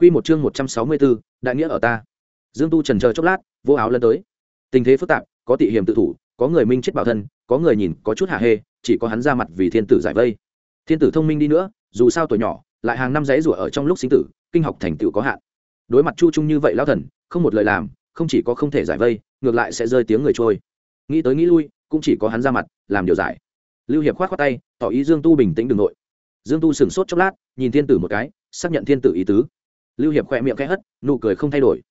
Quy một chương 164, đại nghĩa ở ta. Dương Tu trần chờ chốc lát, vô áo lần tới. Tình thế phức tạp, có tị hiểm tự thủ, có người minh chết bảo thân, có người nhìn có chút hạ hê, chỉ có hắn ra mặt vì thiên tử giải vây. Thiên tử thông minh đi nữa, dù sao tuổi nhỏ, lại hàng năm rẽ rủa ở trong lúc sinh tử, kinh học thành tựu có hạn. Đối mặt Chu Trung như vậy lão thần, không một lời làm, không chỉ có không thể giải vây, ngược lại sẽ rơi tiếng người trôi. Nghĩ tới nghĩ lui, cũng chỉ có hắn ra mặt, làm điều giải. Lưu Hiệp khoát khoát tay, tỏ ý Dương Tu bình tĩnh đừng nội. Dương Tu sững sốt chốc lát, nhìn thiên tử một cái, xác nhận thiên tử ý tứ lưu hiệp khỏe miệng khẽ hất nụ cười không thay đổi.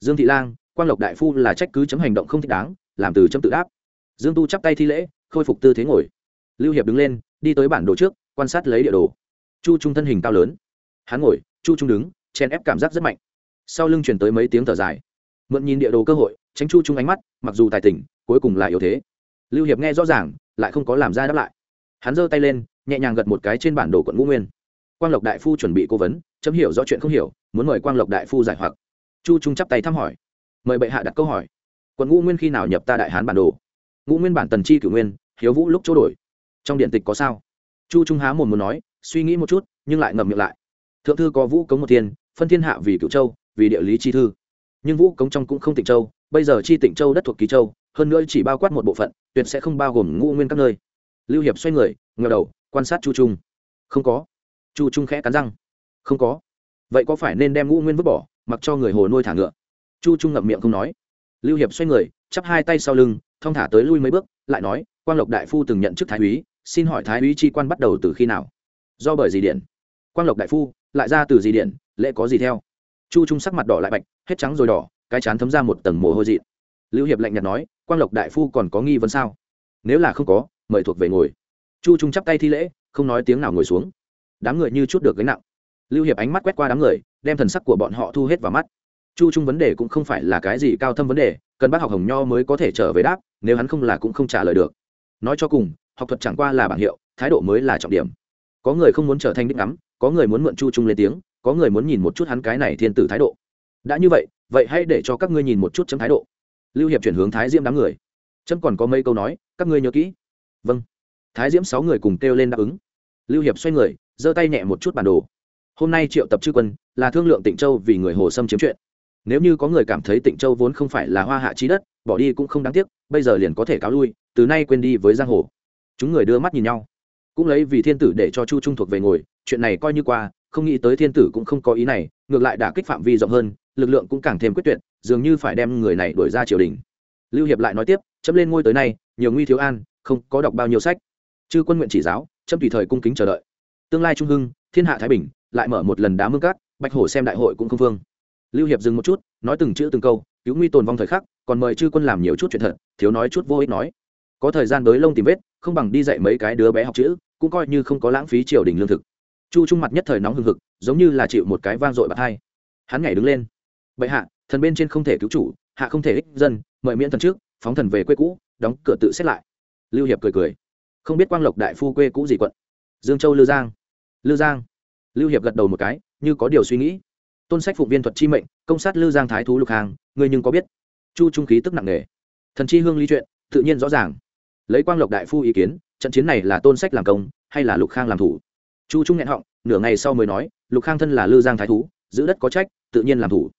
Dương thị lang quang lộc đại phu là trách cứ chấm hành động không thích đáng làm từ chấm tự đáp. Dương tu chắp tay thi lễ khôi phục tư thế ngồi. Lưu hiệp đứng lên đi tới bản đồ trước quan sát lấy địa đồ. Chu trung thân hình cao lớn. Hắn ngồi chu trung đứng chen ép cảm giác rất mạnh. Sau lưng chuyển tới mấy tiếng thở dài. Mượn nhìn địa đồ cơ hội tránh chu trung ánh mắt mặc dù tài tình, cuối cùng là yếu thế. Lưu hiệp nghe rõ ràng lại không có làm ra đáp lại. Hắn giơ tay lên nhẹ nhàng gật một cái trên bản đồ quận ngũ nguyên quang lộc đại phu chuẩn bị cố vấn, chấm hiểu rõ chuyện không hiểu, muốn mời quang lộc đại phu giải hoặc. Chu trung chắp tay thăm hỏi. Mời bệ hạ đặt câu hỏi. Quận ngũ nguyên khi nào nhập ta đại hán bản đồ? Ngũ nguyên bản tần chi cử nguyên, hiếu vũ lúc chỗ đổi. Trong điện tịch có sao? Chu trung há mồm muốn nói, suy nghĩ một chút, nhưng lại ngậm miệng lại. Thượng thư có vũ cống một thiên, phân thiên hạ vì cửu châu, vì địa lý chi thư. Nhưng vũ cống trong cũng không tịnh châu, bây giờ chi tịnh châu đất thuộc ký châu, hơn nữa chỉ bao quát một bộ phận, tuyệt sẽ không bao gồm ngũ nguyên các nơi. Lưu hiệp xoay người ngờ đầu, quan sát chu trung. Không có chu trung khẽ cắn răng. Không có. Vậy có phải nên đem ngũ nguyên vứt bỏ, mặc cho người hồ nuôi thả ngựa? Chu trung ngậm miệng không nói. Lưu hiệp xoay người, chắp hai tay sau lưng, thong thả tới lui mấy bước, lại nói quan lộc đại phu từng nhận chức thái úy, xin hỏi thái úy tri quan bắt đầu từ khi nào? Do bởi gì điện? Quan lộc đại phu, lại ra từ gì điện, lễ có gì theo? Chu trung sắc mặt đỏ lại bạch, hết trắng rồi đỏ, cái chán thấm ra một tầng mồ hôi dị lưu hiệp lạnh nhạt nói quan lộc đại phu còn có nghi vấn sao? Nếu là không có, mời thuộc về ngồi. Chu trung chắp tay thi lễ, không nói tiếng nào ngồi xuống đám người như chút được gánh nặng. Lưu hiệp ánh mắt quét qua đám người, đem thần sắc của bọn họ thu hết vào mắt. Chu trung vấn đề cũng không phải là cái gì cao thâm vấn đề, cần bác học hồng nho mới có thể trở về đáp, nếu hắn không là cũng không trả lời được. Nói cho cùng, học thuật chẳng qua là bảng hiệu, thái độ mới là trọng điểm. Có người không muốn trở thành đích ngắm, có người muốn mượn chu trung lên tiếng, có người muốn nhìn một chút hắn cái này thiên tử thái độ. Đã như vậy vậy hãy để cho các ngươi nhìn một chút chấm thái độ. Lưu hiệp chuyển hướng thái diễm đám người. Chấm còn có mấy câu nói, các ngươi nhớ kỹ. Vâng. Thái diễm sáu người cùng kêu lên đáp ứng. Lưu hiệp xoay người giơ tay nhẹ một chút bản đồ. Hôm nay triệu tập chư quân là thương lượng tịnh châu vì người hồ sâm chiếm chuyện. Nếu như có người cảm thấy tịnh châu vốn không phải là hoa hạ trí đất, bỏ đi cũng không đáng tiếc, bây giờ liền có thể cáo lui, từ nay quên đi với giang hồ. Chúng người đưa mắt nhìn nhau. Cũng lấy vì thiên tử để cho chu trung thuộc về ngồi, chuyện này coi như qua, không nghĩ tới thiên tử cũng không có ý này, ngược lại đã kích phạm vi rộng hơn, lực lượng cũng càng thêm quyết tuyệt, dường như phải đem người này đuổi ra triều đình. Lưu hiệp lại nói tiếp, chấm lên ngôi tới nay, nhiều nguy thiếu an, không có đọc bao nhiêu sách. Chư quân nguyện chỉ giáo, chấm tùy thời cung kính chờ đợi tương lai trung hưng, thiên hạ thái bình, lại mở một lần đá mương cát, bạch hổ xem đại hội cũng không vương. Lưu hiệp dừng một chút, nói từng chữ từng câu, cứu nguy tồn vong thời khắc, còn mời chư quân làm nhiều chút chuyện thật, thiếu nói chút vô ích nói. Có thời gian đới lông tìm vết, không bằng đi dạy mấy cái đứa bé học chữ, cũng coi như không có lãng phí triều đình lương thực. Chu trung mặt nhất thời nóng hừng hực, giống như là chịu một cái vang dội bạc hai. Hắn nhảy đứng lên. Bệ hạ, thần bên trên không thể cứu chủ, hạ không thể ích dân, mời miễn thần trước, phóng thần về quê cũ, đóng cửa tự xét lại. Lưu hiệp cười cười. Không biết quang lộc đại phu quê cũ gì quận. Dương châu lư giang lư giang. Lưu hiệp gật đầu một cái, như có điều suy nghĩ. Tôn sách phụng viên thuật chi mệnh, công sát lư giang thái thú lục hàng người nhưng có biết? Chu trung khí tức nặng nề. Thần chi hương ly chuyện, tự nhiên rõ ràng. Lấy quang lộc đại phu ý kiến, trận chiến này là tôn sách làm công, hay là lục khang làm thủ? Chu trung nghẹn họng, nửa ngày sau mới nói, lục khang thân là lư giang thái thú, giữ đất có trách, tự nhiên làm thủ.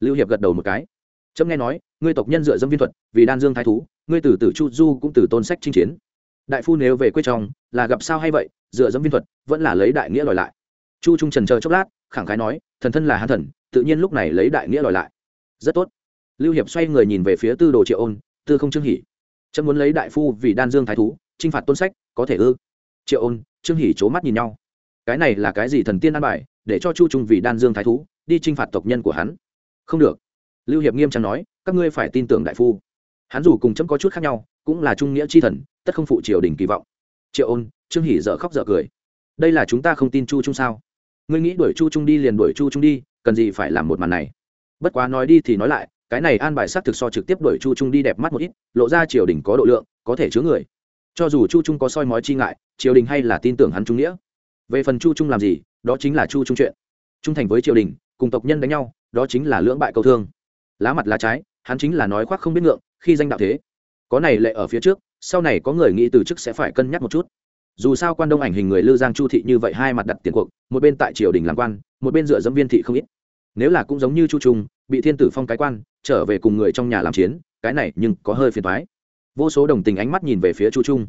Lưu hiệp gật đầu một cái. Trâm nghe nói, ngươi tộc nhân dựa dâm viên thuật, vì đan dương thái thú, ngươi từ tử chu du cũng từ tôn sách chinh chiến đại phu nếu về quê trong, là gặp sao hay vậy, dựa dẫm viên thuật, vẫn là lấy đại nghĩa lòi lại. Chu trung trần chờ chốc lát, khẳng khái nói, thần thân là hán thần, tự nhiên lúc này lấy đại nghĩa lòi lại. Rất tốt. Lưu hiệp xoay người nhìn về phía tư đồ triệu ôn, tư không trương hỉ. Trâm muốn lấy đại phu vì đan dương thái thú t r i n h phạt tôn sách, có thể ư? Triệu ôn, trương hỉ c h ố mắt nhìn nhau. Cái này là cái gì thần tiên an bài, để cho chu trung vì đan dương thái thú, đi t r i n h phạt tộc nhân của hắn? Không được. Lưu hiệp nghiêm trang nói, các ngươi phải tin tưởng đại phu. Hắn dù cùng chấm có chút khác nhau cũng là trung nghĩa chi thần, tất không phụ triều đình kỳ vọng. Triệu ôn, trương hỉ dở khóc dở cười. Đây là chúng ta không tin chu trung sao? Ngươi nghĩ đuổi chu trung đi liền đuổi chu trung đi, cần gì phải làm một màn này? Bất quá nói đi thì nói lại, cái này an bài xác thực so trực tiếp đuổi chu trung đi đẹp mắt một ít, lộ ra triều đình có độ lượng, có thể chứa người. Cho dù chu trung có soi mói chi ngại, triều đình hay là tin tưởng hắn trung nghĩa. Về phần chu trung làm gì, đó chính là chu trung chuyện. Trung thành với triều đình, cùng tộc nhân đánh nhau, đó chính là lưỡng bại câu thương. Lá mặt lá trái, hắn chính là nói khoác không biết ngượng, khi danh đạo thế có này lệ ở phía trước, sau này có người nghĩ từ chức sẽ phải cân nhắc một chút. Dù sao quan đông ảnh hình người lư giang chu thị như vậy hai mặt đặt tiền cuộc, một bên tại triều đình làm quan, một bên dựa dẫm viên thị không ít. Nếu là cũng giống như chu trung, bị thiên tử phong cái quan, trở về cùng người trong nhà làm chiến, cái này nhưng có hơi phiền thoái vô số đồng tình ánh mắt nhìn về phía chu trung.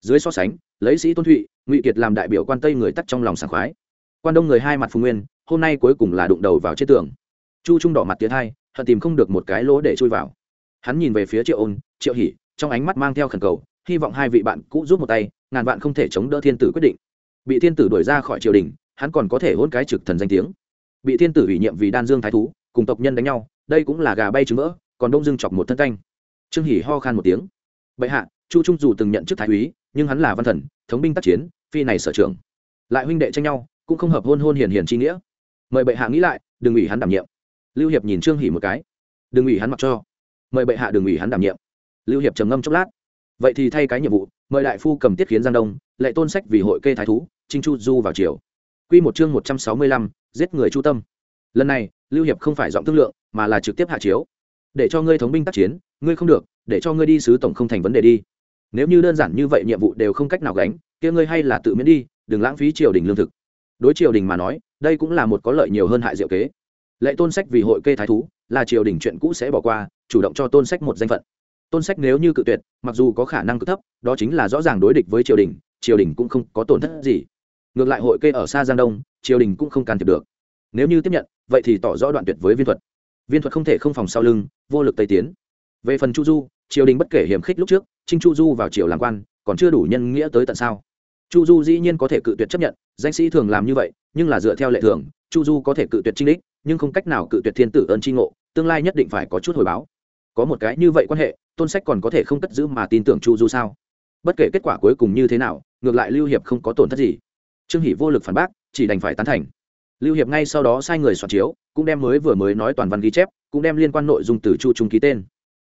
Dưới so sánh, lấy sĩ tôn thụy, ngụy kiệt làm đại biểu quan tây người tắt trong lòng sảng khoái. Quan đông người hai mặt phùng nguyên, hôm nay cuối cùng là đụng đầu vào trên tường. Chu trung đỏ mặt tiến hai, hận tìm không được một cái lỗ để chui vào. Hắn nhìn về phía triệu ôn triệu hỉ, trong ánh mắt mang theo khẩn cầu, hy vọng hai vị bạn cũ giúp một tay, ngàn vạn không thể chống đỡ thiên tử quyết định. Bị thiên tử đuổi ra khỏi triều đình, hắn còn có thể hôn cái trực thần danh tiếng. Bị thiên tử ủy nhiệm vì đan dương thái thú, cùng tộc nhân đánh nhau, đây cũng là gà bay trứng vỡ, còn đông dương chọc một thân canh. Trương hỉ ho khan một tiếng. Bệ hạ, chu trung dù từng nhận chức thái úy, nhưng hắn là văn thần, thống binh tác chiến, phi này sở trường lại huynh đệ tranh nhau, cũng không hợp hôn hôn hiền hiền chi nghĩa. Mời bệ hạ nghĩ lại, đừng ủy hắn đảm nhiệm. Lưu hiệp nhìn trương hỉ một cái. Đừng ủy hắn mặc cho. Mời bệ hạ đừng ủy hắn đảm nhiệm lưu hiệp trầm ngâm chốc lát. Vậy thì thay cái nhiệm vụ, mời đại phu cầm tiết khiến giang đông, lệ tôn sách vì hội kê thái thú, trinh chu du vào chiều q một chương một trăm sáu mươi lăm, giết người chu tâm. Lần này, lưu hiệp không phải giọng thương lượng, mà là trực tiếp hạ chiếu. Để cho ngươi thống binh tác chiến, ngươi không được, để cho ngươi đi sứ tổng không thành vấn đề đi. Nếu như đơn giản như vậy nhiệm vụ đều không cách nào gánh, kia ngươi hay là tự miễn đi, đừng lãng phí triều đình lương thực. Đối triều đình mà nói, đây cũng là một có lợi nhiều hơn hại diệu kế. Lệ tôn sách vì hội kê thái thú, là triều đình chuyện cũ sẽ bỏ qua, chủ động cho tôn sách một danh phận tôn sách nếu như cự tuyệt, mặc dù có khả năng cực thấp, đó chính là rõ ràng đối địch với triều đình triều đình cũng không có tổn thất gì. Ngược lại hội kê ở xa giang đông, triều đình cũng không can thiệp được. Nếu như tiếp nhận, vậy thì tỏ rõ đoạn tuyệt với viên thuật. Viên thuật không thể không phòng sau lưng, vô lực tây tiến. Về phần chu du, triều đình bất kể hiểm khích lúc trước, trinh chu du vào triều làm quan, còn chưa đủ nhân nghĩa tới tận sao. Chu du dĩ nhiên có thể cự tuyệt chấp nhận, danh sĩ thường làm như vậy, nhưng là dựa theo lệ thường, chu du có thể cự tuyệt trinh đích nhưng không cách nào cự tuyệt thiên tử ơn tri ngộ, tương lai nhất định phải có chút hồi báo. Có một cái như vậy quan hệ tôn sách còn có thể không cất giữ mà tin tưởng chu du sao? Bất kể kết quả cuối cùng như thế nào, ngược lại lưu hiệp không có tổn thất gì. Trương hỷ vô lực phản bác, chỉ đành phải tán thành. Lưu hiệp ngay sau đó sai người soạn chiếu, cũng đem mới vừa mới nói toàn văn ghi chép, cũng đem liên quan nội dung từ chu trung ký tên.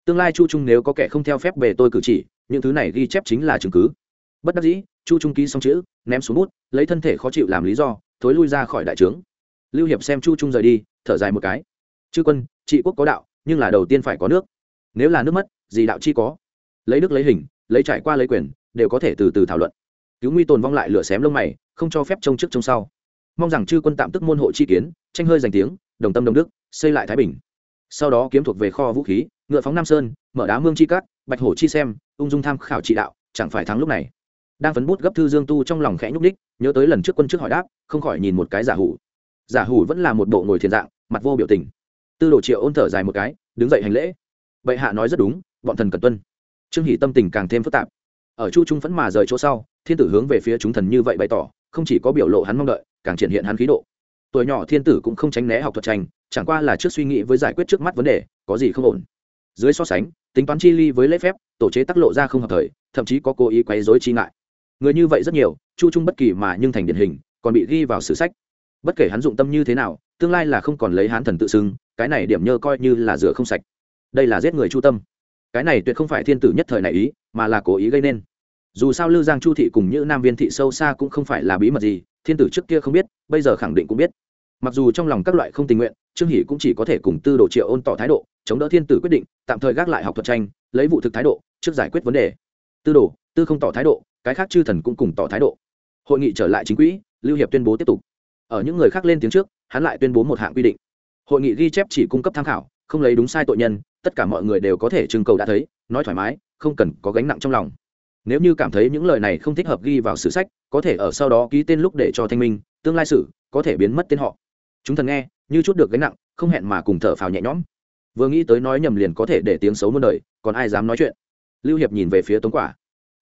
Tương lai chu trung nếu có kẻ không theo phép về tôi cử chỉ, những thứ này ghi chép chính là chứng cứ. Bất đắc dĩ, chu trung ký xong chữ, ném xuống bút, lấy thân thể khó chịu làm lý do, thối lui ra khỏi đại trướng. Lưu hiệp xem chu trung rời đi, thở dài một cái. Chư quân, trị quốc có đạo, nhưng là đầu tiên phải có nước. Nếu là nước mất gì đạo chi có. Lấy đức lấy hình, lấy trải qua lấy quyền, đều có thể từ từ thảo luận. Cứu nguy tồn vong lại lửa xém lông mày, không cho phép trông trước trông sau. Mong rằng chư quân tạm tức môn hộ chi kiến, tranh hơi giành tiếng, đồng tâm đồng đức, xây lại thái bình. Sau đó kiếm thuộc về kho vũ khí, ngựa phóng nam sơn, mở đá mương chi cắt bạch hổ chi xem, ung dung tham khảo trị đạo, chẳng phải thắng lúc này. Đang phấn bút gấp thư dương tu trong lòng khẽ nhúc ních nhớ tới lần trước quân trước hỏi đáp, không khỏi nhìn một cái giả hủ. Giả hủ vẫn là một bộ ngồi thiền dạng, mặt vô biểu tình. Tư đồ triệu ôn thở dài một cái, đứng dậy hành lễ. Bệ hạ nói rất đúng bọn thần cần tuân. Trương hỷ tâm tình càng thêm phức tạp. Ở chu trung phẫn mà rời chỗ sau, thiên tử hướng về phía chúng thần như vậy bày tỏ, không chỉ có biểu lộ hắn mong đợi, càng triển hiện hắn khí độ. Tuổi nhỏ thiên tử cũng không tránh né học thuật tranh, chẳng qua là trước suy nghĩ với giải quyết trước mắt vấn đề, có gì không ổn. Dưới so sánh, tính toán chi ly với lễ phép, tổ chế tác lộ ra không hợp thời, thậm chí có cố ý quấy dối chi ngại. Người như vậy rất nhiều, chu trung bất kỳ mà nhưng thành điển hình, còn bị ghi vào sử sách. Bất kể hắn dụng tâm như thế nào, tương lai là không còn lấy hán thần tự xưng, cái này điểm nhơ coi như là rửa không sạch. Đây là giết người chu tâm cái này tuyệt không phải thiên tử nhất thời này ý, mà là cố ý gây nên. Dù sao lư giang chu thị cùng những nam viên thị sâu xa cũng không phải là bí mật gì, thiên tử trước kia không biết, bây giờ khẳng định cũng biết. Mặc dù trong lòng các loại không tình nguyện, trương hỷ cũng chỉ có thể cùng tư đồ triệu ôn tỏ thái độ, chống đỡ thiên tử quyết định, tạm thời gác lại học thuật tranh, lấy vụ thực thái độ, trước giải quyết vấn đề. Tư đồ, tư không tỏ thái độ, cái khác chư thần cũng cùng tỏ thái độ. Hội nghị trở lại chính quỹ, lưu hiệp tuyên bố tiếp tục. Ở những người khác lên tiếng trước, hắn lại tuyên bố một hạng quy định. Hội nghị ghi chép chỉ cung cấp tham khảo, không lấy đúng sai tội nhân tất cả mọi người đều có thể trưng cầu đã thấy, nói thoải mái, không cần có gánh nặng trong lòng. Nếu như cảm thấy những lời này không thích hợp ghi vào sử sách, có thể ở sau đó ký tên lúc để cho thanh minh, tương lai sử có thể biến mất tên họ. Chúng thần nghe, như chút được gánh nặng, không hẹn mà cùng thở phào nhẹ nhõm. Vừa nghĩ tới nói nhầm liền có thể để tiếng xấu muôn đời, còn ai dám nói chuyện? Lưu hiệp nhìn về phía tống quả.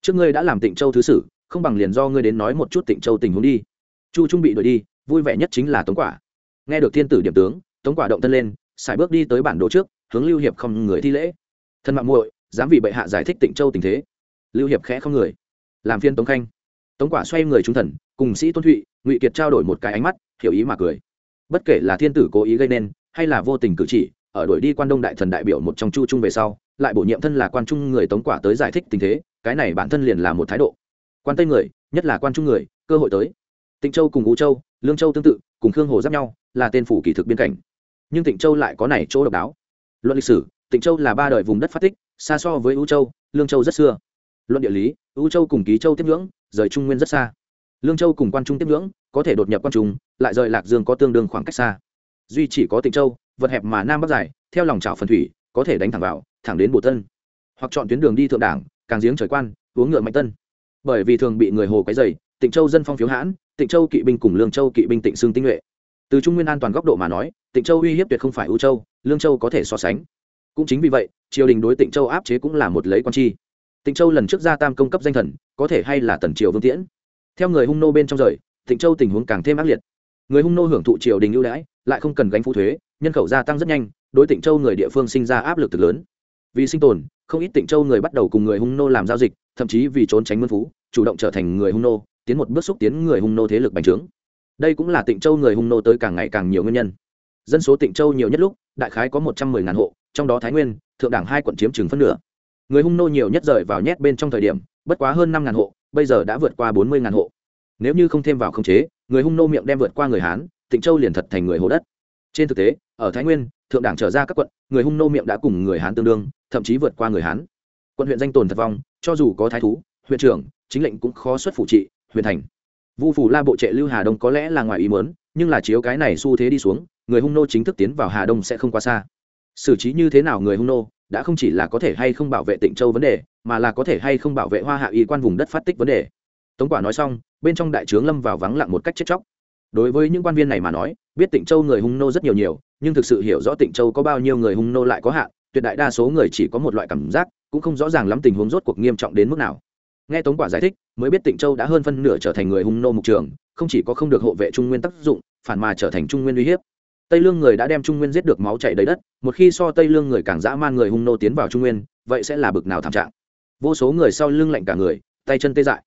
Trước ngươi đã làm tịnh châu thứ sử không bằng liền do ngươi đến nói một chút tịnh châu tình huống đi. Chu trung bị đuổi đi, vui vẻ nhất chính là tống quả. Nghe được thiên tử điểm tướng, tống quả động thân lên xài bước đi tới bản đồ trước hướng lưu hiệp không người thi lễ. Thân mạng muội, dám vì bệ hạ giải thích tịnh châu tình thế. Lưu hiệp khẽ không người. Làm phiên tống khanh. Tống quả xoay người trung thần, cùng sĩ tôn thụy, ngụy kiệt trao đổi một cái ánh mắt, hiểu ý mà cười. Bất kể là thiên tử cố ý gây nên, hay là vô tình cử chỉ, ở đổi đi quan đông đại thần đại biểu một trong chu trung về sau, lại bổ nhiệm thân là quan trung người tống quả tới giải thích tình thế, cái này bản thân liền là một thái độ. Quan tây người, nhất là quan trung người, cơ hội tới. Tịnh châu cùng ú châu, lương châu tương tự, cùng khương hồ giáp nhau, là tên phủ kỳ thực biên cảnh. Nhưng tịnh châu lại có này chỗ độc đáo luận lịch sử, tịnh châu là ba đời vùng đất phát tích, xa so với ưu châu, lương châu rất xưa. Luận địa lý ưu châu cùng ký châu tiếp ngưỡng, rời trung nguyên rất xa. Lương châu cùng quan trung tiếp ngưỡng, có thể đột nhập quan trung, lại rời lạc dương có tương đương khoảng cách xa. Duy chỉ có tịnh châu, vật hẹp mà nam bắc dài, theo lòng trào phần thủy, có thể đánh thẳng vào, thẳng đến bồ tân. Hoặc chọn tuyến đường đi thượng đảng, càng giếng trời quan, uống ngựa mạnh tân. Bởi vì thường bị người hồ quấy dày tịnh châu dân phong phiếu hãn, tịnh châu kỵ binh cùng lương châu kỵ binh tịnh xương tinh nhuệ từ trung nguyên an toàn góc độ mà nói, tịnh châu uy hiếp tuyệt không phải ưu châu, lương châu có thể so sánh. Cũng chính vì vậy, triều đình đối tịnh châu áp chế cũng là một lấy quan chi. Tịnh châu lần trước ra tam công cấp danh thần, có thể hay là tần triều vương tiễn. Theo người hung nô bên trong rời, tịnh châu tình huống càng thêm ác liệt. Người hung nô hưởng thụ triều đình ưu đãi, lại không cần gánh phụ thuế, nhân khẩu gia tăng rất nhanh, đối tịnh châu người địa phương sinh ra áp lực thực lớn. Vì sinh tồn, không ít tịnh châu người bắt đầu cùng người hung nô làm giao dịch, thậm chí vì trốn tránh mân phú, chủ động trở thành người hung nô, tiến một bước xúc tiến người hung nô thế lực bành trướng đây cũng là tịnh châu người hung nô tới càng ngày càng nhiều nguyên nhân. Dân số tịnh châu nhiều nhất lúc, đại khái có một trăm mười ngàn hộ, trong đó thái nguyên, thượng đảng hai quận chiếm chừng phân nửa. Người hung nô nhiều nhất rời vào nhét bên trong thời điểm, bất quá hơn năm ngàn hộ, bây giờ đã vượt qua bốn mươi ngàn hộ. Nếu như không thêm vào khống chế, người hung nô miệng đem vượt qua người hán, tịnh châu liền thật thành người hồ đất. Trên thực tế, ở thái nguyên, thượng đảng trở ra các quận, người hung nô miệng đã cùng người hán tương đương, thậm chí vượt qua người hán. Quận huyện danh tồn thật vong, cho dù có thái thú, huyện trưởng, chính lệnh cũng khó xuất phụ trị, huyện thành vu phủ la bộ trệ lưu hà đông có lẽ là ngoài ý mớn nhưng là chiếu cái này xu thế đi xuống, người hung nô chính thức tiến vào hà đông sẽ không quá xa. Xử trí như thế nào người hung nô, đã không chỉ là có thể hay không bảo vệ tịnh châu vấn đề, mà là có thể hay không bảo vệ hoa hạ y quan vùng đất phát tích vấn đề. Tống quả nói xong, bên trong đại trướng lâm vào vắng lặng một cách chết chóc. Đối với những quan viên này mà nói, biết tịnh châu người hung nô rất nhiều nhiều, nhưng thực sự hiểu rõ tịnh châu có bao nhiêu người hung nô lại có hạn, tuyệt đại đa số người chỉ có một loại cảm giác, cũng không rõ ràng lắm tình huống rốt cuộc nghiêm trọng đến mức nào nghe tống quả giải thích mới biết tịnh châu đã hơn phân nửa trở thành người hung nô mục trường không chỉ có không được hộ vệ trung nguyên tác dụng phản mà trở thành trung nguyên uy hiếp tây lương người đã đem trung nguyên giết được máu chảy đầy đất một khi so tây lương người càng dã man người hung nô tiến vào trung nguyên vậy sẽ là bực nào thảm trạng vô số người sau lưng lạnh cả người tay chân tê dại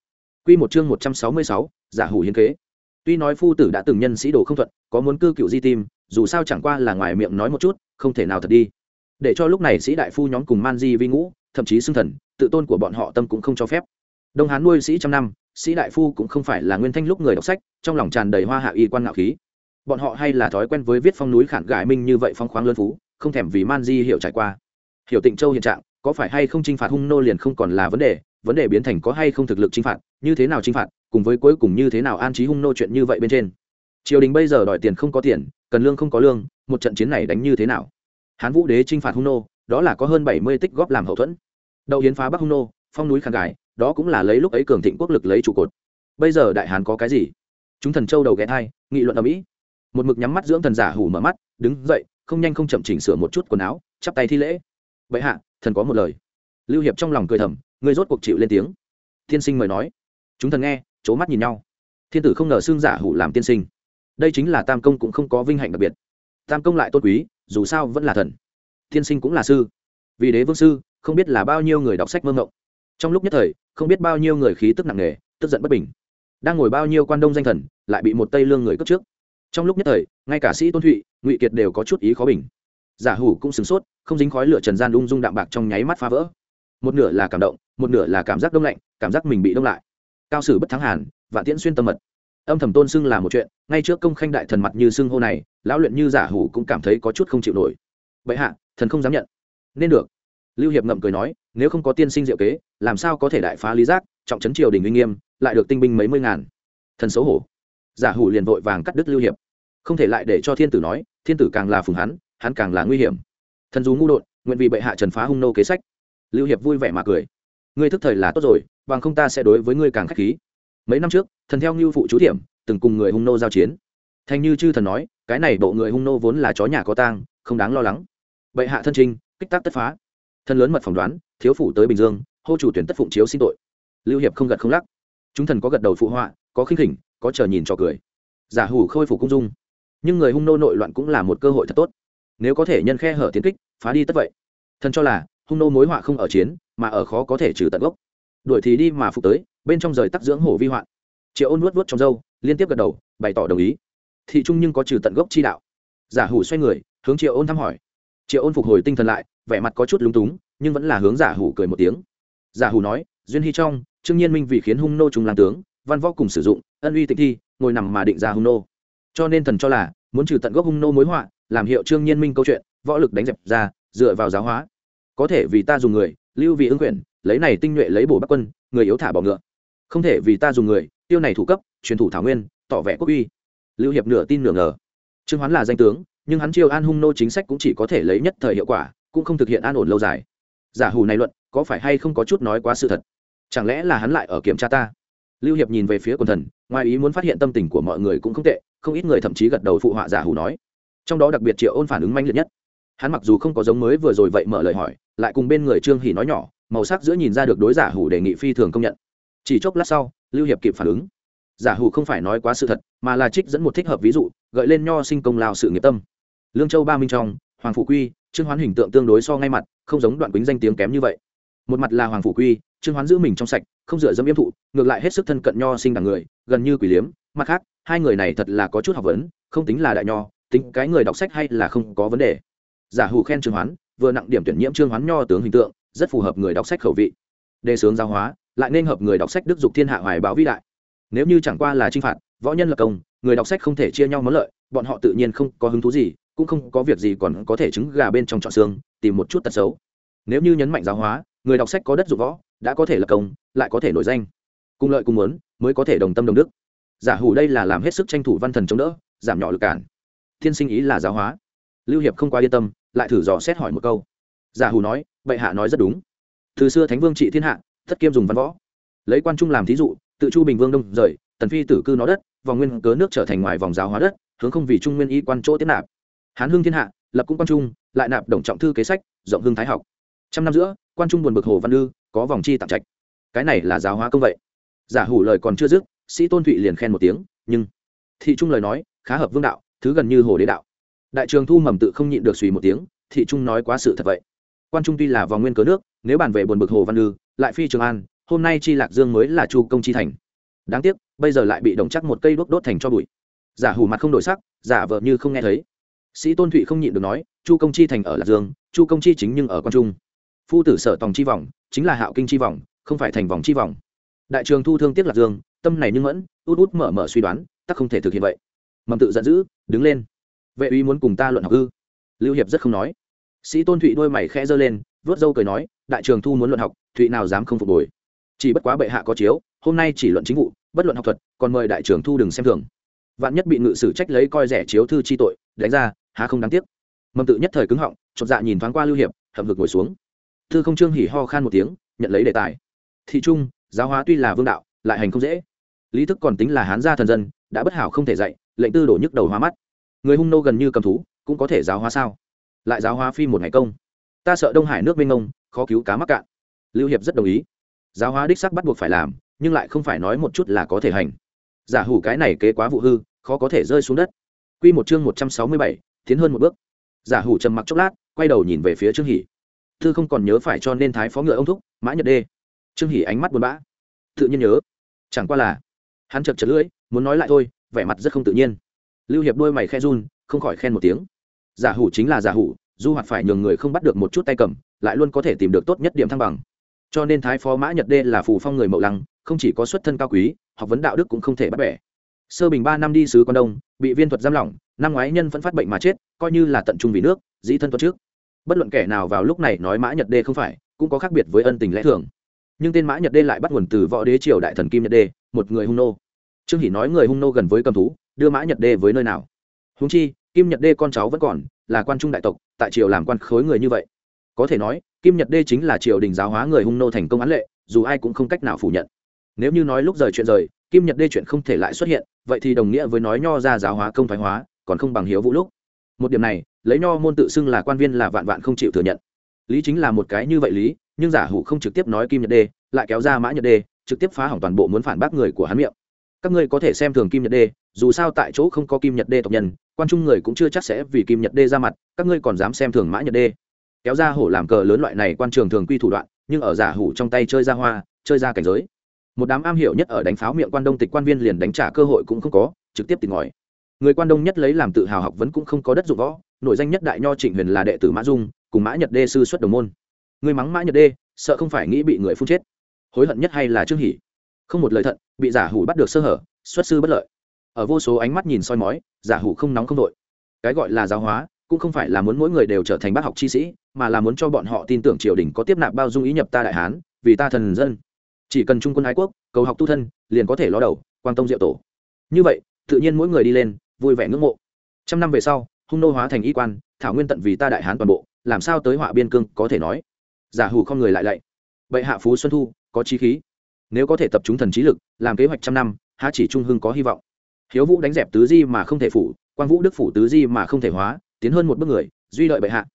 Quy một chương một trăm sáu mươi sáu, giả hủ hiến kế. Tuy nói phu tử đã từng nhân sĩ đồ không thuận, có muốn cư cựu di tim, dù sao chẳng qua là ngoài miệng nói một chút, không thể nào thật đi. Để cho lúc này sĩ đại phu nhóm cùng man di vi ngũ, thậm chí xưng thần, tự tôn của bọn họ tâm cũng không cho phép. Đông Hán nuôi sĩ trăm năm, sĩ đại phu cũng không phải là nguyên thanh lúc người đọc sách, trong lòng tràn đầy hoa hạ y quan ngạo khí. Bọn họ hay là thói quen với viết phong núi khản gãi minh như vậy phong khoáng lớn phú không thèm vì man di hiểu trải qua. Hiểu tịnh châu hiện trạng có phải hay không t r i n h phạt hung nô liền không còn là vấn đề vấn đề biến thành có hay không thực lực t r i n h phạt như thế nào t r i n h phạt cùng với cuối cùng như thế nào an trí hung nô chuyện như vậy bên trên. Triều đình bây giờ đòi tiền không có tiền cần lương không có lương một trận chiến này đánh như thế nào? Hán vũ đế t r i n h phạt hung nô đó là có hơn bảy mươi tích góp làm hậu thuẫn. Đậu hiến phá bắc hung nô phong núi khản gài đó cũng là lấy lúc ấy cường thịnh quốc lực lấy trụ cột. Bây giờ đại hán có cái gì? Chúng thần châu đầu ghé thai, nghị luận ở mỹ một mực nhắm mắt dưỡng thần giả hủ mở mắt, đứng dậy, không nhanh không chậm chỉnh sửa một chút quần áo, chắp tay thi lễ. Bệ hạ, thần có một lời. Lưu hiệp trong lòng cười thầm, người rốt cuộc chịu lên tiếng. Tiên sinh mời nói. Chúng thần nghe c mắt nhìn nhau. Thiên tử không ngờ xương giả hủ làm tiên sinh. Đây chính là tam công cũng không có vinh hạnh đặc biệt. Tam công lại tốt quý, dù sao vẫn là thần. Tiên sinh cũng là sư. Vì đế vương sư, không biết là bao nhiêu người đọc sách mơ ngộng. Trong lúc nhất thời không biết bao nhiêu người khí tức nặng nề, tức giận bất bình. Đang ngồi bao nhiêu quan đông danh thần, lại bị một tây lương người cướp trước. Trong lúc nhất thời, ngay cả sĩ tôn thụy, ngụy kiệt đều có chút ý khó bình. Giả hủ cũng sửng sốt, không dính khói lửa trần gian ung dung đạm bạc trong nháy mắt phá vỡ. Một nửa là cảm động, một nửa là cảm giác đông lạnh, cảm giác mình bị đông lại. Cao sử bất thắng hàn và tiễn xuyên tâm mật. Âm thầm tôn xưng là một chuyện, ngay trước công khanh đại thần mặt như xưng hô này, lão luyện như giả hủ cũng cảm thấy có chút không chịu nổi. Vậy hạ, thần không dám nhận. Nên được lưu hiệp ngậm cười nói, nếu không có tiên sinh diệu kế, làm sao có thể đại phá lý giác? Trọng trấn triều đình uy nghiêm, lại được tinh binh mấy mươi ngàn. Thần xấu hổ. Giả hủ liền vội vàng cắt đứt lưu hiệp. Không thể lại để cho thiên tử nói, thiên tử càng là phùng hắn hắn càng là nguy hiểm. Thần dù ngu đột, nguyện vì bệ hạ trần phá hung nô kế sách. Lưu hiệp vui vẻ mà cười. Ngươi thức thời là tốt rồi, bằng không ta sẽ đối với ngươi càng k h á c h khí. Mấy năm trước, thần theo ngưu phụ chú thiểm, từng cùng người hung nô giao chiến. Thành như chư thần nói, cái này bộ người hung nô vốn là chó nhà có tang, không đáng lo lắng. Bệ hạ thân trinh kích tác tất phá thân lớn mật phỏng đoán, thiếu phủ tới bình dương, hô chủ tuyển tất phụng chiếu xin tội. Lưu hiệp không gật không lắc. Chúng thần có gật đầu phụ họa, có khinh khỉnh, có chờ nhìn cho cười. Giả hủ khôi phục cung dung. Nhưng người hung nô nội loạn cũng là một cơ hội thật tốt. Nếu có thể nhân khe hở tiến kích, phá đi tất vậy. Thần cho là, hung nô mối họa không ở chiến, mà ở khó có thể trừ tận gốc. Đuổi thì đi mà phục tới, bên trong rời tắc dưỡng hổ vi hoạn. Triệu ôn nuốt nuốt trong dâu liên tiếp gật đầu, bày tỏ đồng ý. Thị trung nhưng có trừ tận gốc chi đạo. Giả hủ xoay người, hướng triệu ôn thăm hỏi. Triệu ôn phục hồi tinh thần lại vẻ mặt có chút lúng túng, nhưng vẫn là hướng giả hủ cười một tiếng. Giả hủ nói, duyên hy trong, trương nhiên minh vì khiến hung nô trung làm tướng, văn võ cùng sử dụng, ân uy tịnh thi, ngồi nằm mà định ra hung nô. Cho nên thần cho là, muốn trừ tận gốc hung nô mối họa, làm hiệu trương nhiên minh câu chuyện, võ lực đánh dẹp ra, dựa vào giáo hóa. Có thể vì ta dùng người, lưu vì ứng quyền lấy này tinh nhuệ lấy bổ bắc quân, người yếu thả bỏ ngựa. Không thể vì ta dùng người, tiêu này thủ cấp, truyền thủ thảo nguyên, tỏ vẻ quốc uy. Lưu hiệp nửa tin nửa ngờ. Trương hoán là danh tướng, nhưng hắn chiêu an hung nô chính sách cũng chỉ có thể lấy nhất thời hiệu quả cũng không thực hiện an ổn lâu dài. Giả hủ này luận, có phải hay không có chút nói quá sự thật? Chẳng lẽ là hắn lại ở kiểm tra ta? Lưu hiệp nhìn về phía quần thần, ngoài ý muốn phát hiện tâm tình của mọi người cũng không tệ, không ít người thậm chí gật đầu phụ họa giả hủ nói. Trong đó đặc biệt triệu ôn phản ứng manh liệt nhất. Hắn mặc dù không có giống mới vừa rồi vậy mở lời hỏi, lại cùng bên người trương hỉ nói nhỏ, màu sắc giữa nhìn ra được đối giả hủ đề nghị phi thường công nhận. Chỉ chốc lát sau, lưu hiệp kịp phản ứng. Giả hủ không phải nói quá sự thật, mà là trích dẫn một thích hợp ví dụ, gợi lên nho sinh công lao sự nghiệp tâm. Lương châu ba minh trong, hoàng phủ quy trương hoán hình tượng tương đối so ngay mặt, không giống đoạn quýnh danh tiếng kém như vậy. Một mặt là hoàng phủ quy, trương hoán giữ mình trong sạch, không dựa dẫm yếm thụ, ngược lại hết sức thân cận nho sinh đẳng người, gần như quỷ liếm. Mặt khác, hai người này thật là có chút học vấn, không tính là đại nho, tính cái người đọc sách hay là không có vấn đề. Giả hủ khen trương hoán, vừa nặng điểm tuyển nhiễm trương hoán nho tướng hình tượng, rất phù hợp người đọc sách khẩu vị. Đề sướng giáo hóa, lại nên hợp người đọc sách đức dục thiên hạ hoài báo vĩ đại. Nếu như chẳng qua là chinh phạt, võ nhân lập công, người đọc sách không thể chia nhau món lợi, bọn họ tự nhiên không có hứng thú gì cũng không có việc gì còn có thể trứng gà bên trong trọn xương, tìm một chút tật xấu. Nếu như nhấn mạnh giáo hóa, người đọc sách có đất dụng võ, đã có thể lập công, lại có thể nổi danh. Cùng lợi cùng muốn, mới có thể đồng tâm đồng đức. Giả hủ đây là làm hết sức tranh thủ văn thần chống đỡ, giảm nhỏ lực cản. Thiên sinh ý là giáo hóa. Lưu hiệp không quá yên tâm, lại thử dò xét hỏi một câu. Giả hủ nói, bệ hạ nói rất đúng. Từ xưa thánh vương trị thiên hạ, thất kiêm dùng văn võ. Lấy quan trung làm thí dụ, tự chu bình vương đông rời, tần phi tử cư nó đất, vòng nguyên cớ nước trở thành ngoài vòng giáo hóa đất, hướng không vì trung nguyên y quan chỗ tiếp nạp hán hưng thiên hạ, lập cũng quan trung, lại nạp đồng trọng thư kế sách, rộng hưng thái học. Trăm năm giữa, quan trung buồn bực hồ văn lư có vòng chi tặng trạch. Cái này là giáo hóa công vậy. Giả hủ lời còn chưa dứt, sĩ tôn thụy liền khen một tiếng, nhưng thị trung lời nói, khá hợp vương đạo, thứ gần như hồ đế đạo. Đại trường thu mầm tự không nhịn được suy một tiếng, thị trung nói quá sự thật vậy. Quan trung tuy là vòng nguyên cớ nước, nếu bàn về buồn bực hồ văn lư lại phi trường an, hôm nay chi lạc dương mới là chu công chi thành. Đáng tiếc, bây giờ lại bị đồng chắc một cây đốt đốt thành cho bụi. Giả hủ mặt không đổi sắc, giả vợ như không nghe thấy sĩ tôn thụy không nhịn được nói, chu công chi thành ở lạc dương, chu công chi chính nhưng ở quan trung. Phu tử sở tòng chi vòng chính là hạo kinh chi vòng không phải thành vòng chi vòng đại trường thu thương tiếc lạc dương, tâm này nhưng mẫn, út út mở mở suy đoán tắc không thể thực hiện vậy. Mầm tự giận dữ, đứng lên. Vệ uy muốn cùng ta luận học ư? Lưu hiệp rất không nói. Sĩ tôn thụy đôi mày khẽ giơ lên, vớt dâu cười nói, đại trường thu muốn luận học, thụy nào dám không phục hồi? Chỉ bất quá bệ hạ có chiếu, hôm nay chỉ luận chính vụ, bất luận học thuật, còn mời đại trường thu đừng xem thường vạn nhất bị ngự sử trách lấy coi rẻ chiếu thư chi tội, đánh ra, há không đáng tiếc. Mầm tự nhất thời cứng họng, chột dạ nhìn thoáng qua lưu hiệp, hậm hực ngồi xuống. Thư không trương hỉ ho khan một tiếng, nhận lấy đề tài. Thị trung, giáo hóa tuy là vương đạo, lại hành không dễ. Lý thức còn tính là hán gia thần dân, đã bất hảo không thể dạy, lệnh tư đổ nhức đầu hóa mắt. Người hung nô gần như cầm thú, cũng có thể giáo hóa sao? Lại giáo hóa phi một ngày công. Ta sợ đông hải nước mênh ngông khó cứu cá mắc cạn. Lưu hiệp rất đồng ý. Giáo hóa đích sắc bắt buộc phải làm, nhưng lại không phải nói một chút là có thể hành. Giả hủ cái này kế quá vụ hư khó có thể rơi xuống đất. Q một chương một trăm sáu mươi bảy, tiến hơn một bước. Giả hủ trầm mặc chốc lát, quay đầu nhìn về phía trương hỷ. Thư không còn nhớ phải cho nên thái phó ngựa ông thúc, mã nhật đê. Trương hỷ ánh mắt buồn bã. Tự nhiên nhớ. Chẳng qua là, hắn chật chật lưỡi, muốn nói lại thôi, vẻ mặt rất không tự nhiên. Lưu hiệp đôi mày khe run, không khỏi khen một tiếng. Giả hủ chính là giả hủ, du hoạt phải nhường người không bắt được một chút tay cầm, lại luôn có thể tìm được tốt nhất điểm thăng bằng. Cho nên thái phó mã nhật đê là phù phong người mậu lăng, không chỉ có xuất thân cao quý, học vấn đạo đức cũng không thể bắt bẻ sơ bình ba năm đi sứ quan đông, bị viên thuật giam lỏng, năm ngoái nhân vẫn phát bệnh mà chết, coi như là tận trung vì nước, dĩ thân tuất trước. Bất luận kẻ nào vào lúc này nói mã nhật đê không phải, cũng có khác biệt với ân tình lẽ thường. Nhưng tên mã nhật đê lại bắt nguồn từ võ đế triều đại thần kim nhật đê, một người hung nô. Trương hỷ nói người hung nô gần với cầm thú, đưa mã nhật đê với nơi nào? Húng chi, kim nhật đê con cháu vẫn còn, là quan trung đại tộc, tại triều làm quan khối người như vậy. Có thể nói, kim nhật đê chính là triều đình giáo hóa người hung nô thành công án lệ, dù ai cũng không cách nào phủ nhận. Nếu như nói lúc rời chuyện rời kim nhật đê chuyện không thể lại xuất hiện, vậy thì đồng nghĩa với nói nho ra giáo hóa công thoái hóa, còn không bằng hiếu vũ lúc. Một điểm này, lấy nho môn tự xưng là quan viên là vạn vạn không chịu thừa nhận. Lý chính là một cái như vậy lý, nhưng giả hủ không trực tiếp nói kim nhật đê, lại kéo ra mã nhật đê, trực tiếp phá hỏng toàn bộ muốn phản bác người của hắn miệng. Các ngươi có thể xem thường kim nhật đê, dù sao tại chỗ không có kim nhật đê tộc nhân, quan trung người cũng chưa chắc sẽ vì kim nhật đê ra mặt, các ngươi còn dám xem thường mã nhật đê. Kéo ra hổ làm cờ lớn loại này quan trường thường quy thủ đoạn, nhưng ở giả hủ trong tay chơi ra hoa, chơi ra cảnh giới một đám am hiểu nhất ở đánh pháo miệng quan đông tịch quan viên liền đánh trả cơ hội cũng không có, trực tiếp tìm ngòi. Người quan đông nhất lấy làm tự hào học vấn cũng không có đất dụng võ nội danh nhất đại nho trịnh huyền là đệ tử mã dung, cùng mã nhật đê sư xuất đồng môn. Người mắng mã nhật đê, sợ không phải nghĩ bị người phun chết. Hối hận nhất hay là trương hỷ. Không một lời thận, bị giả hủ bắt được sơ hở, xuất sư bất lợi. Ở vô số ánh mắt nhìn soi mói, giả hủ không nóng không đội cái gọi là giáo hóa, cũng không phải là muốn mỗi người đều trở thành bác học chi sĩ, mà là muốn cho bọn họ tin tưởng triều đình có tiếp nạp bao dung ý nhập ta đại hán, vì ta thần dân chỉ cần trung quân ái quốc, cầu học tu thân, liền có thể ló đầu quan tông diệu tổ. Như vậy, tự nhiên mỗi người đi lên, vui vẻ ngưỡng mộ. Trăm năm về sau, hung nô hóa thành y quan, thảo nguyên tận vì ta đại hán toàn bộ, làm sao tới họa biên cương có thể nói? Giả hủ không người lại lạy. Vậy hạ phú xuân thu, có trí khí. Nếu có thể tập trung thần trí lực, làm kế hoạch trăm năm, há chỉ trung hưng có hy vọng. Hiếu vũ đánh dẹp tứ di mà không thể phủ quan vũ đức phủ tứ di mà không thể hóa, tiến hơn một bước người, duy lợi bệ hạ.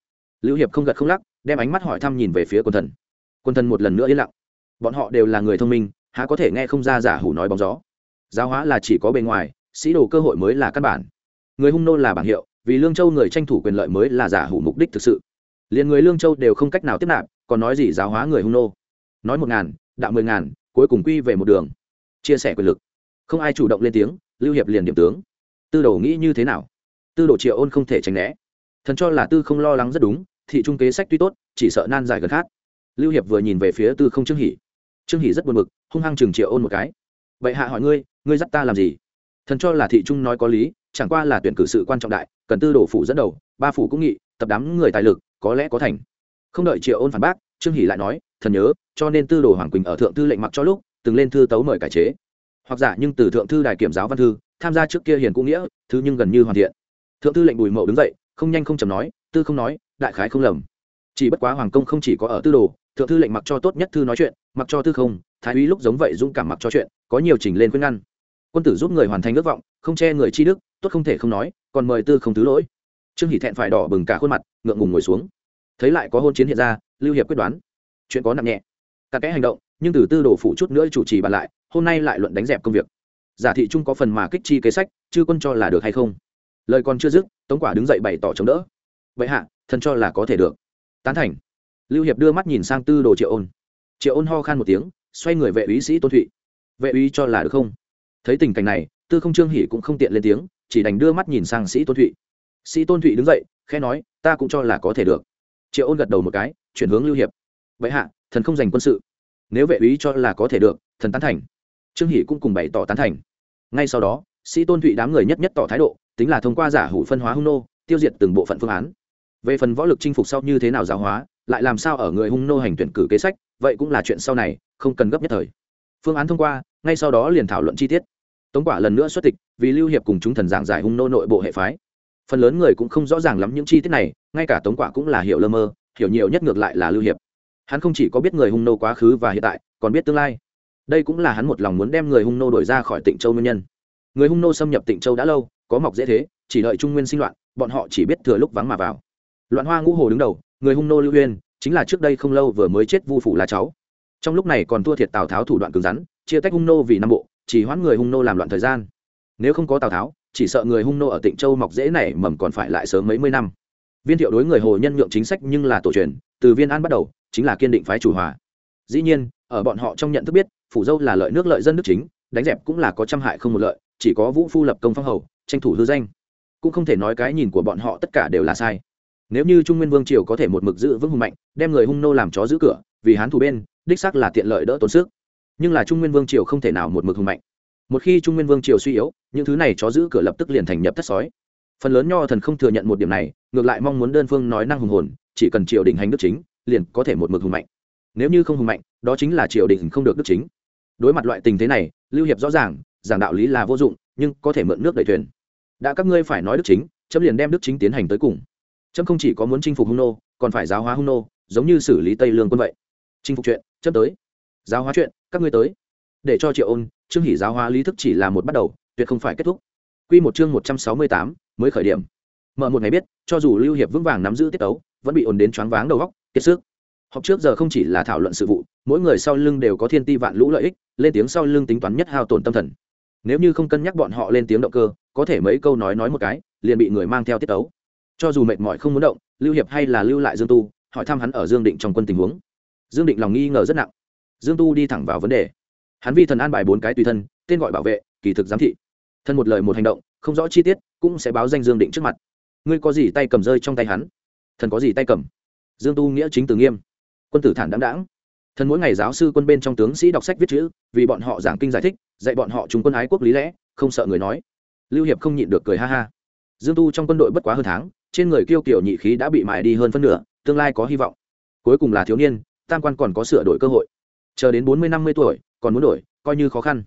Lưu hiệp không gật không lắc, đem ánh mắt hỏi thăm nhìn về phía quân thần. Quân thần một lần nữa yên lặng bọn họ đều là người thông minh, há có thể nghe không ra giả hủ nói bóng gió. Giáo hóa là chỉ có bề ngoài, sĩ đồ cơ hội mới là căn bản. Người hung nô là bảng hiệu, vì lương châu người tranh thủ quyền lợi mới là giả hủ mục đích thực sự. Liền người lương châu đều không cách nào tiếp nạp, còn nói gì giáo hóa người hung nô. Nói một ngàn, đạo mười ngàn, cuối cùng quy về một đường. Chia sẻ quyền lực. Không ai chủ động lên tiếng, lưu hiệp liền điểm tướng. Tư đồ nghĩ như thế nào? Tư đồ triệu ôn không thể tránh né. Thần cho là tư không lo lắng rất đúng, thị trung kế sách tuy tốt, chỉ sợ nan dài gần khát lưu hiệp vừa nhìn về phía tư không trương hỉ trương hỷ rất buồn bực, hung hăng chừng triệu ôn một cái. Vậy hạ hỏi ngươi ngươi dắt ta làm gì? Thần cho là thị trung nói có lý, chẳng qua là tuyển cử sự quan trọng đại, cần tư đồ phủ dẫn đầu, ba phủ cũng nghị, tập đám người tài lực, có lẽ có thành. Không đợi triệu ôn phản bác, trương hỷ lại nói, thần nhớ, cho nên tư đồ hoàng quỳnh ở thượng thư lệnh mặc cho lúc, từng lên thư tấu mời cải chế. Hoặc giả nhưng từ thượng thư đài kiểm giáo văn thư, tham gia trước kia hiền cũng nghĩa, thứ nhưng gần như hoàn thiện. Thượng thư lệnh bùi mậu đứng dậy, không nhanh không chầm nói, tư không nói, đại khái không lầm. Chỉ bất quá hoàng công không chỉ có ở tư đồ thượng thư lệnh mặc cho tốt nhất thư nói chuyện, mặc cho thư không, thái úy lúc giống vậy dũng cảm mặc cho chuyện, có nhiều trình lên khuyên ngăn. Quân tử giúp người hoàn thành ước vọng, không che người chi đức, tốt không thể không nói, còn mời tư không thứ lỗi. Trương hỷ thẹn phải đỏ bừng cả khuôn mặt, ngượng ngùng ngồi xuống. Thấy lại có hôn chiến hiện ra, lưu hiệp quyết đoán. Chuyện có nặng nhẹ. Cả cái hành động, nhưng từ tư đồ phụ chút nữa chủ trì bàn lại, hôm nay lại luận đánh dẹp công việc. Giả thị trung có phần mà kích chi kế sách chứ quân cho là được hay không? Lời còn chưa dứt, tống quả đứng dậy bày tỏ chống đỡ. Vậy hạ, thần cho là có thể được. Tán thành lưu hiệp đưa mắt nhìn sang tư đồ triệu ôn. Triệu ôn ho khan một tiếng, xoay người vệ úy sĩ tôn thụy. Vệ úy cho là được không? Thấy tình cảnh này, tư không trương Hỉ cũng không tiện lên tiếng, chỉ đành đưa mắt nhìn sang sĩ tôn thụy. Sĩ tôn thụy đứng dậy, khẽ nói, ta cũng cho là có thể được. Triệu ôn gật đầu một cái, chuyển hướng lưu hiệp. Vậy hạ, thần không dành quân sự. Nếu vệ úy cho là có thể được, thần tán thành. Trương hỷ cũng cùng bày tỏ tán thành. Ngay sau đó, sĩ tôn thụy đám người nhất nhất tỏ thái độ, tính là thông qua giả hủ phân hóa hung nô, tiêu diệt từng bộ phận phương án. Về phần võ lực chinh phục sau như thế nào giáo hóa lại làm sao ở người hung nô hành tuyển cử kế sách, vậy cũng là chuyện sau này, không cần gấp nhất thời. Phương án thông qua, ngay sau đó liền thảo luận chi tiết. Tống quả lần nữa xuất tịch, vì lưu hiệp cùng chúng thần giảng giải hung nô nội bộ hệ phái. Phần lớn người cũng không rõ ràng lắm những chi tiết này, ngay cả tống quả cũng là hiểu lơ mơ, hiểu nhiều nhất ngược lại là lưu hiệp. Hắn không chỉ có biết người hung nô quá khứ và hiện tại, còn biết tương lai. Đây cũng là hắn một lòng muốn đem người hung nô đổi ra khỏi tịnh châu nguyên nhân. Người hung nô xâm nhập tịnh châu đã lâu, có mọc dễ thế, chỉ đợi trung nguyên sinh loạn, bọn họ chỉ biết thừa lúc vắng mà vào. Loạn hoa ngũ hồ đứng đầu người hung nô lưu huyên, chính là trước đây không lâu vừa mới chết vu phủ là cháu. Trong lúc này còn thua thiệt tào tháo thủ đoạn cứng rắn, chia tách hung nô vì năm bộ, chỉ hoãn người hung nô làm loạn thời gian. Nếu không có tào tháo, chỉ sợ người hung nô ở tịnh châu mọc dễ này mầm còn phải lại sớm mấy mươi năm. Viên thiệu đối người hồ nhân nhượng chính sách nhưng là tổ truyền, từ viên an bắt đầu, chính là kiên định phái chủ hòa. Dĩ nhiên, ở bọn họ trong nhận thức biết, phủ dâu là lợi nước lợi dân nước chính, đánh dẹp cũng là có trăm hại không một lợi, chỉ có vũ phu lập công phong hầu, tranh thủ hư danh. Cũng không thể nói cái nhìn của bọn họ tất cả đều là sai nếu như trung nguyên vương triều có thể một mực giữ vững hùng mạnh, đem người hung nô làm chó giữ cửa, vì hán thủ bên, đích xác là tiện lợi đỡ tốn sức. Nhưng là trung nguyên vương triều không thể nào một mực hùng mạnh. Một khi trung nguyên vương triều suy yếu, những thứ này chó giữ cửa lập tức liền thành nhập thất sói. Phần lớn nho thần không thừa nhận một điểm này, ngược lại mong muốn đơn phương nói năng hùng hồn, chỉ cần triều đình hành đức chính, liền có thể một mực hùng mạnh. Nếu như không hùng mạnh, đó chính là triều đình không được đức chính. Đối mặt loại tình thế này, lưu hiệp rõ ràng, giảng đạo lý là vô dụng, nhưng có thể mượn nước đẩy thuyền. Đã các ngươi phải nói đức chính, chấm liền đem đức chính tiến hành tới cùng chấm không chỉ có muốn chinh phục hung nô, còn phải giáo hóa hung nô, giống như xử lý tây lương quân vậy. Chinh phục chuyện chấm tới. Giáo hóa chuyện, các ngươi tới. Để cho triệu ôn chương hỷ giáo hóa lý thức chỉ là một bắt đầu, tuyệt không phải kết thúc. Q một chương một trăm sáu mươi tám, mới khởi điểm. Mở một ngày biết, cho dù lưu hiệp vững vàng nắm giữ tiết tấu, vẫn bị ồn đến choáng váng đầu góc, kiệt sức. Họp trước giờ không chỉ là thảo luận sự vụ, mỗi người sau lưng đều có thiên ti vạn lũ lợi ích, lên tiếng sau lưng tính toán nhất hao tổn tâm thần. Nếu như không cân nhắc bọn họ lên tiếng động cơ, có thể mấy câu nói nói một cái, liền bị người mang theo tiết tấu cho dù mệt mỏi không muốn động, lưu hiệp hay là lưu lại dương tu, hỏi thăm hắn ở dương định trong quân tình huống. Dương định lòng nghi ngờ rất nặng. Dương tu đi thẳng vào vấn đề. Hắn vi thần an bài bốn cái tùy thân, tên gọi bảo vệ, kỳ thực giám thị. Thân một lời một hành động, không rõ chi tiết, cũng sẽ báo danh dương định trước mặt. Ngươi có gì tay cầm rơi trong tay hắn? Thần có gì tay cầm? Dương tu nghĩa chính từ nghiêm. Quân tử thản đáng đáng thần mỗi ngày giáo sư quân bên trong tướng sĩ đọc sách viết chữ, vì bọn họ giảng kinh giải thích, dạy bọn họ chúng quân ái quốc lý lẽ, không sợ người nói. Lưu hiệp không nhịn được cười ha ha. Dương tu trong quân đội bất quá hơn tháng trên người kiêu kiểu nhị khí đã bị mài đi hơn phân nửa, tương lai có hy vọng. Cuối cùng là thiếu niên, tam quan còn có sửa đổi cơ hội. Chờ đến bốn mươi, năm mươi tuổi, còn muốn đổi, coi như khó khăn.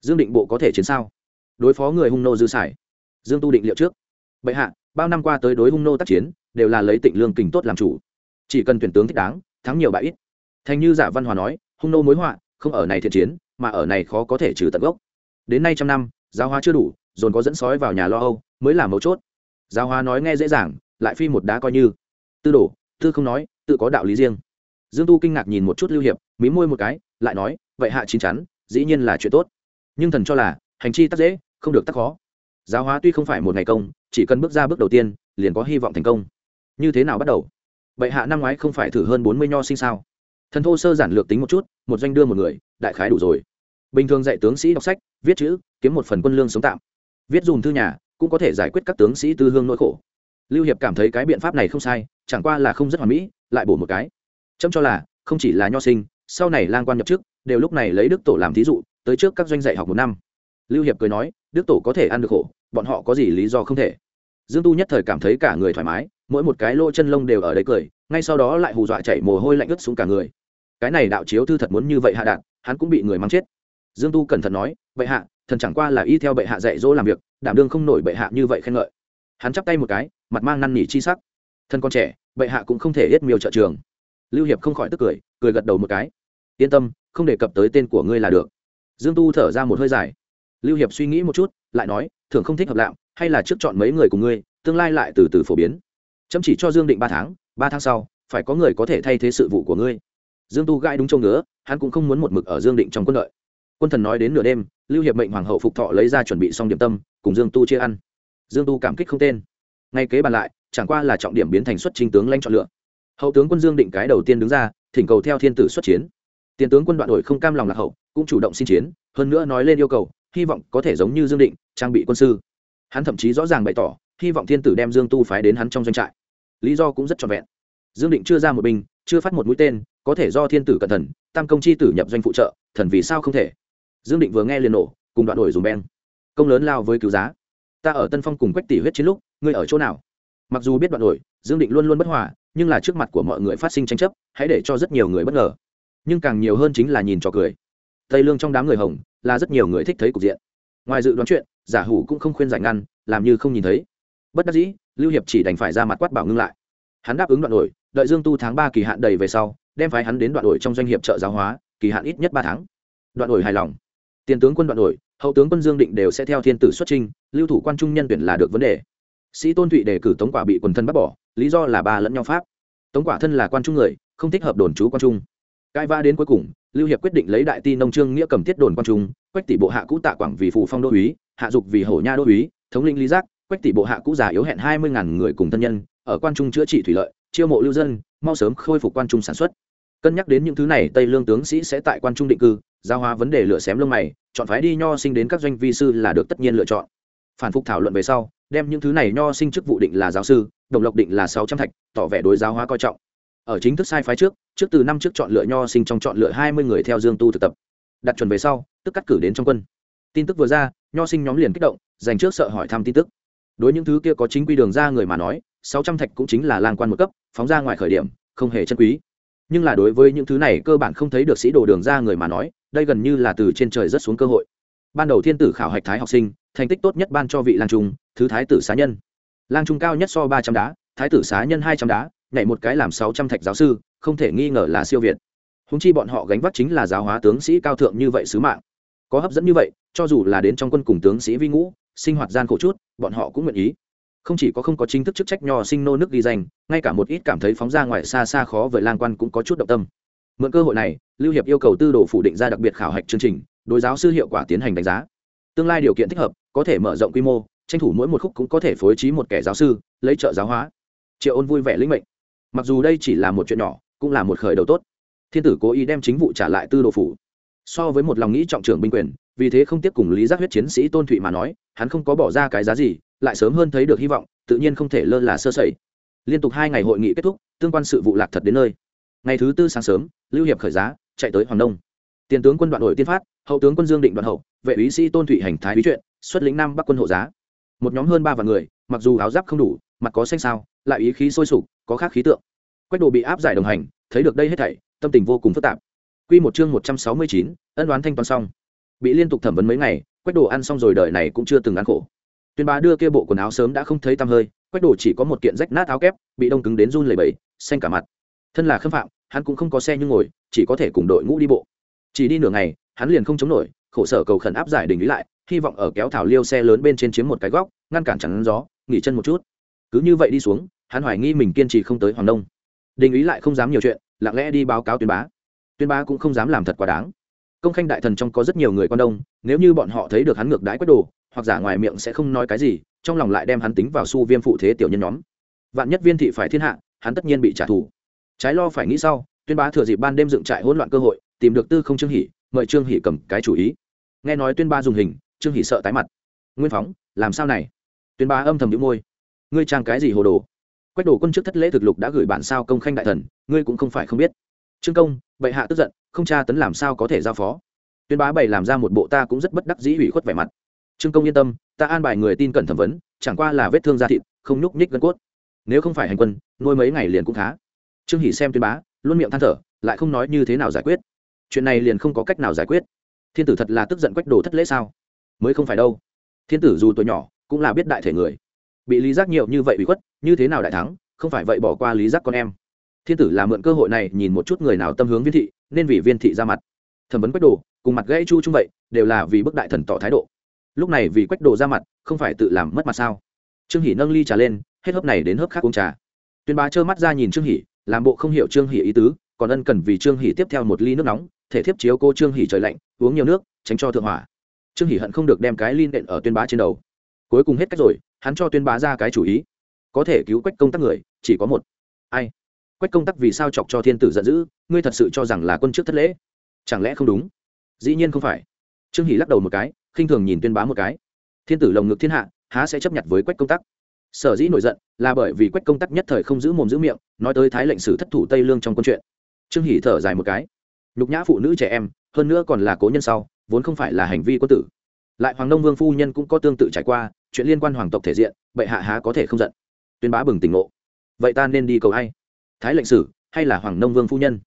Dương định bộ có thể chiến sao? Đối phó người hung nô dư sải. Dương tu định liệu trước. Bệ hạ, bao năm qua tới đối hung nô tác chiến, đều là lấy tịnh lương kình tốt làm chủ. Chỉ cần tuyển tướng thích đáng, thắng nhiều bại ít. Thành như giả văn hòa nói, hung nô mối họa, không ở này thiện chiến, mà ở này khó có thể trừ tận gốc. Đến nay trăm năm, giáo hóa chưa đủ, dồn có dẫn sói vào nhà lo âu, mới là mấu chốt giáo hóa nói nghe dễ dàng, lại phi một đá coi như. Tư đổ tư không nói, tự có đạo lý riêng. Dương tu kinh ngạc nhìn một chút lưu hiệp, mí môi một cái, lại nói, vậy hạ chín chắn, dĩ nhiên là chuyện tốt. Nhưng thần cho là, hành chi tắc dễ, không được tắc khó. Giáo hóa tuy không phải một ngày công, chỉ cần bước ra bước đầu tiên, liền có hy vọng thành công. Như thế nào bắt đầu? Bệ hạ năm ngoái không phải thử hơn bốn mươi nho sinh sao? Thần thô sơ giản lược tính một chút, một doanh đưa một người, đại khái đủ rồi. Bình thường dạy tướng sĩ đọc sách, viết chữ, kiếm một phần quân lương sống tạm. Viết dùm thư nhà cũng có thể giải quyết các tướng sĩ tư hương nỗi khổ. Lưu hiệp cảm thấy cái biện pháp này không sai, chẳng qua là không rất hoàn mỹ, lại bổ một cái. Chấm cho là, không chỉ là nho sinh, sau này lang quan nhập chức, đều lúc này lấy đức tổ làm thí dụ, tới trước các doanh dạy học một năm. Lưu hiệp cười nói, đức tổ có thể ăn được khổ, bọn họ có gì lý do không thể. Dương tu nhất thời cảm thấy cả người thoải mái, mỗi một cái lỗ chân lông đều ở đây cười, ngay sau đó lại hù dọa chảy mồ hôi lạnh ướt xuống cả người. Cái này đạo chiếu thư thật muốn như vậy hạ đạn, hắn cũng bị người mang chết. Dương tu cẩn thận nói, vậy hạ thần chẳng qua là y theo bệ hạ dạy dỗ làm việc, đảm đương không nổi bệ hạ như vậy khen ngợi. Hắn chắp tay một cái, mặt mang năn nỉ chi sắc. Thân con trẻ, bệ hạ cũng không thể hết miêu trợ trường. Lưu hiệp không khỏi tức cười cười gật đầu một cái. Yên tâm, không đề cập tới tên của ngươi là được. Dương tu thở ra một hơi dài. Lưu hiệp suy nghĩ một chút, lại nói thường không thích hợp lạm, hay là trước chọn mấy người của ngươi, tương lai lại từ từ phổ biến. Chấm chỉ cho dương định ba tháng ba tháng sau, phải có người có thể thay thế sự vụ của ngươi. Dương tu gãi đúng châu ngứa, hắn cũng không muốn một mực ở dương định trong quân đội quân thần nói đến nửa đêm, lưu hiệp mệnh hoàng hậu phục thọ lấy ra chuẩn bị xong điểm tâm, cùng dương tu chia ăn. Dương tu cảm kích không tên. Ngay kế bàn lại, chẳng qua là trọng điểm biến thành xuất trình tướng lanh chọn lựa. Hậu tướng quân dương định cái đầu tiên đứng ra, thỉnh cầu theo thiên tử xuất chiến. Tiền tướng quân đoạn đổi không cam lòng lạc hậu, cũng chủ động xin chiến, hơn nữa nói lên yêu cầu, hy vọng có thể giống như dương định, trang bị quân sư. Hắn thậm chí rõ ràng bày tỏ, hy vọng thiên tử đem dương tu phái đến hắn trong doanh trại. Lý do cũng rất trọn vẹn. Dương định chưa ra một binh, chưa phát một mũi tên, có thể do thiên tử cẩn thận, tam công chi tử nhập doanh phụ trợ, thần vì sao không thể? Dương định vừa nghe liền nổ, cùng đoạn đổi dùng beng. Công lớn lao với cứu giá. Ta ở tân phong cùng quách tỷ huyết chiến lúc, ngươi ở chỗ nào? Mặc dù biết đoạn đổi, dương định luôn luôn bất hòa, nhưng là trước mặt của mọi người phát sinh tranh chấp, hãy để cho rất nhiều người bất ngờ. Nhưng càng nhiều hơn chính là nhìn trò cười. Tây lương trong đám người hồng, là rất nhiều người thích thấy cục diện. Ngoài dự đoán chuyện, giả hủ cũng không khuyên giải ngăn, làm như không nhìn thấy. Bất đắc dĩ, lưu hiệp chỉ đành phải ra mặt quát bảo ngưng lại. Hắn đáp ứng đoạn đổi, đợi dương tu tháng ba kỳ hạn đầy về sau, đem phái hắn đến đoạn đổi trong doanh hiệp trợ giáo hóa, kỳ hạn ít nhất ba tháng. Đoạn đổi hài lòng tiền tướng quân đoạn đổi hậu tướng quân dương định đều sẽ theo thiên tử xuất trinh lưu thủ quan trung nhân tuyển là được vấn đề. Sĩ tôn thụy đề cử tống quả bị quần thân bắt bỏ, lý do là ba lẫn nhau pháp. Tống quả thân là quan trung người, không thích hợp đồn trú quan trung. Cãi va đến cuối cùng, lưu hiệp quyết định lấy đại ti nông trương nghĩa cầm tiết đồn quan trung, quách tỷ bộ hạ cũ tạ quảng vì phù phong đô úy, hạ dục vì hổ nha đô úy, thống lĩnh lý giác, quách tỷ bộ hạ cũ già yếu hẹn hai mươi ngàn người cùng thân nhân, ở quan trung chữa trị thủy lợi, chiêu mộ lưu dân, mau sớm khôi phục quan trung sản xuất. Cân nhắc đến những thứ này, tây lương tướng sĩ sẽ tại quan trung định cư, giao hóa vấn đề lựa xém lông mày chọn phái đi nho sinh đến các doanh vi sư là được tất nhiên lựa chọn. Phản phục thảo luận về sau, đem những thứ này nho sinh chức vụ định là giáo sư, đồng lộc định là sáu trăm thạch, tỏ vẻ đối giáo hóa coi trọng. Ở chính thức sai phái trước trước từ năm trước chọn lựa nho sinh trong chọn lựa hai mươi người theo dương tu thực tập. Đặt chuẩn về sau, tức cắt cử đến trong quân. Tin tức vừa ra, nho sinh nhóm liền kích động, dành trước sợ hỏi thăm tin tức. Đối những thứ kia có chính quy đường ra người mà nói, sáu trăm thạch cũng chính là lang quan một cấp, phóng ra ngoài khởi điểm, không hề chân quý. Nhưng là đối với những thứ này cơ bản không thấy được sĩ đồ đường ra người mà nói đây gần như là từ trên trời rất xuống cơ hội. Ban đầu thiên tử khảo hạch thái học sinh, thành tích tốt nhất ban cho vị lang trung, thứ thái tử xá nhân. Lang trung cao nhất so ba trăm đá, thái tử xá nhân hai trăm đá, nhảy một cái làm sáu trăm thạch giáo sư, không thể nghi ngờ là siêu việt. Húng chi bọn họ gánh vác chính là giáo hóa tướng sĩ cao thượng như vậy sứ mạng. Có hấp dẫn như vậy, cho dù là đến trong quân cùng tướng sĩ vi ngũ, sinh hoạt gian khổ chút, bọn họ cũng nguyện ý. Không chỉ có không có chính thức chức trách nho sinh nô nước ghi danh, ngay cả một ít cảm thấy phóng ra ngoài xa xa khó với lang quan cũng có chút động tâm mượn cơ hội này, lưu hiệp yêu cầu tư đồ phủ định ra đặc biệt khảo hạch chương trình, đối giáo sư hiệu quả tiến hành đánh giá. Tương lai điều kiện thích hợp, có thể mở rộng quy mô, tranh thủ mỗi một khúc cũng có thể phối trí một kẻ giáo sư, lấy trợ giáo hóa. Triệu ôn vui vẻ lĩnh mệnh. Mặc dù đây chỉ là một chuyện nhỏ, cũng là một khởi đầu tốt. Thiên tử cố ý đem chính vụ trả lại tư đồ phủ. So với một lòng nghĩ trọng trưởng binh quyền, vì thế không tiếp cùng lý giác huyết chiến sĩ tôn thụy mà nói, hắn không có bỏ ra cái giá gì, lại sớm hơn thấy được hy vọng, tự nhiên không thể lơ là sơ sẩy. Liên tục hai ngày hội nghị kết thúc, tương quan sự vụ lạc thật đến nơi ngày thứ tư sáng sớm lưu hiệp khởi giá chạy tới hoàng đông. Tiền tướng quân đoạn đội tiên phát hậu tướng quân dương định đoạn hậu vệ úy sĩ tôn thụy hành thái bí chuyện xuất lĩnh nam bắc quân hộ giá. Một nhóm hơn ba vạn người mặc dù áo giáp không đủ mặt có xanh sao lại ý khí sôi sục có khác khí tượng. Quách đồ bị áp giải đồng hành thấy được đây hết thảy tâm tình vô cùng phức tạp. Quy một chương một trăm sáu mươi chín, ân đoán thanh toán xong. Bị liên tục thẩm vấn mấy ngày, quách đồ ăn xong rồi đời này cũng chưa từng ăn khổ. Tuyên bá đưa kia bộ quần áo sớm đã không thấy tăm hơi, quách đồ chỉ có một kiện rách nát áo kép bị đông cứng đến run lẩy bẩy xanh cả mặt thân là khâm phạm, hắn cũng không có xe nhưng ngồi, chỉ có thể cùng đội ngũ đi bộ. Chỉ đi nửa ngày, hắn liền không chống nổi, khổ sở cầu khẩn áp giải đình lý lại, hy vọng ở kéo thảo liêu xe lớn bên trên chiếm một cái góc, ngăn cản chắn gió, nghỉ chân một chút. Cứ như vậy đi xuống, hắn hoài nghi mình kiên trì không tới hoàng đông. Đình ý lại không dám nhiều chuyện, lặng lẽ đi báo cáo tuyên bá. Tuyên bá cũng không dám làm thật quá đáng. Công khanh đại thần trong có rất nhiều người quan đông, nếu như bọn họ thấy được hắn ngược đãi quét đồ, hoặc giả ngoài miệng sẽ không nói cái gì, trong lòng lại đem hắn tính vào su viêm phụ thế tiểu nhân nhóm. Vạn nhất viên thị phải thiên hạ, hắn tất nhiên bị trả thù trái lo phải nghĩ sau, tuyên bá thừa dịp ban đêm dựng trại hỗn loạn cơ hội, tìm được tư không trương hỷ, mời trương hỷ cầm cái chủ ý. Nghe nói tuyên ba dùng hình, trương hỷ sợ tái mặt. Nguyên phóng, làm sao này? Tuyên ba âm thầm nhíu môi. Ngươi trang cái gì hồ đồ? Quách đồ quân chức thất lễ thực lục đã gửi bản sao công khanh đại thần, ngươi cũng không phải không biết. Trương công, bệ hạ tức giận, không tra tấn làm sao có thể giao phó. Tuyên bá bày làm ra một bộ ta cũng rất bất đắc dĩ ủy khuất vẻ mặt. Trương công yên tâm, ta an bài người tin cẩn thẩm vấn, chẳng qua là vết thương da thịt, không nhúc nhích gân cốt. Nếu không phải hành quân, nuôi mấy ngày liền cũng khá trương hỷ xem tuyên bá, luôn miệng than thở, lại không nói như thế nào giải quyết. Chuyện này liền không có cách nào giải quyết. Thiên tử thật là tức giận quách đồ thất lễ sao? Mới không phải đâu. Thiên tử dù tuổi nhỏ, cũng là biết đại thể người. Bị lý giác nhiều như vậy bị khuất, như thế nào đại thắng, không phải vậy bỏ qua lý giác con em. Thiên tử là mượn cơ hội này nhìn một chút người nào tâm hướng viên thị, nên vì viên thị ra mặt. Thẩm vấn quách đồ, cùng mặt gãy chu chung vậy, đều là vì bức đại thần tỏ thái độ. Lúc này vì quách đồ ra mặt, không phải tự làm mất mặt sao? Trương hỷ nâng ly trà lên, hết hớp này đến hớp khác uống trà. Tuyên bá trơ mắt ra nhìn trương hỷ làm bộ không hiểu trương hỷ ý tứ, còn ân cần vì trương hỷ tiếp theo một ly nước nóng, thể thiếp chiếu cô trương hỷ trời lạnh, uống nhiều nước, tránh cho thượng hỏa. Trương hỷ hận không được đem cái ly nện ở tuyên bá trên đầu. Cuối cùng hết cách rồi, hắn cho tuyên bá ra cái chủ ý. Có thể cứu quách công tác người, chỉ có một. Ai? Quách công tác vì sao chọc cho thiên tử giận dữ, ngươi thật sự cho rằng là quân trước thất lễ? Chẳng lẽ không đúng? Dĩ nhiên không phải. Trương hỷ lắc đầu một cái, khinh thường nhìn tuyên bá một cái. Thiên tử lồng ngực thiên hạ, há sẽ chấp nhận với quách công tác sở dĩ nổi giận là bởi vì quách công tác nhất thời không giữ mồm giữ miệng, nói tới thái lệnh sử thất thủ tây lương trong câu chuyện. Trương hỷ thở dài một cái. Nhục nhã phụ nữ trẻ em, hơn nữa còn là cố nhân sau, vốn không phải là hành vi quân tử. Lại hoàng nông vương phu nhân cũng có tương tự trải qua, chuyện liên quan hoàng tộc thể diện, bệ hạ há có thể không giận. Tuyên bá bừng tỉnh ngộ. Vậy ta nên đi cầu ai? Thái lệnh sử hay là hoàng nông vương phu nhân?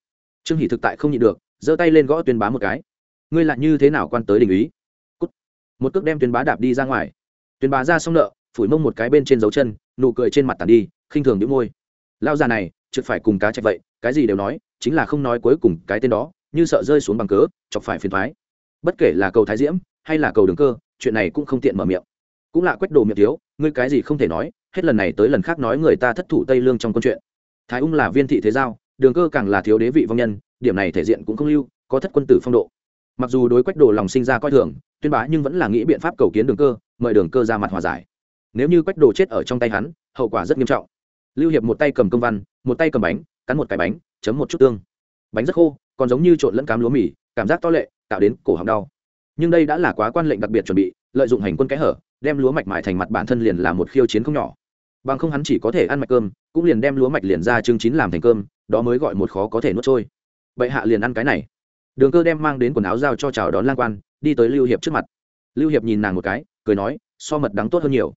Trương hỷ thực tại không nhịn được, giơ tay lên gõ tuyên bá một cái. Ngươi lại như thế nào quan tới đình ý? Cút. một cước đem tuyên bá đạp đi ra ngoài. Tuyên bá ra xong nợ phủi mông một cái bên trên dấu chân, nụ cười trên mặt tàn đi, khinh thường những môi. Lao già này, trực phải cùng cá chạch vậy, cái gì đều nói, chính là không nói cuối cùng cái tên đó, như sợ rơi xuống bằng cớ, chọc phải phiền thoái bất kể là cầu thái diễm, hay là cầu đường cơ, chuyện này cũng không tiện mở miệng. Cũng là quét đồ miệng thiếu, ngươi cái gì không thể nói, hết lần này tới lần khác nói người ta thất thủ tây lương trong câu chuyện. Thái ung là viên thị thế giao, đường cơ càng là thiếu đế vị vong nhân, điểm này thể diện cũng không lưu, có thất quân tử phong độ. Mặc dù đối quách đồ lòng sinh ra coi thường, tuyên bá nhưng vẫn là nghĩ biện pháp cầu kiến đường cơ, mời đường cơ ra mặt hòa giải nếu như quách đồ chết ở trong tay hắn, hậu quả rất nghiêm trọng. Lưu hiệp một tay cầm công văn, một tay cầm bánh, cắn một cái bánh, chấm một chút tương. Bánh rất khô, còn giống như trộn lẫn cám lúa mì, cảm giác to lệ, tạo đến cổ họng đau. Nhưng đây đã là quá quan lệnh đặc biệt chuẩn bị, lợi dụng hành quân kẽ hở, đem lúa mạch mại thành mặt bản thân liền là một khiêu chiến không nhỏ. Bằng không hắn chỉ có thể ăn mạch cơm, cũng liền đem lúa mạch liền ra chương chín làm thành cơm, đó mới gọi một khó có thể nuốt trôi. Bệ hạ liền ăn cái này. Đường cơ đem mang đến quần áo giao cho chào đón lang quan, đi tới lưu hiệp trước mặt. Lưu hiệp nhìn nàng một cái, cười nói, so mật đắng tốt hơn nhiều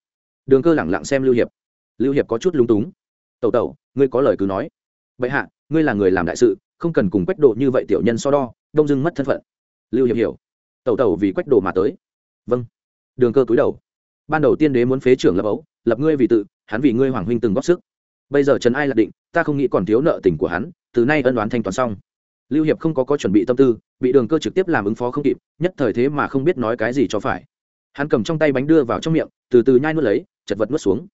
đường cơ lẳng lặng xem lưu hiệp. Lưu hiệp có chút lúng túng. Tẩu tẩu, ngươi có lời cứ nói. Bệ hạ, ngươi là người làm đại sự, không cần cùng quách độ như vậy tiểu nhân so đo, đông dưng mất thân phận. Lưu hiệp hiểu. Tẩu tẩu vì quách đồ mà tới. Vâng. Đường cơ túi đầu. Ban đầu tiên đế muốn phế trưởng lập ấu, lập ngươi vì tự, hắn vì ngươi hoàng huynh từng góp sức. Bây giờ trần ai lạc định, ta không nghĩ còn thiếu nợ tình của hắn, từ nay ân đoán thanh toán xong. Lưu hiệp không có có chuẩn bị tâm tư, bị đường cơ trực tiếp làm ứng phó không kịp, nhất thời thế mà không biết nói cái gì cho phải. Hắn cầm trong tay bánh đưa vào trong miệng, từ từ nhai nuốt lấy chật vật nuốt xuống.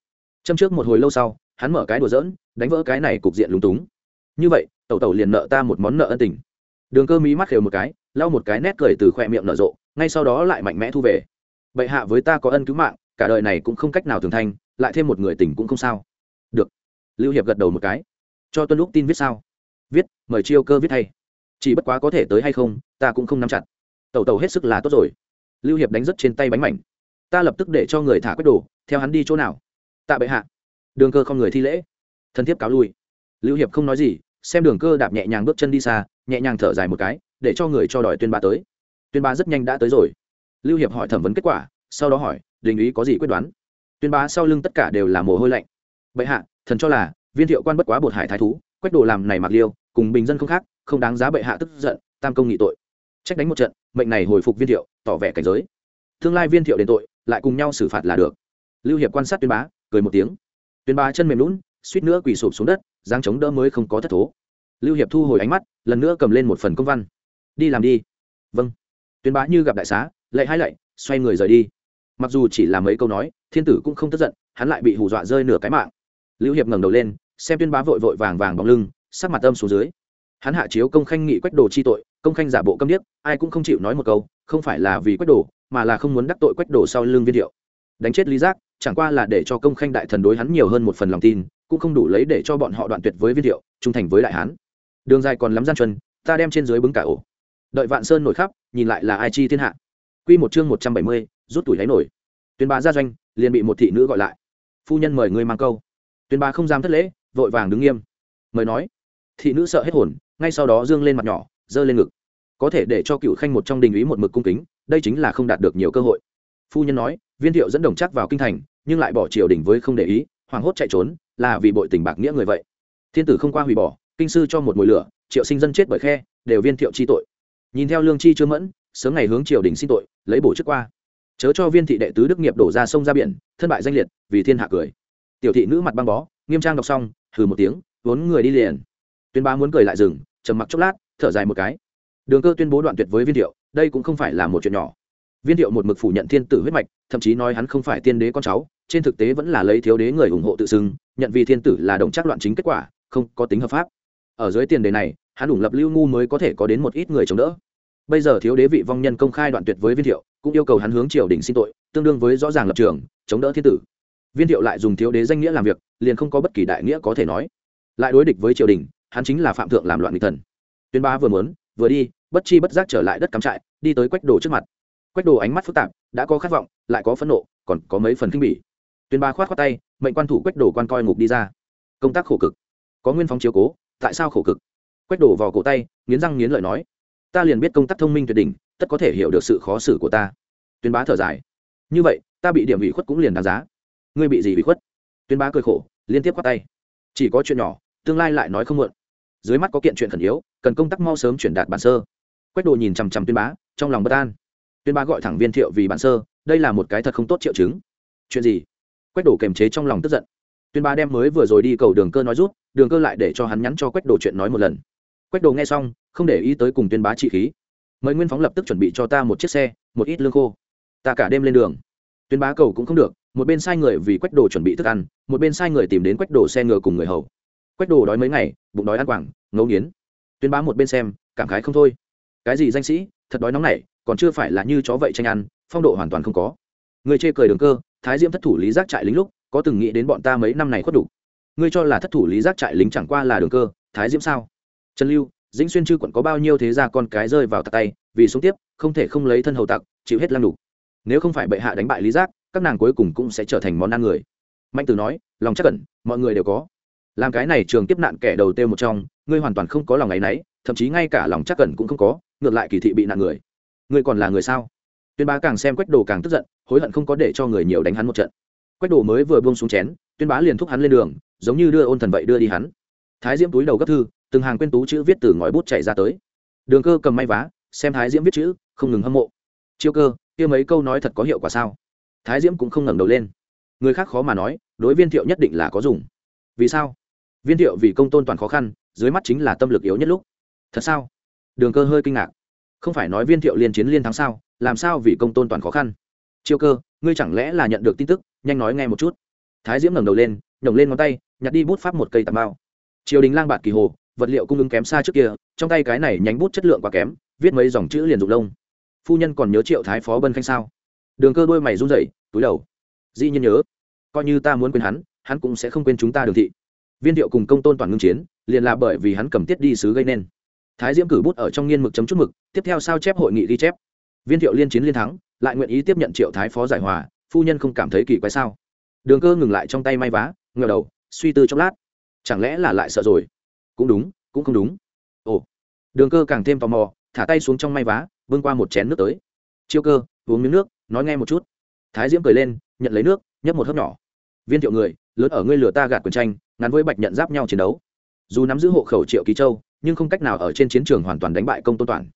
Châm trước một hồi lâu sau, hắn mở cái đùa dỡn đánh vỡ cái này cục diện lúng túng. Như vậy, tẩu tẩu liền nợ ta một món nợ ân tình. Đường cơ mí mắt khều một cái, lau một cái nét cười từ khoe miệng nở rộ, ngay sau đó lại mạnh mẽ thu về. Bệ hạ với ta có ân cứu mạng, cả đời này cũng không cách nào thường thanh lại thêm một người tình cũng không sao. Được. Lưu hiệp gật đầu một cái. Cho tuân lúc tin viết sao? Viết, mời chiêu cơ viết thay. Chỉ bất quá có thể tới hay không, ta cũng không nắm chặt. Tẩu tẩu hết sức là tốt rồi. Lưu hiệp đánh rất trên tay bánh mảnh. Ta lập tức để cho người thả quét đồ theo hắn đi chỗ nào? Tạ bệ hạ. Đường cơ không người thi lễ. Thân thiết cáo lui. Lưu hiệp không nói gì, xem đường cơ đạp nhẹ nhàng bước chân đi xa, nhẹ nhàng thở dài một cái, để cho người cho đòi tuyên ba tới. Tuyên ba rất nhanh đã tới rồi. Lưu hiệp hỏi thẩm vấn kết quả, sau đó hỏi, đình ý có gì quyết đoán? Tuyên bá sau lưng tất cả đều là mồ hôi lạnh. Bệ hạ, thần cho là viên thiệu quan bất quá bột hải thái thú, quách đồ làm này mặc liêu, cùng bình dân không khác, không đáng giá bệ hạ tức giận, tam công nghị tội. Trách đánh một trận, mệnh này hồi phục viên thiệu, tỏ vẻ cảnh giới. Tương lai viên thiệu đền tội, lại cùng nhau xử phạt là được lưu hiệp quan sát tuyên bá, cười một tiếng. Tuyên bá chân mềm lún, suýt nữa quỳ sụp xuống đất giang chống đỡ mới không có thất thố. Lưu hiệp thu hồi ánh mắt, lần nữa cầm lên một phần công văn. Đi làm đi. Vâng. Tuyên bá như gặp đại xá lệ hai lạy, xoay người rời đi. Mặc dù chỉ là mấy câu nói, thiên tử cũng không tức giận, hắn lại bị hù dọa rơi nửa cái mạng. Lưu hiệp ngẩng đầu lên, xem tuyên bá vội vội vàng vàng bóng lưng, sắc mặt âm xuống dưới. Hắn hạ chiếu công khanh nghị quách đồ chi tội, công khanh giả bộ câm điếc, ai cũng không chịu nói một câu, không phải là vì quách đồ, mà là không muốn đắc tội quách đồ sau lưng viên hiệu đánh chết lý giác chẳng qua là để cho công khanh đại thần đối hắn nhiều hơn một phần lòng tin, cũng không đủ lấy để cho bọn họ đoạn tuyệt với viên thiệu, trung thành với đại hán. Đường dài còn lắm gian chân ta đem trên dưới bứng cả ổ. Đợi vạn sơn nổi khắp, nhìn lại là ai chi thiên hạ. Quy một chương một trăm bảy mươi, rút tuổi lấy nổi. Tuyên bá gia doanh, liền bị một thị nữ gọi lại. Phu nhân mời ngươi mang câu. Tuyên bá không dám thất lễ, vội vàng đứng nghiêm. Mời nói. Thị nữ sợ hết hồn, ngay sau đó dương lên mặt nhỏ, giơ lên ngực. Có thể để cho cựu khanh một trong đình ý một mực cung kính, đây chính là không đạt được nhiều cơ hội. Phu nhân nói viên thiệu dẫn đồng chắc vào kinh thành, nhưng lại bỏ triều đình với không để ý, hoảng hốt chạy trốn, là vì bội tình bạc nghĩa người vậy. Thiên tử không qua hủy bỏ, kinh sư cho một mùi lửa, triệu sinh dân chết bởi khe, đều viên thiệu chi tội. Nhìn theo lương chi chưa mẫn, sớm ngày hướng triều đình xin tội, lấy bổ chức qua. Chớ cho viên thị đệ tứ đức nghiệp đổ ra sông ra biển, thân bại danh liệt, vì thiên hạ cười. Tiểu thị nữ mặt băng bó, nghiêm trang đọc xong, hừ một tiếng, vốn người đi liền. Tuyên bá muốn cười lại dừng, trầm mặc chốc lát, thở dài một cái. Đường cơ tuyên bố đoạn tuyệt với viên thiệu, đây cũng không phải là một chuyện nhỏ viên thiệu một mực phủ nhận thiên tử huyết mạch, thậm chí nói hắn không phải tiên đế con cháu, trên thực tế vẫn là lấy thiếu đế người ủng hộ tự xưng, nhận vì thiên tử là đồng chắc loạn chính kết quả, không có tính hợp pháp. Ở dưới tiền đề này, hắn đủ lập lưu ngu mới có thể có đến một ít người chống đỡ. Bây giờ thiếu đế vị vong nhân công khai đoạn tuyệt với viên thiệu, cũng yêu cầu hắn hướng triều đình xin tội, tương đương với rõ ràng lập trường, chống đỡ thiên tử. Viên thiệu lại dùng thiếu đế danh nghĩa làm việc, liền không có bất kỳ đại nghĩa có thể nói. Lại đối địch với triều đình, hắn chính là phạm thượng làm loạn nghịch thần. Tuyên ba vừa muốn, vừa đi, bất chi bất giác trở lại đất cắm trại, đi tới quách đồ trước mặt quách đồ ánh mắt phức tạp, đã có khát vọng, lại có phẫn nộ, còn có mấy phần kinh bỉ. Tuyên bá khoát khoát tay, mệnh quan thủ quách đồ quan coi ngục đi ra. Công tác khổ cực. Có nguyên phóng chiếu cố, tại sao khổ cực? Quách đổ vào cổ tay, nghiến răng nghiến lợi nói, ta liền biết công tác thông minh tuyệt đỉnh, tất có thể hiểu được sự khó xử của ta. Tuyên bá thở dài, như vậy, ta bị điểm ủy khuất cũng liền đáng giá. Ngươi bị gì ủy khuất? Tuyên bá cười khổ, liên tiếp khoát tay, chỉ có chuyện nhỏ, tương lai lại nói không muộn. Dưới mắt có kiện chuyện khẩn yếu, cần công tác mau sớm chuyển đạt bản sơ. Quách đồ nhìn chằm chằm tuyên bá, trong lòng bất an tuyên bá gọi thẳng viên thiệu vì bản sơ, đây là một cái thật không tốt triệu chứng. Chuyện gì? Quách đồ kềm chế trong lòng tức giận. Tuyên bá đem mới vừa rồi đi cầu đường cơ nói rút, đường cơ lại để cho hắn nhắn cho quách đồ chuyện nói một lần. Quách đồ nghe xong, không để ý tới cùng tuyên bá trị khí. Mời nguyên phóng lập tức chuẩn bị cho ta một chiếc xe, một ít lương khô. Ta cả đêm lên đường. Tuyên bá cầu cũng không được, một bên sai người vì quách đồ chuẩn bị thức ăn, một bên sai người tìm đến quách đồ xe ngựa cùng người hầu. Quách đồ đói mấy ngày, bụng đói ăn quảng, ngấu nghiến. Tuyên bá một bên xem, cảm khái không thôi. Cái gì danh sĩ thật đói nóng này còn chưa phải là như chó vậy tranh ăn phong độ hoàn toàn không có. Người chê cười đường cơ thái diễm thất thủ lý giác trại lính lúc có từng nghĩ đến bọn ta mấy năm này khuất đủ. Ngươi cho là thất thủ lý giác trại lính chẳng qua là đường cơ thái diễm sao? Trần lưu dĩnh xuyên chư quận có bao nhiêu thế gia con cái rơi vào tạc tay vì sống tiếp không thể không lấy thân hầu tặc chịu hết lăng đủ. nếu không phải bệ hạ đánh bại lý giác các nàng cuối cùng cũng sẽ trở thành món ăn người. Mạnh tử nói lòng chắc cẩn mọi người đều có. Làm cái này trường tiếp nạn kẻ đầu tiêu một trong ngươi hoàn toàn không có lòng ấy nấy, thậm chí ngay cả lòng chắc cẩn cũng không có ngược lại kỳ thị bị nạn người. Ngươi còn là người sao? Tuyên bá càng xem quách đồ càng tức giận, hối hận không có để cho người nhiều đánh hắn một trận. Quách đồ mới vừa buông xuống chén, tuyên bá liền thúc hắn lên đường, giống như đưa ôn thần vậy đưa đi hắn. Thái diễm túi đầu gấp thư, từng hàng quên tú chữ viết từ ngòi bút chạy ra tới. Đường cơ cầm may vá, xem thái diễm viết chữ, không ngừng hâm mộ. Chiêu cơ, kia mấy câu nói thật có hiệu quả sao? Thái diễm cũng không ngẩng đầu lên. Người khác khó mà nói, đối viên thiệu nhất định là có dùng. Vì sao? Viên thiệu vì công tôn toàn khó khăn, dưới mắt chính là tâm lực yếu nhất lúc. Thật sao? Đường cơ hơi kinh ngạc. Không phải nói viên thiệu liên chiến liên thắng sao? Làm sao vì công tôn toàn khó khăn? Chiêu cơ, ngươi chẳng lẽ là nhận được tin tức? Nhanh nói nghe một chút. Thái diễm ngẩng đầu lên, nhổng lên ngón tay, nhặt đi bút pháp một cây tạp bao triều đình lang bạt kỳ hồ, vật liệu cung ứng kém xa trước kia, trong tay cái này nhánh bút chất lượng quá kém, viết mấy dòng chữ liền rụng lông. Phu nhân còn nhớ triệu thái phó bân khanh sao? Đường cơ đôi mày run rẩy, túi đầu. Dĩ nhiên nhớ. Coi như ta muốn quên hắn hắn cũng sẽ không quên chúng ta đường thị. Viên thiệu cùng công tôn toàn ngưng chiến, liền là bởi vì hắn cầm tiết đi sứ gây nên thái diễm cử bút ở trong nghiên mực chấm chút mực, tiếp theo sao chép hội nghị ghi chép. Viên thiệu liên chiến liên thắng, lại nguyện ý tiếp nhận triệu thái phó giải hòa, phu nhân không cảm thấy kỳ quái sao? Đường cơ ngừng lại trong tay may vá ngờ đầu, suy tư chốc lát. Chẳng lẽ là lại sợ rồi? Cũng đúng, cũng không đúng. Ồ. Đường cơ càng thêm tò mò, thả tay xuống trong may vá vươn qua một chén nước tới. Chiêu cơ, uống miếng nước, nói nghe một chút. Thái diễm cười lên, nhận lấy nước, nhấp một hớp nhỏ. Viên thiệu người, lớn ở ngươi lừa ta gạt quyền tranh, ngắn với bạch nhận giáp nhau chiến đấu. Dù nắm giữ hộ khẩu triệu ký châu nhưng không cách nào ở trên chiến trường hoàn toàn đánh bại công tôn toàn.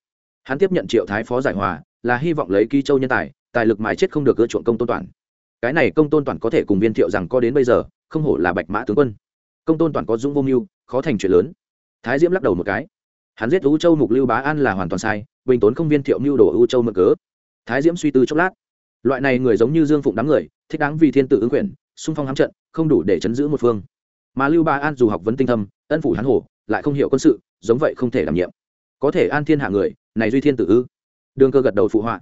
Hắn tiếp nhận triệu thái phó giải hòa, là hy vọng lấy ký châu nhân tài tài lực mài chết không được ưa chuộng công tôn toàn. Cái này công tôn toàn có thể cùng viên thiệu rằng có đến bây giờ, không hổ là bạch mã tướng quân. Công tôn toàn có dũng vô mưu, khó thành chuyện lớn. Thái diễm lắc đầu một cái. Hắn giết u châu mục lưu bá an là hoàn toàn sai, bình tốn không viên thiệu mưu đồ u châu mượn cớ. Thái diễm suy tư chốc lát. Loại này người giống như dương phụng đám người, thích đáng vì thiên tử ứng quyền, xung phong hám trận, không đủ để chấn giữ một phương. Mà lưu bá an dù học vấn tinh thâm, ân phủ hắn hổ, lại không hiểu quân sự giống vậy không thể đảm nhiệm. Có thể an thiên hạ người, này duy thiên tử ư? Đương cơ gật đầu phụ họa.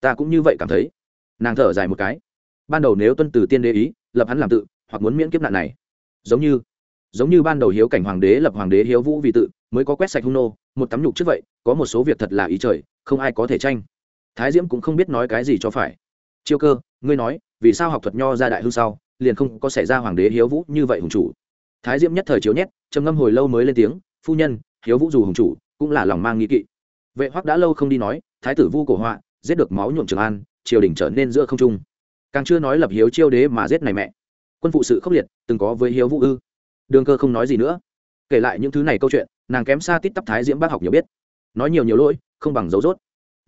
Ta cũng như vậy cảm thấy. Nàng thở dài một cái. Ban đầu nếu tuân từ tiên đế ý, lập hắn làm tự, hoặc muốn miễn kiếp nạn này. Giống như giống như ban đầu hiếu cảnh hoàng đế lập hoàng đế hiếu vũ vì tự, mới có quét sạch hung nô, một tắm nhục trước vậy, có một số việc thật là ý trời, không ai có thể tranh. Thái diễm cũng không biết nói cái gì cho phải. Chiêu cơ, ngươi nói, vì sao học thuật nho ra đại hưng sau, liền không có xảy ra hoàng đế hiếu vũ như vậy hùng chủ? Thái diễm nhất thời chiếu nhét, trầm ngâm hồi lâu mới lên tiếng, phu nhân hiếu vũ dù hùng chủ cũng là lòng mang nghi kỵ. Vệ hoắc đã lâu không đi nói, thái tử vu cổ họa, giết được máu nhuộm trường an, triều đình trở nên giữa không trung. Càng chưa nói lập hiếu chiêu đế mà giết này mẹ. Quân phụ sự khốc liệt, từng có với hiếu vũ ư. Đường cơ không nói gì nữa. Kể lại những thứ này câu chuyện, nàng kém xa tít tắp thái diễm bác học nhiều biết. Nói nhiều nhiều lỗi, không bằng dấu dốt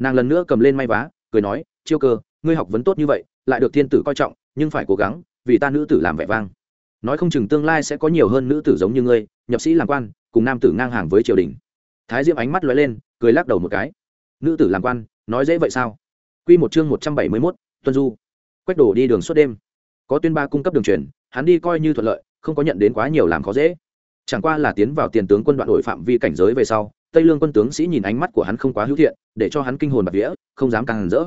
nàng lần nữa cầm lên may vá, cười nói, chiêu cơ, ngươi học vấn tốt như vậy, lại được thiên tử coi trọng, nhưng phải cố gắng, vì ta nữ tử làm vẻ vang. Nói không chừng tương lai sẽ có nhiều hơn nữ tử giống như ngươi, nhập sĩ làm quan cùng nam tử ngang hàng với triều đình thái diễm ánh mắt lóe lên cười lắc đầu một cái nữ tử làm quan nói dễ vậy sao Quy một chương một trăm bảy mươi 171, Tuân Du. Quách đổ đi đường suốt đêm. Có tuyên ba cung cấp đường truyền, hắn đi coi như thuận lợi, không có nhận đến quá nhiều làm khó dễ. Chẳng qua là tiến vào tiền tướng quân đoạn đội phạm vi cảnh giới về sau, Tây Lương quân tướng sĩ nhìn ánh mắt của hắn không quá hữu thiện, để cho hắn kinh hồn bạt vía, không dám càng hẳn rỡ.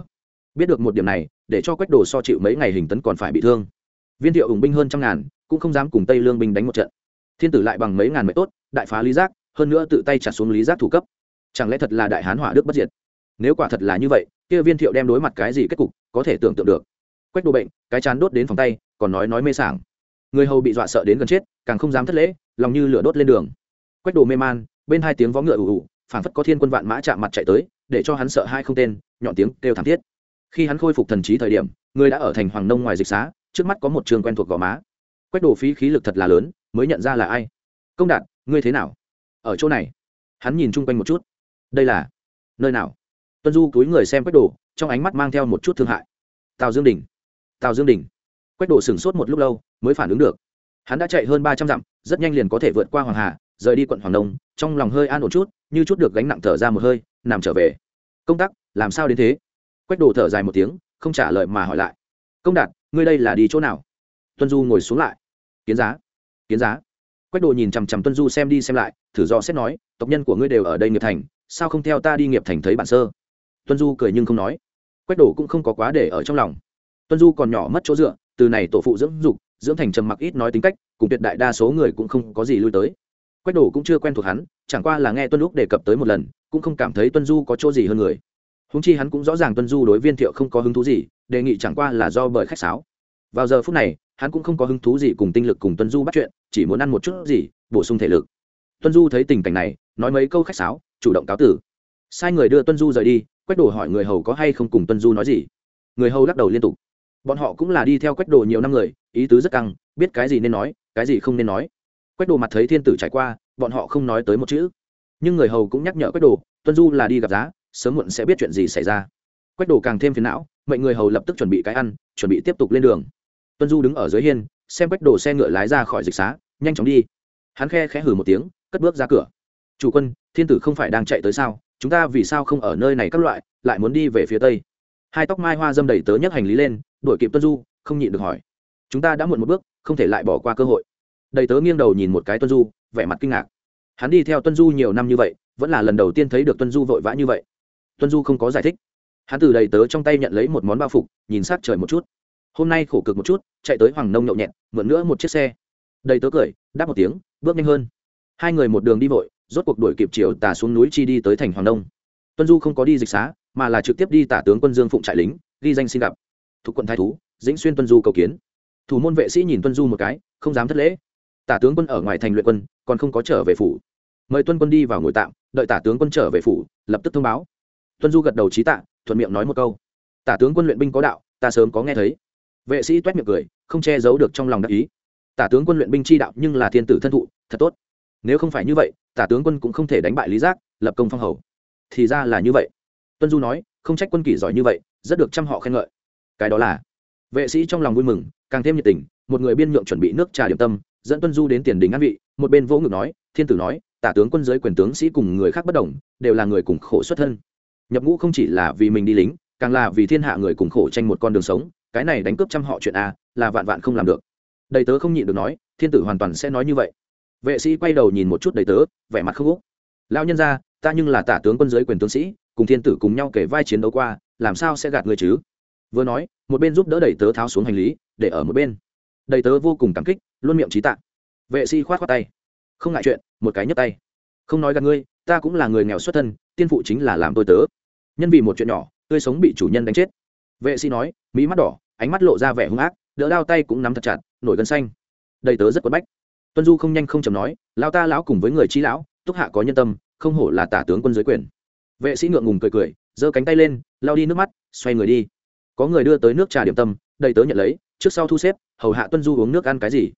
Biết được một điểm này, để cho Quách Đồ so chịu mấy ngày hình tấn còn phải bị thương. Viên Thiệu ủng binh hơn trăm ngàn, cũng không dám cùng Tây Lương binh đánh một trận. Thiên tử lại bằng mấy ngàn mệnh tốt, đại phá Lý Giác, hơn nữa tự tay trả xuống Lý Giác thủ cấp. Chẳng lẽ thật là đại hán hỏa đức bất diệt? Nếu quả thật là như vậy, kia Viên Thiệu đem đối mặt cái gì kết cục, có thể tưởng tượng được. Quách Đồ bệnh, cái chán đốt đến phòng tay, còn nói nói mê sảng. Người hầu bị dọa sợ đến gần chết, càng không dám thất lễ, lòng như lửa đốt lên đường. Quách Đồ mê man, bên hai tiếng vó ngựa ù ù, phảng phất có thiên quân vạn mã chạm mặt chạy tới, để cho hắn sợ hai không tên, nhọn tiếng kêu thảm thiết khi hắn khôi phục thần trí thời điểm người đã ở thành hoàng nông ngoài dịch xá trước mắt có một trường quen thuộc gò má quách đồ phí khí lực thật là lớn mới nhận ra là ai? Công đạt ngươi thế nào? Ở chỗ này. Hắn nhìn chung quanh một chút. Đây là nơi nào? Tuân du túi người xem quách đồ trong ánh mắt mang theo một chút thương hại. Tào dương đình. Tào dương đình. Quách đồ sửng sốt một lúc lâu mới phản ứng được. Hắn đã chạy hơn ba trăm dặm rất nhanh liền có thể vượt qua hoàng hà rời đi quận hoàng đông, trong lòng hơi an ổn chút như chút được gánh nặng thở ra một hơi nằm trở về. Công tác làm sao đến thế? Quách đồ thở dài một tiếng không trả lời mà hỏi lại. Công đạt ngươi đây là đi chỗ nào? Tuân du ngồi xuống lại. Kiến giá kiến giá. Quách đồ nhìn chằm chằm tuân du xem đi xem lại, thử do xét nói, tộc nhân của ngươi đều ở đây nghiệp thành, sao không theo ta đi nghiệp thành thấy bản sơ? Tuân du cười nhưng không nói. Quách đồ cũng không có quá để ở trong lòng. Tuân du còn nhỏ mất chỗ dựa, từ này tổ phụ dưỡng dục, dưỡng thành trầm mặc ít nói tính cách, cùng tuyệt đại đa số người cũng không có gì lui tới. Quách đồ cũng chưa quen thuộc hắn, chẳng qua là nghe tuân lúc đề cập tới một lần, cũng không cảm thấy tuân du có chỗ gì hơn người. Húng chi hắn cũng rõ ràng tuân du đối viên thiệu không có hứng thú gì, đề nghị chẳng qua là do bởi khách sáo. Vào giờ phút này, hắn cũng không có hứng thú gì cùng tinh lực cùng tuân du bắt chuyện chỉ muốn ăn một chút gì, bổ sung thể lực. Tuân du thấy tình cảnh này, nói mấy câu khách sáo, chủ động cáo tử. Sai người đưa tuân du rời đi, quách đồ hỏi người hầu có hay không cùng tuân du nói gì. Người hầu lắc đầu liên tục. Bọn họ cũng là đi theo quách đồ nhiều năm người, ý tứ rất căng, biết cái gì nên nói, cái gì không nên nói. Quách đồ mặt thấy thiên tử trải qua, bọn họ không nói tới một chữ. Nhưng người hầu cũng nhắc nhở quách đồ, tuân du là đi gặp giá, sớm muộn sẽ biết chuyện gì xảy ra. Quách đồ càng thêm phiền não, mệnh người hầu lập tức chuẩn bị cái ăn, chuẩn bị tiếp tục lên đường. Tuân du đứng ở dưới hiên xem quách đồ xe ngựa lái ra khỏi dịch xá, nhanh chóng đi. Hắn khe khẽ hử một tiếng, cất bước ra cửa. Chủ quân, thiên tử không phải đang chạy tới sao? Chúng ta vì sao không ở nơi này các loại, lại muốn đi về phía tây? Hai tóc mai hoa dâm đầy tớ nhấc hành lý lên, đuổi kịp tuân du, không nhịn được hỏi. Chúng ta đã muộn một bước, không thể lại bỏ qua cơ hội. Đầy tớ nghiêng đầu nhìn một cái tuân du, vẻ mặt kinh ngạc. Hắn đi theo tuân du nhiều năm như vậy, vẫn là lần đầu tiên thấy được tuân du vội vã như vậy. Tuân du không có giải thích. Hắn từ đầy tớ trong tay nhận lấy một món bao phục, nhìn sát trời một chút hôm nay khổ cực một chút, chạy tới hoàng nông nhậu nhẹt, mượn nữa một chiếc xe. Đầy tớ cười, đáp một tiếng, bước nhanh hơn. Hai người một đường đi vội, rốt cuộc đuổi kịp chiều tà xuống núi chi đi tới thành hoàng nông. Tuân du không có đi dịch xá, mà là trực tiếp đi tả tướng quân dương phụng trại lính, ghi danh xin gặp. Thuộc quận thái thú, dĩnh xuyên tuân du cầu kiến. Thủ môn vệ sĩ nhìn tuân du một cái, không dám thất lễ. Tả tướng quân ở ngoài thành luyện quân, còn không có trở về phủ. Mời tuân quân đi vào ngồi tạm, đợi tả tướng quân trở về phủ, lập tức thông báo. Tuân du gật đầu trí tạ, thuận miệng nói một câu. Tả tướng quân luyện binh có đạo, ta sớm có nghe thấy vệ sĩ t u é t miệng cười, không che giấu được trong lòng đắc ý. Tả tướng quân luyện binh chi đạo nhưng là thiên tử thân thụ, thật tốt. Nếu không phải như vậy, tả tướng quân cũng không thể đánh bại lý giác, lập công phong hầu. Thì ra là như vậy. Tuân du nói, không trách quân kỷ giỏi như vậy, rất được chăm họ khen ngợi. Cái đó là, vệ sĩ trong lòng vui mừng, càng thêm nhiệt tình, một người biên nhượng chuẩn bị nước trà điểm tâm, dẫn tuân du đến tiền đình an vị, một bên vỗ ngực nói, thiên tử nói, tả tướng quân giới quyền tướng sĩ cùng người khác bất đồng, đều là người cùng khổ xuất thân. Nhập ngũ không chỉ là vì mình đi lính, càng là vì thiên hạ người cùng khổ tranh một con đường sống cái này đánh cướp trăm họ chuyện a, là vạn vạn không làm được. Đầy tớ không nhịn được nói, thiên tử hoàn toàn sẽ nói như vậy. Vệ sĩ quay đầu nhìn một chút đầy tớ, vẻ mặt không úc. Lao nhân ra ta nhưng là tả tướng quân giới quyền tướng sĩ, cùng thiên tử cùng nhau kể vai chiến đấu qua, làm sao sẽ gạt người chứ? Vừa nói, một bên giúp đỡ đầy tớ tháo xuống hành lý, để ở một bên. Đầy tớ vô cùng cảm kích, luôn miệng trí tạ. Vệ sĩ khoát khoát tay. Không ngại chuyện, một cái nhấp tay. Không nói gạt ngươi, ta cũng là người nghèo xuất thân, tiên phụ chính là làm tôi tớ. Nhân vì một chuyện nhỏ, tươi sống bị chủ nhân đánh chết. Vệ sĩ nói mỹ mắt đỏ ánh mắt lộ ra vẻ hung ác, đỡ đao tay cũng nắm thật chặt, nổi gân xanh. Đầy tớ rất quất bách. Tuân du không nhanh không chầm nói lao ta lão cùng với người trí lão, túc hạ có nhân tâm, không hổ là tả tướng quân giới quyền. Vệ sĩ ngượng ngùng cười cười, giơ cánh tay lên lao đi nước mắt, xoay người đi. Có người đưa tới nước trà điểm tâm, đầy tớ nhận lấy, trước sau thu xếp, hầu hạ tuân du uống nước ăn cái gì?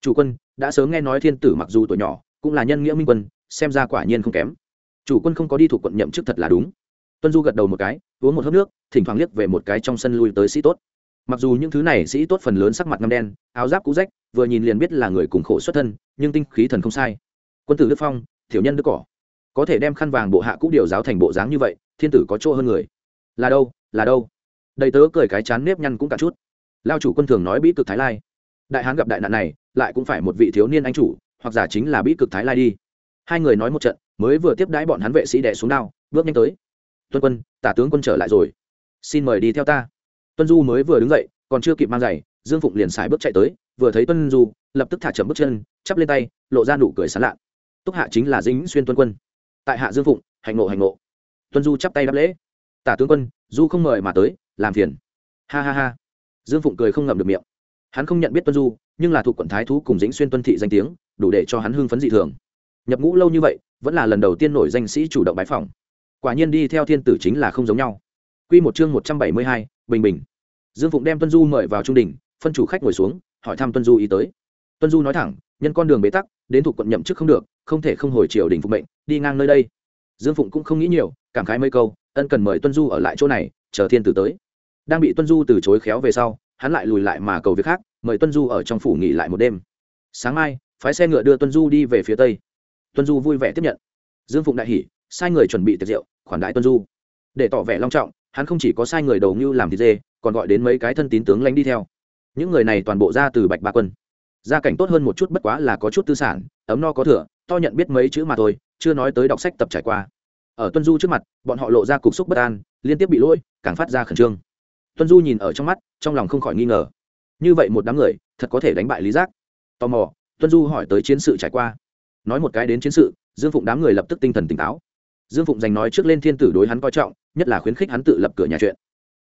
Chủ quân, đã sớm nghe nói thiên tử mặc dù tuổi nhỏ, cũng là nhân nghĩa minh quân, xem ra quả nhiên không kém. Chủ quân không có đi thuộc quận nhậm chức thật là đúng. Tuân du gật đầu một cái, uống một hớp nước, thỉnh thoảng liếc về một cái trong sân lui tới sĩ tốt mặc dù những thứ này sĩ tốt phần lớn sắc mặt ngâm đen, áo giáp cũ rách, vừa nhìn liền biết là người cùng khổ xuất thân, nhưng tinh khí thần không sai. Quân tử đức phong thiểu nhân đức cỏ. Có thể đem khăn vàng bộ hạ cũ điều giáo thành bộ dáng như vậy, thiên tử có chỗ hơn người. Là đâu là đâu? Đầy tớ cười cái chán nếp nhăn cũng cả chút. Lao chủ quân thường nói bí cực thái lai. Đại hán gặp đại nạn này, lại cũng phải một vị thiếu niên anh chủ, hoặc giả chính là bí cực thái lai đi. Hai người nói một trận, mới vừa tiếp đãi bọn hắn vệ sĩ đẻ xuống đao, bước nhanh tới. Tuân quân, tả tướng quân trở lại rồi. Xin mời đi theo ta tuân du mới vừa đứng dậy còn chưa kịp mang giày dương phụng liền xài bước chạy tới vừa thấy tuân du lập tức thả chậm bước chân chắp lên tay lộ ra nụ cười sán lạ. Túc hạ chính là dính xuyên tuân quân. Tại hạ dương phụng hành ngộ hành ngộ. Tuân du chắp tay đáp lễ. Tả tướng quân du không mời mà tới làm phiền. Ha ha ha. Dương phụng cười không ngậm được miệng. Hắn không nhận biết tuân du nhưng là thuộc quận thái thú cùng dĩnh xuyên tuân thị danh tiếng đủ để cho hắn hưng phấn dị thường. Nhập ngũ lâu như vậy vẫn là lần đầu tiên nổi danh sĩ chủ động bái phỏng. Quả nhiên đi theo thiên tử chính là không giống nhau. Quy một chương một trăm bảy mươi hai, bình bình. Dương phụng đem tuân du mời vào trung đình, phân chủ khách ngồi xuống, hỏi thăm tuân du ý tới. Tuân du nói thẳng, nhân con đường bế tắc, đến thuộc quận nhậm chức không được, không thể không hồi triều đình phục mệnh, đi ngang nơi đây. Dương phụng cũng không nghĩ nhiều, cảm khái mấy câu, ân cần mời tuân du ở lại chỗ này, chờ thiên tử tới. Đang bị tuân du từ chối khéo về sau, hắn lại lùi lại mà cầu việc khác, mời tuân du ở trong phủ nghỉ lại một đêm. Sáng mai, phái xe ngựa đưa tuân du đi về phía tây. Tuân du vui vẻ tiếp nhận. Dương phụng đại hỉ, sai người chuẩn bị tiệc rượu, khoản đại tuân du. Để tỏ vẻ long trọng hắn không chỉ có sai người đầu ngưu làm thịt dê, còn gọi đến mấy cái thân tín tướng lánh đi theo. Những người này toàn bộ ra từ bạch ba quân. Gia cảnh tốt hơn một chút bất quá là có chút tư sản, ấm no có thừa, to nhận biết mấy chữ mà thôi, chưa nói tới đọc sách tập trải qua. Ở tuân du trước mặt, bọn họ lộ ra cục xúc bất an, liên tiếp bị lỗi, càng phát ra khẩn trương. Tuân du nhìn ở trong mắt, trong lòng không khỏi nghi ngờ. Như vậy một đám người, thật có thể đánh bại lý giác. Tò mò, tuân du hỏi tới chiến sự trải qua. Nói một cái đến chiến sự, dương phụng đám người lập tức tinh thần tỉnh táo. Dương phụng dành nói trước lên thiên tử đối hắn coi trọng nhất là khuyến khích hắn tự lập cửa nhà chuyện.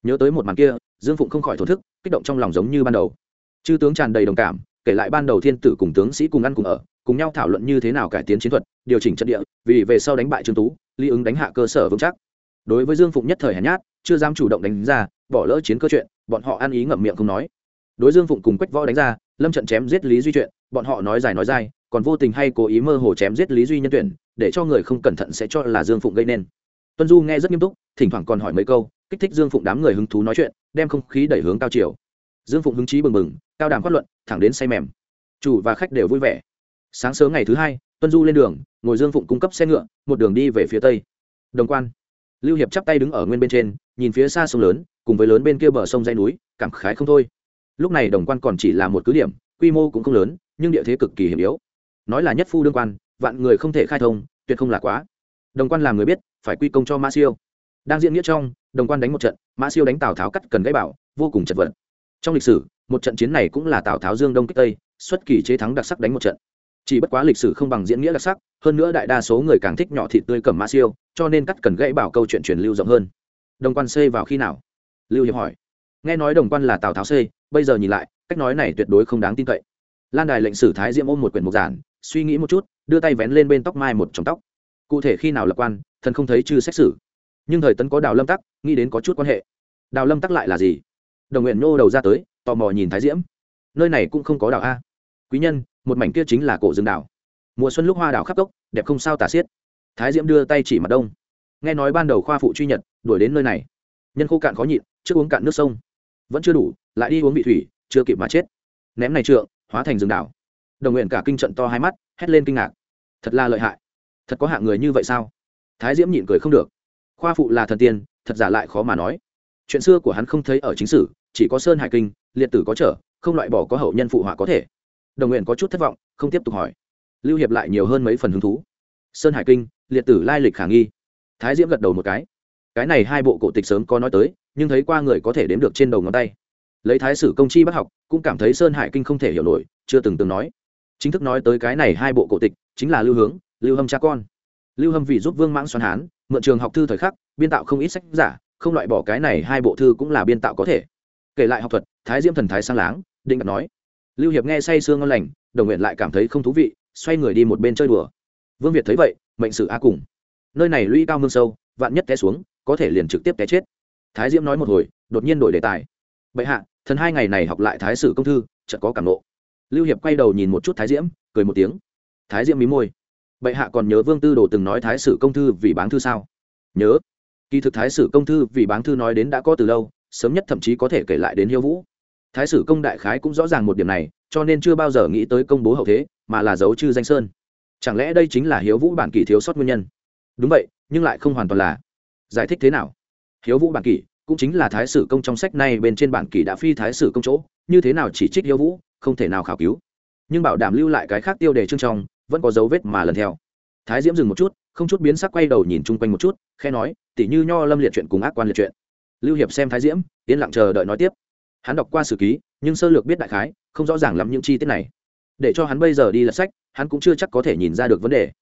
Nhớ tới một màn kia, dương phụng không khỏi thổ thức, kích động trong lòng giống như ban đầu. Chư tướng tràn đầy đồng cảm, kể lại ban đầu thiên tử cùng tướng sĩ cùng ăn cùng ở, cùng nhau thảo luận như thế nào cải tiến chiến thuật, điều chỉnh trận địa, vì về sau đánh bại trương tú, lý ứng đánh hạ cơ sở vững chắc. Đối với dương phụng nhất thời hèn nhát, chưa dám chủ động đánh ra, bỏ lỡ chiến cơ chuyện, bọn họ ăn ý ngậm miệng không nói. Đối dương phụng cùng quách võ đánh ra, lâm trận chém giết lý duy chuyện, bọn họ nói dài nói dài còn vô tình hay cố ý mơ hồ chém giết lý duy nhân tuyển, để cho người không cẩn thận sẽ cho là dương phụng gây nên tuân du nghe rất nghiêm túc, thỉnh thoảng còn hỏi mấy câu, kích thích dương phụng đám người hứng thú nói chuyện, đem không khí đẩy hướng cao chiều. Dương phụng hứng chí bừng bừng, cao đàm phát luận, thẳng đến say mềm. Chủ và khách đều vui vẻ. Sáng sớm ngày thứ hai, tuân du lên đường, ngồi dương phụng cung cấp xe ngựa, một đường đi về phía tây. Đồng quan. Lưu hiệp chắp tay đứng ở nguyên bên trên, nhìn phía xa sông lớn, cùng với lớn bên kia bờ sông dây núi, cảm khái không thôi. Lúc này đồng quan còn chỉ là một cứ điểm, quy mô cũng không lớn, nhưng địa thế cực kỳ hiểm yếu. Nói là nhất phu đương quan, vạn người không thể khai thông, tuyệt không là quá đồng quan làm người biết, phải quy công cho mã siêu. Đang diễn nghĩa trong, đồng quan đánh một trận mã siêu đánh tào tháo cắt cần gãy bảo, vô cùng chật vật. Trong lịch sử, một trận chiến này cũng là tào tháo dương đông kích tây, xuất kỳ chế thắng đặc sắc đánh một trận. Chỉ bất quá lịch sử không bằng diễn nghĩa đặc sắc, hơn nữa đại đa số người càng thích nhỏ thịt tươi cầm mã siêu, cho nên cắt cần gãy bảo câu chuyện truyền lưu rộng hơn. Đồng quan xây vào khi nào? Lưu hiệp hỏi. Nghe nói đồng quan là tào tháo xây bây giờ nhìn lại, cách nói này tuyệt đối không đáng tin cậy. Lan đài lệnh sử thái diễm ôm một quyển mục giản, suy nghĩ một chút, đưa tay vén lên bên tóc mai một trong tóc cụ thể khi nào lập quan, thần không thấy chư xét xử. Nhưng thời tấn có đào lâm tắc, nghĩ đến có chút quan hệ. Đào lâm tắc lại là gì? Đồng nguyện nô đầu ra tới, tò mò nhìn thái diễm. Nơi này cũng không có đào a. Quý nhân, một mảnh kia chính là cổ rừng đào mùa xuân lúc hoa đào khắp cốc, đẹp không sao tả xiết. Thái diễm đưa tay chỉ mặt đông. Nghe nói ban đầu khoa phụ truy nhật, đuổi đến nơi này. Nhân khô cạn khó nhịn, trước uống cạn nước sông. Vẫn chưa đủ, lại đi uống bị thủy, chưa kịp mà chết. Ném này trượng, hóa thành rừng đảo. Đồng nguyện cả kinh trận to hai mắt, hét lên kinh ngạc. Thật là lợi hại thật có hạng người như vậy sao? Thái diễm nhịn cười không được. Khoa phụ là thần tiên, thật giả lại khó mà nói. Chuyện xưa của hắn không thấy ở chính sử, chỉ có sơn hải kinh, liệt tử có trở, không loại bỏ có hậu nhân phụ họa có thể. Đồng nguyện có chút thất vọng, không tiếp tục hỏi. Lưu hiệp lại nhiều hơn mấy phần hứng thú. Sơn hải kinh, liệt tử lai lịch khả nghi. Thái diễm gật đầu một cái. Cái này hai bộ cổ tịch sớm có nói tới, nhưng thấy qua người có thể đếm được trên đầu ngón tay. Lấy thái sử công chi bác học, cũng cảm thấy sơn hải kinh không thể hiểu nổi, chưa từng từng nói. Chính thức nói tới cái này hai bộ cổ tịch, chính là lưu hướng lưu hâm cha con. Lưu hâm vì giúp vương mãng xoắn hán, mượn trường học thư thời khắc, biên tạo không ít sách giả, không loại bỏ cái này hai bộ thư cũng là biên tạo có thể. Kể lại học thuật, thái diễm thần thái sang láng, định đặt nói. Lưu hiệp nghe say sương ngon lành, đồng nguyện lại cảm thấy không thú vị, xoay người đi một bên chơi đùa. Vương việt thấy vậy, mệnh sử a cùng. Nơi này lũy cao mương sâu, vạn nhất té xuống, có thể liền trực tiếp té chết. Thái diễm nói một hồi, đột nhiên đổi đề tài. Bệ hạ, thần hai ngày này học lại thái sử công thư, chợt có cảm nộ lưu hiệp quay đầu nhìn một chút thái diễm, cười một tiếng. Thái diễm mí môi bệ hạ còn nhớ vương tư đồ từng nói thái sử công thư vì báng thư sao? Nhớ. Kỳ thực thái sử công thư vì báng thư nói đến đã có từ lâu, sớm nhất thậm chí có thể kể lại đến hiếu vũ. Thái sử công đại khái cũng rõ ràng một điểm này, cho nên chưa bao giờ nghĩ tới công bố hậu thế, mà là dấu chư danh sơn. Chẳng lẽ đây chính là hiếu vũ bản kỷ thiếu sót nguyên nhân? Đúng vậy, nhưng lại không hoàn toàn là. Giải thích thế nào? Hiếu vũ bản kỷ cũng chính là thái sử công trong sách này bên trên bản kỷ đã phi thái sử công chỗ, như thế nào chỉ trích hiếu vũ, không thể nào khảo cứu. Nhưng bảo đảm lưu lại cái khác tiêu đề chương trong vẫn có dấu vết mà lần theo. Thái diễm dừng một chút, không chút biến sắc quay đầu nhìn chung quanh một chút khe nói tỉ như nho lâm liệt chuyện cùng ác quan liệt chuyện. Lưu hiệp xem thái diễm, yên lặng chờ đợi nói tiếp. Hắn đọc qua sử ký, nhưng sơ lược biết đại khái, không rõ ràng lắm những chi tiết này. Để cho hắn bây giờ đi lật sách, hắn cũng chưa chắc có thể nhìn ra được vấn đề.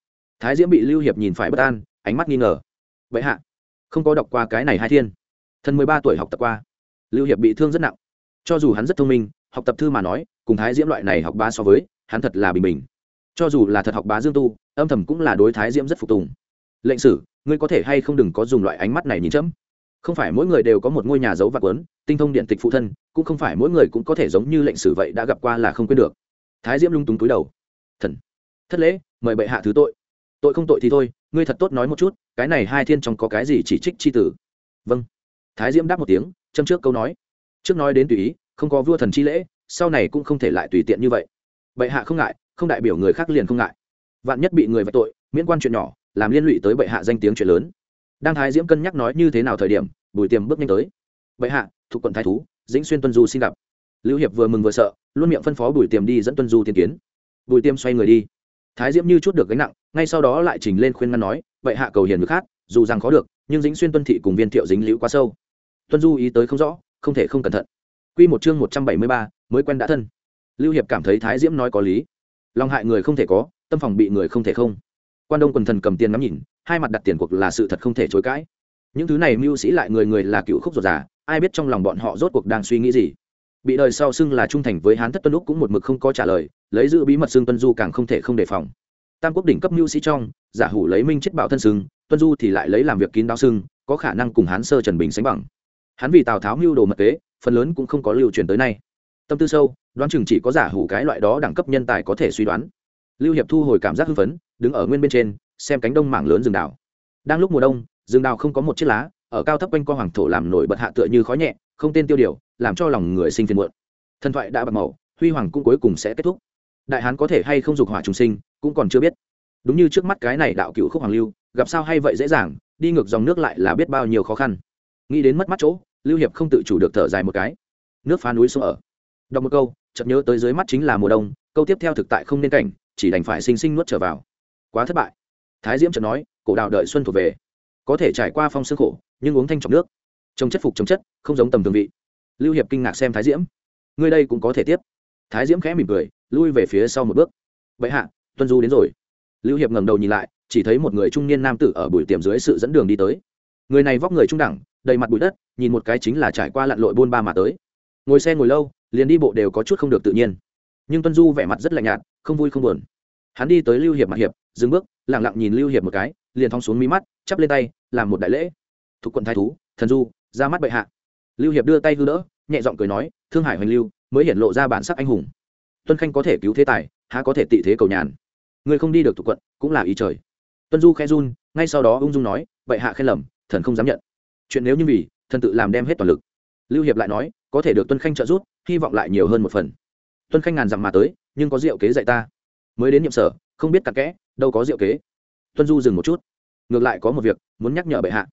Thái diễm bị lưu hiệp nhìn phải bất an, ánh mắt nghi ngờ. Vậy hạ, không có đọc qua cái này hai thiên. Thân mười ba tuổi học tập qua. Lưu hiệp bị thương rất nặng. Cho dù hắn rất thông minh, học tập thư mà nói, cùng thái diễm loại này học ba so với, hắn thật là bình bình cho dù là thật học bá dương tu, âm thầm cũng là đối thái diễm rất phục tùng. Lệnh sử, ngươi có thể hay không đừng có dùng loại ánh mắt này nhìn chấm. Không phải mỗi người đều có một ngôi nhà giấu vạc quấn, tinh thông điện tịch phụ thân, cũng không phải mỗi người cũng có thể giống như lệnh sử vậy đã gặp qua là không quên được. Thái diễm lung túng túi đầu. Thần. Thất lễ, mời bệ hạ thứ tội. Tội không tội thì thôi, ngươi thật tốt nói một chút, cái này hai thiên trong có cái gì chỉ trích c h i tử? Vâng. Thái diễm đáp một tiếng, châm trước câu nói. Trước nói đến tùy ý, không có vua thần chi lễ, sau này cũng không thể lại tùy tiện như vậy. Bệ hạ không ngại không đại biểu người khác liền không ngại. Vạn nhất bị người vạch tội miễn quan chuyện nhỏ làm liên lụy tới bệ hạ danh tiếng chuyện lớn. Đang thái diễm cân nhắc nói như thế nào thời điểm bùi tiềm bước nhanh tới. Bệ hạ thuộc quận thái thú dĩnh xuyên tuân du xin gặp. Lưu hiệp vừa mừng vừa sợ luôn miệng phân phó bùi tiềm đi dẫn tuân du tiên kiến. Bùi tiêm xoay người đi. Thái diễm như chút được gánh nặng ngay sau đó lại trình lên khuyên ngăn nói bệ hạ cầu hiền được khác dù rằng khó được nhưng dĩnh xuyên tuân thị cùng viên thiệu dính liễu quá sâu. Tuân du ý tới không rõ không thể không cẩn thận. Quy một chương một trăm bảy mươi ba, mới quen đã thân. Lưu Hiệp cảm thấy Thái Diễm nói có lý. Lòng hại người không thể có, tâm phòng bị người không thể không. Quan Đông quần thần cầm tiền ngắm nhìn, hai mặt đặt tiền cuộc là sự thật không thể chối cãi. Những thứ này mưu sĩ lại người người là cựu khúc ruột già, ai biết trong lòng bọn họ rốt cuộc đang suy nghĩ gì. Bị đời sau xưng là trung thành với Hán Thất Tuân lúc cũng một mực không có trả lời, lấy giữ bí mật xưng Tuân Du càng không thể không đề phòng. Tam quốc đỉnh cấp mưu sĩ trong, giả hủ lấy minh chết bảo thân xưng, Tuân Du thì lại lấy làm việc kín đáo xưng, có khả năng cùng Hán sơ Trần Bình sánh bằng. Hắn vì Tào Tháo mưu đồ mật kế, phần lớn cũng không có lưu truyền tới nay tâm tư sâu đoán chừng chỉ có giả hủ cái loại đó đẳng cấp nhân tài có thể suy đoán. Lưu hiệp thu hồi cảm giác hưng phấn, đứng ở nguyên bên trên, xem cánh đông mảng lớn rừng đào. Đang lúc mùa đông, rừng đào không có một chiếc lá, ở cao thấp quanh co hoàng thổ làm nổi bật hạ tựa như khói nhẹ, không tên tiêu điều, làm cho lòng người sinh phiền muộn. Thần thoại đã bạc màu, huy hoàng cũng cuối cùng sẽ kết thúc. Đại hán có thể hay không dục hỏa trùng sinh, cũng còn chưa biết. Đúng như trước mắt cái này đạo cựu khúc hoàng lưu, gặp sao hay vậy dễ dàng, đi ngược dòng nước lại là biết bao nhiêu khó khăn. Nghĩ đến mất mắt chỗ, lưu hiệp không tự chủ được thở dài một cái. Nước phá núi xuống ở đọc một câu, chợt nhớ tới dưới mắt chính là mùa đông, câu tiếp theo thực tại không nên cảnh, chỉ đành phải sinh sinh nuốt trở vào. Quá thất bại. Thái diễm chợt nói, cổ đạo đợi xuân thuộc về. Có thể trải qua phong sương khổ, nhưng uống thanh trọng nước. Trông chất phục chống chất, không giống tầm thường vị. Lưu hiệp kinh ngạc xem thái diễm. Ngươi đây cũng có thể tiếp. Thái diễm khẽ mỉm cười, lui về phía sau một bước. Vậy hạ, tuân du đến rồi. Lưu hiệp ngẩng đầu nhìn lại, chỉ thấy một người trung niên nam tử ở bụi tiệm dưới sự dẫn đường đi tới. Người này vóc người trung đẳng, đầy mặt bụi đất, nhìn một cái chính là trải qua lặn lội buôn ba mà tới. Ngồi xe ngồi lâu liền đi bộ đều có chút không được tự nhiên. Nhưng tuân du vẻ mặt rất lạnh nhạt, không vui không buồn. Hắn đi tới lưu hiệp mặt hiệp, dừng bước lẳng lặng nhìn lưu hiệp một cái, liền thong xuống mí mắt, chắp lên tay, làm một đại lễ. Thuộc quận thái thú, thần du, ra mắt bệ hạ. Lưu hiệp đưa tay hư đỡ, nhẹ giọng cười nói, thương hải hoành lưu, mới hiện lộ ra bản sắc anh hùng. Tuân khanh có thể cứu thế tài, há có thể tị thế cầu nhàn. Người không đi được thuộc quận, cũng là ý trời. Tuân du khe run, ngay sau đó ung dung nói, bệ hạ khen lầm, thần không dám nhận. Chuyện nếu như vì, thần tự làm đem hết toàn lực. Lưu hiệp lại nói, có thể được tuân khanh trợ giúp hy vọng lại nhiều hơn một phần. Tuân khanh ngàn dặm mà tới, nhưng có diệu kế dạy ta. Mới đến nhiệm sở, không biết cặn kẽ, đâu có diệu kế. Tuân du dừng một chút. Ngược lại có một việc, muốn nhắc nhở bệ hạ.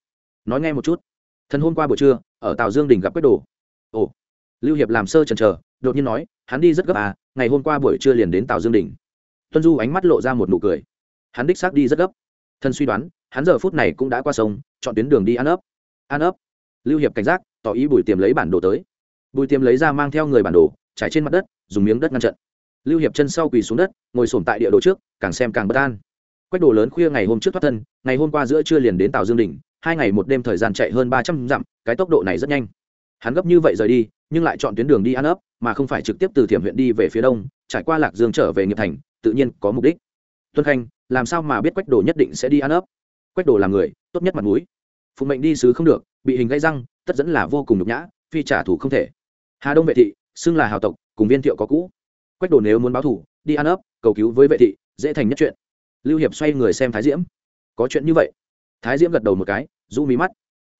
Nói nghe một chút. Thần hôm qua buổi trưa, ở Tào dương đình gặp quyết đồ. Ồ. Lưu hiệp làm sơ chần trờ đột nhiên nói, hắn đi rất gấp à ngày hôm qua buổi trưa liền đến Tào dương đình. Tuân du ánh mắt lộ ra một nụ cười. Hắn đích xác đi rất gấp. Thần suy đoán, hắn giờ phút này cũng đã qua sông, chọn tuyến đường đi ăn ấp. Ăn ấp. Lưu hiệp cảnh giác, tỏ ý bùi tiềm lấy bản đồ tới bùi Tiêm lấy ra mang theo người bản đồ, trải trên mặt đất, dùng miếng đất ngăn trận. Lưu hiệp chân sau quỳ xuống đất, ngồi sổm tại địa đồ trước, càng xem càng bất an. Quách đồ lớn khuya ngày hôm trước thoát thân, ngày hôm qua giữa trưa liền đến tàu dương đình hai ngày một đêm thời gian chạy hơn ba trăm dặm, cái tốc độ này rất nhanh. Hắn gấp như vậy rời đi, nhưng lại chọn tuyến đường đi ăn ấp, mà không phải trực tiếp từ thiểm huyện đi về phía đông, trải qua lạc dương trở về nghiệp thành, tự nhiên có mục đích. Tuân khanh, làm sao mà biết quách đồ nhất định sẽ đi ăn ấp? Quách đồ là người, tốt nhất mặt mũi. Phụ mệnh đi sứ không được, bị hình gây răng, tất dẫn là vô cùng nhục nhã, phi trả thù không thể hà đông vệ thị, xưng là hào tộc, cùng viên thiệu có cũ. Quách đồ nếu muốn báo thù đi ăn ấp, cầu cứu với vệ thị, dễ thành nhất chuyện. Lưu hiệp xoay người xem thái diễm. Có chuyện như vậy. Thái diễm gật đầu một cái, rũ mí mắt.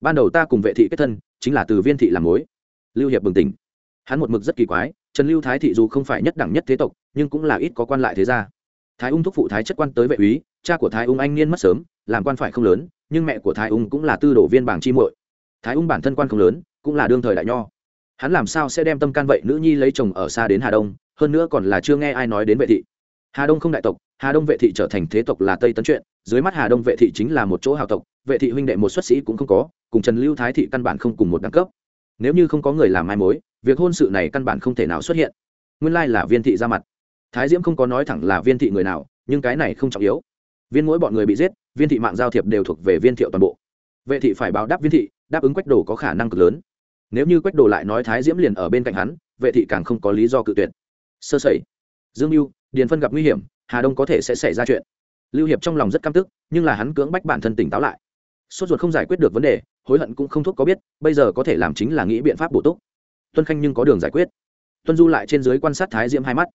Ban đầu ta cùng vệ thị kết thân, chính là từ viên thị làm mối. Lưu hiệp bừng tỉnh. Hắn một mực rất kỳ quái, trần lưu thái thị dù không phải nhất đẳng nhất thế tộc, nhưng cũng là ít có quan lại thế gia. Thái ung thúc phụ thái chất quan tới vệ úy, cha của thái ung anh niên mất sớm, làm quan phải không lớn, nhưng mẹ của thái ung cũng là tư đổ viên bảng chi muội. Thái ung bản thân quan không lớn, cũng là đương thời đại nho hắn làm sao sẽ đem tâm can vậy? Nữ nhi lấy chồng ở xa đến hà đông, hơn nữa còn là chưa nghe ai nói đến vệ thị. Hà đông không đại tộc, hà đông vệ thị trở thành thế tộc là tây tấn chuyện, dưới mắt hà đông vệ thị chính là một chỗ hào tộc, vệ thị huynh đệ một xuất sĩ cũng không có, cùng trần lưu thái thị căn bản không cùng một đẳng cấp. Nếu như không có người làm mai mối, việc hôn sự này căn bản không thể nào xuất hiện. Nguyên lai là viên thị ra mặt. Thái diễm không có nói thẳng là viên thị người nào, nhưng cái này không trọng yếu. Viên mỗi bọn người bị giết, viên thị mạng giao thiệp đều thuộc về viên thiệu toàn bộ. Vệ thị phải báo đáp viên thị, đáp ứng quách đồ có khả năng cực lớn nếu như quách đồ lại nói thái diễm liền ở bên cạnh hắn, vệ thị càng không có lý do cự tuyệt. Sơ sẩy. Dương mưu điền phân gặp nguy hiểm, hà đông có thể sẽ xảy ra chuyện. Lưu hiệp trong lòng rất căm tức, nhưng là hắn cưỡng bách bản thân tỉnh táo lại. Sốt ruột không giải quyết được vấn đề, hối hận cũng không thuốc có biết, bây giờ có thể làm chính là nghĩ biện pháp bổ túc. Tuân khanh nhưng có đường giải quyết. Tuân du lại trên dưới quan sát thái diễm hai mắt.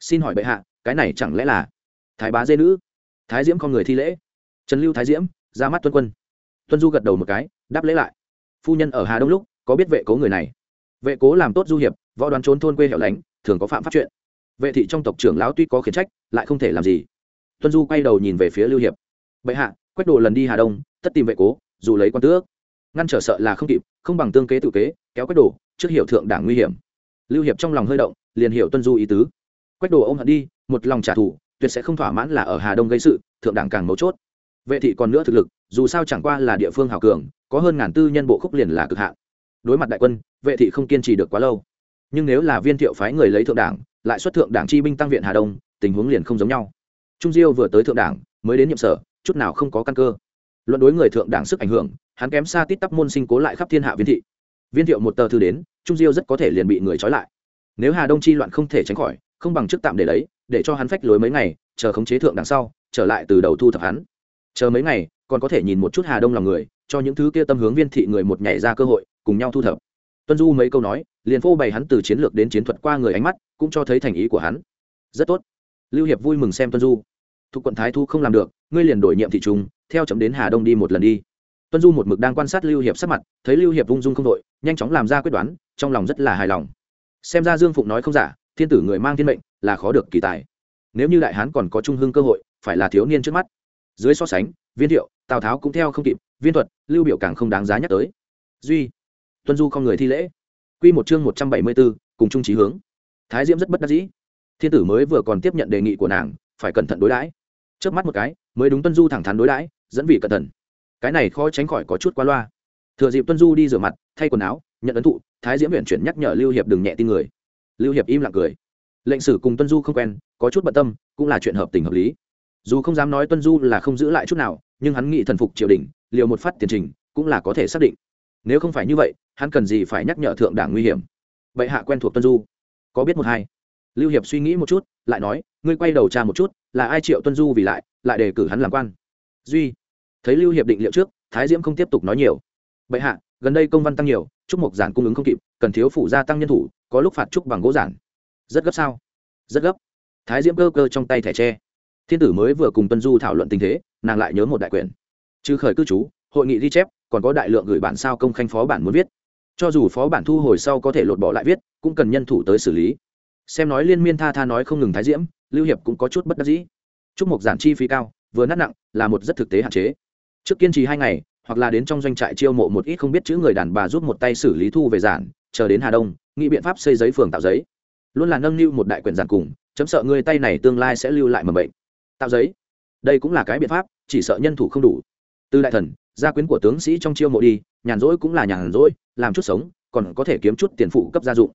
Xin hỏi bệ hạ, cái này chẳng lẽ là thái bá dê nữ? Thái diễm con người thi lễ. Trần lưu thái diễm, ra mắt tuân quân. Tuân du gật đầu một cái, đáp lễ lại. Phu nhân ở hà đông lúc có biết vệ cố người này? Vệ cố làm tốt du hiệp, võ đoán trốn thôn quê hẻo lánh, thường có phạm pháp chuyện. Vệ thị trong tộc trưởng lão tuy có khiển trách, lại không thể làm gì. Tuân du quay đầu nhìn về phía lưu hiệp. Bệ hạ, quách đồ lần đi hà đông, tất tìm vệ cố, dù lấy quan tước. Ngăn trở sợ là không kịp, không bằng tương kế tự kế, kéo quách đồ trước hiệu thượng đảng nguy hiểm. Lưu hiệp trong lòng hơi động, liền hiểu tuân du ý tứ. Quách đồ ông hận đi, một lòng trả thù, tuyệt sẽ không thỏa mãn là ở hà đông gây sự, thượng đảng càng mấu chốt. Vệ thị còn nữa thực lực, dù sao chẳng qua là địa phương hào cường, có hơn ngàn tư nhân bộ khúc liền là cực hạn đối mặt đại quân, vệ thị không kiên trì được quá lâu. Nhưng nếu là viên thiệu phái người lấy thượng đảng, lại xuất thượng đảng chi binh tăng viện hà đông, tình huống liền không giống nhau. Trung diêu vừa tới thượng đảng, mới đến nhiệm sở, chút nào không có căn cơ. Luận đối người thượng đảng sức ảnh hưởng, hắn kém xa tít tắp môn sinh cố lại khắp thiên hạ viên thị. Viên thiệu một tờ thư đến, trung diêu rất có thể liền bị người trói lại. Nếu hà đông chi loạn không thể tránh khỏi, không bằng chức tạm để lấy, để cho hắn phách lối mấy ngày, chờ khống chế thượng đằng sau, trở lại từ đầu thu thập hắn. Chờ mấy ngày, còn có thể nhìn một chút hà đông lòng người, cho những thứ kia tâm hướng viên thị người một nhảy ra cơ hội cùng nhau thu thập. Tuân du mấy câu nói, liền phô bày hắn từ chiến lược đến chiến thuật qua người ánh mắt, cũng cho thấy thành ý của hắn. Rất tốt. Lưu hiệp vui mừng xem tuân du. Thuộc quận thái thu không làm được, ngươi liền đổi nhiệm thị trung, theo chấm đến hà đông đi một lần đi. Tuân du một mực đang quan sát lưu hiệp sắc mặt, thấy lưu hiệp ung dung không đội nhanh chóng làm ra quyết đoán, trong lòng rất là hài lòng. Xem ra dương phụng nói không giả, thiên tử người mang thiên mệnh, là khó được kỳ tài. Nếu như đại hán còn có trung hưng cơ hội, phải là thiếu niên trước mắt. Dưới so sánh, viên thiệu, tào tháo cũng theo không kịp, viên thuật, lưu biểu càng không đáng giá nhắc tới. Duy tuân du không người thi lễ. Quy một chương một trăm bảy mươi 174, cùng trung trí hướng. Thái diễm rất bất đắc dĩ. Thiên tử mới vừa còn tiếp nhận đề nghị của nàng phải cẩn thận đối đãi. Trước mắt một cái mới đúng tuân du thẳng thắn đối đãi dẫn vì cẩn thận. Cái này khó tránh khỏi có chút qua loa. Thừa dịp tuân du đi rửa mặt thay quần áo nhận ấn thụ thái diễm huyện chuyển nhắc nhở lưu hiệp đừng nhẹ tin người. Lưu hiệp im lặng cười. Lệnh sử cùng tuân du không quen có chút bận tâm cũng là chuyện hợp tình hợp lý. Dù không dám nói tuân du là không giữ lại chút nào nhưng hắn nghĩ thần phục triều đình liều một phát tiền trình cũng là có thể xác định. Nếu không phải như vậy hắn cần gì phải nhắc nhở thượng đảng nguy hiểm? Bệ hạ quen thuộc tuân du. Có biết một hai? Lưu hiệp suy nghĩ một chút, lại nói, ngươi quay đầu tra một chút, là ai triệu tuân du vì lại lại đề cử hắn làm quan? Duy. Thấy lưu hiệp định liệu trước, thái diễm không tiếp tục nói nhiều. Bệ hạ, gần đây công văn tăng nhiều trúc mộc giản cung ứng không kịp, cần thiếu phủ gia tăng nhân thủ, có lúc phạt trúc bằng gỗ giản. Rất gấp sao? Rất gấp. Thái diễm cơ cơ trong tay thẻ tre. Thiên tử mới vừa cùng tuân du thảo luận tình thế, nàng lại nhớ một đại quyển. Trừ khởi cư trú, hội nghị ghi chép, còn có đại lượng gửi bản sao công khanh phó bản muốn viết cho dù phó bản thu hồi sau có thể lột bỏ lại viết, cũng cần nhân thủ tới xử lý. Xem nói liên miên tha tha nói không ngừng thái diễm lưu hiệp cũng có chút bất đắc dĩ. Chúc mục giản chi phí cao, vừa nát nặng, là một rất thực tế hạn chế. Trước kiên trì hai ngày, hoặc là đến trong doanh trại chiêu mộ một ít không biết chữ người đàn bà giúp một tay xử lý thu về giản, chờ đến hà đông, nghĩ biện pháp xây giấy phường tạo giấy. Luôn là nâng niu một đại quyển giản cùng, chấm sợ người tay này tương lai sẽ lưu lại mầm bệnh. Tạo giấy. Đây cũng là cái biện pháp, chỉ sợ nhân thủ không đủ. Từ đại thần gia quyến của tướng sĩ trong chiêu mộ đi, nhàn rỗi cũng là nhàn rỗi, làm chút sống, còn có thể kiếm chút tiền phụ cấp gia dụng.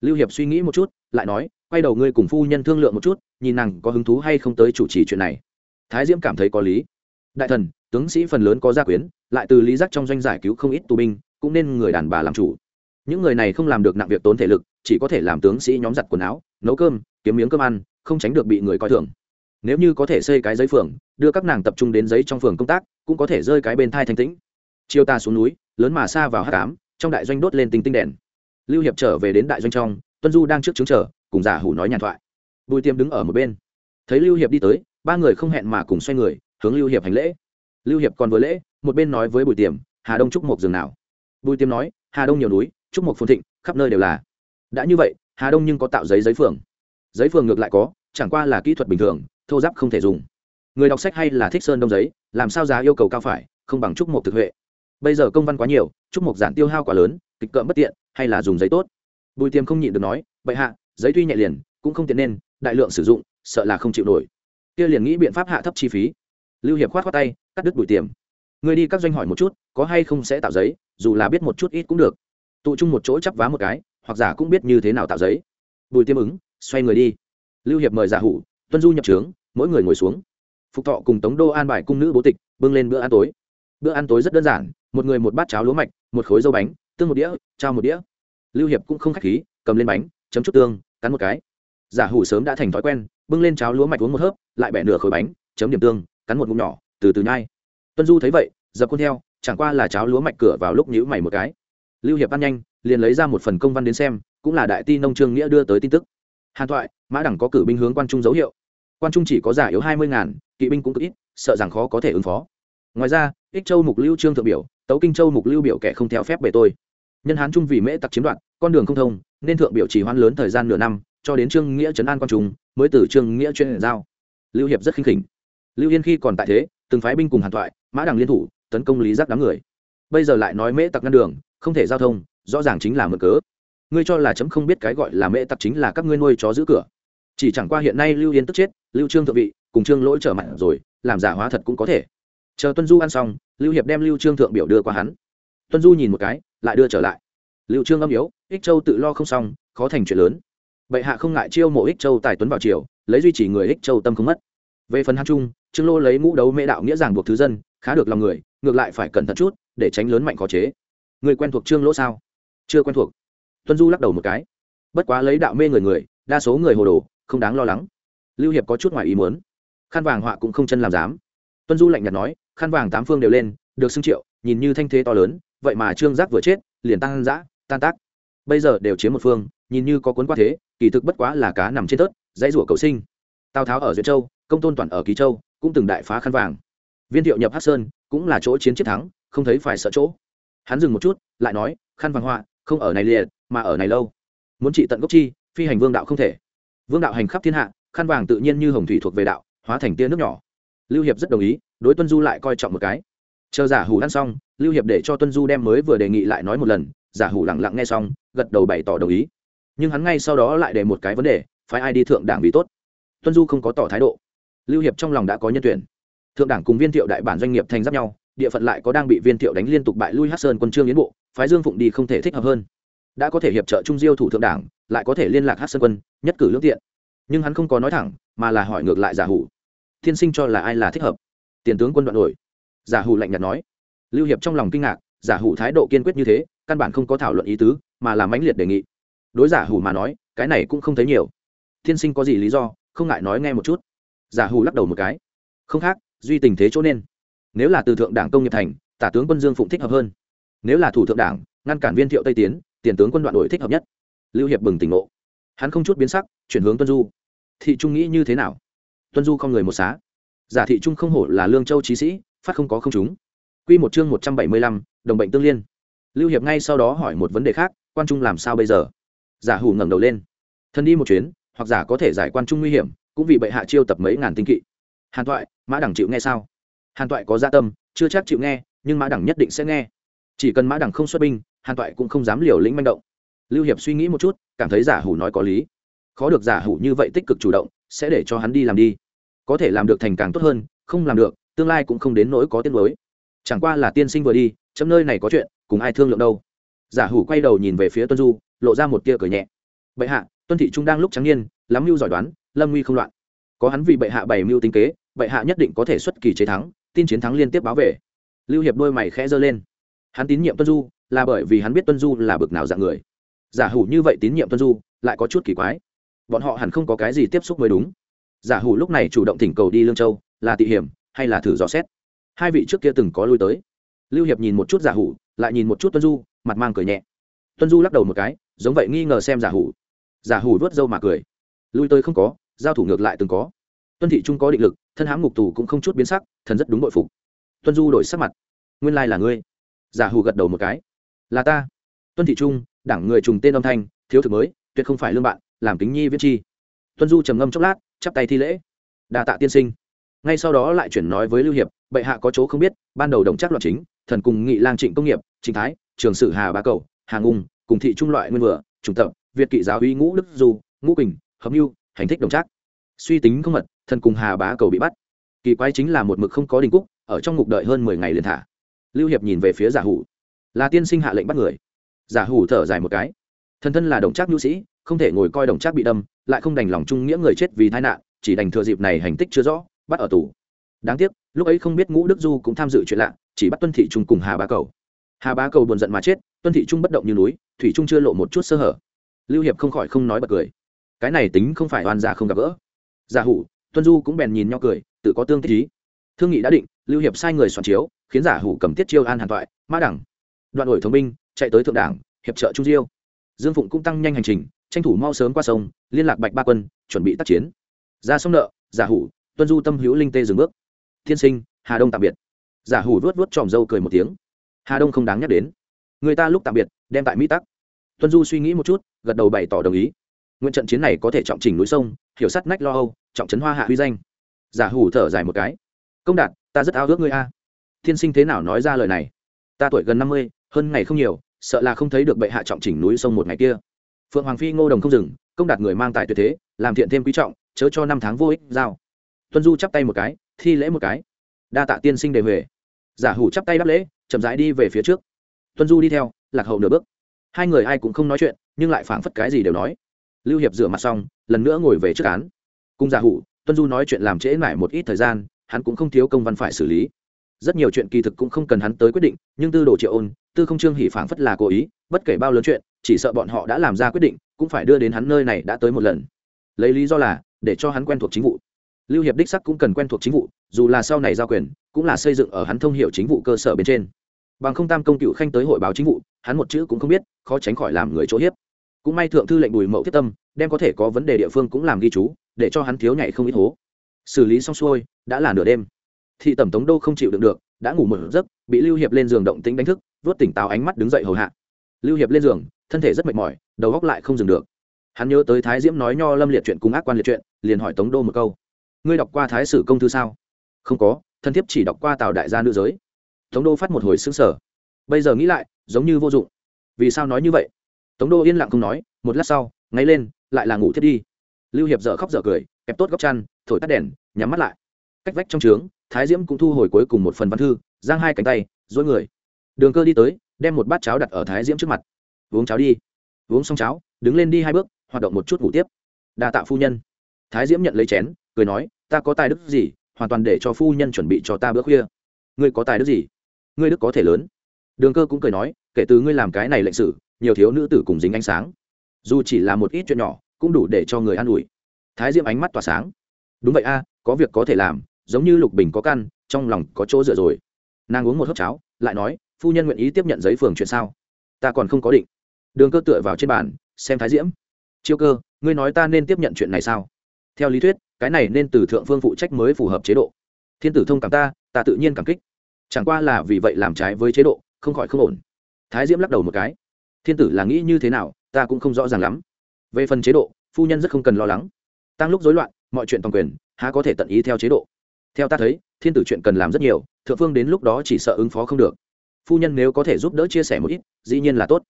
Lưu hiệp suy nghĩ một chút, lại nói, quay đầu ngươi cùng phu nhân thương lượng một chút, nhìn nàng có hứng thú hay không tới chủ trì chuyện này. Thái diễm cảm thấy có lý. Đại thần, tướng sĩ phần lớn có gia quyến, lại từ lý giác trong doanh giải cứu không ít tù binh, cũng nên người đàn bà làm chủ. Những người này không làm được nặng việc tốn thể lực, chỉ có thể làm tướng sĩ nhóm giặt quần áo, nấu cơm, kiếm miếng cơm ăn, không tránh được bị người coi thường. Nếu như có thể xây cái giấy phường, đưa các nàng tập trung đến giấy trong phường công tác cũng có thể rơi cái bên thai thanh tĩnh. Chiều ta xuống núi, lớn mà xa vào hát cám trong đại doanh đốt lên tinh tinh đèn. Lưu hiệp trở về đến đại doanh trong, tuân du đang trước chứng chờ, cùng giả hủ nói nhàn thoại. Bùi tiêm đứng ở một bên. Thấy lưu hiệp đi tới, ba người không hẹn mà cùng xoay người, hướng lưu hiệp hành lễ. Lưu hiệp còn vừa lễ, một bên nói với bùi tiềm hà đông trúc mộc rừng nào? Bùi Tiêm nói, hà đông nhiều núi, trúc mộc phồn thịnh, khắp nơi đều là. Đã như vậy, hà đông nhưng có tạo giấy giấy phường. Giấy phường ngược lại có, chẳng qua là kỹ thuật bình thường, thô giáp không thể dùng người đọc sách hay là thích sơn đông giấy, làm sao giá yêu cầu cao phải, không bằng trúc mục thực huệ. Bây giờ công văn quá nhiều, trúc mục giản tiêu hao quá lớn, kịch cợm bất tiện, hay là dùng giấy tốt. Bùi Tiêm không nhịn được nói, bệ hạ, giấy tuy nhẹ liền, cũng không tiện nên, đại lượng sử dụng, sợ là không chịu nổi. Kia liền nghĩ biện pháp hạ thấp chi phí. Lưu hiệp khoát khoát tay, cắt đứt bùi tiềm. Người đi các doanh hỏi một chút, có hay không sẽ tạo giấy, dù là biết một chút ít cũng được. Tụ chung một chỗ chắp vá một cái, hoặc giả cũng biết như thế nào tạo giấy. Bùi tiêm ứng, xoay người đi. Lưu hiệp mời giả hủ, tuân du nhập trướng, mỗi người ngồi xuống phục thọ cùng tống đô an bài cung nữ bố tịch, bưng lên bữa ăn tối. Bữa ăn tối rất đơn giản, một người một bát cháo lúa mạch, một khối dâu bánh, tương một đĩa, trao một đĩa. Lưu hiệp cũng không khách khí, cầm lên bánh, chấm chút tương, cắn một cái. Giả hủ sớm đã thành thói quen, bưng lên cháo lúa mạch uống một hớp, lại bẻ nửa khối bánh, chấm điểm tương, cắn một ngụm nhỏ, từ từ nhai. Tuân du thấy vậy, dập khuôn theo, chẳng qua là cháo lúa mạch cửa vào lúc nhữ mày một cái. Lưu hiệp ăn nhanh, liền lấy ra một phần công văn đến xem, cũng là đại ti nông trương nghĩa đưa tới tin tức. Hàn thoại, mã đẳng có cử binh hướng quan trung dấu hiệu. Quan trung chỉ có giả yếu hai mươi ngàn kỵ binh cũng cực ít, sợ rằng khó có thể ứng phó. Ngoài ra, ích châu mục lưu trương thượng biểu, tấu kinh châu mục lưu biểu kẻ không theo phép về tôi. Nhân hán trung vì mễ tặc chiếm đoạt, con đường không thông, nên thượng biểu chỉ hoãn lớn thời gian nửa năm, cho đến trương nghĩa trấn an quan trung, mới từ trương nghĩa chuyên giao. Lưu hiệp rất khinh khỉnh. Lưu yên khi còn tại thế, từng phái binh cùng hàn thoại, mã đằng liên thủ, tấn công lý giác đám người. Bây giờ lại nói mễ tặc ngăn đường, không thể giao thông, rõ ràng chính là mượn cớ. Ngươi cho là chấm không biết cái gọi là mễ tặc chính là các ngươi nuôi chó giữ cửa. Chỉ chẳng qua hiện nay lưu yên tức chết, lưu trương thượng vị cùng trương lỗi trở mặt rồi, làm giả hóa thật cũng có thể. Chờ tuân du ăn xong, lưu hiệp đem lưu trương thượng biểu đưa qua hắn. Tuân du nhìn một cái, lại đưa trở lại. Lưu trương âm yếu, ích châu tự lo không xong, khó thành chuyện lớn. Bệ hạ không ngại chiêu mộ ích châu tài tuấn vào triều, lấy duy trì người ích châu tâm không mất. Về phần hán trung, trương lô lấy ngũ đấu mễ đạo nghĩa giảng buộc thứ dân, khá được lòng người, ngược lại phải cẩn thận chút, để tránh lớn mạnh khó chế. Người quen thuộc trương lỗ sao? Chưa quen thuộc. Tuân du lắc đầu một cái. Bất quá lấy đạo mê người người, đa số người hồ đồ, không đáng lo lắng. Lưu hiệp có chút ngoài ý muốn khăn vàng họa cũng không chân làm dám. Tuân du lạnh nhạt nói, khăn vàng tám phương đều lên, được xưng triệu, nhìn như thanh thế to lớn, vậy mà trương giác vừa chết, liền tăng giã tan tác. Bây giờ đều chiếm một phương, nhìn như có cuốn qua thế, kỳ thực bất quá là cá nằm trên tớt dãy rủa cầu sinh. Tào tháo ở duyệt châu, công tôn toàn ở ký châu, cũng từng đại phá khăn vàng. Viên thiệu nhập hát sơn, cũng là chỗ chiến chiến thắng, không thấy phải sợ chỗ. Hắn dừng một chút, lại nói, khăn vàng họa, không ở này liệt mà ở này lâu. Muốn trị tận gốc chi, phi hành vương đạo không thể. Vương đạo hành khắp thiên hạ, khăn vàng tự nhiên như hồng thủy thuộc về đạo hóa thành tia nước nhỏ. Lưu hiệp rất đồng ý, đối tuân du lại coi trọng một cái. Chờ giả hủ ăn xong, lưu hiệp để cho tuân du đem mới vừa đề nghị lại nói một lần, giả hủ lặng lặng nghe xong, gật đầu bày tỏ đồng ý. Nhưng hắn ngay sau đó lại để một cái vấn đề phải ai đi thượng đảng vì tốt? Tuân du không có tỏ thái độ. Lưu hiệp trong lòng đã có nhân tuyển. Thượng đảng cùng viên thiệu đại bản doanh nghiệp thành giáp nhau, địa phận lại có đang bị viên thiệu đánh liên tục bại lui hát sơn quân trương yến bộ, phái dương phụng đi không thể thích hợp hơn. Đã có thể hiệp trợ trung diêu thủ thượng đảng, lại có thể liên lạc hát sơn quân, nhất cử lương tiện. Nhưng hắn không có nói thẳng, mà là hỏi ngược lại giả hủ thiên sinh cho là ai là thích hợp. Tiền tướng quân đoạn đổi giả hủ lạnh nhạt nói. Lưu hiệp trong lòng kinh ngạc, giả hủ thái độ kiên quyết như thế, căn bản không có thảo luận ý tứ, mà là mãnh liệt đề nghị. Đối giả hủ mà nói, cái này cũng không thấy nhiều. Thiên sinh có gì lý do, không ngại nói nghe một chút. Giả hủ lắc đầu một cái. Không khác, duy tình thế chỗ nên. Nếu là từ thượng đảng công nghiệp thành, tả tướng quân dương phụng thích hợp hơn. Nếu là thủ thượng đảng, ngăn cản viên thiệu tây tiến, tiền tướng quân đoạn đội thích hợp nhất. Lưu hiệp bừng tỉnh ngộ. Hắn không chút biến sắc, chuyển hướng tuân du. Thị trung nghĩ như thế nào? Tuân du không người một xá. Giả thị trung không hổ là lương châu trí sĩ, phát không có không chúng. Q một chương một trăm bảy mươi lăm, đồng bệnh tương liên. Lưu hiệp ngay sau đó hỏi một vấn đề khác, quan trung làm sao bây giờ? Giả hủ ngẩng đầu lên. Thân đi một chuyến, hoặc giả có thể giải quan trung nguy hiểm, cũng vì bệ hạ chiêu tập mấy ngàn tinh kỵ. Hàn toại, mã đẳng chịu nghe sao? Hàn toại có gia tâm, chưa chắc chịu nghe, nhưng mã đẳng nhất định sẽ nghe. Chỉ cần mã đẳng không xuất binh, hàn toại cũng không dám liều lĩnh manh động. Lưu hiệp suy nghĩ một chút, cảm thấy giả hủ nói có lý. Khó được giả hủ như vậy tích cực chủ động, sẽ để cho hắn đi làm đi có thể làm được thành càng tốt hơn, không làm được, tương lai cũng không đến nỗi có tiết mới chẳng qua là tiên sinh vừa đi, chấm nơi này có chuyện, cùng ai thương lượng đâu. Giả hủ quay đầu nhìn về phía tuân du, lộ ra một tia cười nhẹ. Bệ hạ, tuân thị trung đang lúc trắng niên, lắm mưu giỏi đoán, lâm nguy không loạn. Có hắn vì bệ hạ bày mưu tính kế, bệ hạ nhất định có thể xuất kỳ chế thắng, tin chiến thắng liên tiếp báo về. Lưu hiệp đôi mày khẽ giơ lên. Hắn tín nhiệm tuân du, là bởi vì hắn biết tuân du là bực nào dạng người. Giả hủ như vậy tín nhiệm tuân du, lại có chút kỳ quái. Bọn họ hẳn không có cái gì tiếp xúc mới đúng giả hủ lúc này chủ động thỉnh cầu đi lương châu, là tị hiểm hay là thử dò xét? Hai vị trước kia từng có lui tới. Lưu hiệp nhìn một chút giả hủ, lại nhìn một chút tuân du, mặt mang cười nhẹ. Tuân du lắc đầu một cái, giống vậy nghi ngờ xem giả hủ. Giả hủ vớt râu mà cười. Lui tới không có, giao thủ ngược lại từng có. Tuân thị trung có định lực, thân hãm ngục tù cũng không chút biến sắc, thần rất đúng bội phục. Tuân du đổi sắc mặt. Nguyên lai là ngươi. Giả hủ gật đầu một cái. Là ta. Tuân thị trung, đảng người trùng tên âm thanh, thiếu thực mới, tuyệt không phải lương bạn, làm kính nhi viết chi. Tuân du trầm ngâm chốc lát chắp tay thi lễ. Đa tạ tiên sinh. Ngay sau đó lại chuyển nói với lưu hiệp, bệ hạ có chỗ không biết, ban đầu đồng chắc loạn chính, thần cùng nghị lang trịnh công nghiệp, trịnh thái, trường sử hà bá cầu, hà ung cùng thị trung loại nguyên vừa trung tập việt kỵ giáo uy ngũ đức du, ngũ quỳnh hấm mưu, hành thích đồng trác suy tính không mật, thần cùng hà bá cầu bị bắt. Kỳ quái chính là một mực không có đình cúc, ở trong ngục đợi hơn mười ngày liền thả. Lưu hiệp nhìn về phía giả hủ. Là tiên sinh hạ lệnh bắt người. Giả hủ thở dài một cái. Thần thân là đồng trác nhu sĩ không thể ngồi coi đồng trác bị đâm, lại không đành lòng trung nghĩa người chết vì tai nạn, chỉ đành thừa dịp này hành tích chưa rõ, bắt ở tù. Đáng tiếc, lúc ấy không biết ngũ đức du cũng tham dự chuyện lạ, chỉ bắt tuân thị trung cùng hà bá cầu. Hà bá cầu buồn giận mà chết, tuân thị trung bất động như núi, thủy trung chưa lộ một chút sơ hở. Lưu hiệp không khỏi không nói bật cười. Cái này tính không phải oan gia không gặp gỡ. Giả hủ, tuân du cũng bèn nhìn nhau cười, tự có tương thích ý. Thương nghị đã định, lưu hiệp sai người soạn chiếu, khiến giả hủ cầm tiết chiêu an hàn toại mã đẳng. Đoạn đổi thống binh chạy tới thượng đảng, hiệp trợ trung diêu. Dương phụng cũng tăng nhanh hành trình tranh thủ mau sớm qua sông, liên lạc bạch ba quân, chuẩn bị tác chiến. Ra sông nợ, giả hủ, tuân du tâm hữu linh tê dừng bước. Thiên sinh, hà đông tạm biệt. Giả hủ vuốt vuốt tròm râu cười một tiếng. Hà đông không đáng nhắc đến. Người ta lúc tạm biệt, đem tại mỹ tắc. Tuân du suy nghĩ một chút, gật đầu bày tỏ đồng ý. Nguyện trận chiến này có thể trọng trình núi sông, hiểu sắt nách lo âu, trọng trấn hoa hạ huy danh. Giả hủ thở dài một cái. Công đạt, ta rất ao ước ngươi a. Thiên sinh thế nào nói ra lời này? Ta tuổi gần năm mươi, hơn ngày không nhiều, sợ là không thấy được bệ hạ trọng chỉnh núi sông một ngày kia phượng hoàng phi ngô đồng không dừng, công đạt người mang tài tuyệt thế, làm thiện thêm quý trọng, chớ cho năm tháng vô ích giao. Tuân du chắp tay một cái, thi lễ một cái. Đa tạ tiên sinh đề huệ. Giả hủ chắp tay đáp lễ, chậm rãi đi về phía trước. Tuân du đi theo, lạc hậu nửa bước. Hai người ai cũng không nói chuyện, nhưng lại phảng phất cái gì đều nói. Lưu hiệp rửa mặt xong, lần nữa ngồi về trước án. Cùng giả hủ, tuân du nói chuyện làm trễ mãi một ít thời gian, hắn cũng không thiếu công văn phải xử lý. Rất nhiều chuyện kỳ thực cũng không cần hắn tới quyết định, nhưng tư đồ triệu ôn, tư không trương hỉ phảng phất là cố ý, bất kể bao lớn chuyện chỉ sợ bọn họ đã làm ra quyết định, cũng phải đưa đến hắn nơi này đã tới một lần. Lấy lý do là, để cho hắn quen thuộc chính vụ. Lưu hiệp đích sắc cũng cần quen thuộc chính vụ, dù là sau này giao quyền, cũng là xây dựng ở hắn thông hiệu chính vụ cơ sở bên trên. Bằng không tam công cựu khanh tới hội báo chính vụ, hắn một chữ cũng không biết, khó tránh khỏi làm người chỗ hiếp. Cũng may thượng thư lệnh bùi mậu thiết tâm, đem có thể có vấn đề địa phương cũng làm ghi chú, để cho hắn thiếu nhảy không ít hố. Xử lý xong xuôi, đã là nửa đêm. Thị tẩm tống đô không chịu đựng được, đã ngủ một giấc, bị lưu hiệp lên giường động tính đánh thức vớt tỉnh táo ánh mắt đứng dậy hầu hạ. Lưu hiệp lên giường thân thể rất mệt mỏi, đầu góc lại không dừng được. Hắn nhớ tới thái diễm nói nho lâm liệt chuyện cùng ác quan liệt chuyện, liền hỏi tống đô một câu. Ngươi đọc qua thái sử công thư sao? Không có, thân thiết chỉ đọc qua tào đại gia nữ giới. Tống đô phát một hồi xứng sở bây giờ nghĩ lại, giống như vô dụng. Vì sao nói như vậy? Tống đô yên lặng không nói, một lát sau, ngáy lên, lại là ngủ thiết đi. Lưu hiệp dở khóc dở cười, kẹp tốt góc chăn, thổi tắt đèn, nhắm mắt lại. Cách vách trong trướng, thái diễm cũng thu hồi cuối cùng một phần văn thư, giang hai cánh tay dối người. Đường cơ đi tới, đem một bát cháo đặt ở thái diễm trước mặt uống cháo đi. Uống xong cháo, đứng lên đi hai bước, hoạt động một chút ngủ tiếp. Đa tạ phu nhân. Thái diễm nhận lấy chén, cười nói, ta có tài đức gì, hoàn toàn để cho phu nhân chuẩn bị cho ta bữa khuya. Ngươi có tài đức gì? Ngươi đức có thể lớn. Đường cơ cũng cười nói, kể từ ngươi làm cái này lệnh sử, nhiều thiếu nữ tử cùng dính ánh sáng. Dù chỉ là một ít chuyện nhỏ, cũng đủ để cho người an ủi. Thái diễm ánh mắt tỏa sáng. Đúng vậy a, có việc có thể làm, giống như lục bình có căn, trong lòng có chỗ dựa rồi. Nàng uống một hớp cháo, lại nói, phu nhân nguyện ý tiếp nhận giấy phường chuyện sao? Ta còn không có định đường cơ tựa vào trên bàn, xem thái diễm. Chiêu cơ, ngươi nói ta nên tiếp nhận chuyện này sao? Theo lý thuyết, cái này nên từ thượng phương phụ trách mới phù hợp chế độ. Thiên tử thông cảm ta ta tự nhiên cảm kích. Chẳng qua là vì vậy làm trái với chế độ, không khỏi không ổn. Thái diễm lắc đầu một cái. Thiên tử là nghĩ như thế nào, ta cũng không rõ ràng lắm. Về phần chế độ, phu nhân rất không cần lo lắng. Tăng lúc rối loạn, mọi chuyện toàn quyền, há có thể tận ý theo chế độ. Theo ta thấy, thiên tử chuyện cần làm rất nhiều, thượng phương đến lúc đó chỉ sợ ứng phó không được. Phu nhân nếu có thể giúp đỡ chia sẻ một ít, dĩ nhiên là tốt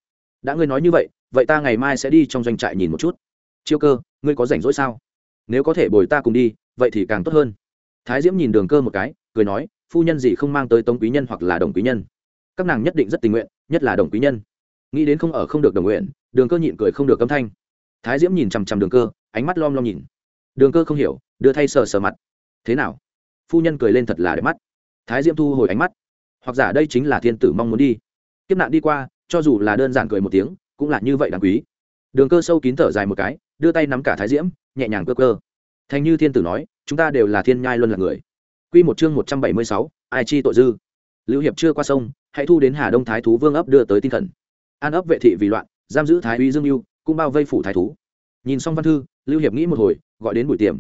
đã ngươi nói như vậy vậy ta ngày mai sẽ đi trong doanh trại nhìn một chút. Chiêu cơ, ngươi có rảnh rỗi sao? Nếu có thể bồi ta cùng đi, vậy thì càng tốt hơn. Thái diễm nhìn đường cơ một cái, cười nói, phu nhân gì không mang tới tống quý nhân hoặc là đồng quý nhân? Các nàng nhất định rất tình nguyện, nhất là đồng quý nhân. Nghĩ đến không ở không được đồng nguyện, đường cơ nhịn cười không được âm thanh. Thái diễm nhìn chằm chằm đường cơ, ánh mắt lom lom nhìn. Đường cơ không hiểu, đưa thay sờ sờ mặt. Thế nào? Phu nhân cười lên thật là đẹp mắt. Thái diễm thu hồi ánh mắt. Hoặc giả đây chính là thiên tử mong muốn đi. Kiếp nạn đi qua cho dù là đơn giản cười một tiếng cũng là như vậy đáng quý đường cơ sâu kín thở dài một cái đưa tay nắm cả thái diễm nhẹ nhàng cơ cơ thành như thiên tử nói chúng ta đều là thiên nhai luân là người Quy một chương một trăm bảy mươi sáu, ai chi tội dư. Lưu hiệp chưa qua sông, hãy thu đến Hà Đông Thái thú Vương ấp đưa tới tin thần. An ấp vệ thị vì loạn, giam giữ Thái úy Dương mưu cũng bao vây phủ thái thú. Nhìn xong văn thư, Lưu hiệp nghĩ một hồi, gọi đến Bùi Tiềm.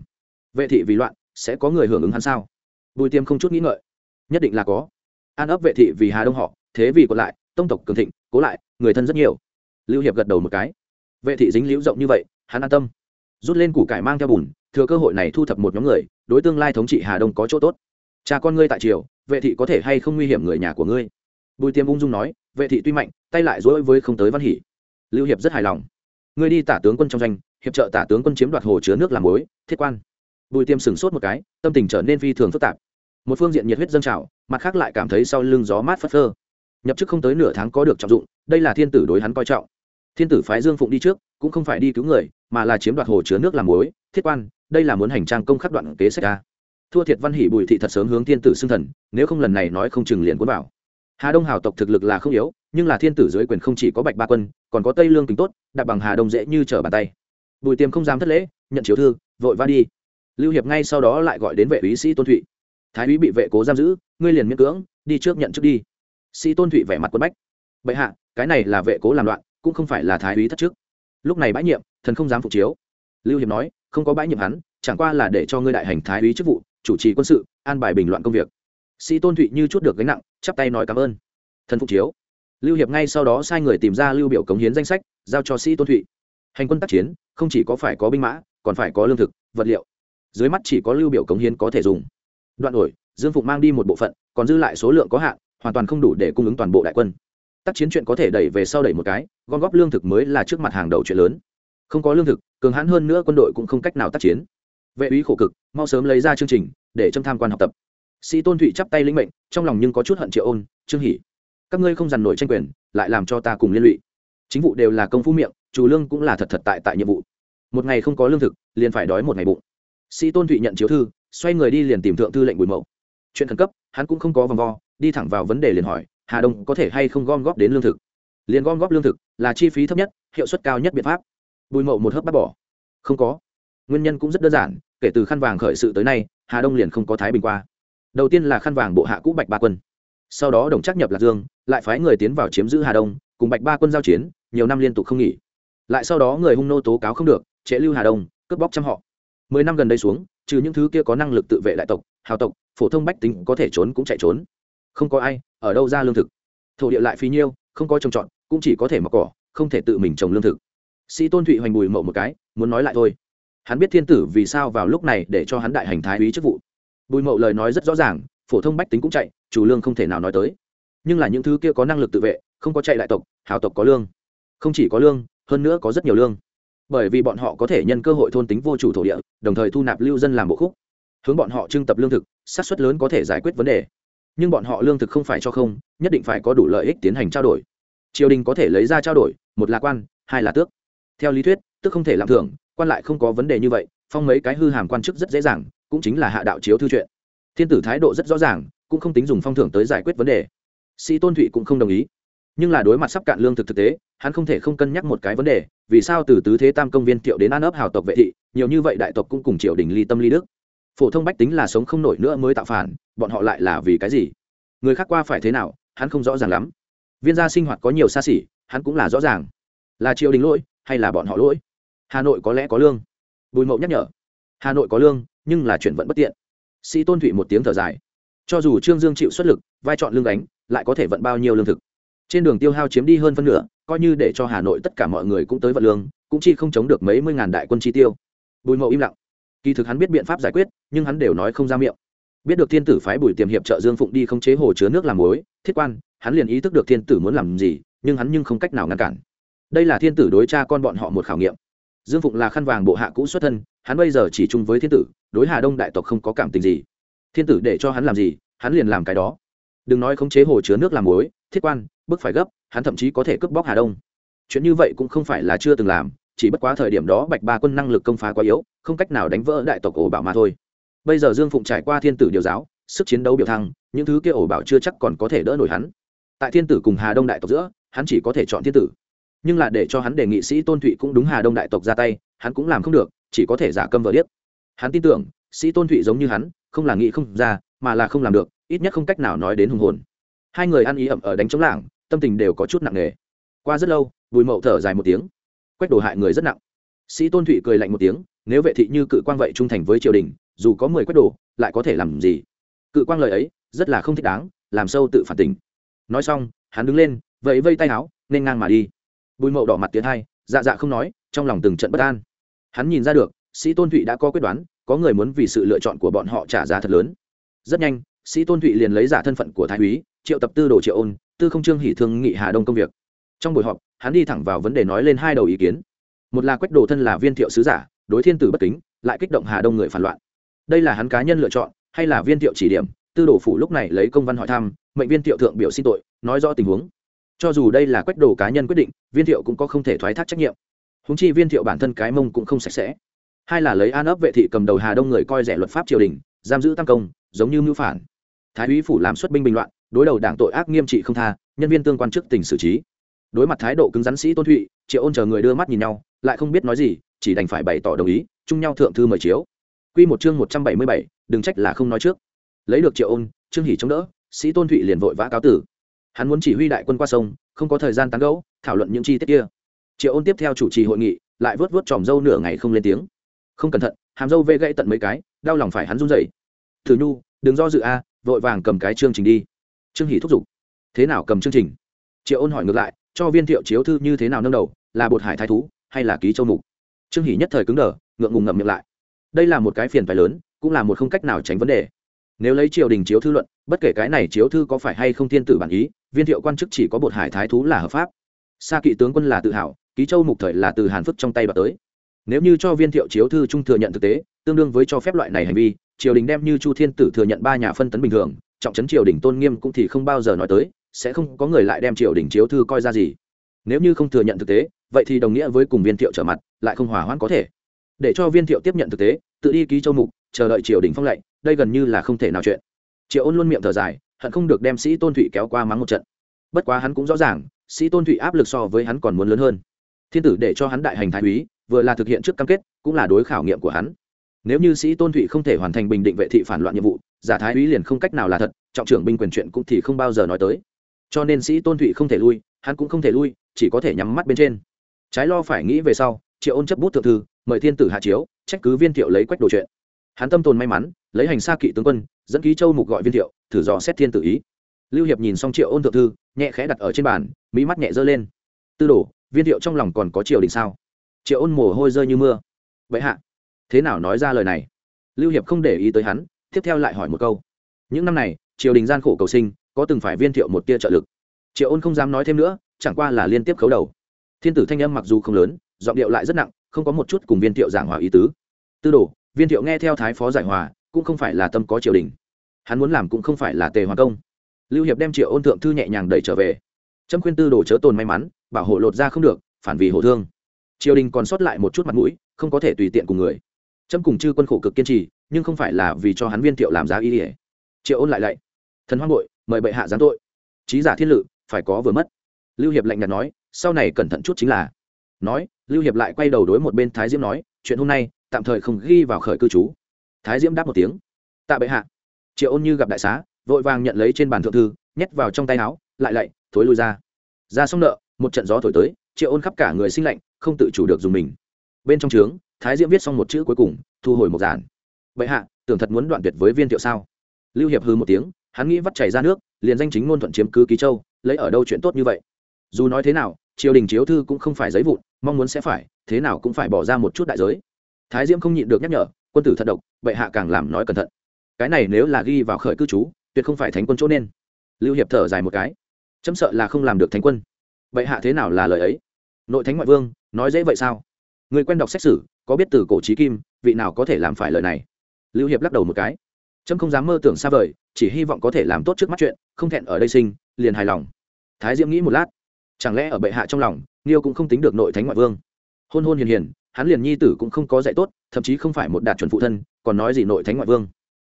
Vệ thị vì loạn, sẽ có người hưởng ứng hắn sao? Bùi Tiềm không chút nghĩ ngợi, nhất định là có. An ấp vệ thị vì Hà Đông họ, thế vì còn lại, tông tộc cường thịnh, cố lại, người thân rất nhiều. Lưu hiệp gật đầu một cái. Vệ thị dính liễu rộng như vậy, hắn an tâm. Rút lên củ cải mang theo bùn, thừa cơ hội này thu thập một nhóm người, đối tương lai thống trị Hà Đông có chỗ tốt. Cha con ngươi tại triều vệ thị có thể hay không nguy hiểm người nhà của ngươi? Bùi tiêm ung dung nói vệ thị tuy mạnh tay lại dối với không tới văn hỷ. Lưu hiệp rất hài lòng. Ngươi đi tả tướng quân trong danh hiệp trợ tả tướng quân chiếm đoạt hồ chứa nước làm mối thiết quan. Bùi tiêm sửng sốt một cái tâm tình trở nên phi thường phức tạp. Một phương diện nhiệt huyết dâng trào mặt khác lại cảm thấy sau lưng gió mát phất phơ nhập chức không tới nửa tháng có được trọng dụng, đây là thiên tử đối hắn coi trọng. Thiên tử phái dương phụng đi trước, cũng không phải đi cứu người, mà là chiếm đoạt hồ chứa nước làm muối. thiết quan, đây là muốn hành trang công khắc đoạn kế sách ca thua thiệt văn hỷ bùi thị thật sớm hướng thiên tử xưng thần, nếu không lần này nói không chừng liền cuốn vào. Hà đông hào tộc thực lực là không yếu, nhưng là thiên tử dưới quyền không chỉ có bạch ba quân, còn có tây lương kính tốt đặt bằng hà đông dễ như trở bàn tay. Bùi tiềm không dám thất lễ, nhận chiếu thư, vội va đi. Lưu hiệp ngay sau đó lại gọi đến vệ úy sĩ tôn thụy. Thái úy bị vệ cố giam giữ, ngươi liền miễn cưỡng, đi trước nhận trước đi sĩ tôn thụy vẻ mặt quân bách. Bệ hạ, cái này là vệ cố làm loạn, cũng không phải là thái úy thất trước lúc này bãi nhiệm, thần không dám phục chiếu. Lưu hiệp nói, không có bãi nhiệm hắn, chẳng qua là để cho ngươi đại hành thái úy chức vụ, chủ trì quân sự, an bài bình loạn công việc. Sĩ tôn thụy như chút được gánh nặng, chắp tay nói cảm ơn. Thần phục chiếu. Lưu hiệp ngay sau đó sai người tìm ra lưu biểu cống hiến danh sách, giao cho sĩ tôn thụy. Hành quân tác chiến, không chỉ có phải có binh mã, còn phải có lương thực, vật liệu. Dưới mắt chỉ có lưu biểu cống hiến có thể dùng. Đoạn đổi, dương phụng mang đi một bộ phận, còn dư lại số lượng có hạn hoàn toàn không đủ để cung ứng toàn bộ đại quân. Tác chiến chuyện có thể đẩy về sau đẩy một cái, gom góp lương thực mới là trước mặt hàng đầu chuyện lớn. Không có lương thực, cường hãn hơn nữa quân đội cũng không cách nào tác chiến. Vệ úy khổ cực, mau sớm lấy ra chương trình, để châm tham quan học tập. Sĩ tôn thụy chắp tay lĩnh mệnh, trong lòng nhưng có chút hận triệu ôn, trương hỷ, các ngươi không dằn nổi tranh quyền, lại làm cho ta cùng liên lụy. Chính vụ đều là công phu miệng, chủ lương cũng là thật thật tại tại nhiệm vụ. Một ngày không có lương thực, liền phải đói một ngày bụng. Sĩ tôn thụy nhận chiếu thư, xoay người đi liền tìm thượng thư lệnh bùi mậu. Chuyện khẩn cấp, hắn cũng không có vòng vo đi thẳng vào vấn đề liền hỏi, hà đông có thể hay không gom góp đến lương thực? Liền gom góp lương thực là chi phí thấp nhất, hiệu suất cao nhất biện pháp. Bùi mậu một hớp bắt bỏ. Không có. Nguyên nhân cũng rất đơn giản, kể từ khăn vàng khởi sự tới nay, hà đông liền không có thái bình qua. Đầu tiên là khăn vàng bộ hạ cũ bạch ba quân. Sau đó đồng trác nhập lạc dương, lại phái người tiến vào chiếm giữ hà đông, cùng bạch ba quân giao chiến, nhiều năm liên tục không nghỉ. Lại sau đó người hung nô tố cáo không được, trễ lưu hà đông, cướp bóc trăm họ. Mười năm gần đây xuống, trừ những thứ kia có năng lực tự vệ đại tộc, hào tộc, phổ thông bách tính có thể trốn cũng chạy trốn không có ai, ở đâu ra lương thực? Thổ địa lại phí nhiêu, không có trồng trọt, cũng chỉ có thể mặc cỏ, không thể tự mình trồng lương thực. Sĩ tôn thụy hoành bùi mậu một cái, muốn nói lại thôi. Hắn biết thiên tử vì sao vào lúc này để cho hắn đại hành thái úy chức vụ. Bùi mậu lời nói rất rõ ràng, phổ thông bách tính cũng chạy, chủ lương không thể nào nói tới. Nhưng là những thứ kia có năng lực tự vệ, không có chạy đại tộc, hào tộc có lương. Không chỉ có lương, hơn nữa có rất nhiều lương. Bởi vì bọn họ có thể nhân cơ hội thôn tính vô chủ thổ địa, đồng thời thu nạp lưu dân làm bộ khúc. Hướng bọn họ trưng tập lương thực sát xuất lớn có thể giải quyết vấn đề nhưng bọn họ lương thực không phải cho không, nhất định phải có đủ lợi ích tiến hành trao đổi. Triều đình có thể lấy ra trao đổi, một là quan, hai là tước. Theo lý thuyết tức không thể làm thưởng, quan lại không có vấn đề như vậy, phong mấy cái hư hàm quan chức rất dễ dàng, cũng chính là hạ đạo chiếu thư chuyện. Thiên tử thái độ rất rõ ràng, cũng không tính dùng phong thưởng tới giải quyết vấn đề. Sĩ tôn thụy cũng không đồng ý. Nhưng là đối mặt sắp cạn lương thực thực tế, hắn không thể không cân nhắc một cái vấn đề, vì sao từ tứ thế tam công viên thiệu đến an ấp hào tộc vệ thị, nhiều như vậy đại tộc cũng cùng triều đình ly tâm ly đức phổ thông bách tính là sống không nổi nữa mới tạo phản, bọn họ lại là vì cái gì? Người khác qua phải thế nào, hắn không rõ ràng lắm. Viên gia sinh hoạt có nhiều xa xỉ, hắn cũng là rõ ràng. Là triều đình lỗi, hay là bọn họ lỗi? Hà nội có lẽ có lương. Bùi mậu nhắc nhở. Hà nội có lương, nhưng là chuyện vẫn bất tiện. Sĩ tôn thụy một tiếng thở dài. Cho dù trương dương chịu xuất lực, vai chọn lương đánh lại có thể vận bao nhiêu lương thực? Trên đường tiêu hao chiếm đi hơn phân nửa, coi như để cho hà nội tất cả mọi người cũng tới vật lương, cũng chi không chống được mấy mươi ngàn đại quân chi tiêu. Bùi mậu im lặng kỳ thực hắn biết biện pháp giải quyết, nhưng hắn đều nói không ra miệng. Biết được thiên tử phái bùi tiềm hiệp trợ dương phụng đi không chế hồ chứa nước làm mối thiết quan, hắn liền ý thức được thiên tử muốn làm gì, nhưng hắn nhưng không cách nào ngăn cản. Đây là thiên tử đối cha con bọn họ một khảo nghiệm. Dương phụng là khăn vàng bộ hạ cũ xuất thân, hắn bây giờ chỉ chung với thiên tử, đối hà đông đại tộc không có cảm tình gì. Thiên tử để cho hắn làm gì, hắn liền làm cái đó. Đừng nói khống chế hồ chứa nước làm mối thiết quan, bức phải gấp, hắn thậm chí có thể cướp bóc hà đông. Chuyện như vậy cũng không phải là chưa từng làm chỉ bất quá thời điểm đó bạch ba quân năng lực công phá quá yếu, không cách nào đánh vỡ đại tộc ổ bảo mà thôi. Bây giờ dương phụng trải qua thiên tử điều giáo, sức chiến đấu biểu thăng, những thứ kia ổ bảo chưa chắc còn có thể đỡ nổi hắn. Tại thiên tử cùng hà đông đại tộc giữa, hắn chỉ có thể chọn thiên tử. Nhưng là để cho hắn đề nghị sĩ tôn thụy cũng đúng hà đông đại tộc ra tay, hắn cũng làm không được, chỉ có thể giả câm vợ điếc. Hắn tin tưởng, sĩ tôn thụy giống như hắn, không là nghĩ không ra, mà là không làm được, ít nhất không cách nào nói đến hùng hồn. Hai người ăn ý ẩm ở đánh chống lảng, tâm tình đều có chút nặng nề. Qua rất lâu, bùi mậu thở dài một tiếng quách đồ hại người rất nặng. Sĩ tôn thụy cười lạnh một tiếng, nếu vệ thị như cự quang vậy trung thành với triều đình, dù có mười quách đồ, lại có thể làm gì? Cự quang lời ấy, rất là không thích đáng, làm sâu tự phản tỉnh nói xong, hắn đứng lên, vẫy vây tay áo, nên ngang mà đi. Bùi mậu đỏ mặt tiến hai dạ dạ không nói, trong lòng từng trận bất an. Hắn nhìn ra được, sĩ tôn thụy đã có quyết đoán, có người muốn vì sự lựa chọn của bọn họ trả giá thật lớn. Rất nhanh, sĩ tôn thụy liền lấy giả thân phận của thái úy, triệu tập tư đồ triệu ôn, tư không trương hỷ thương nghị hà đông công việc. Trong buổi họp hắn đi thẳng vào vấn đề nói lên hai đầu ý kiến. Một là quách đồ thân là viên thiệu sứ giả, đối thiên tử bất kính, lại kích động hà đông người phản loạn. Đây là hắn cá nhân lựa chọn, hay là viên thiệu chỉ điểm, tư đồ phủ lúc này lấy công văn hỏi thăm, mệnh viên thiệu thượng biểu xin tội, nói rõ tình huống. Cho dù đây là quách đồ cá nhân quyết định, viên thiệu cũng có không thể thoái thác trách nhiệm. Húng chi viên thiệu bản thân cái mông cũng không sạch sẽ. Hai là lấy an ấp vệ thị cầm đầu hà đông người coi rẻ luật pháp triều đình, giam giữ tăng công, giống như mưu phản. Thái úy phủ làm xuất binh bình loạn, đối đầu đảng tội ác nghiêm trị không tha, nhân viên tương quan chức tình xử trí đối mặt thái độ cứng rắn sĩ tôn thụy triệu ôn chờ người đưa mắt nhìn nhau lại không biết nói gì chỉ đành phải bày tỏ đồng ý chung nhau thượng thư mời chiếu Quy một chương một trăm bảy mươi bảy, đừng trách là không nói trước. Lấy được Triệu Ôn, Trương Hỉ chống đỡ, Sĩ Tôn Thụy liền vội vã cáo tử. Hắn muốn chỉ huy đại quân qua sông, không có thời gian tán gẫu, thảo luận những chi tiết kia. Triệu Ôn tiếp theo chủ trì hội nghị, lại vớt vớt tròm dâu nửa ngày không lên tiếng. Không cẩn thận, hàm dâu vê gãy tận mấy cái, đau lòng phải hắn run rẩy. Thử Nhu, đừng do dự a, vội vàng cầm cái chương trình đi. Trương Hỉ thúc giục. Thế nào cầm chương trình? Triệu Ôn hỏi ngược lại, cho viên thiệu chiếu thư như thế nào nâng đầu, là bột hải thái thú, hay là ký châu mục? Trương Hỷ nhất thời cứng đờ, ngượng ngùng ngậm miệng lại. Đây là một cái phiền phải lớn cũng là một không cách nào tránh vấn đề. Nếu lấy triều đình chiếu thư luận bất kể cái này chiếu thư có phải hay không thiên tử bản ý viên thiệu quan chức chỉ có bột hải thái thú là hợp pháp. Sa kỵ tướng quân là tự hào ký châu mục thời là từ hàn phức trong tay bà tới. Nếu như cho viên thiệu chiếu thư trung thừa nhận thực tế tương đương với cho phép loại này hành vi triều đình đem như chu thiên tử thừa nhận ba nhà phân tấn bình thường trọng trấn triều đình tôn nghiêm cũng thì không bao giờ nói tới sẽ không có người lại đem triều đình chiếu thư coi ra gì. Nếu như không thừa nhận thực tế, vậy thì đồng nghĩa với cùng viên thiệu trở mặt, lại không hòa hoãn có thể. Để cho viên thiệu tiếp nhận thực tế, tự đi ký châu mục, chờ đợi triều đình phong lệnh, đây gần như là không thể nào chuyện. Triệu ôn luôn miệng thở dài, hận không được đem sĩ tôn thụy kéo qua mắng một trận. Bất quá hắn cũng rõ ràng, sĩ tôn thụy áp lực so với hắn còn muốn lớn hơn. Thiên tử để cho hắn đại hành thái úy, vừa là thực hiện trước cam kết, cũng là đối khảo nghiệm của hắn. Nếu như sĩ tôn thụy không thể hoàn thành bình định vệ thị phản loạn nhiệm vụ, giả thái úy liền không cách nào là thật, trọng trưởng binh quyền chuyện cũng thì không bao giờ nói tới cho nên sĩ tôn thụy không thể lui, hắn cũng không thể lui, chỉ có thể nhắm mắt bên trên. Trái lo phải nghĩ về sau, triệu ôn chấp bút thượng thư, mời thiên tử hạ chiếu, trách cứ viên thiệu lấy quách đồ chuyện. Hắn tâm tồn may mắn, lấy hành xa kỵ tướng quân, dẫn ký châu mục gọi viên thiệu, thử dò xét thiên tử ý. Lưu hiệp nhìn xong triệu ôn thượng thư, nhẹ khẽ đặt ở trên bàn mỹ mắt nhẹ dơ lên. Tư đổ viên thiệu trong lòng còn có triều đình sao? Triệu ôn mồ hôi rơi như mưa. Vậy hạ, thế nào nói ra lời này? Lưu hiệp không để ý tới hắn, tiếp theo lại hỏi một câu. Những năm này, triều đình gian khổ cầu sinh có từng phải viên thiệu một tia trợ lực. Triệu ôn không dám nói thêm nữa, chẳng qua là liên tiếp khấu đầu. Thiên tử thanh âm mặc dù không lớn, giọng điệu lại rất nặng, không có một chút cùng viên thiệu giảng hòa ý tứ. Tư đồ, viên thiệu nghe theo thái phó giải hòa, cũng không phải là tâm có triều đình. Hắn muốn làm cũng không phải là tề hoàng công. Lưu hiệp đem triệu ôn thượng thư nhẹ nhàng đẩy trở về. Trâm khuyên tư đồ chớ tồn may mắn, bảo hộ lột ra không được, phản vì hổ thương. Triều đình còn sót lại một chút mặt mũi, không có thể tùy tiện cùng người. Trâm cùng chư quân khổ cực kiên trì, nhưng không phải là vì cho hắn viên thiệu làm giá y ỉa triệu ôn lại lạy, thần hoang bội mời bệ hạ giáng tội. Trí giả thiên lự, phải có vừa mất. Lưu hiệp lạnh nhạt nói, sau này cẩn thận chút chính là. Nói, lưu hiệp lại quay đầu đối một bên thái diễm nói, chuyện hôm nay, tạm thời không ghi vào khởi cư trú. Thái diễm đáp một tiếng. Tạ bệ hạ. Triệu ôn như gặp đại xá, vội vàng nhận lấy trên bàn thượng thư, nhét vào trong tay áo, lại lạy, thối lui ra. Ra xong nợ, một trận gió thổi tới, triệu ôn khắp cả người sinh lạnh, không tự chủ được dùng mình. Bên trong trướng, thái diễm viết xong một chữ cuối cùng, thu hồi một giản. Bệ hạ, tưởng thật muốn đoạn tuyệt với viên thiệu sao? Lưu hiệp hư một tiếng hắn nghĩ vắt chảy ra nước, liền danh chính ngôn thuận chiếm cứ ký châu, lấy ở đâu chuyện tốt như vậy? Dù nói thế nào, triều đình chiếu thư cũng không phải giấy vụn, mong muốn sẽ phải, thế nào cũng phải bỏ ra một chút đại giới. Thái diễm không nhịn được nhắc nhở, quân tử thật độc, bệ hạ càng làm nói cẩn thận. Cái này nếu là ghi vào khởi cư trú, tuyệt không phải thánh quân chỗ nên. Lưu hiệp thở dài một cái. Chấm sợ là không làm được thánh quân. Bệ hạ thế nào là lời ấy? Nội thánh ngoại vương, nói dễ vậy sao? Người quen đọc xét xử có biết từ cổ trí kim, vị nào có thể làm phải lời này? Lưu hiệp lắc đầu một cái trâm không dám mơ tưởng xa vời, chỉ hy vọng có thể làm tốt trước mắt chuyện, không thẹn ở đây sinh, liền hài lòng. Thái diễm nghĩ một lát. Chẳng lẽ ở bệ hạ trong lòng niêu cũng không tính được nội thánh ngoại vương? Hôn hôn hiền hiền, hắn liền nhi tử cũng không có dạy tốt, thậm chí không phải một đạt chuẩn phụ thân, còn nói gì nội thánh ngoại vương?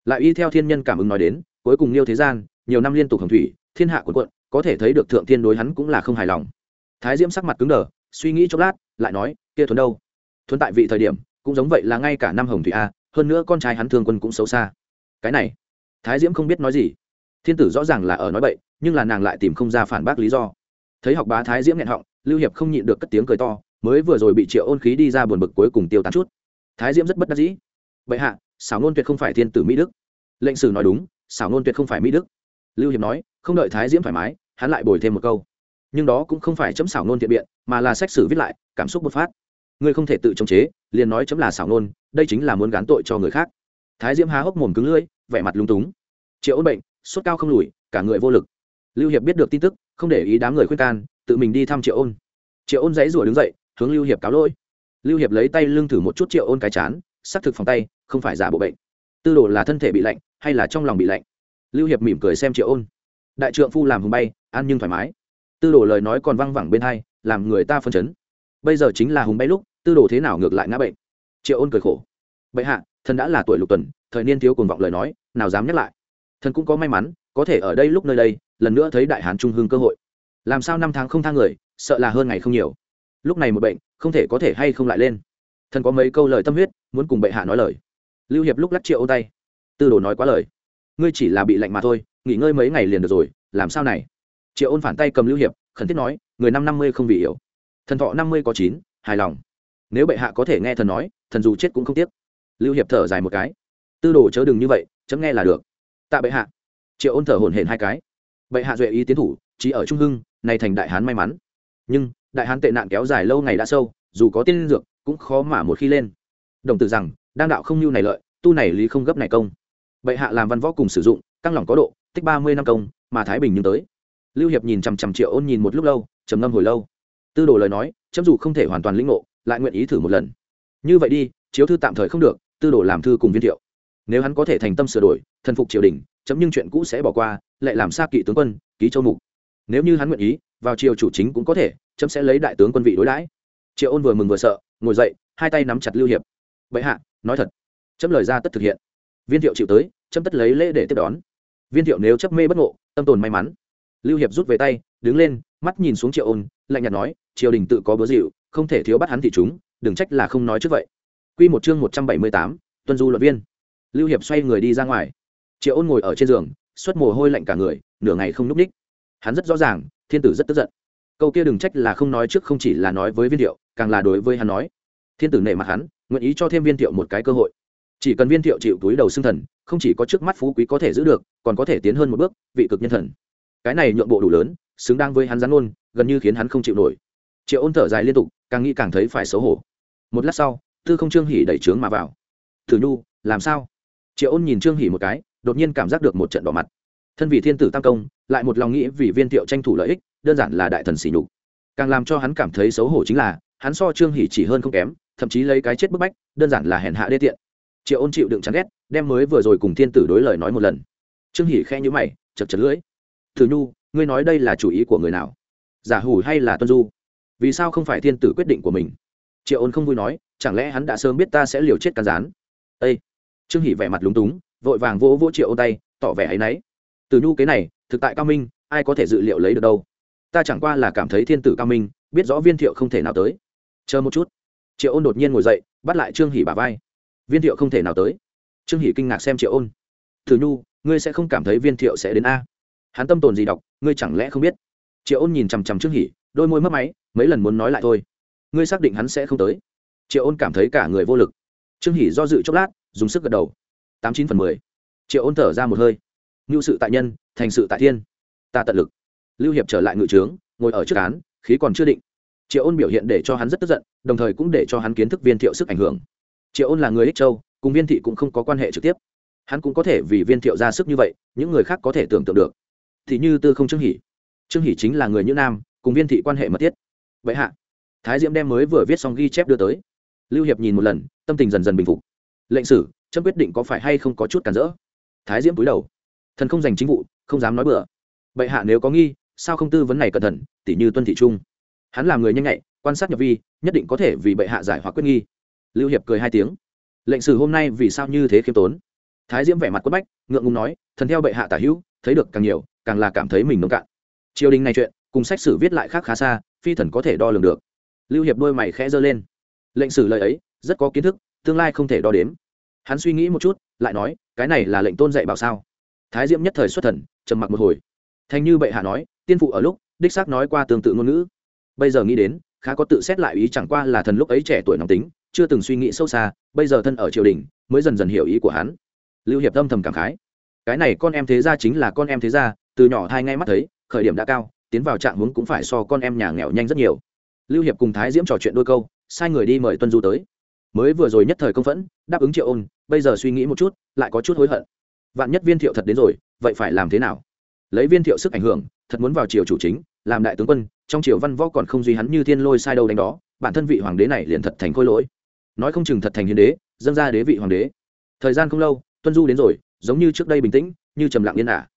Lại y theo thiên nhân cảm ứng nói đến, cuối cùng niêu thế gian, nhiều năm liên tục hồng thủy, thiên hạ quần quận có thể thấy được thượng thiên đối hắn cũng là không hài lòng. Thái diễm sắc mặt cứng đờ, suy nghĩ chốc lát, lại nói, kia thuấn đâu? Thuấn tại vị thời điểm, cũng giống vậy là ngay cả năm hồng thủy a, hơn nữa con trai hắn thương quân cũng xấu xa cái này, thái diễm không biết nói gì. Thiên tử rõ ràng là ở nói bậy, nhưng là nàng lại tìm không ra phản bác lý do. Thấy học bá thái diễm nghẹn họng, lưu hiệp không nhịn được cất tiếng cười to, mới vừa rồi bị triệu ôn khí đi ra buồn bực cuối cùng tiêu tán chút. Thái diễm rất bất đắc dĩ. Vậy hạ, xảo ngôn tuyệt không phải thiên tử mỹ đức. Lệnh sử nói đúng, xảo ngôn tuyệt không phải mỹ đức. Lưu hiệp nói, không đợi thái diễm thoải mái, hắn lại bồi thêm một câu. Nhưng đó cũng không phải chấm xảo ngôn thiện biện, mà là sách sử viết lại, cảm xúc bột phát. Ngươi không thể tự chống chế, liền nói chấm là xảo ngôn, đây chính là muốn gán tội cho người khác thái diễm há hốc mồm cứng lưỡi, vẻ mặt lung túng. Triệu ôn bệnh, sốt cao không lùi, cả người vô lực. Lưu hiệp biết được tin tức, không để ý đám người khuyên can, tự mình đi thăm triệu ôn. Triệu ôn dãy rủa đứng dậy, hướng lưu hiệp cáo lỗi. Lưu hiệp lấy tay lưng thử một chút triệu ôn cái chán xác thực phòng tay, không phải giả bộ bệnh. Tư đồ là thân thể bị lạnh, hay là trong lòng bị lạnh? Lưu hiệp mỉm cười xem triệu ôn. Đại trượng phu làm hùng bay, ăn nhưng thoải mái. Tư đồ lời nói còn văng vẳng bên hai, làm người ta phân chấn. Bây giờ chính là hùng bay lúc, tư đồ thế nào ngược lại ngã bệnh? Triệu ôn cười khổ. Bệ hạ thần đã là tuổi lục tuần, thời niên thiếu cùng vọng lời nói, nào dám nhắc lại. Thần cũng có may mắn, có thể ở đây lúc nơi đây, lần nữa thấy đại hán trung hương cơ hội. Làm sao năm tháng không thang người, sợ là hơn ngày không nhiều. Lúc này một bệnh, không thể có thể hay không lại lên. Thần có mấy câu lời tâm huyết, muốn cùng bệ hạ nói lời. Lưu hiệp lúc lắc triệu ô tay. Tư đồ nói quá lời. Ngươi chỉ là bị lạnh mà thôi, nghỉ ngơi mấy ngày liền được rồi, làm sao này? Triệu ôn phản tay cầm lưu hiệp, khẩn thiết nói, người năm năm mươi không vì hiểu. Thần thọ năm mươi có chín, hài lòng. Nếu bệ hạ có thể nghe thần nói, thần dù chết cũng không tiếc lưu hiệp thở dài một cái. Tư đồ chớ đừng như vậy, chấm nghe là được. Tạ bệ hạ. Triệu ôn thở hổn hển hai cái. Bệ hạ duệ ý tiến thủ, chỉ ở trung hưng này thành đại hán may mắn. Nhưng, đại hán tệ nạn kéo dài lâu ngày đã sâu, dù có tiên dược, cũng khó mà một khi lên. Đồng tử rằng, đang đạo không nhu này lợi, tu này lý không gấp này công. Bệ hạ làm văn võ cùng sử dụng, căng lòng có độ, tích ba mươi năm công, mà thái bình nhưng tới. Lưu hiệp nhìn chằm chằm triệu ôn nhìn một lúc lâu, trầm ngâm hồi lâu. Tư đồ lời nói, chấm dù không thể hoàn toàn lĩnh ngộ, lại nguyện ý thử một lần. Như vậy đi, chiếu thư tạm thời không được tư đồ làm thư cùng viên thiệu. Nếu hắn có thể thành tâm sửa đổi, thần phục triều đình, chấm nhưng chuyện cũ sẽ bỏ qua, lại làm xa kỵ tướng quân, ký châu mục. Nếu như hắn nguyện ý, vào triều chủ chính cũng có thể, chấm sẽ lấy đại tướng quân vị đối đãi. Triệu ôn vừa mừng vừa sợ, ngồi dậy, hai tay nắm chặt lưu hiệp. Bệ hạ, nói thật. Chấm lời ra tất thực hiện. Viên thiệu chịu tới, chấm tất lấy lễ để tiếp đón. Viên thiệu nếu chấp mê bất ngộ, tâm tồn may mắn. Lưu hiệp rút về tay, đứng lên, mắt nhìn xuống triệu ôn, lạnh nhạt nói, triều đình tự có bớ dịu không thể thiếu bắt hắn thì chúng, đừng trách là không nói trước vậy. Quy một chương một trăm bảy mươi tám, tuân du luận viên. Lưu hiệp xoay người đi ra ngoài. Triệu ôn ngồi ở trên giường xuất mồ hôi lạnh cả người nửa ngày không n ú ních hắn rất rõ ràng thiên tử rất tức giận. Câu kia đừng trách là không nói trước không chỉ là nói với viên thiệu càng là đối với hắn nói. Thiên tử nể mặt hắn nguyện ý cho thêm viên thiệu một cái cơ hội. Chỉ cần viên thiệu chịu túi đầu xương thần không chỉ có trước mắt phú quý có thể giữ được còn có thể tiến hơn một bước vị cực nhân thần. Cái này nhượng bộ đủ lớn xứng đáng với hắn gián luôn, gần như khiến hắn không chịu nổi. Triệu ôn thở dài liên tục càng nghĩ càng thấy phải xấu hổ. Một lát sau tư không trương hỉ đẩy trướng mà vào. Thử nhu, làm sao? Triệu ôn nhìn trương hỉ một cái, đột nhiên cảm giác được một trận đỏ mặt. Thân vị thiên tử tam công, lại một lòng nghĩ vì viên thiệu tranh thủ lợi ích, đơn giản là đại thần xỉ nhục. Càng làm cho hắn cảm thấy xấu hổ chính là, hắn so trương hỉ chỉ hơn không kém, thậm chí lấy cái chết bức bách, đơn giản là hèn hạ đê tiện. Triệu ôn chịu đựng chán ghét, đem mới vừa rồi cùng thiên tử đối lời nói một lần. Trương hỉ khe nhữ mày, chật chật lưỡi. Thử nhu, ngươi nói đây là chủ ý của người nào? Giả hủ hay là tuân du? Vì sao không phải thiên tử quyết định của mình? Triệu ôn không vui nói chẳng lẽ hắn đã sớm biết ta sẽ liều chết cắn rán â trương hỷ vẻ mặt lúng túng, vội vàng vỗ vỗ triệu ô tay, tỏ vẻ áy náy. Từ nhu kế này, thực tại cao minh, ai có thể dự liệu lấy được đâu? Ta chẳng qua là cảm thấy thiên tử cao minh, biết rõ viên thiệu không thể nào tới. Chờ một chút. Triệu ôn đột nhiên ngồi dậy, bắt lại trương hỷ bà vai. Viên thiệu không thể nào tới. Trương hỷ kinh ngạc xem triệu ôn. Thử nhu, ngươi sẽ không cảm thấy viên thiệu sẽ đến a? Hắn tâm tồn gì đọc, ngươi chẳng lẽ không biết? Triệu ôn nhìn chằm chằm trương hỷ, đôi môi mất máy, mấy lần muốn nói lại thôi. Ngươi xác định hắn sẽ không tới triệu ôn cảm thấy cả người vô lực trương hỷ do dự chốc lát dùng sức gật đầu tám chín phần mười triệu ôn thở ra một hơi ngưu sự tại nhân thành sự tại thiên ta tận lực lưu hiệp trở lại ngự trướng ngồi ở trước án khí còn chưa định triệu ôn biểu hiện để cho hắn rất tức giận đồng thời cũng để cho hắn kiến thức viên thiệu sức ảnh hưởng triệu ôn là người ích châu cùng viên thị cũng không có quan hệ trực tiếp hắn cũng có thể vì viên thiệu ra sức như vậy những người khác có thể tưởng tượng được thì như tư không trương hỷ trương hỷ chính là người như nam cùng viên thị quan hệ mật thiết vậy hạ thái diễm đem mới vừa viết xong ghi chép đưa tới lưu hiệp nhìn một lần, tâm tình dần dần bình phục. Lệnh sử chấm quyết định có phải hay không có chút cản rỡ? Thái diễm cúi đầu. Thần không dành chính vụ, không dám nói bừa. Bệ hạ nếu có nghi, sao không tư vấn này cẩn thận, tỉ như tuân thị trung? Hắn là người nhanh nhạy, quan sát nhập vi, nhất định có thể vì bệ hạ giải hoặc quyết nghi. Lưu hiệp cười hai tiếng. Lệnh sử hôm nay vì sao như thế khiêm tốn? Thái diễm vẻ mặt quất bách, ngượng ngùng nói, thần theo bệ hạ tả hữu, thấy được càng nhiều, càng là cảm thấy mình nông cạn. Triều đình này chuyện, cùng sách sử viết lại khác khá xa, phi thần có thể đo lường được. Lưu hiệp đôi mày khẽ giơ lên lệnh sử lời ấy, rất có kiến thức, tương lai không thể đo đếm. Hắn suy nghĩ một chút, lại nói, cái này là lệnh tôn dạy bảo sao? Thái diễm nhất thời xuất thần, trầm mặc một hồi. Thành như bệ hạ nói, tiên phụ ở lúc, đích xác nói qua tương tự ngôn ngữ. Bây giờ nghĩ đến, khá có tự xét lại ý chẳng qua là thần lúc ấy trẻ tuổi nóng tính, chưa từng suy nghĩ sâu xa, bây giờ thân ở triều đình, mới dần dần hiểu ý của hắn. Lưu hiệp âm thầm cảm khái. Cái này con em thế gia chính là con em thế gia, từ nhỏ thai ngay mắt thấy, khởi điểm đã cao, tiến vào trạng hướng cũng phải so con em nhà nghèo nhanh rất nhiều. Lưu hiệp cùng thái diễm trò chuyện đôi câu sai người đi mời tuân du tới. Mới vừa rồi nhất thời công phẫn, đáp ứng triệu ôn, bây giờ suy nghĩ một chút, lại có chút hối hận. Vạn nhất viên thiệu thật đến rồi, vậy phải làm thế nào? Lấy viên thiệu sức ảnh hưởng, thật muốn vào triều chủ chính, làm đại tướng quân, trong triều văn võ còn không duy hắn như thiên lôi sai đâu đánh đó, bản thân vị hoàng đế này liền thật thành khôi lỗi. Nói không chừng thật thành hiến đế, dâng ra đế vị hoàng đế. Thời gian không lâu, tuân du đến rồi, giống như trước đây bình tĩnh, như trầm lặng yên ả.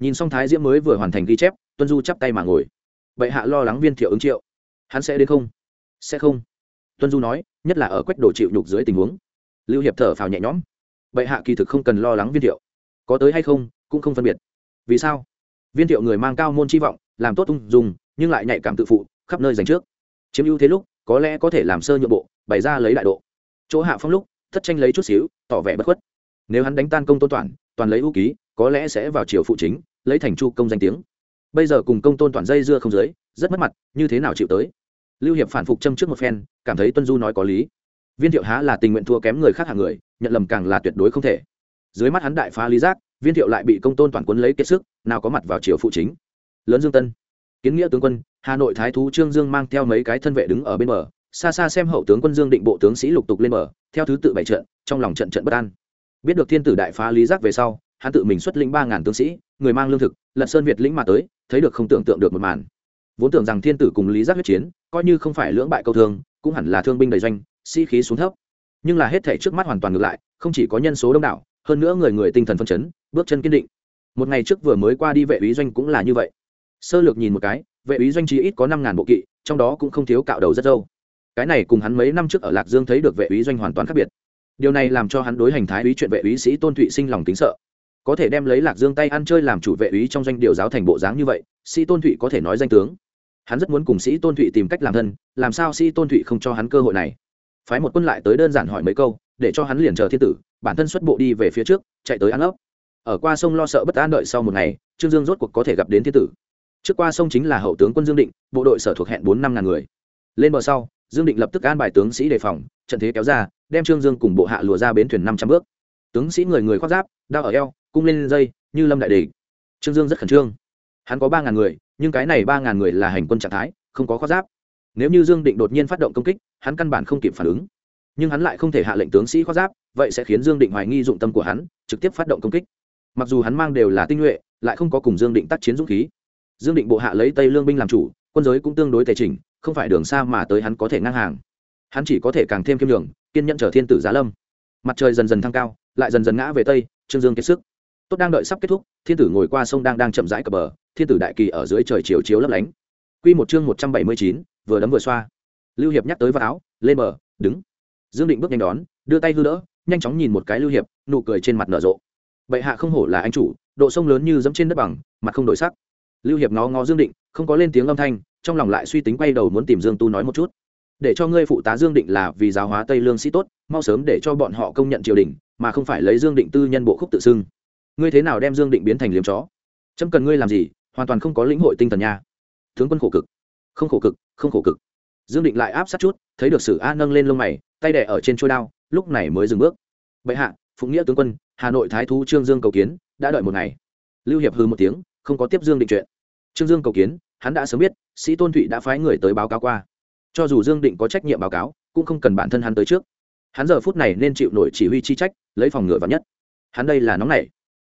Nhìn xong thái diễm mới vừa hoàn thành ghi chép, tuân du chắp tay mà ngồi. Bệ hạ lo lắng viên thiệu ứng triệu. Hắn sẽ đến không? Sẽ không tuân du nói, nhất là ở quách đồ chịu nhục dưới tình huống. Lưu hiệp thở phào nhẹ nhõm. Bệ hạ kỳ thực không cần lo lắng viên thiệu. Có tới hay không, cũng không phân biệt. Vì sao? Viên thiệu người mang cao môn chi vọng, làm tốt tung dùng nhưng lại nhạy cảm tự phụ, khắp nơi dành trước. Chiếm ưu thế lúc, có lẽ có thể làm sơ nhượng bộ, bày ra lấy đại độ. Chỗ hạ phong lúc, thất tranh lấy chút xíu, tỏ vẻ bất khuất. Nếu hắn đánh tan công tôn toàn toàn lấy ưu ký, có lẽ sẽ vào triều phụ chính, lấy thành chu công danh tiếng. Bây giờ cùng công tôn toàn dây dưa không dưới, rất mất mặt, như thế nào chịu tới? Lưu hiệp phản phục châm trước một phen, cảm thấy tuân du nói có lý. Viên thiệu há là tình nguyện thua kém người khác hàng người, nhận lầm càng là tuyệt đối không thể. Dưới mắt hắn đại phá lý giác, viên thiệu lại bị công tôn toàn quân lấy kết sức, nào có mặt vào triều phụ chính. Lớn dương tân, kiến nghĩa tướng quân, hà nội thái thú trương dương mang theo mấy cái thân vệ đứng ở bên bờ, xa xa xem hậu tướng quân dương định bộ tướng sĩ lục tục lên bờ, theo thứ tự bảy trận, trong lòng trận trận bất an. Biết được thiên tử đại phá lý giác về sau, hắn tự mình xuất lĩnh ba ngàn tướng sĩ, người mang lương thực lận sơn việt lĩnh mà tới, thấy được không tưởng tượng được một màn. Vốn tưởng rằng thiên tử cùng lý giác huyết chiến coi như không phải lưỡng bại câu thương, cũng hẳn là thương binh đầy doanh, sĩ khí xuống thấp. Nhưng là hết thể trước mắt hoàn toàn ngược lại, không chỉ có nhân số đông đảo, hơn nữa người người tinh thần phân chấn, bước chân kiên định. Một ngày trước vừa mới qua đi vệ úy doanh cũng là như vậy. Sơ lược nhìn một cái, vệ úy doanh chí ít có năm ngàn bộ kỵ, trong đó cũng không thiếu cạo đầu rất dâu. Cái này cùng hắn mấy năm trước ở lạc dương thấy được vệ úy doanh hoàn toàn khác biệt. Điều này làm cho hắn đối hành thái úy chuyện vệ úy sĩ tôn thụy sinh lòng kính sợ. Có thể đem lấy lạc dương tay ăn chơi làm chủ vệ úy trong doanh điều giáo thành bộ dáng như vậy, sĩ tôn thụy có thể nói danh tướng hắn rất muốn cùng sĩ tôn thụy tìm cách làm thân, làm sao sĩ tôn thụy không cho hắn cơ hội này? Phái một quân lại tới đơn giản hỏi mấy câu, để cho hắn liền chờ thiên tử, bản thân xuất bộ đi về phía trước, chạy tới ăn ấp ở qua sông lo sợ bất an đợi sau một ngày, trương dương rốt cuộc có thể gặp đến thiên tử. Trước qua sông chính là hậu tướng quân dương định, bộ đội sở thuộc hẹn bốn năm ngàn người. Lên bờ sau, dương định lập tức an bài tướng sĩ đề phòng, trận thế kéo ra, đem trương dương cùng bộ hạ lùa ra bến thuyền năm trăm bước. Tướng sĩ người người khoác giáp, đao ở eo, cung lên dây, như lâm đại đề trương dương rất khẩn trương hắn có ba ngàn người, nhưng cái này ba ngàn người là hành quân trạng thái, không có khoác giáp. Nếu như dương định đột nhiên phát động công kích, hắn căn bản không kịp phản ứng. Nhưng hắn lại không thể hạ lệnh tướng sĩ khoác giáp, vậy sẽ khiến dương định hoài nghi dụng tâm của hắn, trực tiếp phát động công kích. Mặc dù hắn mang đều là tinh nhuệ, lại không có cùng dương định tác chiến dũng khí. Dương định bộ hạ lấy tây lương binh làm chủ, quân giới cũng tương đối tề chỉnh, không phải đường xa mà tới hắn có thể ngang hàng. Hắn chỉ có thể càng thêm kiêm đường kiên nhận trở thiên tử giá lâm. Mặt trời dần dần thăng cao, lại dần dần ngã về tây, trương dương kiệt sức tốt đang đợi sắp kết thúc, thiên tử ngồi qua sông đang đang chậm rãi cập bờ, thiên tử đại kỳ ở dưới trời chiều chiếu lấp lánh. Q một chương một trăm bảy mươi chín, vừa đấm vừa xoa. Lưu hiệp nhắc tới vào áo, lên bờ, đứng. Dương định bước nhanh đón, đưa tay hư đỡ, nhanh chóng nhìn một cái lưu hiệp, nụ cười trên mặt nở rộ. Bệ hạ không hổ là anh chủ, độ sông lớn như dẫm trên đất bằng, mặt không đổi sắc. Lưu hiệp ngó ngó dương định, không có lên tiếng âm thanh, trong lòng lại suy tính quay đầu muốn tìm dương tu nói một chút. Để cho ngươi phụ tá dương định là vì giáo hóa tây lương sĩ tốt, mau sớm để cho bọn họ công nhận triều đình, mà không phải lấy dương định tư nhân bộ khúc tự xưng ngươi thế nào đem dương định biến thành liếm chó? Chấm cần ngươi làm gì? Hoàn toàn không có lĩnh hội tinh thần nha. Tướng quân khổ cực. Không khổ cực, không khổ cực. Dương định lại áp sát chút, thấy được sử a nâng lên lông mày, tay đẻ ở trên trôi đao, lúc này mới dừng bước. Bệ hạ, phụng nghĩa tướng quân, hà nội thái thú trương dương cầu kiến, đã đợi một ngày. Lưu hiệp hư một tiếng, không có tiếp dương định chuyện. Trương dương cầu kiến, hắn đã sớm biết, sĩ tôn thụy đã phái người tới báo cáo qua. Cho dù dương định có trách nhiệm báo cáo, cũng không cần bản thân hắn tới trước. Hắn giờ phút này nên chịu nổi chỉ huy chi trách, lấy phòng ngựa vào nhất. Hắn đây là nóng nảy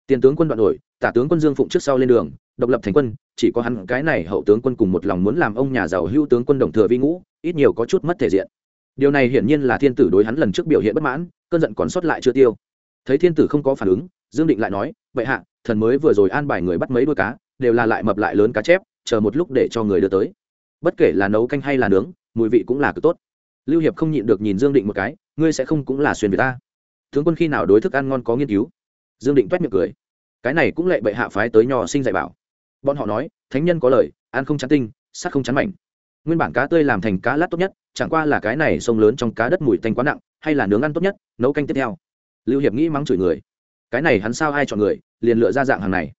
tiền tướng quân đoạn đổi, tả tướng quân dương phụng trước sau lên đường, độc lập thành quân, chỉ có hắn cái này hậu tướng quân cùng một lòng muốn làm ông nhà giàu hưu tướng quân đồng thừa vi ngũ, ít nhiều có chút mất thể diện. Điều này hiển nhiên là thiên tử đối hắn lần trước biểu hiện bất mãn, cơn giận còn sót lại chưa tiêu. Thấy thiên tử không có phản ứng, dương định lại nói, vậy hạ, thần mới vừa rồi an bài người bắt mấy đôi cá, đều là lại mập lại lớn cá chép, chờ một lúc để cho người đưa tới. Bất kể là nấu canh hay là nướng, mùi vị cũng là cực tốt. Lưu hiệp không nhịn được nhìn dương định một cái, ngươi sẽ không cũng là xuyên việt ta. Tướng quân khi nào đối thức ăn ngon có nghiên cứu? Dương định toét miệng cười. Cái này cũng lệ bệ hạ phái tới nhỏ sinh dạy bảo. Bọn họ nói, thánh nhân có lời, ăn không chắn tinh sát không chắn mảnh. Nguyên bản cá tươi làm thành cá lát tốt nhất, chẳng qua là cái này sông lớn trong cá đất mùi tanh quá nặng, hay là nướng ăn tốt nhất, nấu canh tiếp theo. Lưu hiệp nghĩ mắng chửi người. Cái này hắn sao ai chọn người, liền lựa ra dạng hàng này.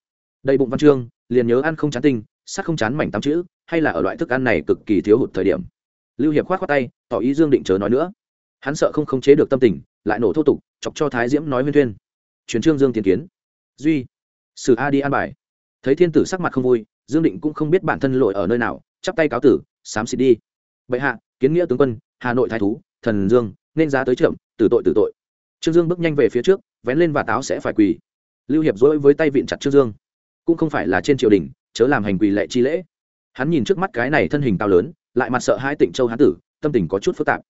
Đầy bụng văn chương, liền nhớ ăn không chán tinh, sắc không chán mảnh tám chữ, hay là ở loại thức ăn này cực kỳ thiếu hụt thời điểm. Lưu hiệp khoát khoát tay, tỏ ý dương định chớ nói nữa. Hắn sợ không khống chế được tâm tình, lại nổ thô tục, chọc cho thái diễm nói nguyên thuyên truyền trương dương tiến kiến. Duy, sử a đi an bài. Thấy thiên tử sắc mặt không vui, dương định cũng không biết bản thân lội ở nơi nào, chắp tay cáo tử xám xịt đi. Bệ hạ, kiến nghĩa tướng quân, hà nội thái thú, thần dương, nên giá tới trưởng tử tội tử tội. Trương dương bước nhanh về phía trước, vén lên và táo sẽ phải quỳ. Lưu hiệp dối với tay vịn chặt trương dương. Cũng không phải là trên triều đình, chớ làm hành quỳ lệ chi lễ. Hắn nhìn trước mắt cái này thân hình cao lớn, lại mặt sợ hai tịnh châu hán tử, tâm tình có chút phức tạp.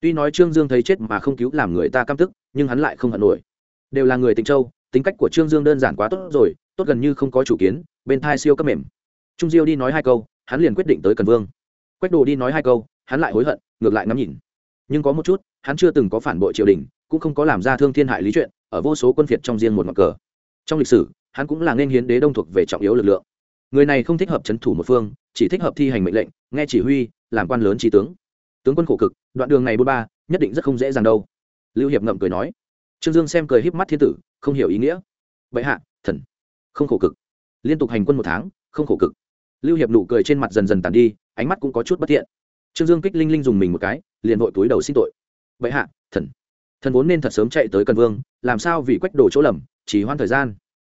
Tuy nói trương dương thấy chết mà không cứu làm người ta căm tức, nhưng hắn lại không hận nổi đều là người tịnh châu, tính cách của trương dương đơn giản quá tốt rồi, tốt gần như không có chủ kiến, bên thai siêu cấp mềm. Trung diêu đi nói hai câu, hắn liền quyết định tới cần vương. Quách đồ đi nói hai câu, hắn lại hối hận, ngược lại ngắm nhìn. Nhưng có một chút, hắn chưa từng có phản bội triều đình, cũng không có làm ra thương thiên hại lý chuyện, ở vô số quân phiệt trong riêng một mặt cờ. Trong lịch sử, hắn cũng là nên hiến đế đông thuộc về trọng yếu lực lượng. Người này không thích hợp c h ấ n thủ một phương, chỉ thích hợp thi hành mệnh lệnh, nghe chỉ huy, làm quan lớn trí tướng. Tướng quân khổ cực, đoạn đường này bôn ba, nhất định rất không dễ dàng đâu. Lưu hiệp ngậm cười nói trương dương xem cười híp mắt thiên tử, không hiểu ý nghĩa. Bệ hạ, thần. Không khổ cực. Liên tục hành quân một tháng, không khổ cực. Lưu hiệp nụ cười trên mặt dần dần tàn đi, ánh mắt cũng có chút bất thiện. Trương dương kích linh linh dùng mình một cái, liền vội túi đầu xin tội. Bệ hạ, thần. Thần vốn nên thật sớm chạy tới cần vương, làm sao vì quách đổ chỗ lầm, chỉ hoãn thời gian.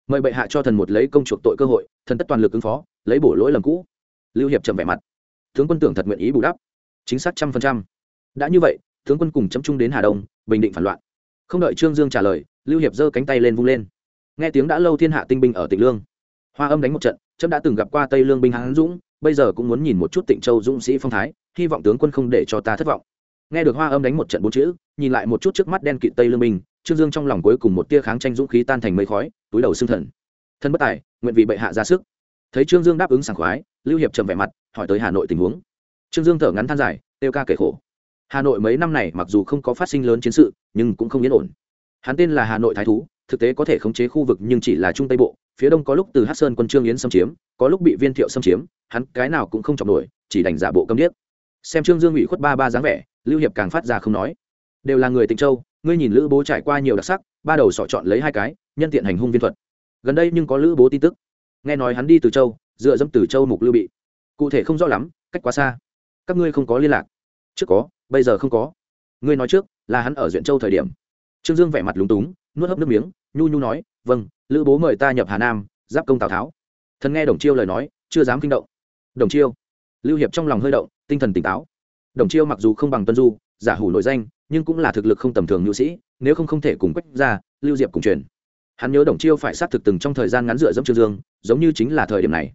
Mời bệ hạ cho thần một lấy công chuộc tội cơ hội, thần tất toàn lực ứng phó, lấy bổ lỗi lầm cũ. Lưu hiệp trầm vẻ mặt. Tướng quân tưởng thật nguyện ý bù đắp. Chính xác trăm phần trăm. Đã như vậy, tướng quân cùng chấm chung đến hà đông, bình định phản loạn không đợi trương dương trả lời, lưu hiệp giơ cánh tay lên vung lên. Nghe tiếng đã lâu thiên hạ tinh binh ở tịnh lương. Hoa âm đánh một trận trâm đã từng gặp qua tây lương binh hán dũng, bây giờ cũng muốn nhìn một chút tịnh châu dũng sĩ phong thái, hy vọng tướng quân không để cho ta thất vọng. Nghe được hoa âm đánh một trận bốn chữ, nhìn lại một chút trước mắt đen kịt tây lương binh, trương dương trong lòng cuối cùng một tia kháng tranh dũng khí tan thành mây khói, túi đầu xương thần. Thân bất tài, nguyện vị bệ hạ ra sức. Thấy trương dương đáp ứng sảng khoái, lưu hiệp trầm vẻ mặt, hỏi tới hà nội tình huống. Trương dương thở ngắn than dài têu ca kể khổ hà nội mấy năm này mặc dù không có phát sinh lớn chiến sự, nhưng cũng không yên ổn. Hắn tên là hà nội thái thú, thực tế có thể khống chế khu vực nhưng chỉ là trung tây bộ, phía đông có lúc từ hát sơn quân trương yến xâm chiếm, có lúc bị viên thiệu xâm chiếm, hắn cái nào cũng không chọc nổi, chỉ đành giả bộ câm điếc. Xem trương dương ủy khuất ba ba dáng vẻ, lưu hiệp càng phát ra không nói. Đều là người tịnh châu, ngươi nhìn lữ bố trải qua nhiều đặc sắc, ba đầu sọ chọn lấy hai cái, nhân tiện hành hung viên thuật. Gần đây nhưng có lữ bố tin tức. Nghe nói hắn đi từ châu, dựa dẫm từ châu mục lưu bị. Cụ thể không rõ lắm, cách quá xa. Các ngươi không có liên lạc. Trước có bây giờ không có. Ngươi nói trước, là hắn ở duyện châu thời điểm. Trương dương vẻ mặt lúng túng, nuốt hấp nước miếng, nhu nhu nói vâng lữ bố mời ta nhập hà nam, giáp công tào tháo. Thần nghe đồng chiêu lời nói, chưa dám kinh động. Đồng chiêu. Lưu hiệp trong lòng hơi động, tinh thần tỉnh táo. Đồng chiêu mặc dù không bằng tuân du, giả hủ nội danh, nhưng cũng là thực lực không tầm thường nhu sĩ, nếu không không thể cùng quách ra lưu diệp cùng truyền. Hắn nhớ đồng chiêu phải xác thực từng trong thời gian ngắn dựa dẫm trương dương, giống như chính là thời điểm này.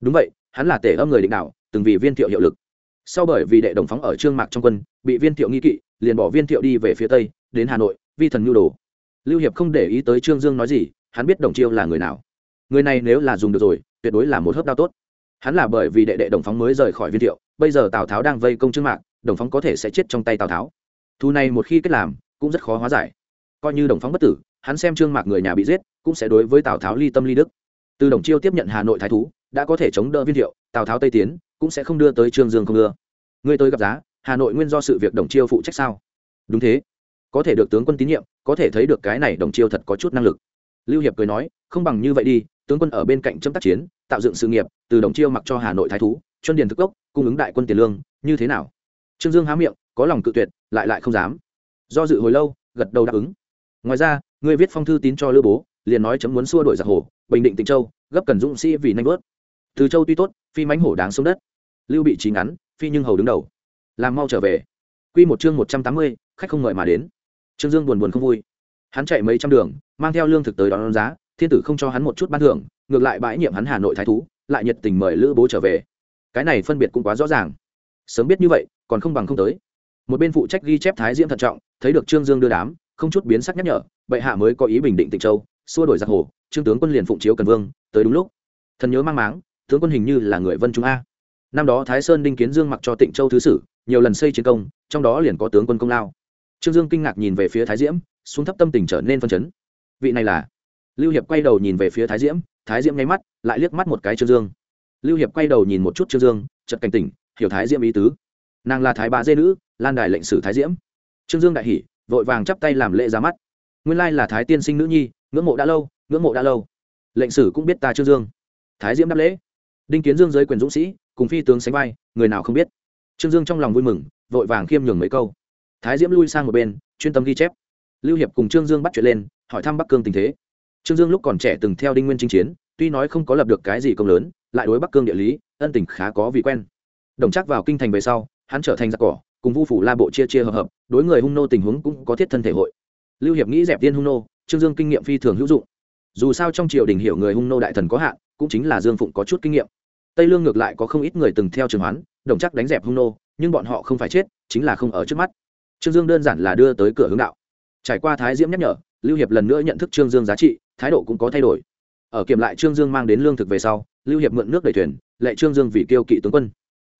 Đúng vậy, hắn là tể âm người định đạo, từng vì viên thiệu hiệu lực sau bởi vì đệ đồng phóng ở trương mạc trong quân, bị viên thiệu nghi kỵ, liền bỏ viên thiệu đi về phía tây, đến hà nội, vi thần nhu đồ. Lưu hiệp không để ý tới trương dương nói gì, hắn biết đồng chiêu là người nào. Người này nếu là dùng được rồi, tuyệt đối là một hớp đao tốt. Hắn là bởi vì đệ đệ đồng phóng mới rời khỏi viên thiệu, bây giờ tào tháo đang vây công trương mạc, đồng phóng có thể sẽ chết trong tay tào tháo. Thu này một khi kết làm, cũng rất khó hóa giải. Coi như đồng phóng bất tử, hắn xem trương mạc người nhà bị giết, cũng sẽ đối với tào tháo ly tâm ly đức. Từ đồng chiêu tiếp nhận hà nội thái thú, đã có thể chống đỡ viên thiệu, tào tháo tây tiến cũng sẽ không đưa tới trương dương không đưa ngươi tới gặp giá, hà nội nguyên do sự việc đồng chiêu phụ trách sao? Đúng thế. Có thể được tướng quân tín nhiệm, có thể thấy được cái này đồng chiêu thật có chút năng lực. Lưu hiệp cười nói, không bằng như vậy đi, tướng quân ở bên cạnh chấm tác chiến, tạo dựng sự nghiệp, từ đồng chiêu mặc cho hà nội thái thú chuân điền thực gốc, cung ứng đại quân tiền lương, như thế nào? Trương dương há miệng, có lòng cự tuyệt, lại lại không dám. Do dự hồi lâu, gật đầu đáp ứng. Ngoài ra, ngươi viết phong thư tín cho lữ bố, liền nói chấm muốn xua đổi giặc hồ, bình định tịnh châu, gấp cần dũng sĩ vì nanh bớt từ châu tuy tốt, phi mãnh hổ đáng xuống đất lưu bị trí ngắn phi nhưng hầu đứng đầu. Làm mau trở về. Q một chương một trăm tám mươi khách không ngợi mà đến. Trương dương buồn buồn không vui. Hắn chạy mấy trăm đường mang theo lương thực tới đón, đón giá thiên tử không cho hắn một chút ban thưởng ngược lại bãi nhiệm hắn hà nội thái thú lại nhiệt tình mời lữ bố trở về. Cái này phân biệt cũng quá rõ ràng. Sớm biết như vậy còn không bằng không tới. Một bên phụ trách ghi chép thái diễm thận trọng thấy được trương dương đưa đám không chút biến sắc nhắc nhở bệ hạ mới có ý bình định tịnh châu xua đổi giặc hồ trương tướng quân liền phụng chiếu cần vương tới đúng lúc. Thần nhớ mang máng tướng quân hình như là người vân chúng a năm đó thái sơn đinh kiến dương mặc cho tịnh châu thứ sử, nhiều lần xây chiến công, trong đó liền có tướng quân công lao. Trương dương kinh ngạc nhìn về phía thái diễm, xuống thấp tâm tình trở nên phân chấn. Vị này là? Lưu hiệp quay đầu nhìn về phía thái diễm thái diễm nháy mắt, lại liếc mắt một cái trương dương. Lưu hiệp quay đầu nhìn một chút trương dương chật cảnh tỉnh, hiểu thái diễm ý tứ. Nàng là thái bá dê nữ, lan đài lệnh sử thái diễm. Trương dương đại hỉ, vội vàng chắp tay làm lễ ra mắt. Nguyên lai là thái tiên sinh nữ nhi, ngưỡng mộ đã lâu, ngưỡng mộ đã lâu. Lệnh sử cũng biết ta trương dương. Thái diễm đáp lễ. Đinh kiến dương giới quyền dũng sĩ cùng phi tướng sánh vai, người nào không biết. Trương dương trong lòng vui mừng, vội vàng khiêm nhường mấy câu. Thái diễm lui sang một bên, chuyên tâm ghi chép. Lưu hiệp cùng trương dương bắt chuyện lên, hỏi thăm bắc cương tình thế. Trương dương lúc còn trẻ từng theo đinh nguyên chinh chiến, tuy nói không có lập được cái gì công lớn, lại đối bắc cương địa lý, ân tình khá có vì quen. Đồng chắc vào kinh thành về sau, hắn trở thành giặc cỏ, cùng vu phủ la bộ chia chia hợp hợp, đối người hung nô tình huống cũng có thiết thân thể hội. Lưu hiệp nghĩ dẹp tiên hung nô, trương dương kinh nghiệm phi thường hữu dụng. Dù sao trong triều đình hiểu người hung nô đại thần có hạn, cũng chính là dương phụng có chút kinh nghiệm tây lương ngược lại có không ít người từng theo trường hoán, đồng chắc đánh dẹp hung nô, nhưng bọn họ không phải chết, chính là không ở trước mắt. Trương dương đơn giản là đưa tới cửa hướng đạo. Trải qua thái diễm nhắc nhở, lưu hiệp lần nữa nhận thức trương dương giá trị, thái độ cũng có thay đổi. Ở kiểm lại trương dương mang đến lương thực về sau, lưu hiệp mượn nước đầy thuyền, lệ trương dương vì kiêu kỵ tướng quân.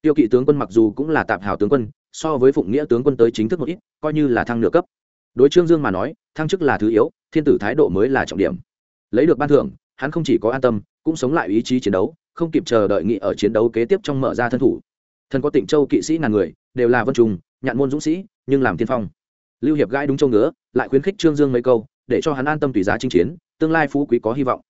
Tiêu kỵ tướng quân mặc dù cũng là tạp hào tướng quân, so với phụng nghĩa tướng quân tới chính thức một ít, coi như là thăng nửa cấp. Đối trương dương mà nói, thăng chức là thứ yếu, thiên tử thái độ mới là trọng điểm. Lấy được ban thưởng, hắn không chỉ có an tâm, cũng sống lại ý chí chiến đấu không kịp chờ đợi nghị ở chiến đấu kế tiếp trong mở ra thân thủ. Thần có tịnh châu kỵ sĩ ngàn người, đều là vân trùng, nhạn môn dũng sĩ, nhưng làm tiên phong. Lưu hiệp gãi đúng châu ngứa, lại khuyến khích trương dương mấy câu, để cho hắn an tâm tùy giá chinh chiến, tương lai phú quý có hy vọng.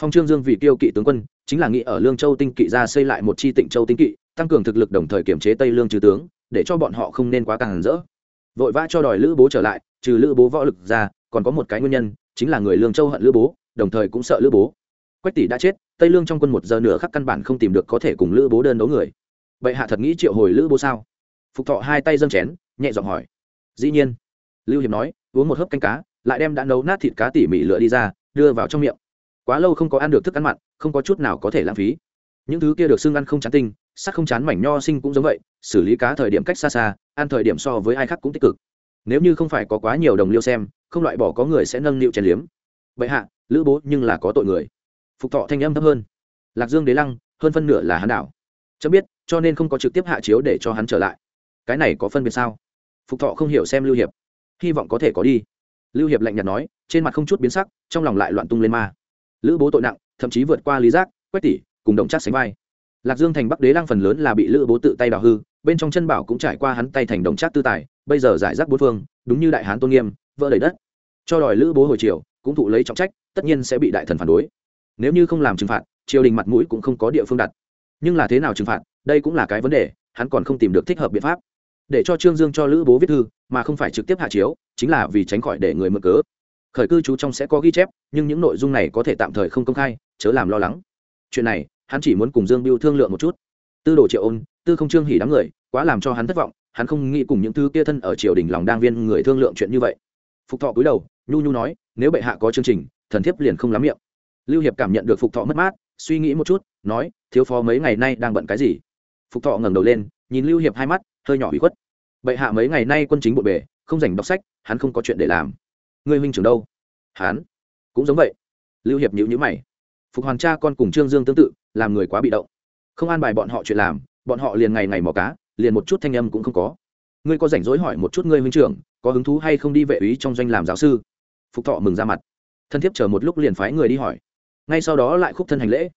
Phong trương dương vì kiêu kỵ tướng quân, chính là nghị ở lương châu tinh kỵ ra xây lại một chi tịnh châu tinh kỵ, tăng cường thực lực đồng thời kiểm chế tây lương trừ tướng, để cho bọn họ không nên quá càng rỡ. Vội vã cho đòi lữ bố trở lại, trừ lữ bố võ lực ra, còn có một cái nguyên nhân, chính là người lương châu hận lữ bố, đồng thời cũng sợ lữ bố. Quách tỷ đã chết tây lương trong quân một giờ nửa khắc căn bản không tìm được có thể cùng lữ bố đơn đấu người. Vậy hạ thật nghĩ triệu hồi lữ bố sao? Phục thọ hai tay dâng chén, nhẹ giọng hỏi. Dĩ nhiên. Lưu hiệp nói, uống một hớp canh cá, lại đem đã nấu nát thịt cá tỉ mỉ lựa đi ra, đưa vào trong miệng. Quá lâu không có ăn được thức ăn mặn, không có chút nào có thể lãng phí. Những thứ kia được xưng ăn không chán tinh, sắc không chán mảnh nho sinh cũng giống vậy, xử lý cá thời điểm cách xa xa, ăn thời điểm so với ai khác cũng tích cực. Nếu như không phải có quá nhiều đồng liêu xem, không loại bỏ có người sẽ nâng niệu chèn liếm. Vậy hạ, lữ bố nhưng là có tội người phục thọ thanh âm thấp hơn. Lạc dương đế lăng hơn phân nửa là hắn đảo. Chấm biết cho nên không có trực tiếp hạ chiếu để cho hắn trở lại. Cái này có phân biệt sao? Phục thọ không hiểu xem lưu hiệp. Hy vọng có thể có đi. Lưu hiệp lạnh nhạt nói trên mặt không chút biến sắc trong lòng lại loạn tung lên ma. Lữ bố tội nặng thậm chí vượt qua lý giác quách tỷ cùng đồng chắc sánh vai. Lạc dương thành bắc đế lăng phần lớn là bị lữ bố tự tay đào hư bên trong chân bảo cũng trải qua hắn tay thành đồng chắc tư tài bây giờ giải rác bốn phương đúng như đại hán tôn nghiêm vỡ đầy đất. Cho đòi lữ bố hồi triều, cũng thụ lấy trọng trách tất nhiên sẽ bị đại thần phản đối nếu như không làm trừng phạt, triều đình mặt mũi cũng không có địa phương đặt. Nhưng là thế nào trừng phạt, đây cũng là cái vấn đề, hắn còn không tìm được thích hợp biện pháp. Để cho trương dương cho lữ bố viết thư, mà không phải trực tiếp hạ chiếu, chính là vì tránh khỏi để người mượn cớ. Khởi cư chú trong sẽ có ghi chép, nhưng những nội dung này có thể tạm thời không công khai, chớ làm lo lắng. Chuyện này, hắn chỉ muốn cùng dương biêu thương lượng một chút. Tư đồ triệu ôn, tư không trương hỉ đám người, quá làm cho hắn thất vọng, hắn không nghĩ cùng những thứ kia thân ở triều đình lòng đang viên người thương lượng chuyện như vậy. Phục thọ cúi đầu, nhu nhu nói, nếu bệ hạ có chương trình, thần thiếp liền không lắm miệng lưu hiệp cảm nhận được phục thọ mất mát, suy nghĩ một chút, nói, thiếu phó mấy ngày nay đang bận cái gì? Phục thọ ngẩng đầu lên, nhìn lưu hiệp hai mắt, hơi nhỏ bị khuất. Bệ hạ mấy ngày nay quân chính bộ bề, không dành đọc sách, hắn không có chuyện để làm. Người huynh trưởng đâu? Hắn. Cũng giống vậy. Lưu hiệp nhữ nhữ mày. Phục hoàng cha con cùng trương dương tương tự, làm người quá bị động. Không an bài bọn họ chuyện làm, bọn họ liền ngày ngày mò cá, liền một chút thanh âm cũng không có. Ngươi có rảnh rỗi hỏi một chút ngươi huynh trưởng, có hứng thú hay không đi vệ úy trong doanh làm giáo sư? Phục thọ mừng ra mặt. Thân thiết chờ một lúc liền phái người đi hỏi ngay sau đó lại khúc thân hành lễ.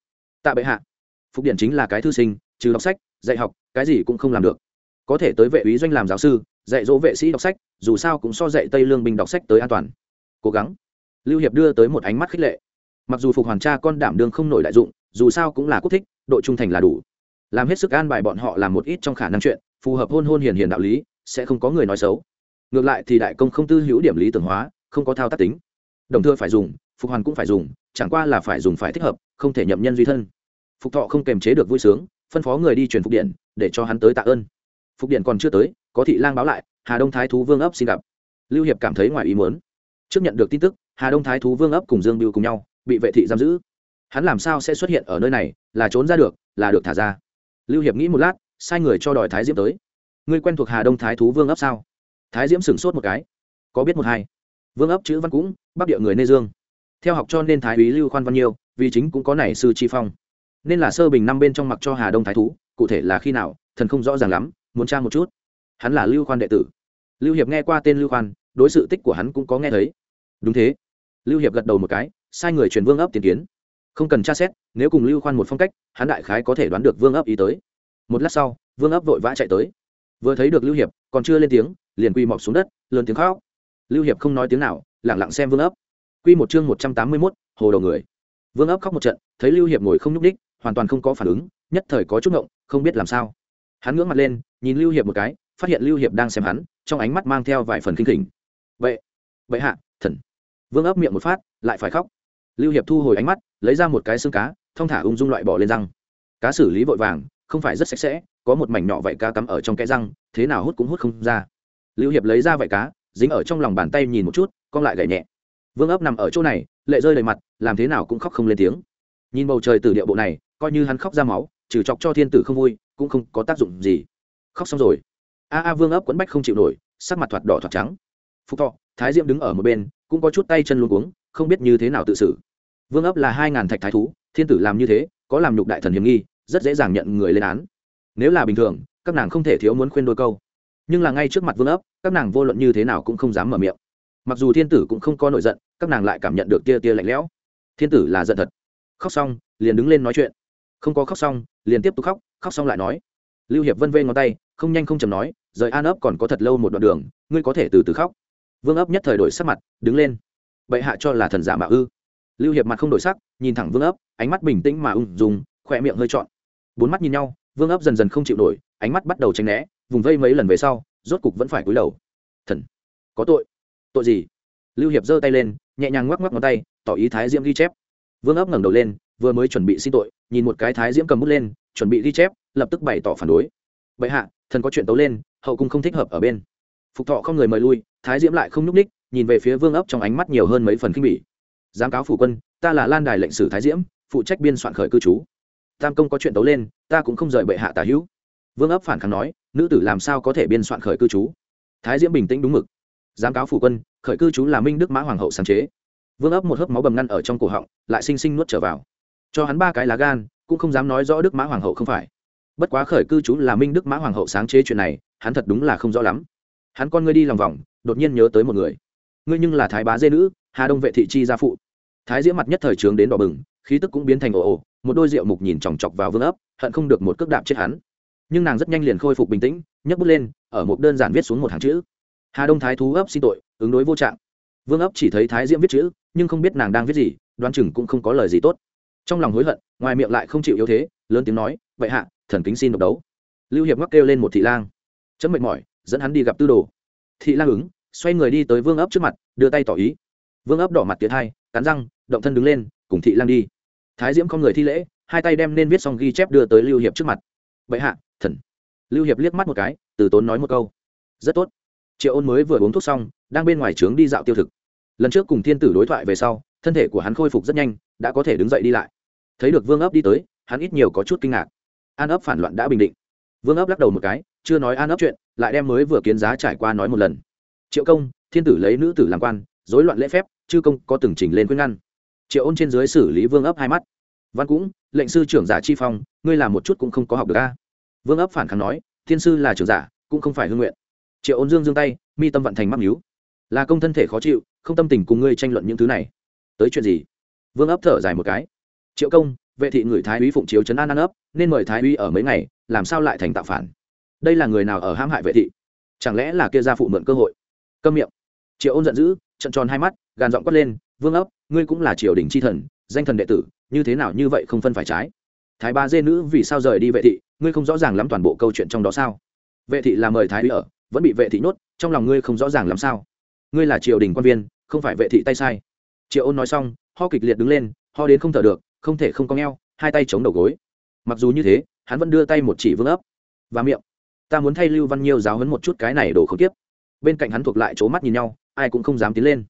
Tạ bệ hạ, phục điển chính là cái thư sinh, trừ đọc sách, dạy học, cái gì cũng không làm được. Có thể tới vệ úy doanh làm giáo sư, dạy dỗ vệ sĩ đọc sách, dù sao cũng so dạy tây lương binh đọc sách tới an toàn. Cố gắng. Lưu hiệp đưa tới một ánh mắt khích lệ. Mặc dù phục hoàn cha con đảm đương không nổi đại dụng, dù sao cũng là quốc thích độ trung thành là đủ. Làm hết sức an bài bọn họ làm một ít trong khả năng chuyện, phù hợp hôn hôn hiền hiền đạo lý, sẽ không có người nói xấu. Ngược lại thì đại công không tư hữu điểm lý tưởng hóa, không có thao tác tính. Đồng thưa phải dùng, phục hoàn cũng phải dùng chẳng qua là phải dùng phải thích hợp, không thể nhậm nhân duy thân. Phục thọ không kềm chế được vui sướng, phân phó người đi truyền phục điện, để cho hắn tới tạ ơn. Phục điện còn chưa tới, có thị lang báo lại, hà đông thái thú vương ấp xin gặp. Lưu hiệp cảm thấy ngoài ý muốn. Trước nhận được tin tức, hà đông thái thú vương ấp cùng dương biêu cùng nhau, bị vệ thị giam giữ. Hắn làm sao sẽ xuất hiện ở nơi này, là trốn ra được, là được thả ra. Lưu hiệp nghĩ một lát, sai người cho đòi thái diễm tới. Ngươi quen thuộc hà đông thái thú vương ấp sao? Thái diễm sửng sốt một cái. Có biết một hai. Vương ấp chữ văn cũng, bắc địa người nê dương theo học cho nên thái úy lưu khoan văn nhiêu, vì chính cũng có nảy sư chi phong. Nên là sơ bình năm bên trong mặc cho hà đông thái thú, cụ thể là khi nào, thần không rõ ràng lắm, muốn tra một chút. Hắn là lưu khoan đệ tử. Lưu hiệp nghe qua tên lưu khoan, đối sự tích của hắn cũng có nghe thấy. Đúng thế. Lưu hiệp gật đầu một cái, sai người truyền vương ấp tiền kiến. Không cần tra xét, nếu cùng lưu khoan một phong cách, hắn đại khái có thể đoán được vương ấp ý tới. Một lát sau, vương ấp vội vã chạy tới. Vừa thấy được lưu hiệp, còn chưa lên tiếng, liền quy mọc xuống đất, lớn tiếng khóc. Lưu hiệp không nói tiếng nào lẳng lặng xem vương ấp quy một chương một trăm tám mươi mốt, hồ đầu người. Vương ấp khóc một trận, thấy lưu hiệp ngồi không nhúc nhích, hoàn toàn không có phản ứng, nhất thời có chút ngộng, không biết làm sao. Hắn ngưỡng mặt lên, nhìn lưu hiệp một cái, phát hiện lưu hiệp đang xem hắn, trong ánh mắt mang theo vài phần kinh khỉnh. Vậy vậy hạ, thần. Vương ấp miệng một phát, lại phải khóc. Lưu hiệp thu hồi ánh mắt, lấy ra một cái xương cá thong thả ung dung loại bỏ lên răng. Cá xử lý vội vàng, không phải rất sạch sẽ, có một mảnh nhỏ vảy cá cắm ở trong cái răng, thế nào hút cũng hút không ra. Lưu hiệp lấy ra vảy cá, dính ở trong lòng bàn tay nhìn một chút con lại gảy nhẹ vương ấp nằm ở chỗ này, lệ rơi đầy mặt, làm thế nào cũng khóc không lên tiếng. Nhìn bầu trời từ địa bộ này, coi như hắn khóc ra máu, trừ chọc cho thiên tử không vui, cũng không có tác dụng gì. Khóc xong rồi. A a vương ấp quẫn bách không chịu nổi, sắc mặt thoạt đỏ thoạt trắng. Phúc thọ, thái diễm đứng ở một bên, cũng có chút tay chân luôn cuống, không biết như thế nào tự xử. Vương ấp là hai ngàn thạch thái thú, thiên tử làm như thế, có làm nhục đại thần hiểm nghi, rất dễ dàng nhận người lên án. Nếu là bình thường, các nàng không thể thiếu muốn khuyên đôi câu. Nhưng là ngay trước mặt vương ấp, các nàng vô luận như thế nào cũng không dám mở miệng mặc dù thiên tử cũng không có nổi giận, các nàng lại cảm nhận được tia tia lạnh lẽo. Thiên tử là giận thật. Khóc xong, liền đứng lên nói chuyện. Không có khóc xong, liền tiếp tục khóc khóc xong lại nói. Lưu hiệp vân vê ngón tay, không nhanh không chầm nói, rời an ấp còn có thật lâu một đoạn đường, ngươi có thể từ từ khóc. Vương ấp nhất thời đổi sắc mặt, đứng lên. Bệ hạ cho là thần giả mạo ư? Lưu hiệp mặt không đổi sắc, nhìn thẳng vương ấp, ánh mắt bình tĩnh mà ung dùng khỏe miệng hơi trọn. Bốn mắt nhìn nhau, vương ấp dần dần không chịu nổi, ánh mắt bắt đầu tránh né, vùng vây mấy lần về sau, rốt cục vẫn phải cúi đầu. Thần, có tội tội gì? Lưu hiệp giơ tay lên, nhẹ nhàng ngoắc ngoắc ngón tay, tỏ ý thái diễm ghi chép. Vương ấp ngẩng đầu lên, vừa mới chuẩn bị xin tội, nhìn một cái thái diễm cầm bút lên, chuẩn bị ghi chép, lập tức bày tỏ phản đối. Bệ hạ, thần có chuyện tấu lên, hậu cung không thích hợp ở bên. Phục thọ không người mời lui, thái diễm lại không nhúc ních nhìn về phía vương ấp trong ánh mắt nhiều hơn mấy phần khinh bỉ. Giám cáo phủ quân, ta là lan đài lệnh sử thái diễm, phụ trách biên soạn khởi cư trú. Tam công có chuyện tấu lên, ta cũng không rời bệ hạ tả hữu. Vương ấp phản kháng nói, nữ tử làm sao có thể biên soạn khởi cư trú? Thái diễm bình tĩnh đúng mực giám cáo phủ quân, khởi cư chú là minh đức mã hoàng hậu sáng chế. Vương ấp một hớp máu bầm ngăn ở trong cổ họng, lại xinh xinh nuốt trở vào. Cho hắn ba cái lá gan, cũng không dám nói rõ đức mã hoàng hậu không phải. Bất quá khởi cư chú là minh đức mã hoàng hậu sáng chế chuyện này, hắn thật đúng là không rõ lắm. Hắn con ngươi đi lòng vòng, đột nhiên nhớ tới một người. Ngươi nhưng là thái bá dê nữ, hà đông vệ thị chi gia phụ. Thái diễm mặt nhất thời trướng đến đỏ bừng, khí tức cũng biến thành ồ ồ, một đôi rượu mục nhìn chòng chọc vào vương ấp, hận không được một cước đạp chết hắn. Nhưng nàng rất nhanh liền khôi phục bình tĩnh, nhấc bút lên, ở một đơn giản viết xuống một hàng chữ hà đông thái thú ấp xin tội, ứng đối vô trạng. Vương ấp chỉ thấy thái diễm viết chữ, nhưng không biết nàng đang viết gì, đoán chừng cũng không có lời gì tốt. Trong lòng hối hận, ngoài miệng lại không chịu yếu thế, lớn tiếng nói, vậy hạ, thần kính xin độc đấu. Lưu hiệp ngắc kêu lên một thị lang. Chấm mệt mỏi, dẫn hắn đi gặp tư đồ. Thị lang ứng, xoay người đi tới vương ấp trước mặt, đưa tay tỏ ý. Vương ấp đỏ mặt tiến hai, cắn răng, động thân đứng lên, cùng thị lang đi. Thái diễm không người thi lễ, hai tay đem nên viết xong ghi chép đưa tới lưu hiệp trước mặt. Vậy hạ, thần. Lưu hiệp liếc mắt một cái, từ tốn nói một câu. Rất tốt triệu ôn mới vừa uống thuốc xong, đang bên ngoài trướng đi dạo tiêu thực. Lần trước cùng thiên tử đối thoại về sau, thân thể của hắn khôi phục rất nhanh, đã có thể đứng dậy đi lại. Thấy được vương ấp đi tới, hắn ít nhiều có chút kinh ngạc. An ấp phản loạn đã bình định. Vương ấp lắc đầu một cái, chưa nói an ấp chuyện, lại đem mới vừa kiến giá trải qua nói một lần. Triệu công, thiên tử lấy nữ tử làm quan dối loạn lễ phép, chư công có từng trình lên khuyên ngăn. Triệu ôn trên dưới xử lý vương ấp hai mắt. Văn cũng, lệnh sư trưởng giả chi phong, ngươi làm một chút cũng không có học được a. Vương ấp phản kháng nói, thiên sư là trưởng giả, cũng không phải hương nguyện triệu ôn dương dương tay, mi tâm vận thành mắc níu là công thân thể khó chịu, không tâm tình cùng ngươi tranh luận những thứ này. Tới chuyện gì? Vương ấp thở dài một cái. Triệu công, vệ thị người thái úy phụng chiếu trấn an ăn ấp, nên mời thái úy ở mấy ngày, làm sao lại thành tạo phản? Đây là người nào ở hãm hại vệ thị? Chẳng lẽ là kia gia phụ mượn cơ hội? Câm miệng. Triệu ôn giận dữ, trận tròn hai mắt, gàn giọng quát lên, vương ấp, ngươi cũng là triều đình c h i thần, danh thần đệ tử, như thế nào như vậy không phân phải trái? Thái ba dê nữ vì sao rời đi vệ thị, ngươi không rõ ràng lắm toàn bộ câu chuyện trong đó sao? Vệ thị là mời thái úy ở vẫn bị vệ thị nhốt, trong lòng ngươi không rõ ràng làm sao? Ngươi là triều đình quan viên, không phải vệ thị tay sai. Triệu ôn nói xong, ho kịch liệt đứng lên, ho đến không thở được, không thể không có ngheo hai tay chống đầu gối. Mặc dù như thế, hắn vẫn đưa tay một chỉ vương ấp và miệng. Ta muốn thay lưu văn nhiêu giáo hấn một chút cái này đổ không tiếp bên cạnh hắn thuộc lại c mắt nhìn nhau, ai cũng không dám tiến lên.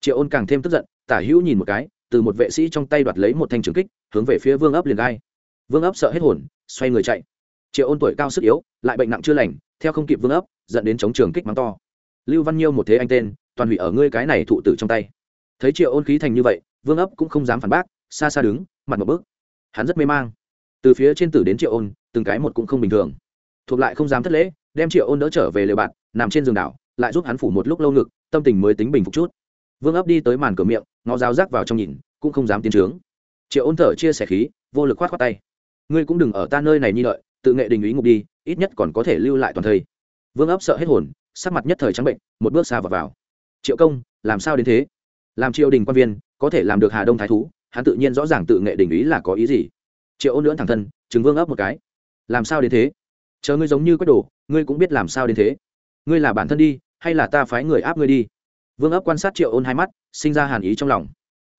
Triệu ôn càng thêm tức giận, tả hữu nhìn một cái, từ một vệ sĩ trong tay đoạt lấy một thanh trường kích, hướng về phía vương ấp liền gai. Vương ấp sợ hết hồn, xoay người chạy. Triệu ôn tuổi cao sức yếu, lại bệnh nặng chưa lành, theo không kịp vương ấp dẫn đến chống trường kích mắng to. Lưu văn nhiêu một thế anh tên, toàn hủy ở ngươi cái này thụ tử trong tay. Thấy triệu ôn khí thành như vậy, vương ấp cũng không dám phản bác, xa xa đứng, mặt một bước. Hắn rất mê mang. Từ phía trên tử đến triệu ôn, từng cái một cũng không bình thường. Thuộc lại không dám thất lễ, đem triệu ôn đỡ trở về lều bạn, nằm trên giường đảo, lại giúp hắn phủ một lúc lâu ngực, tâm tình mới tính bình phục chút. Vương ấp đi tới màn cửa miệng, ngó dao rác vào trong nhìn, cũng không dám tiến trướng. Triệu ôn thở chia sẻ khí, vô lực khoát khoát tay. Ngươi cũng đừng ở ta nơi này nhi lợi tự nghệ đình ý ngục đi, ít nhất còn có thể lưu lại toàn thây vương ấp sợ hết hồn sắc mặt nhất thời trắng bệnh một bước xa vào, vào. triệu công làm sao đến thế? Làm triều đình quan viên có thể làm được hà đông thái thú hắn tự nhiên rõ ràng tự nghệ đình ý là có ý gì. Triệu ôn lưỡn thẳng thân chứng vương ấp một cái. Làm sao đến thế? Chờ ngươi giống như quách đồ ngươi cũng biết làm sao đến thế. Ngươi là bản thân đi hay là ta phái người áp ngươi đi? Vương ấp quan sát triệu ôn hai mắt sinh ra hàn ý trong lòng.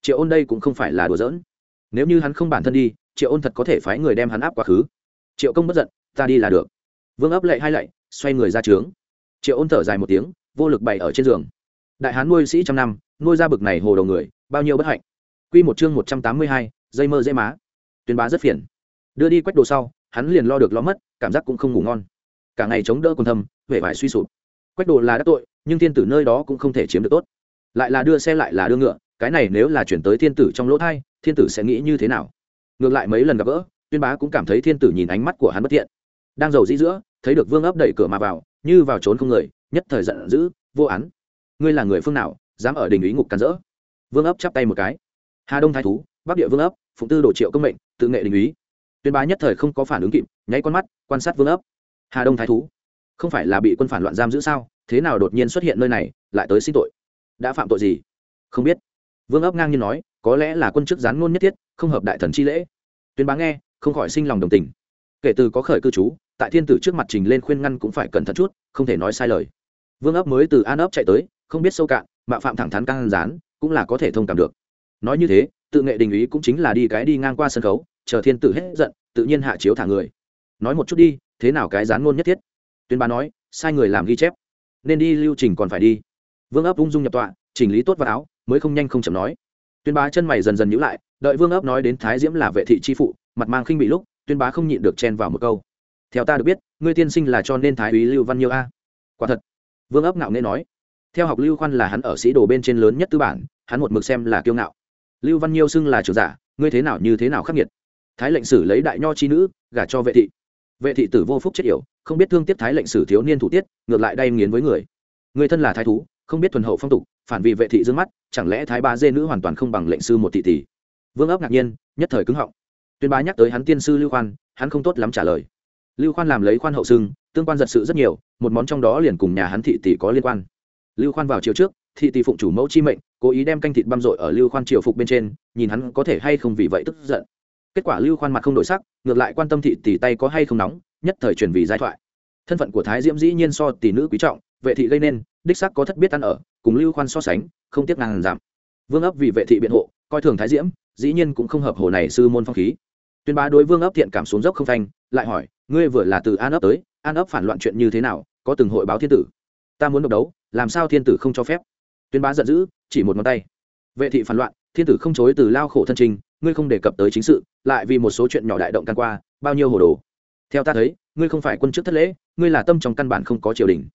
Triệu ôn đây cũng không phải là đùa giỡn. Nếu như hắn không bản thân đi triệu ôn thật có thể phái người đem hắn áp quá khứ. Triệu công bất giận ta đi là được vương ấp lệ hai lạy, xoay người ra trướng. Triệu ôn thở dài một tiếng, vô lực bày ở trên giường. Đại hán nuôi sĩ trăm năm, nuôi ra bực này hồ đầu người, bao nhiêu bất hạnh. Q một chương một trăm tám mươi hai, dây mơ dễ má. Tuyên bá rất phiền. Đưa đi quách đồ sau, hắn liền lo được lo mất, cảm giác cũng không ngủ ngon. Cả ngày chống đỡ còn thâm huệ vải suy sụp. Quách đồ là đắc tội, nhưng thiên tử nơi đó cũng không thể chiếm được tốt. Lại là đưa xe lại là đưa ngựa, cái này nếu là chuyển tới thiên tử trong lỗ thai, thiên tử sẽ nghĩ như thế nào? Ngược lại mấy lần gặp gỡ, tuyên bá cũng cảm thấy thiên tử nhìn ánh mắt của hắn bất thiện. Đang giàu dĩ giữa thấy được vương ấp đẩy cửa mà vào, như vào trốn không người, nhất thời giận dữ, vô án, ngươi là người phương nào, dám ở đình ý ngục cắn rỡ? Vương ấp chắp tay một cái. Hà đông thái thú, bắc địa vương ấp, phụng tư đổ triệu công mệnh, tự nghệ đình ý tuyên bá nhất thời không có phản ứng kịp, nháy con mắt, quan sát vương ấp. Hà đông thái thú, không phải là bị quân phản loạn giam giữ sao? Thế nào đột nhiên xuất hiện nơi này, lại tới xin tội? Đã phạm tội gì? Không biết. Vương ấp ngang như nói, có lẽ là quân chức gián ngôn nhất thiết, không hợp đại thần chi lễ. Tuyên bá nghe, không khỏi sinh lòng đồng tình. Kể từ có khởi cư trú tại thiên tử trước mặt trình lên khuyên ngăn cũng phải cẩn thận chút, không thể nói sai lời. Vương ấp mới từ an ấp chạy tới, không biết sâu cạn, mạ phạm thẳng thắn căng rán cũng là có thể thông cảm được. Nói như thế, tự nghệ đình ý cũng chính là đi cái đi ngang qua sân khấu, chờ thiên tử hết giận, tự nhiên hạ chiếu thả người. Nói một chút đi, thế nào cái rán ngôn nhất thiết? Tuyên bá nói, sai người làm ghi chép. Nên đi lưu trình còn phải đi. Vương ấp ung dung nhập tọa, chỉnh lý tốt vào áo, mới không nhanh không chậm nói. Tuyên bá chân mày dần dần nhữ lại, đợi vương ấp nói đến thái diễm là vệ thị chi phụ, mặt mang khinh bị lúc, tuyên bá không nhịn được chen vào một câu theo ta được biết, ngươi tiên sinh là cho nên thái úy lưu văn nhiêu a. Quả thật. Vương ấp ngạo nghễ nói. Theo học lưu khoan là hắn ở sĩ đồ bên trên lớn nhất tư bản, hắn một mực xem là kiêu ngạo. Lưu văn nhiêu xưng là trưởng giả, ngươi thế nào như thế nào khắc nghiệt. Thái lệnh sử lấy đại nho chi nữ, gả cho vệ thị. Vệ thị tử vô phúc chết yểu, không biết thương tiếc thái lệnh sử thiếu niên thủ tiết, ngược lại đay nghiến với người. Người thân là thái thú, không biết thuần hậu phong tục, phản vì vệ thị dương mắt, chẳng lẽ thái ba dê nữ hoàn toàn không bằng lệnh sư một thị tỷ? Vương ấp ngạc nhiên, nhất thời cứng họng. Tuyên bá nhắc tới hắn tiên sư lưu khoan, hắn không tốt lắm trả lời lưu khoan làm lấy khoan hậu xưng tương quan giật sự rất nhiều, một món trong đó liền cùng nhà hắn thị tỷ có liên quan. Lưu khoan vào chiều trước, thị tỷ phụng chủ mẫu chi mệnh, cố ý đem canh thịt băm rội ở lưu khoan triều phục bên trên, nhìn hắn có thể hay không vì vậy tức giận. Kết quả lưu khoan mặt không đổi sắc, ngược lại quan tâm thị tỷ tay có hay không nóng, nhất thời truyền vì giai thoại. Thân phận của thái diễm dĩ nhiên so tỷ nữ quý trọng, vệ thị gây nên, đích sắc có thất biết ăn ở, cùng lưu khoan so sánh, không tiếc ngàn giảm. Vương ấp vì vệ thị biện hộ, coi thường thái diễm, dĩ nhiên cũng không hợp hồ này sư môn phong khí tuyên bá đối vương ấp thiện cảm xuống dốc không phanh, lại hỏi, ngươi vừa là từ an ấp tới, an ấp phản loạn chuyện như thế nào? Có từng hội báo thiên tử? Ta muốn độc đấu, làm sao thiên tử không cho phép? Tuyên bá giận dữ, chỉ một ngón tay. Vệ thị phản loạn, thiên tử không chối từ lao khổ thân trình, ngươi không đề cập tới chính sự, lại vì một số chuyện nhỏ đại động can qua, bao nhiêu hồ đồ. Theo ta thấy, ngươi không phải quân chức thất lễ, ngươi là tâm trong căn bản không có triều đình.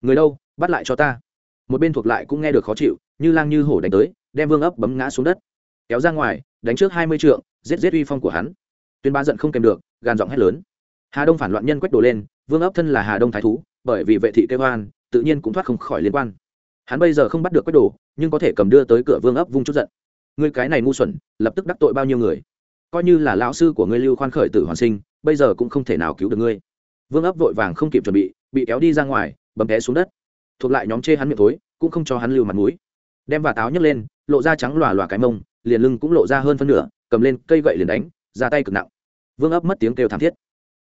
Người đâu, bắt lại cho ta. Một bên thuộc lại cũng nghe được khó chịu, như lang như hổ đánh tới, đem vương ấp bấm ngã xuống đất. Kéo ra ngoài, đánh trước hai mươi trượng, giết giết uy phong của hắn tuyên ba giận không kèm được gàn giọng hét lớn. Hà đông phản loạn nhân quách đổ lên, vương ấp thân là hà đông thái thú, bởi vì vệ thị kêu hoan tự nhiên cũng thoát không khỏi liên quan. Hắn bây giờ không bắt được quách đồ, nhưng có thể cầm đưa tới cửa vương ấp vung chút giận. Ngươi cái này ngu xuẩn, lập tức đắc tội bao nhiêu người? Coi như là lão sư của ngươi lưu khoan khởi tử hoàn sinh, bây giờ cũng không thể nào cứu được ngươi. Vương ấp vội vàng không kịp chuẩn bị bị kéo đi ra ngoài bầm té xuống đất. Thuộc lại nhóm chê hắn miệng thối, cũng không cho hắn lưu mặt mũi. Đem và táo nhấc lên, lộ ra trắng lòa lòa cái mông, liền lưng cũng lộ ra hơn phân nửa, cầm lên cây gậy liền đánh, ra tay cực nặng vương ấp mất tiếng kêu thảm thiết.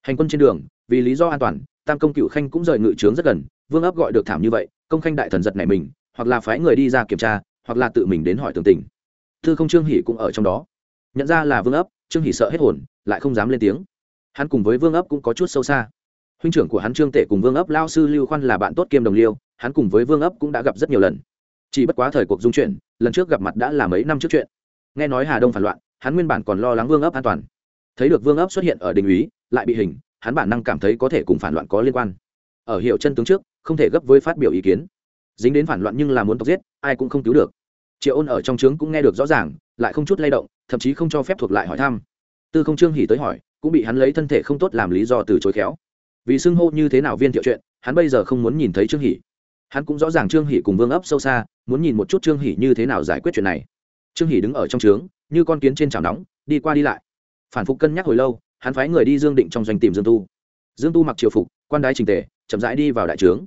Hành quân trên đường, vì lý do an toàn, tam công cựu khanh cũng rời ngự trướng rất gần, vương ấp gọi được thảm như vậy, công khanh đại thần giật này mình, hoặc là phái người đi ra kiểm tra, hoặc là tự mình đến hỏi tường tình. Thư không trương hỷ cũng ở trong đó. Nhận ra là vương ấp, trương hỷ sợ hết hồn, lại không dám lên tiếng. Hắn cùng với vương ấp cũng có chút sâu xa. Huynh trưởng của hắn trương tể cùng vương ấp lao sư lưu khoan là bạn tốt kiêm đồng liêu, hắn cùng với vương ấp cũng đã gặp rất nhiều lần. Chỉ bất quá thời cuộc dung chuyển lần trước gặp mặt đã là mấy năm trước chuyện. Nghe nói hà đông phản loạn, hắn nguyên bản còn lo lắng vương ấp an toàn thấy được vương ấp xuất hiện ở đình úy, lại bị hình, hắn bản năng cảm thấy có thể cùng phản loạn có liên quan. Ở hiệu chân tướng trước, không thể gấp với phát biểu ý kiến. Dính đến phản loạn nhưng là muốn tộc giết, ai cũng không cứu được. Triệu ôn ở trong trướng cũng nghe được rõ ràng, lại không chút lay động, thậm chí không cho phép thuộc lại hỏi thăm. Tư không trương hỉ tới hỏi, cũng bị hắn lấy thân thể không tốt làm lý do từ chối khéo. Vì xưng hô như thế nào viên thiệu chuyện, hắn bây giờ không muốn nhìn thấy trương hỉ. Hắn cũng rõ ràng trương hỉ cùng vương ấp sâu xa, muốn nhìn một chút trương hỉ như thế nào giải quyết chuyện này. Trương hỉ đứng ở trong trướng, như con kiến trên chảo nóng, đi qua đi lại phản phục cân nhắc hồi lâu, hắn phái người đi dương định trong doanh tìm dương tu. Dương tu mặc triều phục, quan đái trình tề, chậm rãi đi vào đại trướng.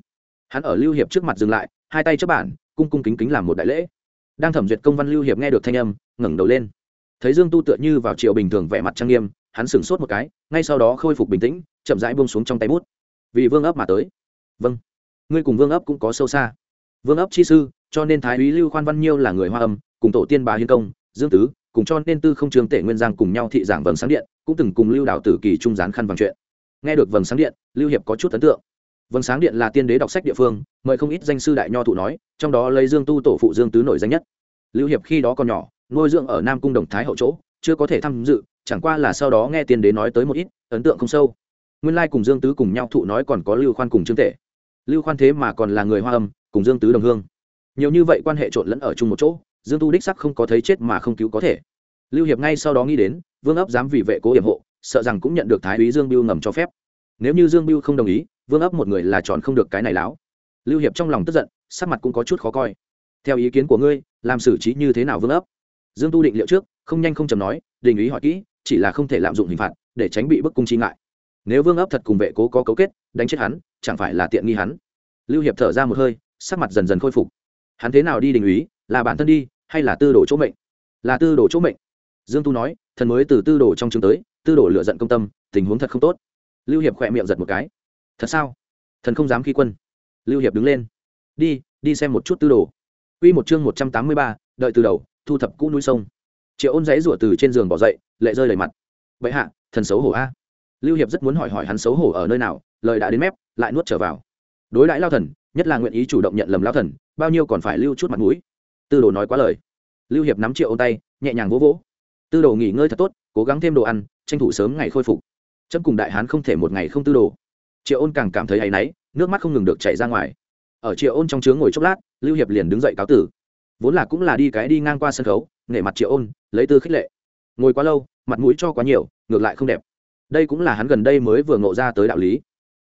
Hắn ở lưu hiệp trước mặt dừng lại, hai tay chấp bản, cung cung kính kính làm một đại lễ. Đang thẩm duyệt công văn lưu hiệp nghe được thanh âm, ngẩng đầu lên. Thấy dương tu tựa như vào triều bình thường vẻ mặt trang nghiêm, hắn sửng sốt một cái, ngay sau đó khôi phục bình tĩnh, chậm rãi buông xuống trong tay bút. Vì vương ấp mà tới. Vâng. Ngươi cùng vương ấp cũng có sâu xa. Vương ấp chi sư, cho nên thái úy lưu khoan văn nhiêu là người hoa âm, cùng tổ tiên bà hiên công, dương tứ cùng cho nên tư không trường tể nguyên giang cùng nhau thị giảng vầng sáng điện, cũng từng cùng lưu đạo tử kỳ trung gián khăn vàng chuyện. Nghe được vầng sáng điện, lưu hiệp có chút ấn tượng. Vầng sáng điện là tiên đế đọc sách địa phương, mời không ít danh sư đại nho thụ nói, trong đó lấy dương tu tổ phụ dương tứ nổi danh nhất. Lưu hiệp khi đó còn nhỏ, nuôi dưỡng ở nam cung đồng thái hậu chỗ, chưa có thể tham dự, chẳng qua là sau đó nghe tiên đế nói tới một ít, ấn tượng không sâu. Nguyên lai cùng dương tứ cùng nhau thụ nói còn có lưu khoan cùng trương tể. Lưu khoan thế mà còn là người hoa âm, cùng dương tứ đồng hương. Nhiều như vậy quan hệ trộn lẫn ở chung một chỗ dương tu đích sắc không có thấy chết mà không cứu có thể. Lưu hiệp ngay sau đó nghĩ đến, vương ấp dám vì vệ cố hiểm hộ, sợ rằng cũng nhận được thái úy dương biêu ngầm cho phép. Nếu như dương biêu không đồng ý, vương ấp một người là chọn không được cái này láo. Lưu hiệp trong lòng tức giận, sắc mặt cũng có chút khó coi. Theo ý kiến của ngươi, làm xử trí như thế nào vương ấp? Dương tu định liệu trước, không nhanh không chầm nói đình ý hỏi kỹ, chỉ là không thể lạm dụng hình phạt, để tránh bị bức cung chi ngại. Nếu vương ấp thật cùng vệ cố có cấu kết, đánh chết hắn, chẳng phải là tiện nghi hắn? Lưu hiệp thở ra một hơi, sắc mặt dần dần khôi phục. Hắn thế nào đi đình ý, là bản thân đi hay là tư đồ chỗ mệnh là tư đồ chỗ mệnh dương tu nói thần mới từ tư đồ trong chứng tới tư đồ lựa giận công tâm tình huống thật không tốt lưu hiệp khỏe miệng giật một cái thật sao thần không dám khi quân lưu hiệp đứng lên đi đi xem một chút tư đồ Quy một chương một trăm tám mươi ba, đợi từ đầu, thu thập cũ núi sông. Triệu Ôn dãy rủa từ trên giường bỏ dậy, lệ rơi đầy mặt. "Bệ hạ, thần xấu hổ a." Lưu Hiệp rất muốn hỏi hỏi hắn xấu hổ ở nơi nào, lời đã đến mép, lại nuốt trở vào. Đối đãi lao thần, nhất là nguyện ý chủ động nhận lầm lao thần, bao nhiêu còn phải lưu chút mặt mũi. Tư Đồ nói quá lời. Lưu Hiệp nắm Triệu Ôn tay, nhẹ nhàng vỗ vỗ. Tư Đồ nghỉ ngơi thật tốt, cố gắng thêm đồ ăn, tranh thủ sớm ngày khôi phục. Chấm cùng đại hán không thể một ngày không tư đồ. Triệu Ôn càng cảm thấy áy náy, nước mắt không ngừng được chảy ra ngoài ở triệu ôn trong chướng ngồi chốc lát lưu hiệp liền đứng dậy cáo tử vốn là cũng là đi cái đi ngang qua sân khấu nể mặt triệu ôn lấy tư khích lệ ngồi quá lâu mặt mũi cho quá nhiều ngược lại không đẹp đây cũng là hắn gần đây mới vừa ngộ ra tới đạo lý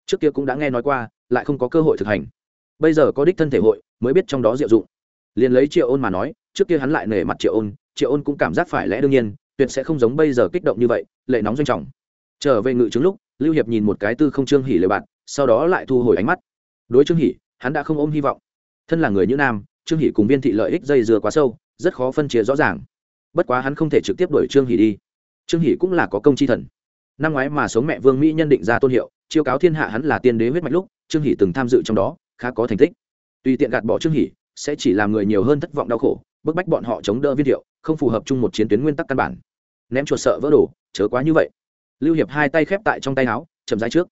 trước kia cũng đã nghe nói qua lại không có cơ hội thực hành bây giờ có đích thân thể hội mới biết trong đó diệu dụng liền lấy triệu ôn mà nói, trước kia hắn lại nể mặt triệu ôn triệu ôn cũng cảm giác phải lẽ đương nhiên, tuyệt sẽ không giống bây giờ kích động như vậy, lệ nóng doanh trọng. Trở về ngự trướng lúc, lưu hiệp nhìn một cái tư không trương hỉ lời bạn, sau đó lại thu hồi ánh mắt. Đối trương hỉ, hắn đã không ôm hy vọng. Thân là người như nam, trương hỉ cùng viên thị lợi ích dây dưa quá sâu, rất khó phân chia rõ ràng. Bất quá hắn không thể trực tiếp đuổi trương hỉ đi. Trương hỉ cũng là có công chi thần. Năm ngoái mà sống mẹ vương mỹ nhân định ra tôn hiệu, chiêu cáo thiên hạ hắn là tiên đế huyết mạch lúc, trương hỉ từng tham dự trong đó, khá có thành tích. Tùy tiện gạt bỏ trương hỉ sẽ chỉ làm người nhiều hơn thất vọng đau khổ, bức bách bọn họ chống đỡ viên thiệu, không phù hợp chung một chiến tuyến nguyên tắc căn bản. Ném chuột sợ vỡ đổ, chớ quá như vậy. Lưu hiệp hai tay khép tại trong tay áo, chậm rãi trước.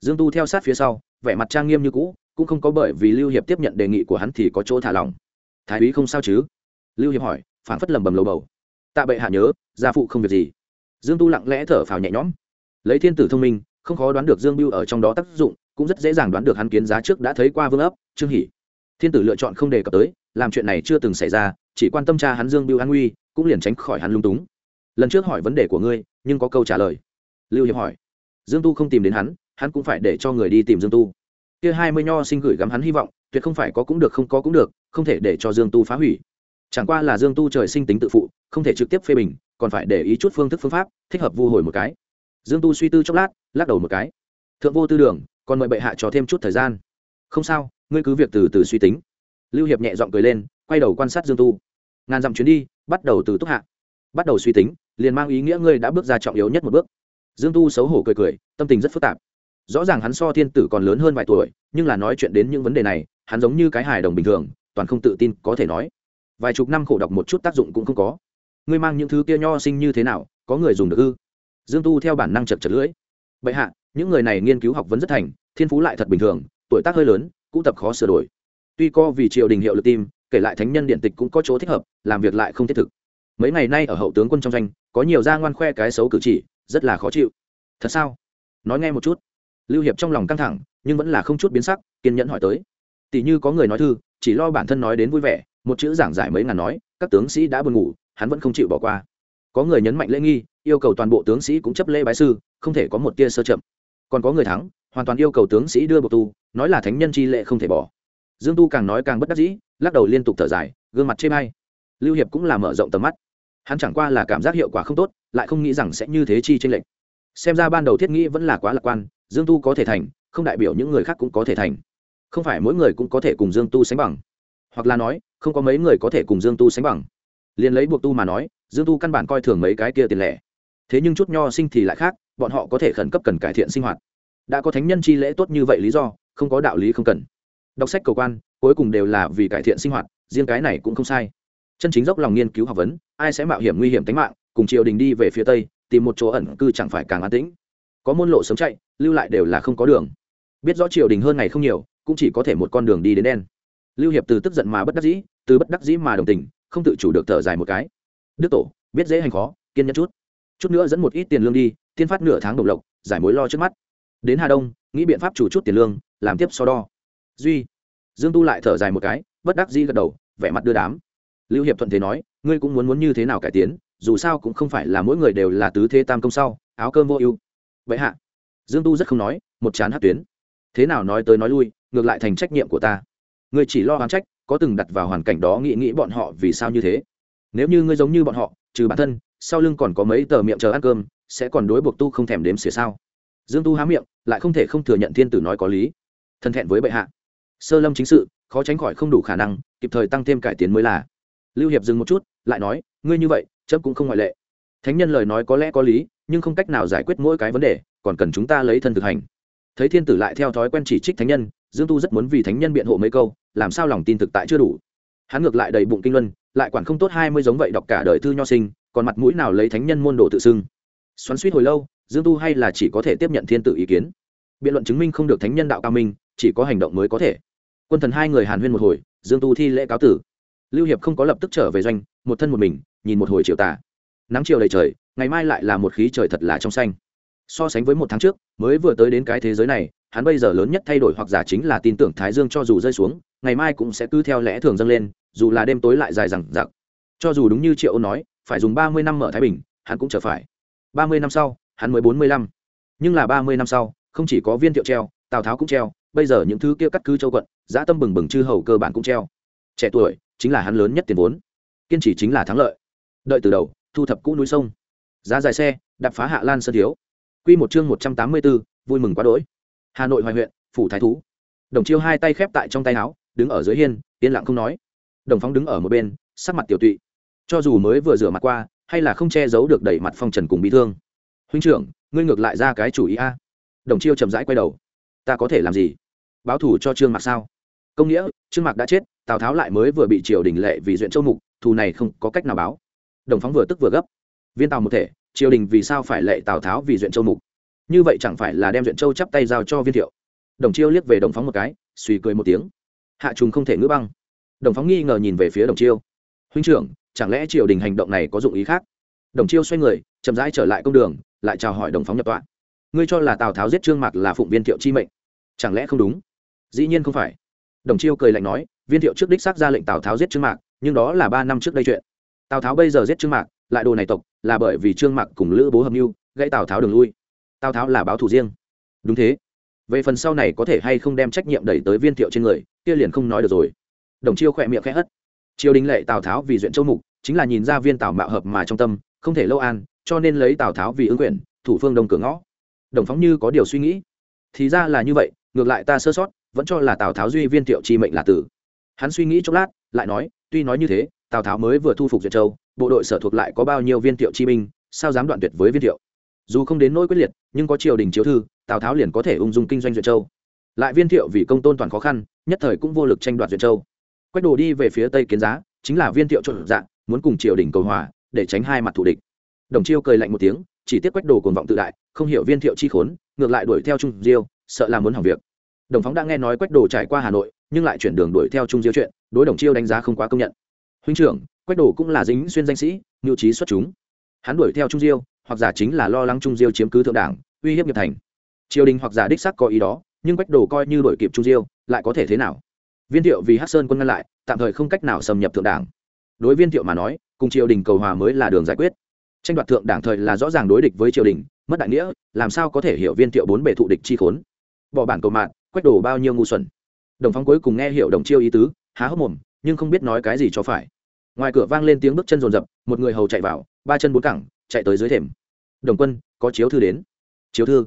Dương tu theo sát phía sau, vẻ mặt trang nghiêm như cũ, cũng không có bởi vì lưu hiệp tiếp nhận đề nghị của hắn thì có chỗ thả lỏng. Thái úy không sao chứ? Lưu hiệp hỏi phản phất lầm bầm lầu bầu. Tạ bệ hạ nhớ, gia phụ không việc gì. Dương tu lặng lẽ thở phào nhẹ nhõm. Lấy thiên tử thông minh, không khó đoán được dương biêu ở trong đó tác dụng, cũng rất dễ dàng đoán được hắn kiến giá trước đã thấy qua vương ấp, trương hỷ thiên tử lựa chọn không đề cập tới, làm chuyện này chưa từng xảy ra, chỉ quan tâm cha hắn dương biêu an nguy cũng liền tránh khỏi hắn lung túng. Lần trước hỏi vấn đề của ngươi, nhưng có câu trả lời. Lưu hiệp hỏi. Dương tu không tìm đến hắn hắn cũng phải để cho người đi tìm dương tu. Kia hai mươi nho sinh gửi gắm hắn hy vọng, tuyệt không phải có cũng được không có cũng được, không thể để cho dương tu phá hủy. Chẳng qua là dương tu trời sinh tính tự phụ, không thể trực tiếp phê bình, còn phải để ý chút phương thức phương pháp, thích hợp vu hồi một cái. Dương tu suy tư chốc lát, lắc đầu một cái. Thượng vô tư đường, còn mời bệ hạ cho thêm chút thời gian. Không sao ngươi cứ việc từ từ suy tính. Lưu hiệp nhẹ giọng cười lên, quay đầu quan sát dương tu. Ngàn dặm chuyến đi, bắt đầu từ túc hạ. Bắt đầu suy tính, liền mang ý nghĩa ngươi đã bước ra trọng yếu nhất một bước. Dương tu xấu hổ cười cười, tâm tình rất phức tạp. Rõ ràng hắn so thiên tử còn lớn hơn vài tuổi, nhưng là nói chuyện đến những vấn đề này, hắn giống như cái hài đồng bình thường, toàn không tự tin có thể nói. Vài chục năm khổ đọc một chút tác dụng cũng không có. Ngươi mang những thứ kia nho sinh như thế nào, có người dùng được ư? Dương tu theo bản năng chật chật lưỡi. Bệ hạ, những người này nghiên cứu học vấn rất thành, thiên phú lại thật bình thường, tuổi tác hơi lớn cũ tập khó sửa đổi. Tuy co vì triều đình hiệu lực tim, kể lại thánh nhân điện tịch cũng có chỗ thích hợp, làm việc lại không thiết thực. Mấy ngày nay ở hậu tướng quân trong doanh, có nhiều da ngoan khoe cái xấu cử chỉ, rất là khó chịu. Thật sao? Nói nghe một chút. Lưu hiệp trong lòng căng thẳng, nhưng vẫn là không chút biến sắc, kiên nhẫn hỏi tới. Tỷ như có người nói thư, chỉ lo bản thân nói đến vui vẻ, một chữ giảng giải mấy ngàn nói, các tướng sĩ đã buồn ngủ, hắn vẫn không chịu bỏ qua. Có người nhấn mạnh lễ nghi, yêu cầu toàn bộ tướng sĩ cũng chấp lễ bái sư, không thể có một tia sơ chậm. Còn có người thắng hoàn toàn yêu cầu tướng sĩ đưa bộ tu, nói là thánh nhân chi lệ không thể bỏ. Dương tu càng nói càng bất đắc dĩ, lắc đầu liên tục thở dài, gương mặt chê bay lưu hiệp cũng là mở rộng tầm mắt. Hắn chẳng qua là cảm giác hiệu quả không tốt, lại không nghĩ rằng sẽ như thế chi tranh lệch. Xem ra ban đầu thiết nghĩ vẫn là quá lạc quan, dương tu có thể thành, không đại biểu những người khác cũng có thể thành. Không phải mỗi người cũng có thể cùng dương tu sánh bằng. Hoặc là nói, không có mấy người có thể cùng dương tu sánh bằng. Liền lấy buộc tu mà nói, dương tu căn bản coi thường mấy cái kia tiền lẻ. Thế nhưng chút nho sinh thì lại khác, bọn họ có thể khẩn cấp cần cải thiện sinh hoạt đã có thánh nhân chi lễ tốt như vậy lý do, không có đạo lý không cần. Đọc sách cầu quan, cuối cùng đều là vì cải thiện sinh hoạt, riêng cái này cũng không sai. Chân chính dốc lòng nghiên cứu học vấn, ai sẽ mạo hiểm nguy hiểm tính mạng, cùng triều đình đi về phía tây, tìm một chỗ ẩn cư chẳng phải càng an tĩnh. Có môn lộ sống chạy, lưu lại đều là không có đường. Biết rõ triều đình hơn ngày không nhiều, cũng chỉ có thể một con đường đi đến đen. Lưu hiệp từ tức giận mà bất đắc dĩ, từ bất đắc dĩ mà đồng tình, không tự chủ được thở dài một cái. Đức tổ, biết dễ hành khó, kiên nhẫn chút. Chút nữa dẫn một ít tiền lương đi, tiên phát nửa tháng đồng lộc, giải mối lo trước mắt đến hà đông, nghĩ biện pháp chủ chút tiền lương, làm tiếp so đo. Duy, dương tu lại thở dài một cái, bất đắc dĩ gật đầu, vẻ mặt đưa đám. Lưu hiệp thuận thế nói, ngươi cũng muốn muốn như thế nào cải tiến, dù sao cũng không phải là mỗi người đều là tứ thế tam công sau, áo cơm vô ưu. Vậy hạ. Dương tu rất không nói, một chán hát tuyến. Thế nào nói tới nói lui, ngược lại thành trách nhiệm của ta. Ngươi chỉ lo hoàn trách, có từng đặt vào hoàn cảnh đó nghĩ nghĩ bọn họ vì sao như thế. Nếu như ngươi giống như bọn họ, trừ bản thân, sau lưng còn có mấy tờ miệng chờ ăn cơm, sẽ còn đối buộc tu không thèm đếm xỉa sao? Dương tu há miệng, lại không thể không thừa nhận thiên tử nói có lý. Thân thẹn với bệ hạ. Sơ lâm chính sự, khó tránh khỏi không đủ khả năng, kịp thời tăng thêm cải tiến mới là. Lưu hiệp dừng một chút, lại nói, ngươi như vậy, chấm cũng không ngoại lệ. Thánh nhân lời nói có lẽ có lý, nhưng không cách nào giải quyết mỗi cái vấn đề, còn cần chúng ta lấy thân thực hành. Thấy thiên tử lại theo thói quen chỉ trích thánh nhân, dương tu rất muốn vì thánh nhân biện hộ mấy câu, làm sao lòng tin thực tại chưa đủ. Hắn ngược lại đầy bụng kinh luân, lại quản không tốt hai mươi giống vậy đọc cả đời thư nho sinh, còn mặt mũi nào lấy thánh nhân môn đồ tự xưng. Xoắn suýt hồi lâu dương tu hay là chỉ có thể tiếp nhận thiên tử ý kiến? Biện luận chứng minh không được thánh nhân đạo cao minh, chỉ có hành động mới có thể. Quân thần hai người hàn huyên một hồi, dương tu thi lễ cáo tử. Lưu hiệp không có lập tức trở về doanh, một thân một mình, nhìn một hồi chiều tà. Nắng chiều đầy trời, ngày mai lại là một khí trời thật là trong xanh. So sánh với một tháng trước, mới vừa tới đến cái thế giới này, hắn bây giờ lớn nhất thay đổi hoặc giả chính là tin tưởng thái dương cho dù rơi xuống, ngày mai cũng sẽ cứ theo lẽ thường dâng lên, dù là đêm tối lại dài rằng giặc cho dù đúng như triệu nói, phải dùng ba mươi năm mở thái bình, hắn cũng trở phải. Ba mươi năm sau hắn mới bốn mươi lăm. Nhưng là ba mươi năm sau, không chỉ có viên thiệu treo, tào tháo cũng treo, bây giờ những thứ kia cắt cứ châu quận, dã tâm bừng bừng chư hầu cơ bản cũng treo. Trẻ tuổi chính là hắn lớn nhất tiền vốn, kiên trì chính là thắng lợi. Đợi từ đầu, thu thập cũ núi sông. Giá dài xe, đạp phá hạ lan sơn thiếu. Q một chương một trăm tám mươi bốn vui mừng quá đỗi. Hà nội hoài huyện, phủ thái thú. Đồng chiêu hai tay khép tại trong tay áo, đứng ở dưới hiên, yên lặng không nói. Đồng phóng đứng ở một bên, sắc mặt tiểu tụy. Cho dù mới vừa rửa mặt qua, hay là không che giấu được đẩy mặt phong trần cùng bị thương huynh trưởng, ngươi ngược lại ra cái chủ ý a. Đồng chiêu chậm rãi quay đầu. Ta có thể làm gì? Báo thù cho trương mạc sao? Công nghĩa, trương mạc đã chết, tào tháo lại mới vừa bị triều đình lệ vì duyện châu mục, thù này không có cách nào báo. Đồng phóng vừa tức vừa gấp. Viên tào một thể, triều đình vì sao phải lệ tào tháo vì duyện châu mục? Như vậy chẳng phải là đem duyện châu chắp tay giao cho viên thiệu? Đồng chiêu liếc về đồng phóng một cái, suy cười một tiếng. Hạ trùng không thể ngữ băng. Đồng phóng nghi ngờ nhìn về phía đồng chiêu. Huynh trưởng, chẳng lẽ triều đình hành động này có dụng ý khác? Đồng chiêu xoay người, chậm rãi trở lại công đường lại chào hỏi đồng phóng nhập tọa. Ngươi cho là tào tháo giết trương mạc là phụng viên thiệu chi mệnh? Chẳng lẽ không đúng? Dĩ nhiên không phải. Đồng chiêu cười lạnh nói, viên thiệu trước đích xác ra lệnh tào tháo giết trương mạc, nhưng đó là ba năm trước đây chuyện. Tào tháo bây giờ giết trương mạc, lại đồ này tộc, là bởi vì trương mạc cùng lữ bố hợp mưu, gãy tào tháo đường lui. Tào tháo là báo thủ riêng. Đúng thế. Về phần sau này có thể hay không đem trách nhiệm đẩy tới viên thiệu trên người, kia liền không nói được rồi. Đồng chiêu khỏe miệng khẽ hất. Triều đình lệ tào tháo vì duyện châu mục, chính là nhìn ra viên tào mạo hợp mà trong tâm, không thể lâu an cho nên lấy tào tháo vì ứng quyền, thủ phương đông cửa ngõ. Đồng phóng như có điều suy nghĩ. Thì ra là như vậy, ngược lại ta sơ sót, vẫn cho là tào tháo duy viên thiệu chi mệnh là tử. Hắn suy nghĩ chốc lát, lại nói, tuy nói như thế, tào tháo mới vừa thu phục duyệt châu, bộ đội sở thuộc lại có bao nhiêu viên thiệu chi minh sao dám đoạn tuyệt với viên thiệu? Dù không đến nỗi quyết liệt, nhưng có triều đình chiếu thư, tào tháo liền có thể ung dung kinh doanh duyệt châu. Lại viên thiệu vì công tôn toàn khó khăn, nhất thời cũng vô lực tranh đoạt duyệt châu. Quách đồ đi về phía tây kiến giá, chính là viên thiệu trộn dạng, muốn cùng triều đình cầu hòa, để tránh hai mặt thủ địch đồng chiêu cười lạnh một tiếng, chỉ tiếc quách đồ cuồng vọng tự đại, không hiểu viên thiệu chi khốn, ngược lại đuổi theo trung diêu, sợ là muốn hỏng việc. Đồng phóng đã nghe nói quách đồ trải qua hà nội, nhưng lại chuyển đường đuổi theo trung diêu chuyện, đối đồng chiêu đánh giá không quá công nhận. Huynh trưởng, quách đồ cũng là dính xuyên danh sĩ nhu trí xuất chúng. Hắn đuổi theo trung diêu, hoặc giả chính là lo lắng trung diêu chiếm cứ thượng đảng, uy hiếp nghiệp thành. Triều đình hoặc giả đích sắc có ý đó, nhưng quách đồ coi như đuổi kịp trung diêu, lại có thể thế nào? Viên thiệu vì hát sơn quân ngăn lại, tạm thời không cách nào xâm nhập thượng đảng. Đối viên thiệu mà nói, cùng triều đình cầu hòa mới là đường giải quyết tranh đoạt thượng đảng thời là rõ ràng đối địch với triều đình, mất đại nghĩa, làm sao có thể hiểu viên thiệu bốn bề thụ địch chi khốn? Bỏ bản cầu mạng, quách đổ bao nhiêu ngu xuẩn? Đồng phong cuối cùng nghe hiểu đồng chiêu ý tứ, há hốc mồm, nhưng không biết nói cái gì cho phải. Ngoài cửa vang lên tiếng bước chân rồn rập, một người hầu chạy vào, ba chân bốn cẳng, chạy tới dưới thềm. Đồng quân, có chiếu thư đến. Chiếu thư.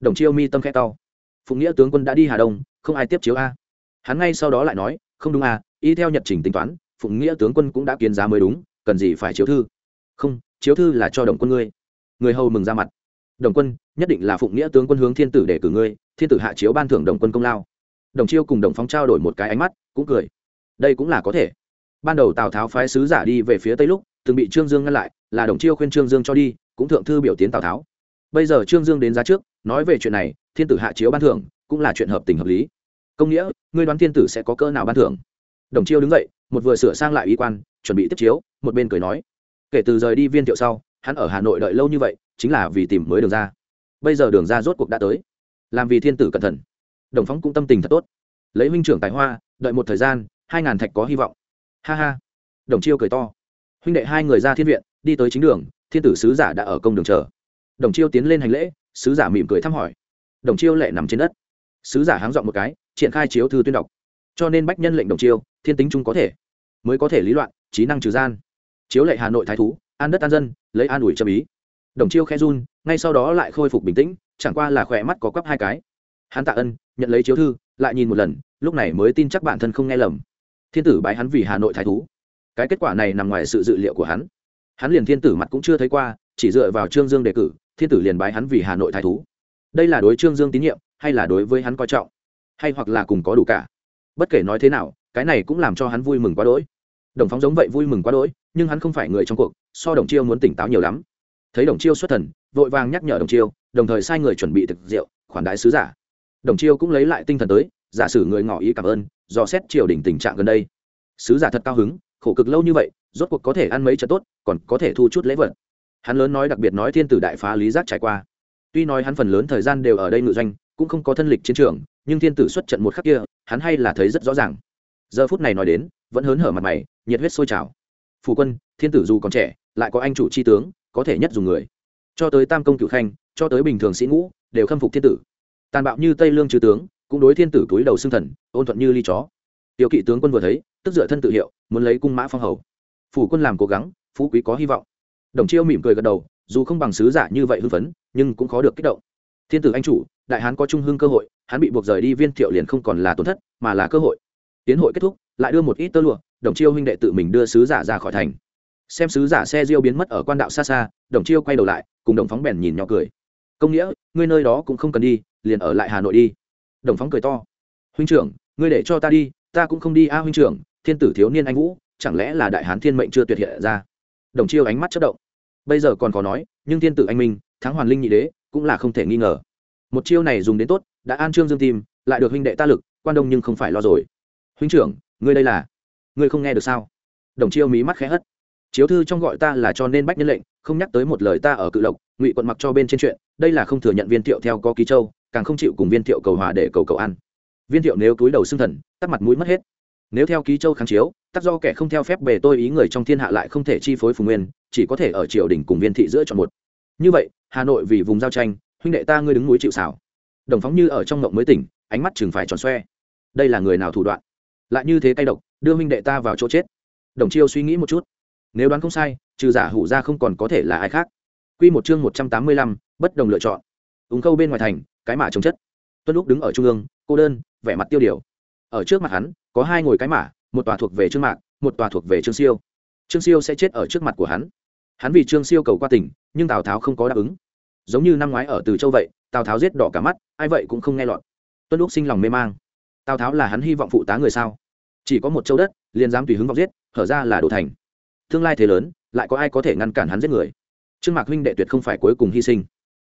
Đồng chiêu mi tâm khẽ to. Phụng nghĩa tướng quân đã đi hà đông, không ai tiếp chiếu a. Hắn ngay sau đó lại nói, không đúng a, y theo nhật trình tính toán phụng nghĩa tướng quân cũng đã kiến giá mới đúng, cần gì phải chiếu thư? Không chiếu thư là cho đồng quân ngươi. Người hầu mừng ra mặt. Đồng quân, nhất định là phụng nghĩa tướng quân hướng thiên tử để cử ngươi, thiên tử hạ chiếu ban thưởng đồng quân công lao. Đồng chiêu cùng đồng phong trao đổi một cái ánh mắt, cũng cười. Đây cũng là có thể. Ban đầu tào tháo phái sứ giả đi về phía tây lúc, từng bị trương dương ngăn lại, là đồng chiêu khuyên trương dương cho đi, cũng thượng thư biểu tiến tào tháo. Bây giờ trương dương đến giá trước, nói về chuyện này, thiên tử hạ chiếu ban thưởng, cũng là chuyện hợp tình hợp lý. Công nghĩa, ngươi đoán thiên tử sẽ có cỡ nào ban thưởng? Đồng chiêu đứng dậy, một vừa sửa sang lại y quan, chuẩn bị tiếp chiếu, một bên cười nói kể từ rời đi viên thiệu sau, hắn ở hà nội đợi lâu như vậy, chính là vì tìm mới đường ra. Bây giờ đường ra rốt cuộc đã tới. Làm vì thiên tử cẩn thận. Đồng phóng cũng tâm tình thật tốt. Lấy huynh trưởng tài hoa, đợi một thời gian, hai ngàn thạch có hy vọng. Ha ha. Đồng chiêu cười to. Huynh đệ hai người ra thiên viện, đi tới chính đường, thiên tử sứ giả đã ở công đường chờ. Đồng chiêu tiến lên hành lễ, sứ giả mỉm cười thăm hỏi. Đồng chiêu lệ nằm trên đất. Sứ giả háng dọn một cái, triển khai chiếu thư tuyên đọc. Cho nên bách nhân lệnh đồng chiêu, thiên tính chung có thể. Mới có thể lý loạn, trí năng trừ gian chiếu lệ hà nội thái thú an đất an dân lấy an ủi châm ý đồng chiêu khe run ngay sau đó lại khôi phục bình tĩnh chẳng qua là khỏe mắt có quắp hai cái hắn tạ ân nhận lấy chiếu thư lại nhìn một lần lúc này mới tin chắc bản thân không nghe lầm thiên tử bái hắn vì hà nội thái thú cái kết quả này nằm ngoài sự dự liệu của hắn hắn liền thiên tử mặt cũng chưa thấy qua chỉ dựa vào trương dương đề cử thiên tử liền bái hắn vì hà nội thái thú đây là đối trương dương tín nhiệm hay là đối với hắn coi trọng hay hoặc là cùng có đủ cả bất kể nói thế nào cái này cũng làm cho hắn vui mừng quá đỗi đồng phóng giống vậy vui mừng quá đỗi nhưng hắn không phải người trong cuộc, so đồng chiêu muốn tỉnh táo nhiều lắm. Thấy đồng chiêu xuất thần, vội vàng nhắc nhở đồng chiêu, đồng thời sai người chuẩn bị thực rượu, khoản đại sứ giả. Đồng chiêu cũng lấy lại tinh thần tới, giả sử người ngỏ ý cảm ơn, do xét triều đình tình trạng gần đây. Sứ giả thật cao hứng, khổ cực lâu như vậy, rốt cuộc có thể ăn mấy trận tốt, còn có thể thu chút lễ vật. Hắn lớn nói đặc biệt nói thiên tử đại phá lý giác trải qua. Tuy nói hắn phần lớn thời gian đều ở đây ngự doanh, cũng không có thân lịch chiến trường, nhưng thiên tử xuất trận một khắc kia, hắn hay là thấy rất rõ ràng. Giờ phút này nói đến, vẫn hớn hở mặt mày, nhiệt huyết sôi trào phụ quân, thiên tử dù còn trẻ, lại có anh chủ c h i tướng, có thể nhất dùng người. Cho tới tam công cựu khanh, cho tới bình thường sĩ ngũ, đều khâm phục thiên tử. Tàn bạo như tây lương chư tướng, cũng đối thiên tử túi đầu xương thần, ôn thuận như ly chó. Tiểu kỵ tướng quân vừa thấy, tức dựa thân tự hiệu, muốn lấy cung mã phong hầu. Phủ quân làm cố gắng, phú quý có hy vọng. Đồng chiêu mỉm cười gật đầu, dù không bằng sứ giả như vậy hưng phấn, nhưng cũng khó được kích động. Thiên tử anh chủ, đại hán có trung hưng cơ hội, hắn bị buộc rời đi viên thiệu liền không còn là tổn thất, mà là cơ hội tiến hội kết thúc, lại đưa một ít tơ lụa, đồng chiêu huynh đệ tự mình đưa sứ giả ra khỏi thành. Xem sứ giả xe diêu biến mất ở quan đạo xa xa, đồng chiêu quay đầu lại, cùng đồng phóng bèn nhìn nhỏ cười. Công nghĩa, ngươi nơi đó cũng không cần đi, liền ở lại hà nội đi. Đồng phóng cười to. Huynh trưởng, ngươi để cho ta đi, ta cũng không đi a huynh trưởng, thiên tử thiếu niên anh vũ, chẳng lẽ là đại hán thiên mệnh chưa tuyệt hiện ra? Đồng chiêu ánh mắt chất động. Bây giờ còn có nói, nhưng thiên tử anh minh, thắng hoàn linh nhị đế, cũng là không thể nghi ngờ. Một chiêu này dùng đến tốt, đã an trương dương tim, lại được huynh đệ ta lực, quan đông nhưng không phải lo rồi huynh trưởng, ngươi đây là? Ngươi không nghe được sao? Đồng chiêu mí mắt khẽ hất. Chiếu thư trong gọi ta là cho nên bách nhân lệnh, không nhắc tới một lời ta ở cự lộc, ngụy quận mặc cho bên trên chuyện, đây là không thừa nhận viên thiệu theo có ký châu, càng không chịu cùng viên thiệu cầu hòa để cầu cầu ăn. Viên thiệu nếu túi đầu xưng thần, tắt mặt mũi mất hết. Nếu theo ký châu kháng chiếu, tắt do kẻ không theo phép bề tôi ý người trong thiên hạ lại không thể chi phối phùng nguyên, chỉ có thể ở triều đình cùng viên thị giữa chọn một. Như vậy, hà nội vì vùng giao tranh, huynh đệ ta ngươi đứng núi chịu xảo đồng phóng như ở trong ngộng mới tỉnh, ánh mắt chừng phải tròn xoe. Đây là người nào thủ đoạn? Lại như thế cay độc, đưa minh đệ ta vào chỗ chết. Đồng chiêu suy nghĩ một chút. Nếu đoán không sai, trừ giả hủ ra không còn có thể là ai khác. Q một chương một trăm tám mươi lăm, bất đồng lựa chọn. Ứng khâu bên ngoài thành, cái mả trồng chất. Tuân lúc đứng ở trung ương, cô đơn, vẻ mặt tiêu điều. Ở trước mặt hắn, có hai ngồi cái mả một tòa thuộc về trương mạc, một tòa thuộc về trương siêu. Trương siêu sẽ chết ở trước mặt của hắn. Hắn vì trương siêu cầu qua tỉnh, nhưng tào tháo không có đáp ứng. Giống như năm ngoái ở từ châu vậy, tào tháo giết đỏ cả mắt, ai vậy cũng không nghe lọt. Tuân lúc sinh lòng mê mang tào tháo là hắn hy vọng phụ tá người sao? Chỉ có một châu đất, liền dám tùy hứng vọng giết, hở ra là đồ thành. Tương lai thế lớn, lại có ai có thể ngăn cản hắn giết người? Trương mạc huynh đệ tuyệt không phải cuối cùng hy sinh.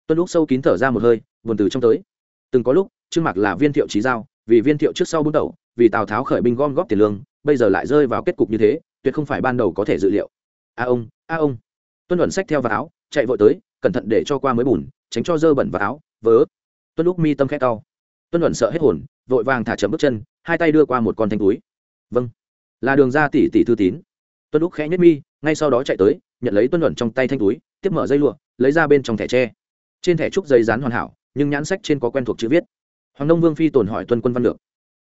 Tuân lúc sâu kín thở ra một hơi, buồn từ trong tới. Từng có lúc, trương mạc là viên thiệu trí giao, vì viên thiệu trước sau bút đầu vì tào tháo khởi binh gom góp tiền lương, bây giờ lại rơi vào kết cục như thế, tuyệt không phải ban đầu có thể dự liệu. A ông a ông. Tuân luận sách theo vào áo, chạy vội tới, cẩn thận để cho qua mới bùn, tránh cho dơ bẩn vào áo, vớ. Tuân lúc mi tâm khét đau tuân luận sợ hết hồn vội vàng thả chậm bước chân, hai tay đưa qua một con thanh túi. Vâng. Là đường ra tỷ tỷ thư tín. Tuân lúc khẽ nhất mi, ngay sau đó chạy tới, nhận lấy tuân luận trong tay thanh túi, tiếp mở dây lụa, lấy ra bên trong thẻ tre. Trên thẻ trúc dây dán hoàn hảo, nhưng nhãn sách trên có quen thuộc chữ viết. Hoàng nông vương phi tồn hỏi tuân quân văn lược.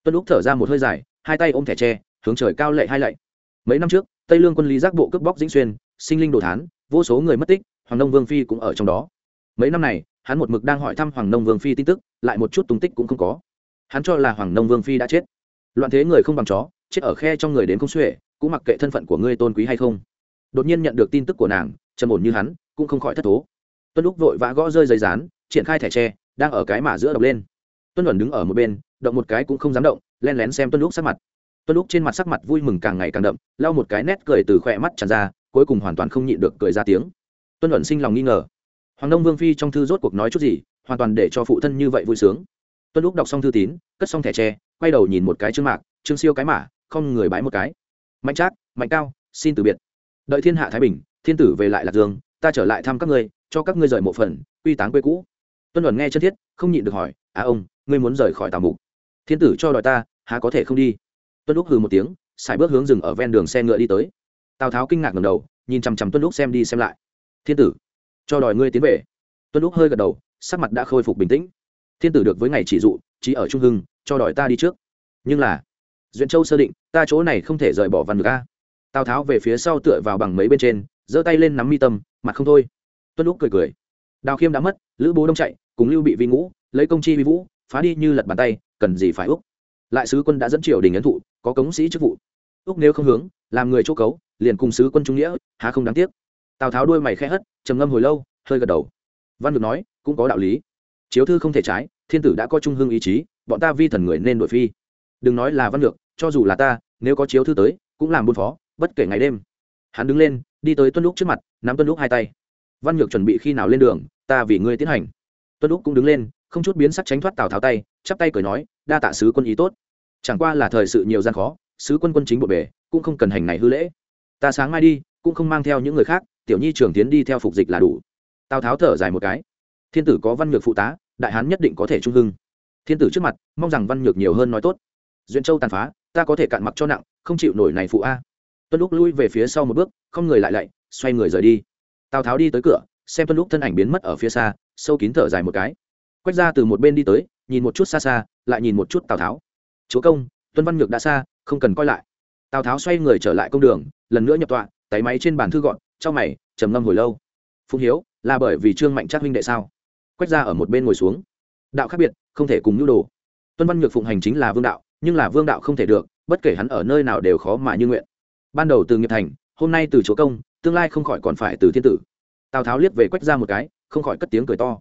Tuân lúc thở ra một hơi dài, hai tay ôm thẻ tre, hướng trời cao lệ hai lạy. Mấy năm trước, tây lương quân lý giác bộ cướp bóc dĩnh xuyên, sinh linh đồ thán, vô số người mất tích, hoàng nông vương phi cũng ở trong đó. Mấy năm này, hắn một mực đang hỏi thăm hoàng nông vương phi tin tức, lại một chút tung tích cũng không có hắn cho là hoàng nông vương phi đã chết. Loạn thế người không bằng chó, chết ở khe trong người đến không xuể, cũng mặc kệ thân phận của ngươi tôn quý hay không. Đột nhiên nhận được tin tức của nàng, trầm ổn như hắn, cũng không khỏi thất thố. Tuân lúc vội vã gõ rơi giấy rán triển khai thẻ tre, đang ở cái mả giữa đọc lên. Tuân luận đứng ở một bên, động một cái cũng không dám động, len lén xem tuân lúc sắc mặt. Tuân lúc trên mặt sắc mặt vui mừng càng ngày càng đậm, lau một cái nét cười từ khỏe mắt tràn ra, cuối cùng hoàn toàn không nhịn được cười ra tiếng. Tuân luận sinh lòng nghi ngờ. Hoàng đông vương phi trong thư rốt cuộc nói chút gì, hoàn toàn để cho phụ thân như vậy vui sướng tuân lúc đọc xong thư tín cất xong thẻ tre quay đầu nhìn một cái trương mạc trương siêu cái mả, không người bái một cái. Mạnh trác mạnh cao xin từ biệt. Đợi thiên hạ thái bình thiên tử về lại lạc dương ta trở lại thăm các ngươi cho các ngươi rời một phần quy táng quê cũ. Tuân luận nghe chân thiết không nhịn được hỏi à ông ngươi muốn rời khỏi tà mục? Thiên tử cho đòi ta há có thể không đi? Tuân lúc hừ một tiếng xài bước hướng rừng ở ven đường xe ngựa đi tới. Tào tháo kinh ngạc ngầm đầu nhìn chằm chằm tuân lúc xem đi xem lại. Thiên tử cho đòi ngươi tiến về. Tuân lúc hơi gật đầu sắc mặt đã khôi phục bình tĩnh thiên tử được với ngày chỉ dụ, chỉ ở trung hưng, cho đòi ta đi trước. Nhưng là, duyện châu sơ định, ta chỗ này không thể rời bỏ văn được a. Tào tháo về phía sau tựa vào bằng mấy bên trên, giơ tay lên nắm mi tâm, mặt không thôi. Tuân lúc cười cười. Đào khiêm đã mất, lữ bố đông chạy, cùng lưu bị vi ngũ, lấy công chi vi vũ, phá đi như lật bàn tay, cần gì phải úc lại sứ quân đã dẫn triều đình ấn thụ, có cống sĩ chức vụ. Úc nếu không hướng, làm người chỗ cấu, liền cùng sứ quân trung nghĩa, há không đáng tiếc. Tào tháo đuôi mày khẽ hất, trầm ngâm hồi lâu, hơi gật đầu. Văn được nói, cũng có đạo lý chiếu thư không thể trái, thiên tử đã có trung hương ý chí, bọn ta vi thần người nên đổi phi. Đừng nói là văn lược, cho dù là ta, nếu có chiếu thư tới, cũng làm buôn phó, bất kể ngày đêm. Hắn đứng lên, đi tới tuân lúc trước mặt, nắm tuân lúc hai tay. Văn nhược chuẩn bị khi nào lên đường, ta vì ngươi tiến hành. Tuân lúc cũng đứng lên, không chút biến sắc tránh thoát tào tháo tay, chắp tay cười nói, đa tạ sứ quân ý tốt. Chẳng qua là thời sự nhiều gian khó, sứ quân quân chính bộ bề, cũng không cần hành này hư lễ. Ta sáng mai đi, cũng không mang theo những người khác, tiểu nhi trưởng tiến đi theo phục dịch là đủ. Tào tháo thở dài một cái. Thiên tử có văn nhược phụ tá đại hán nhất định có thể trung hưng. Thiên tử trước mặt, mong rằng văn nhược nhiều hơn nói tốt. Duyên châu tàn phá, ta có thể cạn mặc cho nặng, không chịu nổi này phụ a. Tuân lúc lui về phía sau một bước, không người lại lạy, xoay người rời đi. Tào tháo đi tới cửa, xem tuân lúc thân ảnh biến mất ở phía xa, sâu kín thở dài một cái. Quách ra từ một bên đi tới, nhìn một chút xa xa, lại nhìn một chút tào tháo. Chúa công, tuân văn nhược đã xa, không cần coi lại. Tào tháo xoay người trở lại công đường, lần nữa nhập tọa, tay máy trên bàn thư gọn, trong mày trầm ngâm hồi lâu. Phụng hiếu, là bởi vì trương mạnh trác huynh đệ sao? Quách ra ở một bên ngồi xuống. Đạo khác biệt, không thể cùng nhu đồ. Tuân văn nhược phụng hành chính là vương đạo, nhưng là vương đạo không thể được, bất kể hắn ở nơi nào đều khó mà như nguyện. Ban đầu từ nghiệp thành, hôm nay từ chúa công, tương lai không khỏi còn phải từ thiên tử. Tào tháo liếc về quách ra một cái, không khỏi cất tiếng cười to.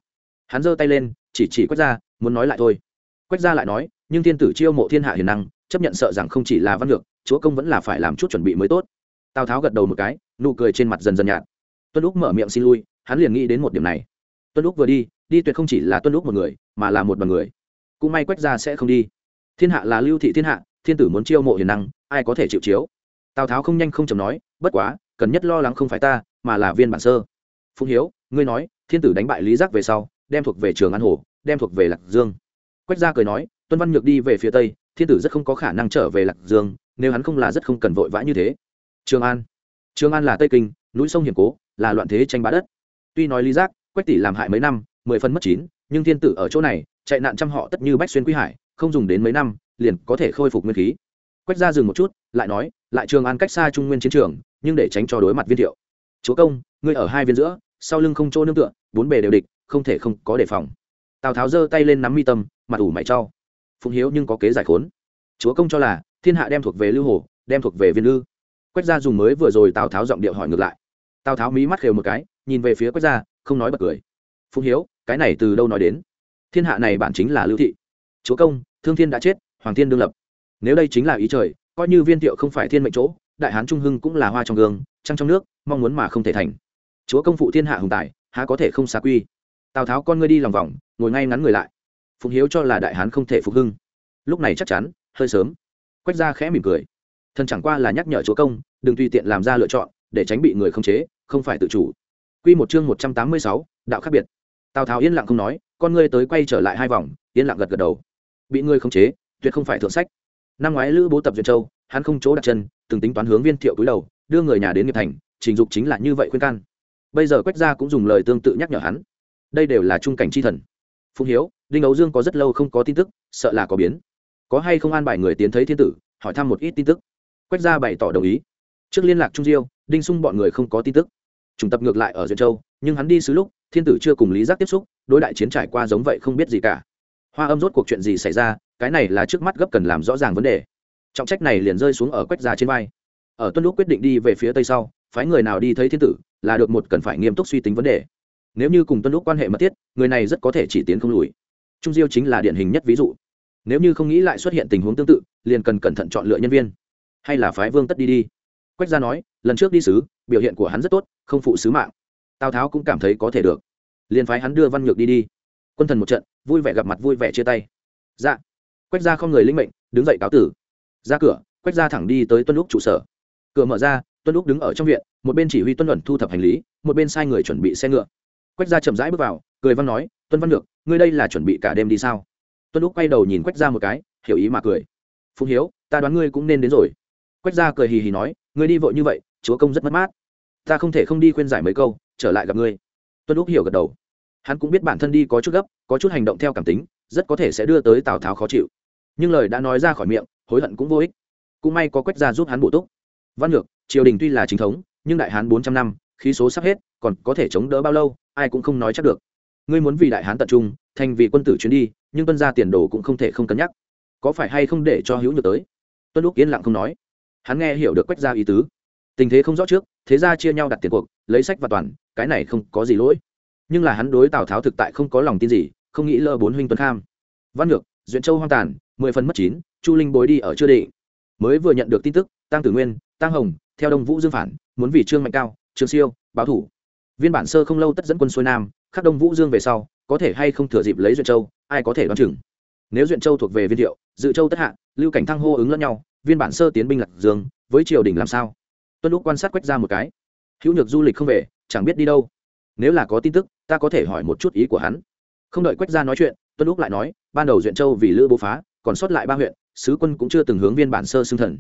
Hắn giơ tay lên, chỉ chỉ quách ra, muốn nói lại thôi. Quách ra lại nói, nhưng thiên tử chiêu mộ thiên hạ hiền năng, chấp nhận sợ rằng không chỉ là văn lược chúa công vẫn là phải làm chút chuẩn bị mới tốt. Tào tháo gật đầu một cái, nụ cười trên mặt dần dần nhạt. Tuân lúc mở miệng xin lui, hắn liền nghĩ đến một điểm này. Tuân lúc vừa đi đi tuyệt không chỉ là tuân lúc một người, mà là một bằng người. Cũng may quách ra sẽ không đi. Thiên hạ là lưu thị thiên hạ, thiên tử muốn chiêu mộ hiền năng, ai có thể chịu chiếu? Tào tháo không nhanh không chầm nói, bất quá, cần nhất lo lắng không phải ta, mà là viên bản sơ. Phụng hiếu, ngươi nói, thiên tử đánh bại lý giác về sau, đem thuộc về trường an hồ, đem thuộc về lạc dương. Quách gia cười nói, tuân văn nhược đi về phía tây, thiên tử rất không có khả năng trở về lạc dương, nếu hắn không là rất không cần vội vã như thế. Trường an. Trường an là tây kinh, núi sông hiểm cố, là loạn thế tranh bá đất. Tuy nói lý giác, quách tỷ làm hại mấy năm mười phân mất chín, nhưng thiên tử ở chỗ này, chạy nạn trăm họ tất như bách xuyên quý hải, không dùng đến mấy năm, liền có thể khôi phục nguyên khí. Quách gia dừng một chút, lại nói, lại trường an cách xa trung nguyên chiến trường, nhưng để tránh cho đối mặt viên thiệu. Chúa công, ngươi ở hai viên giữa, sau lưng không chỗ nương tựa, bốn bề đều địch, không thể không có đề phòng. Tào tháo giơ tay lên nắm mi tâm, mặt ủ mày trao phụng hiếu nhưng có kế giải khốn. Chúa công cho là, thiên hạ đem thuộc về lưu hồ, đem thuộc về viên lư. Quách gia dùng mới vừa rồi tào tháo giọng điệu hỏi ngược lại. Tào tháo mí mắt khều một cái, nhìn về phía quách gia, không nói bật cười. Phụng hiếu cái này từ đâu nói đến? Thiên hạ này bản chính là lưu thị. Chúa công thương thiên đã chết hoàng thiên đương lập. Nếu đây chính là ý trời coi như viên thiệu không phải thiên mệnh chỗ đại hán trung hưng cũng là hoa trong gương trăng trong nước mong muốn mà không thể thành. Chúa công phụ thiên hạ hùng tài há có thể không xa quy? Tào tháo con ngươi đi lòng vòng ngồi ngay ngắn người lại. Phụng hiếu cho là đại hán không thể phục hưng. Lúc này chắc chắn hơi sớm. Quách ra khẽ mỉm cười. Thần chẳng qua là nhắc nhở chúa công đừng tùy tiện làm ra lựa chọn để tránh bị người khống chế không phải tự chủ. Quy một chương một trăm tám mươi sáu, đạo khác biệt. Tào Tháo yên lặng không nói, con ngươi tới quay trở lại hai vòng, yên lặng gật gật đầu. Bị ngươi khống chế, tuyệt không phải thượng sách. Năm ngoái Lữ Bố tập duyệt châu, hắn không chỗ đặt chân, từng tính toán hướng Viên Thiệu cúi đầu, đưa người nhà đến nghiệp thành, trình dục chính là như vậy khuyên can. Bây giờ Quách gia cũng dùng lời tương tự nhắc nhở hắn. Đây đều là trung cảnh chi thần. Phùng Hiếu, Đinh Ấu Dương có rất lâu không có tin tức, sợ là có biến. Có hay không an bài người tiến thấy thiên tử, hỏi thăm một ít tin tức. Quách gia bày tỏ đồng ý. Trước liên lạc Trung Diêu, Đinh Sung bọn người không có tin tức trùng tập ngược lại ở duyệt châu nhưng hắn đi xứ lúc thiên tử chưa cùng lý giác tiếp xúc, đối đại chiến trải qua giống vậy không biết gì cả. Hoa âm rốt cuộc chuyện gì xảy ra, cái này là trước mắt gấp cần làm rõ ràng vấn đề. Trọng trách này liền rơi xuống ở quách gia trên vai. Ở tuân lúc quyết định đi về phía tây sau, phái người nào đi thấy thiên tử là được một cần phải nghiêm túc suy tính vấn đề. Nếu như cùng tuân lúc quan hệ mật thiết, người này rất có thể chỉ tiến không lùi. Trung diêu chính là điển hình nhất ví dụ. Nếu như không nghĩ lại xuất hiện tình huống tương tự, liền cần cẩn thận chọn lựa nhân viên. Hay là phái vương tất đi đi. Quách gia nói, lần trước đi sứ, biểu hiện của hắn rất tốt, không phụ sứ mạng tào tháo cũng cảm thấy có thể được. Liền phái hắn đưa văn nhược đi đi. Quân thần một trận, vui vẻ gặp mặt vui vẻ chia tay. Dạ. Quách ra không người linh mệnh, đứng dậy cáo tử. Ra cửa, quách ra thẳng đi tới tuân lúc trụ sở. Cửa mở ra, tuân lúc đứng ở trong viện, một bên chỉ huy tuân luận thu thập hành lý, một bên sai người chuẩn bị xe ngựa. Quách ra chậm rãi bước vào, cười văn nói, tuân văn được ngươi đây là chuẩn bị cả đêm đi sao? Tuân lúc quay đầu nhìn quách ra một cái, hiểu ý mà cười. Phùng hiếu, ta đoán ngươi cũng nên đến rồi. Quách ra cười hì hì nói, ngươi đi vội như vậy, chúa công rất mất mát. Ta không thể không đi khuyên giải mấy câu trở lại gặp ngươi. Tuân lúc hiểu gật đầu. Hắn cũng biết bản thân đi có chút gấp có chút hành động theo cảm tính rất có thể sẽ đưa tới tào tháo khó chịu. Nhưng lời đã nói ra khỏi miệng hối hận cũng vô ích. Cũng may có quách gia giúp hắn bổ túc. Văn lược, triều đình tuy là chính thống nhưng đại hán bốn trăm năm khí số sắp hết còn có thể chống đỡ bao lâu ai cũng không nói chắc được. Ngươi muốn vì đại hán tập trung thành vì quân tử chuyến đi nhưng tuân gia tiền đồ cũng không thể không cân nhắc. Có phải hay không để cho hữu nhược tới? Tuân lúc yên lặng không nói. Hắn nghe hiểu được quách gia ý tứ. Tình thế không rõ trước thế ra chia nhau đặt tiền cuộc lấy sách và toàn cái này không có gì lỗi. Nhưng là hắn đối tào tháo thực tại không có lòng tin gì, không nghĩ lơ bốn huynh tuấn kham. Văn ngược duyện châu hoang tàn, mười phần mất chín, chu linh bối đi ở chưa định. Mới vừa nhận được tin tức tăng tử nguyên tăng hồng, theo đông vũ dương phản, muốn vì trương mạnh cao, trương siêu, báo thủ. Viên bản sơ không lâu tất dẫn quân xuôi nam, khắc đông vũ dương về sau, có thể hay không thừa dịp lấy duyện châu, ai có thể đoán chừng. Nếu duyện châu thuộc về viên thiệu, dự châu tất hạ, lưu cảnh thăng hô ứng lẫn nhau, viên bản sơ tiến binh lạc dương, với triều đình làm sao? Tuân lúc quan sát quách ra một cái. Hữu nhược du lịch không về chẳng biết đi đâu. Nếu là có tin tức, ta có thể hỏi một chút ý của hắn. Không đợi quách ra nói chuyện, tuân lúc lại nói, ban đầu duyện châu vì lữ bố phá, còn sót lại ba huyện, sứ quân cũng chưa từng hướng viên bản sơ xưng thần.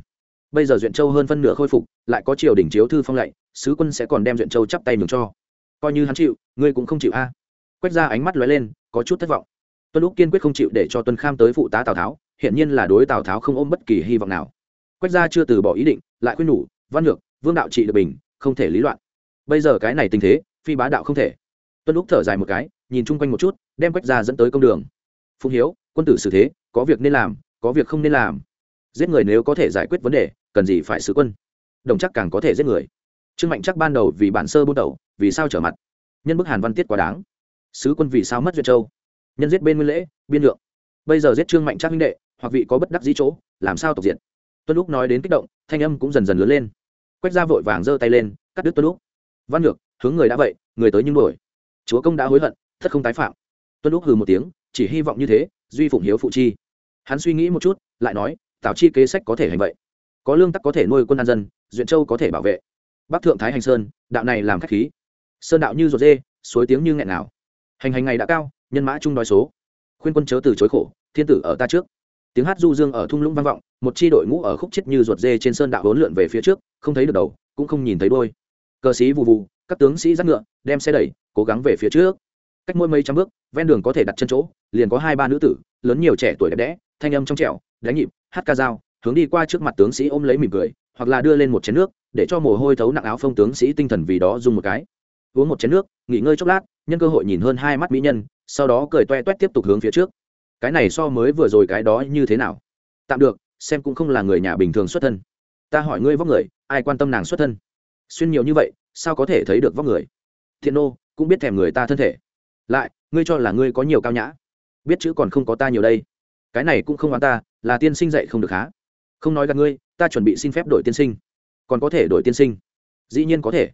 Bây giờ duyện châu hơn phân nửa khôi phục, lại có triều đình chiếu thư phong lệ sứ quân sẽ còn đem duyện châu chắp tay mừng cho. Coi như hắn chịu, ngươi cũng không chịu a. Quách ra ánh mắt lóe lên, có chút thất vọng. Tuân lúc kiên quyết không chịu để cho tuân kham tới phụ tá tào tháo hiện nhiên là đối tào tháo không ôm bất kỳ hy vọng nào. Quách gia chưa từ bỏ ý định, lại khuyên nhủ, văn lược vương đạo trị được bình, không thể lý loạn bây giờ cái này tình thế, phi bá đạo không thể. Tuân lúc thở dài một cái, nhìn chung quanh một chút, đem quách ra dẫn tới công đường. Phùng hiếu, quân tử xử thế, có việc nên làm, có việc không nên làm. Giết người nếu có thể giải quyết vấn đề, cần gì phải xử quân. Đồng chắc càng có thể giết người. Trương mạnh chắc ban đầu vì bản sơ buôn đầu vì sao trở mặt? Nhân bức hàn văn tiết quá đáng. Sứ quân vì sao mất duyệt châu? Nhân giết bên nguyên lễ, biên lượng bây giờ giết trương mạnh chắc huynh đệ, hoặc vị có bất đắc dĩ chỗ, làm sao tộc diện tuân lúc nói đến kích động, thanh âm cũng dần dần lớn lên. Quách ra vội vàng giơ tay lên, cắt đứt tuân lúc văn ngược hướng người đã vậy, người tới nhưng đổi chúa công đã hối hận, thất không tái phạm. Tuân lúc hừ một tiếng, chỉ hy vọng như thế, duy phụng hiếu phụ chi. Hắn suy nghĩ một chút, lại nói, tào chi kế sách có thể hành vậy. Có lương tắc có thể nuôi quân an dân, duyện châu có thể bảo vệ. Bắc thượng thái hành sơn, đạo này làm khách khí. Sơn đạo như ruột dê, suối tiếng như nghẹn nào hành hành ngày đã cao, nhân mã chung đói số. Khuyên quân chớ từ chối khổ, thiên tử ở ta trước. Tiếng hát du dương ở thung lũng vang vọng, một chi đội ngũ ở khúc chết như ruột dê trên sơn đạo hỗn lượn về phía trước, không thấy được đầu, cũng không nhìn thấy đôi cờ sĩ vụ vụ các tướng sĩ dắt ngựa, đem xe đẩy, cố gắng về phía trước. Cách mỗi mấy trăm bước, ven đường có thể đặt chân chỗ, liền có hai ba nữ tử, lớn nhiều trẻ tuổi đẹp đẽ, thanh âm trong trẻo, đánh nhịp, hát ca dao, hướng đi qua trước mặt tướng sĩ ôm lấy mỉm cười, hoặc là đưa lên một chén nước, để cho mồ hôi thấu nặng áo phông tướng sĩ tinh thần vì đó dùng một cái. Uống một chén nước, nghỉ ngơi chốc lát, nhân cơ hội nhìn hơn hai mắt mỹ nhân, sau đó cười toe toét tiếp tục hướng phía trước. Cái này so mới vừa rồi cái đó như thế nào? Tạm được, xem cũng không là người nhà bình thường xuất thân. Ta hỏi ngươi vóc người, ai quan tâm nàng xuất thân? Xuyên nhiều như vậy, sao có thể thấy được vóc người? Thiện nô, cũng biết thèm người ta thân thể. Lại, ngươi cho là ngươi có nhiều cao nhã. Biết chữ còn không có ta nhiều đây. Cái này cũng không oán ta, là tiên sinh dạy không được há. Không nói gặp ngươi, ta chuẩn bị xin phép đổi tiên sinh. Còn có thể đổi tiên sinh? Dĩ nhiên có thể.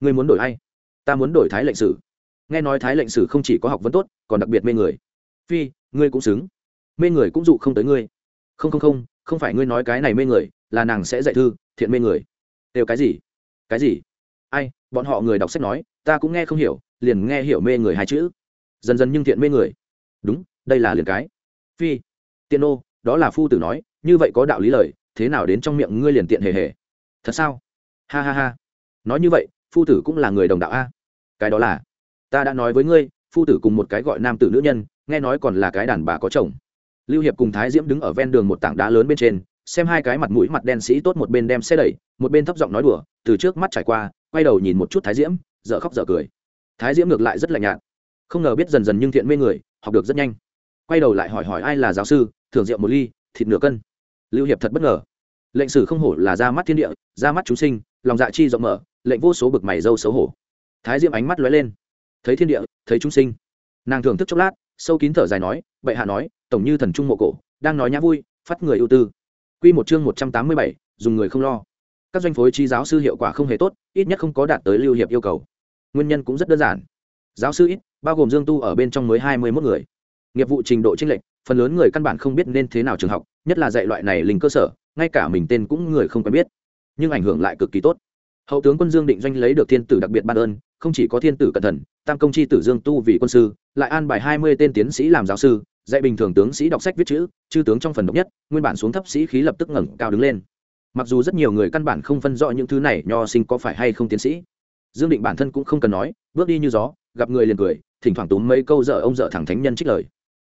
Ngươi muốn đổi ai? Ta muốn đổi thái lệnh sử. Nghe nói thái lệnh sử không chỉ có học vấn tốt, còn đặc biệt mê người. Phi, ngươi cũng xứng. Mê người cũng dụ không tới ngươi. Không không không không phải ngươi nói cái này mê người, là nàng sẽ dạy thư, thiện mê người. Đều cái gì? Cái gì? Ai, bọn họ người đọc sách nói, ta cũng nghe không hiểu, liền nghe hiểu mê người hai chữ. Dần dần nhưng thiện mê người. Đúng, đây là liền cái. Phi, tiện nô, đó là phu tử nói, như vậy có đạo lý lời, thế nào đến trong miệng ngươi liền tiện hề hề. Thật sao? Ha ha ha. Nói như vậy, phu tử cũng là người đồng đạo a. Cái đó là, ta đã nói với ngươi, phu tử cùng một cái gọi nam tử nữ nhân, nghe nói còn là cái đàn bà có chồng. Lưu hiệp cùng thái diễm đứng ở ven đường một tảng đá lớn bên trên xem hai cái mặt mũi mặt đen sĩ tốt một bên đem xe đẩy, một bên thấp giọng nói đùa, từ trước mắt trải qua, quay đầu nhìn một chút thái diễm, dở khóc dở cười. Thái diễm ngược lại rất lạnh nhạt. Không ngờ biết dần dần nhưng thiện mê người, học được rất nhanh. Quay đầu lại hỏi hỏi ai là giáo sư, thưởng rượu một ly, thịt nửa cân. Lưu hiệp thật bất ngờ. Lệnh sử không hổ là ra mắt thiên địa, ra mắt chúng sinh, lòng dạ chi rộng mở, lệnh vô số bực mày dâu xấu hổ. Thái diễm ánh mắt lóe lên. Thấy thiên địa, thấy chúng sinh. Nàng thưởng thức chốc lát, sâu kín thở dài nói, bệ hạ nói, tổng như thần trung mộ cổ, đang nói nhã vui, phát người ưu tư. Quy một chương một trăm tám mươi bảy, dùng người không lo. Các doanh phối trí giáo sư hiệu quả không hề tốt, ít nhất không có đạt tới lưu hiệp yêu cầu. Nguyên nhân cũng rất đơn giản. Giáo sư ít, bao gồm dương tu ở bên trong mới hai mươi mốt người. Nghiệp vụ trình độ tranh lệch, phần lớn người căn bản không biết nên thế nào trường học, nhất là dạy loại này linh cơ sở, ngay cả mình tên cũng người không quen biết. Nhưng ảnh hưởng lại cực kỳ tốt. Hậu tướng quân dương định doanh lấy được thiên tử đặc biệt ban ơn, không chỉ có thiên tử cẩn thận, tam công chi tử dương tu vì quân sư, lại an bài hai mươi tên tiến sĩ làm giáo sư dạy bình thường tướng sĩ đọc sách viết chữ chư tướng trong phần độc nhất nguyên bản xuống thấp sĩ khí lập tức ngẩng cao đứng lên. Mặc dù rất nhiều người căn bản không phân rõ những thứ này nho sinh có phải hay không tiến sĩ. Dương định bản thân cũng không cần nói bước đi như gió gặp người liền cười thỉnh thoảng túm mấy câu dở ông dở thẳng thánh nhân trích lời.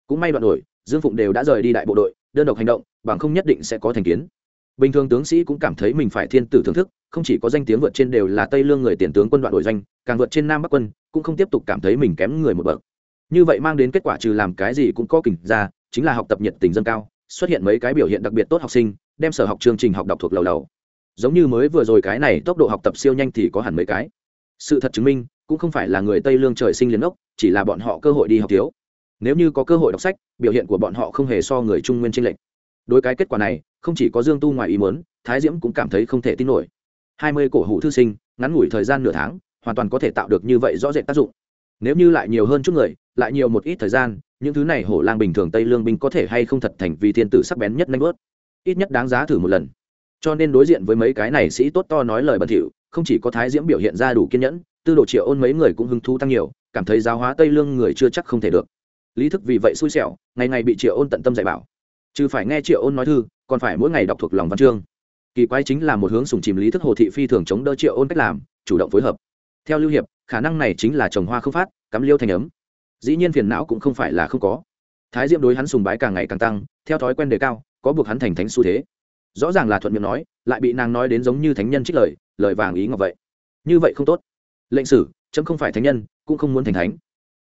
Cũng may đoạn đổi dương phụng đều đã rời đi đại bộ đội đơn độc hành động bằng không nhất định sẽ có thành kiến. Bình thường tướng sĩ cũng cảm thấy mình phải thiên tử thưởng thức không chỉ có danh tiếng vượt trên đều là tây lương người tiền tướng quân đoạn đội danh, càng vượt trên nam bắc quân cũng không tiếp tục cảm thấy mình kém người một bậc như vậy mang đến kết quả trừ làm cái gì cũng có kỉnh ra, chính là học tập nhiệt tình dân cao, xuất hiện mấy cái biểu hiện đặc biệt tốt học sinh, đem sở học chương trình học đọc thuộc lầu đầu giống như mới vừa rồi cái này tốc độ học tập siêu nhanh thì có hẳn mấy cái. Sự thật chứng minh, cũng không phải là người tây lương trời sinh liền ốc, chỉ là bọn họ cơ hội đi học thiếu. Nếu như có cơ hội đọc sách, biểu hiện của bọn họ không hề so người trung nguyên tranh lệch. Đối cái kết quả này, không chỉ có dương tu ngoài ý muốn, thái diễm cũng cảm thấy không thể tin nổi. Hai mươi cổ hủ thư sinh, ngắn ngủi thời gian nửa tháng, hoàn toàn có thể tạo được như vậy rõ rệt tác dụng. Nếu như lại nhiều hơn chút người lại nhiều một ít thời gian, những thứ này hổ lang bình thường tây lương binh có thể hay không thật thành vì thiên tử sắc bén nhất nanh bớt. Ít nhất đáng giá thử một lần. Cho nên đối diện với mấy cái này sĩ tốt to nói lời bẩn thỉu, không chỉ có thái diễm biểu hiện ra đủ kiên nhẫn, tư đồ triệu ôn mấy người cũng hứng thú tăng nhiều, cảm thấy giáo hóa tây lương người chưa chắc không thể được. Lý thức vì vậy xui xẻo, ngày ngày bị triệu ôn tận tâm dạy bảo. Chứ phải nghe triệu ôn nói thư, còn phải mỗi ngày đọc thuộc lòng văn chương. Kỳ quái chính là một hướng sùng chìm lý thức hồ thị phi thường chống đỡ triệu ôn cách làm, chủ động phối hợp. Theo lưu hiệp, khả năng này chính là trồng hoa không phát, cắm liêu thành ấm dĩ nhiên phiền não cũng không phải là không có. Thái diệm đối hắn sùng bái càng ngày càng tăng, theo thói quen đề cao, có buộc hắn thành thánh xu thế. Rõ ràng là thuận miệng nói, lại bị nàng nói đến giống như thánh nhân trích lời lời vàng ý ngọc vậy. Như vậy không tốt. Lệnh sử, chấm không phải thánh nhân, cũng không muốn thành thánh.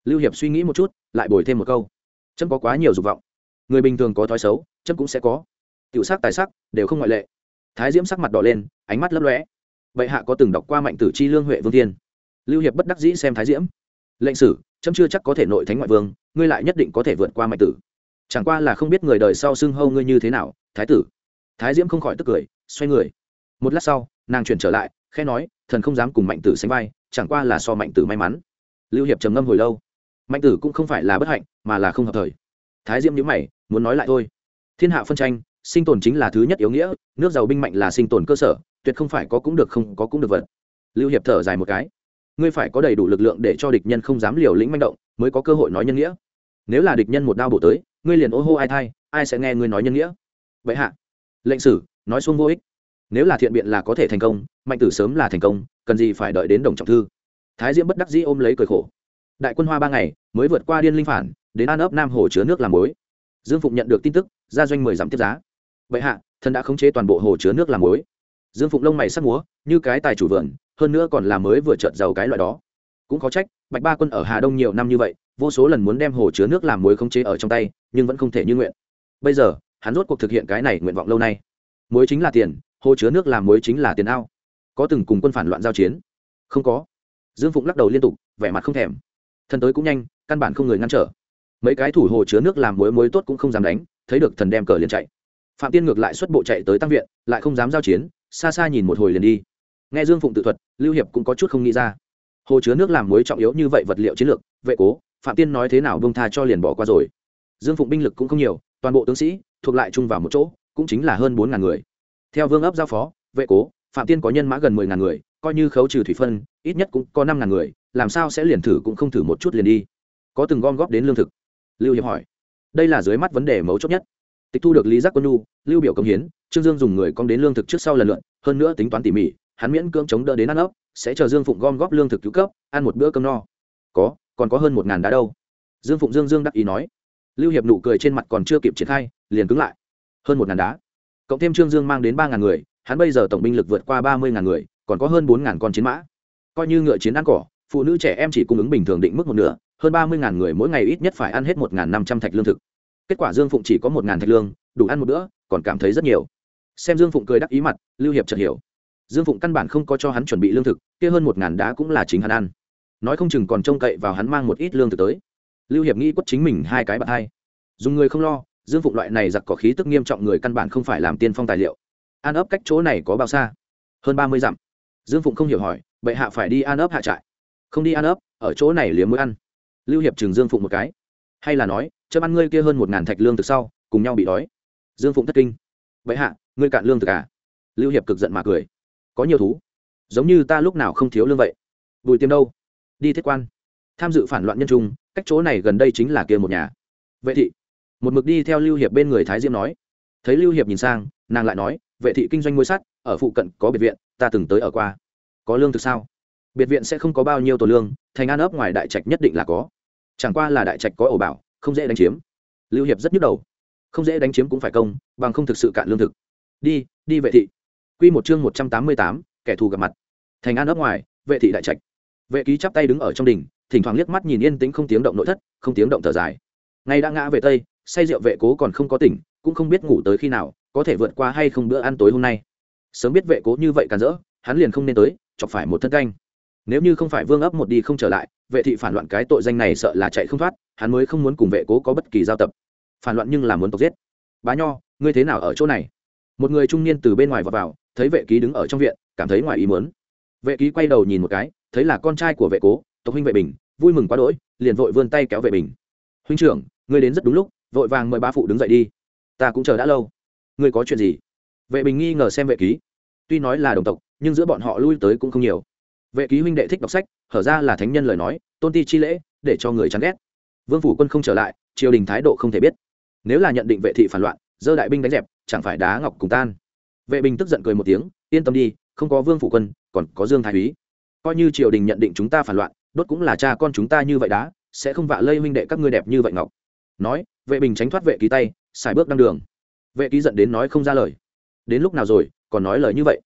Lưu hiệp suy nghĩ một chút, lại bồi thêm một câu. Chấm có quá nhiều dục vọng. Người bình thường có thói xấu, chấm cũng sẽ có. Tiểu sắc, tài sắc, đều không ngoại lệ. Thái diễm sắc mặt đỏ lên, ánh mắt lấp lóe. Vậy hạ có từng đọc qua mạnh tử chi lương huệ vương thiên? Lưu hiệp bất đắc dĩ xem thái diễm lệnh sử, chấm chưa chắc có thể nội thánh ngoại vương, ngươi lại nhất định có thể vượt qua mạnh tử. Chẳng qua là không biết người đời sau xưng hâu ngươi như thế nào, thái tử. Thái diễm không khỏi tức cười, xoay người. Một lát sau, nàng chuyển trở lại khe nói, thần không dám cùng mạnh tử sánh vai, chẳng qua là so mạnh tử may mắn. Lưu hiệp trầm ngâm hồi lâu. Mạnh tử cũng không phải là bất hạnh, mà là không hợp thời. Thái diễm nhữ mày, muốn nói lại thôi. Thiên hạ phân tranh, sinh tồn chính là thứ nhất yếu nghĩa, nước giàu binh mạnh là sinh tồn cơ sở, tuyệt không phải có cũng được không có cũng được vật. Lưu hiệp thở dài một cái ngươi phải có đầy đủ lực lượng để cho địch nhân không dám liều lĩnh manh động, mới có cơ hội nói nhân nghĩa. Nếu là địch nhân một đao bổ tới, ngươi liền ô hô ai thay ai sẽ nghe ngươi nói nhân nghĩa? Vậy hạ, lệnh sử, nói xuống vô ích. Nếu là thiện biện là có thể thành công, mạnh tử sớm là thành công, cần gì phải đợi đến đồng trọng thư? Thái diễm bất đắc dĩ ôm lấy cười khổ. Đại quân hoa ba ngày, mới vượt qua điên linh phản, đến an ấp nam hồ chứa nước làm mối dương phụng nhận được tin tức, ra doanh mười giảm tiếp giá. Vậy hạ thần đã khống chế toàn bộ hồ chứa nước làm mối dương phụng lông mày sắc múa, như cái tài chủ vườn hơn nữa còn là mới vừa trợt giàu cái loại đó. Cũng có trách, bạch ba quân ở hà đông nhiều năm như vậy, vô số lần muốn đem hồ chứa nước làm muối khống chế ở trong tay, nhưng vẫn không thể như nguyện. Bây giờ, hắn rốt cuộc thực hiện cái này nguyện vọng lâu nay. Muối chính là tiền, hồ chứa nước làm muối chính là tiền ao. Có từng cùng quân phản loạn giao chiến? Không có. Dương phụng lắc đầu liên tục, vẻ mặt không thèm. Thần tới cũng nhanh, căn bản không người ngăn trở. Mấy cái thủ hồ chứa nước làm muối muối tốt cũng không dám đánh, thấy được thần đem cờ liền chạy. Phạm tiên ngược lại xuất bộ chạy tới tăng viện, lại không dám giao chiến, xa xa nhìn một hồi liền đi nghe dương phụng tự thuật, lưu hiệp cũng có chút không nghĩ ra. Hồ chứa nước làm muối trọng yếu như vậy vật liệu chiến lược, vệ cố, phạm tiên nói thế nào bông tha cho liền bỏ qua rồi. Dương phụng binh lực cũng không nhiều, toàn bộ tướng sĩ, thuộc lại chung vào một chỗ, cũng chính là hơn bốn ngàn người. Theo vương ấp giao phó, vệ cố, phạm tiên có nhân mã gần mười ngàn người, coi như khấu trừ thủy phân, ít nhất cũng có năm ngàn người, làm sao sẽ liền thử cũng không thử một chút liền đi. Có từng gom góp đến lương thực. Lưu hiệp hỏi. Đây là dưới mắt vấn đề mấu chốt nhất. Tịch thu được lý giác quân nhu, lưu biểu công hiến, trương dương dùng người con đến lương thực trước sau lần lượt, hơn nữa tính toán tỉ mỉ hắn miễn cưỡng chống đỡ đến ăn ấp, sẽ chờ dương phụng gom góp lương thực cứu cấp, ăn một bữa cơm no. Có, còn có hơn một ngàn đá đâu. Dương phụng dương dương đắc ý nói. Lưu hiệp nụ cười trên mặt còn chưa kịp triển khai, liền cứng lại. Hơn một ngàn đá. Cộng thêm trương dương mang đến ba ngàn người, hắn bây giờ tổng binh lực vượt qua ba mươi ngàn người, còn có hơn bốn ngàn con chiến mã. Coi như ngựa chiến ăn cỏ, phụ nữ trẻ em chỉ cung ứng bình thường định mức một nửa, hơn ba mươi ngàn người mỗi ngày ít nhất phải ăn hết một ngàn năm trăm thạch lương thực. Kết quả dương phụng chỉ có một ngàn thạch lương, đủ ăn một bữa, còn cảm thấy rất nhiều. Xem dương phụng cười đắc ý mặt, lưu hiệp chợt hiểu dương phụng căn bản không có cho hắn chuẩn bị lương thực, kia hơn một ngàn đá cũng là chính hắn ăn. Nói không chừng còn trông cậy vào hắn mang một ít lương thực tới. Lưu hiệp nghĩ quất chính mình hai cái bạn hai. Dùng người không lo, dương phụng loại này giặc có khí tức nghiêm trọng người căn bản không phải làm tiên phong tài liệu. An ấp cách chỗ này có bao xa? Hơn ba mươi dặm. Dương phụng không hiểu hỏi, bệ hạ phải đi an ấp hạ trại? Không đi an ấp, ở chỗ này liếm mới ăn. Lưu hiệp chừng dương phụng một cái. Hay là nói, chấm ăn ngươi kia hơn một ngàn thạch lương từ sau, cùng nhau bị đói. Dương phụng thất kinh. Bệ hạ, ngươi cạn lương thực à? Lưu hiệp cực giận mà cười có nhiều thú. Giống như ta lúc nào không thiếu lương vậy. Bùi tiêm đâu? Đi thiết quan. Tham dự phản loạn nhân trung, cách chỗ này gần đây chính là kia một nhà. Vệ thị. Một mực đi theo lưu hiệp bên người thái diễm nói. Thấy lưu hiệp nhìn sang, nàng lại nói, vệ thị kinh doanh ngôi sắt, ở phụ cận có biệt viện, ta từng tới ở qua. Có lương thực sao? Biệt viện sẽ không có bao nhiêu tổ lương, thành an ấp ngoài đại trạch nhất định là có. Chẳng qua là đại trạch có ổ bảo, không dễ đánh chiếm. Lưu hiệp rất nhức đầu. Không dễ đánh chiếm cũng phải công, bằng không thực sự cạn lương thực. Đi đi vệ thị. Quy một chương một trăm tám mươi tám kẻ thù gặp mặt. Thành an ấp ngoài vệ thị đại trạch. Vệ ký chắp tay đứng ở trong đình thỉnh thoảng liếc mắt nhìn yên tĩnh không tiếng động nội thất không tiếng động thở dài. Ngay đã ngã về tây say rượu vệ cố còn không có tỉnh cũng không biết ngủ tới khi nào có thể vượt qua hay không bữa ăn tối hôm nay. Sớm biết vệ cố như vậy càn rỡ hắn liền không nên tới chọc phải một thân canh. Nếu như không phải vương ấp một đi không trở lại vệ thị phản loạn cái tội danh này sợ là chạy không thoát hắn mới không muốn cùng vệ cố có bất kỳ giao tập. Phản loạn nhưng là muốn tộc giết. Bá nho ngươi thế nào ở chỗ này? Một người trung niên từ bên ngoài vào, vào thấy vệ ký đứng ở trong viện, cảm thấy ngoài ý muốn. Vệ ký quay đầu nhìn một cái, thấy là con trai của vệ cố, tộc huynh vệ bình, vui mừng quá đỗi, liền vội vươn tay kéo vệ bình. Huynh trưởng, ngươi đến rất đúng lúc, vội vàng mời ba phụ đứng dậy đi. Ta cũng chờ đã lâu. Ngươi có chuyện gì? Vệ bình nghi ngờ xem vệ ký. Tuy nói là đồng tộc, nhưng giữa bọn họ lui tới cũng không nhiều. Vệ ký huynh đệ thích đọc sách, hở ra là thánh nhân lời nói, tôn ti chi lễ, để cho người chán ghét. Vương phủ quân không trở lại, triều đình thái độ không thể biết. Nếu là nhận định vệ thị phản loạn, dơ đại binh đánh dẹp, chẳng phải đá ngọc cùng tan vệ bình tức giận cười một tiếng, yên tâm đi, không có vương phủ quân, còn có dương thái úy. Coi như triều đình nhận định chúng ta phản loạn, đốt cũng là cha con chúng ta như vậy đá, sẽ không vạ lây huynh đệ các ngươi đẹp như vậy ngọc. Nói, vệ bình tránh thoát vệ ký tay xài bước đăng đường. Vệ ký giận đến nói không ra lời. Đến lúc nào rồi, còn nói lời như vậy?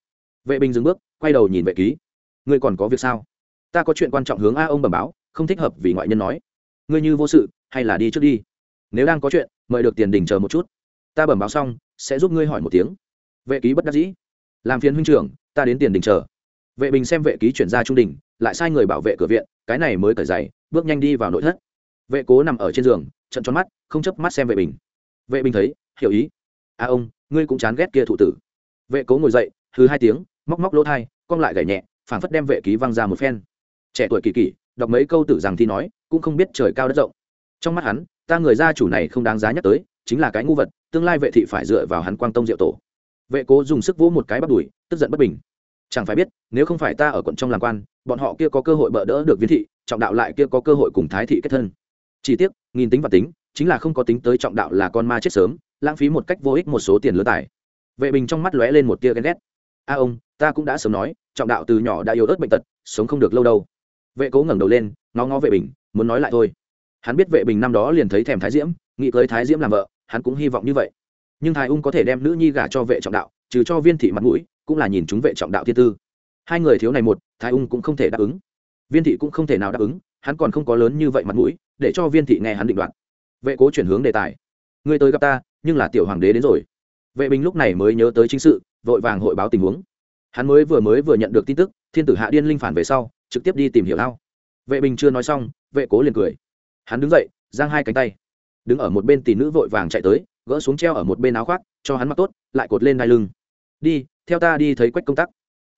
Vệ bình dừng bước, quay đầu nhìn vệ ký. Ngươi còn có việc sao? Ta có chuyện quan trọng hướng a ông bẩm báo, không thích hợp vì ngoại nhân nói. Ngươi như vô sự, hay là đi trước đi. Nếu đang có chuyện, mời được tiền đình chờ một chút. Ta bẩm báo xong, sẽ giúp ngươi hỏi một tiếng vệ ký bất đắc dĩ. Làm phiền huynh trưởng, ta đến tiền đình chờ. Vệ bình xem vệ ký chuyển ra trung đình lại sai người bảo vệ cửa viện, cái này mới cởi giày, bước nhanh đi vào nội thất. Vệ cố nằm ở trên giường, trận tròn mắt, không chấp mắt xem vệ bình. Vệ bình thấy, hiểu ý. A ông, ngươi cũng chán ghét kia thụ tử. Vệ cố ngồi dậy thứ hai tiếng, móc móc lỗ thai, cong lại gảy nhẹ, phảng phất đem vệ ký văng ra một phen. Trẻ tuổi kỳ kỳ đọc mấy câu tử rằng thi nói, cũng không biết trời cao đất rộng. Trong mắt hắn, ta người gia chủ này không đáng giá nhắc tới, chính là cái ngu vật, tương lai vệ thị phải dựa vào hắn quang tông diệu tổ vệ cố dùng sức vỗ một cái bắt đùi, tức giận bất bình. Chẳng phải biết, nếu không phải ta ở quận trong làm quan, bọn họ kia có cơ hội bỡ đỡ được viên thị, trọng đạo lại kia có cơ hội cùng thái thị kết thân. Chỉ tiếc, nghìn tính và tính, chính là không có tính tới trọng đạo là con ma chết sớm, lãng phí một cách vô ích một số tiền lớn tài. Vệ bình trong mắt lóe lên một tia ghen ghét. A ông, ta cũng đã sớm nói, trọng đạo từ nhỏ đã yếu ớt bệnh tật, sống không được lâu đâu. Vệ cố ngẩng đầu lên, ngó ngó vệ bình, muốn nói lại thôi. Hắn biết vệ bình năm đó liền thấy thèm thái diễm, nghĩ cưới thái diễm làm vợ, hắn cũng hy vọng như vậy nhưng thái ung có thể đem nữ nhi gả cho vệ trọng đạo, trừ cho viên thị mặt mũi, cũng là nhìn chúng vệ trọng đạo thiên tư. Hai người thiếu này một, thái ung cũng không thể đáp ứng. Viên thị cũng không thể nào đáp ứng, hắn còn không có lớn như vậy mặt mũi, để cho viên thị nghe hắn định đoạt. Vệ cố chuyển hướng đề tài. Ngươi tới gặp ta, nhưng là tiểu hoàng đế đến rồi. Vệ bình lúc này mới nhớ tới chính sự, vội vàng hội báo tình huống. Hắn mới vừa mới vừa nhận được tin tức, thiên tử hạ điên linh phản về sau, trực tiếp đi tìm hiểu lao. Vệ bình chưa nói xong, vệ cố liền cười. Hắn đứng dậy, giang hai cánh tay. Đứng ở một bên tỷ nữ vội vàng chạy tới gỡ xuống treo ở một bên áo khoác, cho hắn mặc tốt, lại cột lên đai lưng. Đi, theo ta đi thấy quách công tắc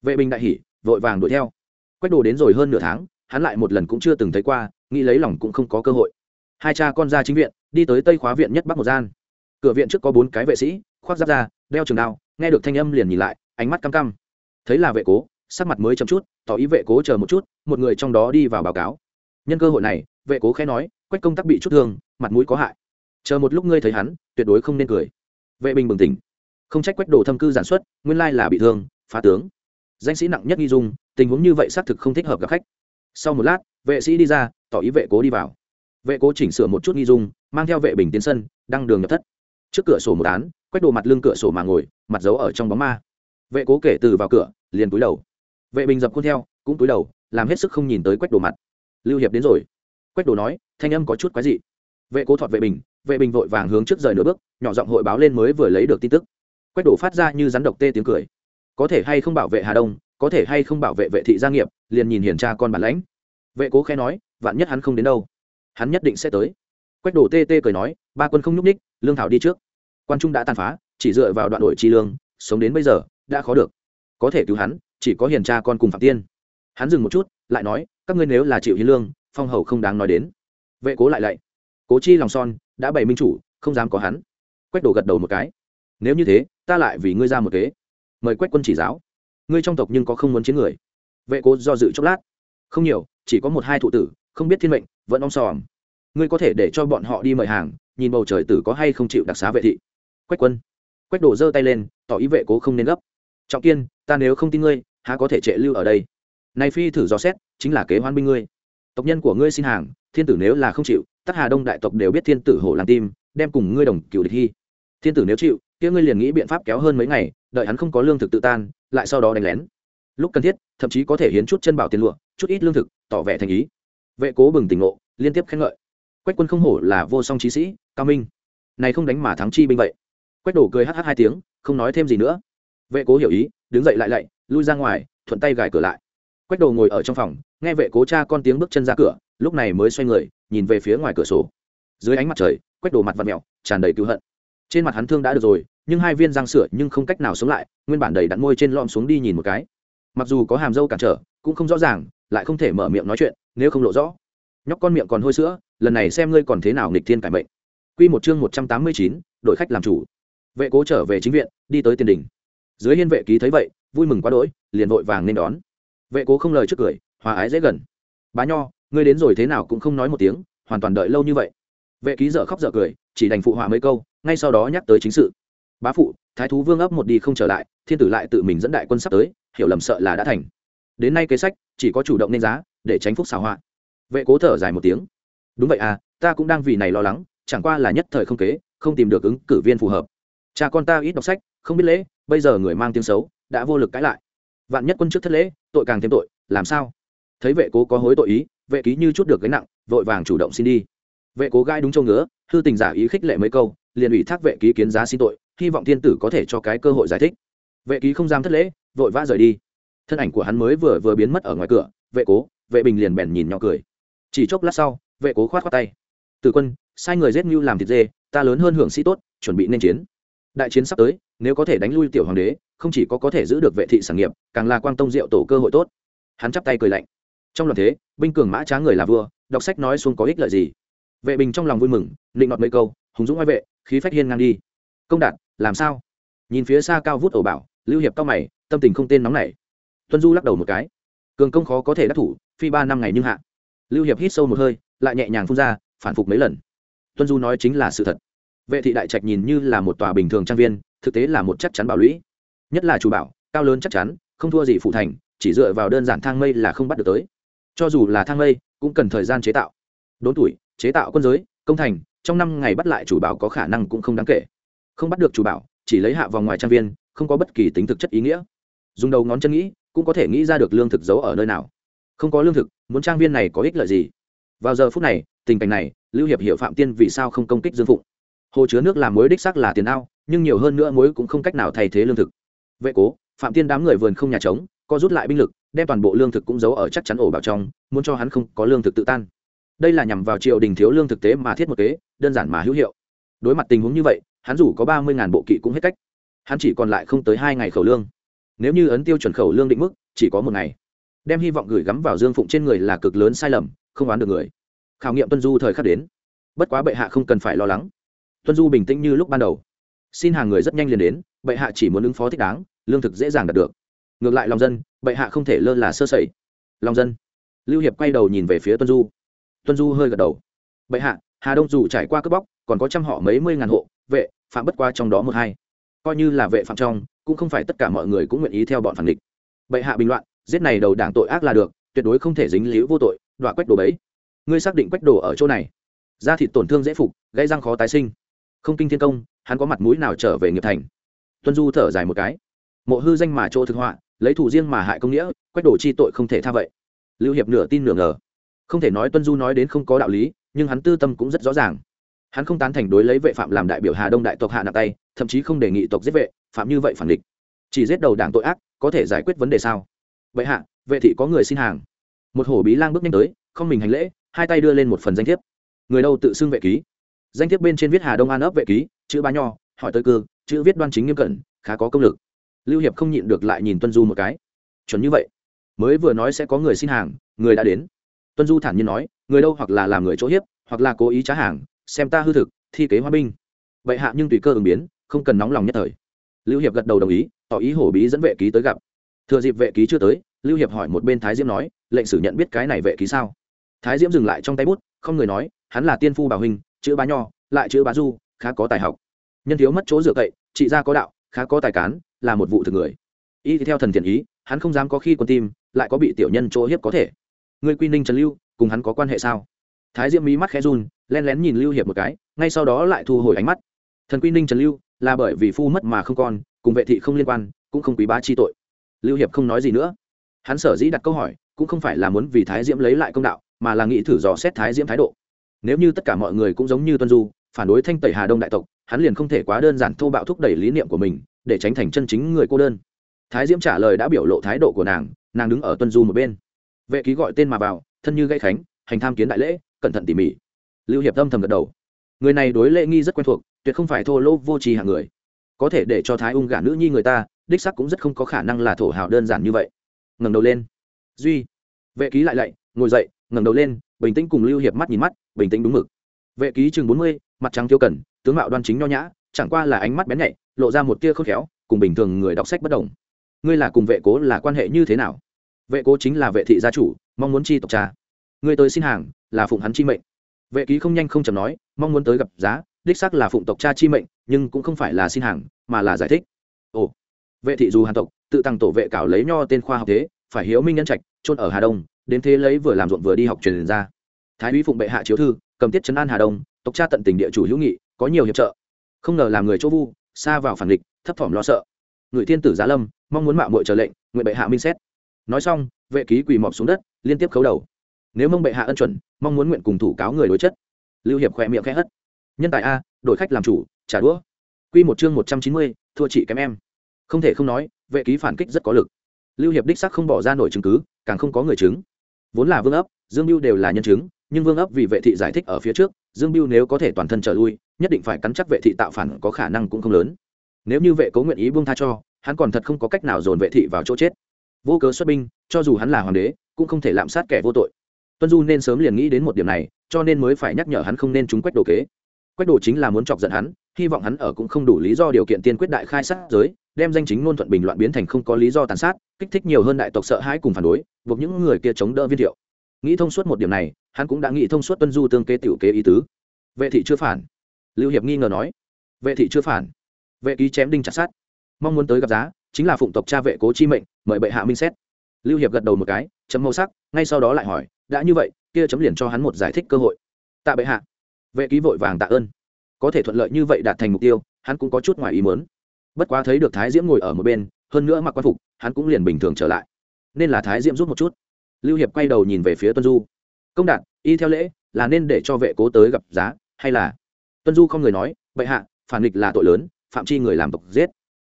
vệ binh đại hỉ, vội vàng đuổi theo. Quách đồ đến rồi hơn nửa tháng, hắn lại một lần cũng chưa từng thấy qua, nghĩ lấy lòng cũng không có cơ hội. Hai cha con ra chính viện, đi tới tây khóa viện nhất bắc một gian. Cửa viện trước có bốn cái vệ sĩ, khoác giáp ra đeo trường đao, nghe được thanh âm liền nhìn lại, ánh mắt căm căm. Thấy là vệ cố, sắc mặt mới chậm chút, tỏ ý vệ cố chờ một chút, một người trong đó đi vào báo cáo. Nhân cơ hội này, vệ cố khẽ nói, quách công tác bị chút thương, mặt mũi có hại chờ một lúc ngươi thấy hắn, tuyệt đối không nên cười. Vệ bình bừng tỉnh. Không trách quách đồ thâm cư giản xuất, nguyên lai là bị thương, phá tướng. Danh sĩ nặng nhất nghi dung, tình huống như vậy xác thực không thích hợp gặp khách. Sau một lát, vệ sĩ đi ra, tỏ ý vệ cố đi vào. Vệ cố chỉnh sửa một chút nghi dung, mang theo vệ bình tiến sân, đăng đường nhập thất. Trước cửa sổ một án, quách đồ mặt lưng cửa sổ mà ngồi, mặt giấu ở trong bóng ma. Vệ cố kể từ vào cửa, liền túi đầu. Vệ bình dập khuôn theo, cũng túi đầu, làm hết sức không nhìn tới quách đồ mặt. Lưu hiệp đến rồi. Quách đồ nói, thanh âm có chút quái dị. Vệ cố thọt vệ bình vệ bình vội vàng hướng trước rời nửa bước, nhỏ giọng hội báo lên mới vừa lấy được tin tức. Quách đồ phát ra như rắn độc tê tiếng cười. Có thể hay không bảo vệ hà đông, có thể hay không bảo vệ vệ thị gia nghiệp, liền nhìn hiền cha con bản lãnh. Vệ cố khẽ nói, vạn nhất hắn không đến đâu, hắn nhất định sẽ tới. Quách đồ tê tê cười nói, ba quân không nhúc ních lương thảo đi trước. Quan trung đã tàn phá, chỉ dựa vào đoạn đội chi lương, sống đến bây giờ, đã khó được. Có thể cứu hắn, chỉ có hiền cha con cùng phạm tiên. Hắn dừng một chút, lại nói, các ngươi nếu là chịu hiến lương, phong hầu không đáng nói đến. Vệ cố lại lại cố chi lòng son đã bày minh chủ, không dám có hắn. Quách đổ gật đầu một cái. Nếu như thế, ta lại vì ngươi ra một kế. Mời quách quân chỉ giáo. Ngươi trong tộc nhưng có không muốn chiến người. Vệ cố do dự chốc lát. Không nhiều, chỉ có một hai thụ tử, không biết thiên mệnh, vẫn om sòm. Ngươi có thể để cho bọn họ đi mời hàng, nhìn bầu trời tử có hay không chịu đặc xá vệ thị. Quách quân. Quách đổ giơ tay lên, tỏ ý vệ cố không nên gấp. Trọng kiên, ta nếu không tin ngươi, há có thể trệ lưu ở đây? Này phi thử dò xét, chính là kế hoan binh ngươi. Tộc nhân của ngươi xin hàng, thiên tử nếu là không chịu tắc hà đông đại tộc đều biết thiên tử hổ làm tim, đem cùng ngươi đồng cựu địch hy. Thiên tử nếu chịu, kia ngươi liền nghĩ biện pháp kéo hơn mấy ngày, đợi hắn không có lương thực tự tan, lại sau đó đánh lén. Lúc cần thiết, thậm chí có thể hiến chút chân bảo tiền lụa, chút ít lương thực, tỏ vẻ thành ý. Vệ cố bừng tỉnh ngộ, liên tiếp khen ngợi. Quách quân không hổ là vô song trí sĩ, cao minh. Này không đánh mà thắng chi binh vậy. Quách đổ cười hh hai tiếng, không nói thêm gì nữa. Vệ cố hiểu ý, đứng dậy lại lạy, lui ra ngoài, thuận tay gài cửa lại. Quách đồ ngồi ở trong phòng, nghe vệ cố cha con tiếng bước chân ra cửa, lúc này mới xoay người nhìn về phía ngoài cửa sổ dưới ánh mặt trời quách đồ mặt và mẹo tràn đầy cứu hận trên mặt hắn thương đã được rồi nhưng hai viên răng sửa nhưng không cách nào sống lại nguyên bản đầy đặn môi trên lom xuống đi nhìn một cái mặc dù có hàm dâu cản trở cũng không rõ ràng lại không thể mở miệng nói chuyện nếu không lộ rõ nhóc con miệng còn hôi sữa lần này xem ngươi còn thế nào nghịch thiên cải mệnh Quy một chương một trăm tám mươi chín, đội khách làm chủ. Vệ Cố trở về chính viện, đi tới tiền đình Dưới hiên vệ ký thấy vậy, vui mừng quá đỗi, liền vội vàng nên đón. Vệ Cố không lời trước cười, hòa ái dễ gần. Bá Nho, ngươi đến rồi thế nào cũng không nói một tiếng, hoàn toàn đợi lâu như vậy. Vệ ký dở khóc dở cười, chỉ đành phụ họa mấy câu, ngay sau đó nhắc tới chính sự. Bá phụ, Thái thú Vương ấp một đi không trở lại, thiên tử lại tự mình dẫn đại quân sắp tới, hiểu lầm sợ là đã thành. Đến nay kế sách chỉ có chủ động nên giá, để tránh phúc xào họa. Vệ Cố thở dài một tiếng. Đúng vậy à, ta cũng đang vì này lo lắng, chẳng qua là nhất thời không kế không tìm được ứng cử viên phù hợp cha con ta ít đọc sách không biết lễ bây giờ người mang tiếng xấu đã vô lực cãi lại vạn nhất quân trước thất lễ tội càng thêm tội làm sao thấy vệ cố có hối tội ý vệ ký như chút được gánh nặng, vội vàng chủ động xin đi. Vệ cố gai đúng châu ngứa, hư tình giả ý khích lệ mấy câu, liền ủy thác vệ ký kiến giá xin tội, hy vọng thiên tử có thể cho cái cơ hội giải thích. Vệ ký không dám thất lễ, vội vã rời đi. Thân ảnh của hắn mới vừa vừa biến mất ở ngoài cửa, vệ cố, vệ bình liền bèn nhìn nhỏ cười. Chỉ chốc lát sau, vệ cố khoát khoát tay. Từ quân, sai người giết ngưu làm thịt dê, ta lớn hơn hưởng sĩ tốt, chuẩn bị nên chiến. Đại chiến sắp tới, nếu có thể đánh lui tiểu hoàng đế, không chỉ có có thể giữ được vệ thị sản nghiệp, càng là quang tông diệu tổ cơ hội tốt. Hắn chắp tay cười lạnh trong loạt thế, binh cường mã trá người là vua, đọc sách nói xuống có ích lợi gì. Vệ bình trong lòng vui mừng định nọt mấy câu, hùng dũng oai vệ, khí phách hiên ngang đi. Công đạt, làm sao? Nhìn phía xa cao vút ẩu bảo, lưu hiệp cao mày, tâm tình không tên nóng nảy. Tuân du lắc đầu một cái. Cường công khó có thể đắc thủ, phi ba năm ngày nhưng hạ. Lưu hiệp hít sâu một hơi, lại nhẹ nhàng phun ra, phản phục mấy lần. Tuân du nói chính là sự thật. Vệ thị đại trạch nhìn như là một tòa bình thường trang viên, thực tế là một chắc chắn bảo lũy. Nhất là chủ bảo, cao lớn chắc chắn, không thua gì phụ thành, chỉ dựa vào đơn giản thang mây là không bắt được tới cho dù là thang lây cũng cần thời gian chế tạo. Đốn tuổi, chế tạo quân giới, công thành, trong năm ngày bắt lại chủ bảo có khả năng cũng không đáng kể. Không bắt được chủ bảo, chỉ lấy hạ vào ngoài trang viên, không có bất kỳ tính thực chất ý nghĩa. Dùng đầu ngón chân nghĩ, cũng có thể nghĩ ra được lương thực giấu ở nơi nào. Không có lương thực, muốn trang viên này có ích lợi gì? Vào giờ phút này, tình cảnh này, lưu hiệp hiểu phạm tiên vì sao không công kích dương phụng. Hồ chứa nước làm muối đích sắc là tiền ao, nhưng nhiều hơn nữa muối cũng không cách nào thay thế lương thực. Vệ cố, phạm tiên đám người vườn không nhà trống co rút lại binh lực, đem toàn bộ lương thực cũng giấu ở chắc chắn ổ bảo trong, muốn cho hắn không có lương thực tự tan. Đây là nhằm vào triều đình thiếu lương thực tế mà thiết một kế, đơn giản mà hữu hiệu. Đối mặt tình huống như vậy, hắn dù có ba mươi ngàn bộ kỵ cũng hết cách. Hắn chỉ còn lại không tới hai ngày khẩu lương. Nếu như ấn tiêu chuẩn khẩu lương định mức, chỉ có một ngày. Đem hy vọng gửi gắm vào dương phụng trên người là cực lớn sai lầm, không oán được người. Khảo nghiệm tuân du thời khắc đến. Bất quá bệ hạ không cần phải lo lắng. Tuân du bình tĩnh như lúc ban đầu. Xin hàng người rất nhanh liền đến, bệ hạ chỉ muốn ứng phó thích đáng, lương thực dễ dàng đạt được ngược lại lòng dân, bệ hạ không thể lơ là sơ sẩy. Lòng dân. Lưu hiệp quay đầu nhìn về phía tuân du. Tuân du hơi gật đầu. Bệ hạ, hà đông dù trải qua cướp bóc, còn có trăm họ mấy mươi ngàn hộ, vệ, phạm bất qua trong đó một hai. Coi như là vệ phạm trong, cũng không phải tất cả mọi người cũng nguyện ý theo bọn phản địch. Bệ hạ bình loạn, giết này đầu đảng tội ác là được, tuyệt đối không thể dính líu vô tội, đọa quách đồ bấy ngươi xác định quách đồ ở chỗ này. Da thịt tổn thương dễ phục gây răng khó tái sinh. Không kinh thiên công, hắn có mặt mũi nào trở về nghiệp thành? Tuân du thở dài một cái. Mộ hư danh mà chỗ thực họa lấy thủ riêng mà hại công nghĩa, quách đổ chi tội không thể tha vậy. Lưu hiệp nửa tin nửa ngờ. Không thể nói tuân du nói đến không có đạo lý, nhưng hắn tư tâm cũng rất rõ ràng. Hắn không tán thành đối lấy vệ phạm làm đại biểu hà đông đại tộc hạ nặng tay, thậm chí không đề nghị tộc giết vệ, phạm như vậy phản địch. Chỉ giết đầu đảng tội ác, có thể giải quyết vấn đề sao? Vậy hạ, vệ thị có người xin hàng. Một hổ bí lang bước nhanh tới, không mình hành lễ, hai tay đưa lên một phần danh thiếp. Người đâu tự xưng vệ ký? Danh thiếp bên trên viết hà đông an ấp vệ ký, chữ ba nho, hỏi tới cư, chữ viết đoan chính nghiêm cẩn, khá có công lực lưu hiệp không nhịn được lại nhìn tuân du một cái. Chuẩn như vậy, mới vừa nói sẽ có người xin hàng, người đã đến. Tuân du thản nhiên nói, người đâu hoặc là làm người chỗ hiếp, hoặc là cố ý trá hàng, xem ta hư thực, thi kế hoa binh. Vậy hạ nhưng tùy cơ ứng biến, không cần nóng lòng nhất thời. Lưu hiệp gật đầu đồng ý, tỏ ý hổ bí dẫn vệ ký tới gặp. Thừa dịp vệ ký chưa tới, lưu hiệp hỏi một bên thái diễm nói, lệnh sử nhận biết cái này vệ ký sao? Thái diễm dừng lại trong tay bút, không người nói, hắn là tiên phu bảo huynh, chữ bá nho, lại chữ bá du, khá có tài học. Nhân thiếu mất chỗ dựa cậy, trị gia có đạo, khá có tài cán là một vụ thực người. Y theo thần thiện ý, hắn không dám có khi con tim, lại có bị tiểu nhân chỗ hiếp có thể. Người quy ninh trần lưu, cùng hắn có quan hệ sao? Thái diễm mí mắt khẽ run, len lén nhìn lưu hiệp một cái, ngay sau đó lại thu hồi ánh mắt. Thần quy ninh trần lưu, là bởi vì phu mất mà không còn, cùng vệ thị không liên quan, cũng không quý bá chi tội. Lưu hiệp không nói gì nữa. Hắn sở dĩ đặt câu hỏi, cũng không phải là muốn vì thái diễm lấy lại công đạo, mà là nghĩ thử dò xét thái diễm thái độ. Nếu như tất cả mọi người cũng giống như tuân du, phản đối thanh tẩy hà đông đại tộc, hắn liền không thể quá đơn giản thô bạo thúc đẩy lý niệm của mình để tránh thành chân chính người cô đơn. Thái diễm trả lời đã biểu lộ thái độ của nàng nàng đứng ở tuân du một bên. Vệ ký gọi tên mà vào, thân như gây khánh, hành tham kiến đại lễ, cẩn thận tỉ mỉ. Lưu hiệp âm thầm gật đầu. Người này đối lễ nghi rất quen thuộc, tuyệt không phải thô lỗ vô tri hạng người. Có thể để cho thái ung gả nữ nhi người ta, đích sắc cũng rất không có khả năng là thổ hào đơn giản như vậy. Ngẩng đầu lên. Duy. Vệ ký lại lạy, ngồi dậy, ngẩng đầu lên, bình tĩnh cùng lưu hiệp mắt nhìn mắt, bình tĩnh đúng mực. Vệ ký chừng bốn mươi, mặt trắng tiêu cẩn tướng mạo đoan chính nho nhã, chẳng qua là ánh mắt bén nhạy lộ ra một tia khôn khéo, cùng bình thường người đọc sách bất đồng. Ngươi là cùng vệ cố là quan hệ như thế nào? Vệ cố chính là vệ thị gia chủ, mong muốn chi tộc cha. Ngươi tới xin hàng, là phụng hắn chi mệnh. Vệ ký không nhanh không chầm nói, mong muốn tới gặp giá, đích xác là phụng tộc cha chi mệnh, nhưng cũng không phải là xin hàng, mà là giải thích. Ồ, vệ thị dù hàn tộc, tự tăng tổ vệ cảo lấy nho tên khoa học thế, phải hiếu minh nhân trạch trôn ở hà đông, đến thế lấy vừa làm ruộng vừa đi học truyền ra. Thái úy phụng bệ hạ chiếu thư, cầm tiết trấn an hà đông, tộc cha tận tình địa chủ hữu nghị, có nhiều hiệp trợ. Không ngờ làm người chỗ vu xa vào phản địch thấp thỏm lo sợ. Người thiên tử giá lâm, mong muốn mạo muội chờ lệnh, nguyện bệ hạ minh xét. Nói xong, vệ ký quỳ mọp xuống đất, liên tiếp khấu đầu. Nếu mong bệ hạ ân chuẩn, mong muốn nguyện cùng thủ cáo người đối chất. Lưu hiệp khỏe miệng khẽ hất. Nhân tài a, đổi khách làm chủ, trả đũa. Quy một chương một trăm chín mươi, thua chị kém em. Không thể không nói, vệ ký phản kích rất có lực. Lưu hiệp đích sắc không bỏ ra nổi chứng cứ, càng không có người chứng. Vốn là vương ấp, dương mưu đều là nhân chứng nhưng vương ấp vì vệ thị giải thích ở phía trước, dương biêu nếu có thể toàn thân trở lui, nhất định phải cắn chắc vệ thị tạo phản có khả năng cũng không lớn. Nếu như vệ cố nguyện ý buông tha cho, hắn còn thật không có cách nào dồn vệ thị vào chỗ chết. Vô cớ xuất binh, cho dù hắn là hoàng đế, cũng không thể lạm sát kẻ vô tội. Tuân du nên sớm liền nghĩ đến một điểm này, cho nên mới phải nhắc nhở hắn không nên trúng quách đồ kế. Quách đồ chính là muốn chọc giận hắn, hy vọng hắn ở cũng không đủ lý do điều kiện tiên quyết đại khai sát giới, đem danh chính ngôn thuận bình loạn biến thành không có lý do tàn sát, kích thích nhiều hơn đại tộc sợ hãi cùng phản đối, buộc những người kia chống đỡ viên thiệu. Nghĩ thông suốt một điểm này hắn cũng đã nghĩ thông suốt tuân du tương kế tiểu kế ý tứ. Vệ thị chưa phản. Lưu hiệp nghi ngờ nói. Vệ thị chưa phản. Vệ ký chém đinh chặt sát mong muốn tới gặp giá, chính là phụng tộc cha vệ cố chi mệnh, mời bệ hạ minh xét. Lưu hiệp gật đầu một cái, chấm màu sắc, ngay sau đó lại hỏi, đã như vậy, kia chấm liền cho hắn một giải thích cơ hội. Tạ bệ hạ. Vệ ký vội vàng tạ ơn. Có thể thuận lợi như vậy đạt thành mục tiêu, hắn cũng có chút ngoài ý mớn bất quá thấy được thái diễm ngồi ở một bên, hơn nữa mặc quan phục, hắn cũng liền bình thường trở lại. Nên là thái diễm rút một chút. Lưu hiệp quay đầu nhìn về phía tuân du công đạt, y theo lễ, là nên để cho vệ cố tới gặp giá, hay là? Tuân du không người nói, bệ hạ, phản nghịch là tội lớn, phạm chi người làm tộc giết.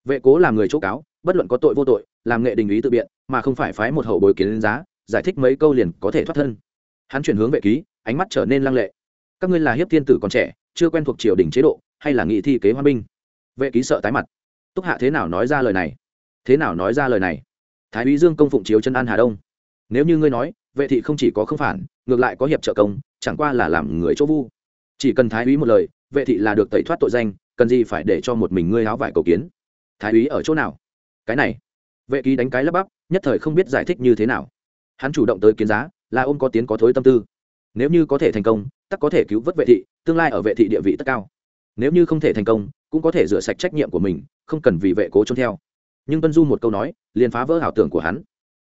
Vệ cố làm người chỗ cáo, bất luận có tội vô tội, làm nghệ đình ý tự biện, mà không phải phái một hậu bồi kiến giá, giải thích mấy câu liền có thể thoát thân. Hắn chuyển hướng vệ ký, ánh mắt trở nên lăng lệ. Các ngươi là hiếp thiên tử còn trẻ, chưa quen thuộc triều đình chế độ, hay là nghị thi kế hoa binh? Vệ ký sợ tái mặt. Túc hạ thế nào nói ra lời này? Thế nào nói ra lời này? Thái úy dương công phụng chiếu chân an hà đông. Nếu như ngươi nói vệ thị không chỉ có không phản, ngược lại có hiệp trợ công, chẳng qua là làm người chỗ vu. Chỉ cần thái úy một lời, vệ thị là được tẩy thoát tội danh, cần gì phải để cho một mình ngươi háo vải cầu kiến. Thái úy ở chỗ nào? Cái này. Vệ ký đánh cái lắp bắp, nhất thời không biết giải thích như thế nào. Hắn chủ động tới kiến giá, là ôm có tiến có thối tâm tư. Nếu như có thể thành công, tắc có thể cứu vớt vệ thị, tương lai ở vệ thị địa vị tất cao. Nếu như không thể thành công, cũng có thể rửa sạch trách nhiệm của mình, không cần vì vệ cố trốn theo. Nhưng tuân du một câu nói, liền phá vỡ ảo tưởng của hắn.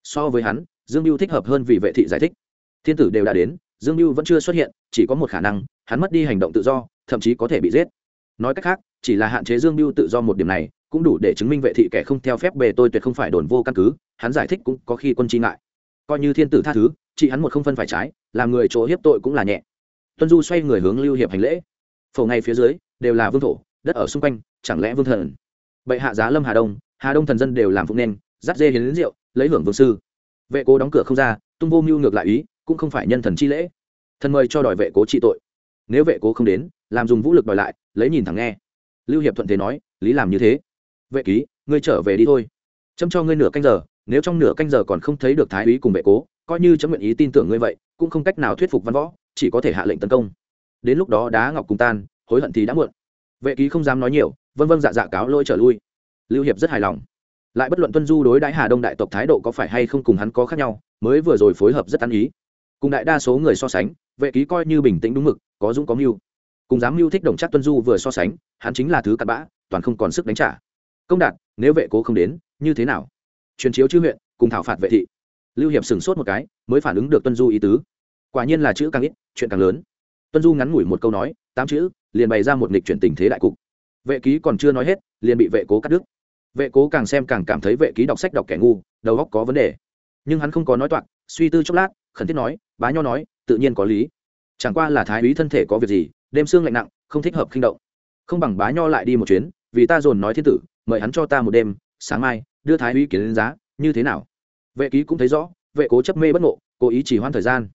So với hắn dương mưu thích hợp hơn vì vệ thị giải thích. Thiên tử đều đã đến, dương mưu vẫn chưa xuất hiện, chỉ có một khả năng, hắn mất đi hành động tự do, thậm chí có thể bị giết. Nói cách khác, chỉ là hạn chế dương mưu tự do một điểm này, cũng đủ để chứng minh vệ thị kẻ không theo phép bề tôi tuyệt không phải đồn vô căn cứ, hắn giải thích cũng có khi quân chi ngại. Coi như thiên tử tha thứ, chị hắn một không phân phải trái, làm người chỗ hiếp tội cũng là nhẹ. Tuân du xoay người hướng lưu hiệp hành lễ. Phổ ngay phía dưới, đều là vương thổ, đất ở xung quanh, chẳng lẽ vương thần? Bệ hạ giá lâm hà đông hà đông thần dân đều làm phụng nên, dắt dê hiến rượu, lấy hưởng vương sư vệ cố đóng cửa không ra, tung vô mưu ngược lại ý, cũng không phải nhân thần chi lễ. Thần mời cho đòi vệ cố trị tội. Nếu vệ cố không đến, làm dùng vũ lực đòi lại, lấy nhìn thẳng nghe. Lưu hiệp thuận thế nói, lý làm như thế. Vệ ký, ngươi trở về đi thôi. Chấm cho ngươi nửa canh giờ, nếu trong nửa canh giờ còn không thấy được thái úy cùng vệ cố, coi như chấm nguyện ý tin tưởng ngươi vậy, cũng không cách nào thuyết phục văn võ, chỉ có thể hạ lệnh tấn công. Đến lúc đó đá ngọc cùng tan, hối hận thì đã muộn. Vệ ký không dám nói nhiều, vân vân dạ dạ cáo lỗi trở lui. Lưu hiệp rất hài lòng lại bất luận tuân du đối đãi hà đông đại tộc thái độ có phải hay không cùng hắn có khác nhau, mới vừa rồi phối hợp rất ăn ý. Cùng đại đa số người so sánh, vệ ký coi như bình tĩnh đúng mực, có dũng có mưu. Cùng dám mưu thích đồng chắc tuân du vừa so sánh, hắn chính là thứ cặn bã, toàn không còn sức đánh trả. Công đạt, nếu vệ cố không đến, như thế nào? Truyền chiếu chữ huyện, cùng thảo phạt vệ thị. Lưu hiệp sửng sốt một cái, mới phản ứng được tuân du ý tứ. Quả nhiên là chữ càng ít, chuyện càng lớn. Tuân du ngắn ngủi một câu nói, tám chữ, liền bày ra một nghịch chuyển tình thế đại cục. Vệ ký còn chưa nói hết, liền bị vệ cố cắt đứt vệ cố càng xem càng cảm thấy vệ ký đọc sách đọc kẻ ngu, đầu óc có vấn đề. Nhưng hắn không có nói toạc, suy tư chốc lát, khẩn thiết nói, bá nho nói, tự nhiên có lý. Chẳng qua là thái úy thân thể có việc gì, đêm xương lạnh nặng, không thích hợp khinh động. Không bằng bá nho lại đi một chuyến, vì ta dồn nói thiên tử, mời hắn cho ta một đêm, sáng mai, đưa thái úy kiến lên giá, như thế nào? Vệ ký cũng thấy rõ, vệ cố chấp mê bất ngộ, cố ý chỉ hoãn thời gian.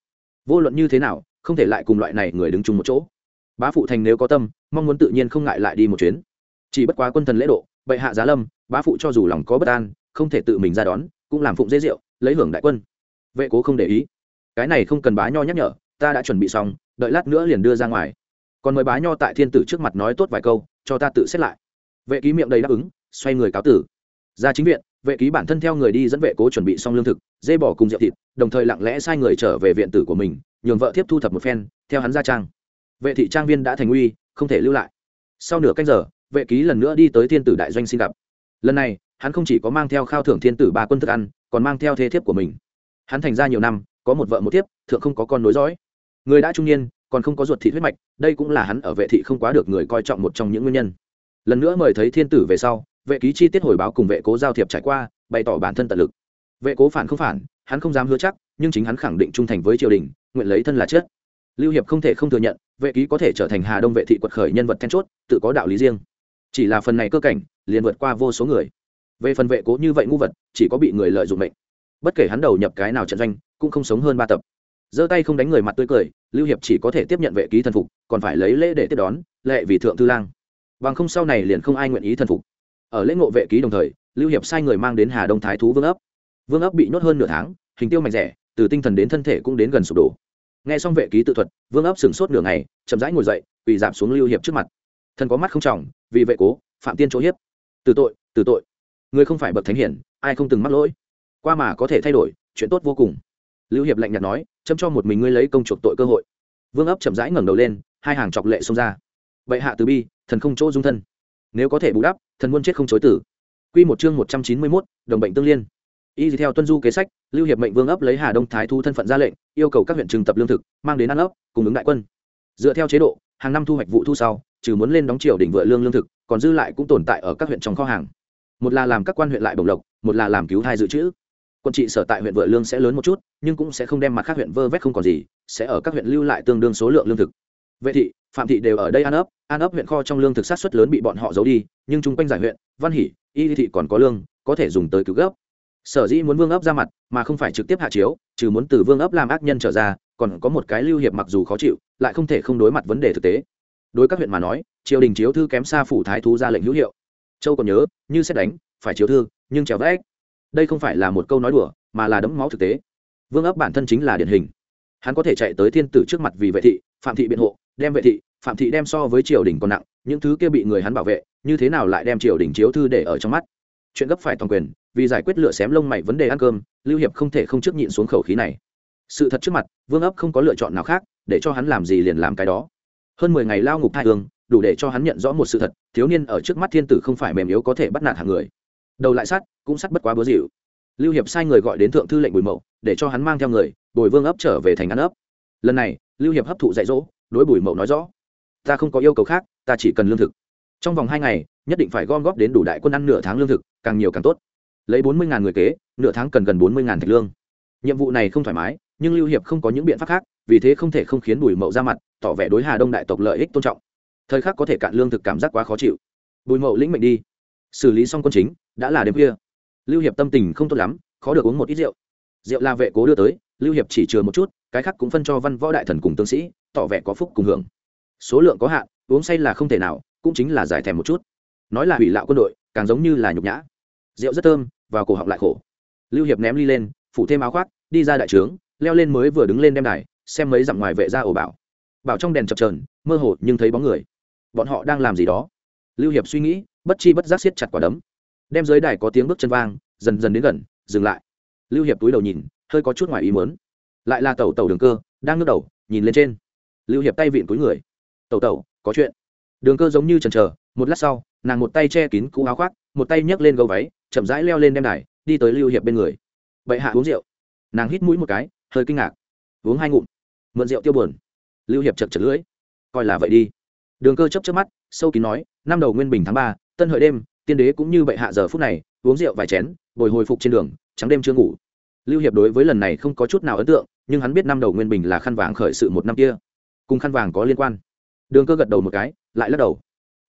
Vô luận như thế nào, không thể lại cùng loại này người đứng chung một chỗ. Bá phụ thành nếu có tâm, mong muốn tự nhiên không ngại lại đi một chuyến chỉ bất quá quân thần lễ độ, bệ hạ giá lâm, bá phụ cho dù lòng có bất an, không thể tự mình ra đón, cũng làm phụng dễ rượu, lấy hưởng đại quân. Vệ cố không để ý. Cái này không cần bá nho nhắc nhở, ta đã chuẩn bị xong, đợi lát nữa liền đưa ra ngoài. Còn mời bá nho tại thiên tử trước mặt nói tốt vài câu, cho ta tự xét lại. Vệ ký miệng đầy đáp ứng, xoay người cáo tử. Ra chính viện, vệ ký bản thân theo người đi dẫn vệ cố chuẩn bị xong lương thực, dê bỏ cùng rượu thịt, đồng thời lặng lẽ sai người trở về viện tử của mình, nhường vợ tiếp thu thập một phen, theo hắn ra trang. Vệ thị trang viên đã thành uy, không thể lưu lại. Sau nửa canh giờ vệ ký lần nữa đi tới thiên tử đại doanh xin gặp. Lần này, hắn không chỉ có mang theo khao thưởng thiên tử ba quân thức ăn, còn mang theo thế thiếp của mình. Hắn thành ra nhiều năm, có một vợ một thiếp, thượng không có con nối dõi. Người đã trung niên, còn không có ruột thị huyết mạch, đây cũng là hắn ở vệ thị không quá được người coi trọng một trong những nguyên nhân. Lần nữa mời thấy thiên tử về sau, vệ ký chi tiết hồi báo cùng vệ cố giao thiệp trải qua, bày tỏ bản thân tận lực. Vệ cố phản không phản, hắn không dám hứa chắc, nhưng chính hắn khẳng định trung thành với triều đình, nguyện lấy thân là chết. Lưu hiệp không thể không thừa nhận, vệ ký có thể trở thành hà đông vệ thị quật khởi nhân vật then chốt, tự có đạo lý riêng chỉ là phần này cơ cảnh, liền vượt qua vô số người. Về phần vệ cố như vậy ngu vật, chỉ có bị người lợi dụng mệnh. Bất kể hắn đầu nhập cái nào trận doanh, cũng không sống hơn ba tập. Giơ tay không đánh người mặt tươi cười, lưu hiệp chỉ có thể tiếp nhận vệ ký thần phục, còn phải lấy lễ để tiếp đón, lệ vì thượng thư lang. Bằng không sau này liền không ai nguyện ý thần phục. Ở lễ ngộ vệ ký đồng thời, lưu hiệp sai người mang đến hà đông thái thú vương ấp. Vương ấp bị nhốt hơn nửa tháng, hình tiêu mạnh rẻ, từ tinh thần đến thân thể cũng đến gần sụp đổ. Nghe xong vệ ký tự thuật, vương ấp sửng sốt nửa ngày, chậm rãi ngồi dậy, quỳ giảm xuống lưu hiệp trước mặt thần có mắt không trọng, vì vậy cố, phạm tiên chỗ hiếp. Từ tội từ tội. Người không phải bậc thánh hiển, ai không từng mắc lỗi. Qua mà có thể thay đổi, chuyện tốt vô cùng. Lưu hiệp lạnh nhạt nói, chấm cho một mình ngươi lấy công chuộc tội cơ hội. Vương ấp chậm rãi ngẩng đầu lên, hai hàng chọc lệ xông ra. Vậy hạ từ bi, thần không chỗ dung thân. Nếu có thể bù đắp, thần muôn chết không chối tử. Quy một chương một trăm chín mươi mốt, đồng bệnh tương liên. Y theo tuân du kế sách, lưu hiệp mệnh vương ấp lấy hà đông thái thu thân phận ra lệnh, yêu cầu các huyện trừng tập lương thực, mang đến ăn ấp cung ứng đại quân. Dựa theo chế độ, hàng năm thu hoạch vụ thu sau trừ muốn lên đóng triều đỉnh vựa lương lương thực, còn dư lại cũng tồn tại ở các huyện trong kho hàng. Một là làm các quan huyện lại bổng lộc, một là làm cứu thai dự trữ. Quân trị sở tại huyện vựa lương sẽ lớn một chút, nhưng cũng sẽ không đem mặt khác huyện vơ vét không còn gì, sẽ ở các huyện lưu lại tương đương số lượng lương thực. Vệ thị, phạm thị đều ở đây an ấp an ấp huyện kho trong lương thực sát xuất lớn bị bọn họ giấu đi, nhưng chung quanh giải huyện, văn hỷ, y thị còn có lương, có thể dùng tới cứu gấp sở dĩ muốn vương ấp ra mặt, mà không phải trực tiếp hạ chiếu, trừ muốn từ vương ấp làm ác nhân trở ra, còn có một cái lưu hiệp mặc dù khó chịu, lại không thể không đối mặt vấn đề thực tế đối các huyện mà nói, triều đình chiếu thư kém xa phủ thái thú ra lệnh hữu hiệu. Châu còn nhớ, như xét đánh, phải chiếu thư, nhưng trèo vẽ đây không phải là một câu nói đùa, mà là đấm máu thực tế. Vương ấp bản thân chính là điển hình. Hắn có thể chạy tới thiên tử trước mặt vì vệ thị, phạm thị biện hộ, đem vệ thị, phạm thị đem so với triều đình còn nặng, những thứ kia bị người hắn bảo vệ, như thế nào lại đem triều đình chiếu thư để ở trong mắt? Chuyện gấp phải toàn quyền, vì giải quyết lựa xém lông mày vấn đề ăn cơm, lưu hiệp không thể không trước nhịn xuống khẩu khí này. Sự thật trước mặt, vương ấp không có lựa chọn nào khác, để cho hắn làm gì liền làm cái đó hơn mười ngày lao ngục thai hương, đủ để cho hắn nhận rõ một sự thật, thiếu niên ở trước mắt thiên tử không phải mềm yếu có thể bắt nạt hàng người. Đầu lại sắt cũng sắt bất quá búa dịu lưu hiệp sai người gọi đến thượng thư lệnh bùi mậu, để cho hắn mang theo người, bồi vương ấp trở về thành ăn ấp. Lần này, lưu hiệp hấp thụ dạy dỗ, đối bùi mậu nói rõ, ta không có yêu cầu khác, ta chỉ cần lương thực. Trong vòng hai ngày, nhất định phải gom góp đến đủ đại quân ăn nửa tháng lương thực, càng nhiều càng tốt. Lấy bốn mươi người kế, nửa tháng cần gần bốn mươi thạch lương. Nhiệm vụ này không thoải mái nhưng lưu hiệp không có những biện pháp khác, vì thế không thể không khiến bùi mậu ra mặt, tỏ vẻ đối hà đông đại tộc lợi ích tôn trọng. Thời khắc có thể cạn lương thực cảm giác quá khó chịu. Bùi mậu lĩnh mệnh đi. Xử lý xong quân chính, đã là đêm khuya. Lưu hiệp tâm tình không tốt lắm, khó được uống một ít rượu. Rượu là vệ cố đưa tới, lưu hiệp chỉ chừa một chút, cái khác cũng phân cho văn võ đại thần cùng tướng sĩ, tỏ vẻ có phúc cùng hưởng. Số lượng có hạn, uống say là không thể nào, cũng chính là giải thèm một chút. Nói là hủy lạo quân đội, càng giống như là nhục nhã. Rượu rất thơm và cổ họng lại khổ. Lưu hiệp ném ly lên, phủ thêm áo khoác, đi ra đại trướng leo lên mới vừa đứng lên đem đài xem mấy dặm ngoài vệ ra ổ bảo. Bảo trong đèn chập trờn mơ hồ nhưng thấy bóng người. Bọn họ đang làm gì đó? Lưu hiệp suy nghĩ bất chi bất giác siết chặt quả đấm. Đem dưới đài có tiếng bước chân vang dần dần đến gần dừng lại. Lưu hiệp túi đầu nhìn hơi có chút ngoài ý mớn lại là tẩu tẩu đường cơ đang ngước đầu nhìn lên trên. Lưu hiệp tay vịn túi người. Tẩu tẩu, có chuyện. Đường cơ giống như chần chờ một lát sau nàng một tay che kín cũ áo khoác một tay nhấc lên gấu váy chậm rãi leo lên đem đài đi tới lưu hiệp bên người. Bệ hạ uống rượu. Nàng hít mũi một cái hơi kinh ngạc. Uống hai ngụm. Mượn rượu tiêu buồn. Lưu hiệp chật chật lưỡi. Coi là vậy đi. Đường cơ chấp chấp mắt, sâu kín nói, năm đầu nguyên bình tháng ba, tân hợi đêm, tiên đế cũng như bệ hạ giờ phút này, uống rượu vài chén, bồi hồi phục trên đường, trắng đêm chưa ngủ. Lưu hiệp đối với lần này không có chút nào ấn tượng, nhưng hắn biết năm đầu nguyên bình là khăn vàng khởi sự một năm kia. Cùng khăn vàng có liên quan. Đường cơ gật đầu một cái, lại lắc đầu.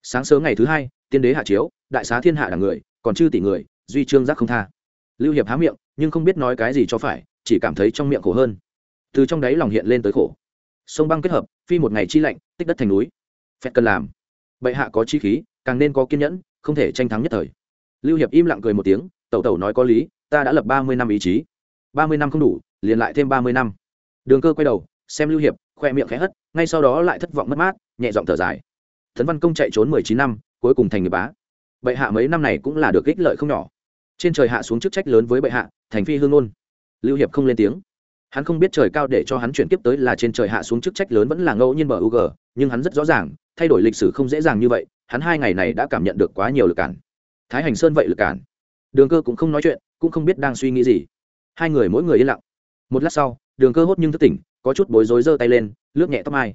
Sáng sớm ngày thứ hai, tiên đế hạ chiếu, đại xá thiên hạ là người, còn chư tỷ người, duy trương giác không tha. Lưu hiệp há miệng, nhưng không biết nói cái gì cho phải chỉ cảm thấy trong miệng khổ hơn. Từ trong đáy lòng hiện lên tới khổ. Sông băng kết hợp, phi một ngày chi lạnh, tích đất thành núi. Phép cần làm. Bệ hạ có chi khí, càng nên có kiên nhẫn, không thể tranh thắng nhất thời. Lưu hiệp im lặng cười một tiếng, tẩu tẩu nói có lý, ta đã lập ba mươi năm ý chí. Ba mươi năm không đủ, liền lại thêm ba mươi năm. Đường cơ quay đầu, xem lưu hiệp, khoe miệng khẽ hất, ngay sau đó lại thất vọng mất mát, nhẹ giọng thở dài. Thần văn công chạy trốn mười chín năm, cuối cùng thành người bá. Bệ hạ mấy năm này cũng là được ích lợi không nhỏ. Trên trời hạ xuống chức trách lớn với bệ hạ, thành phi hương ôn lưu hiệp không lên tiếng. Hắn không biết trời cao để cho hắn chuyển tiếp tới là trên trời hạ xuống chức trách lớn vẫn là ngẫu nhiên bờ u g nhưng hắn rất rõ ràng, thay đổi lịch sử không dễ dàng như vậy, hắn hai ngày này đã cảm nhận được quá nhiều lực cản. Thái hành sơn vậy lực cản. Đường cơ cũng không nói chuyện, cũng không biết đang suy nghĩ gì. Hai người mỗi người yên lặng. Một lát sau, đường cơ hốt nhưng thức tỉnh, có chút bối rối giơ tay lên, lướt nhẹ tóc mai.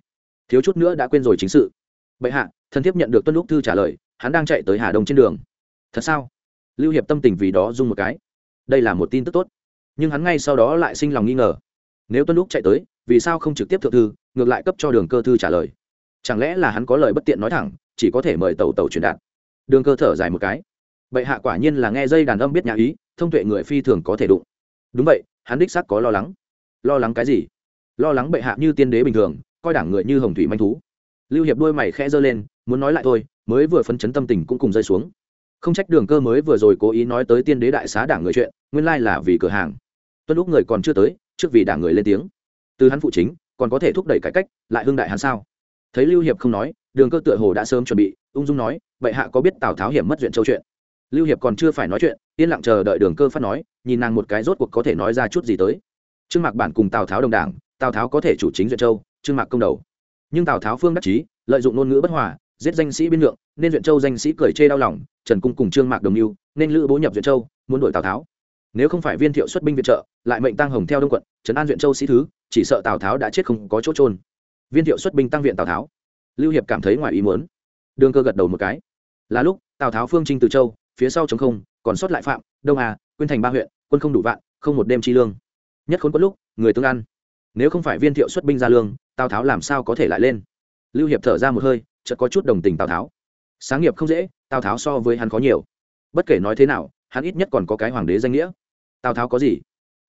Thiếu chút nữa đã quên rồi chính sự. Bệ hạ thân thiếp nhận được tuân lúc thư trả lời, hắn đang chạy tới hà đông trên đường. Thật sao? Lưu hiệp tâm tình vì đó dung một cái. Đây là một tin tức tốt nhưng hắn ngay sau đó lại sinh lòng nghi ngờ. Nếu tuân lúc chạy tới, vì sao không trực tiếp thượng thư, ngược lại cấp cho đường cơ thư trả lời? Chẳng lẽ là hắn có lời bất tiện nói thẳng, chỉ có thể mời tàu tàu truyền đạt? Đường cơ thở dài một cái. Bệ hạ quả nhiên là nghe dây đàn âm biết nhà ý, thông tuệ người phi thường có thể đụng. Đúng vậy, hắn đích xác có lo lắng. Lo lắng cái gì? Lo lắng bệ hạ như tiên đế bình thường, coi đảng người như hồng thủy manh thú. Lưu hiệp đôi mày khẽ giơ lên, muốn nói lại thôi, mới vừa phấn chấn tâm tình cũng cùng rơi xuống. Không trách đường cơ mới vừa rồi cố ý nói tới tiên đế đại xá đảng người chuyện, nguyên lai là vì cửa hàng tuân lúc người còn chưa tới, trước vì đảng người lên tiếng. Từ hắn phụ chính, còn có thể thúc đẩy cải cách, lại hưng đại hắn sao? Thấy lưu hiệp không nói, đường cơ tựa hồ đã sớm chuẩn bị, ung dung nói, bệ hạ có biết tào tháo hiểm mất duyện châu chuyện? Lưu hiệp còn chưa phải nói chuyện, yên lặng chờ đợi đường cơ phát nói, nhìn nàng một cái rốt cuộc có thể nói ra chút gì tới. Trương mạc bản cùng tào tháo đồng đảng, tào tháo có thể chủ chính duyện châu, trương mạc công đầu. Nhưng tào tháo phương đắc chí, lợi dụng ngôn ngữ bất hòa, giết danh sĩ biên lượng nên duyện châu danh sĩ cười chê đau lòng, trần cung cùng trương mạc đồng mưu, nên lữ bố nhập duyện châu, muốn đuổi tào tháo nếu không phải viên thiệu xuất binh viện trợ, lại mệnh tăng hồng theo đông quận, trấn an duyện châu sĩ thứ, chỉ sợ tào tháo đã chết không có chỗ trôn viên thiệu xuất binh tăng viện tào tháo. Lưu hiệp cảm thấy ngoài ý muốn. Đương cơ gật đầu một cái. Là lúc, tào tháo phương trinh từ châu, phía sau chống không, còn sót lại phạm, đông hà, quyên thành ba huyện, quân không đủ vạn, không một đêm chi lương. Nhất khốn có lúc, người tương ăn. Nếu không phải viên thiệu xuất binh ra lương, tào tháo làm sao có thể lại lên? Lưu hiệp thở ra một hơi, chợt có chút đồng tình tào tháo. Sáng nghiệp không dễ, tào tháo so với hắn khó nhiều. Bất kể nói thế nào, hắn ít nhất còn có cái hoàng đế danh nghĩa tào tháo có gì?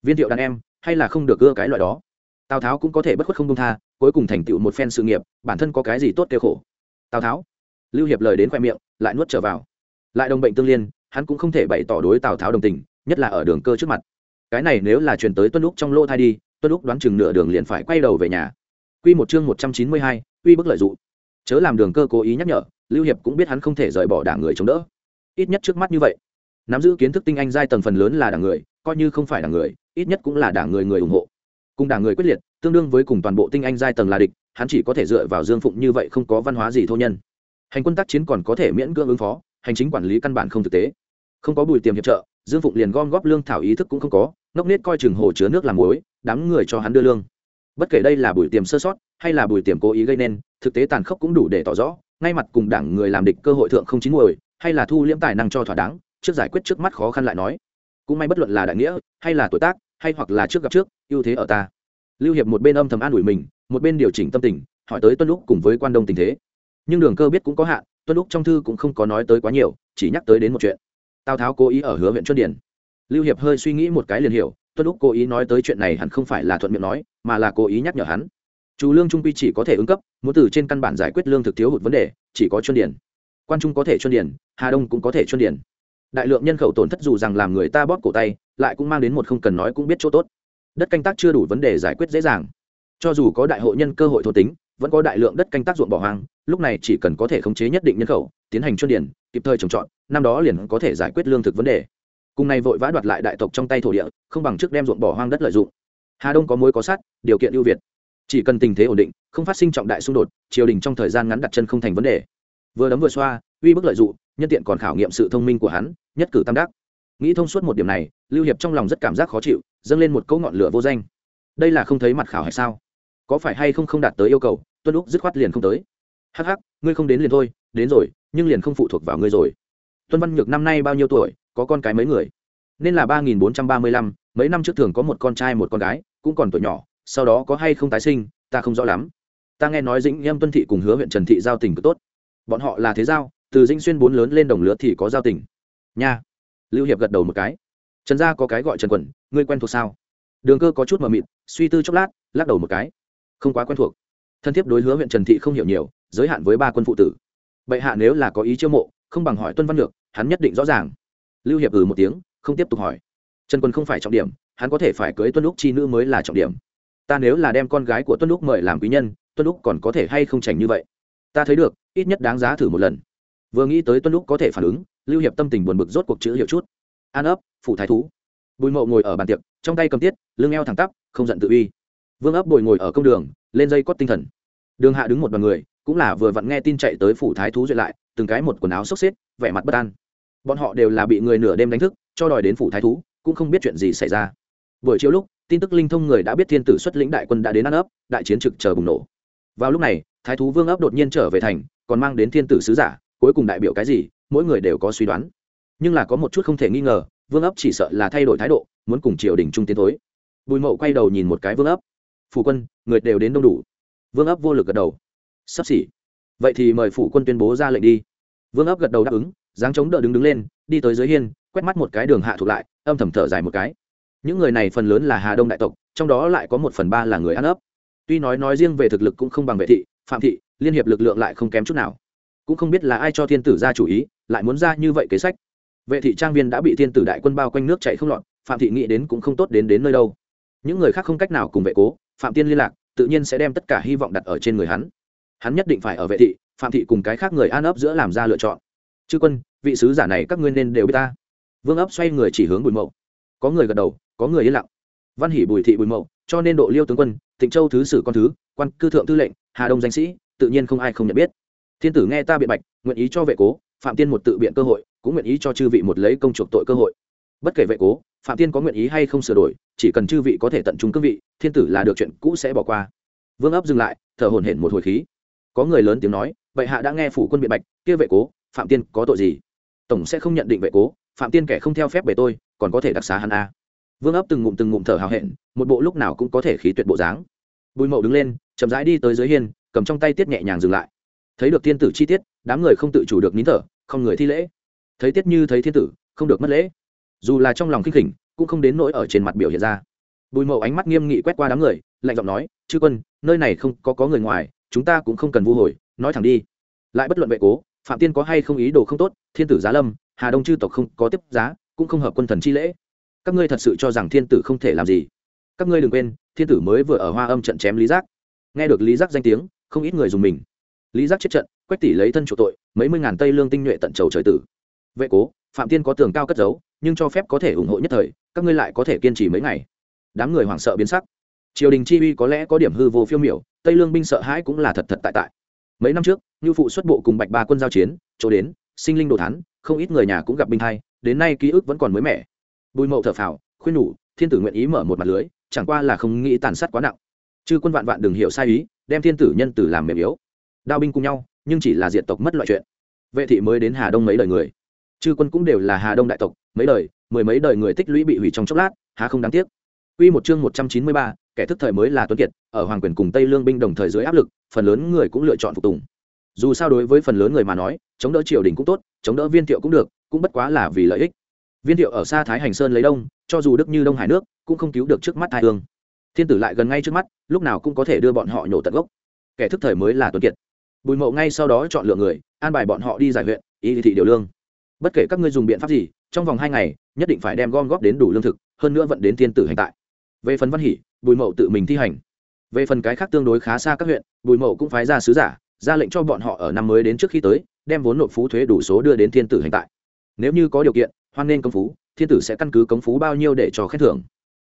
Viên thiệu đàn em hay là không được ưa cái loại đó? Tào tháo cũng có thể bất khuất không công tha cuối cùng thành tựu một phen sự nghiệp bản thân có cái gì tốt kêu khổ. Tào tháo. Lưu hiệp lời đến khoe miệng lại nuốt trở vào. Lại đồng bệnh tương liên hắn cũng không thể bày tỏ đối tào tháo đồng tình nhất là ở đường cơ trước mặt. Cái này nếu là truyền tới tuân lúc trong lô thai đi tuân lúc đoán chừng nửa đường liền phải quay đầu về nhà. Quy một chương một trăm chín mươi hai, uy bức lợi dụng. Chớ làm đường cơ cố ý nhắc nhở lưu hiệp cũng biết hắn không thể rời bỏ đảng người chống đỡ. Ít nhất trước mắt như vậy. Nắm giữ kiến thức tinh anh giai tầng phần lớn là đảng người coi như không phải đảng người, ít nhất cũng là đảng người người ủng hộ. Cùng đảng người quyết liệt, tương đương với cùng toàn bộ tinh anh giai tầng là địch, hắn chỉ có thể dựa vào dương phụng như vậy không có văn hóa gì thô nhân. Hành quân tác chiến còn có thể miễn cưỡng ứng phó, hành chính quản lý căn bản không thực tế. Không có bùi tiềm hiệp trợ, dương phụng liền gom góp lương thảo ý thức cũng không có, ngốc nết coi chừng hồ chứa nước làm muối, đám người cho hắn đưa lương. Bất kể đây là bùi tiềm sơ sót, hay là bùi tiềm cố ý gây nên, thực tế tàn khốc cũng đủ để tỏ rõ, ngay mặt cùng đảng người làm địch cơ hội thượng không chín muồi, hay là thu liễm tài năng cho thỏa đáng, trước giải quyết trước mắt khó khăn lại nói cũng may bất luận là đại nghĩa, hay là tuổi tác, hay hoặc là trước gặp trước, ưu thế ở ta. Lưu hiệp một bên âm thầm an ủi mình, một bên điều chỉnh tâm tình, hỏi tới tuân lúc cùng với quan đông tình thế. Nhưng đường cơ biết cũng có hạn, tuân lúc trong thư cũng không có nói tới quá nhiều, chỉ nhắc tới đến một chuyện. Tào tháo cố ý ở hứa huyện chuân điển lưu hiệp hơi suy nghĩ một cái liền hiểu, tuân lúc cố ý nói tới chuyện này hẳn không phải là thuận miệng nói, mà là cố ý nhắc nhở hắn. Chủ lương trung quy chỉ có thể ứng cấp, muốn từ trên căn bản giải quyết lương thực thiếu hụt vấn đề, chỉ có chuân điển quan trung có thể chuân điển hà đông cũng có thể chuân điển đại lượng nhân khẩu tổn thất dù rằng làm người ta bóp cổ tay, lại cũng mang đến một không cần nói cũng biết chỗ tốt. Đất canh tác chưa đủ vấn đề giải quyết dễ dàng. Cho dù có đại hội nhân cơ hội thổ tính, vẫn có đại lượng đất canh tác ruộng bỏ hoang, lúc này chỉ cần có thể khống chế nhất định nhân khẩu, tiến hành chuyên điển kịp thời trồng trọt, năm đó liền có thể giải quyết lương thực vấn đề. Cùng này vội vã đoạt lại đại tộc trong tay thổ địa, không bằng trước đem ruộng bỏ hoang đất lợi dụng. Hà đông có mối có sắt, điều kiện ưu việt. Chỉ cần tình thế ổn định, không phát sinh trọng đại xung đột, triều đình trong thời gian ngắn đặt chân không thành vấn đề. Vừa đấm vừa xoa uy bức lợi dụng nhân tiện còn khảo nghiệm sự thông minh của hắn, nhất cử tam đắc. Nghĩ thông suốt một điểm này, lưu hiệp trong lòng rất cảm giác khó chịu, dâng lên một cỗ ngọn lửa vô danh. Đây là không thấy mặt khảo hay sao? Có phải hay không không đạt tới yêu cầu, tuân lúc dứt khoát liền không tới. Hắc hắc, ngươi không đến liền thôi, đến rồi, nhưng liền không phụ thuộc vào ngươi rồi. Tuân văn nhược năm nay bao nhiêu tuổi, có con cái mấy người? Nên là ba nghìn bốn trăm ba mươi lăm, mấy năm trước thường có một con trai một con gái, cũng còn tuổi nhỏ, sau đó có hay không tái sinh, ta không rõ lắm. Ta nghe nói dĩnh em tuân thị cùng hứa huyện trần thị giao tình cực tốt. Bọn họ là thế giao từ dĩnh xuyên bốn lớn lên đồng lứa thì có giao tình. Nha. Lưu hiệp gật đầu một cái. Trần gia có cái gọi trần quẩn, ngươi quen thuộc sao? Đường cơ có chút mờ mịt, suy tư chốc lát, lắc đầu một cái. Không quá quen thuộc. Thân thiết đối hứa huyện trần thị không hiểu nhiều, giới hạn với ba quân phụ tử. Bệ hạ nếu là có ý chiêu mộ, không bằng hỏi tuân văn lược hắn nhất định rõ ràng. Lưu hiệp ừ một tiếng, không tiếp tục hỏi. Trần quân không phải trọng điểm, hắn có thể phải cưới tuân lúc chi nữ mới là trọng điểm. Ta nếu là đem con gái của tuân lúc mời làm quý nhân, tuân lúc còn có thể hay không trành như vậy? Ta thấy được, ít nhất đáng giá thử một lần vừa nghĩ tới tuân lúc có thể phản ứng, lưu hiệp tâm tình buồn bực rốt cuộc chữ hiệu chút. An ấp, phủ thái thú. Bùi mậu ngồi ở bàn tiệc, trong tay cầm tiết, lưng eo thẳng tắp, không giận tự uy. Vương ấp bồi ngồi ở công đường, lên dây cót tinh thần. Đường hạ đứng một đoàn người, cũng là vừa vặn nghe tin chạy tới phủ thái thú duyệt lại, từng cái một quần áo xốc xếp, vẻ mặt bất an. Bọn họ đều là bị người nửa đêm đánh thức, cho đòi đến phủ thái thú, cũng không biết chuyện gì xảy ra. Buổi chiều lúc, tin tức linh thông người đã biết thiên tử xuất lĩnh đại quân đã đến ăn ấp, đại chiến trực chờ bùng nổ. Vào lúc này, thái thú vương ấp đột nhiên trở về thành, còn mang đến thiên tử sứ giả cuối cùng đại biểu cái gì, mỗi người đều có suy đoán. Nhưng là có một chút không thể nghi ngờ, vương ấp chỉ sợ là thay đổi thái độ, muốn cùng triều đình trung tiến tối bùi mậu quay đầu nhìn một cái vương ấp. Phủ quân, người đều đến đông đủ. Vương ấp vô lực gật đầu. Sắp xỉ. Vậy thì mời phủ quân tuyên bố ra lệnh đi. Vương ấp gật đầu đáp ứng, dáng chống đỡ đứng đứng lên, đi tới dưới hiên, quét mắt một cái đường hạ thuộc lại, âm thầm thở dài một cái. Những người này phần lớn là hà đông đại tộc, trong đó lại có một phần ba là người ăn ấp. Tuy nói nói riêng về thực lực cũng không bằng vệ thị, phạm thị, liên hiệp lực lượng lại không kém chút nào cũng không biết là ai cho thiên tử ra chủ ý, lại muốn ra như vậy kế sách. Vệ thị trang viên đã bị thiên tử đại quân bao quanh nước chạy không lọt, phạm thị nghĩ đến cũng không tốt đến đến nơi đâu. Những người khác không cách nào cùng vệ cố, phạm tiên liên lạc, tự nhiên sẽ đem tất cả hy vọng đặt ở trên người hắn. Hắn nhất định phải ở vệ thị, phạm thị cùng cái khác người an ấp giữa làm ra lựa chọn. Chư quân, vị sứ giả này các ngươi nên đều biết ta. Vương ấp xoay người chỉ hướng bùi mậu. Có người gật đầu, có người yên lặng. Văn hỷ bùi thị bùi mậu, cho nên độ liêu tướng quân, tịnh châu thứ sử con thứ, quan cư thượng tư lệnh, hà đông danh sĩ, tự nhiên không ai không nhận biết thiên tử nghe ta biện bạch, nguyện ý cho vệ cố, phạm tiên một tự biện cơ hội, cũng nguyện ý cho chư vị một lấy công chuộc tội cơ hội. Bất kể vệ cố, phạm tiên có nguyện ý hay không sửa đổi, chỉ cần chư vị có thể tận trung cương vị, thiên tử là được chuyện cũ sẽ bỏ qua. Vương ấp dừng lại, thở hổn hển một hồi khí. Có người lớn tiếng nói vậy hạ đã nghe phủ quân biện bạch, kia vệ cố, phạm tiên có tội gì? Tổng sẽ không nhận định vệ cố, phạm tiên kẻ không theo phép về tôi, còn có thể đặc xá hắn a. Vương ấp từng ngụm từng ngụm thở hào hẹn, một bộ lúc nào cũng có thể khí tuyệt bộ dáng. Bùi mậu đứng lên, chậm rãi đi tới dưới hiên, cầm trong tay tiết nhẹ nhàng dừng lại thấy được thiên tử chi tiết, đám người không tự chủ được nín thở, không người thi lễ. Thấy tiết như thấy thiên tử, không được mất lễ. Dù là trong lòng kinh khỉnh, cũng không đến nỗi ở trên mặt biểu hiện ra. Bùi mậu ánh mắt nghiêm nghị quét qua đám người, lạnh giọng nói, chư quân, nơi này không có có người ngoài, chúng ta cũng không cần vu hồi, nói thẳng đi. Lại bất luận vệ cố, phạm tiên có hay không ý đồ không tốt, thiên tử giá lâm, hà đông chư tộc không có tiếp giá, cũng không hợp quân thần chi lễ. Các ngươi thật sự cho rằng thiên tử không thể làm gì? Các ngươi đừng quên, thiên tử mới vừa ở hoa âm trận chém lý giác. Nghe được lý giác danh tiếng, không ít người dùng mình lý giác chết trận, quách tỷ lấy thân chủ tội, mấy mươi ngàn tây lương tinh nhuệ tận trầu trời tử. Vệ cố, phạm tiên có tường cao cất giấu, nhưng cho phép có thể ủng hộ nhất thời, các ngươi lại có thể kiên trì mấy ngày. Đám người hoảng sợ biến sắc. Triều đình chi uy có lẽ có điểm hư vô phiêu miểu, tây lương binh sợ hãi cũng là thật thật tại tại. Mấy năm trước như phụ xuất bộ cùng bạch ba quân giao chiến, chỗ đến, sinh linh đồ thán, không ít người nhà cũng gặp binh thay đến nay ký ức vẫn còn mới mẻ. Bùi mậu thở phào, khuyên nhủ, thiên tử nguyện ý mở một mặt lưới, chẳng qua là không nghĩ tàn sát quá nặng. Chư quân vạn vạn đừng hiểu sai ý, đem thiên tử nhân tử làm mềm yếu đao binh cùng nhau nhưng chỉ là diện tộc mất loại chuyện vệ thị mới đến hà đông mấy đời người chư quân cũng đều là hà đông đại tộc mấy đời mười mấy đời người tích lũy bị hủy trong chốc lát hà không đáng tiếc Quy một chương một trăm chín mươi ba, kẻ thức thời mới là tuấn kiệt, ở hoàng quyền cùng Tây Lương binh đồng thời dưới áp lực, phần lớn người cũng lựa chọn phục tùng. Dù sao đối với phần lớn người mà nói, chống đỡ triều đình cũng tốt, chống đỡ Viên Thiệu cũng được, cũng bất quá là vì lợi ích. Viên Thiệu ở xa Thái Hành Sơn lấy đông, cho dù đức như Đông Hải nước, cũng không cứu được trước mắt thái hương. Thiên tử lại gần ngay trước mắt, lúc nào cũng có thể đưa bọn họ nhổ tận gốc. Kẻ thức thời mới là tuấn kiệt. Bùi Mậu ngay sau đó chọn lựa người, an bài bọn họ đi giải huyện, y thị điều lương. Bất kể các ngươi dùng biện pháp gì, trong vòng hai ngày, nhất định phải đem gom góp đến đủ lương thực, hơn nữa vận đến thiên tử hành tại. Về phần văn hỷ bùi mậu tự mình thi hành. Về phần cái khác tương đối khá xa các huyện bùi mậu cũng phái ra sứ giả ra lệnh cho bọn họ ở năm mới đến trước khi tới đem vốn nộp phú thuế đủ số đưa đến thiên tử hành tại. Nếu như có điều kiện hoan nên công phú thiên tử sẽ căn cứ công phú bao nhiêu để cho khen thưởng.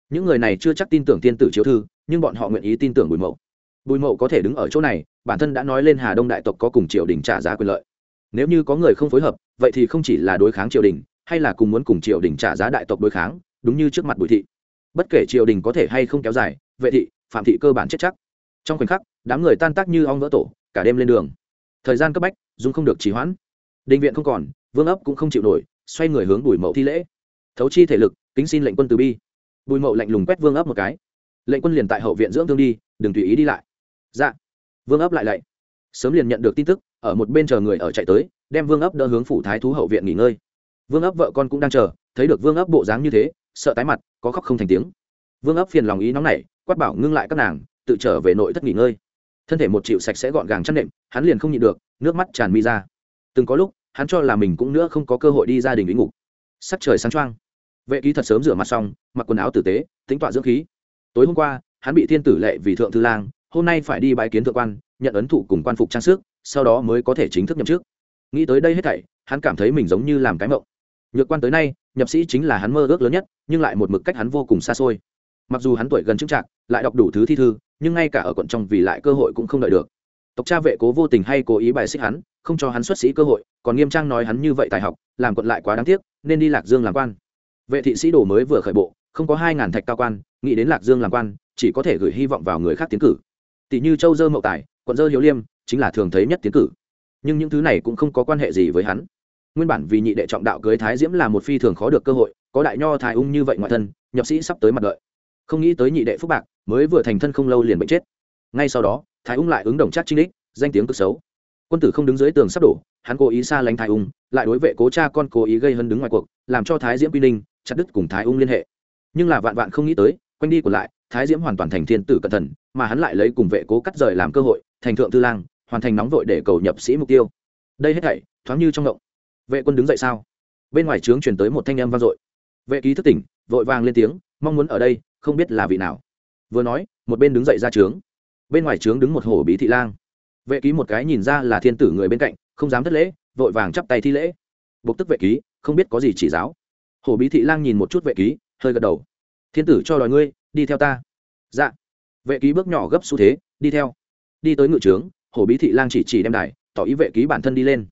Những người này chưa chắc tin tưởng thiên tử chiếu thư nhưng bọn họ nguyện ý tin tưởng bùi mậu bùi mậu có thể đứng ở chỗ này, bản thân đã nói lên hà đông đại tộc có cùng triều đình trả giá quyền lợi. Nếu như có người không phối hợp, vậy thì không chỉ là đối kháng triều đình, hay là cùng muốn cùng triều đình trả giá đại tộc đối kháng, đúng như trước mặt bùi thị. Bất kể triều đình có thể hay không kéo dài, vệ thị, phạm thị cơ bản chết chắc. Trong khoảnh khắc, đám người tan tác như ong vỡ tổ, cả đêm lên đường. Thời gian cấp bách, dung không được trì hoãn. Định viện không còn, vương ấp cũng không chịu nổi, xoay người hướng bùi mậu thi lễ. Thấu chi thể lực, kính xin lệnh quân từ bi. Bùi mậu lạnh lùng quét vương ấp một cái. Lệnh quân liền tại hậu viện dưỡng thương đi, đừng tùy ý đi lại dạ. Vương ấp lại lạy. Sớm liền nhận được tin tức, ở một bên chờ người ở chạy tới, đem vương ấp đỡ hướng phủ thái thú hậu viện nghỉ ngơi. Vương ấp vợ con cũng đang chờ, thấy được vương ấp bộ dáng như thế, sợ tái mặt, có khóc không thành tiếng. Vương ấp phiền lòng ý nóng nảy, quát bảo ngưng lại các nàng, tự trở về nội thất nghỉ ngơi. Thân thể một chịu sạch sẽ gọn gàng chăn nệm, hắn liền không nhịn được, nước mắt tràn mi ra. Từng có lúc, hắn cho là mình cũng nữa không có cơ hội đi gia đình ý ngục. Sắc trời sáng choang. Vệ ký thật sớm rửa mặt xong, mặc quần áo tử tế, tính tọa dưỡng khí. Tối hôm qua, hắn bị thiên tử lệ vì thượng thư lang hôm nay phải đi bãi kiến thượng quan, nhận ấn thụ cùng quan phục trang sức, sau đó mới có thể chính thức nhậm chức. Nghĩ tới đây hết thảy, hắn cảm thấy mình giống như làm cái mộng. Nhược quan tới nay, nhập sĩ chính là hắn mơ ước lớn nhất, nhưng lại một mực cách hắn vô cùng xa xôi. Mặc dù hắn tuổi gần trưng trạc lại đọc đủ thứ thi thư, nhưng ngay cả ở quận trong vì lại cơ hội cũng không đợi được. Tộc cha vệ cố vô tình hay cố ý bài xích hắn, không cho hắn xuất sĩ cơ hội, còn nghiêm trang nói hắn như vậy tài học, làm quận lại quá đáng tiếc, nên đi lạc dương làm quan. Vệ thị sĩ đồ mới vừa khởi bộ, không có hai ngàn thạch cao quan, nghĩ đến lạc dương làm quan, chỉ có thể gửi hy vọng vào người khác tiến cử tỷ như châu dơ mậu tài, quận dơ hiếu liêm, chính là thường thấy nhất tiến cử. Nhưng những thứ này cũng không có quan hệ gì với hắn. Nguyên bản vì nhị đệ trọng đạo cưới thái diễm là một phi thường khó được cơ hội, có đại nho thái ung như vậy ngoại thân, nhập sĩ sắp tới mặt đợi. Không nghĩ tới nhị đệ phúc bạc, mới vừa thành thân không lâu liền bệnh chết. Ngay sau đó, thái ung lại ứng đồng chắc trinh đích, danh tiếng cực xấu. Quân tử không đứng dưới tường sắp đổ, hắn cố ý xa lánh thái ung, lại đối vệ cố cha con cố ý gây hấn đứng ngoài cuộc, làm cho thái diễm quy ninh, chặt đứt cùng thái ung liên hệ. Nhưng là vạn vạn không nghĩ tới, quanh đi còn lại thái diễm hoàn toàn thành thiên tử cẩn thận, mà hắn lại lấy cùng vệ cố cắt rời làm cơ hội, thành thượng thư lang, hoàn thành nóng vội để cầu nhập sĩ mục tiêu. Đây hết thảy, thoáng như trong ngộng vệ quân đứng dậy sao? Bên ngoài trướng chuyển tới một thanh âm vang dội. Vệ ký thức tỉnh, vội vàng lên tiếng, mong muốn ở đây, không biết là vị nào. Vừa nói, một bên đứng dậy ra trướng. Bên ngoài trướng đứng một hổ bí thị lang. Vệ ký một cái nhìn ra là thiên tử người bên cạnh, không dám thất lễ, vội vàng chắp tay thi lễ. Buộc tức vệ ký, không biết có gì chỉ giáo. Hổ bí thị lang nhìn một chút vệ ký, hơi gật đầu. Thiên tử cho đòi ngươi đi theo ta. Dạ. Vệ ký bước nhỏ gấp xu thế, đi theo. Đi tới ngự trướng, hổ bí thị lang chỉ chỉ đem đài, tỏ ý vệ ký bản thân đi lên.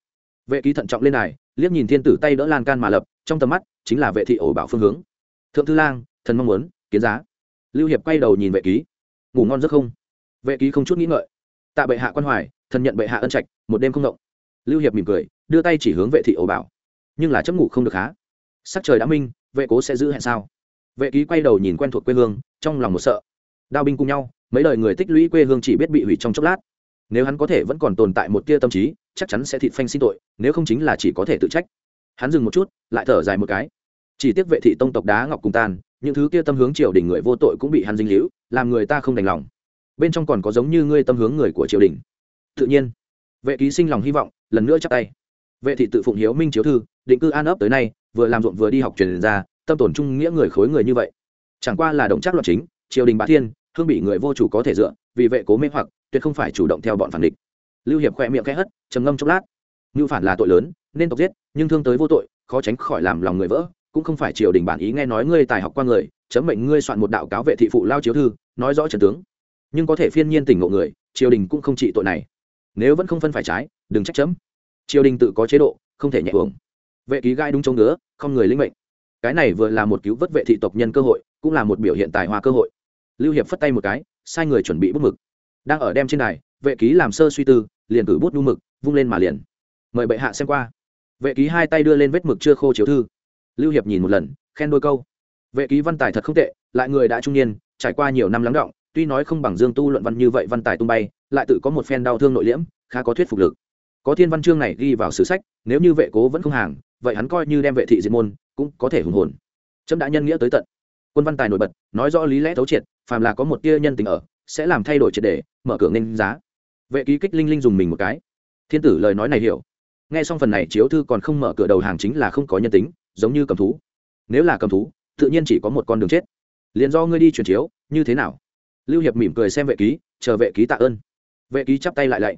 Vệ ký thận trọng lên đài, liếc nhìn thiên tử tay đỡ lan can mà lập, trong tầm mắt chính là vệ thị ổ bảo phương hướng. Thượng thư lang, thần mong muốn, kiến giá. Lưu hiệp quay đầu nhìn vệ ký. Ngủ ngon rất không? Vệ ký không chút nghĩ ngợi. Tạ bệ hạ quan hoài thần nhận bệ hạ ân trạch, một đêm không động. Lưu hiệp mỉm cười, đưa tay chỉ hướng vệ thị ổ bảo. Nhưng là chấp ngủ không được há. Sắc trời đã minh, vệ cố sẽ giữ hẹn sao? Vệ ký quay đầu nhìn quen thuộc quê hương, trong lòng một sợ. Đao binh cùng nhau, mấy đời người tích lũy quê hương chỉ biết bị hủy trong chốc lát. Nếu hắn có thể vẫn còn tồn tại một tia tâm trí, chắc chắn sẽ thịt phanh xin tội, nếu không chính là chỉ có thể tự trách. Hắn dừng một chút, lại thở dài một cái. Chỉ tiếc vệ thị tông tộc đá ngọc cùng tan, những thứ kia tâm hướng triều đình người vô tội cũng bị hắn dinh hữu làm người ta không đành lòng. Bên trong còn có giống như ngươi tâm hướng người của triều đình. Tự nhiên, vệ ký sinh lòng hy vọng, lần nữa chắp tay. Vệ thị tự phụng hiếu minh chiếu thư, định cư an ấp tới nay, vừa làm ruộng vừa đi học truyền ra tâm tổn trung nghĩa người khối người như vậy. Chẳng qua là động chắc loạn chính, triều đình bá thiên, hương bị người vô chủ có thể dựa, vì vệ cố mê hoặc, tuyệt không phải chủ động theo bọn phản địch. Lưu hiệp khoe miệng khẽ hất, trầm ngâm chốc lát. Ngưu phản là tội lớn, nên tộc giết, nhưng thương tới vô tội, khó tránh khỏi làm lòng người vỡ, cũng không phải triều đình bản ý nghe nói ngươi tài học qua người, chấm mệnh ngươi soạn một đạo cáo vệ thị phụ lao chiếu thư, nói rõ trần tướng. Nhưng có thể phiên nhiên tỉnh ngộ người, triều đình cũng không trị tội này. Nếu vẫn không phân phải trái, đừng trách chấm. Triều đình tự có chế độ, không thể nhẹ hưởng vệ ký gai đúng chống ngứa, không người linh mệnh cái này vừa là một cứu vớt vệ thị tộc nhân cơ hội cũng là một biểu hiện tài hoa cơ hội. Lưu hiệp phất tay một cái sai người chuẩn bị bút mực. Đang ở đem trên này, vệ ký làm sơ suy tư liền cử bút đu mực vung lên mà liền. Mời bệ hạ xem qua. Vệ ký hai tay đưa lên vết mực chưa khô chiếu thư. Lưu hiệp nhìn một lần khen đôi câu. Vệ ký văn tài thật không tệ lại người đã trung niên trải qua nhiều năm lắng động tuy nói không bằng dương tu luận văn như vậy văn tài tung bay lại tự có một phen đau thương nội liễm khá có thuyết phục lực. Có thiên văn chương này ghi vào sử sách nếu như vệ cố vẫn không hàng vậy hắn coi như đem vệ thị diệt môn cũng có thể hùng hồn. Trâm đã nhân nghĩa tới tận. Quân văn tài nổi bật nói rõ lý lẽ thấu triệt phàm là có một tia nhân tình ở sẽ làm thay đổi triệt đề mở cửa nên giá. Vệ ký kích linh linh dùng mình một cái. Thiên tử lời nói này hiểu. Nghe xong phần này chiếu thư còn không mở cửa đầu hàng chính là không có nhân tính giống như cầm thú. Nếu là cầm thú tự nhiên chỉ có một con đường chết. Liền do ngươi đi chuyển chiếu như thế nào? Lưu hiệp mỉm cười xem vệ ký chờ vệ ký tạ ơn. Vệ ký chắp tay lại lạy.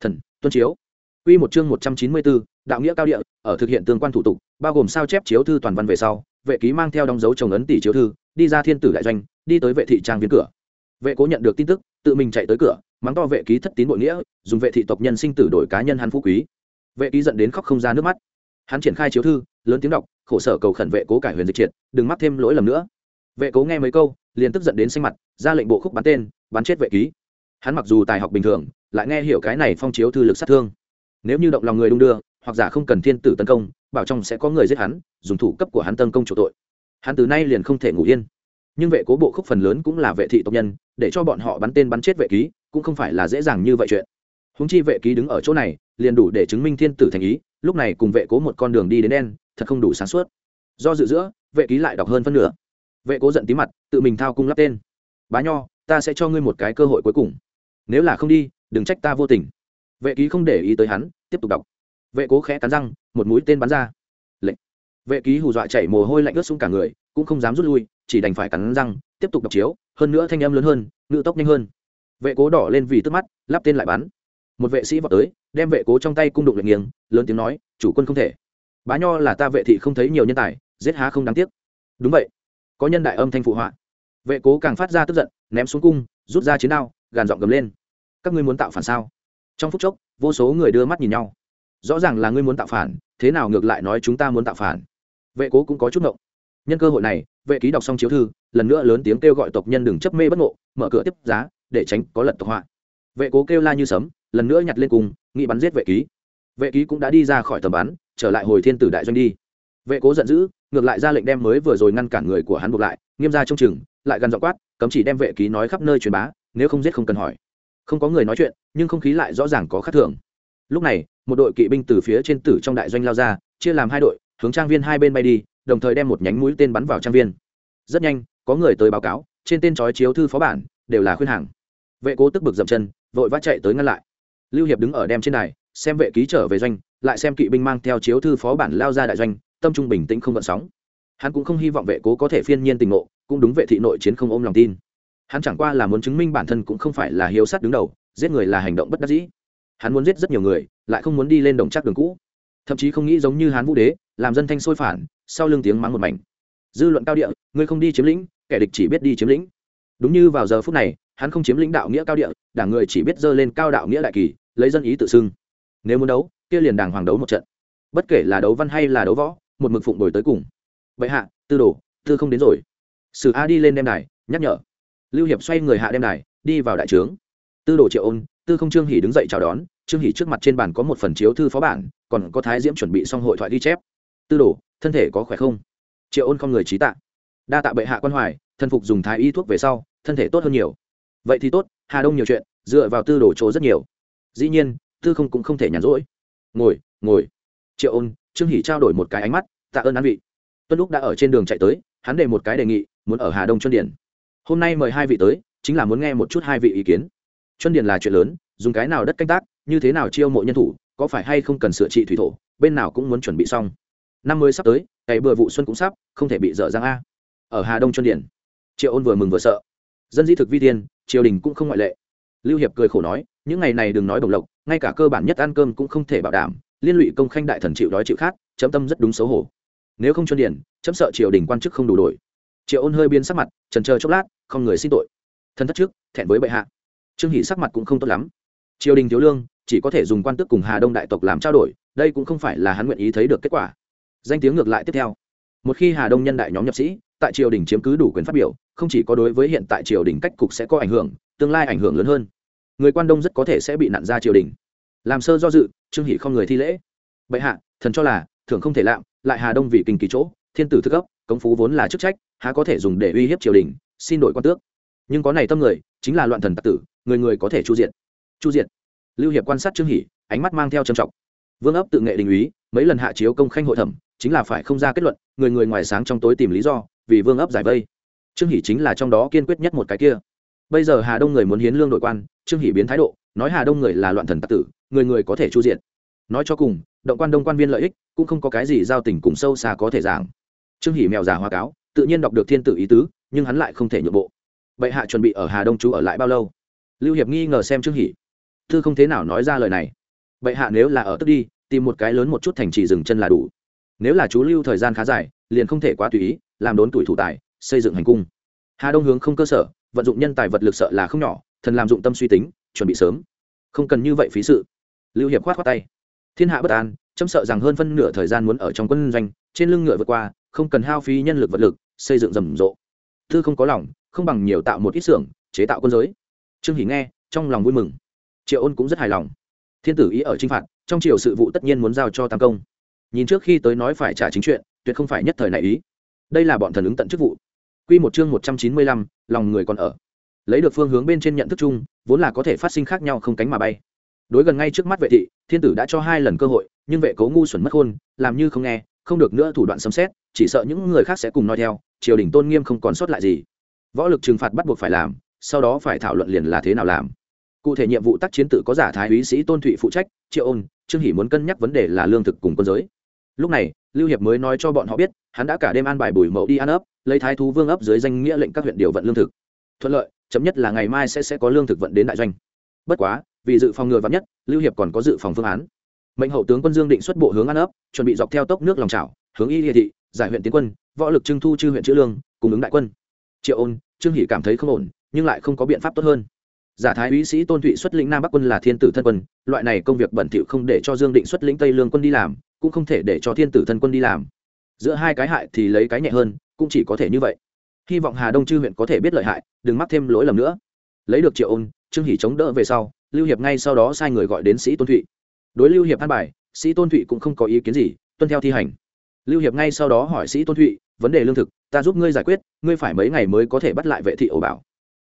Thần tuân chiếu. Quy một chương 194, đạo nghĩa cao địa, ở thực hiện tương quan thủ tục, bao gồm sao chép chiếu thư toàn văn về sau, vệ ký mang theo đóng dấu chồng ấn tỷ chiếu thư, đi ra thiên tử đại doanh, đi tới vệ thị trang viên cửa. Vệ cố nhận được tin tức, tự mình chạy tới cửa, mắng to vệ ký thất tín bội nghĩa, dùng vệ thị tộc nhân sinh tử đổi cá nhân hắn phú quý. Vệ ký giận đến khóc không ra nước mắt. Hắn triển khai chiếu thư, lớn tiếng đọc, khổ sở cầu khẩn vệ cố cải huyền dịch triệt, đừng mắc thêm lỗi lầm nữa. Vệ cố nghe mấy câu, liền tức giận đến xanh mặt, ra lệnh bộ khúc bắn tên, bắn chết vệ ký. Hắn mặc dù tài học bình thường, lại nghe hiểu cái này phong chiếu thư lực sát thương nếu như động lòng người đung đưa hoặc giả không cần thiên tử tấn công, bảo trong sẽ có người giết hắn, dùng thủ cấp của hắn tấn công chủ tội. Hắn từ nay liền không thể ngủ yên. Nhưng vệ cố bộ khúc phần lớn cũng là vệ thị tộc nhân, để cho bọn họ bắn tên bắn chết vệ ký, cũng không phải là dễ dàng như vậy chuyện. Húng chi vệ ký đứng ở chỗ này, liền đủ để chứng minh thiên tử thành ý, lúc này cùng vệ cố một con đường đi đến đen, thật không đủ sáng suốt. Do dự giữa, vệ ký lại đọc hơn phân nửa. Vệ cố giận tí mặt, tự mình thao cung lắp tên. Bá nho, ta sẽ cho ngươi một cái cơ hội cuối cùng. Nếu là không đi, đừng trách ta vô tình. Vệ ký không để ý tới hắn, tiếp tục đọc vệ cố khẽ cắn răng, một mũi tên bắn ra. Lệnh. Vệ ký hù dọa chảy mồ hôi lạnh ướt xuống cả người, cũng không dám rút lui, chỉ đành phải cắn răng, tiếp tục đọc chiếu, hơn nữa thanh âm lớn hơn ngự tốc nhanh hơn. Vệ cố đỏ lên vì tức mắt, lắp tên lại bắn. Một vệ sĩ vào tới, đem vệ cố trong tay cung đụng lệnh nghiêng, lớn tiếng nói, chủ quân không thể. Bá nho là ta vệ thị không thấy nhiều nhân tài, giết há không đáng tiếc. Đúng vậy. Có nhân đại âm thanh phụ họa. Vệ cố càng phát ra tức giận, ném xuống cung, rút ra chiến đao, gàn giọng gầm lên. Các ngươi muốn tạo phản sao? Trong phút chốc, vô số người đưa mắt nhìn nhau rõ ràng là ngươi muốn tạo phản, thế nào ngược lại nói chúng ta muốn tạo phản. Vệ cố cũng có chút ngộng. Nhân cơ hội này, vệ ký đọc xong chiếu thư, lần nữa lớn tiếng kêu gọi tộc nhân đừng chấp mê bất ngộ, mở cửa tiếp giá, để tránh có lật tộc họa. Vệ cố kêu la như sấm, lần nữa nhặt lên cùng, nghĩ bắn giết vệ ký. Vệ ký cũng đã đi ra khỏi tầm bắn, trở lại hồi thiên tử đại doanh đi. Vệ cố giận dữ, ngược lại ra lệnh đem mới vừa rồi ngăn cản người của hắn buộc lại, nghiêm ra trong chừng, lại gần dọ quát, cấm chỉ đem vệ ký nói khắp nơi truyền bá, nếu không giết không cần hỏi. Không có người nói chuyện, nhưng không khí lại rõ ràng có khác thường lúc này, một đội kỵ binh từ phía trên tử trong đại doanh lao ra, chia làm hai đội, hướng trang viên hai bên bay đi, đồng thời đem một nhánh mũi tên bắn vào trang viên. Rất nhanh, có người tới báo cáo, trên tên trói chiếu thư phó bản, đều là khuyên hàng. Vệ cố tức bực dậm chân, vội vã chạy tới ngăn lại. Lưu hiệp đứng ở đem trên này xem vệ ký trở về doanh, lại xem kỵ binh mang theo chiếu thư phó bản lao ra đại doanh, tâm trung bình tĩnh không gợn sóng. Hắn cũng không hy vọng vệ cố có thể phiên nhiên tình ngộ, cũng đúng vệ thị nội chiến không ôm lòng tin. Hắn chẳng qua là muốn chứng minh bản thân cũng không phải là hiếu sát đứng đầu, giết người là hành động bất đắc dĩ hắn muốn giết rất nhiều người, lại không muốn đi lên đồng chắc đường cũ. Thậm chí không nghĩ giống như hán vũ đế, làm dân thanh sôi phản, sau lưng tiếng mắng một mảnh. Dư luận cao địa, ngươi không đi chiếm lĩnh, kẻ địch chỉ biết đi chiếm lĩnh. Đúng như vào giờ phút này, hắn không chiếm lĩnh đạo nghĩa cao địa, đảng người chỉ biết dơ lên cao đạo nghĩa đại kỳ, lấy dân ý tự xưng. Nếu muốn đấu, kia liền đảng hoàng đấu một trận. Bất kể là đấu văn hay là đấu võ, một mực phụng đổi tới cùng. Vậy hạ, tư đồ, tư không đến rồi. Sử a đi lên đem đài, nhắc nhở. Lưu hiệp xoay người hạ đem đài, đi vào đại trướng. Tư đồ triệu ôn tư không trương hỷ đứng dậy chào đón, trương hỷ trước mặt trên bàn có một phần chiếu thư phó bản, còn có thái diễm chuẩn bị xong hội thoại ghi chép. Tư đồ, thân thể có khỏe không? Triệu ôn không người trí tạ. Đa tạ bệ hạ quan hoài thân phục dùng thái y thuốc về sau, thân thể tốt hơn nhiều. Vậy thì tốt, hà đông nhiều chuyện, dựa vào tư đồ chỗ rất nhiều. Dĩ nhiên, tư không cũng không thể nhàn rỗi. Ngồi ngồi. Triệu ôn, trương hỷ trao đổi một cái ánh mắt, tạ ơn an vị. Tuân lúc đã ở trên đường chạy tới, hắn đề một cái đề nghị, muốn ở hà đông chuân điển. Hôm nay mời hai vị tới, chính là muốn nghe một chút hai vị ý kiến chuân điền là chuyện lớn dùng cái nào đất canh tác như thế nào chiêu mộ nhân thủ có phải hay không cần sửa trị thủy thổ bên nào cũng muốn chuẩn bị xong. Năm mới sắp tới cày bừa vụ xuân cũng sắp không thể bị dở dang a. Ở hà đông chuân điền, triệu ôn vừa mừng vừa sợ. Dân di thực vi tiên triều đình cũng không ngoại lệ. Lưu hiệp cười khổ nói những ngày này đừng nói đồng lộc ngay cả cơ bản nhất ăn cơm cũng không thể bảo đảm liên lụy công khanh đại thần chịu đói chịu khát chấm tâm rất đúng xấu hổ. Nếu không chuân điền, chấm sợ triều đình quan chức không đủ đổi. Triệu ôn hơi biến sắc mặt chần chờ chốc lát không người xin tội. Thân thất trước thẹn với bệ hạ trương hỷ sắc mặt cũng không tốt lắm. Triều đình thiếu lương, chỉ có thể dùng quan tước cùng hà đông đại tộc làm trao đổi, đây cũng không phải là hắn nguyện ý thấy được kết quả. Danh tiếng ngược lại tiếp theo. Một khi hà đông nhân đại nhóm nhập sĩ, tại triều đình chiếm cứ đủ quyền phát biểu, không chỉ có đối với hiện tại triều đình cách cục sẽ có ảnh hưởng, tương lai ảnh hưởng lớn hơn. Người quan đông rất có thể sẽ bị nặn ra triều đình. Làm sơ do dự, trương hỷ không người thi lễ. Bệ hạ, thần cho là, thưởng không thể lạm, lại hà đông vì kinh kỳ chỗ, thiên tử thức cấp cống phú vốn là chức trách, há có thể dùng để uy hiếp triều đình, xin đổi quan tước. Nhưng có này tâm người, chính là loạn thần tặc tử người người có thể chu diện chu diện lưu hiệp quan sát trương hỷ, ánh mắt mang theo trầm trọng. Vương ấp tự nghệ đình úy mấy lần hạ chiếu công khanh hội thẩm, chính là phải không ra kết luận, người người ngoài sáng trong tối tìm lý do, vì vương ấp giải vây. Trương hỷ chính là trong đó kiên quyết nhất một cái kia. Bây giờ hà đông người muốn hiến lương đội quan, trương hỷ biến thái độ, nói hà đông người là loạn thần tặc tử, người người có thể chu diện nói cho cùng, động quan đông quan viên lợi ích, cũng không có cái gì giao tình cùng sâu xa có thể giảng. Trương hỷ mèo già hoa cáo, tự nhiên đọc được thiên tử ý tứ, nhưng hắn lại không thể nhượng bộ. Bệ hạ chuẩn bị ở hà đông chú ở lại bao lâu? Lưu hiệp nghi ngờ xem trương hỷ. Thư không thế nào nói ra lời này. Bệ hạ nếu là ở tức đi, tìm một cái lớn một chút thành trì dừng chân là đủ. Nếu là chú lưu thời gian khá dài, liền không thể quá tùy ý, làm đốn tuổi thủ tài, xây dựng hành cung. Hà đông hướng không cơ sở, vận dụng nhân tài vật lực sợ là không nhỏ, thần làm dụng tâm suy tính, chuẩn bị sớm. Không cần như vậy phí sự. Lưu hiệp khoát khoát tay. Thiên hạ bất an, chấm sợ rằng hơn phân nửa thời gian muốn ở trong quân doanh, trên lưng ngựa vượt qua, không cần hao phí nhân lực vật lực, xây dựng rầm rộ. Thư không có lòng, không bằng nhiều tạo một ít xưởng, chế tạo quân giới trương hỷ nghe, trong lòng vui mừng. Triệu ôn cũng rất hài lòng. Thiên tử ý ở trinh phạt, trong triều sự vụ tất nhiên muốn giao cho tam công. Nhìn trước khi tới nói phải trả chính chuyện, tuyệt không phải nhất thời này ý. Đây là bọn thần ứng tận chức vụ. Q một chương một trăm chín mươi lăm, lòng người còn ở. Lấy được phương hướng bên trên nhận thức chung, vốn là có thể phát sinh khác nhau không cánh mà bay. Đối gần ngay trước mắt vệ thị, thiên tử đã cho hai lần cơ hội, nhưng vệ cố ngu xuẩn mất hôn, làm như không nghe, không được nữa thủ đoạn xâm xét chỉ sợ những người khác sẽ cùng nói theo, triều đình tôn nghiêm không còn sót lại gì. Võ lực trừng phạt bắt buộc phải làm sau đó phải thảo luận liền là thế nào làm. Cụ thể nhiệm vụ tác chiến tự có giả thái úy sĩ tôn thụy phụ trách, triệu ôn, trương hỷ muốn cân nhắc vấn đề là lương thực cùng quân giới. Lúc này, lưu hiệp mới nói cho bọn họ biết, hắn đã cả đêm an bài bùi mậu đi ăn ấp, lấy thái thú vương ấp dưới danh nghĩa lệnh các huyện điều vận lương thực. Thuận lợi, chấm nhất là ngày mai sẽ sẽ có lương thực vận đến đại doanh. Bất quá, vì dự phòng ngừa vắn nhất, lưu hiệp còn có dự phòng phương án. Mệnh hậu tướng quân dương định xuất bộ hướng ăn ấp, chuẩn bị dọc theo tốc nước lòng trào hướng y địa thị, giải huyện tiến quân, võ lực trưng thu chư huyện chữ lương, cung ứng đại quân. Triệu ôn, trương hỷ cảm thấy không ổn nhưng lại không có biện pháp tốt hơn. Giả thái úy sĩ tôn thụy xuất lĩnh nam bắc quân là thiên tử thân quân, loại này công việc bẩn thỉu không để cho dương định xuất lĩnh tây lương quân đi làm, cũng không thể để cho thiên tử thân quân đi làm. Giữa hai cái hại thì lấy cái nhẹ hơn, cũng chỉ có thể như vậy. Hy vọng hà đông chư huyện có thể biết lợi hại, đừng mắc thêm lỗi lầm nữa. Lấy được triệu ôn, trương hỷ chống đỡ về sau, lưu hiệp ngay sau đó sai người gọi đến sĩ tôn thụy. Đối lưu hiệp an bài, sĩ tôn thụy cũng không có ý kiến gì, tuân theo thi hành. Lưu hiệp ngay sau đó hỏi sĩ tôn thụy, vấn đề lương thực, ta giúp ngươi giải quyết, ngươi phải mấy ngày mới có thể bắt lại vệ thị ổ bảo?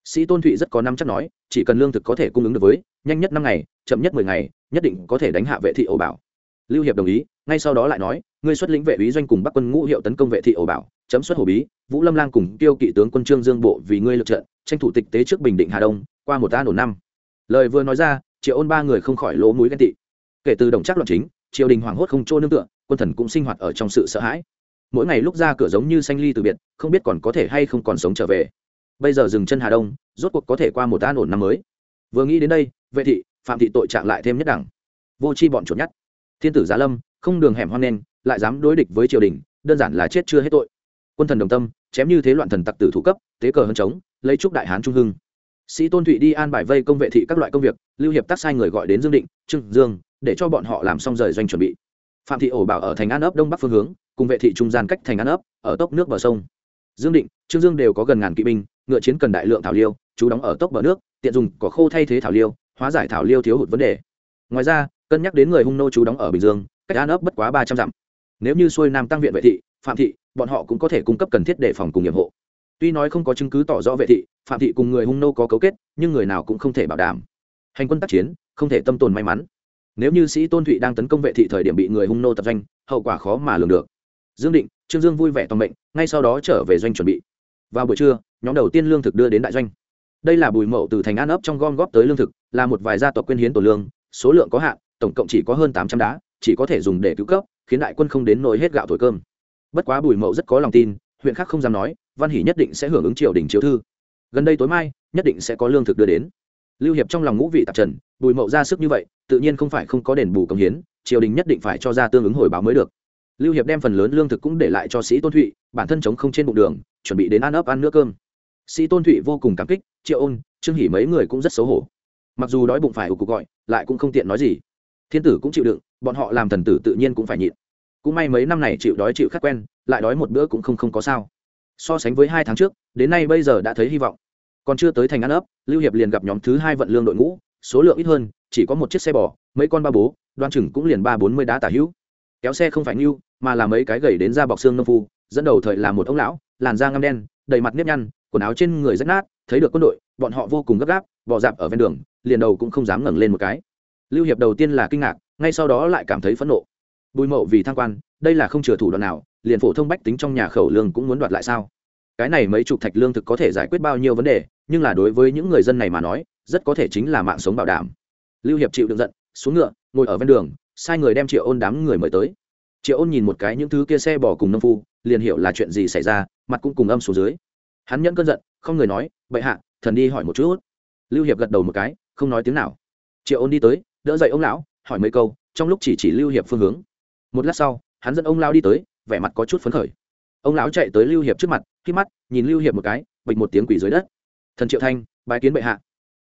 Sĩ tôn thụy rất có năm chắc nói, chỉ cần lương thực có thể cung ứng được với, nhanh nhất năm ngày, chậm nhất mười ngày, nhất định có thể đánh hạ vệ thị ổ bảo. Lưu hiệp đồng ý, ngay sau đó lại nói, ngươi xuất lĩnh vệ úy doanh cùng bắc quân ngũ hiệu tấn công vệ thị ổ bảo, chấm xuất hồ bí, vũ lâm lang cùng tiêu kỵ tướng quân trương dương bộ vì ngươi lượt trận, tranh thủ tịch tế trước bình định hà đông, qua một ta nổ năm. Lời vừa nói ra, triệu ôn ba người không khỏi lỗ mũi ghen tị. Kể từ đồng chắc loạn chính, triều đình hoảng hốt không trôi nương tựa, quân thần cũng sinh hoạt ở trong sự sợ hãi. Mỗi ngày lúc ra cửa giống như xanh ly từ biệt, không biết còn có thể hay không còn sống trở về bây giờ dừng chân hà đông, rốt cuộc có thể qua một an ổn năm mới. Vừa nghĩ đến đây, vệ thị, phạm thị tội trạng lại thêm nhất đẳng. Vô c h i bọn chuột nhát thiên tử giá lâm, không đường hẻm hoan nen lại dám đối địch với triều đình, đơn giản là chết chưa hết tội. Quân thần đồng tâm, chém như thế loạn thần tặc tử thủ cấp, tế cờ hơn chống, lấy trúc đại hán trung hưng. Sĩ tôn thụy đi an bài vây công vệ thị các loại công việc, lưu hiệp tác sai người gọi đến dương định, trương dương, để cho bọn họ làm xong rời doanh chuẩn bị. Phạm thị ổ bảo ở thành an ấp đông bắc phương hướng, cùng vệ thị trung gian cách thành an ấp, ở tốc nước bờ sông. Dương định, trương dương đều có gần ngàn kỵ binh ngựa chiến cần đại lượng thảo liêu, chú đóng ở tốc bờ nước, tiện dùng có khô thay thế thảo liêu, hóa giải thảo liêu thiếu hụt vấn đề. Ngoài ra, cân nhắc đến người hung nô chú đóng ở bình dương, cách an ấp bất quá ba trăm dặm. Nếu như xuôi nam tăng viện vệ thị, phạm thị, bọn họ cũng có thể cung cấp cần thiết để phòng cùng nghiệp hộ. Tuy nói không có chứng cứ tỏ rõ vệ thị, phạm thị cùng người hung nô có cấu kết, nhưng người nào cũng không thể bảo đảm. Hành quân tác chiến, không thể tâm tồn may mắn. Nếu như sĩ tôn thụy đang tấn công vệ thị thời điểm bị người hung nô tập doanh, hậu quả khó mà lường được. Dương định, trương dương vui vẻ toàn mệnh, ngay sau đó trở về doanh chuẩn bị vào buổi trưa, nhóm đầu tiên lương thực đưa đến đại doanh. Đây là bùi mậu từ thành an ấp trong gom góp tới lương thực, là một vài gia tộc quyên hiến tổ lương, số lượng có hạn, tổng cộng chỉ có hơn tám trăm đá, chỉ có thể dùng để cứu cấp, khiến đại quân không đến nỗi hết gạo thổi cơm. Bất quá bùi mậu rất có lòng tin, huyện khác không dám nói, văn hỷ nhất định sẽ hưởng ứng triều đình chiếu thư. Gần đây tối mai, nhất định sẽ có lương thực đưa đến. Lưu hiệp trong lòng ngũ vị tạp trần, bùi mậu ra sức như vậy, tự nhiên không phải không có đền bù công hiến, triều đình nhất định phải cho ra tương ứng hồi báo mới được lưu hiệp đem phần lớn lương thực cũng để lại cho sĩ tôn thụy, bản thân chống không trên bụng đường, chuẩn bị đến ăn ấp ăn nước cơm. Sĩ tôn thụy vô cùng cảm kích, triệu ôn, trương hỉ mấy người cũng rất xấu hổ. Mặc dù đói bụng phải ủ cuộc gọi, lại cũng không tiện nói gì. Thiên tử cũng chịu đựng, bọn họ làm thần tử tự nhiên cũng phải nhịn. Cũng may mấy năm này chịu đói chịu khắc quen, lại đói một bữa cũng không không có sao. So sánh với hai tháng trước, đến nay bây giờ đã thấy hy vọng. Còn chưa tới thành ăn ấp, lưu hiệp liền gặp nhóm thứ hai vận lương đội ngũ, số lượng ít hơn, chỉ có một chiếc xe bò, mấy con ba bố, đoan chừng cũng liền ba bốn mươi đá tả hữu. Kéo xe không phải ngưu mà là mấy cái gầy đến da bọc xương nông phu, dẫn đầu thời là một ông lão, làn da ngăm đen, đầy mặt nếp nhăn, quần áo trên người rách nát, thấy được quân đội, bọn họ vô cùng gấp gáp, bò dạp ở ven đường, liền đầu cũng không dám ngẩng lên một cái. Lưu hiệp đầu tiên là kinh ngạc, ngay sau đó lại cảm thấy phẫn nộ. Bùi mậu vì thăng quan, đây là không chừa thủ đoạn nào, liền phổ thông bách tính trong nhà khẩu lương cũng muốn đoạt lại sao? Cái này mấy chục thạch lương thực có thể giải quyết bao nhiêu vấn đề, nhưng là đối với những người dân này mà nói, rất có thể chính là mạng sống bảo đảm. Lưu hiệp chịu đựng giận, xuống ngựa, ngồi ở ven đường, sai người đem triệu ôn đám người mời tới triệu ôn nhìn một cái những thứ kia xe bỏ cùng nông phu, liền hiểu là chuyện gì xảy ra, mặt cũng cùng âm xuống dưới. Hắn nhẫn cơn giận, không người nói, bệ hạ, thần đi hỏi một chút. Lưu hiệp gật đầu một cái, không nói tiếng nào. Triệu ôn đi tới, đỡ dậy ông lão, hỏi mấy câu, trong lúc chỉ chỉ lưu hiệp phương hướng. Một lát sau, hắn dẫn ông lão đi tới, vẻ mặt có chút phấn khởi. Ông lão chạy tới lưu hiệp trước mặt khi mắt, nhìn lưu hiệp một cái, bịch một tiếng quỷ dưới đất. Thần triệu thanh, bái kiến bệ hạ.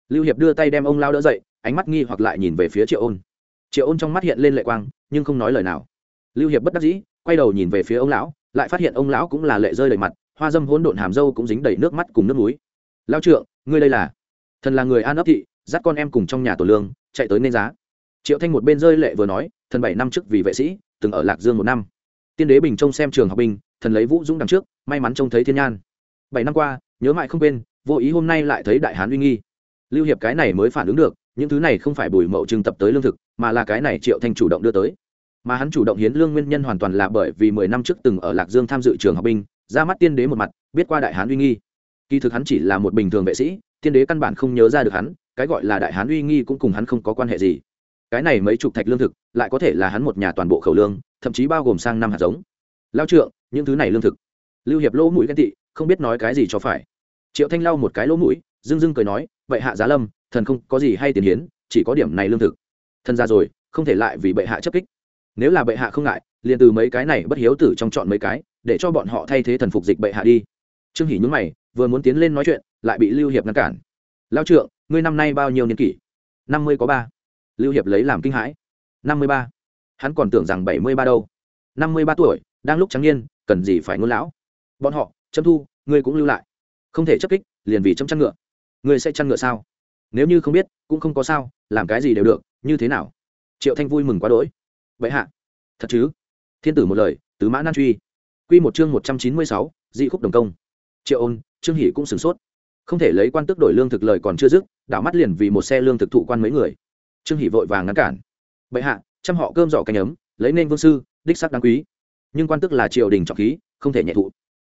Lưu hiệp đưa tay đem ông lão đỡ dậy, ánh mắt nghi hoặc lại nhìn về phía triệu ôn. Triệu ôn trong mắt hiện lên lệ quang, nhưng không nói lời nào lưu hiệp bất đắc dĩ, quay đầu nhìn về phía ông lão, lại phát hiện ông lão cũng là lệ rơi đầy mặt, hoa dâm hỗn độn hàm dâu cũng dính đầy nước mắt cùng nước núi lao trượng, ngươi đây là? Thần là người an ấp thị, dắt con em cùng trong nhà tổ lương, chạy tới nên giá. Triệu thanh một bên rơi lệ vừa nói, thần bảy năm trước vì vệ sĩ, từng ở lạc dương một năm. Tiên đế bình trông xem trường học binh, thần lấy vũ dũng đằng trước, may mắn trông thấy thiên nhan. Bảy năm qua, nhớ mãi không quên, vô ý hôm nay lại thấy đại hán uy nghi. Lưu hiệp cái này mới phản ứng được, những thứ này không phải bùi mậu trưng tập tới lương thực, mà là cái này triệu thanh chủ động đưa tới mà hắn chủ động hiến lương nguyên nhân hoàn toàn là bởi vì mười năm trước từng ở lạc dương tham dự trường học binh, ra mắt tiên đế một mặt, biết qua đại hán uy nghi. Kỳ thực hắn chỉ là một bình thường vệ sĩ, tiên đế căn bản không nhớ ra được hắn, cái gọi là đại hán uy nghi cũng cùng hắn không có quan hệ gì. Cái này mấy chục thạch lương thực, lại có thể là hắn một nhà toàn bộ khẩu lương, thậm chí bao gồm sang năm hạt giống. Lao trượng, những thứ này lương thực. Lưu hiệp lỗ mũi ghen tị, không biết nói cái gì cho phải. Triệu thanh lau một cái lỗ mũi, dưng dưng cười nói vậy hạ giá lâm, thần không có gì hay tiền hiến, chỉ có điểm này lương thực. Thần ra rồi, không thể lại vì bệ hạ chấp kích nếu là bệ hạ không ngại, liền từ mấy cái này bất hiếu tử trong chọn mấy cái, để cho bọn họ thay thế thần phục dịch bệ hạ đi. Trương hỉ nhúng mày, vừa muốn tiến lên nói chuyện, lại bị lưu hiệp ngăn cản. Lao trượng, ngươi năm nay bao nhiêu niên kỷ? Năm mươi có ba. Lưu hiệp lấy làm kinh hãi. Năm mươi ba. Hắn còn tưởng rằng bảy mươi ba đâu. Năm mươi ba tuổi, đang lúc trắng niên, cần gì phải ngôn lão? Bọn họ châm thu, ngươi cũng lưu lại. Không thể chấp kích, liền vì châm chăn ngựa. Ngươi sẽ chăn ngựa sao? Nếu như không biết, cũng không có sao, làm cái gì đều được, như thế nào? Triệu thanh vui mừng quá đỗi vậy hạ. Thật chứ? Thiên tử một lời, tứ mã nan truy. Q một chương một trăm chín mươi sáu, dị khúc đồng công. Triệu ôn, trương hỷ cũng sửng sốt. Không thể lấy quan tước đổi lương thực lời còn chưa dứt, đảo mắt liền vì một xe lương thực thụ quan mấy người. Trương hỷ vội vàng ngăn cản. Bệ hạ, chăm họ cơm giỏ canh ấm, lấy nên vương sư, đích sắc đáng quý. Nhưng quan tức là triều đình trọng khí, không thể nhẹ thụ.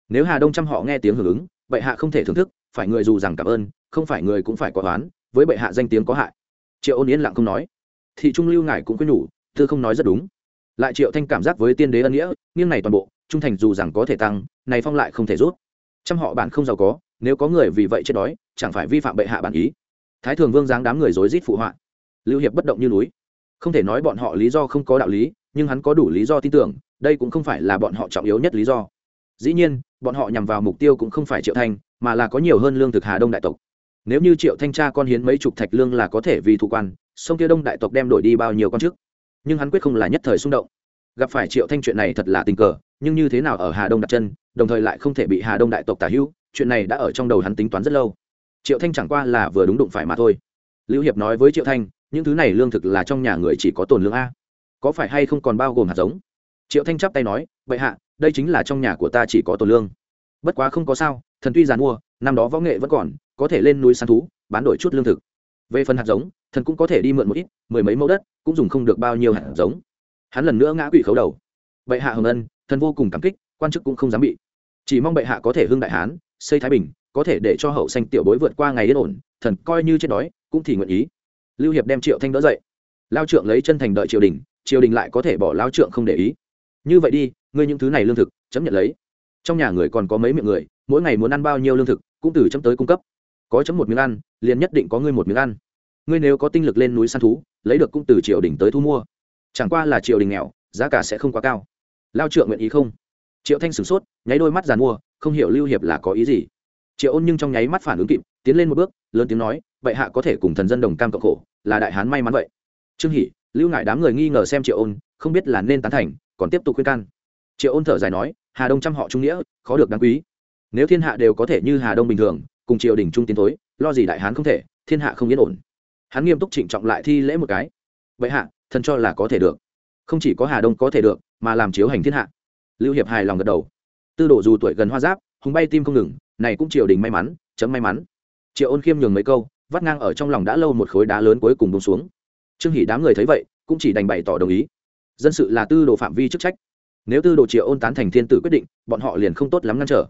Nếu hà đông chăm họ nghe tiếng hưởng ứng, bệ hạ không thể thưởng thức, phải người dù rằng cảm ơn, không phải người cũng phải có toán với bệ hạ danh tiếng có hại. Triệu ôn yên lặng không nói. Thị trung lưu ngài cũng quyết nhủ thư không nói rất đúng. Lại triệu thanh cảm giác với tiên đế ân nghĩa, nghiêng này toàn bộ, trung thành dù rằng có thể tăng, này phong lại không thể rút. Trăm họ bản không giàu có, nếu có người vì vậy chết đói, chẳng phải vi phạm bệ hạ bản ý. Thái thường vương giáng đám người rối rít phụ họa. Lưu hiệp bất động như núi. Không thể nói bọn họ lý do không có đạo lý, nhưng hắn có đủ lý do tin tưởng, đây cũng không phải là bọn họ trọng yếu nhất lý do. Dĩ nhiên, bọn họ nhằm vào mục tiêu cũng không phải triệu thanh, mà là có nhiều hơn lương thực hà đông đại tộc. Nếu như triệu thanh tra con hiến mấy chục thạch lương là có thể vì thủ quan sông kia đông đại tộc đem đổi đi bao nhiêu con chức nhưng hắn quyết không là nhất thời xung động. Gặp phải triệu thanh chuyện này thật là tình cờ, nhưng như thế nào ở hà đông đặt chân, đồng thời lại không thể bị hà đông đại tộc tả hữu, chuyện này đã ở trong đầu hắn tính toán rất lâu. Triệu thanh chẳng qua là vừa đúng đụng phải mà thôi. Lưu hiệp nói với triệu thanh, những thứ này lương thực là trong nhà người chỉ có tồn lương a. Có phải hay không còn bao gồm hạt giống? Triệu thanh chắp tay nói vậy hạ, đây chính là trong nhà của ta chỉ có tồn lương. Bất quá không có sao, thần tuy giàn mua năm đó võ nghệ vẫn còn, có thể lên núi săn thú, bán đổi chút lương thực về phần hạt giống, thần cũng có thể đi mượn một ít, mười mấy mẫu đất, cũng dùng không được bao nhiêu hạt giống. Hắn lần nữa ngã quỵ khấu đầu. Bệ hạ hồng ân, thần vô cùng cảm kích, quan chức cũng không dám bị. Chỉ mong bệ hạ có thể hưng đại hán, xây thái bình, có thể để cho hậu xanh tiểu bối vượt qua ngày yên ổn, thần coi như chết đói, cũng thì nguyện ý. Lưu hiệp đem triệu thanh đỡ dậy. Lao trượng lấy chân thành đợi triều đình triều đình lại có thể bỏ lao trượng không để ý. Như vậy đi, ngươi những thứ này lương thực, chấm nhận lấy. Trong nhà người còn có mấy miệng người, mỗi ngày muốn ăn bao nhiêu lương thực, cũng từ chấm tới cung cấp có chấm một miếng ăn, liền nhất định có ngươi một miếng ăn. Ngươi nếu có tinh lực lên núi săn thú, lấy được cũng từ triều đình tới thu mua. Chẳng qua là triều đình nghèo, giá cả sẽ không quá cao. Lao trượng nguyện ý không? Triệu thanh sửng sốt, nháy đôi mắt giàn mua, không hiểu lưu hiệp là có ý gì. Triệu ôn nhưng trong nháy mắt phản ứng kịp, tiến lên một bước, lớn tiếng nói, vậy hạ có thể cùng thần dân đồng cam cộng khổ, là đại hán may mắn vậy. Trương hỷ, lưu ngại đám người nghi ngờ xem triệu ôn, không biết là nên tán thành, còn tiếp tục khuyên can. Triệu ôn thở dài nói, hà đông trăm họ trung nghĩa, khó được đáng quý. Nếu thiên hạ đều có thể như hà đông bình thường cùng triều đình trung tiến thối, lo gì đại hán không thể, thiên hạ không yên ổn. Hắn nghiêm túc trịnh trọng lại thi lễ một cái. Vậy hạ, thần cho là có thể được. Không chỉ có hà đông có thể được, mà làm chiếu hành thiên hạ. Lưu hiệp hài lòng gật đầu. Tư đồ dù tuổi gần hoa giáp, hùng bay tim không ngừng, này cũng triều đình may mắn, chấm may mắn. Triệu ôn khiêm nhường mấy câu, vắt ngang ở trong lòng đã lâu một khối đá lớn cuối cùng bông xuống. Trương hỷ đám người thấy vậy, cũng chỉ đành bày tỏ đồng ý. Dân sự là tư đồ phạm vi chức trách. Nếu tư đồ triệu ôn tán thành thiên tử quyết định, bọn họ liền không tốt lắm ngăn trở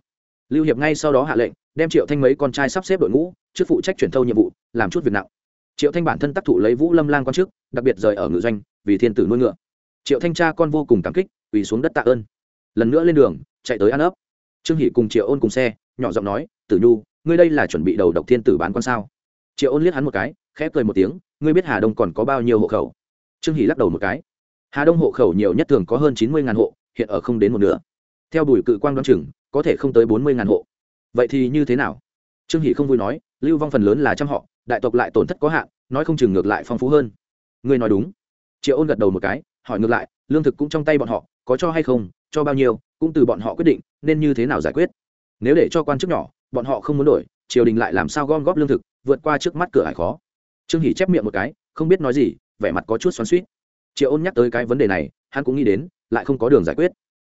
lưu hiệp ngay sau đó hạ lệnh, đem triệu thanh mấy con trai sắp xếp đội ngũ trước phụ trách chuyển thâu nhiệm vụ, làm chút việc nặng. Triệu thanh bản thân tác thụ lấy vũ lâm lang quan chức, đặc biệt rời ở ngự doanh, vì thiên tử nuôi ngựa. Triệu thanh cha con vô cùng cảm kích, quỳ xuống đất tạ ơn. Lần nữa lên đường, chạy tới ăn ấp. Trương hỷ cùng triệu ôn cùng xe, nhỏ giọng nói, tử nhu, ngươi đây là chuẩn bị đầu độc thiên tử bán con sao? Triệu ôn liếc hắn một cái, khẽ cười một tiếng, ngươi biết hà đông còn có bao nhiêu hộ khẩu? Trương hỷ lắc đầu một cái, hà đông hộ khẩu nhiều nhất thường có hơn chín mươi ngàn hộ, hiện ở không đến một nửa. Theo bùi cự quang đoán chừng có thể không tới bốn mươi ngàn hộ. Vậy thì như thế nào? Trương hỷ không vui nói, lưu vong phần lớn là trăm họ, đại tộc lại tổn thất có hạn, nói không chừng ngược lại phong phú hơn. Ngươi nói đúng. Triệu ôn gật đầu một cái, hỏi ngược lại, lương thực cũng trong tay bọn họ, có cho hay không, cho bao nhiêu, cũng từ bọn họ quyết định, nên như thế nào giải quyết? Nếu để cho quan chức nhỏ, bọn họ không muốn đổi, triều đình lại làm sao gom góp lương thực, vượt qua trước mắt cửa hải khó? Trương hỷ chép miệng một cái, không biết nói gì, vẻ mặt có chút xoắn suýt triệu ôn nhắc tới cái vấn đề này, hắn cũng nghĩ đến, lại không có đường giải quyết.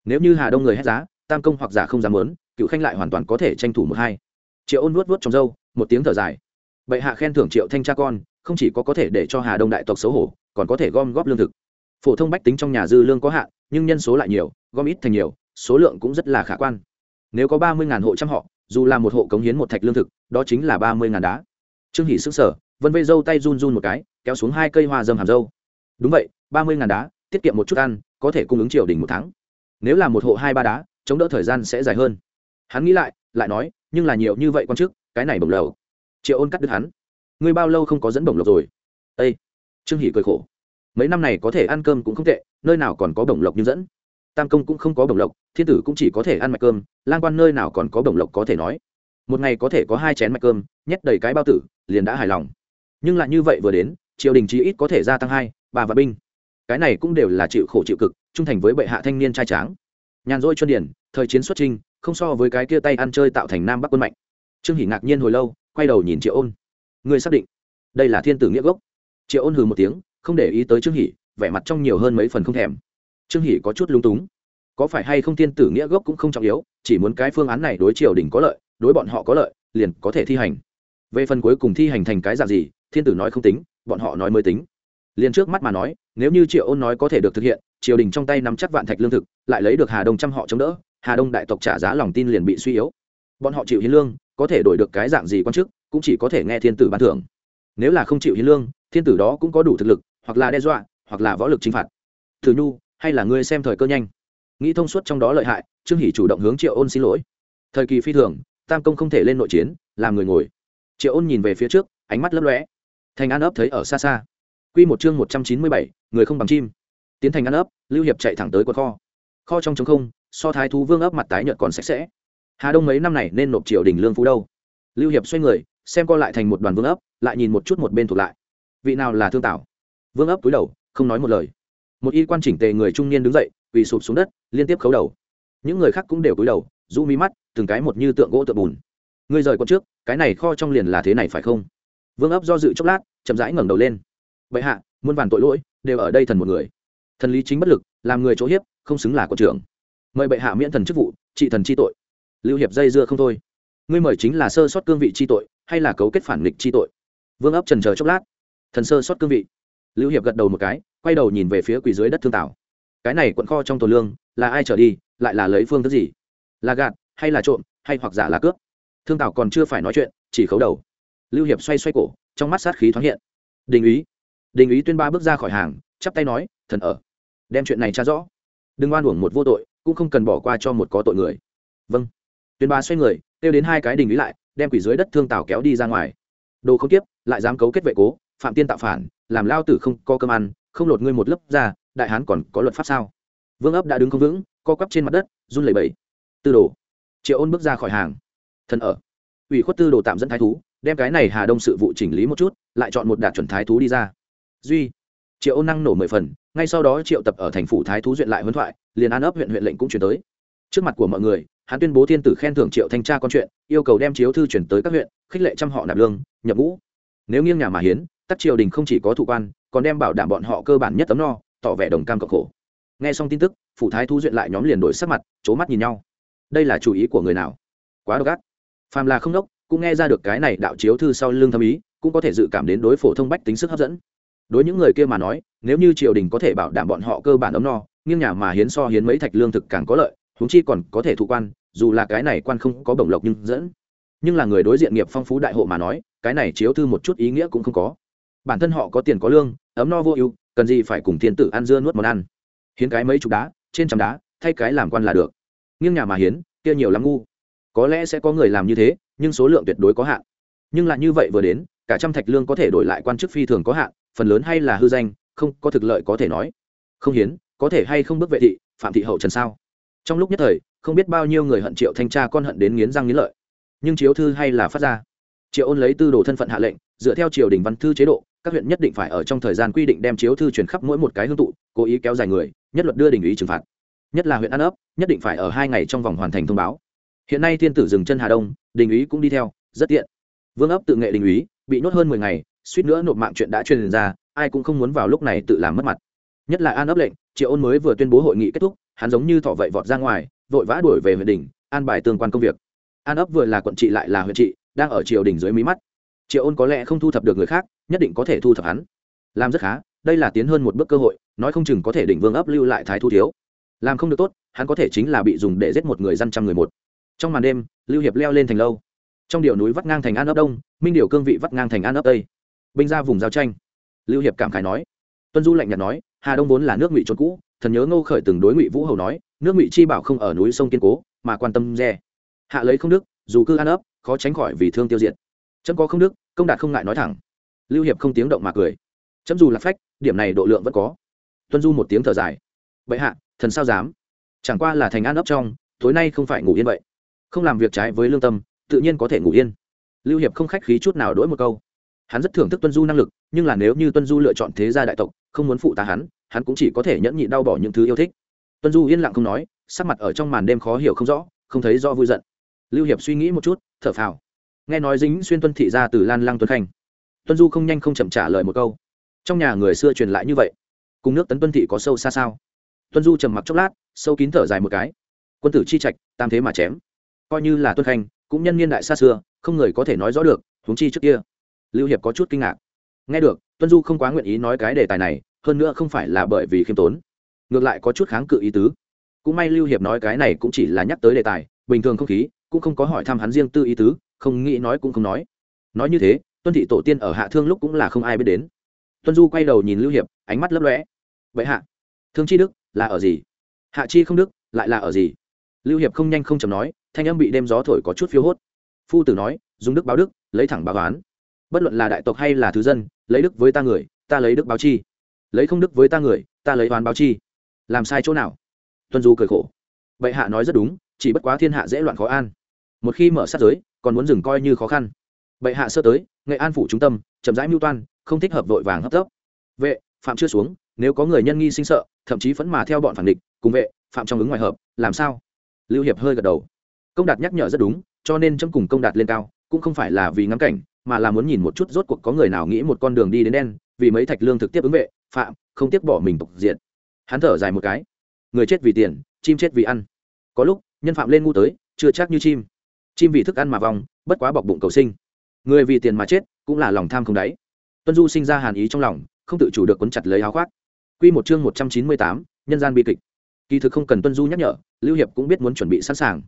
Nếu như hà đông người hết giá tam công hoặc giả không dám muốn, cựu khanh lại hoàn toàn có thể tranh thủ một hai. Triệu ôn nuốt vuốt trong râu một tiếng thở dài. Bệ hạ khen thưởng triệu thanh cha con không chỉ có có thể để cho hà đông đại tộc xấu hổ còn có thể gom góp lương thực. Phổ thông bách tính trong nhà dư lương có hạn nhưng nhân số lại nhiều gom ít thành nhiều số lượng cũng rất là khả quan. Nếu có ba mươi hộ trăm họ dù là một hộ cống hiến một thạch lương thực đó chính là ba mươi đá. Trương hỷ sức sở vân vây dâu tay run run một cái kéo xuống hai cây hoa dâm hàm dâu đúng vậy ba mươi đá tiết kiệm một chút ăn có thể cung ứng triều đình một tháng. Nếu là một hộ hai ba đá chống đỡ thời gian sẽ dài hơn. Hắn nghĩ lại lại nói, nhưng là nhiều như vậy quan chức, cái này bổng lầu. Triệu ôn cắt đứt hắn. Ngươi bao lâu không có dẫn bổng lộc rồi? Â trương hỷ cười khổ. Mấy năm này có thể ăn cơm cũng không tệ, nơi nào còn có bổng lộc như dẫn. Tam công cũng không có bổng lộc, thiên tử cũng chỉ có thể ăn mạch cơm, lang quan nơi nào còn có bổng lộc có thể nói. Một ngày có thể có hai chén mạch cơm, nhét đầy cái bao tử, liền đã hài lòng. Nhưng lại như vậy vừa đến, triều đình chí ít có thể gia tăng hai, ba và binh. Cái này cũng đều là chịu khổ chịu cực, trung thành với bệ hạ thanh niên trai tráng nhàn rỗi chuân điển, thời chiến xuất trinh không so với cái kia tay ăn chơi tạo thành nam bắc quân mạnh. Trương hỷ ngạc nhiên hồi lâu, quay đầu nhìn triệu ôn. Ngươi xác định, đây là thiên tử nghĩa gốc. Triệu ôn hừ một tiếng, không để ý tới trương hỷ, vẻ mặt trong nhiều hơn mấy phần không thèm. Trương hỷ có chút lung túng. Có phải hay không thiên tử nghĩa gốc cũng không trọng yếu, chỉ muốn cái phương án này đối triều đình có lợi, đối bọn họ có lợi, liền có thể thi hành. Về phần cuối cùng thi hành thành cái dạng gì, thiên tử nói không tính, bọn họ nói mới tính. Liền trước mắt mà nói, nếu như triệu ôn nói có thể được thực hiện triều đình trong tay nắm chắc vạn thạch lương thực, lại lấy được hà đông trăm họ chống đỡ, hà đông đại tộc trả giá lòng tin liền bị suy yếu. Bọn họ chịu hiến lương, có thể đổi được cái dạng gì quan chức, cũng chỉ có thể nghe thiên tử ban thưởng. Nếu là không chịu hiến lương, thiên tử đó cũng có đủ thực lực, hoặc là đe dọa, hoặc là võ lực chinh phạt. Thử nhu, hay là ngươi xem thời cơ nhanh. Nghĩ thông suốt trong đó lợi hại, trương hỷ chủ động hướng triệu ôn xin lỗi. Thời kỳ phi thường, tam công không thể lên nội chiến, làm người ngồi. Triệu ôn nhìn về phía trước, ánh mắt lấp lóe. Thành an ấp thấy ở xa xa. Q một chương một trăm chín mươi bảy, người không bằng chim tiến thành ăn ấp, lưu hiệp chạy thẳng tới quật kho. Kho trong trống không, so thái thú vương ấp mặt tái nhợt còn sạch sẽ. Hà đông mấy năm này nên nộp triều đình lương phú đâu? Lưu hiệp xoay người, xem co lại thành một đoàn vương ấp, lại nhìn một chút một bên thuộc lại. Vị nào là thương tảo? Vương ấp cúi đầu, không nói một lời. Một y quan chỉnh tề người trung niên đứng dậy, quỳ sụp xuống đất, liên tiếp khấu đầu. Những người khác cũng đều cúi đầu, rũ mi mắt, từng cái một như tượng gỗ tượng bùn. Ngươi rời con trước, cái này kho trong liền là thế này phải không? Vương ấp do dự chốc lát, chậm rãi ngẩng đầu lên. Bệ hạ, muôn vàn tội lỗi, đều ở đây thần một người thần lý chính bất lực, làm người chỗ hiếp, không xứng là quận trưởng. Mời bệ hạ miễn thần chức vụ, trị thần chi tội. Lưu hiệp dây dưa không thôi. Ngươi mời chính là sơ sót cương vị chi tội, hay là cấu kết phản nghịch chi tội? Vương ấp trần chờ chốc lát. Thần sơ sót cương vị. Lưu hiệp gật đầu một cái, quay đầu nhìn về phía quỳ dưới đất thương tảo. Cái này quận kho trong tổ lương, là ai trở đi, lại là lấy phương thức gì? Là gạt, hay là trộm, hay hoặc giả là cướp? Thương tảo còn chưa phải nói chuyện, chỉ khấu đầu. Lưu hiệp xoay xoay cổ, trong mắt sát khí thoáng hiện. Đình ý đình ý tuyên ba bước ra khỏi hàng, chắp tay nói, thần ở đem chuyện này tra rõ. Đừng oan uổng một vô tội, cũng không cần bỏ qua cho một có tội người. Vâng. Tuyên ba xoay người, kêu đến hai cái đình lý lại, đem quỷ dưới đất thương tào kéo đi ra ngoài. Đồ không tiếp lại dám cấu kết vệ cố, phạm tiên tạo phản, làm lao tử không có cơm ăn, không lột ngươi một lớp ra, đại hán còn có luật pháp sao? Vương ấp đã đứng không vững, co quắp trên mặt đất, run lẩy bẩy. Tư đồ. Triệu ôn bước ra khỏi hàng. Thân ở. Ủy khuất tư đồ tạm dẫn thái thú, đem cái này hà đông sự vụ chỉnh lý một chút, lại chọn một đạt chuẩn thái thú đi ra. Duy. Triệu ôn năng nổ mười phần ngay sau đó triệu tập ở thành phủ thái thú duyện lại huấn thoại, liền an ấp huyện huyện lệnh cũng chuyển tới. Trước mặt của mọi người, hắn tuyên bố thiên tử khen thưởng triệu thanh tra con chuyện, yêu cầu đem chiếu thư chuyển tới các huyện, khích lệ trăm họ nạp lương, nhập ngũ. Nếu nghiêng nhà mà hiến, tắc triều đình không chỉ có thủ quan, còn đem bảo đảm bọn họ cơ bản nhất tấm no, tỏ vẻ đồng cam cộng khổ. Nghe xong tin tức, phủ thái thú duyện lại nhóm liền đổi sắc mặt c mắt nhìn nhau. Đây là chủ ý của người nào? Quá độc ác. Phàm là không đốc, cũng nghe ra được cái này đạo chiếu thư sau lương thâm ý, cũng có thể dự cảm đến đối phổ thông bách tính sức hấp dẫn đối những người kia mà nói, nếu như triều đình có thể bảo đảm bọn họ cơ bản ấm no, nghiêng nhà mà hiến so hiến mấy thạch lương thực càng có lợi, huống chi còn có thể thụ quan, dù là cái này quan không có bổng lộc nhưng dẫn. Nhưng là người đối diện nghiệp phong phú đại hộ mà nói, cái này chiếu thư một chút ý nghĩa cũng không có. Bản thân họ có tiền có lương, ấm no vô ưu, cần gì phải cùng thiên tử ăn dưa nuốt món ăn. Hiến cái mấy chục đá, trên trăm đá, thay cái làm quan là được. Nghiêng nhà mà hiến, kia nhiều lắm ngu. Có lẽ sẽ có người làm như thế, nhưng số lượng tuyệt đối có hạn. Nhưng là như vậy vừa đến, cả trăm thạch lương có thể đổi lại quan chức phi thường có hạn phần lớn hay là hư danh, không có thực lợi có thể nói. Không hiến, có thể hay không bước vệ thị, phạm thị hậu trần sao? Trong lúc nhất thời, không biết bao nhiêu người hận triệu thanh tra con hận đến nghiến răng nghiến lợi. Nhưng chiếu thư hay là phát ra. Triệu ôn lấy tư đồ thân phận hạ lệnh, dựa theo triều đình văn thư chế độ, các huyện nhất định phải ở trong thời gian quy định đem chiếu thư truyền khắp mỗi một cái hương tụ, cố ý kéo dài người, nhất luật đưa đình ý trừng phạt. Nhất là huyện an ấp, nhất định phải ở hai ngày trong vòng hoàn thành thông báo. Hiện nay thiên tử dừng chân hà đông, đình ý cũng đi theo, rất tiện. Vương ấp tự nghệ đình ý, bị nhốt hơn mười ngày suýt nữa nộp mạng chuyện đã truyền ra, ai cũng không muốn vào lúc này tự làm mất mặt. Nhất là an ấp lệnh, triệu ôn mới vừa tuyên bố hội nghị kết thúc, hắn giống như thọ vậy vọt ra ngoài, vội vã đuổi về huyện đình an bài tương quan công việc. An ấp vừa là quận trị lại là huyện trị, đang ở triều đình dưới mí mắt. Triệu ôn có lẽ không thu thập được người khác, nhất định có thể thu thập hắn. Làm rất khá, đây là tiến hơn một bước cơ hội, nói không chừng có thể đỉnh vương ấp lưu lại thái thu thiếu. Làm không được tốt, hắn có thể chính là bị dùng để giết một người dân trăm người một. Trong màn đêm, lưu hiệp leo lên thành lâu. Trong điệu núi vắt ngang thành an ấp đông, minh điều cương vị vắt ngang thành an ấp tây binh ra vùng giao tranh. Lưu hiệp cảm khải nói. Tuân du lạnh nhạt nói, hà đông vốn là nước ngụy trốn cũ, thần nhớ ngô khởi từng đối ngụy vũ hầu nói, nước ngụy chi bảo không ở núi sông kiên cố, mà quan tâm dè hạ lấy không đức, dù cư an ấp, khó tránh khỏi vì thương tiêu diệt. Chấm có không đức, công đạt không ngại nói thẳng. Lưu hiệp không tiếng động mà cười. Chấm dù là phách, điểm này độ lượng vẫn có. Tuân du một tiếng thở dài. Bệ hạ, thần sao dám? Chẳng qua là thành an ấp trong, tối nay không phải ngủ yên vậy. Không làm việc trái với lương tâm, tự nhiên có thể ngủ yên. Lưu hiệp không khách khí chút nào đỗi một câu hắn rất thưởng thức tuân du năng lực, nhưng là nếu như tuân du lựa chọn thế gia đại tộc, không muốn phụ tá hắn hắn cũng chỉ có thể nhẫn nhịn đau bỏ những thứ yêu thích. Tuân du yên lặng không nói, sắc mặt ở trong màn đêm khó hiểu không rõ, không thấy do vui giận. Lưu hiệp suy nghĩ một chút, thở phào. Nghe nói dính xuyên tuân thị ra từ lan lăng tuân khanh. Tuân du không nhanh không chậm trả lời một câu. Trong nhà người xưa truyền lại như vậy, cùng nước tấn tuân thị có sâu xa sao? Tuân du trầm mặc chốc lát, sâu kín thở dài một cái. Quân tử chi trạch, tam thế mà chém. Coi như là tuân khanh, cũng nhân niên đại xa xưa, không người có thể nói rõ được, huống chi trước kia lưu hiệp có chút kinh ngạc. Nghe được, tuân du không quá nguyện ý nói cái đề tài này, hơn nữa không phải là bởi vì khiêm tốn, ngược lại có chút kháng cự ý tứ. Cũng may lưu hiệp nói cái này cũng chỉ là nhắc tới đề tài, bình thường không khí, cũng không có hỏi thăm hắn riêng tư ý tứ, không nghĩ nói cũng không nói. Nói như thế, tuân thị tổ tiên ở hạ thương lúc cũng là không ai biết đến. Tuân du quay đầu nhìn lưu hiệp, ánh mắt lấp lõe vậy hạ, thương chi đức là ở gì? Hạ chi không đức, lại là ở gì? Lưu hiệp không nhanh không chầm nói, thanh âm bị đêm gió thổi có chút phiếu hốt. Phu tử nói, dùng đức báo đức, lấy thẳng báo oán bất luận là đại tộc hay là thứ dân, lấy đức với ta người, ta lấy đức báo chi. Lấy không đức với ta người, ta lấy oán báo chi. Làm sai chỗ nào? Tuân du cười khổ. Bệ hạ nói rất đúng, chỉ bất quá thiên hạ dễ loạn khó an. Một khi mở sát giới, còn muốn dừng coi như khó khăn. Bệ hạ sơ tới, nghệ an phủ trung tâm, chậm rãi mưu toan, không thích hợp vội vàng hấp tấp. Vệ, phạm chưa xuống, nếu có người nhân nghi sinh sợ, thậm chí phẫn mà theo bọn phản địch, cùng vệ, phạm trong ứng ngoài hợp, làm sao? Lưu hiệp hơi gật đầu. Công đạt nhắc nhở rất đúng, cho nên chấm cùng công đạt lên cao, cũng không phải là vì ngắm cảnh mà là muốn nhìn một chút rốt cuộc có người nào nghĩ một con đường đi đến đen, vì mấy thạch lương thực tiếp ứng vệ, phạm, không tiếp bỏ mình tục diện. Hắn thở dài một cái. Người chết vì tiền, chim chết vì ăn. Có lúc, nhân phạm lên ngu tới, chưa chắc như chim. Chim vì thức ăn mà vòng bất quá bọc bụng cầu sinh. Người vì tiền mà chết, cũng là lòng tham không đáy. Tuân du sinh ra hàn ý trong lòng, không tự chủ được quấn chặt lấy áo khoác. Q một chương một trăm chín mươi tám, nhân gian bi kịch. Kỳ thực không cần tuân du nhắc nhở, lưu hiệp cũng biết muốn chuẩn bị sẵn sàng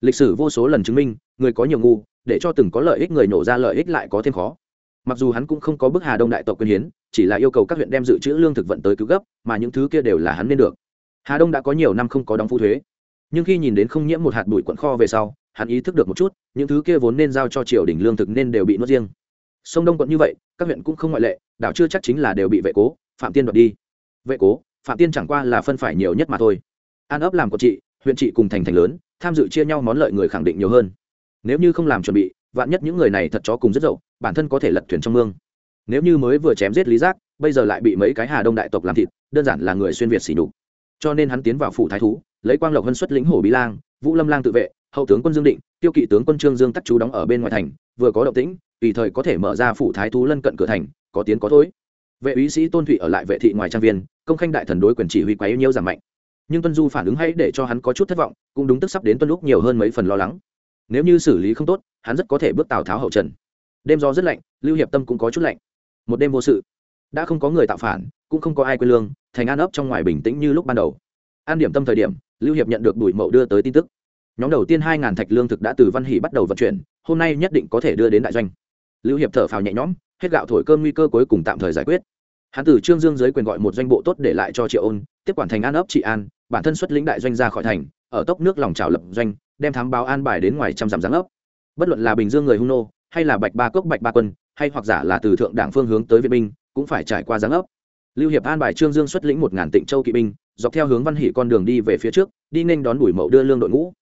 lịch sử vô số lần chứng minh, người có nhiều ngu, để cho từng có lợi ích người nổ ra lợi ích lại có thêm khó. Mặc dù hắn cũng không có bức hà đông đại tộc quyền hiến, chỉ là yêu cầu các huyện đem dự trữ lương thực vận tới cứu gấp, mà những thứ kia đều là hắn nên được. Hà đông đã có nhiều năm không có đóng phu thuế. Nhưng khi nhìn đến không nhiễm một hạt bụi quận kho về sau, hắn ý thức được một chút, những thứ kia vốn nên giao cho triều đình lương thực nên đều bị nuốt riêng. Sông đông quận như vậy, các huyện cũng không ngoại lệ, đảo chưa chắc chính là đều bị vệ cố, phạm tiên đoạt đi. Vệ cố, phạm tiên chẳng qua là phân phải nhiều nhất mà thôi. An ấp làm quận trị huyện trị cùng thành thành lớn, tham dự chia nhau món lợi người khẳng định nhiều hơn. Nếu như không làm chuẩn bị, vạn nhất những người này thật chó cùng rất dậu, bản thân có thể lật thuyền trong mương. Nếu như mới vừa chém giết lý giác, bây giờ lại bị mấy cái hà đông đại tộc làm thịt, đơn giản là người xuyên việt xỉ đục cho nên hắn tiến vào phủ thái thú, lấy quang lộc hân xuất lĩnh hổ bí lang, vũ lâm lang tự vệ, hậu tướng quân dương định, tiêu kỵ tướng quân trương dương tắc chú đóng ở bên ngoài thành, vừa có động tĩnh, tùy thời có thể mở ra phủ thái thú lân cận cửa thành, có tiến có thối. Vệ úy sĩ tôn thụy ở lại vệ thị ngoài trang viên, công khanh đại thần đối quyền chỉ huy quấy nhiêu giảm mạnh nhưng tuân du phản ứng hay để cho hắn có chút thất vọng, cũng đúng tức sắp đến tuân lúc nhiều hơn mấy phần lo lắng. Nếu như xử lý không tốt, hắn rất có thể bước tào tháo hậu trần. Đêm gió rất lạnh, lưu hiệp tâm cũng có chút lạnh. Một đêm vô sự, đã không có người tạo phản, cũng không có ai quên lương, thành an ấp trong ngoài bình tĩnh như lúc ban đầu. An điểm tâm thời điểm, lưu hiệp nhận được bùi mậu đưa tới tin tức. Nhóm đầu tiên hai ngàn thạch lương thực đã từ văn hỷ bắt đầu vận chuyển, hôm nay nhất định có thể đưa đến đại doanh. Lưu hiệp thở phào nhẹ nhõm, hết gạo thổi cơm nguy cơ cuối cùng tạm thời giải quyết. Hắn từ trương dương dưới quyền gọi một doanh bộ tốt để lại cho triệu ôn, tiếp quản thành an ấp trị an bản thân xuất lĩnh đại doanh ra khỏi thành, ở tốc nước lòng trào lập doanh, đem thám báo an bài đến ngoài trăm dặm giáng ấp. Bất luận là bình dương người hung nô, hay là bạch ba cốc, bạch ba quân, hay hoặc giả là từ thượng đảng phương hướng tới việt binh, cũng phải trải qua giáng ấp. Lưu hiệp an bài trương dương xuất lĩnh một ngàn tịnh châu kỵ binh, dọc theo hướng văn hỷ con đường đi về phía trước, đi nên đón đuổi mậu đưa lương đội ngũ.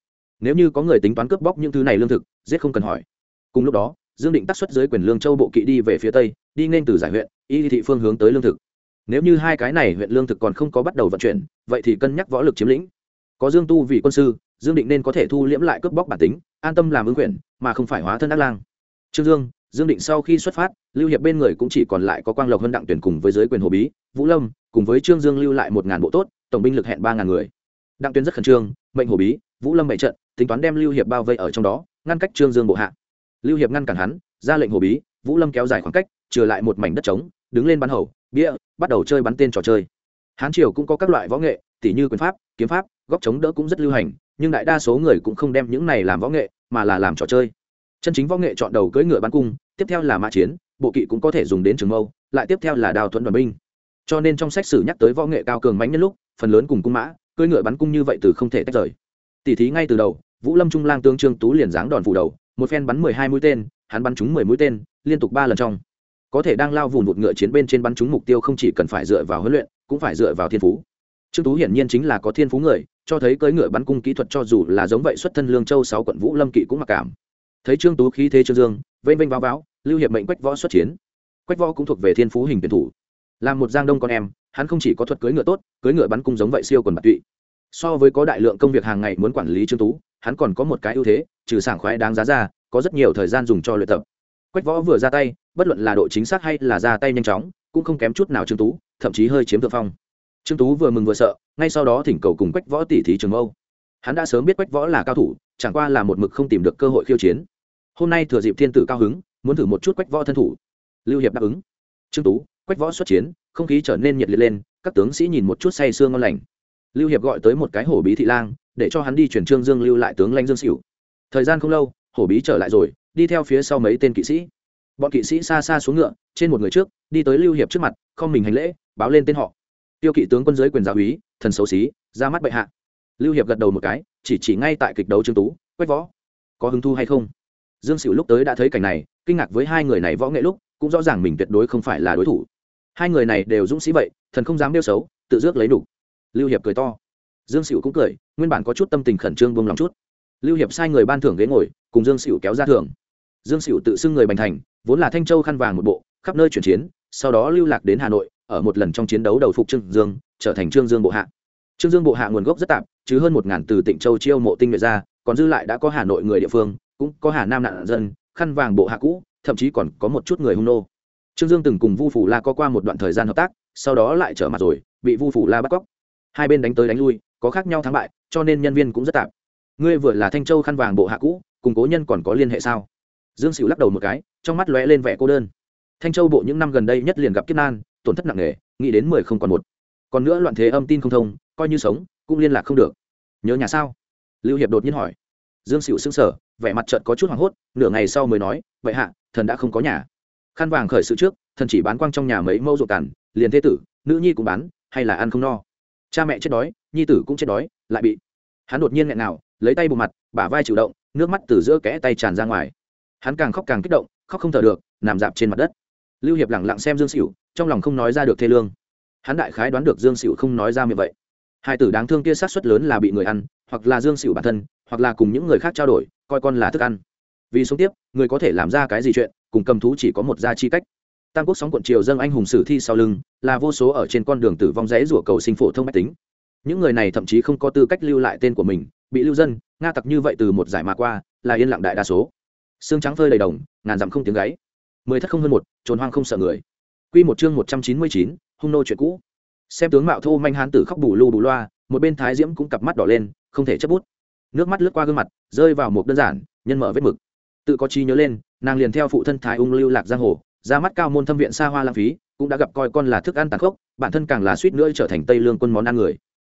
Nếu như có người tính toán cướp bóc những thứ này lương thực, giết không cần hỏi. Cùng lúc đó, dương định tác xuất dưới quyền lương châu bộ kỵ đi về phía tây, đi nên từ giải huyện, y thị phương hướng tới lương thực nếu như hai cái này huyện lương thực còn không có bắt đầu vận chuyển, vậy thì cân nhắc võ lực chiếm lĩnh. Có dương tu vì quân sư, dương định nên có thể thu liễm lại cướp bóc bản tính, an tâm làm ứng quyền mà không phải hóa thân ác lang. Trương dương dương định sau khi xuất phát, lưu hiệp bên người cũng chỉ còn lại có quang lộc hơn đặng tuyển cùng với giới quyền hồ bí, vũ lâm, cùng với trương dương lưu lại một ngàn bộ tốt, tổng binh lực hẹn ba ngàn người. Đặng tuyển rất khẩn trương, mệnh hồ bí, vũ lâm bảy trận, tính toán đem lưu hiệp bao vây ở trong đó, ngăn cách trương dương bộ hạ. Lưu hiệp ngăn cản hắn, ra lệnh hồ bí, vũ lâm kéo dài khoảng cách trừ lại một mảnh đất trống, đứng lên bắn hầu bia, bắt đầu chơi bắn tên trò chơi. Hán triều cũng có các loại võ nghệ tỷ như quyền pháp, kiếm pháp, góc chống đỡ cũng rất lưu hành, nhưng đại đa số người cũng không đem những này làm võ nghệ, mà là làm trò chơi. Chân chính võ nghệ chọn đầu cưỡi ngựa bắn cung, tiếp theo là mã chiến, bộ kỵ cũng có thể dùng đến trường mâu, lại tiếp theo là đào thuẫn đoàn binh. Cho nên trong sách sử nhắc tới võ nghệ cao cường mánh nhân lúc, phần lớn cùng cung mã, cưỡi ngựa bắn cung như vậy từ không thể tách rời. Tỉ thí ngay từ đầu, vũ lâm trung lang tương trương tú liền giáng đòn phủ đầu, một phen bắn mười hai mũi tên, hắn bắn trúng mười mũi tên, liên tục ba lần trong có thể đang lao vùn một ngựa chiến bên trên bắn trúng mục tiêu không chỉ cần phải dựa vào huấn luyện, cũng phải dựa vào thiên phú. Trương tú hiển nhiên chính là có thiên phú người, cho thấy cưỡi ngựa bắn cung kỹ thuật cho dù là giống vậy xuất thân lương châu sáu quận vũ lâm kỵ cũng mặc cảm. Thấy trương tú khí thế trương dương, vênh vênh váo váo, lưu hiệp mệnh quách võ xuất chiến. Quách võ cũng thuộc về thiên phú hình tuyển thủ. Là một giang đông con em, hắn không chỉ có thuật cưỡi ngựa tốt, cưỡi ngựa bắn cung giống vậy siêu quần bạc tụy. So với có đại lượng công việc hàng ngày muốn quản lý trương tú, hắn còn có một cái ưu thế, trừ sảng khoái đáng giá ra, có rất nhiều thời gian dùng cho luyện tập. Quách võ vừa ra tay bất luận là độ chính xác hay là ra tay nhanh chóng, cũng không kém chút nào trương tú, thậm chí hơi chiếm thượng phong. Trương tú vừa mừng vừa sợ, ngay sau đó thỉnh cầu cùng quách võ tỉ thí trường âu hắn đã sớm biết quách võ là cao thủ, chẳng qua là một mực không tìm được cơ hội khiêu chiến. Hôm nay thừa dịp thiên tử cao hứng, muốn thử một chút quách võ thân thủ. Lưu hiệp đáp ứng. Trương tú, quách võ xuất chiến, không khí trở nên nhiệt liệt lên, các tướng sĩ nhìn một chút say sương ngon lành. Lưu hiệp gọi tới một cái hổ bí thị lang, để cho hắn đi chuyển trương dương lưu lại tướng lãnh dương xỉu thời gian không lâu, hổ bí trở lại rồi, đi theo phía sau mấy tên kỵ sĩ bọn kỵ sĩ xa xa xuống ngựa, trên một người trước, đi tới lưu hiệp trước mặt, không mình hành lễ, báo lên tên họ. Tiêu kỵ tướng quân giới quyền giáo úy, thần xấu xí, ra mắt bệ hạ. Lưu hiệp gật đầu một cái, chỉ chỉ ngay tại kịch đấu trương tú, quách võ, có hứng thu hay không? Dương sửu lúc tới đã thấy cảnh này, kinh ngạc với hai người này võ nghệ lúc, cũng rõ ràng mình tuyệt đối không phải là đối thủ. Hai người này đều dũng sĩ vậy, thần không dám đeo xấu, tự dước lấy đủ. Lưu hiệp cười to. Dương sửu cũng cười, nguyên bản có chút tâm tình khẩn trương buông lòng chút. Lưu hiệp sai người ban thưởng ghế ngồi, cùng dương sửu kéo ra thưởng. Dương sửu tự xưng người bành thành vốn là thanh châu khăn vàng một bộ, khắp nơi chuyển chiến, sau đó lưu lạc đến hà nội, ở một lần trong chiến đấu đầu phục trương dương, trở thành trương dương bộ hạ. Trương dương bộ hạ nguồn gốc rất tạp, chứ hơn một ngàn từ tỉnh châu chiêu mộ tinh nhuệ ra, còn dư lại đã có hà nội người địa phương, cũng có hà nam nạn dân, khăn vàng bộ hạ cũ, thậm chí còn có một chút người hung nô. Trương dương từng cùng vu phủ la có qua một đoạn thời gian hợp tác, sau đó lại trở mặt rồi, bị vu phủ la bắt cóc. Hai bên đánh tới đánh lui, có khác nhau thắng bại, cho nên nhân viên cũng rất tạp. Ngươi vừa là thanh châu khăn vàng bộ hạ cũ, cùng cố nhân còn có liên hệ sao? Dương xỉu lắc đầu một cái trong mắt lóe lên vẻ cô đơn. Thanh châu bộ những năm gần đây nhất liền gặp kiếp nan tổn thất nặng nề nghĩ đến mười không còn một. Còn nữa loạn thế âm tin không thông coi như sống cũng liên lạc không được. Nhớ nhà sao? Lưu hiệp đột nhiên hỏi. Dương xỉu sững sờ, vẻ mặt trận có chút hoảng hốt nửa ngày sau mới nói vậy hạ thần đã không có nhà. Khăn vàng khởi sự trước thần chỉ bán quang trong nhà mấy mâu ruộng tàn liền thế tử nữ nhi cũng bán hay là ăn không no. Cha mẹ chết đói nhi tử cũng chết đói lại bị. Hắn đột nhiên nghẹn nào lấy tay bù mặt bả vai chịu động nước mắt từ giữa kẽ tay tràn ra ngoài hắn càng khóc càng kích động, khóc không thở được, nằm dạp trên mặt đất. Lưu hiệp lẳng lặng xem dương xỉu trong lòng không nói ra được thê lương. Hắn đại khái đoán được dương xỉu không nói ra miệng vậy. Hai tử đáng thương kia sát suất lớn là bị người ăn, hoặc là dương xỉu bản thân, hoặc là cùng những người khác trao đổi, coi con là thức ăn. Vì sống tiếp, người có thể làm ra cái gì chuyện, cùng cầm thú chỉ có một gia chi cách. Tam quốc sóng quận triều dâng anh hùng sử thi sau lưng, là vô số ở trên con đường tử vong rẽ rủa cầu sinh phổ thông mách tính. Những người này thậm chí không có tư cách lưu lại tên của mình, bị lưu dân, nga tặc như vậy từ một giải mà qua, là yên lặng đại đa số xương trắng phơi đầy đồng, ngàn dặm không tiếng gáy. Mười thất không hơn một, trồn hoang không sợ người. Quy một chương một trăm chín mươi chín, hung nô chuyện cũ. Xem tướng mạo thô manh hán tử khóc bù lu bù loa, một bên thái diễm cũng cặp mắt đỏ lên, không thể chấp bút. Nước mắt lướt qua gương mặt, rơi vào một đơn giản, nhân mở vết mực. Tự có chi nhớ lên, nàng liền theo phụ thân thái ung lưu lạc giang hồ, ra mắt cao môn thâm viện xa hoa lãng phí, cũng đã gặp coi con là thức ăn tàn khốc, bản thân càng là suýt nữa trở thành tây lương quân món ăn người.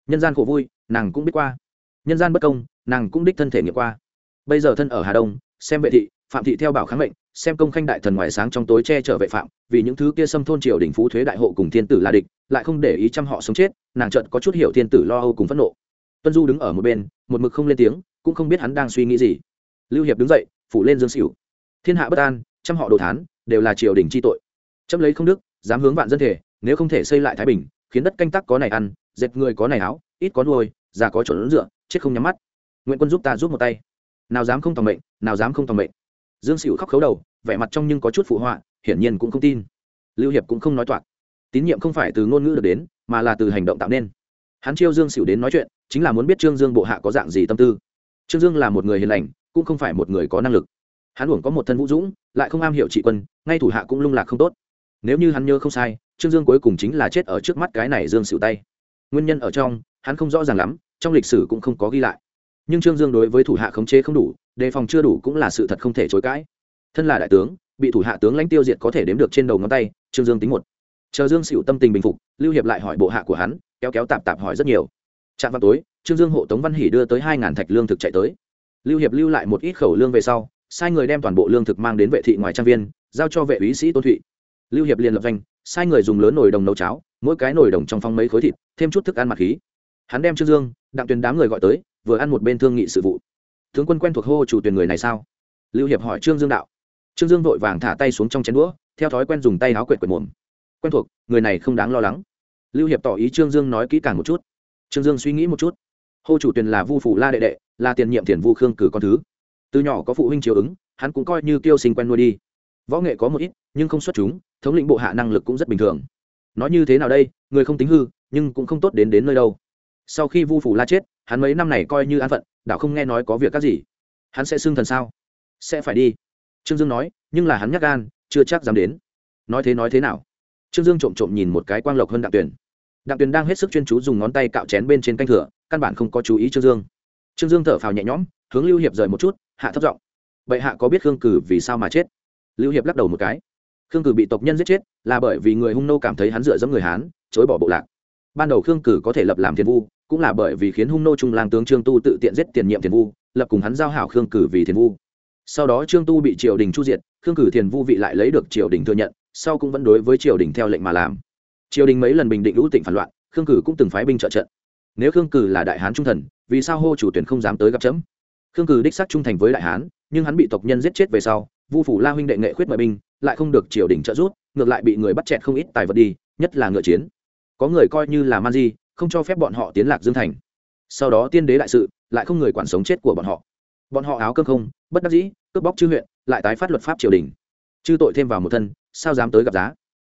Nhân gian khổ vui, nàng cũng biết qua. Nhân gian bất công, nàng cũng đích thân thể nghiệm qua. Bây giờ thân ở hà đông xem vệ thị, phạm thị theo bảo kháng mệnh, xem công khanh đại thần ngoài sáng trong tối che chở vệ phạm, vì những thứ kia xâm thôn triều đình phú thuế đại hộ cùng thiên tử là địch, lại không để ý chăm họ sống chết, nàng trợt có chút hiểu thiên tử lo âu cùng phẫn nộ. Tuân du đứng ở một bên, một mực không lên tiếng, cũng không biết hắn đang suy nghĩ gì. Lưu hiệp đứng dậy, phủ lên dương xỉu thiên hạ bất an chăm họ đồ thán, đều là triều đình chi tội. Chấm lấy không đức, dám hướng vạn dân thể nếu không thể xây lại thái bình, khiến đất canh tác có này ăn dệt người có này áo, ít có nuôi, già có chuẩn dựa, chết không nhắm mắt. Nguyễn quân giúp ta giúp một tay nào dám không tòng mệnh, nào dám không tòng mệnh. Dương xỉu khóc khấu đầu, vẻ mặt trong nhưng có chút phụ họa, hiển nhiên cũng không tin. Lưu hiệp cũng không nói toạc. Tín nhiệm không phải từ ngôn ngữ được đến, mà là từ hành động tạo nên. Hắn chiêu dương xỉu đến nói chuyện, chính là muốn biết trương dương bộ hạ có dạng gì tâm tư. Trương dương là một người hiền lành, cũng không phải một người có năng lực. Hắn uổng có một thân vũ dũng, lại không am hiểu trị quân, ngay thủ hạ cũng lung lạc không tốt. Nếu như hắn nhớ không sai, trương dương cuối cùng chính là chết ở trước mắt cái này dương xỉu tay. Nguyên nhân ở trong, hắn không rõ ràng lắm, trong lịch sử cũng không có ghi lại nhưng trương dương đối với thủ hạ khống chế không đủ, đề phòng chưa đủ cũng là sự thật không thể chối cãi. Thân là đại tướng, bị thủ hạ tướng lãnh tiêu diệt có thể đếm được trên đầu ngón tay, trương dương tính một. Chờ dương xỉu tâm tình bình phục, lưu hiệp lại hỏi bộ hạ của hắn, kéo kéo tạp tạp hỏi rất nhiều. Trạm vào tối, trương dương hộ tống văn hỉ đưa tới hai ngàn thạch lương thực chạy tới. Lưu hiệp lưu lại một ít khẩu lương về sau, sai người đem toàn bộ lương thực mang đến vệ thị ngoài trang viên, giao cho vệ úy sĩ tôn thụy. Lưu hiệp liền lập danh, sai người dùng lớn nồi đồng nấu cháo, mỗi cái nồi đồng trong phong mấy khối thịt, thêm chút thức ăn mặt khí. Hắn đem trương dương, đặng tuyền đám người gọi tới vừa ăn một bên thương nghị sự vụ. Tướng quân quen thuộc hô chủ tuyển người này sao? Lưu hiệp hỏi trương dương đạo. Trương dương vội vàng thả tay xuống trong chén đũa, theo thói quen dùng tay áo quệt quệt mồm. Quen thuộc, người này không đáng lo lắng. Lưu hiệp tỏ ý trương dương nói kỹ càng một chút. Trương dương suy nghĩ một chút. Hô chủ tuyển là vu phủ la đệ đệ, là tiền nhiệm tiền vu khương cử con thứ. Từ nhỏ có phụ huynh chiều ứng, hắn cũng coi như kiêu sinh quen nuôi đi. Võ nghệ có một ít, nhưng không xuất chúng, thống lĩnh bộ hạ năng lực cũng rất bình thường. Nói như thế nào đây, người không tính hư, nhưng cũng không tốt đến đến nơi đâu. Sau khi vu phủ la chết hắn mấy năm này coi như an phận đạo không nghe nói có việc các gì. Hắn sẽ xưng thần sao? Sẽ phải đi. Trương dương nói, nhưng là hắn nhắc gan, chưa chắc dám đến. Nói thế nói thế nào? Trương dương trộm trộm nhìn một cái quang lộc hơn đặng tuyển đặng tuyển đang hết sức chuyên chú dùng ngón tay cạo chén bên trên canh thửa căn bản không có chú ý trương dương. Trương dương thở phào nhẹ nhõm, hướng lưu hiệp rời một chút, hạ thấp giọng. Vậy hạ có biết khương cử vì sao mà chết? Lưu hiệp lắc đầu một cái. Khương cử bị tộc nhân giết chết, là bởi vì người hung nô cảm thấy hắn dựa dẫm người hán, chối bỏ bộ lạc ban đầu khương cử có thể lập làm thiên vu, cũng là bởi vì khiến hung nô trung lang tướng trương tu tự tiện giết tiền nhiệm thiền vu, lập cùng hắn giao hảo khương cử vì thiền vu. Sau đó trương tu bị triều đình chu diệt, khương cử thiền vu vị lại lấy được triều đình thừa nhận, sau cũng vẫn đối với triều đình theo lệnh mà làm. Triều đình mấy lần bình định lũ tỉnh phản loạn, khương cử cũng từng phái binh trợ trận. Nếu khương cử là đại hán trung thần, vì sao hô chủ tuyển không dám tới gặp chấm? Khương cử đích xác trung thành với đại hán, nhưng hắn bị tộc nhân giết chết về sau, vu phủ la huynh đệ nghệ khuyết mời binh, lại không được triều đình trợ giúp, ngược lại bị người bắt chẹt không ít tài vật đi, nhất là ngựa chiến có người coi như là man di không cho phép bọn họ tiến lạc dương thành. Sau đó tiên đế đại sự, lại không người quản sống chết của bọn họ. Bọn họ áo cơm không, bất đắc dĩ, cướp bóc chư huyện, lại tái phát luật pháp triều đình. Chư tội thêm vào một thân, sao dám tới gặp giá?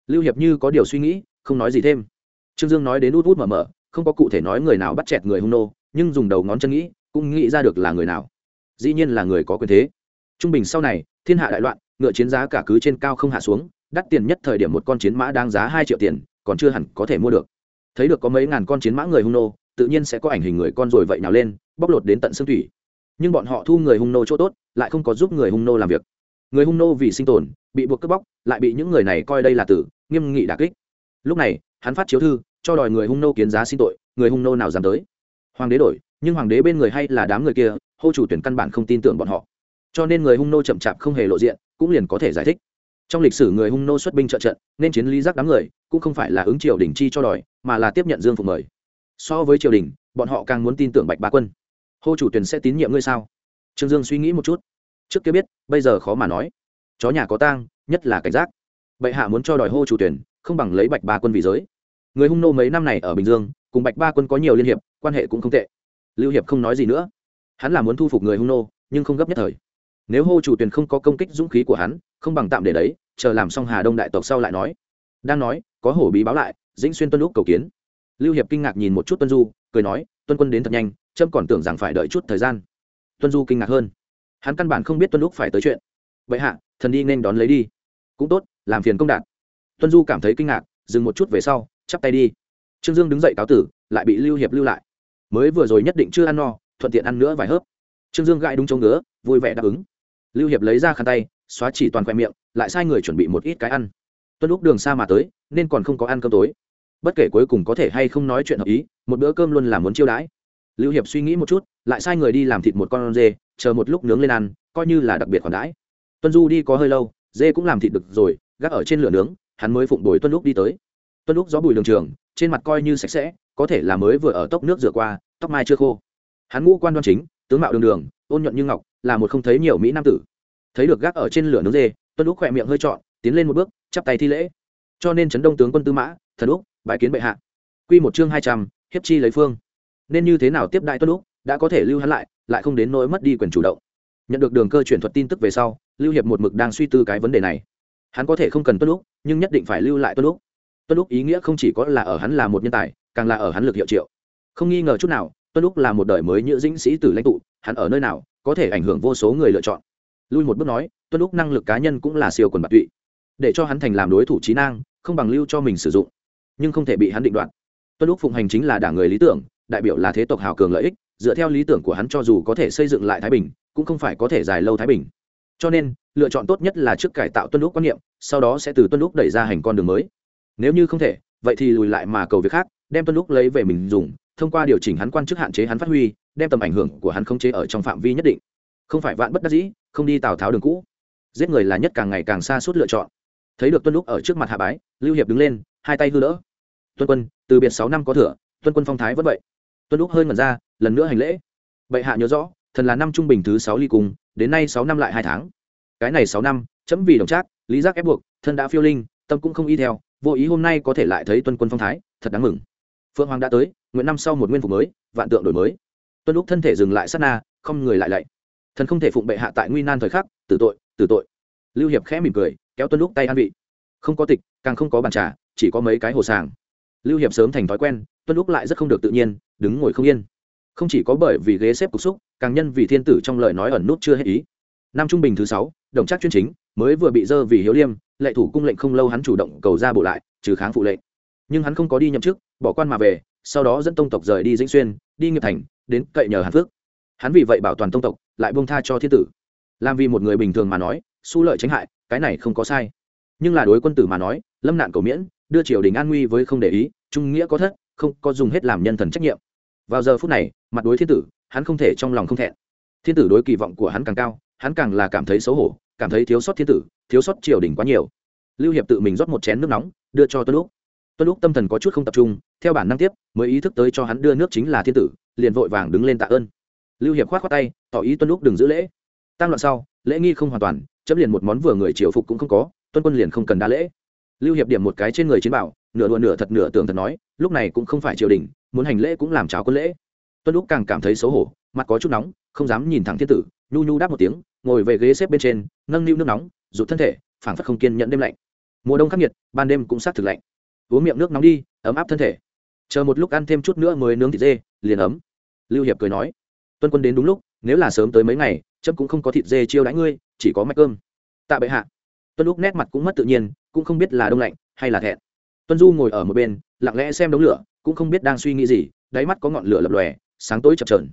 Lưu hiệp như có điều suy nghĩ, không nói gì thêm. Trương dương nói đến út út mở mở, không có cụ thể nói người nào bắt chẹt người hung nô, nhưng dùng đầu ngón chân nghĩ, cũng nghĩ ra được là người nào. Dĩ nhiên là người có quyền thế. Trung bình sau này, thiên hạ đại loạn, ngựa chiến giá cả cứ trên cao không hạ xuống, đắt tiền nhất thời điểm một con chiến mã đáng giá hai triệu tiền còn chưa hẳn có thể mua được. Thấy được có mấy ngàn con chiến mã người hung nô, tự nhiên sẽ có ảnh hình người con rồi vậy nào lên, bóc lột đến tận xương thủy. Nhưng bọn họ thu người hung nô chỗ tốt, lại không có giúp người hung nô làm việc. Người hung nô vì sinh tồn, bị buộc cướp bóc, lại bị những người này coi đây là tử, nghiêm nghị đà kích. Lúc này, hắn phát chiếu thư, cho đòi người hung nô kiến giá xin tội, người hung nô nào dám tới. Hoàng đế đổi, nhưng hoàng đế bên người hay là đám người kia, hô chủ tuyển căn bản không tin tưởng bọn họ. Cho nên người hung nô chậm chạp không hề lộ diện, cũng liền có thể giải thích trong lịch sử người hung nô xuất binh trợ trận, nên chiến lý giác đám người, cũng không phải là ứng triều đình chi cho đòi, mà là tiếp nhận dương phục mời. So với triều đình, bọn họ càng muốn tin tưởng bạch ba quân. Hô chủ tuyển sẽ tín nhiệm ngươi sao? Trương dương suy nghĩ một chút. Trước kia biết, bây giờ khó mà nói. Chó nhà có tang, nhất là cảnh giác. Bệ hạ muốn cho đòi hô chủ tuyển, không bằng lấy bạch ba quân vì giới. Người hung nô mấy năm này ở bình dương, cùng bạch ba quân có nhiều liên hiệp, quan hệ cũng không tệ. Lưu hiệp không nói gì nữa. Hắn là muốn thu phục người hung nô, nhưng không gấp nhất thời nếu hô chủ tuyền không có công kích dũng khí của hắn, không bằng tạm để đấy, chờ làm xong hà đông đại tộc sau lại nói. Đang nói, có hổ bí báo lại, dĩnh xuyên tuân lúc cầu kiến. Lưu hiệp kinh ngạc nhìn một chút tuân du, cười nói, tuân quân đến thật nhanh trâm còn tưởng rằng phải đợi chút thời gian. Tuân du kinh ngạc hơn. Hắn căn bản không biết tuân lúc phải tới chuyện. Vậy hạ, thần đi nên đón lấy đi. Cũng tốt, làm phiền công đạt. Tuân du cảm thấy kinh ngạc, dừng một chút về sau, chắp tay đi. Trương dương đứng dậy cáo tử, lại bị lưu hiệp lưu lại. Mới vừa rồi nhất định chưa ăn no, thuận tiện ăn nữa vài hớp. Trương dương gãi đúng chỗ ngứa, vui vẻ đáp ứng lưu hiệp lấy ra khăn tay, xóa chỉ toàn khoe miệng, lại sai người chuẩn bị một ít cái ăn. Tuân lúc đường xa mà tới, nên còn không có ăn cơm tối. Bất kể cuối cùng có thể hay không nói chuyện hợp ý, một bữa cơm luôn là muốn chiêu đãi. Lưu hiệp suy nghĩ một chút, lại sai người đi làm thịt một con dê, chờ một lúc nướng lên ăn, coi như là đặc biệt khoản đãi. Tuân du đi có hơi lâu, dê cũng làm thịt được rồi, gác ở trên lửa nướng, hắn mới phụng bồi tuân lúc đi tới. Tuân lúc gió bùi đường trường, trên mặt coi như sạch sẽ, có thể là mới vừa ở tốc nước rửa qua, tóc mai chưa khô. Hắn ngũ quan đoan chính, tướng mạo đường đường, ôn nhuận như ngọc là một không thấy nhiều mỹ nam tử. Thấy được gác ở trên lửa nướng dê, tuân úc khỏe miệng hơi trọn, tiến lên một bước, chắp tay thi lễ. Cho nên chấn đông tướng quân tư mã, thần úc bãi kiến bệ hạ. Q một chương hai trăm, hiếp chi lấy phương. Nên như thế nào tiếp đại tuân úc, đã có thể lưu hắn lại lại không đến nỗi mất đi quyền chủ động. Nhận được đường cơ chuyển thuật tin tức về sau, lưu hiệp một mực đang suy tư cái vấn đề này. Hắn có thể không cần tuân úc, nhưng nhất định phải lưu lại tuân úc. Tuân úc ý nghĩa không chỉ có là ở hắn là một nhân tài, càng là ở hắn lực hiệu triệu. Không nghi ngờ chút nào, tuân úc là một đời mới như dĩnh sĩ tử lãnh tụ, hắn ở nơi nào có thể ảnh hưởng vô số người lựa chọn. Lui một bước nói, tuân lúc năng lực cá nhân cũng là siêu quần bạc tụy. Để cho hắn thành làm đối thủ trí năng, không bằng lưu cho mình sử dụng. Nhưng không thể bị hắn định đoạt. Tuân lúc phụng hành chính là đảng người lý tưởng, đại biểu là thế tộc hào cường lợi ích, dựa theo lý tưởng của hắn cho dù có thể xây dựng lại thái bình, cũng không phải có thể dài lâu thái bình. Cho nên, lựa chọn tốt nhất là trước cải tạo tuân lúc quan niệm, sau đó sẽ từ tuân lúc đẩy ra hành con đường mới. Nếu như không thể, vậy thì lùi lại mà cầu việc khác, đem tuân lúc lấy về mình dùng thông qua điều chỉnh hắn quan chức hạn chế hắn phát huy, đem tầm ảnh hưởng của hắn khống chế ở trong phạm vi nhất định. Không phải vạn bất đắc dĩ, không đi tào tháo đường cũ. Giết người là nhất càng ngày càng xa suốt lựa chọn. Thấy được tuân lúc ở trước mặt hạ bái, lưu hiệp đứng lên, hai tay hư đỡ tuân quân, từ biệt sáu năm có thừa, tuân quân phong thái vẫn vậy. Tuân lúc hơi ngẩn ra, lần nữa hành lễ. Bệ hạ nhớ rõ, thần là năm trung bình thứ sáu ly cùng đến nay sáu năm lại hai tháng. Cái này sáu năm, chấm vì đồng trác, lý giác ép buộc, thân đã phiêu linh, tâm cũng không y theo, vô ý hôm nay có thể lại thấy tuân quân phong thái, thật đáng mừng. Phượng hoàng đã tới nguyện năm sau một nguyên phục mới, vạn tượng đổi mới. Tuân lúc thân thể dừng lại sát na, không người lại lạy. Thần không thể phụng bệ hạ tại nguy nan thời khắc, tử tội tử tội. Lưu hiệp khẽ mỉm cười, kéo tuân lúc tay an vị. Không có tịch, càng không có bàn trà, chỉ có mấy cái hồ sàng. Lưu hiệp sớm thành thói quen, tuân lúc lại rất không được tự nhiên, đứng ngồi không yên. Không chỉ có bởi vì ghế xếp cục xúc, càng nhân vì thiên tử trong lời nói ẩn nút chưa hết ý. Năm trung bình thứ sáu, đồng chắc chuyên chính, mới vừa bị dơ vì hiếu liêm, lệ thủ cung lệnh không lâu hắn chủ động cầu ra bộ lại, trừ kháng phụ lệnh nhưng hắn không có đi nhậm chức, bỏ quan mà về, sau đó dẫn tông tộc rời đi dĩnh xuyên, đi nghiệp thành, đến cậy nhờ hàn phước. Hắn vì vậy bảo toàn tông tộc, lại buông tha cho thiên tử. Làm vì một người bình thường mà nói su lợi tránh hại, cái này không có sai. Nhưng là đối quân tử mà nói, lâm nạn cầu miễn, đưa triều đình an nguy với không để ý, trung nghĩa có thất, không có dùng hết làm nhân thần trách nhiệm. Vào giờ phút này, mặt đối thiên tử, hắn không thể trong lòng không thẹn. Thiên tử đối kỳ vọng của hắn càng cao, hắn càng là cảm thấy xấu hổ, cảm thấy thiếu sót thiên tử, thiếu sót triều đình quá nhiều. Lưu hiệp tự mình rót một chén nước nóng, đưa cho tuân lúc tuân lúc tâm thần có chút không tập trung, theo bản năng tiếp, mới ý thức tới cho hắn đưa nước chính là thiên tử, liền vội vàng đứng lên tạ ơn. Lưu hiệp khoát khoát tay, tỏ ý tuân lúc đừng giữ lễ. Tăng loạn sau, lễ nghi không hoàn toàn, chấm liền một món vừa người triều phục cũng không có, tuân quân liền không cần đa lễ. Lưu hiệp điểm một cái trên người chiến bảo, nửa đùa nửa thật nửa tưởng thật nói, lúc này cũng không phải triều đình, muốn hành lễ cũng làm cháo quân lễ. Tuân lúc càng cảm thấy xấu hổ, mặt có chút nóng, không dám nhìn thẳng thiên tử, nhu nhu đáp một tiếng, ngồi về ghế xếp bên trên, nâng niu nước nóng, rụt thân thể, phảng phất không kiên nhận đêm lạnh. Mùa đông khắc nghiệt, ban đêm cũng sát thực lạnh uống miệng nước nóng đi, ấm áp thân thể. Chờ một lúc ăn thêm chút nữa mới nướng thịt dê, liền ấm. Lưu hiệp cười nói, tuân quân đến đúng lúc, nếu là sớm tới mấy ngày, chấm cũng không có thịt dê chiêu đãi ngươi, chỉ có mạch cơm. Tạ bệ hạ. Tuân lúc nét mặt cũng mất tự nhiên, cũng không biết là đông lạnh hay là thẹn. Tuân du ngồi ở một bên, lặng lẽ xem đống lửa, cũng không biết đang suy nghĩ gì, đáy mắt có ngọn lửa lập lòe, sáng tối chập trờn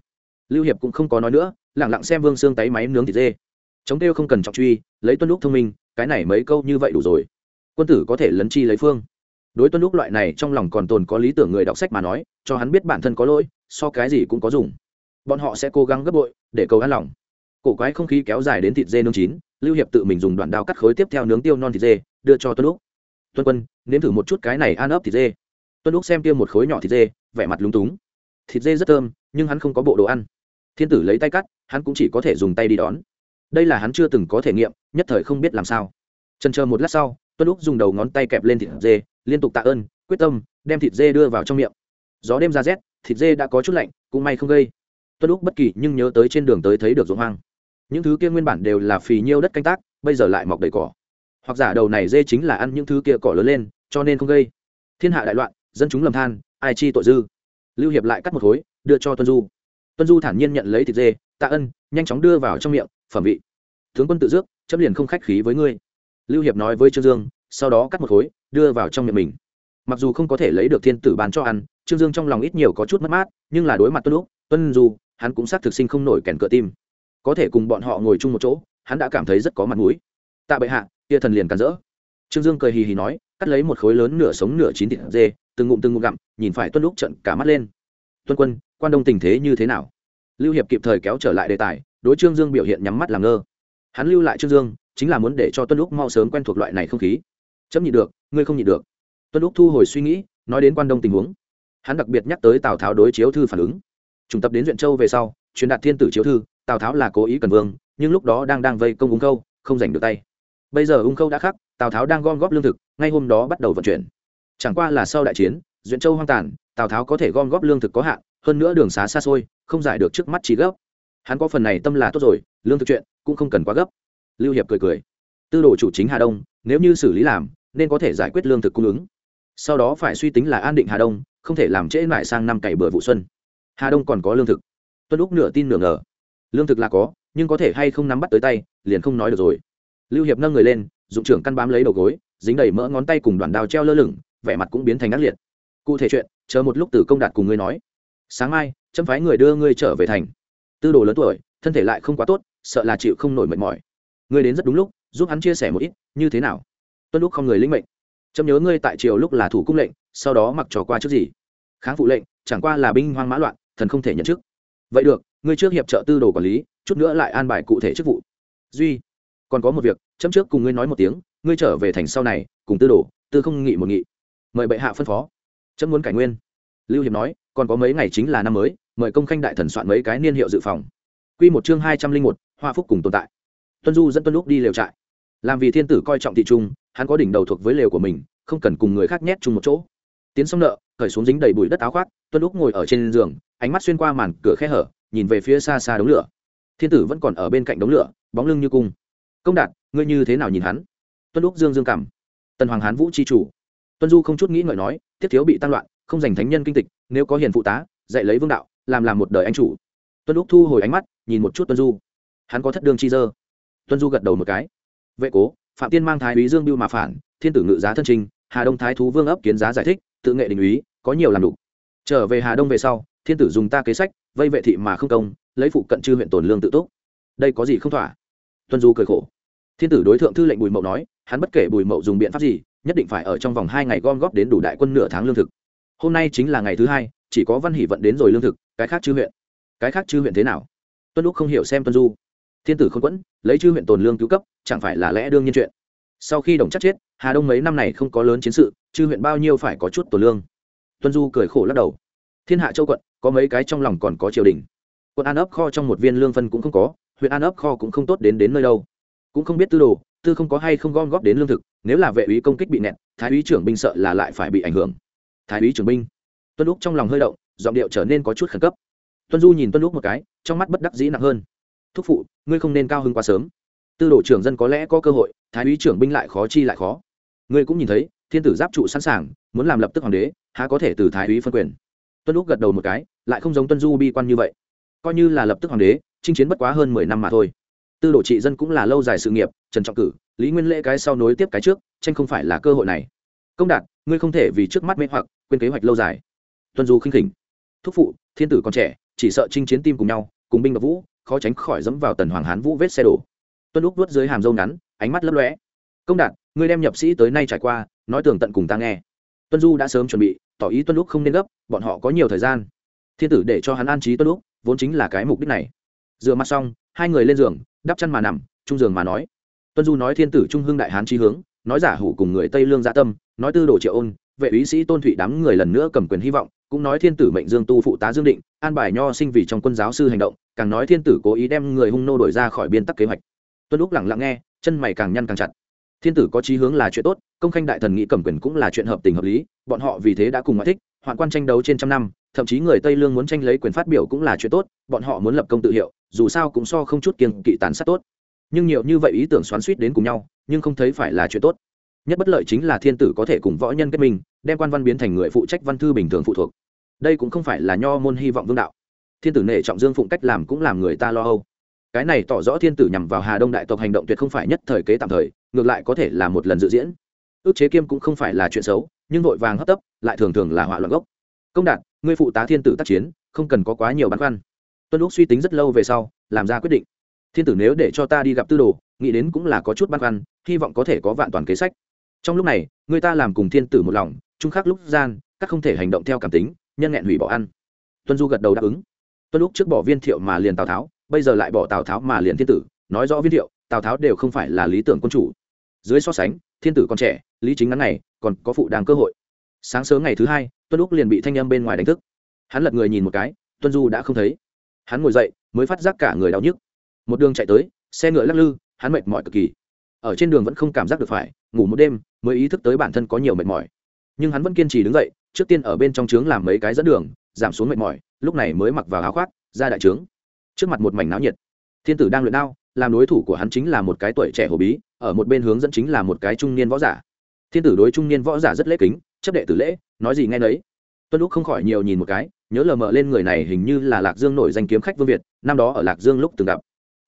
lưu hiệp cũng không có nói nữa lẳng lặng xem vương xương tay máy nướng thịt dê. Chống kêu không cần trọng truy, lấy tuân lúc thông minh, cái này mấy câu như vậy đủ rồi. Quân tử có thể lấn chi lấy phương đối tuân lúc loại này trong lòng còn tồn có lý tưởng người đọc sách mà nói, cho hắn biết bản thân có lỗi, so cái gì cũng có dùng. Bọn họ sẽ cố gắng gấp bội, để cầu an lòng. Cổ quái không khí kéo dài đến thịt dê nướng chín, lưu hiệp tự mình dùng đoạn đao cắt khối tiếp theo nướng tiêu non thịt dê, đưa cho tuân lúc tuân quân, nếm thử một chút cái này an ấp thịt dê. Tuân lúc xem kia một khối nhỏ thịt dê, vẻ mặt lúng túng. Thịt dê rất thơm, nhưng hắn không có bộ đồ ăn. Thiên tử lấy tay cắt, hắn cũng chỉ có thể dùng tay đi đón. Đây là hắn chưa từng có thể nghiệm, nhất thời không biết làm sao. Trần chờ một lát sau, tuân lúc dùng đầu ngón tay kẹp lên thịt dê liên tục tạ ơn, quyết tâm, đem thịt dê đưa vào trong miệng. Gió đêm ra rét, thịt dê đã có chút lạnh, cũng may không gây. Tuân lúc bất kỳ nhưng nhớ tới trên đường tới thấy được ruộng hoang. Những thứ kia nguyên bản đều là phì nhiêu đất canh tác, bây giờ lại mọc đầy cỏ. Hoặc giả đầu này dê chính là ăn những thứ kia cỏ lớn lên, cho nên không gây. Thiên hạ đại loạn, dân chúng lầm than, ai chi tội dư? Lưu hiệp lại cắt một khối, đưa cho tuân du. Tuân du thản nhiên nhận lấy thịt dê, tạ ân nhanh chóng đưa vào trong miệng, phẩm vị. Tướng quân tự dước chấp liền không khách khí với ngươi. Lưu hiệp nói với trương dương sau đó cắt một khối, đưa vào trong miệng mình. Mặc dù không có thể lấy được thiên tử bàn cho ăn, trương dương trong lòng ít nhiều có chút mất mát, nhưng là đối mặt tuân lúc tuân du, hắn cũng xác thực sinh không nổi kèn cựa tim. Có thể cùng bọn họ ngồi chung một chỗ, hắn đã cảm thấy rất có mặt mũi. Tạ bệ hạ kia thần liền cắn rỡ. Trương dương cười hì hì nói, cắt lấy một khối lớn nửa sống nửa chín thịt dê, từng ngụm từng ngụm gặm, nhìn phải tuân lúc trận cả mắt lên. Tuân quân, quan đông tình thế như thế nào? Lưu hiệp kịp thời kéo trở lại đề tài, đối trương dương biểu hiện nhắm mắt làm ngơ. Hắn lưu lại trương dương, chính là muốn để cho tuân lúc mau sớm quen thuộc loại này không khí chấm nhị được, ngươi không nhị được. Tuân lúc thu hồi suy nghĩ, nói đến quan đông tình huống. Hắn đặc biệt nhắc tới tào tháo đối chiếu thư phản ứng. Trùng tập đến duyện châu về sau, truyền đạt thiên tử chiếu thư, tào tháo là cố ý cần vương, nhưng lúc đó đang đang vây công ung khâu, không giành được tay. Bây giờ ung khâu đã khắc, tào tháo đang gom góp lương thực, ngay hôm đó bắt đầu vận chuyển. Chẳng qua là sau đại chiến, duyện châu hoang tàn, tào tháo có thể gom góp lương thực có hạn, hơn nữa đường xá xa xôi, không giải được trước mắt chỉ gấp. Hắn có phần này tâm là tốt rồi, lương thực chuyện cũng không cần quá gấp. Lưu hiệp cười cười tư đồ chủ chính hà đông, nếu như xử lý làm, nên có thể giải quyết lương thực cung ứng. Sau đó phải suy tính là an định hà đông, không thể làm trễ lại sang năm cày bừa vụ xuân. Hà đông còn có lương thực. Tuân lúc nửa tin nửa ngờ. Lương thực là có, nhưng có thể hay không nắm bắt tới tay, liền không nói được rồi. Lưu hiệp nâng người lên, dụng trưởng căn bám lấy đầu gối, dính đầy mỡ ngón tay cùng đoàn đao treo lơ lửng, vẻ mặt cũng biến thành ác liệt. Cụ thể chuyện, chờ một lúc từ công đạt cùng ngươi nói. Sáng mai, chấm phái người đưa ngươi trở về thành. Tư đồ lớn tuổi, thân thể lại không quá tốt, sợ là chịu không nổi mệt mỏi. Ngươi đến rất đúng lúc giúp hắn chia sẻ một ít, như thế nào? Tuân lúc không người lĩnh mệnh. Trâm nhớ ngươi tại triều lúc là thủ cung lệnh, sau đó mặc trò qua trước gì? Kháng phụ lệnh, chẳng qua là binh hoang mã loạn, thần không thể nhận chức. Vậy được, ngươi trước hiệp trợ tư đồ quản lý, chút nữa lại an bài cụ thể chức vụ. Duy, còn có một việc, chấm trước cùng ngươi nói một tiếng, ngươi trở về thành sau này, cùng tư đồ, tư không nghị một nghị. Mời bệ hạ phân phó. Chấm muốn cải nguyên. Lưu hiệp nói, còn có mấy ngày chính là năm mới, mời công khanh đại thần soạn mấy cái niên hiệu dự phòng. Q một chương hai trăm linh một hoa phúc cùng tồn tại. Tuân du dẫn tuân lúc đi lều trại làm vì thiên tử coi trọng thị trung, hắn có đỉnh đầu thuộc với lều của mình, không cần cùng người khác nhét chung một chỗ. Tiến xong nợ khởi xuống dính đầy bụi đất áo khoác, tuân lúc ngồi ở trên giường, ánh mắt xuyên qua màn cửa khe hở, nhìn về phía xa xa đống lửa. Thiên tử vẫn còn ở bên cạnh đống lửa, bóng lưng như cung. Công đạt, ngươi như thế nào nhìn hắn? Tuân lúc dương dương cảm. Tần hoàng hán vũ c h i chủ. Tuân du không chút nghĩ ngợi nói thiết thiếu bị tan loạn, không giành thánh nhân kinh tịch, nếu có hiền phụ tá, dạy lấy vương đạo, làm làm một đời anh chủ. Tuân lúc thu hồi ánh mắt, nhìn một chút tuân du. Hắn có thất đương chi dơ. Tuân du gật đầu một cái vệ cố, phạm tiên mang thái úy dương biêu mà phản, thiên tử ngự giá thân trình, hà đông thái thú vương ấp kiến giá giải thích, tự nghệ đình úy, có nhiều làm đủ trở về hà đông về sau, thiên tử dùng ta kế sách, vây vệ thị mà không công, lấy phụ cận chư huyện tồn lương tự túc. Đây có gì không thỏa? Tuân du cười khổ. Thiên tử đối thượng thư lệnh bùi mậu nói, hắn bất kể bùi mậu dùng biện pháp gì, nhất định phải ở trong vòng hai ngày gom góp đến đủ đại quân nửa tháng lương thực. Hôm nay chính là ngày thứ hai, chỉ có văn hỷ vận đến rồi lương thực, cái khác chư huyện. Cái khác chư huyện thế nào? Tuân lúc không hiểu xem tuân du thiên tử không quẫn, lấy chư huyện tồn lương cứu cấp, chẳng phải là lẽ đương nhiên chuyện. Sau khi đồng chắc chết, hà đông mấy năm này không có lớn chiến sự, chư huyện bao nhiêu phải có chút tồn lương. Tuân du cười khổ lắc đầu. Thiên hạ châu quận, có mấy cái trong lòng còn có triều đình. Quận an ấp kho trong một viên lương phân cũng không có, huyện an ấp kho cũng không tốt đến đến nơi đâu. Cũng không biết tư đồ, tư không có hay không gom góp đến lương thực, nếu là vệ úy công kích bị nẹt, thái úy trưởng binh sợ là lại phải bị ảnh hưởng. Thái úy trưởng binh. Tuân lúc trong lòng hơi động, giọng điệu trở nên có chút khẩn cấp. Tuân du nhìn tuân lúc một cái, trong mắt bất đắc dĩ nặng hơn thúc phụ, ngươi không nên cao hơn quá sớm. Tư đồ trưởng dân có lẽ có cơ hội, thái úy trưởng binh lại khó chi lại khó. Ngươi cũng nhìn thấy, thiên tử giáp trụ sẵn sàng, muốn làm lập tức hoàng đế, há có thể từ thái úy phân quyền. Tuân lúc gật đầu một cái, lại không giống tuân du bi quan như vậy. Coi như là lập tức hoàng đế, chinh chiến bất quá hơn mười năm mà thôi. Tư đồ trị dân cũng là lâu dài sự nghiệp, trần trọng cử, lý nguyên lễ cái sau nối tiếp cái trước, tranh không phải là cơ hội này. Công đạt, ngươi không thể vì trước mắt mê hoặc, quên kế hoạch lâu dài. Tuân du khinh khỉnh. Thúc phụ, thiên tử còn trẻ, chỉ sợ chinh chiến tim cùng nhau, cùng binh và vũ khó tránh khỏi dẫm vào tần hoàng hán vũ vết xe đổ. Tuân lúc vuốt dưới hàm râu ngắn, ánh mắt lấp lóe. Công đạt, ngươi đem nhập sĩ tới nay trải qua, nói tường tận cùng ta nghe. Tuân du đã sớm chuẩn bị, tỏ ý tuân lúc không nên gấp, bọn họ có nhiều thời gian. Thiên tử để cho hắn an trí tuân lúc vốn chính là cái mục đích này. Dựa mặt xong, hai người lên giường, đắp chăn mà nằm trung giường mà nói. Tuân du nói thiên tử trung hưng đại hán trí hướng, nói giả hủ cùng người tây lương gia tâm, nói tư đồ triệu ôn, vệ úy sĩ tôn thụy đám người lần nữa cầm quyền hy vọng, cũng nói thiên tử mệnh dương tu phụ tá dương định, an bài nho sinh vì trong quân giáo sư hành động càng nói thiên tử cố ý đem người hung nô đổi ra khỏi biên tắc kế hoạch. Tuân lúc lẳng lặng nghe, chân mày càng nhăn càng chặt. Thiên tử có chí hướng là chuyện tốt, công khanh đại thần nghĩ cầm quyền cũng là chuyện hợp tình hợp lý, bọn họ vì thế đã cùng ngoại thích, hoạn quan tranh đấu trên trăm năm, thậm chí người tây lương muốn tranh lấy quyền phát biểu cũng là chuyện tốt, bọn họ muốn lập công tự hiệu, dù sao cũng so không chút kiên kỵ tàn sát tốt. Nhưng nhiều như vậy ý tưởng xoắn suýt đến cùng nhau, nhưng không thấy phải là chuyện tốt. Nhất bất lợi chính là thiên tử có thể cùng võ nhân kết minh, đem quan văn biến thành người phụ trách văn thư bình thường phụ thuộc. Đây cũng không phải là nho môn hy vọng vương đạo thiên tử nể trọng dương phụng cách làm cũng làm người ta lo âu. Cái này tỏ rõ thiên tử nhằm vào hà đông đại tộc hành động tuyệt không phải nhất thời kế tạm thời, ngược lại có thể là một lần dự diễn. Ước chế kiêm cũng không phải là chuyện xấu, nhưng vội vàng hấp tấp, lại thường thường là họa loạn gốc. Công đạt, ngươi phụ tá thiên tử tác chiến, không cần có quá nhiều băn khoăn. Tuân lúc suy tính rất lâu về sau, làm ra quyết định. Thiên tử nếu để cho ta đi gặp tư đồ, nghĩ đến cũng là có chút băn khoăn, hy vọng có thể có vạn toàn kế sách. Trong lúc này, người ta làm cùng thiên tử một lòng trung khắc lúc gian, các không thể hành động theo cảm tính, nhân nghẹn hủy bỏ ăn. Tuân du gật đầu đáp ứng tuân lúc trước bỏ viên thiệu mà liền tào tháo bây giờ lại bỏ tào tháo mà liền thiên tử nói rõ viên thiệu tào tháo đều không phải là lý tưởng quân chủ dưới so sánh thiên tử còn trẻ lý chính ngắn này còn có phụ đang cơ hội sáng sớm ngày thứ hai tuân lúc liền bị thanh âm bên ngoài đánh thức hắn lật người nhìn một cái tuân du đã không thấy hắn ngồi dậy mới phát giác cả người đau nhức một đường chạy tới xe ngựa lắc lư hắn mệt mỏi cực kỳ ở trên đường vẫn không cảm giác được phải ngủ một đêm mới ý thức tới bản thân có nhiều mệt mỏi nhưng hắn vẫn kiên trì đứng dậy trước tiên ở bên trong trướng làm mấy cái dẫn đường giảm xuống mệt mỏi lúc này mới mặc vào áo khoác, ra đại trướng. Trước mặt một mảnh náo nhiệt. Thiên tử đang luyện đao, làm đối thủ của hắn chính là một cái tuổi trẻ hồ bí, ở một bên hướng dẫn chính là một cái trung niên võ giả. Thiên tử đối trung niên võ giả rất lễ kính, chấp đệ tử lễ, nói gì nghe nấy. Tuân lúc không khỏi nhiều nhìn một cái, nhớ lờ mờ lên người này hình như là lạc dương nổi danh kiếm khách vương việt, năm đó ở lạc dương lúc từng gặp.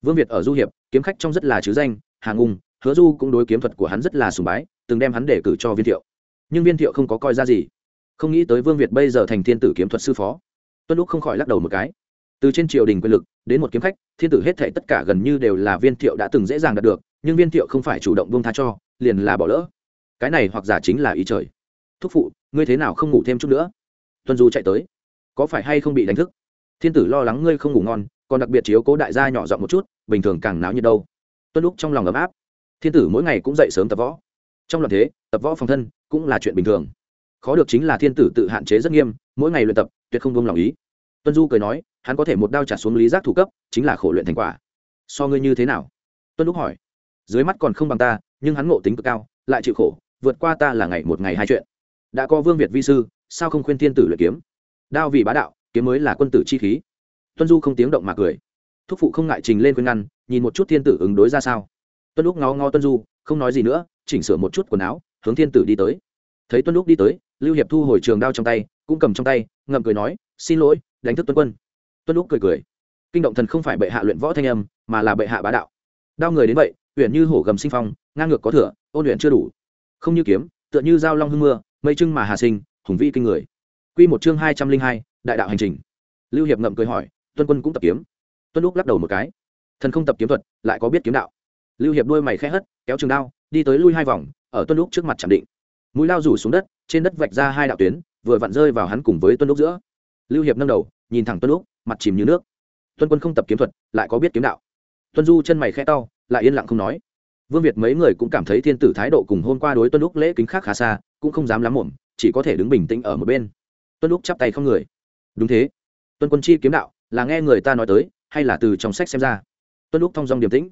Vương việt ở du hiệp, kiếm khách trong rất là chứ danh hàng ung hứa du cũng đối kiếm thuật của hắn rất là sùng bái, từng đem hắn để cử cho viên thiệu. Nhưng viên thiệu không có coi ra gì. Không nghĩ tới vương việt bây giờ thành thiên tử kiếm thuật sư phó tuân lúc không khỏi lắc đầu một cái. Từ trên triều đình quyền lực đến một kiếm khách, thiên tử hết thể tất cả gần như đều là viên thiệu đã từng dễ dàng đạt được, nhưng viên thiệu không phải chủ động buông tha cho, liền là bỏ lỡ. Cái này hoặc giả chính là ý trời. Thúc phụ, ngươi thế nào không ngủ thêm chút nữa? Tuân du chạy tới. Có phải hay không bị đánh thức? Thiên tử lo lắng ngươi không ngủ ngon, còn đặc biệt chiếu cố đại gia nhỏ giọng một chút, bình thường càng náo nhiệt đâu. Tuân lúc trong lòng ấm áp. Thiên tử mỗi ngày cũng dậy sớm tập võ. Trong lòng thế, tập võ phòng thân cũng là chuyện bình thường khó được chính là thiên tử tự hạn chế rất nghiêm, mỗi ngày luyện tập, tuyệt không buông lòng ý. Tuân du cười nói, hắn có thể một đao trả xuống lý giác thủ cấp, chính là khổ luyện thành quả. So ngươi như thế nào? Tuân lúc hỏi. Dưới mắt còn không bằng ta, nhưng hắn ngộ tính cực cao, lại chịu khổ, vượt qua ta là ngày một ngày hai chuyện. Đã có vương việt vi sư, sao không khuyên thiên tử luyện kiếm? Đao vì bá đạo, kiếm mới là quân tử chi khí. Tuân du không tiếng động mà cười. Thúc phụ không ngại trình lên khuyên ngăn, nhìn một chút thiên tử ứng đối ra sao. Tuân lúc ngó ngó tuân du, không nói gì nữa, chỉnh sửa một chút quần áo, hướng thiên tử đi tới. Thấy tuân lúc đi tới lưu hiệp thu hồi trường đao trong tay, cũng cầm trong tay, ngậm cười nói, xin lỗi, đánh thức tuân quân. Tuân lúc cười cười. Kinh động thần không phải bệ hạ luyện võ thanh âm, mà là bệ hạ bá đạo. Đao người đến vậy huyện như hổ gầm sinh phong, ngang ngược có thừa, ôn luyện chưa đủ. Không như kiếm, tựa như dao long hưng mưa, mây trưng mà hà sinh, hùng vi kinh người. Quy một chương hai trăm linh hai, đại đạo hành trình. Lưu hiệp ngậm cười hỏi tuân quân cũng tập kiếm? Tuân lúc lắc đầu một cái. Thần không tập kiếm thuật, lại có biết kiếm đạo? Lưu hiệp đuôi mày khẽ hất, kéo trường đao, đi tới lui hai vòng, ở tuân lúc trước mặt chạm định. Mũi lao rủ xuống đất trên đất vạch ra hai đạo tuyến, vừa vặn rơi vào hắn cùng với tuân lúc giữa. Lưu hiệp nâng đầu, nhìn thẳng tuân lúc mặt chìm như nước. Tuân quân không tập kiếm thuật, lại có biết kiếm đạo. Tuân du chân mày khẽ to, lại yên lặng không nói. Vương việt mấy người cũng cảm thấy thiên tử thái độ cùng hôm qua đối tuân lúc lễ kính khác khá xa, cũng không dám lắm muộn, chỉ có thể đứng bình tĩnh ở một bên. Tuân lúc chắp tay không người. Đúng thế. Tuân quân chi kiếm đạo, là nghe người ta nói tới, hay là từ trong sách xem ra? Tuân lúc thong dong điềm tĩnh.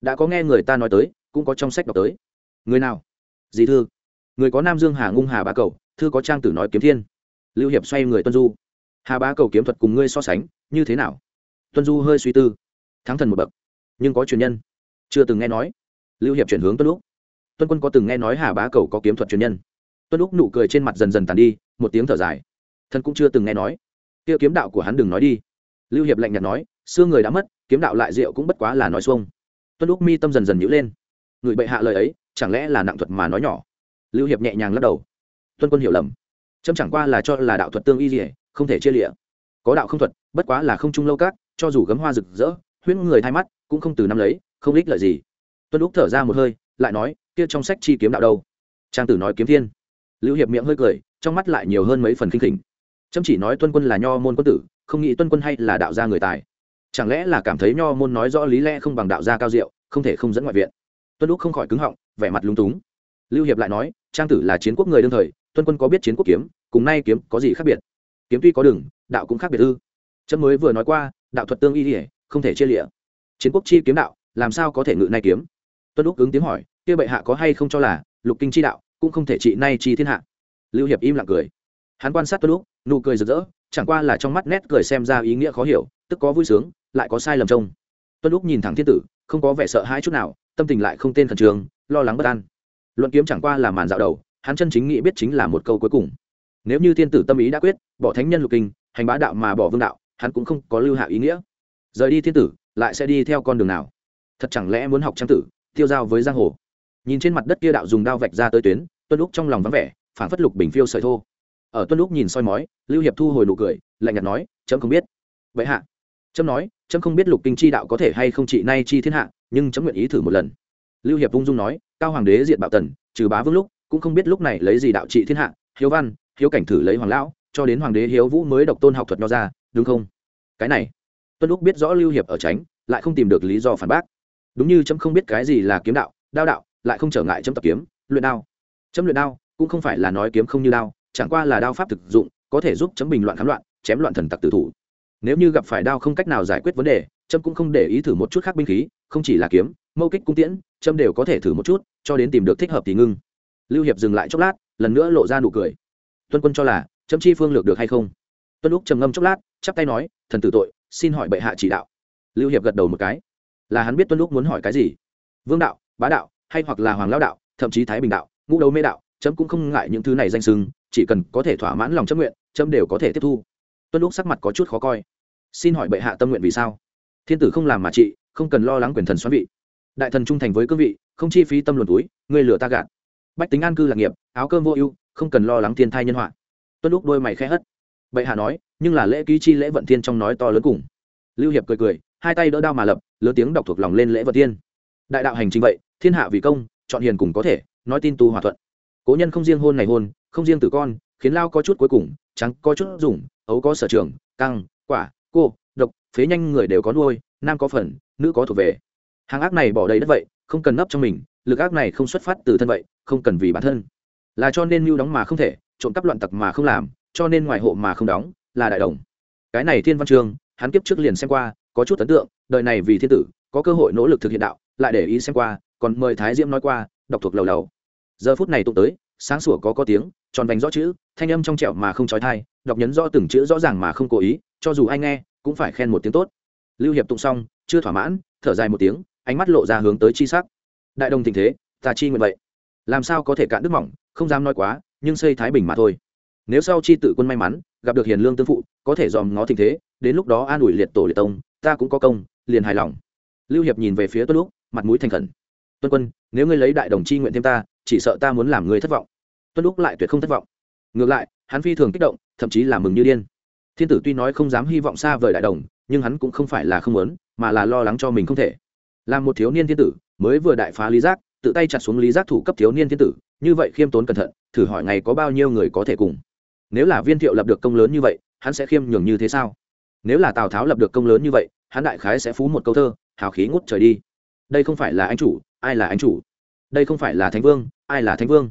Đã có nghe người ta nói tới, cũng có trong sách đọc tới. Người nào? Dì thư người có nam dương hà ngung hà bá cầu, thư có trang tử nói kiếm thiên. Lưu hiệp xoay người tuân du. Hà bá cầu kiếm thuật cùng ngươi so sánh, như thế nào? Tuân du hơi suy tư. Thắng thần một bậc. Nhưng có truyền nhân. Chưa từng nghe nói. Lưu hiệp chuyển hướng tuân lúc tuân quân có từng nghe nói hà bá cầu có kiếm thuật truyền nhân? Tuân lúc nụ cười trên mặt dần dần tàn đi, một tiếng thở dài. Thần cũng chưa từng nghe nói. Kia kiếm đạo của hắn đừng nói đi. Lưu hiệp lạnh nhạt nói, xưa người đã mất, kiếm đạo lại rượu cũng bất quá là nói xuông. Tuân lúc mi tâm dần dần nhữ lên. Người bệ hạ lời ấy, chẳng lẽ là nặng thuật mà nói nhỏ? Lưu hiệp nhẹ nhàng lắc đầu. Tuân quân hiểu lầm. Trâm chẳng qua là cho là đạo thuật tương y dỉa không thể chia lịa. Có đạo không thuật, bất quá là không trung lâu cát cho dù gấm hoa rực rỡ, huyễn người thay mắt, cũng không từ năm lấy, không ích lợi gì. Tuân lúc thở ra một hơi, lại nói, kia trong sách chi kiếm đạo đâu? Trang tử nói kiếm thiên. Lưu hiệp miệng hơi cười, trong mắt lại nhiều hơn mấy phần kinh khỉnh. Trâm chỉ nói tuân quân là nho môn quân tử, không nghĩ tuân quân hay là đạo gia người tài. Chẳng lẽ là cảm thấy nho môn nói rõ lý lẽ không bằng đạo gia cao diệu, không thể không dẫn ngoại viện? Tuân lúc không khỏi cứng họng, vẻ mặt lúng túng lưu hiệp lại nói, trang tử là chiến quốc người đương thời, tuân quân có biết chiến quốc kiếm, cùng nay kiếm có gì khác biệt? Kiếm tuy có đường, đạo cũng khác biệt ư? Trâm mới vừa nói qua, đạo thuật tương y ỉa không thể chia lịa chiến quốc chi kiếm đạo, làm sao có thể ngự nay kiếm? Tuân úc ứng tiếng hỏi, kia bệ hạ có hay không cho là lục kinh chi đạo cũng không thể trị nay chi thiên hạ? Lưu hiệp im lặng cười. Hắn quan sát tuân úc, nụ cười rực rỡ, chẳng qua là trong mắt nét cười xem ra ý nghĩa khó hiểu, tức có vui sướng, lại có sai lầm trông. Tuân úc nhìn thẳng thiên tử, không có vẻ sợ hãi chút nào, tâm tình lại không tên khẩn trường lo lắng bất an luận kiếm chẳng qua là màn dạo đầu, hắn chân chính nghĩ biết chính là một câu cuối cùng. Nếu như thiên tử tâm ý đã quyết, bỏ thánh nhân lục kinh, hành bá đạo mà bỏ vương đạo, hắn cũng không có lưu hạ ý nghĩa. Rời đi thiên tử, lại sẽ đi theo con đường nào? Thật chẳng lẽ muốn học trang tử, tiêu giao với giang hồ? Nhìn trên mặt đất kia đạo dùng đao vạch ra tới tuyến, tuân lúc trong lòng vắng vẻ phản phất lục bình phiêu sợi thô. Ở tuân lúc nhìn soi mói, lưu hiệp thu hồi nụ cười, lạnh nhạt nói, chấm không biết. Vậy hạ. Chấm nói, chấm không biết lục kinh chi đạo có thể hay không trị nay chi thiên hạ, nhưng chấm nguyện ý thử một lần. Lưu hiệp ung dung nói cao hoàng đế diện bạo tần, trừ bá vương lúc, cũng không biết lúc này lấy gì đạo trị thiên hạ, hiếu văn, hiếu cảnh thử lấy hoàng lão, cho đến hoàng đế hiếu vũ mới độc tôn học thuật nho ra, đúng không? Cái này, tuân lúc biết rõ lưu hiệp ở tránh, lại không tìm được lý do phản bác. Đúng như chấm không biết cái gì là kiếm đạo, đao đạo, lại không trở ngại chấm tập kiếm, luyện đao. Chấm luyện đao, cũng không phải là nói kiếm không như đao, chẳng qua là đao pháp thực dụng, có thể giúp chấm bình loạn khám loạn, chém loạn thần tặc tử thủ. Nếu như gặp phải đao không cách nào giải quyết vấn đề, chấm cũng không để ý thử một chút khác binh khí không chỉ là kiếm, mâu kích cung tiễn, châm đều có thể thử một chút, cho đến tìm được thích hợp thì ngưng. Lưu hiệp dừng lại chốc lát, lần nữa lộ ra nụ cười. Tuân quân cho là chấm chi phương lược được hay không? Tuân lúc trầm ngâm chốc lát, chắp tay nói, thần tử tội, xin hỏi bệ hạ chỉ đạo. Lưu hiệp gật đầu một cái. Là hắn biết tuân lúc muốn hỏi cái gì? Vương đạo, bá đạo, hay hoặc là hoàng lao đạo, thậm chí thái bình đạo, ngũ đấu mê đạo, chấm cũng không ngại những thứ này danh sưng chỉ cần có thể thỏa mãn lòng chấp nguyện, chấm đều có thể tiếp thu. Tuân lúc sắc mặt có chút khó coi. Xin hỏi bệ hạ tâm nguyện vì sao? Thiên tử không làm mà trị không cần lo lắng quyền thần xoắn vị. Đại thần trung thành với cương vị, không chi phí tâm luận túi người lửa ta gạt. Bách tính an cư lạc nghiệp, áo cơm vô ưu, không cần lo lắng thiên thai nhân họa. Tuân lúc đôi mày khẽ hất. Bệ hạ nói, nhưng là lễ ký chi lễ vận thiên trong nói to lớn cùng. Lưu hiệp cười cười, hai tay đỡ đao mà lập, lớn tiếng đọc thuộc lòng lên lễ vận thiên. Đại đạo hành trình vậy, thiên hạ vì công, chọn hiền cùng có thể, nói tin tu hòa thuận. Cố nhân không riêng hôn này hôn, không riêng tử con, khiến lao có chút cuối cùng, trắng có chút dùng, ấu có sở trường, căng, quả, cô, độc, phế nhanh người đều có nuôi, nam có phần nữ có thuộc về. Hàng ác này bỏ đầy đất vậy, không cần nấp trong mình, lực ác này không xuất phát từ thân vậy, không cần vì bản thân. Là cho nên mưu đóng mà không thể, trộm cắp loạn tặc mà không làm, cho nên ngoài hộ mà không đóng, là đại đồng. Cái này thiên văn chương hắn kiếp trước liền xem qua, có chút ấn tượng, đời này vì thiên tử, có cơ hội nỗ lực thực hiện đạo, lại để ý xem qua, còn mời thái diễm nói qua, đọc thuộc lầu lầu. Giờ phút này tụng tới, sáng sủa có có tiếng, tròn vành rõ chữ, thanh âm trong trẻo mà không trói thai, đọc nhấn rõ từng chữ rõ ràng mà không cố ý, cho dù ai nghe, cũng phải khen một tiếng tốt. Lưu hiệp tụng xong chưa thỏa mãn, thở dài một tiếng, ánh mắt lộ ra hướng tới chi sắc. Đại đồng tình thế, ta chi nguyện vậy. Làm sao có thể cạn đứt mỏng, không dám nói quá, nhưng xây thái bình mà thôi. Nếu sau chi tự quân may mắn, gặp được hiền lương tương phụ, có thể dòm ngó tình thế, đến lúc đó an ủi liệt tổ liệt tông, ta cũng có công, liền hài lòng. Lưu hiệp nhìn về phía tuân lúc mặt mũi thành khẩn. Tuân quân, nếu ngươi lấy đại đồng chi nguyện thêm ta, chỉ sợ ta muốn làm ngươi thất vọng. Tuân lúc lại tuyệt không thất vọng. Ngược lại, hắn phi thường kích động, thậm chí là mừng như điên. Thiên tử tuy nói không dám hy vọng xa vời đại đồng, nhưng hắn cũng không phải là không muốn mà là lo lắng cho mình không thể. Làm một thiếu niên thiên tử, mới vừa đại phá lý giác, tự tay chặt xuống lý giác thủ cấp thiếu niên thiên tử, như vậy khiêm tốn cẩn thận, thử hỏi ngày có bao nhiêu người có thể cùng. Nếu là viên thiệu lập được công lớn như vậy, hắn sẽ khiêm nhường như thế sao? Nếu là tào tháo lập được công lớn như vậy, hắn đại khái sẽ phú một câu thơ, hào khí ngút trời đi. Đây không phải là anh chủ, ai là anh chủ? Đây không phải là thánh vương, ai là thánh vương?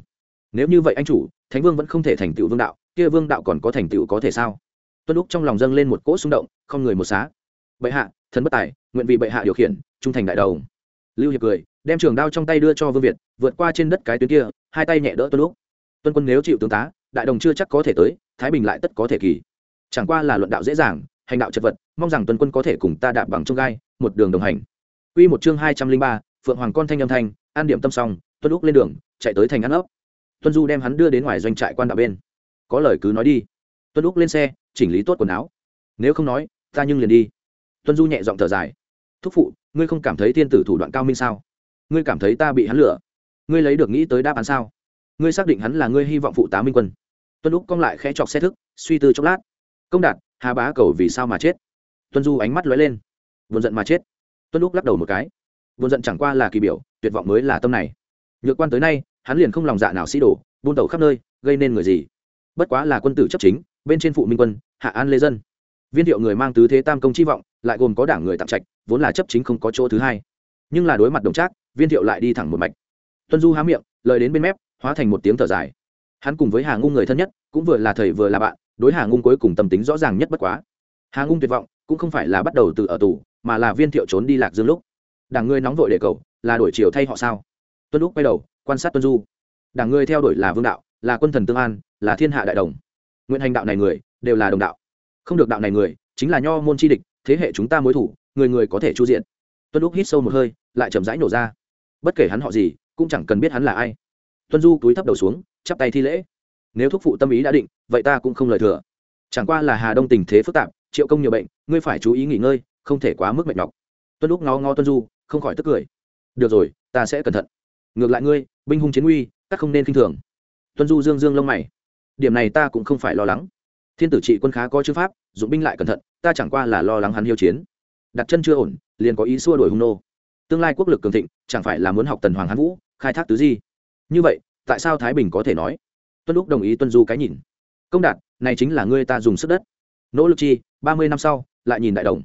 Nếu như vậy anh chủ, thánh vương vẫn không thể thành tựu vương đạo, kia vương đạo còn có thành tựu có thể sao? Tuân lúc trong lòng dâng lên một cỗ xung động, không người một xá. Bệ hạ thần bất tài nguyện vì bệ hạ điều khiển trung thành đại đầu lưu hiệp cười đem trường đao trong tay đưa cho vương việt vượt qua trên đất cái tuyến kia hai tay nhẹ đỡ tuân lúc tuân quân nếu chịu tướng tá đại đồng chưa chắc có thể tới thái bình lại tất có thể kỳ chẳng qua là luận đạo dễ dàng hành đạo chật vật mong rằng tuân quân có thể cùng ta đạp bằng trong gai một đường đồng hành Quy một chương hai trăm linh ba, Phượng Hoàng con thanh âm thanh, an điểm tâm xong, Tuân lúc lên đường, chạy tới thành ăn ốc. Tuân Du đem hắn đưa đến ngoài doanh trại quan đạo bên. Có lời cứ nói đi. Tuân lúc lên xe, chỉnh lý tốt quần áo. Nếu không nói, ta nhưng liền đi. Tuân Du nhẹ giọng thở dài. Thúc phụ, ngươi không cảm thấy thiên tử thủ đoạn cao minh sao? Ngươi cảm thấy ta bị hắn lừa? Ngươi lấy được nghĩ tới đáp án sao? Ngươi xác định hắn là ngươi hy vọng phụ tá minh quân? Tuân lúc cong lại khẽ chọc xe thức, suy tư chốc lát. Công đạt, Hà Bá cầu vì sao mà chết? Tuân Du ánh mắt lóe lên, vốn giận mà chết tuân lúc lắc đầu một cái vốn giận chẳng qua là kỳ biểu tuyệt vọng mới là tâm này nhược quan tới nay hắn liền không lòng dạ nào sĩ đổ buôn tẩu khắp nơi gây nên người gì bất quá là quân tử chấp chính bên trên phụ minh quân hạ an lê dân viên thiệu người mang tứ thế tam công chi vọng, lại gồm có đảng người tạm trạch, vốn là chấp chính không có chỗ thứ hai. Nhưng là đối mặt đồng trác, viên thiệu lại đi thẳng một mạch. Tuân du há miệng, lời đến bên mép, hóa thành một tiếng thở dài. Hắn cùng với hà ngung người thân nhất, cũng vừa là thầy vừa là bạn, đối hà ngung cuối cùng tâm tính rõ ràng nhất bất quá. Hà ngung tuyệt vọng, cũng không phải là bắt đầu từ ở tù, mà là viên thiệu trốn đi lạc dương lúc. Đảng ngươi nóng vội để cầu, là đổi chiều thay họ sao? Tuân lúc quay đầu, quan sát tuân du. Đảng ngươi theo đuổi là vương đạo, là quân thần tương an, là thiên hạ đại đồng. Nguyện hành đạo này người, đều là đồng đạo không được đạo này người, chính là nho môn chi địch, thế hệ chúng ta mối thủ, người người có thể chu diện. Tuân lúc hít sâu một hơi, lại chậm rãi nổ ra. Bất kể hắn họ gì, cũng chẳng cần biết hắn là ai. Tuân du túi thấp đầu xuống, chắp tay thi lễ. Nếu thúc phụ tâm ý đã định, vậy ta cũng không lời thừa. Chẳng qua là hà đông tình thế phức tạp, triệu công nhiều bệnh, ngươi phải chú ý nghỉ ngơi, không thể quá mức mệt nhọc. Tuân lúc ngó ngó tuân du, không khỏi tức cười. Được rồi, ta sẽ cẩn thận. Ngược lại ngươi, binh hung chiến uy các không nên k i n h thường. Tuân du dương dương lông mày. Điểm này ta cũng không phải lo lắng thiên tử trị quân khá có chữ pháp dụng binh lại cẩn thận ta chẳng qua là lo lắng hắn hiêu chiến. Đặt chân chưa ổn liền có ý xua đuổi hung nô. Tương lai quốc lực cường thịnh chẳng phải là muốn học tần hoàng hán vũ khai thác tứ di. Như vậy tại sao thái bình có thể nói? Tuân lúc đồng ý tuân du cái nhìn. Công đạt này chính là ngươi ta dùng sức đất. Nỗ lực chi ba mươi năm sau lại nhìn đại đồng.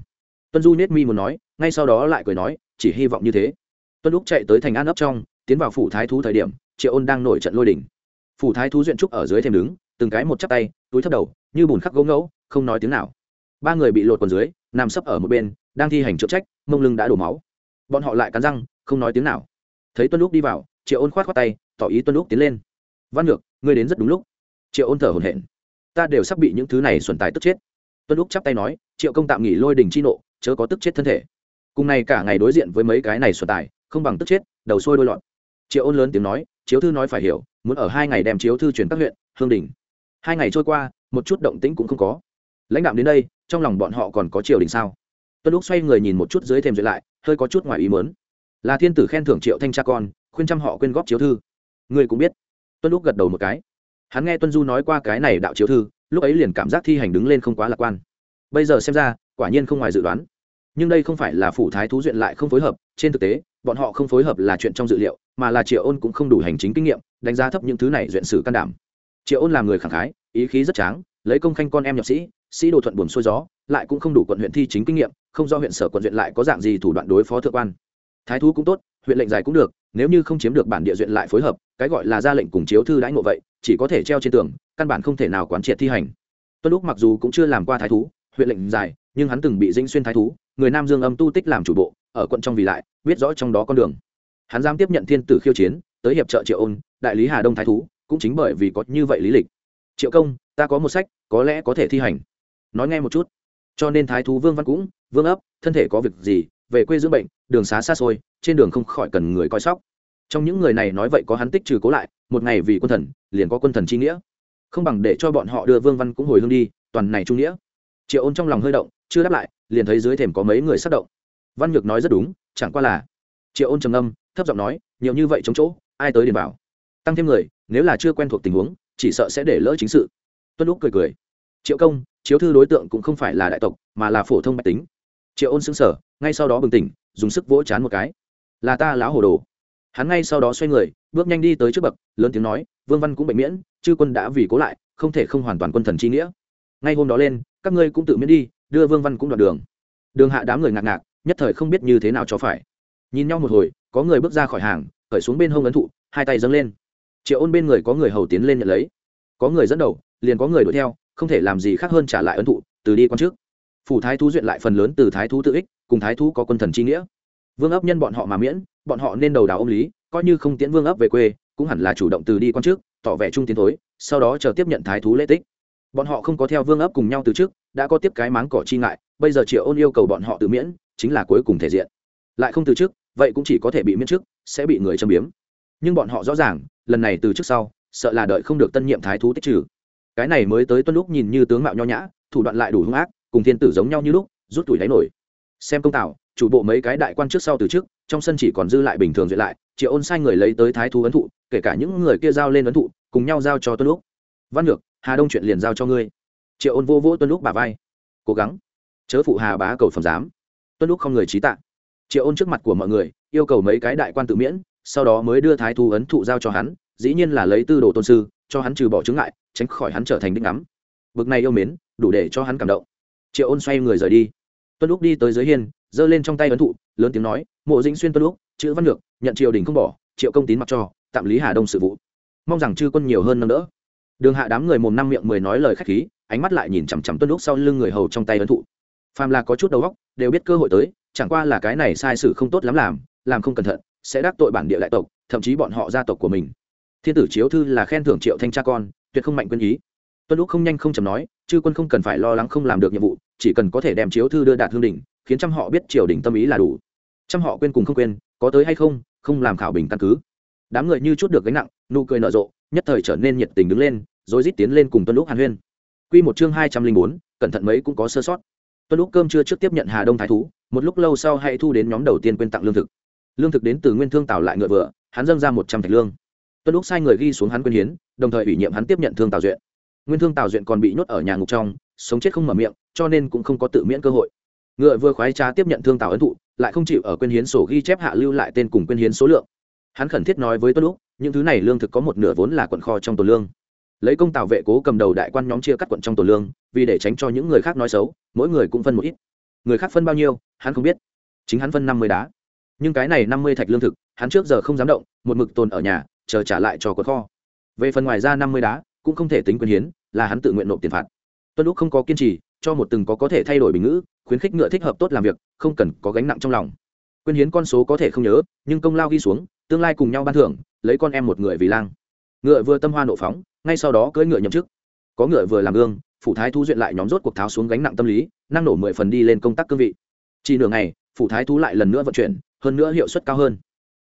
Tuân du nết mi muốn nói ngay sau đó lại cười nói chỉ hy vọng như thế. Tuân lúc chạy tới thành an ấp trong tiến vào phủ thái thú thời điểm triệu ôn đang nổi trận lôi đình, phủ thái thú duyện trúc ở dưới thêm đứng từng cái một chắp tay, túi thấp đầu, như bùn khắc gỗ ngẫu, không nói tiếng nào. Ba người bị lột quần dưới, nằm sấp ở một bên, đang thi hành trợ trách, mông lưng đã đổ máu. Bọn họ lại cắn răng, không nói tiếng nào. Thấy tuân lúc đi vào, triệu ôn khoát khoát tay, tỏ ý tuân lúc tiến lên. Văn ngược ngươi đến rất đúng lúc. Triệu ôn thở hồn hển. Ta đều sắp bị những thứ này xuẩn tài tức chết. Tuân lúc chắp tay nói, triệu công tạm nghỉ lôi đình chi nộ, chớ có tức chết thân thể. Cùng này cả ngày đối diện với mấy cái này xuẩn tài, không bằng tức chết, đầu sôi đôi lọt triệu ôn lớn tiếng nói, chiếu thư nói phải hiểu, muốn ở hai ngày đem chiếu thư chuyển các huyện, hương đình hai ngày trôi qua, một chút động tĩnh cũng không có. Lãnh đạo đến đây, trong lòng bọn họ còn có triều đình sao? Tuân lúc xoay người nhìn một chút dưới thềm duyệt lại, hơi có chút ngoài ý mớn là thiên tử khen thưởng triệu thanh cha con, khuyên trăm họ quyên góp chiếu thư. Người cũng biết. Tuân lúc gật đầu một cái. Hắn nghe tuân du nói qua cái này đạo chiếu thư, lúc ấy liền cảm giác thi hành đứng lên không quá lạc quan. Bây giờ xem ra, quả nhiên không ngoài dự đoán. Nhưng đây không phải là phủ thái thú duyện lại không phối hợp, trên thực tế, bọn họ không phối hợp là chuyện trong dự liệu, mà là triệu ôn cũng không đủ hành chính kinh nghiệm, đánh giá thấp những thứ này duyện sử can đảm triệu ôn làm người khẳng khái, ý khí rất tráng, lấy công khanh con em nhập sĩ sĩ đồ thuận buồn xuôi gió, lại cũng không đủ quận huyện thi chính kinh nghiệm, không do huyện sở quận huyện lại có dạng gì thủ đoạn đối phó thượng quan. Thái thú cũng tốt, huyện lệnh dài cũng được, nếu như không chiếm được bản địa duyện lại phối hợp, cái gọi là ra lệnh cùng chiếu thư đãi ngộ vậy, chỉ có thể treo trên tường, căn bản không thể nào quán triệt thi hành. Tuân lúc mặc dù cũng chưa làm qua thái thú, huyện lệnh dài, nhưng hắn từng bị Dinh xuyên thái thú, người nam dương âm tu tích làm chủ bộ, ở quận trong vì lại, biết rõ trong đó con đường. Hắn dám tiếp nhận thiên tử khiêu chiến, tới hiệp trợ triệu ôn, đại lý hà đông thái thú cũng chính bởi vì có như vậy lý lịch. Triệu công, ta có một sách, có lẽ có thể thi hành. Nói nghe một chút. Cho nên thái thú vương văn cũng, vương ấp, thân thể có việc gì, về quê dưỡng bệnh, đường xá xa xôi, trên đường không khỏi cần người coi sóc. Trong những người này nói vậy có hắn tích trừ cố lại, một ngày vì quân thần, liền có quân thần chi nghĩa. Không bằng để cho bọn họ đưa vương văn cũng hồi hương đi, toàn này trung nghĩa. Triệu ôn trong lòng hơi động, chưa đáp lại, liền thấy dưới thềm có mấy người sắc động. Văn nhược nói rất đúng, chẳng qua là triệu ôn trầm âm thấp giọng nói, nhiều như vậy chống chỗ, ai tới điền bảo tăng thêm người, nếu là chưa quen thuộc tình huống, chỉ sợ sẽ để lỡ chính sự. Tuân lúc cười cười. Triệu công, chiếu thư đối tượng cũng không phải là đại tộc, mà là phổ thông mạch tính. Triệu ôn xứng sở ngay sau đó bừng tỉnh, dùng sức vỗ chán một cái. Là ta láo hồ đồ. Hắn ngay sau đó xoay người, bước nhanh đi tới trước bậc, lớn tiếng nói, vương văn cũng bệnh miễn, chư quân đã vì cố lại, không thể không hoàn toàn quân thần chi nghĩa. Ngay hôm đó lên, các ngươi cũng tự miễn đi, đưa vương văn cũng đoạn đường. Đường hạ đám người ngạc ngạc, nhất thời không biết như thế nào cho phải. Nhìn nhau một hồi, có người bước ra khỏi hàng khởi xuống bên hông ấn thụ, hai tay dâng lên triệu ôn bên người có người hầu tiến lên nhận lấy. Có người dẫn đầu, liền có người đuổi theo, không thể làm gì khác hơn trả lại ấn thụ, từ đi con trước. Phủ thái thú duyện lại phần lớn từ thái thú tự ích, cùng thái thú có quân thần chi nghĩa. Vương ấp nhân bọn họ mà miễn, bọn họ nên đầu đào ông lý, coi như không tiễn vương ấp về quê, cũng hẳn là chủ động từ đi con trước, tỏ vẻ trung tiến thối, sau đó chờ tiếp nhận thái thú lễ tích. Bọn họ không có theo vương ấp cùng nhau từ trước, đã có tiếp cái máng cỏ chi ngại, bây giờ triệu ôn yêu cầu bọn họ tự miễn, chính là cuối cùng thể diện. Lại không từ trước, vậy cũng chỉ có thể bị miễn trước, sẽ bị người châm biếm. Nhưng bọn họ rõ ràng lần này từ trước sau sợ là đợi không được tân nhiệm thái thú tích trừ. Cái này mới tới tuân lúc nhìn như tướng mạo nho nhã thủ đoạn lại đủ hung ác cùng thiên tử giống nhau như lúc rút tuổi đáy nổi. Xem công tào, chủ bộ mấy cái đại quan trước sau từ trước trong sân chỉ còn dư lại bình thường duyệt lại triệu ôn sai người lấy tới thái thú ấn thụ kể cả những người kia giao lên ấn thụ cùng nhau giao cho tuân lúc. Văn ngược hà đông chuyện liền giao cho ngươi. Triệu ôn vô vỗ tuân lúc bà vai. Cố gắng. Chớ phụ hà bá cầu phẩm giám. Tuân lúc không người trí tạ. Triệu ôn trước mặt của mọi người yêu cầu mấy cái đại quan tự miễn sau đó mới đưa thái thú ấn thụ giao cho hắn, dĩ nhiên là lấy tư đồ tôn sư, cho hắn trừ bỏ chứng ngại, tránh khỏi hắn trở thành đích ngắm. Bực này yêu mến, đủ để cho hắn cảm động. Triệu ôn xoay người rời đi. Tuân lúc đi tới dưới hiên, giơ lên trong tay ấn thụ, lớn tiếng nói, mộ dĩnh xuyên tuân lúc chữ văn lược, nhận triều đình không bỏ, triệu công tín mặc cho, tạm lý hà đông sự vụ. Mong rằng chư quân nhiều hơn nâng đỡ. Đường hạ đám người mồm năm miệng mười nói lời khách khí, ánh mắt lại nhìn chằm chằm tuân lúc sau lưng người hầu trong tay ấn thụ. Phàm là có chút đầu óc, đều biết cơ hội tới, chẳng qua là cái này sai sự không tốt lắm làm làm không cẩn thận sẽ đắc tội bản địa đại tộc, thậm chí bọn họ gia tộc của mình. Thiên tử chiếu thư là khen thưởng triệu thanh cha con, tuyệt không mạnh quân ý. Tuân lúc không nhanh không chầm nói, chư quân không cần phải lo lắng không làm được nhiệm vụ, chỉ cần có thể đem chiếu thư đưa đạt hương đỉnh, khiến trăm họ biết triều đình tâm ý là đủ. Trăm họ quên cùng không quên, có tới hay không không làm khảo bình căn cứ. Đám người như chút được gánh nặng, nụ cười nở rộ, nhất thời trở nên nhiệt tình đứng lên, rồi rít tiến lên cùng tuân lúc hàn huyên. Quy một chương hai trăm linh bốn, cẩn thận mấy cũng có sơ sót. Tuân lúc cơm chưa trước tiếp nhận hà đông thái thú, một lúc lâu sau hãy thu đến nhóm đầu tiên quên tặng lương thực lương thực đến từ nguyên thương tào lại ngựa vừa, hắn dâng ra một trăm thạch lương. Tuân lúc sai người ghi xuống hắn quyên hiến, đồng thời ủy nhiệm hắn tiếp nhận thương tào duyện. Nguyên thương tào duyện còn bị nhốt ở nhà ngục trong, sống chết không mở miệng, cho nên cũng không có tự miễn cơ hội. Ngựa vừa khoái trá tiếp nhận thương tào ấn thụ, lại không chịu ở quyên hiến sổ ghi chép hạ lưu lại tên cùng quyên hiến số lượng. Hắn khẩn thiết nói với tuân lúc những thứ này lương thực có một nửa vốn là quận kho trong tổ lương. Lấy công tào vệ cố cầm đầu đại quan nhóm chia cắt quận trong tổ lương, vì để tránh cho những người khác nói xấu, mỗi người cũng phân một ít. Người khác phân bao nhiêu, hắn không biết. Chính hắn phân năm mươi đá nhưng cái này năm mươi thạch lương thực, hắn trước giờ không dám động, một mực tồn ở nhà, chờ trả lại cho cột kho. Về phần ngoài ra năm mươi đá, cũng không thể tính quyền hiến, là hắn tự nguyện nộp tiền phạt. Tuân lúc không có kiên trì, cho một từng có có thể thay đổi bình ngữ, khuyến khích ngựa thích hợp tốt làm việc, không cần có gánh nặng trong lòng. Quyên hiến con số có thể không nhớ, nhưng công lao ghi xuống, tương lai cùng nhau ban thưởng, lấy con em một người vì lang. Ngựa vừa tâm hoa nộ phóng, ngay sau đó cưỡi ngựa nhậm chức. Có ngựa vừa làm gương, phủ thái thu duyện lại nhóm rốt cuộc tháo xuống gánh nặng tâm lý, năng nổ mười phần đi lên công tác cương vị. Chỉ nửa ngày phủ thái thú lại lần nữa vận chuyển, hơn nữa hiệu suất cao hơn.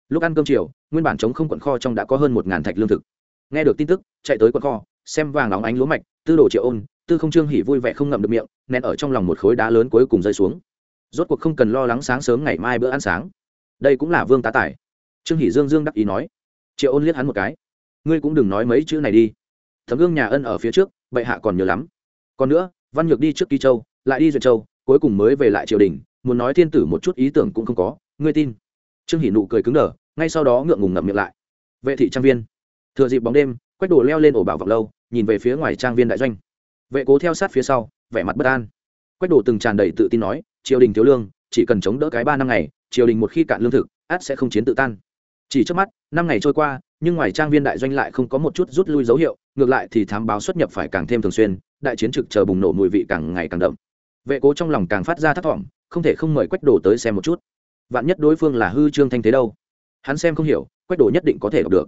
Lúc ăn cơm chiều, nguyên bản chống không quận kho trong đã có hơn một ngàn thạch lương thực. Nghe được tin tức, chạy tới quận kho, xem vàng óng ánh lúa mạch, tư đồ triệu ôn, tư không trương hỉ vui vẻ không ngậm được miệng, nén ở trong lòng một khối đá lớn cuối cùng rơi xuống. Rốt cuộc không cần lo lắng sáng sớm ngày mai bữa ăn sáng. Đây cũng là vương tá tài. Trương hỷ dương dương đắc ý nói. Triệu ôn liếc hắn một cái. Ngươi cũng đừng nói mấy chữ này đi. Thấm gương nhà ân ở phía trước, bệ hạ còn nhớ lắm. Còn nữa, văn nhược đi trước kỳ châu, lại đi duyệt châu, cuối cùng mới về lại triều đình muốn nói thiên tử một chút ý tưởng cũng không có, ngươi tin? Trương hỷ nụ cười cứng đờ, ngay sau đó ngượng ngùng ngậm miệng lại. Vệ thị trang viên. Thừa dịp bóng đêm, quách đồ leo lên ổ bảo vọng lâu, nhìn về phía ngoài trang viên đại doanh. Vệ cố theo sát phía sau, vẻ mặt bất an. Quách đồ từng tràn đầy tự tin nói, triều đình thiếu lương, chỉ cần chống đỡ cái ba năm ngày, triều đình một khi cạn lương thực át sẽ không chiến tự tan. Chỉ trước mắt, năm ngày trôi qua, nhưng ngoài trang viên đại doanh lại không có một chút rút lui dấu hiệu, ngược lại thì thám báo xuất nhập phải càng thêm thường xuyên, đại chiến trực chờ bùng nổ mùi vị càng ngày càng đậm. Vệ cố trong lòng càng phát ra thất vọng không thể không mời quách đồ tới xem một chút. Vạn nhất đối phương là hư trương thanh thế đâu? Hắn xem không hiểu, quách đồ nhất định có thể đọc được.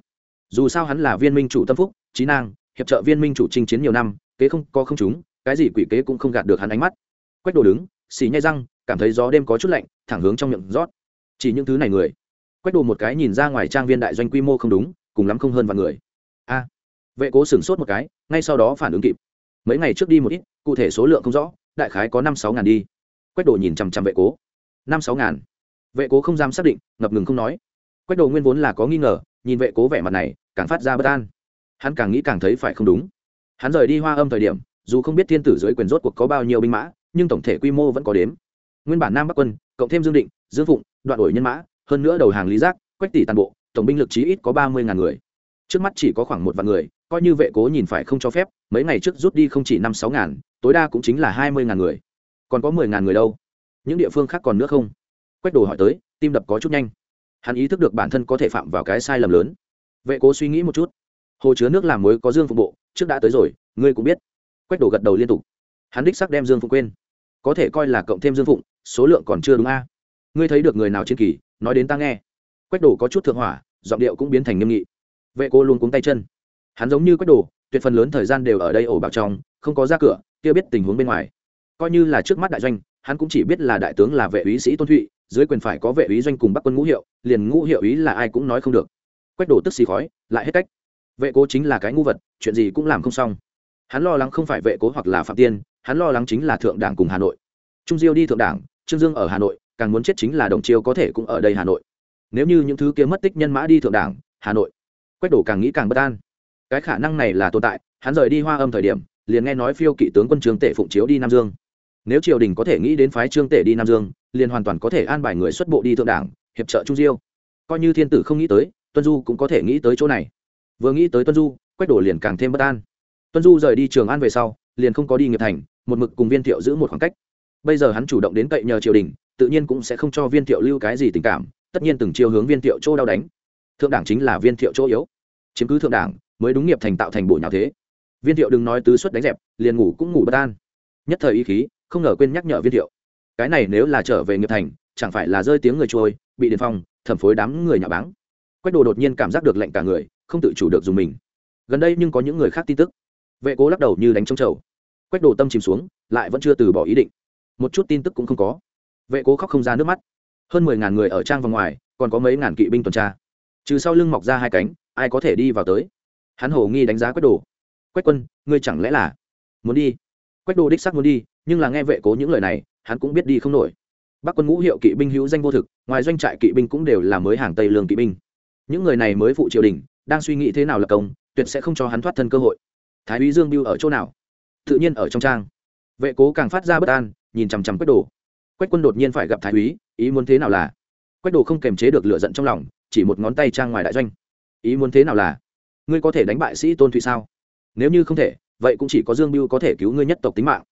Dù sao hắn là viên minh chủ tâm phúc, trí năng, hiệp trợ viên minh chủ chinh chiến nhiều năm, kế không có không chúng cái gì quỷ kế cũng không gạt được hắn ánh mắt. Quách đồ đứng, xì nhai răng, cảm thấy gió đêm có chút lạnh, thẳng hướng trong miệng rót. Chỉ những thứ này người. Quách đồ một cái nhìn ra ngoài trang viên đại doanh quy mô không đúng, cùng lắm không hơn vài người. A. Vệ cố sửng sốt một cái, ngay sau đó phản ứng kịp. Mấy ngày trước đi một ít, cụ thể số lượng không rõ, đại khái có năm sáu ngàn đi quách đồ nhìn chằm chằm vệ cố. Năm sáu ngàn. Vệ cố không dám xác định, ngập ngừng không nói. Quách đồ nguyên vốn là có nghi ngờ, nhìn vệ cố vẻ mặt này, càng phát ra bất an. Hắn càng nghĩ càng thấy phải không đúng. Hắn rời đi hoa âm thời điểm, dù không biết thiên tử dưới quyền rốt cuộc có bao nhiêu binh mã, nhưng tổng thể quy mô vẫn có đếm. Nguyên bản nam bắc quân, cộng thêm dương định, dương phụng, đoạn đổi nhân mã, hơn nữa đầu hàng lý giác, quách tỷ toàn bộ, tổng binh lực chí ít có ba mươi ngàn người. Trước mắt chỉ có khoảng một vạn người, coi như vệ cố nhìn phải không cho phép, mấy ngày trước rút đi không chỉ năm sáu ngàn, tối đa cũng chính là hai mươi ngàn người còn có mười ngàn người đâu. Những địa phương khác còn nữa không? Quách đồ hỏi tới, tim đập có chút nhanh. Hắn ý thức được bản thân có thể phạm vào cái sai lầm lớn. Vệ cố suy nghĩ một chút. Hồ chứa nước làm muối có dương phục bộ, trước đã tới rồi, ngươi cũng biết. Quách đồ gật đầu liên tục. Hắn đích sắc đem dương phụng quên. Có thể coi là cộng thêm dương phụng, số lượng còn chưa đúng a. Ngươi thấy được người nào trên kỳ, nói đến ta nghe. Quách đồ có chút thượng hỏa, giọng điệu cũng biến thành nghiêm nghị. Vệ cô luôn cuống tay chân. Hắn giống như quách đồ, tuyệt phần lớn thời gian đều ở đây ổ bạc trong, không có ra cửa, kia biết tình huống bên ngoài coi như là trước mắt đại doanh, hắn cũng chỉ biết là đại tướng là vệ úy sĩ tôn thụy, dưới quyền phải có vệ úy doanh cùng bắc quân ngũ hiệu, liền ngũ hiệu ý là ai cũng nói không được. Quách đổ tức xì khói, lại hết cách. Vệ cố chính là cái ngu vật, chuyện gì cũng làm không xong. Hắn lo lắng không phải vệ cố hoặc là phạm tiên, hắn lo lắng chính là thượng đảng cùng hà nội. Trung diêu đi thượng đảng, trương dương ở hà nội, càng muốn chết chính là đồng chiêu có thể cũng ở đây hà nội. Nếu như những thứ kia mất tích nhân mã đi thượng đảng, hà nội, quách đổ càng nghĩ càng bất an. Cái khả năng này là tồn tại, hắn rời đi hoa âm thời điểm, liền nghe nói phiêu kỵ tướng quân trương tể phụng chiếu đi nam dương nếu triều đình có thể nghĩ đến phái trương tể đi nam dương, liền hoàn toàn có thể an bài người xuất bộ đi thượng đảng, hiệp trợ trung diêu. Coi như thiên tử không nghĩ tới, tuân du cũng có thể nghĩ tới chỗ này. Vừa nghĩ tới tuân du, quách đổ liền càng thêm bất an. Tuân du rời đi trường an về sau, liền không có đi nghiệp thành, một mực cùng viên thiệu giữ một khoảng cách. Bây giờ hắn chủ động đến cậy nhờ triều đình, tự nhiên cũng sẽ không cho viên thiệu lưu cái gì tình cảm, tất nhiên từng chiều hướng viên thiệu chỗ đau đánh. Thượng đảng chính là viên thiệu chỗ yếu. Chiếm cứ thượng đảng, mới đúng nghiệp thành tạo thành bổ nhào thế. Viên thiệu đừng nói tứ suất đánh dẹp, liền ngủ cũng ngủ bất an. Nhất thời ý khí không ngờ quên nhắc nhở viên thiệu. Cái này nếu là trở về nghiệp thành, chẳng phải là rơi tiếng người trôi, bị điện phong, thẩm phối đám người nhà báng. Quách đồ đột nhiên cảm giác được lệnh cả người, không tự chủ được dùng mình. Gần đây nhưng có những người khác tin tức. Vệ cố lắc đầu như đánh trống trầu. Quách đồ tâm chìm xuống, lại vẫn chưa từ bỏ ý định. Một chút tin tức cũng không có. Vệ cố khóc không ra nước mắt. Hơn mười ngàn người ở trang và ngoài, còn có mấy ngàn kỵ binh tuần tra. Trừ sau lưng mọc ra hai cánh, ai có thể đi vào tới? Hắn hồ nghi đánh giá quách đồ. Quách quân, ngươi chẳng lẽ là muốn đi? Quách Đô đích sắc muốn đi, nhưng là nghe vệ cố những lời này, hắn cũng biết đi không nổi. Bắc quân ngũ hiệu kỵ binh hữu danh vô thực, ngoài doanh trại kỵ binh cũng đều là mới hàng tây lương kỵ binh. Những người này mới phụ triều đình, đang suy nghĩ thế nào là công, tuyệt sẽ không cho hắn thoát thân cơ hội. Thái úy dương biêu ở chỗ nào? Tự nhiên ở trong trang. Vệ cố càng phát ra bất an, nhìn chằm chằm quách đồ quách quân đột nhiên phải gặp thái úy, ý muốn thế nào là? Quách đồ không kềm chế được lửa giận trong lòng, chỉ một ngón tay trang ngoài đại doanh. Ý muốn thế nào là? Ngươi có thể đánh bại sĩ tôn thụy sao? Nếu như không thể vậy cũng chỉ có dương biêu có thể cứu ngươi nhất tộc tính mạng.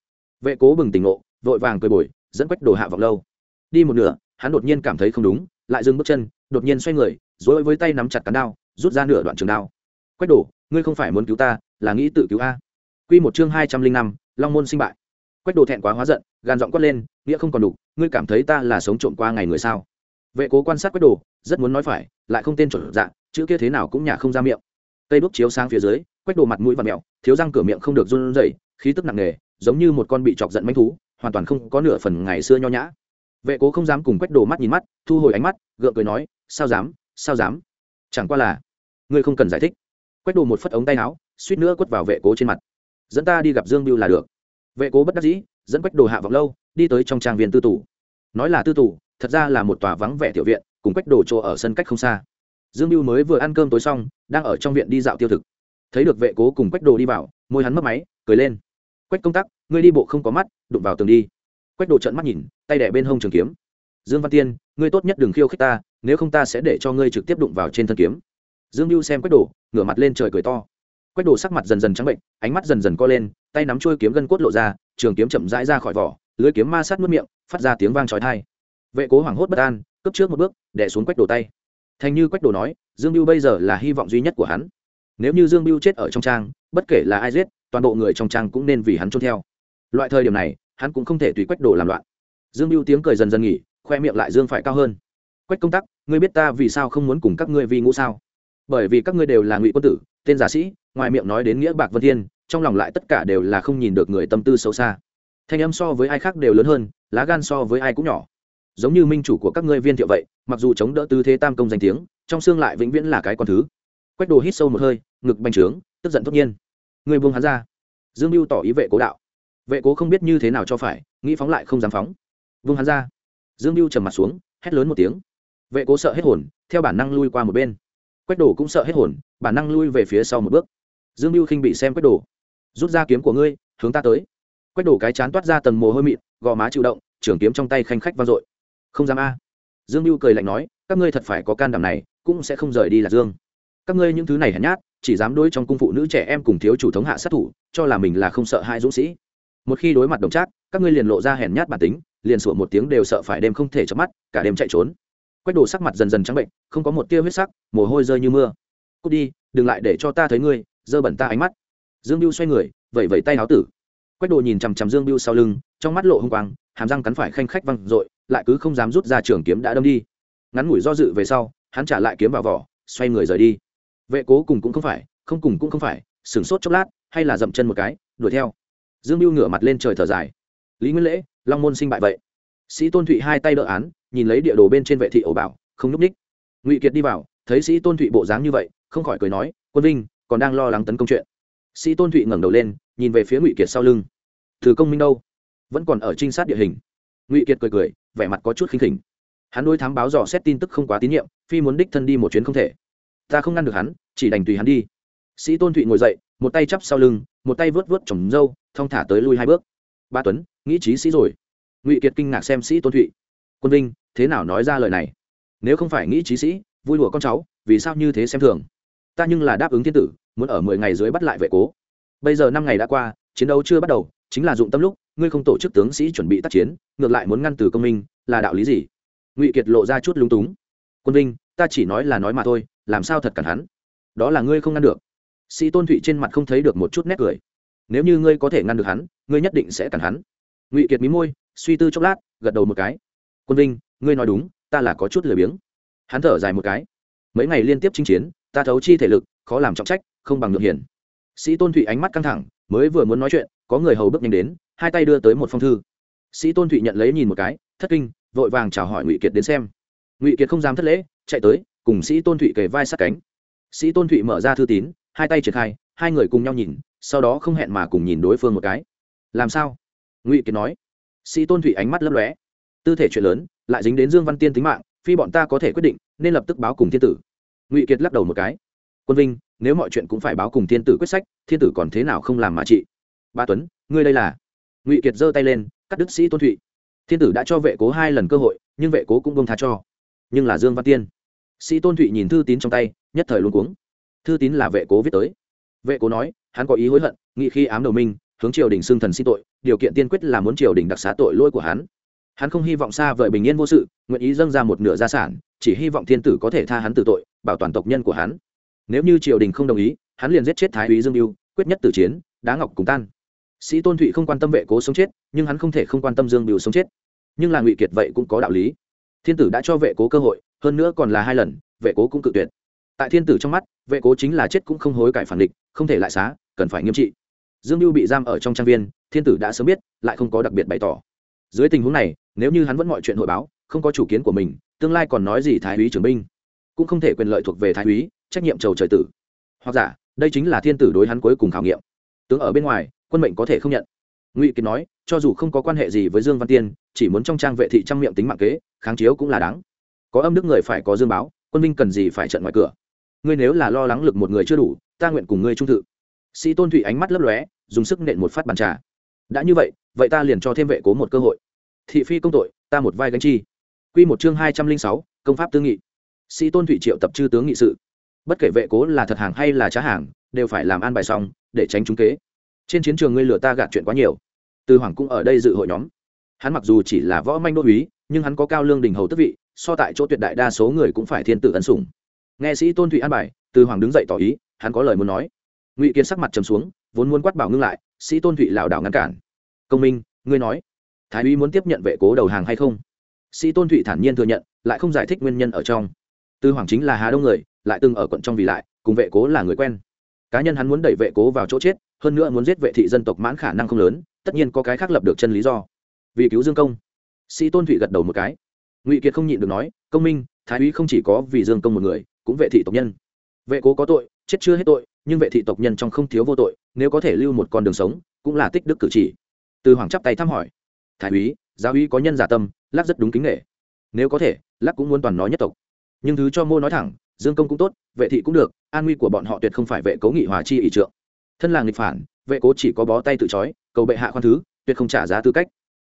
Vệ cố bừng tỉnh ngộ vội vàng cười bồi dẫn quách đồ hạ vọng lâu. Đi một nửa hắn đột nhiên cảm thấy không đúng lại dừng bước chân đột nhiên xoay người dối với tay nắm chặt cán đao rút ra nửa đoạn trường đao. Quách đồ, ngươi không phải muốn cứu ta là nghĩ tự cứu a. Quy một chương hai trăm linh năm long môn sinh bại. Quách đồ thẹn quá hóa giận gan giọng quát lên nghĩa không còn đủ ngươi cảm thấy ta là sống trộm qua ngày người sao? Vệ cố quan sát quách đồ rất muốn nói phải lại không tên chuẩn dạng chữ kia thế nào cũng nhả không ra miệng. Cây đuốc chiếu sang phía dưới quách đồ mặt mũi và mẹo thiếu răng cửa miệng không được run rẩy, khí tức nặng nề, giống như một con bị chọc giận manh thú, hoàn toàn không có nửa phần ngày xưa nho nhã. Vệ cố không dám cùng quách đồ mắt nhìn mắt, thu hồi ánh mắt, gượng cười nói, sao dám sao dám? Chẳng qua là, ngươi không cần giải thích. Quách đồ một phất ống tay áo, suýt nữa quất vào vệ cố trên mặt. Dẫn ta đi gặp dương biêu là được. Vệ cố bất đắc dĩ, dẫn quách đồ hạ vọng lâu, đi tới trong trang viên tư tủ. Nói là tư tủ, thật ra là một tòa vắng vẻ tiểu viện, cùng quách đồ chỗ ở sân cách không xa. Dương biêu mới vừa ăn cơm tối xong, đang ở trong viện đi dạo tiêu thực thấy được vệ cố cùng quách đồ đi vào, môi hắn mất máy, cười lên. Quách công tắc ngươi đi bộ không có mắt, đụng vào tường đi. Quách đồ trận mắt nhìn, tay đẻ bên hông trường kiếm. Dương văn tiên, ngươi tốt nhất đừng khiêu khích ta, nếu không ta sẽ để cho ngươi trực tiếp đụng vào trên thân kiếm. Dương mưu xem quách đồ, ngửa mặt lên trời cười to. Quách đồ sắc mặt dần dần trắng bệnh, ánh mắt dần dần co lên, tay nắm trôi kiếm gân cốt lộ ra, trường kiếm chậm rãi ra khỏi vỏ, lưới kiếm ma sát mất miệng, phát ra tiếng vang trói thai vệ cố hoảng hốt bất an, cướp trước một bước đẻ xuống quách đồ tay. Thành như quách đồ nói, dương mưu bây giờ là hy vọng duy nhất của hắn nếu như dương mưu chết ở trong trang, bất kể là ai giết, toàn bộ người trong trang cũng nên vì hắn trôn theo. Loại thời điểm này, hắn cũng không thể tùy quách đồ làm loạn. Dương mưu tiếng cười dần dần nghỉ, khoe miệng lại dương phải cao hơn. Quách công tắc ngươi biết ta vì sao không muốn cùng các ngươi vi ngũ sao? Bởi vì các ngươi đều là ngụy quân tử, tên giả sĩ, ngoài miệng nói đến nghĩa bạc vân thiên, trong lòng lại tất cả đều là không nhìn được người tâm tư xấu xa. Thanh âm so với ai khác đều lớn hơn, lá gan so với ai cũng nhỏ. Giống như minh chủ của các ngươi viên thiệu vậy, mặc dù chống đỡ tư thế tam công danh tiếng, trong xương lại vĩnh viễn là cái con thứ quách đồ hít sâu một hơi, ngực bành trướng, tức giận tất nhiên. Người buông hắn ra. Dương mưu tỏ ý vệ cố đạo. Vệ cố không biết như thế nào cho phải, nghĩ phóng lại không dám phóng. Vung hắn ra. Dương mưu trầm mặt xuống, hét lớn một tiếng. Vệ cố sợ hết hồn, theo bản năng lui qua một bên. Quách đồ cũng sợ hết hồn, bản năng lui về phía sau một bước. Dương mưu khinh bị xem quách đồ rút ra kiếm của ngươi, hướng ta tới. Quách đồ cái chán toát ra tầng mồ hôi mịn, gò má chịu động, trường kiếm trong tay khanh khách vang dội. Không dám a. Dương mưu cười lạnh nói, các ngươi thật phải có can đảm này, cũng sẽ không rời đi là dương các ngươi những thứ này hèn nhát, chỉ dám đối trong cung phụ nữ trẻ em cùng thiếu chủ thống hạ sát thủ, cho là mình là không sợ hai dũng sĩ. Một khi đối mặt đồng trác, các ngươi liền lộ ra hèn nhát bản tính, liền sủa một tiếng đều sợ phải đêm không thể chớp mắt, cả đêm chạy trốn. Quách đồ sắc mặt dần dần trắng bệnh, không có một tia huyết sắc, mồ hôi rơi như mưa. Cút đi, đừng lại để cho ta thấy ngươi, dơ bẩn ta ánh mắt. Dương biêu xoay người vẩy vẩy tay áo tử. Quách đồ nhìn chằm chằm dương biêu sau lưng, trong mắt lộ hung quang, hàm răng cắn phải khanh khách văng r lại cứ không dám rút ra trường kiếm đã đâm đi. Ngắn ngủi do dự về sau, hắn trả lại kiếm vào vỏ, xoay người rời đi vệ cố cùng cũng không phải, không cùng cũng không phải, sửng sốt chốc lát, hay là dậm chân một cái, đuổi theo. Dương mưu ngửa mặt lên trời thở dài. Lý nguyên lễ, long môn sinh bại vậy. Sĩ tôn thụy hai tay đỡ án, nhìn lấy địa đồ bên trên vệ thị ổ bảo, không nhúc ních ngụy kiệt đi vào, thấy sĩ tôn thụy bộ dáng như vậy, không khỏi cười nói, quân vinh, còn đang lo lắng tấn công chuyện. Sĩ tôn thụy ngẩng đầu lên, nhìn về phía ngụy kiệt sau lưng. Thử công minh đâu? Vẫn còn ở trinh sát địa hình. Ngụy kiệt cười cười, vẻ mặt có chút khinh khỉnh. Hắn đôi thám báo dò xét tin tức không quá tín nhiệm, phi muốn đích thân đi một chuyến không thể ta không ngăn được hắn, chỉ đành tùy hắn đi. Sĩ tôn thụy ngồi dậy, một tay chắp sau lưng, một tay vớt vớt trồng râu thong thả tới lui hai bước. Ba tuấn, nghĩ trí sĩ rồi. Ngụy kiệt kinh ngạc xem sĩ tôn thụy. Quân vinh, thế nào nói ra lời này? Nếu không phải nghĩ trí sĩ, vui lụa con cháu, vì sao như thế xem thường? Ta nhưng là đáp ứng thiên tử, muốn ở mười ngày dưới bắt lại vệ cố. Bây giờ năm ngày đã qua, chiến đấu chưa bắt đầu, chính là dụng tâm lúc, ngươi không tổ chức tướng sĩ chuẩn bị tác chiến, ngược lại muốn ngăn từ công minh, là đạo lý gì? Ngụy kiệt lộ ra chút lúng túng. Quân vinh, ta chỉ nói là nói mà thôi làm sao thật cản hắn? Đó là ngươi không ngăn được. Sĩ tôn thụy trên mặt không thấy được một chút nét cười. Nếu như ngươi có thể ngăn được hắn, ngươi nhất định sẽ cản hắn. Ngụy kiệt mí môi, suy tư chốc lát, gật đầu một cái. Quân vinh, ngươi nói đúng, ta là có chút lười biếng. Hắn thở dài một cái. Mấy ngày liên tiếp chinh chiến, ta thấu chi thể lực, khó làm trọng trách, không bằng ngược hiển sĩ tôn thụy ánh mắt căng thẳng, mới vừa muốn nói chuyện, có người hầu bước nhanh đến, hai tay đưa tới một phong thư. Sĩ tôn thụy nhận lấy nhìn một cái, thất kinh, vội vàng chào hỏi ngụy kiệt đến xem. Ngụy kiệt không dám thất lễ, chạy tới cùng sĩ tôn thụy kề vai sát cánh. Sĩ tôn thụy mở ra thư tín, hai tay triển khai, hai người cùng nhau nhìn, sau đó không hẹn mà cùng nhìn đối phương một cái. Làm sao? Ngụy kiệt nói. Sĩ tôn thụy ánh mắt lấp lóe. Tư thể chuyện lớn, lại dính đến dương văn tiên tính mạng, phi bọn ta có thể quyết định, nên lập tức báo cùng thiên tử. Ngụy kiệt lắc đầu một cái. Quân vinh, nếu mọi chuyện cũng phải báo cùng thiên tử quyết sách, thiên tử còn thế nào không làm mà trị ba tuấn, ngươi đây là? Ngụy kiệt giơ tay lên, cắt đức sĩ tôn thụy. Thiên tử đã cho vệ cố hai lần cơ hội, nhưng vệ cố cũng bông tha cho. Nhưng là dương văn tiên sĩ tôn thụy nhìn thư tín trong tay, nhất thời luôn cuống. Thư tín là vệ cố viết tới. Vệ cố nói, hắn có ý hối hận nghĩ khi ám đầu minh, hướng triều đình xưng thần xin tội, điều kiện tiên quyết là muốn triều đình đặc xá tội lỗi của hắn. Hắn không hy vọng xa vời bình yên vô sự, nguyện ý dâng ra một nửa gia sản, chỉ hy vọng thiên tử có thể tha hắn từ tội, bảo toàn tộc nhân của hắn. Nếu như triều đình không đồng ý, hắn liền giết chết thái úy dương mưu quyết nhất tử chiến, đá ngọc cùng tan. Sĩ tôn thụy không quan tâm vệ cố sống chết, nhưng hắn không thể không quan tâm dương mưu sống chết. Nhưng là ngụy kiệt vậy cũng có đạo lý. Thiên tử đã cho vệ cố cơ hội hơn nữa còn là hai lần, vệ cố cũng cự tuyệt. Tại thiên tử trong mắt, vệ cố chính là chết cũng không hối cải phản địch, không thể lại xá, cần phải nghiêm trị. Dương lưu bị giam ở trong trang viên, thiên tử đã sớm biết, lại không có đặc biệt bày tỏ. Dưới tình huống này, nếu như hắn vẫn mọi chuyện hội báo, không có chủ kiến của mình, tương lai còn nói gì thái úy trưởng binh, cũng không thể quyền lợi thuộc về thái úy, trách nhiệm trầu trời tử. Hoặc giả, đây chính là thiên tử đối hắn cuối cùng khảo nghiệm. Tướng ở bên ngoài, quân mệnh có thể không nhận. Ngụy kiệt nói, cho dù không có quan hệ gì với dương văn tiên, chỉ muốn trong trang vệ thị trang miệng tính mạng kế, kháng chiếu cũng là đáng có âm đức người phải có dương báo, quân minh cần gì phải trận ngoài cửa. Ngươi nếu là lo lắng lực một người chưa đủ, ta nguyện cùng ngươi trung thự. Sĩ tôn thụy ánh mắt lấp lóe, dùng sức nện một phát bàn trà. Đã như vậy vậy ta liền cho thêm vệ cố một cơ hội. Thị phi công tội, ta một vai gánh chi. Q một chương hai trăm linh sáu, công pháp tư nghị. Sĩ tôn thụy triệu tập chư tướng nghị sự. Bất kể vệ cố là thật hàng hay là trá hàng, đều phải làm an bài xong, để tránh trúng kế. Trên chiến trường ngươi lừa ta gạt chuyện quá nhiều. Từ hoàng cũng ở đây dự hội nhóm. Hắn mặc dù chỉ là võ manh đô uý nhưng hắn có cao lương đình hầu tức vị so tại chỗ tuyệt đại đa số người cũng phải thiên tử ân sủng. Nghe sĩ tôn thụy an bài, từ hoàng đứng dậy tỏ ý, hắn có lời muốn nói. Ngụy kiến sắc mặt trầm xuống, vốn muốn quát bảo ngưng lại, sĩ tôn thụy lảo đảo ngăn cản. Công minh, ngươi nói, thái úy muốn tiếp nhận vệ cố đầu hàng hay không? Sĩ tôn thụy thản nhiên thừa nhận, lại không giải thích nguyên nhân ở trong. Tư hoàng chính là hà đông người, lại từng ở quận trong vì lại, cùng vệ cố là người quen. Cá nhân hắn muốn đẩy vệ cố vào chỗ chết, hơn nữa muốn giết vệ thị dân tộc mãn khả năng không lớn, tất nhiên có cái khác lập được chân lý do. Vì cứu dương công, sĩ tôn thụy gật đầu một cái ngụy kiệt không nhịn được nói công minh thái úy không chỉ có vì dương công một người cũng vệ thị tộc nhân vệ cố có tội chết chưa hết tội nhưng vệ thị tộc nhân trong không thiếu vô tội nếu có thể lưu một con đường sống cũng là tích đức cử chỉ từ hoàng chắp tay thăm hỏi thái úy giáo úy có nhân giả tâm lắc rất đúng kính nghệ nếu có thể lắc cũng muốn toàn nói nhất tộc nhưng thứ cho mô nói thẳng dương công cũng tốt vệ thị cũng được an nguy của bọn họ tuyệt không phải vệ cố nghị hòa chi ỷ trượng thân là nghịch phản vệ cố chỉ có bó tay tự trói cầu bệ hạ khoan thứ tuyệt không trả giá tư cách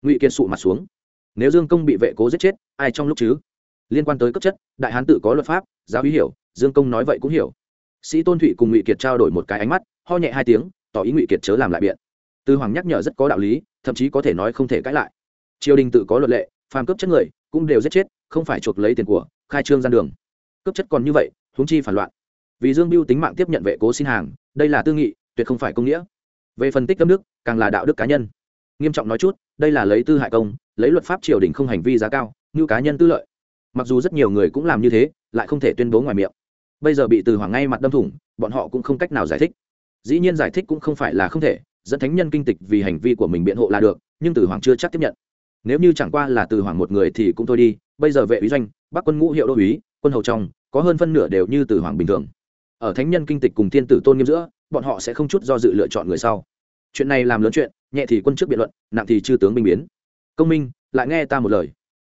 ngụy kiên sụ mặt xuống nếu dương công bị vệ cố giết chết ai trong lúc chứ? Liên quan tới cấp chất đại hán tự có luật pháp giáo ý hiểu dương công nói vậy cũng hiểu. Sĩ tôn thụy cùng ngụy kiệt trao đổi một cái ánh mắt ho nhẹ hai tiếng tỏ ý ngụy kiệt chớ làm lại biện. Tư hoàng nhắc nhở rất có đạo lý thậm chí có thể nói không thể cãi lại. Triều đình tự có luật lệ phàm cấp chất người cũng đều giết chết không phải chuộc lấy tiền của khai trương gian đường. Cấp chất còn như vậy huống chi phản loạn. Vì dương biêu tính mạng tiếp nhận vệ cố xin hàng đây là tư nghị tuyệt không phải công nghĩa. Về phân tích cấp nước, càng là đạo đức cá nhân nghiêm trọng nói chút, đây là lấy tư hại công, lấy luật pháp triều đình không hành vi giá cao, như cá nhân tư lợi. Mặc dù rất nhiều người cũng làm như thế, lại không thể tuyên bố ngoài miệng. Bây giờ bị từ hoàng ngay mặt đâm thủng, bọn họ cũng không cách nào giải thích. Dĩ nhiên giải thích cũng không phải là không thể, dẫn thánh nhân kinh tịch vì hành vi của mình biện hộ là được, nhưng từ hoàng chưa chắc tiếp nhận. Nếu như chẳng qua là từ hoàng một người thì cũng thôi đi, bây giờ vệ úy doanh, bắc quân ngũ hiệu đô úy, quân hầu trong, có hơn phân nửa đều như từ hoàng bình thường. Ở thánh nhân kinh tịch cùng thiên tử tôn nghiêm giữa, bọn họ sẽ không chút do dự lựa chọn người sau chuyện này làm lớn chuyện, nhẹ thì quân trước biện luận, nặng thì chư tướng binh biến. Công minh, lại nghe ta một lời.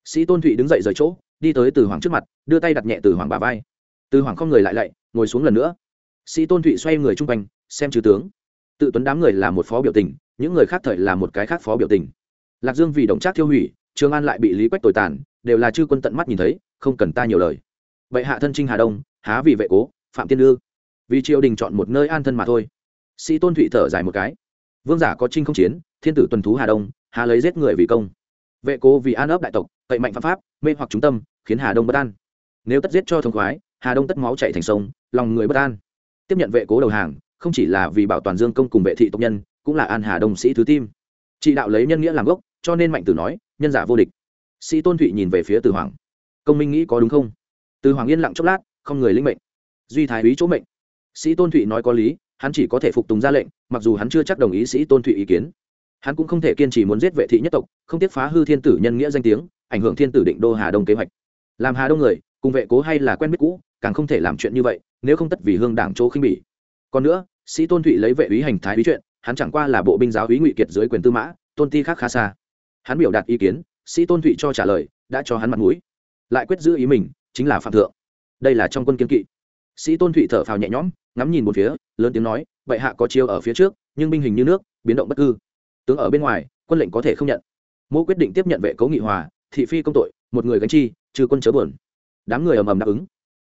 Sĩ tôn thụy đứng dậy rời chỗ, đi tới từ hoàng trước mặt, đưa tay đặt nhẹ từ hoàng bà vai. Từ hoàng không người lại lạy, ngồi xuống lần nữa. Sĩ tôn thụy xoay người chung quanh, xem chư tướng. Tự tuấn đám người là một phó biểu tình, những người khác thời là một cái khác phó biểu tình. Lạc dương vì động trác thiêu hủy, trường an lại bị lý quách tồi tàn, đều là chư quân tận mắt nhìn thấy, không cần ta nhiều lời. Vậy hạ thân trinh hà đông, há vì vệ cố, phạm tiên lư. Vì triều đình chọn một nơi an thân mà thôi. Sĩ tôn thụy thở dài một cái vương giả có trinh không chiến, thiên tử tuần thú hà đông hà lấy giết người vì công. Vệ cố vì an ấp đại tộc cậy mạnh pháp pháp, mê hoặc trung tâm, khiến hà đông bất an. Nếu tất giết cho thông khoái, hà đông tất máu chạy thành sông, lòng người bất an. Tiếp nhận vệ cố đầu hàng, không chỉ là vì bảo toàn dương công cùng vệ thị tộc nhân, cũng là an hà đông sĩ thứ tim. Chị đạo lấy nhân nghĩa làm gốc, cho nên mạnh tử nói, nhân giả vô địch. Sĩ tôn thụy nhìn về phía từ hoàng. Công minh nghĩ có đúng không? Từ hoàng yên lặng chốc lát, không người linh mệnh. Duy thái úy chỗ mệnh. Sĩ tôn thụy nói có lý hắn chỉ có thể phục tùng ra lệnh, mặc dù hắn chưa chắc đồng ý sĩ tôn thụy ý kiến. Hắn cũng không thể kiên trì muốn giết vệ thị nhất tộc, không tiếc phá hư thiên tử nhân nghĩa danh tiếng, ảnh hưởng thiên tử định đô hà đông kế hoạch. Làm hà đông người, cùng vệ cố hay là quen biết cũ, càng không thể làm chuyện như vậy, nếu không tất vì hương đảng chỗ khinh bỉ. Còn nữa, sĩ tôn thụy lấy vệ úy hành thái úy chuyện, hắn chẳng qua là bộ binh giáo úy ngụy kiệt dưới quyền tư mã, tôn ti khác khá xa. Hắn biểu đạt ý kiến, sĩ tôn thụy cho trả lời, đã cho hắn mặt mũi. Lại quyết giữ ý mình, chính là phạm thượng. Đây là trong quân kiên kỵ. Sĩ tôn thụy thở phào nhẹ nhõm ngắm nhìn một phía, lớn tiếng nói, bệ hạ có chiêu ở phía trước, nhưng binh hình như nước, biến động bất cư. Tướng ở bên ngoài, quân lệnh có thể không nhận. Mỗ quyết định tiếp nhận vệ cấu nghị hòa, thị phi công tội, một người gánh chi, trừ quân chớ buồn. Đám người ầm ầm đáp ứng.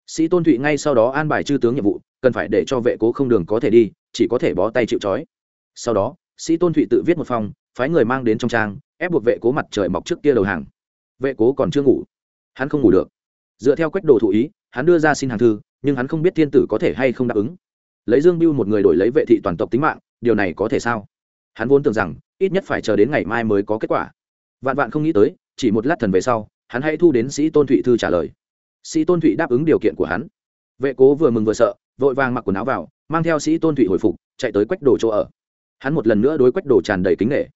Sĩ tôn thụy ngay sau đó an bài chư tướng nhiệm vụ, cần phải để cho vệ cố không đường có thể đi, chỉ có thể bó tay chịu trói. Sau đó, sĩ tôn thụy tự viết một phòng phái người mang đến trong trang, ép buộc vệ cố mặt trời mọc trước kia đầu hàng. Vệ cố còn chưa ngủ. Hắn không ngủ được. Dựa theo quách đồ thụ ý hắn đưa ra xin hàng thư, nhưng hắn không biết thiên tử có thể hay không đáp ứng. Lấy dương biêu một người đổi lấy vệ thị toàn tộc tính mạng, điều này có thể sao? Hắn vốn tưởng rằng, ít nhất phải chờ đến ngày mai mới có kết quả. Vạn vạn không nghĩ tới, chỉ một lát thần về sau, hắn hãy thu đến sĩ tôn thụy thư trả lời. Sĩ tôn thụy đáp ứng điều kiện của hắn. Vệ cố vừa mừng vừa sợ, vội vàng mặc quần áo vào, mang theo sĩ tôn thụy hồi phục, chạy tới quách đồ chỗ ở. Hắn một lần nữa đối quách đồ tràn đầy kính nghệ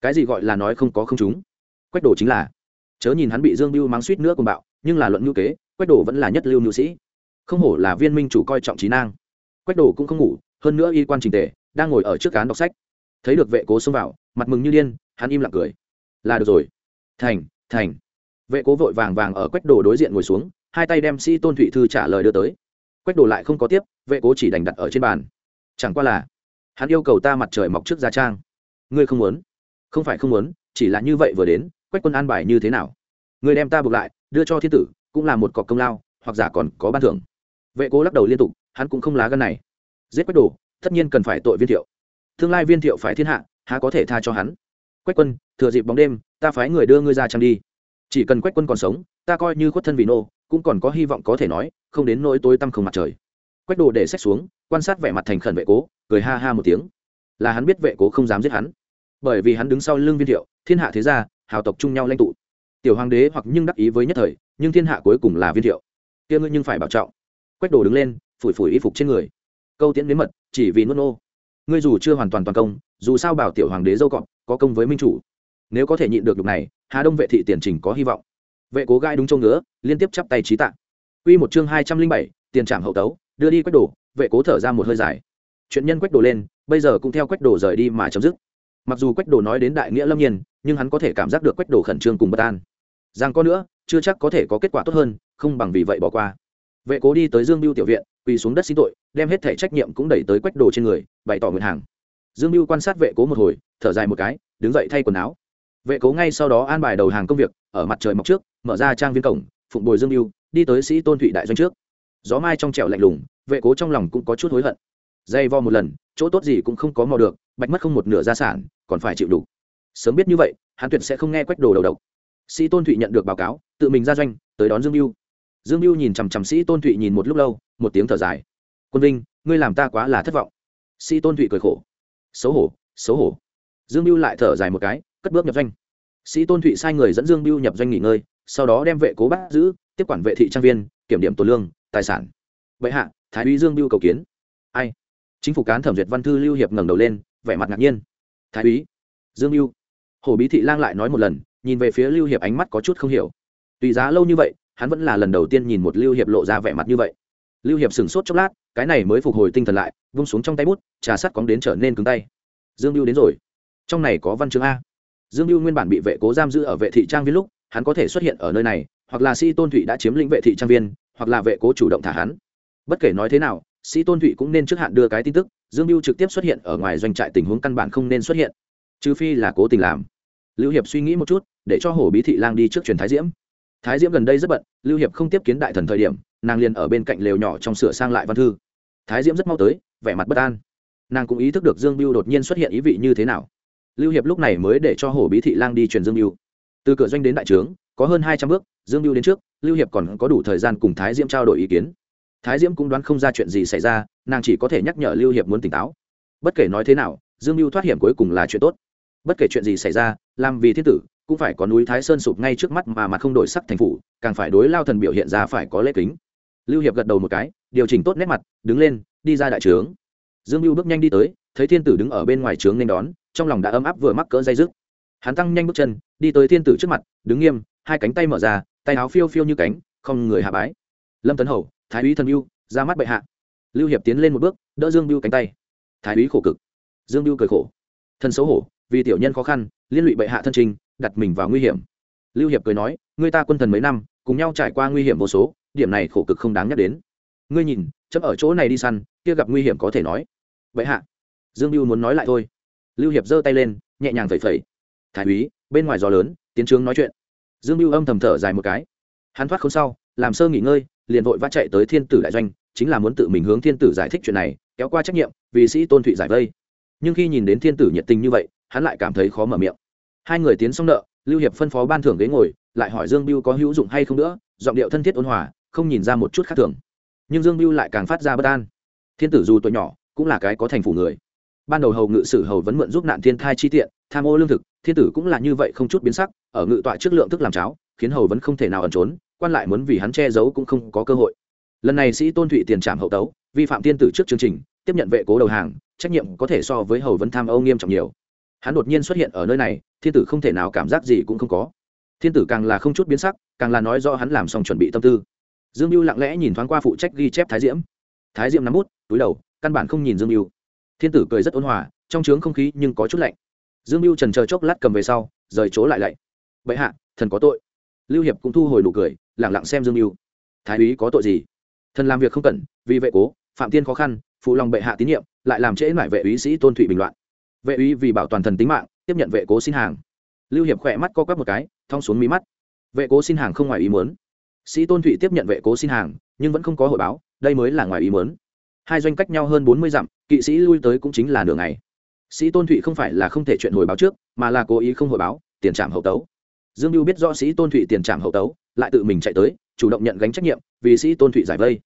cái gì gọi là nói không có không chúng quách đồ chính là, chớ nhìn hắn bị dương biêu mắng suýt nữa cùng bạo nhưng là luận ngữ kế, quách đồ vẫn là nhất lưu nữ sĩ. Không hổ là viên minh chủ coi trọng trí nang quách đồ cũng không ngủ, hơn nữa y quan trình tề, đang ngồi ở trước cán đọc sách. Thấy được vệ cố xông vào, mặt mừng như điên, hắn im lặng cười. Là được rồi. Thành thành. Vệ cố vội vàng vàng ở quách đồ đối diện ngồi xuống, hai tay đem sĩ tôn thụy thư trả lời đưa tới. Quách đồ lại không có tiếp, vệ cố chỉ đành đặt ở trên bàn. Chẳng qua là, hắn yêu cầu ta mặt trời mọc trước gia trang. Ngươi không muốn. Không phải không muốn, chỉ là như vậy vừa đến, quách quân an bài như thế nào? Ngươi đem ta buộc lại đưa cho thiên tử, cũng là một cọc công lao, hoặc giả còn có ban thưởng. Vệ cố lắc đầu liên tục, hắn cũng không lá gân này. Giết quách đồ, tất nhiên cần phải tội viên thiệu. Tương lai viên thiệu phải thiên hạ, há có thể tha cho hắn? Quách quân, thừa dịp bóng đêm, ta phái người đưa ngươi ra trang đi. Chỉ cần quách quân còn sống, ta coi như khuất thân vì nô, cũng còn có hy vọng có thể nói, không đến nỗi tối tăm không mặt trời. Quách đồ để sách xuống, quan sát vẻ mặt thành khẩn vệ cố, cười ha ha một tiếng. Là hắn biết vệ cố không dám giết hắn. Bởi vì hắn đứng sau lưng viên thiệu, thiên hạ thế gia, hào tộc chung nhau lãnh tụ tiểu hoàng đế hoặc nhưng đắc ý với nhất thời, nhưng thiên hạ cuối cùng là viên thiệu. Kia ngươi nhưng phải bảo trọng. Quách đồ đứng lên, phủi phủi y phục trên người. Câu tiễn đến mật, chỉ vì nuốt nô. Ngươi dù chưa hoàn toàn toàn công, dù sao bảo tiểu hoàng đế dâu cọp, có công với minh chủ. Nếu có thể nhịn được lúc này, hà đông vệ thị tiền trình có hy vọng. Vệ cố gai đúng trông ngứa, liên tiếp chắp tay trí tạng Quy một chương hai trăm linh bảy, tiền trạm hậu tấu, đưa đi quách đồ, vệ cố thở ra một hơi dài. Chuyện nhân quách đồ lên, bây giờ cũng theo quách đồ rời đi mà chấm dứt. Mặc dù quách đồ nói đến đại nghĩa lâm nhiên, nhưng hắn có thể cảm giác được quách đồ khẩn trương cùng bất an rằng có nữa, chưa chắc có thể có kết quả tốt hơn, không bằng vì vậy bỏ qua. Vệ cố đi tới dương mưu tiểu viện, quỳ xuống đất xin tội, đem hết thể trách nhiệm cũng đẩy tới quách đồ trên người, bày tỏ nguyện hàng. Dương mưu quan sát vệ cố một hồi, thở dài một cái, đứng dậy thay quần áo. Vệ cố ngay sau đó an bài đầu hàng công việc, ở mặt trời mọc trước, mở ra trang viên cổng, phụng bồi dương mưu đi tới sĩ tôn thụy đại doanh trước. Gió mai trong trẻo lạnh lùng, vệ cố trong lòng cũng có chút hối hận. Dây vo một lần, chỗ tốt gì cũng không có mò được, bạch mất không một nửa gia sản, còn phải chịu đủ. Sớm biết như vậy, hắn tuyệt sẽ không nghe quách đồ đầu độc sĩ tôn thụy nhận được báo cáo, tự mình ra doanh, tới đón dương mưu dương mưu nhìn chằm chằm sĩ tôn thụy nhìn một lúc lâu, một tiếng thở dài. Quân vinh, ngươi làm ta quá là thất vọng. Sĩ tôn thụy cười khổ. Xấu hổ xấu hổ. Dương mưu lại thở dài một cái, cất bước nhập doanh. Sĩ tôn thụy sai người dẫn dương mưu nhập doanh nghỉ ngơi, sau đó đem vệ cố bắt giữ, tiếp quản vệ thị trang viên, kiểm điểm tổ lương, tài sản. Vậy hạ, thái úy dương mưu cầu kiến. Ai? Chính phủ cán thẩm duyệt văn thư lưu hiệp ngẩng đầu lên, vẻ mặt ngạc nhiên. Thái úy? Dương mưu hồ bí thị lang lại nói một lần nhìn về phía lưu hiệp ánh mắt có chút không hiểu. Tùy giá lâu như vậy, hắn vẫn là lần đầu tiên nhìn một lưu hiệp lộ ra vẻ mặt như vậy. Lưu hiệp sửng sốt chốc lát, cái này mới phục hồi tinh thần lại, vung xuống trong tay bút, trà sắt cóng đến trở nên cứng tay. Dương lưu đến rồi. Trong này có văn chương a. Dương lưu nguyên bản bị vệ cố giam giữ ở vệ thị trang viên lúc, hắn có thể xuất hiện ở nơi này, hoặc là sĩ tôn thụy đã chiếm lĩnh vệ thị trang viên, hoặc là vệ cố chủ động thả hắn. Bất kể nói thế nào sĩ tôn thụy cũng nên trước hạn đưa cái tin tức, dương lưu trực tiếp xuất hiện ở ngoài doanh trại tình huống căn bản không nên xuất hiện. Trừ phi là cố tình làm lưu hiệp suy nghĩ một chút, để cho hổ bí thị lang đi trước truyền thái diễm. Thái diễm gần đây rất bận, lưu hiệp không tiếp kiến đại thần thời điểm, nàng liền ở bên cạnh lều nhỏ trong sửa sang lại văn thư. Thái diễm rất mau tới, vẻ mặt bất an. Nàng cũng ý thức được dương Biêu đột nhiên xuất hiện ý vị như thế nào. Lưu hiệp lúc này mới để cho hổ bí thị lang đi truyền dương Biêu. từ cửa doanh đến đại trướng, có hơn hai trăm bước, dương Biêu đến trước, lưu hiệp còn có đủ thời gian cùng thái diễm trao đổi ý kiến. Thái diễm cũng đoán không ra chuyện gì xảy ra, nàng chỉ có thể nhắc nhở lưu hiệp muốn tỉnh táo. Bất kể nói thế nào, dương mưu thoát hiểm cuối cùng là chuyện tốt. Bất kể chuyện gì xảy ra làm vì thiên tử, cũng phải có núi thái sơn sụp ngay trước mắt mà mặt không đổi sắc thành phủ, càng phải đối lao thần biểu hiện ra phải có lễ kính. Lưu hiệp gật đầu một cái, điều chỉnh tốt nét mặt, đứng lên, đi ra đại trướng. Dương mưu bước nhanh đi tới, thấy thiên tử đứng ở bên ngoài trướng nên đón, trong lòng đã ấm áp vừa mắc cỡ dây dứt. Hắn tăng nhanh bước chân, đi tới thiên tử trước mặt, đứng nghiêm, hai cánh tay mở ra, tay áo phiêu phiêu như cánh, không người hạ bái. Lâm tấn hầu, thái úy thần mưu ra mắt bệ hạ. Lưu hiệp tiến lên một bước, đỡ dương mưu cánh tay. Thái úy khổ cực. Dương mưu cười khổ. Thần xấu hổ, vì tiểu nhân khó khăn liên lụy bệ hạ thân trình, đặt mình vào nguy hiểm. Lưu hiệp cười nói người ta quân thần mấy năm, cùng nhau trải qua nguy hiểm vô số, điểm này khổ cực không đáng nhắc đến. Ngươi nhìn chấp ở chỗ này đi săn, kia gặp nguy hiểm có thể nói. Vậy hạ. Dương mưu muốn nói lại thôi. Lưu hiệp giơ tay lên, nhẹ nhàng phẩy phẩy. Thái úy, bên ngoài gió lớn, tiến trướng nói chuyện. Dương mưu âm thầm thở dài một cái. Hắn thoát không sau, làm sơ nghỉ ngơi, liền vội vã chạy tới thiên tử đại doanh, chính là muốn tự mình hướng thiên tử giải thích chuyện này, kéo qua trách nhiệm, vì sĩ tôn thụy giải vây. Nhưng khi nhìn đến thiên tử nhiệt tình như vậy hắn lại cảm thấy khó mở miệng. Hai người tiến xong nợ, lưu hiệp phân phó ban thưởng ghế ngồi, lại hỏi dương biêu có hữu dụng hay không nữa, giọng điệu thân thiết ôn hòa, không nhìn ra một chút khác thường. Nhưng dương biêu lại càng phát ra bất an. Thiên tử dù tuổi nhỏ, cũng là cái có thành phủ người. Ban đầu hầu ngự sử hầu vẫn mượn giúp nạn thiên thai chi tiện, tham ô lương thực, thiên tử cũng là như vậy không chút biến sắc, ở ngự tọa trước lượng thức làm cháo, khiến hầu vẫn không thể nào ẩn trốn, quan lại muốn vì hắn che giấu cũng không có cơ hội. Lần này sĩ tôn thụy tiền trảm hậu tấu, vi phạm thiên tử trước chương trình, tiếp nhận vệ cố đầu hàng, trách nhiệm có thể so với hầu vẫn tham âu nghiêm trọng nhiều hắn đột nhiên xuất hiện ở nơi này, thiên tử không thể nào cảm giác gì cũng không có. Thiên tử càng là không chút biến sắc, càng là nói do hắn làm xong chuẩn bị tâm tư. Dương mưu lặng lẽ nhìn thoáng qua phụ trách ghi chép thái diễm. Thái diễm nắm bút, túi đầu, căn bản không nhìn dương mưu thiên tử cười rất ôn hòa, trong trướng không khí nhưng có chút lạnh. Dương mưu trần chờ chốc lát cầm về sau, rời chỗ lại lạy. Bệ hạ, thần có tội. Lưu hiệp cũng thu hồi nụ cười lẳng lặng xem dương mưu thái úy có tội gì? Thần làm việc không cần vì vệ cố, phạm tiên khó khăn, phụ lòng bệ hạ tín nhiệm, lại làm trễ mải vệ úy sĩ tôn thụy bình loạn vệ úy vì bảo toàn thần tính mạng, tiếp nhận vệ cố xin hàng. Lưu hiệp khỏe mắt co quắp một cái, thong xuống mí mắt. Vệ cố xin hàng không ngoài ý muốn. Sĩ tôn thụy tiếp nhận vệ cố xin hàng, nhưng vẫn không có hội báo, đây mới là ngoài ý muốn. Hai doanh cách nhau hơn bốn mươi dặm, kỵ sĩ lui tới cũng chính là nửa ngày. Sĩ tôn thụy không phải là không thể chuyện hồi báo trước, mà là cố ý không hồi báo, tiền trạm hậu tấu. Dương mưu biết rõ sĩ tôn thụy tiền trạm hậu tấu, lại tự mình chạy tới, chủ động nhận gánh trách nhiệm, vì sĩ tôn thụy giải vây.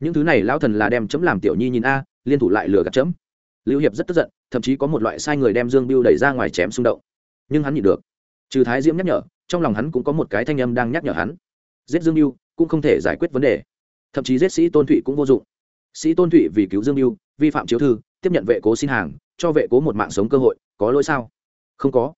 Những thứ này lão thần là đem chấm làm tiểu nhi nhìn a, liên thủ lại lừa gạt chấm. Lưu hiệp rất tức giận thậm chí có một loại sai người đem dương biêu đẩy ra ngoài chém xung động. Nhưng hắn nhịn được. Trừ thái diễm nhắc nhở, trong lòng hắn cũng có một cái thanh âm đang nhắc nhở hắn. Giết dương biêu cũng không thể giải quyết vấn đề. Thậm chí giết sĩ tôn thụy cũng vô dụng. Sĩ tôn thụy vì cứu dương biêu vi phạm chiếu thư, tiếp nhận vệ cố xin hàng, cho vệ cố một mạng sống cơ hội, có lỗi sao? Không có.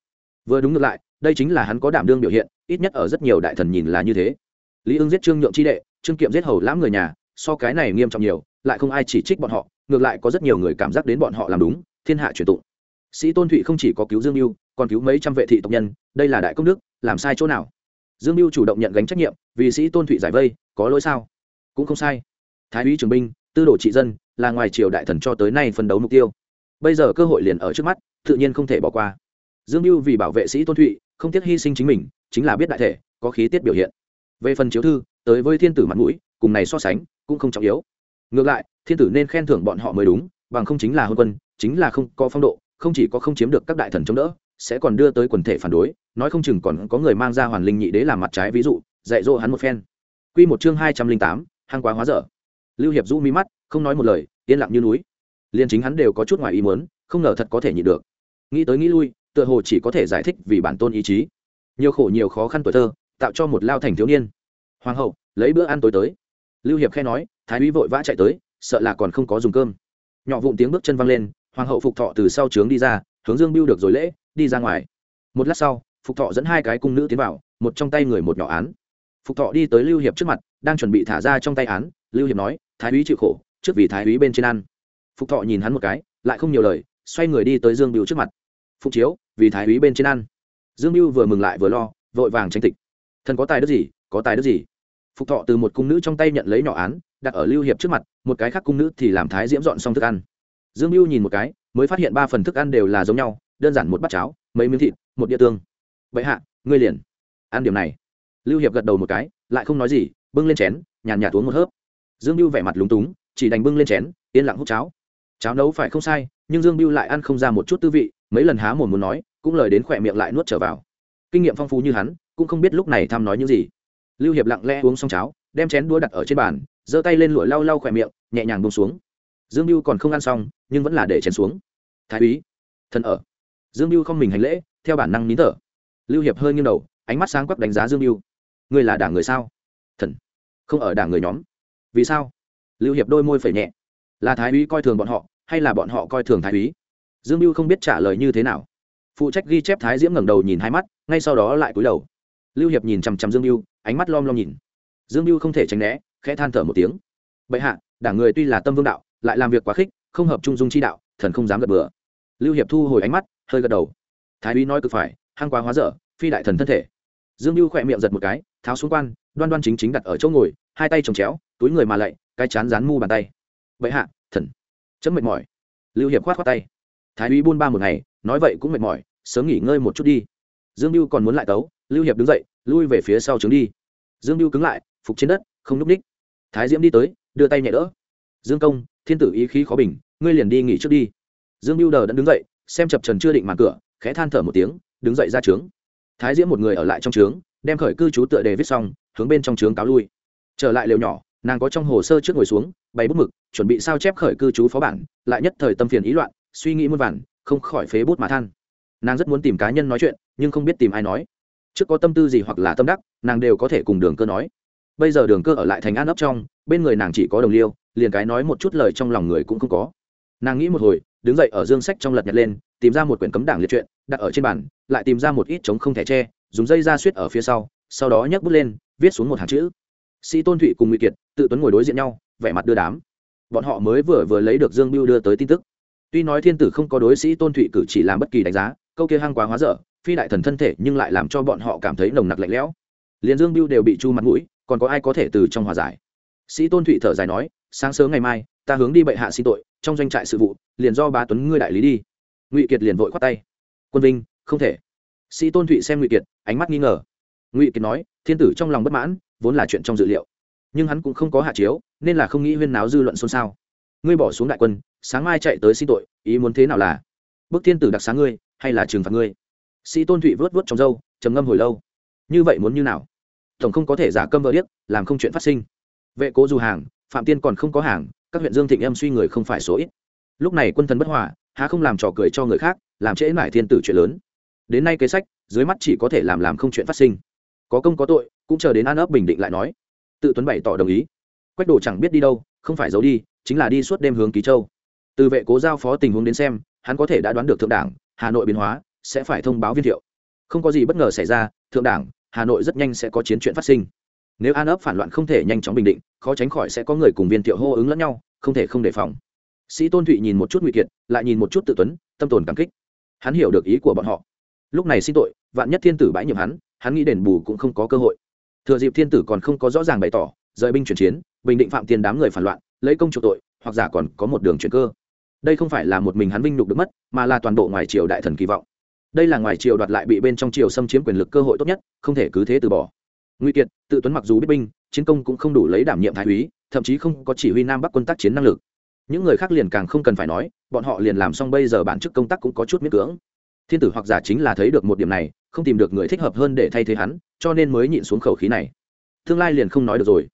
Vừa đúng ngược lại, đây chính là hắn có đảm đương biểu hiện, ít nhất ở rất nhiều đại thần nhìn là như thế. Lý ưng giết trương nhượng chi đệ, trương kiệm giết hầu lãm người nhà, so cái này nghiêm trọng nhiều, lại không ai chỉ trích bọn họ, ngược lại có rất nhiều người cảm giác đến bọn họ làm đúng thiên hạ truyền tụng. Sĩ tôn thụy không chỉ có cứu dương mưu, còn cứu mấy trăm vệ thị tộc nhân, đây là đại công đức, làm sai chỗ nào? Dương mưu chủ động nhận gánh trách nhiệm, vì sĩ tôn thụy giải vây, có lỗi sao? Cũng không sai. Thái úy trường binh, tư đồ trị dân, là ngoài triều đại thần cho tới nay phân đấu mục tiêu. Bây giờ cơ hội liền ở trước mắt, tự nhiên không thể bỏ qua. Dương mưu vì bảo vệ sĩ tôn thụy, không tiếc hy sinh chính mình, chính là biết đại thể, có khí tiết biểu hiện. Về phần chiếu thư, tới với thiên tử mặt mũi, cùng này so sánh, cũng không trọng yếu. Ngược lại, thiên tử nên khen thưởng bọn họ mới đúng, bằng không chính là hôn quân chính là không có phong độ, không chỉ có không chiếm được các đại thần chống đỡ, sẽ còn đưa tới quần thể phản đối, nói không chừng còn có người mang ra hoàn linh nhị đế làm mặt trái ví dụ, dạy dỗ hắn một phen. Quy một chương hai trăm linh tám hăng quá hóa dở. Lưu hiệp rũ mi mắt, không nói một lời, yên lặng như núi. Liền chính hắn đều có chút ngoài ý muốn, không ngờ thật có thể nhịn được. Nghĩ tới nghĩ lui, tựa hồ chỉ có thể giải thích vì bản tôn ý chí. Nhiều khổ nhiều khó khăn tuổi thơ, tạo cho một lao thành thiếu niên. Hoàng hậu, lấy bữa ăn tối tới. Lưu hiệp khe nói, thái úy vội vã chạy tới, sợ là còn không có dùng cơm. Nhỏ vụn tiếng bước chân văng lên hoàng hậu phục thọ từ sau trướng đi ra, hướng dương biêu được rồi lễ, đi ra ngoài. Một lát sau, phục thọ dẫn hai cái cung nữ tiến vào, một trong tay người một nhỏ án. Phục thọ đi tới lưu hiệp trước mặt, đang chuẩn bị thả ra trong tay án, lưu hiệp nói, thái úy chịu khổ, trước vì thái úy bên trên ăn. Phục thọ nhìn hắn một cái, lại không nhiều lời, xoay người đi tới dương biêu trước mặt. Phục chiếu, vì thái úy bên trên ăn. Dương biêu vừa mừng lại vừa lo, vội vàng tranh tịch. Thần có tài đức gì, có tài đức gì? Phục thọ từ một cung nữ trong tay nhận lấy nhỏ án, đặt ở lưu hiệp trước mặt, một cái khác cung nữ thì làm thái diễm dọn xong thức ăn dương mưu nhìn một cái, mới phát hiện ba phần thức ăn đều là giống nhau, đơn giản một bát cháo, mấy miếng thịt, một đĩa tương. Vậy hạ, ngươi liền ăn điểm này. Lưu hiệp gật đầu một cái, lại không nói gì, bưng lên chén, nhàn nhạt uống một hớp. Dương mưu vẻ mặt lúng túng, chỉ đành bưng lên chén, yên lặng hút cháo. Cháo nấu phải không sai, nhưng dương mưu lại ăn không ra một chút tư vị, mấy lần há mồm muốn nói, cũng lời đến khỏe miệng lại nuốt trở vào. Kinh nghiệm phong phú như hắn, cũng không biết lúc này tham nói những gì. Lưu hiệp lặng lẽ uống xong cháo, đem chén đũa đặt ở trên bàn, giơ tay lên lụa lau lau khỏe miệng, nhẹ nhàng bông xuống. Dương mưu còn không ăn xong nhưng vẫn là để chén xuống. Thái úy thần ở. Dương mưu không mình hành lễ, theo bản năng nín thở. Lưu hiệp hơi nghiêng đầu, ánh mắt sáng quắc đánh giá dương mưu ngươi là đảng người sao? Thần, không ở đảng người nhóm. Vì sao? Lưu hiệp đôi môi phẩy nhẹ. Là thái úy coi thường bọn họ, hay là bọn họ coi thường thái úy? Dương mưu không biết trả lời như thế nào. Phụ trách ghi chép thái diễm ngẩng đầu nhìn hai mắt, ngay sau đó lại cúi đầu. Lưu hiệp nhìn chằm chằm dương mưu ánh mắt lom lom nhìn. Dương mưu không thể tránh né, khẽ than thở một tiếng. Bệ hạ, đảng người tuy là tâm vương đạo, lại làm việc quá khích không hợp trung dung chi đạo, thần không dám gật bừa. Lưu hiệp thu hồi ánh mắt, hơi gật đầu. Thái úy nói cực phải, hăng quá hóa dở, phi đại thần thân thể. Dương lưu khỏe miệng giật một cái, tháo xuống quan, đoan đoan chính chính đặt ở chỗ ngồi, hai tay trồng chéo, túi người mà lạy, cái chán dán mu bàn tay. Bệ hạ, thần. Chấm mệt mỏi. Lưu hiệp khoát khoát tay. Thái úy buôn ba một ngày, nói vậy cũng mệt mỏi, sớm nghỉ ngơi một chút đi. Dương lưu còn muốn lại tấu, lưu hiệp đứng dậy, lui về phía sau trướng đi. Dương lưu cứng lại, phục trên đất, không n ú c ních. Thái diễm đi tới, đưa tay nhẹ đỡ dương công, thiên tử ý khí khó bình, ngươi liền đi nghỉ trước đi. Dương mưu đờ đã đứng dậy, xem chập trần chưa định màn cửa, khẽ than thở một tiếng, đứng dậy ra trướng. Thái diễm một người ở lại trong trướng, đem khởi cư trú tựa đề viết xong, hướng bên trong trướng cáo lui. Trở lại lều nhỏ, nàng có trong hồ sơ trước ngồi xuống, bày bút mực, chuẩn bị sao chép khởi cư trú phó bản, lại nhất thời tâm phiền ý loạn, suy nghĩ muôn vàn, không khỏi phế bút mà than. Nàng rất muốn tìm cá nhân nói chuyện, nhưng không biết tìm ai nói. Trước có tâm tư gì hoặc là tâm đắc, nàng đều có thể cùng đường cơ nói bây giờ đường cơ ở lại thành an ấp trong, bên người nàng chỉ có đồng liêu, liền cái nói một chút lời trong lòng người cũng không có. Nàng nghĩ một hồi, đứng dậy ở dương sách trong lật nhật lên, tìm ra một quyển cấm đảng liệt truyện, đặt ở trên bàn, lại tìm ra một ít trống không thẻ tre, dùng dây ra suýt ở phía sau sau đó nhấc bút lên, viết xuống một hàng chữ. Sĩ tôn thụy cùng ngụy kiệt, tự tuấn ngồi đối diện nhau, vẻ mặt đưa đám. Bọn họ mới vừa vừa lấy được dương biêu đưa tới tin tức. Tuy nói thiên tử không có đối sĩ tôn thụy cử chỉ làm bất kỳ đánh giá, câu kia hăng quá hóa dở, phi đại thần thân thể nhưng lại làm cho bọn họ cảm thấy nồng nặc lạnh lẽo. Liền dương biêu đều bị chu mặt mũi còn có ai có thể từ trong hòa giải? Sĩ tôn thụy thở dài nói, sáng sớm ngày mai, ta hướng đi bệ hạ xin tội, trong doanh trại sự vụ, liền do ba tuấn ngươi đại lý đi. Ngụy kiệt liền vội khoát tay. Quân vinh, không thể. Sĩ tôn thụy xem ngụy kiệt, ánh mắt nghi ngờ. Ngụy kiệt nói, thiên tử trong lòng bất mãn, vốn là chuyện trong dự liệu. Nhưng hắn cũng không có hạ chiếu, nên là không nghĩ huyên náo dư luận xôn xao. Ngươi bỏ xuống đại quân, sáng mai chạy tới xin tội, ý muốn thế nào là? Bức thiên tử đặc sáng ngươi, hay là trừng phạt ngươi? Sĩ tôn thụy vớt vớt trong dâu trầm ngâm hồi lâu. Như vậy muốn như nào? Tổng không có thể giả câm vợ điếc, làm không chuyện phát sinh. Vệ cố dù hàng, phạm tiên còn không có hàng, các huyện dương thịnh em suy người không phải số ít. Lúc này quân thần bất hòa, há không làm trò cười cho người khác, làm trễ mải thiên tử chuyện lớn. Đến nay kế sách, dưới mắt chỉ có thể làm làm không chuyện phát sinh. Có công có tội, cũng chờ đến an ấp bình định lại nói. Tự tuấn bày tỏ đồng ý. Quách đồ chẳng biết đi đâu, không phải giấu đi, chính là đi suốt đêm hướng ký châu. Từ vệ cố giao phó tình huống đến xem, hắn có thể đã đoán được thượng đảng, hà nội biến hóa, sẽ phải thông báo viên thiệu. Không có gì bất ngờ xảy ra, thượng đảng hà nội rất nhanh sẽ có chiến chuyện phát sinh nếu an ấp phản loạn không thể nhanh chóng bình định khó tránh khỏi sẽ có người cùng viên thiệu hô ứng lẫn nhau không thể không đề phòng sĩ tôn thụy nhìn một chút nguy kiệt lại nhìn một chút tự tuấn tâm tồn cảm kích hắn hiểu được ý của bọn họ lúc này xin tội vạn nhất thiên tử bãi nhiệm hắn hắn nghĩ đền bù cũng không có cơ hội thừa dịp thiên tử còn không có rõ ràng bày tỏ rời binh chuyển chiến bình định phạm tiền đám người phản loạn lấy công chủ tội hoặc giả còn có một đường chuyển cơ đây không phải là một mình hắn vinh nhục được mất mà là toàn bộ ngoài triều đại thần kỳ vọng đây là ngoài triều đoạt lại bị bên trong triều xâm chiếm quyền lực cơ hội tốt nhất, không thể cứ thế từ bỏ. Nguy kiệt, tự tuấn mặc dù biết binh, chiến công cũng không đủ lấy đảm nhiệm thái úy, thậm chí không có chỉ huy nam bắc quân tác chiến năng lực. Những người khác liền càng không cần phải nói, bọn họ liền làm xong bây giờ bản chức công tác cũng có chút miễn cưỡng. Thiên tử hoặc giả chính là thấy được một điểm này, không tìm được người thích hợp hơn để thay thế hắn, cho nên mới nhịn xuống khẩu khí này. Tương lai liền không nói được rồi.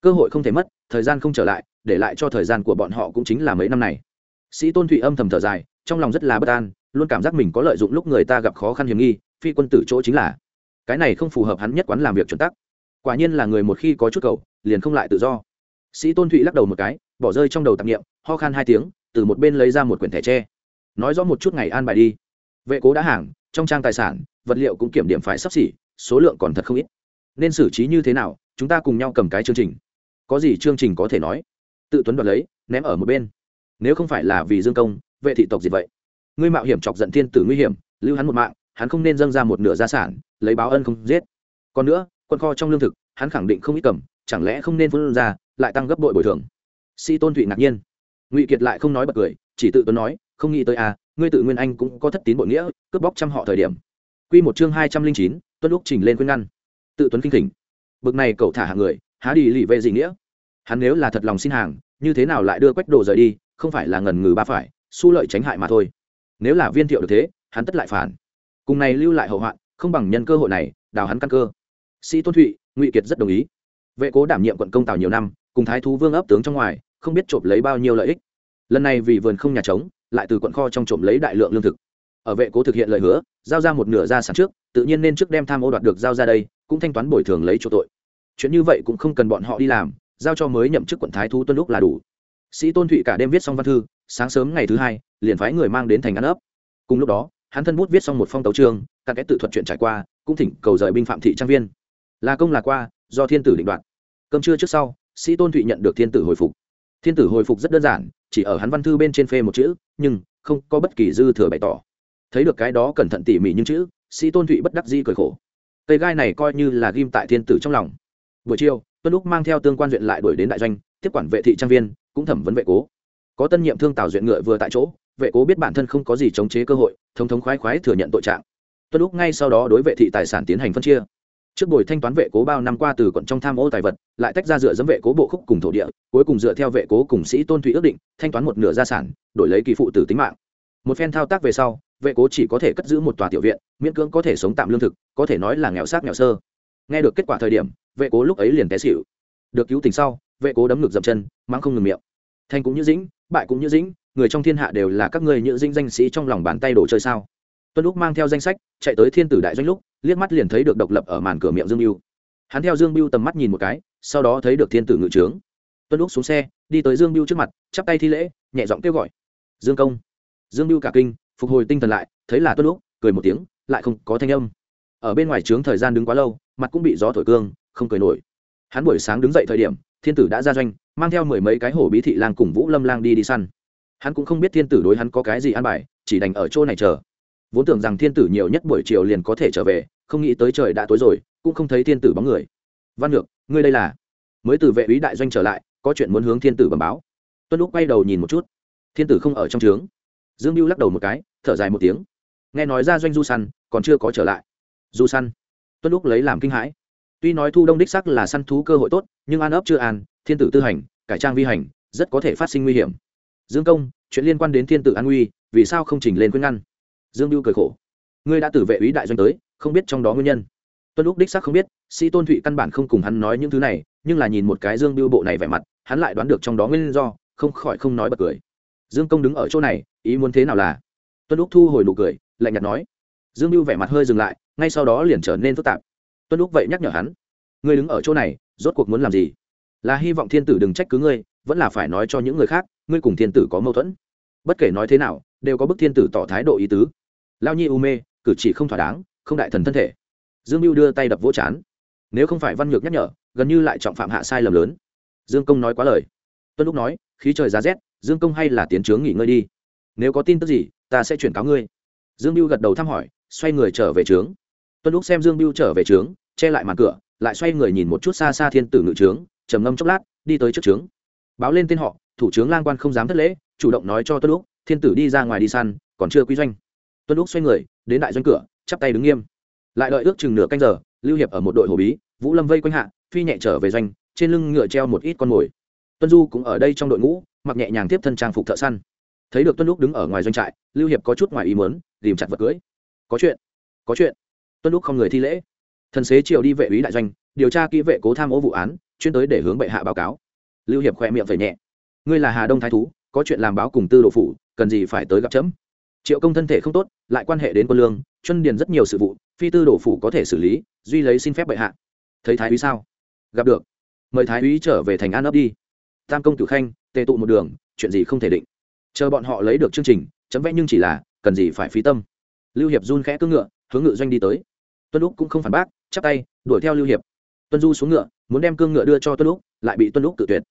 Cơ hội không thể mất, thời gian không trở lại, để lại cho thời gian của bọn họ cũng chính là mấy năm này. Sĩ tôn thụy âm thầm thở dài, trong lòng rất là bất an luôn cảm giác mình có lợi dụng lúc người ta gặp khó khăn hiểm nghi, phi quân tử chỗ chính là. Cái này không phù hợp hắn nhất quán làm việc chuẩn tắc. Quả nhiên là người một khi có chút cầu, liền không lại tự do. Sĩ tôn thụy lắc đầu một cái, bỏ rơi trong đầu tạp nghiệm ho khan hai tiếng, từ một bên lấy ra một quyển thẻ tre. Nói rõ một chút ngày an bài đi. Vệ cố đã hàng, trong trang tài sản, vật liệu cũng kiểm điểm phải sắp xỉ, số lượng còn thật không ít. Nên xử trí như thế nào, chúng ta cùng nhau cầm cái chương trình. Có gì chương trình có thể nói? Tự tuấn đoạt lấy, ném ở một bên. Nếu không phải là vì dương công, vệ thị tộc gì vậy? Ngươi mạo hiểm chọc giận thiên tử nguy hiểm, lưu hắn một mạng, hắn không nên dâng ra một nửa gia sản, lấy báo ân không giết. Còn nữa quân kho trong lương thực, hắn khẳng định không ít cầm, chẳng lẽ không nên phân ra, lại tăng gấp đội bồi thường. Sĩ tôn thụy ngạc nhiên. Ngụy kiệt lại không nói bật cười, chỉ tự tuấn nói, không nghĩ tới à ngươi tự nguyên anh cũng có thất tín bội nghĩa, cướp bóc trăm họ thời điểm. Quy một chương hai trăm linh chín, tuân lúc trình lên khuyên ngăn. Tự tuấn kinh thỉnh bực này cậu thả hàng người, há đi lì về gì nghĩa? Hắn nếu là thật lòng xin hàng, như thế nào lại đưa quách đồ rời đi, không phải là ngần ngừ ba phải su lợi tránh hại mà thôi nếu là viên thiệu được thế, hắn tất lại phản. Cùng này lưu lại hậu hoạn, không bằng nhân cơ hội này, đào hắn căn cơ. Sĩ tôn thụy, ngụy kiệt rất đồng ý. Vệ cố đảm nhiệm quận công tào nhiều năm, cùng thái thú vương ấp tướng trong ngoài, không biết trộm lấy bao nhiêu lợi ích. Lần này vì vườn không nhà trống, lại từ quận kho trong trộm lấy đại lượng lương thực. Ở vệ cố thực hiện lời hứa, giao ra một nửa gia sản trước, tự nhiên nên trước đem tham ô đoạt được giao ra đây, cũng thanh toán bồi thường lấy chỗ tội. Chuyện như vậy cũng không cần bọn họ đi làm, giao cho mới nhậm chức quận thái thú tuân lúc là đủ. Sĩ tôn thụy cả đêm viết xong văn thư, sáng sớm ngày thứ hai liền phái người mang đến thành ăn ấp. Cùng lúc đó, hắn thân bút viết xong một phong tấu chương, các cái tự thuật chuyện trải qua, cũng thỉnh cầu rời binh phạm thị trang viên. Là công là qua, do thiên tử định đoạt. Cơm trưa trước sau, sĩ tôn thụy nhận được thiên tử hồi phục. Thiên tử hồi phục rất đơn giản, chỉ ở hắn văn thư bên trên phê một chữ, nhưng không có bất kỳ dư thừa bày tỏ. Thấy được cái đó cẩn thận tỉ mỉ như chữ, sĩ tôn thụy bất đắc di cười khổ. Cây gai này coi như là ghim tại thiên tử trong lòng. Buổi chiều, tuân lúc mang theo tương quan duyện lại đuổi đến đại doanh, tiếp quản vệ thị trang viên, cũng thẩm vấn vệ cố. Có tân nhiệm thương tào duyện ngựa vừa tại chỗ vệ cố biết bản thân không có gì chống chế cơ hội, thống thống khoái khoái thừa nhận tội trạng. Tuân lúc ngay sau đó đối vệ thị tài sản tiến hành phân chia. Trước buổi thanh toán vệ cố bao năm qua từ quận trong tham ô tài vật, lại tách ra dựa dẫm vệ cố bộ khúc cùng thổ địa, cuối cùng dựa theo vệ cố cùng sĩ tôn thụy ước định, thanh toán một nửa gia sản, đổi lấy kỳ phụ tử tính mạng. Một phen thao tác về sau, vệ cố chỉ có thể cất giữ một tòa tiểu viện, miễn cưỡng có thể sống tạm lương thực, có thể nói là nghèo sát nghèo sơ. Nghe được kết quả thời điểm, vệ cố lúc ấy liền té xỉu. Được cứu tình sau, vệ cố đấm ngực dậm chân, mắng không ngừng miệng. Thanh cũng như dĩnh, bại cũng như dĩnh người trong thiên hạ đều là các ngươi những dinh danh sĩ trong lòng bàn tay đồ chơi sao? Tuân lúc mang theo danh sách, chạy tới thiên tử đại doanh lúc, liếc mắt liền thấy được độc lập ở màn cửa miệng dương mưu hắn theo dương mưu tầm mắt nhìn một cái, sau đó thấy được thiên tử ngự trướng. Tuân lúc xuống xe, đi tới dương mưu trước mặt, chắp tay thi lễ, nhẹ giọng kêu gọi. Dương công. Dương mưu cả kinh, phục hồi tinh thần lại, thấy là tuân lúc cười một tiếng, lại không có thanh âm. Ở bên ngoài trướng thời gian đứng quá lâu, mặt cũng bị gió thổi cương, không cười nổi. Hắn buổi sáng đứng dậy thời điểm, thiên tử đã ra doanh, mang theo mười mấy cái hổ bí thị lang cùng vũ lâm lang đi đi săn hắn cũng không biết thiên tử đối hắn có cái gì an bài, chỉ đành ở chỗ này chờ. Vốn tưởng rằng thiên tử nhiều nhất buổi chiều liền có thể trở về, không nghĩ tới trời đã tối rồi, cũng không thấy thiên tử bóng người. Văn ngược ngươi đây là? Mới từ vệ úy đại doanh trở lại, có chuyện muốn hướng thiên tử bẩm báo. Tuân lúc quay đầu nhìn một chút. Thiên tử không ở trong trướng. Dương mưu lắc đầu một cái, thở dài một tiếng. Nghe nói ra doanh du săn, còn chưa có trở lại. Du săn. Tuân lúc lấy làm kinh hãi. Tuy nói thu đông đích sắc là săn thú cơ hội tốt, nhưng an ấp chưa an, thiên tử tư hành, cải trang vi hành, rất có thể phát sinh nguy hiểm dương công, chuyện liên quan đến thiên tử an nguy vì sao không trình lên khuyên ngăn? Dương lưu cười khổ. Ngươi đã tử vệ ý đại doanh tới, không biết trong đó nguyên nhân. Tuân lúc đích xác không biết, sĩ tôn thụy căn bản không cùng hắn nói những thứ này, nhưng là nhìn một cái dương biêu bộ này vẻ mặt, hắn lại đoán được trong đó nguyên do, không khỏi không nói bật cười. Dương công đứng ở chỗ này, ý muốn thế nào là? Tuân lúc thu hồi nụ cười, lạnh nhạt nói. Dương biêu vẻ mặt hơi dừng lại, ngay sau đó liền trở nên phức tạp. Tuân lúc vậy nhắc nhở hắn. Ngươi đứng ở chỗ này, rốt cuộc muốn làm gì? Là hy vọng thiên tử đừng trách cứ ngươi, vẫn là phải nói cho những người khác ngươi cùng thiên tử có mâu thuẫn. Bất kể nói thế nào, đều có bức thiên tử tỏ thái độ ý tứ. Lao nhi u mê, cử chỉ không thỏa đáng, không đại thần thân thể. Dương mưu đưa tay đập vỗ chán. Nếu không phải văn nhược nhắc nhở, gần như lại trọng phạm hạ sai lầm lớn. Dương công nói quá lời. Tuân lúc nói, khí trời giá rét, dương công hay là tiến trướng nghỉ ngơi đi. Nếu có tin tức gì, ta sẽ chuyển cáo ngươi. Dương mưu gật đầu thăm hỏi, xoay người trở về trướng tuân lúc xem dương mưu trở về trướng che lại màn cửa, lại xoay người nhìn một chút xa xa thiên tử ngự trướng trầm ngâm chốc lát, đi tới trước trướng báo lên tên họ thủ trưởng lang quan không dám thất lễ, chủ động nói cho tuân lúc thiên tử đi ra ngoài đi săn, còn chưa quy doanh. Tuân lúc xoay người, đến đại doanh cửa, chắp tay đứng nghiêm. Lại đợi ước chừng nửa canh giờ, lưu hiệp ở một đội hồ bí, vũ lâm vây quanh hạ, phi nhẹ trở về doanh, trên lưng ngựa treo một ít con mồi. Tuân du cũng ở đây trong đội ngũ, mặc nhẹ nhàng tiếp thân trang phục thợ săn. Thấy được tuân lúc đứng ở ngoài doanh trại, lưu hiệp có chút ngoài ý mớn tìm chặt vật cưới. Có chuyện có chuyện. Tuân lúc không người thi lễ. Thần xế triều đi vệ úy đại doanh, điều tra kỹ vệ cố tham ô vụ án, chuyên tới để hướng bệ hạ báo cáo. Lưu hiệp khoe miệng phải nhẹ ngươi là hà đông thái thú, có chuyện làm báo cùng tư độ phủ, cần gì phải tới gặp chấm? Triệu công thân thể không tốt, lại quan hệ đến quân lương chân điền rất nhiều sự vụ, phi tư đổ phủ có thể xử lý, duy lấy xin phép bệ hạ. Thấy thái úy sao? Gặp được. Mời thái úy trở về thành an ấp đi. Tam công tử khanh, tề tụ một đường, chuyện gì không thể định. Chờ bọn họ lấy được chương trình, chấm vẽ nhưng chỉ là, cần gì phải phí tâm. Lưu hiệp run khẽ cưỡng ngựa, hướng ngựa doanh đi tới. Tuân lúc cũng không phản bác, chắp tay, đuổi theo lưu hiệp. Tuân du xuống ngựa, muốn đem cương ngựa đưa cho tuân lúc lại bị tuân lúc tự tuyệt.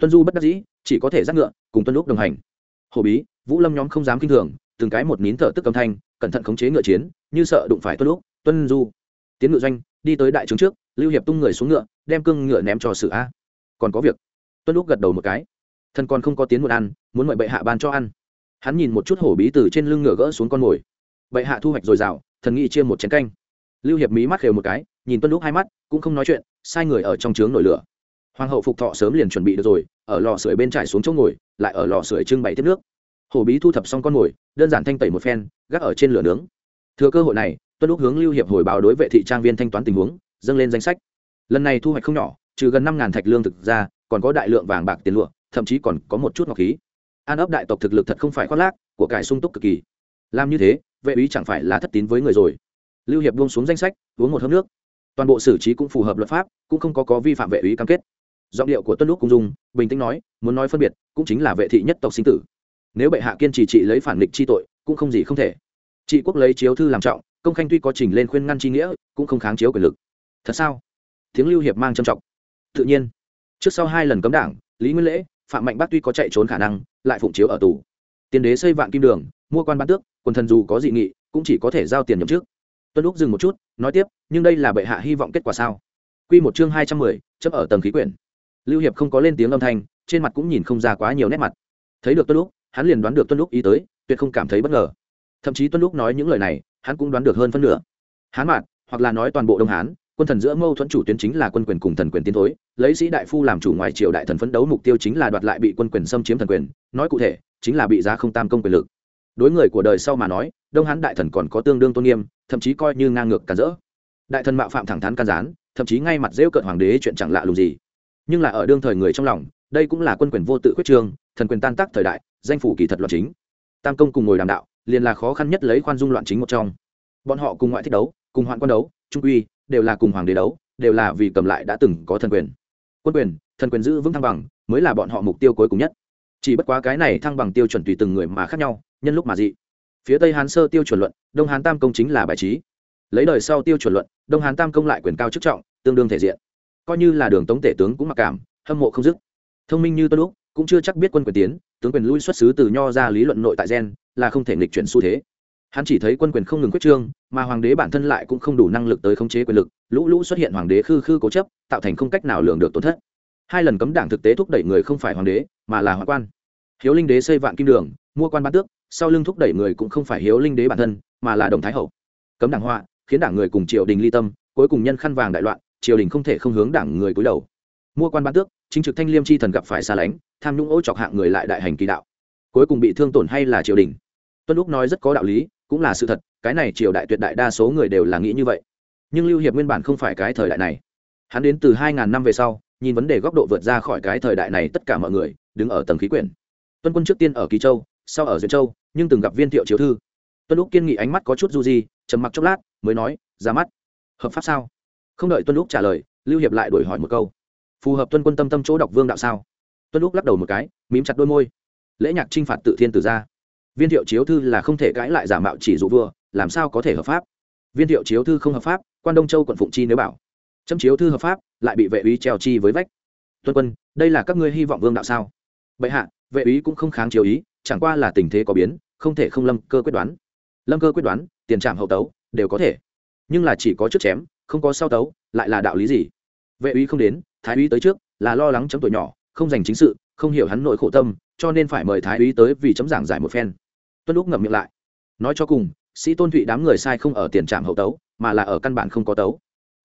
Tuân du bất đắc dĩ chỉ có thể dắt ngựa, cùng tuân lúc đồng hành. Hồ bí, vũ lâm nhóm không dám kinh thường, từng cái một nín thở tức âm thanh, cẩn thận khống chế ngựa chiến, như sợ đụng phải tuân lúc, tuân du. Tiến ngựa doanh, đi tới đại trướng trước, lưu hiệp tung người xuống ngựa, đem cương ngựa ném cho sử a. Còn có việc. Tuân lúc gật đầu một cái. Thần còn không có tiến một ăn, muốn mời bệ hạ ban cho ăn. Hắn nhìn một chút hổ bí từ trên lưng ngựa gỡ xuống con mồi. Bệ hạ thu hoạch dồi dào, thần nghĩ chia một chén canh. Lưu hiệp mí mắt khều một cái, nhìn tuân lúc hai mắt, cũng không nói chuyện, sai người ở trong trướng nổi lửa hoàng hậu phục thọ sớm liền chuẩn bị được rồi, ở lò sưởi bên trải xuống chỗ ngồi, lại ở lò sưởi trưng bày tiếp nước. Hổ bí thu thập xong con mồi, đơn giản thanh tẩy một phen, gác ở trên lửa nướng. Thừa cơ hội này, tuân lúc hướng lưu hiệp hồi báo đối vệ thị trang viên thanh toán tình huống, dâng lên danh sách. Lần này thu hoạch không nhỏ, trừ gần năm thạch lương thực ra, còn có đại lượng vàng bạc tiền lụa, thậm chí còn có một chút ngọc khí. An ấp đại tộc thực lực thật không phải khoác lác, của cải sung túc cực kỳ. Làm như thế, vệ úy chẳng phải là thất tín với người rồi. Lưu hiệp buông xuống danh sách, uống một hớp nước. Toàn bộ xử trí cũng phù hợp luật pháp, cũng không có có vi phạm vệ úy cam kết giọng điệu của tuân lúc cung dung, bình tĩnh nói, muốn nói phân biệt, cũng chính là vệ thị nhất tộc sinh tử. Nếu bệ hạ kiên trì trị lấy phản nghịch chi tội, cũng không gì không thể. Trị quốc lấy chiếu thư làm trọng, công khanh tuy có trình lên khuyên ngăn chi nghĩa, cũng không kháng chiếu quyền lực. Thật sao? Tiếng lưu hiệp mang trầm trọng. Tự nhiên. Trước sau hai lần cấm đảng, lý nguyên lễ, phạm mạnh bác tuy có chạy trốn khả năng, lại phụng chiếu ở tù. Tiền đế xây vạn kim đường, mua quan bán tước, quần thần dù có dị nghị, cũng chỉ có thể giao tiền nhậm trước tuân lúc dừng một chút, nói tiếp, nhưng đây là bệ hạ hy vọng kết quả sao? Quy một chương hai trăm mười chấp ở tầng khí quyển lưu hiệp không có lên tiếng âm thanh, trên mặt cũng nhìn không ra quá nhiều nét mặt. Thấy được tuân lúc hắn liền đoán được tuân lúc ý tới, tuyệt không cảm thấy bất ngờ. Thậm chí tuân lúc nói những lời này, hắn cũng đoán được hơn phân nửa. Hán mạn, hoặc là nói toàn bộ đông hán, quân thần giữa mâu thuẫn chủ tuyến chính là quân quyền cùng thần quyền tiến thối, lấy sĩ đại phu làm chủ ngoài triều đại thần phấn đấu mục tiêu chính là đoạt lại bị quân quyền xâm chiếm thần quyền, nói cụ thể, chính là bị giá không tam công quyền lực. Đối người của đời sau mà nói, đông hán đại thần còn có tương đương tôn nghiêm, thậm chí coi như ngang ngược cản rỡ. Đại thần mạo phạm thẳng thắn can gián, thậm chí ngay mặt rêu cợt hoàng đế chuyện chẳng lạ lùng gì nhưng là ở đương thời người trong lòng, đây cũng là quân quyền vô tự khuyết trương, thần quyền tan tác thời đại, danh phủ kỳ thật loạn chính. Tam công cùng ngồi đàm đạo, liền là khó khăn nhất lấy khoan dung loạn chính một trong. Bọn họ cùng ngoại thích đấu, cùng hoạn quan đấu, trung uy đều là cùng hoàng đế đấu, đều là vì cầm lại đã từng có thần quyền. Quân quyền, thần quyền giữ vững thăng bằng, mới là bọn họ mục tiêu cuối cùng nhất. Chỉ bất quá cái này thăng bằng tiêu chuẩn tùy từng người mà khác nhau, nhân lúc mà dị. Phía tây hán sơ tiêu chuẩn luận, đông hán tam công chính là bài trí. Lấy đời sau tiêu chuẩn luận, đông hán tam công lại quyền cao chức trọng, tương đương thể diện coi như là đường tống tể tướng cũng mặc cảm, hâm mộ không dứt. Thông minh như tuân lúc cũng chưa chắc biết quân quyền tiến, tướng quyền lui xuất xứ từ nho ra lý luận nội tại gen, là không thể nghịch chuyển xu thế. Hắn chỉ thấy quân quyền không ngừng quyết trương, mà hoàng đế bản thân lại cũng không đủ năng lực tới khống chế quyền lực, lũ lũ xuất hiện hoàng đế khư khư cố chấp, tạo thành không cách nào lường được tổn thất. Hai lần cấm đảng thực tế thúc đẩy người không phải hoàng đế, mà là hoàng quan. Hiếu linh đế xây vạn kim đường, mua quan bán tước, sau lưng thúc đẩy người cũng không phải hiếu linh đế bản thân, mà là đồng thái hậu. Cấm đảng họa, khiến đảng người cùng triều đình ly tâm, cuối cùng nhân khăn vàng đại loạn triều đình không thể không hướng đảng người cúi đầu. Mua quan bán tước, chính trực thanh liêm chi thần gặp phải xa lánh, tham nhũng ô chọc hạng người lại đại hành kỳ đạo. Cuối cùng bị thương tổn hay là triều đình? Tuân lúc nói rất có đạo lý, cũng là sự thật, cái này triều đại tuyệt đại đa số người đều là nghĩ như vậy. Nhưng lưu hiệp nguyên bản không phải cái thời đại này. Hắn đến từ hai ngàn năm về sau, nhìn vấn đề góc độ vượt ra khỏi cái thời đại này tất cả mọi người, đứng ở tầng khí quyển. Tuân quân trước tiên ở kỳ châu, sau ở duyên châu, nhưng từng gặp viên thiệu chiếu thư. Tuân lúc kiên nghị ánh mắt có chút du di, trầm mặc chốc lát, mới nói, ra mắt. Hợp pháp sao? Không đợi tuân lúc trả lời, lưu hiệp lại đổi hỏi một câu. Phù hợp tuân quân tâm tâm chỗ đọc vương đạo sao? Tuân lúc lắc đầu một cái, mím chặt đôi môi. Lễ nhạc t r i n h phạt tự thiên từ ra. Viên thiệu chiếu thư là không thể cãi lại giả mạo chỉ dụ vua, làm sao có thể hợp pháp? Viên thiệu chiếu thư không hợp pháp, quan đông châu quận phụng chi nếu bảo. Chấm chiếu thư hợp pháp, lại bị vệ úy treo chi với vách. Tuân quân, đây là các ngươi hy vọng vương đạo sao? Bệ hạ, vệ úy cũng không kháng chiếu ý, chẳng qua là tình thế có biến, không thể không lâm cơ quyết đoán. Lâm cơ quyết đoán, tiền trạm hậu tấu, đều có thể. Nhưng là chỉ có trước chém không có sau tấu, lại là đạo lý gì? Vệ úy không đến, thái úy tới trước, là lo lắng chấm tuổi nhỏ, không dành chính sự, không hiểu hắn nội khổ tâm, cho nên phải mời thái úy tới vì chấm giảng giải một phen. Tuân lúc ngậm miệng lại. Nói cho cùng, sĩ tôn thụy đám người sai không ở tiền trạm hậu tấu, mà là ở căn bản không có tấu.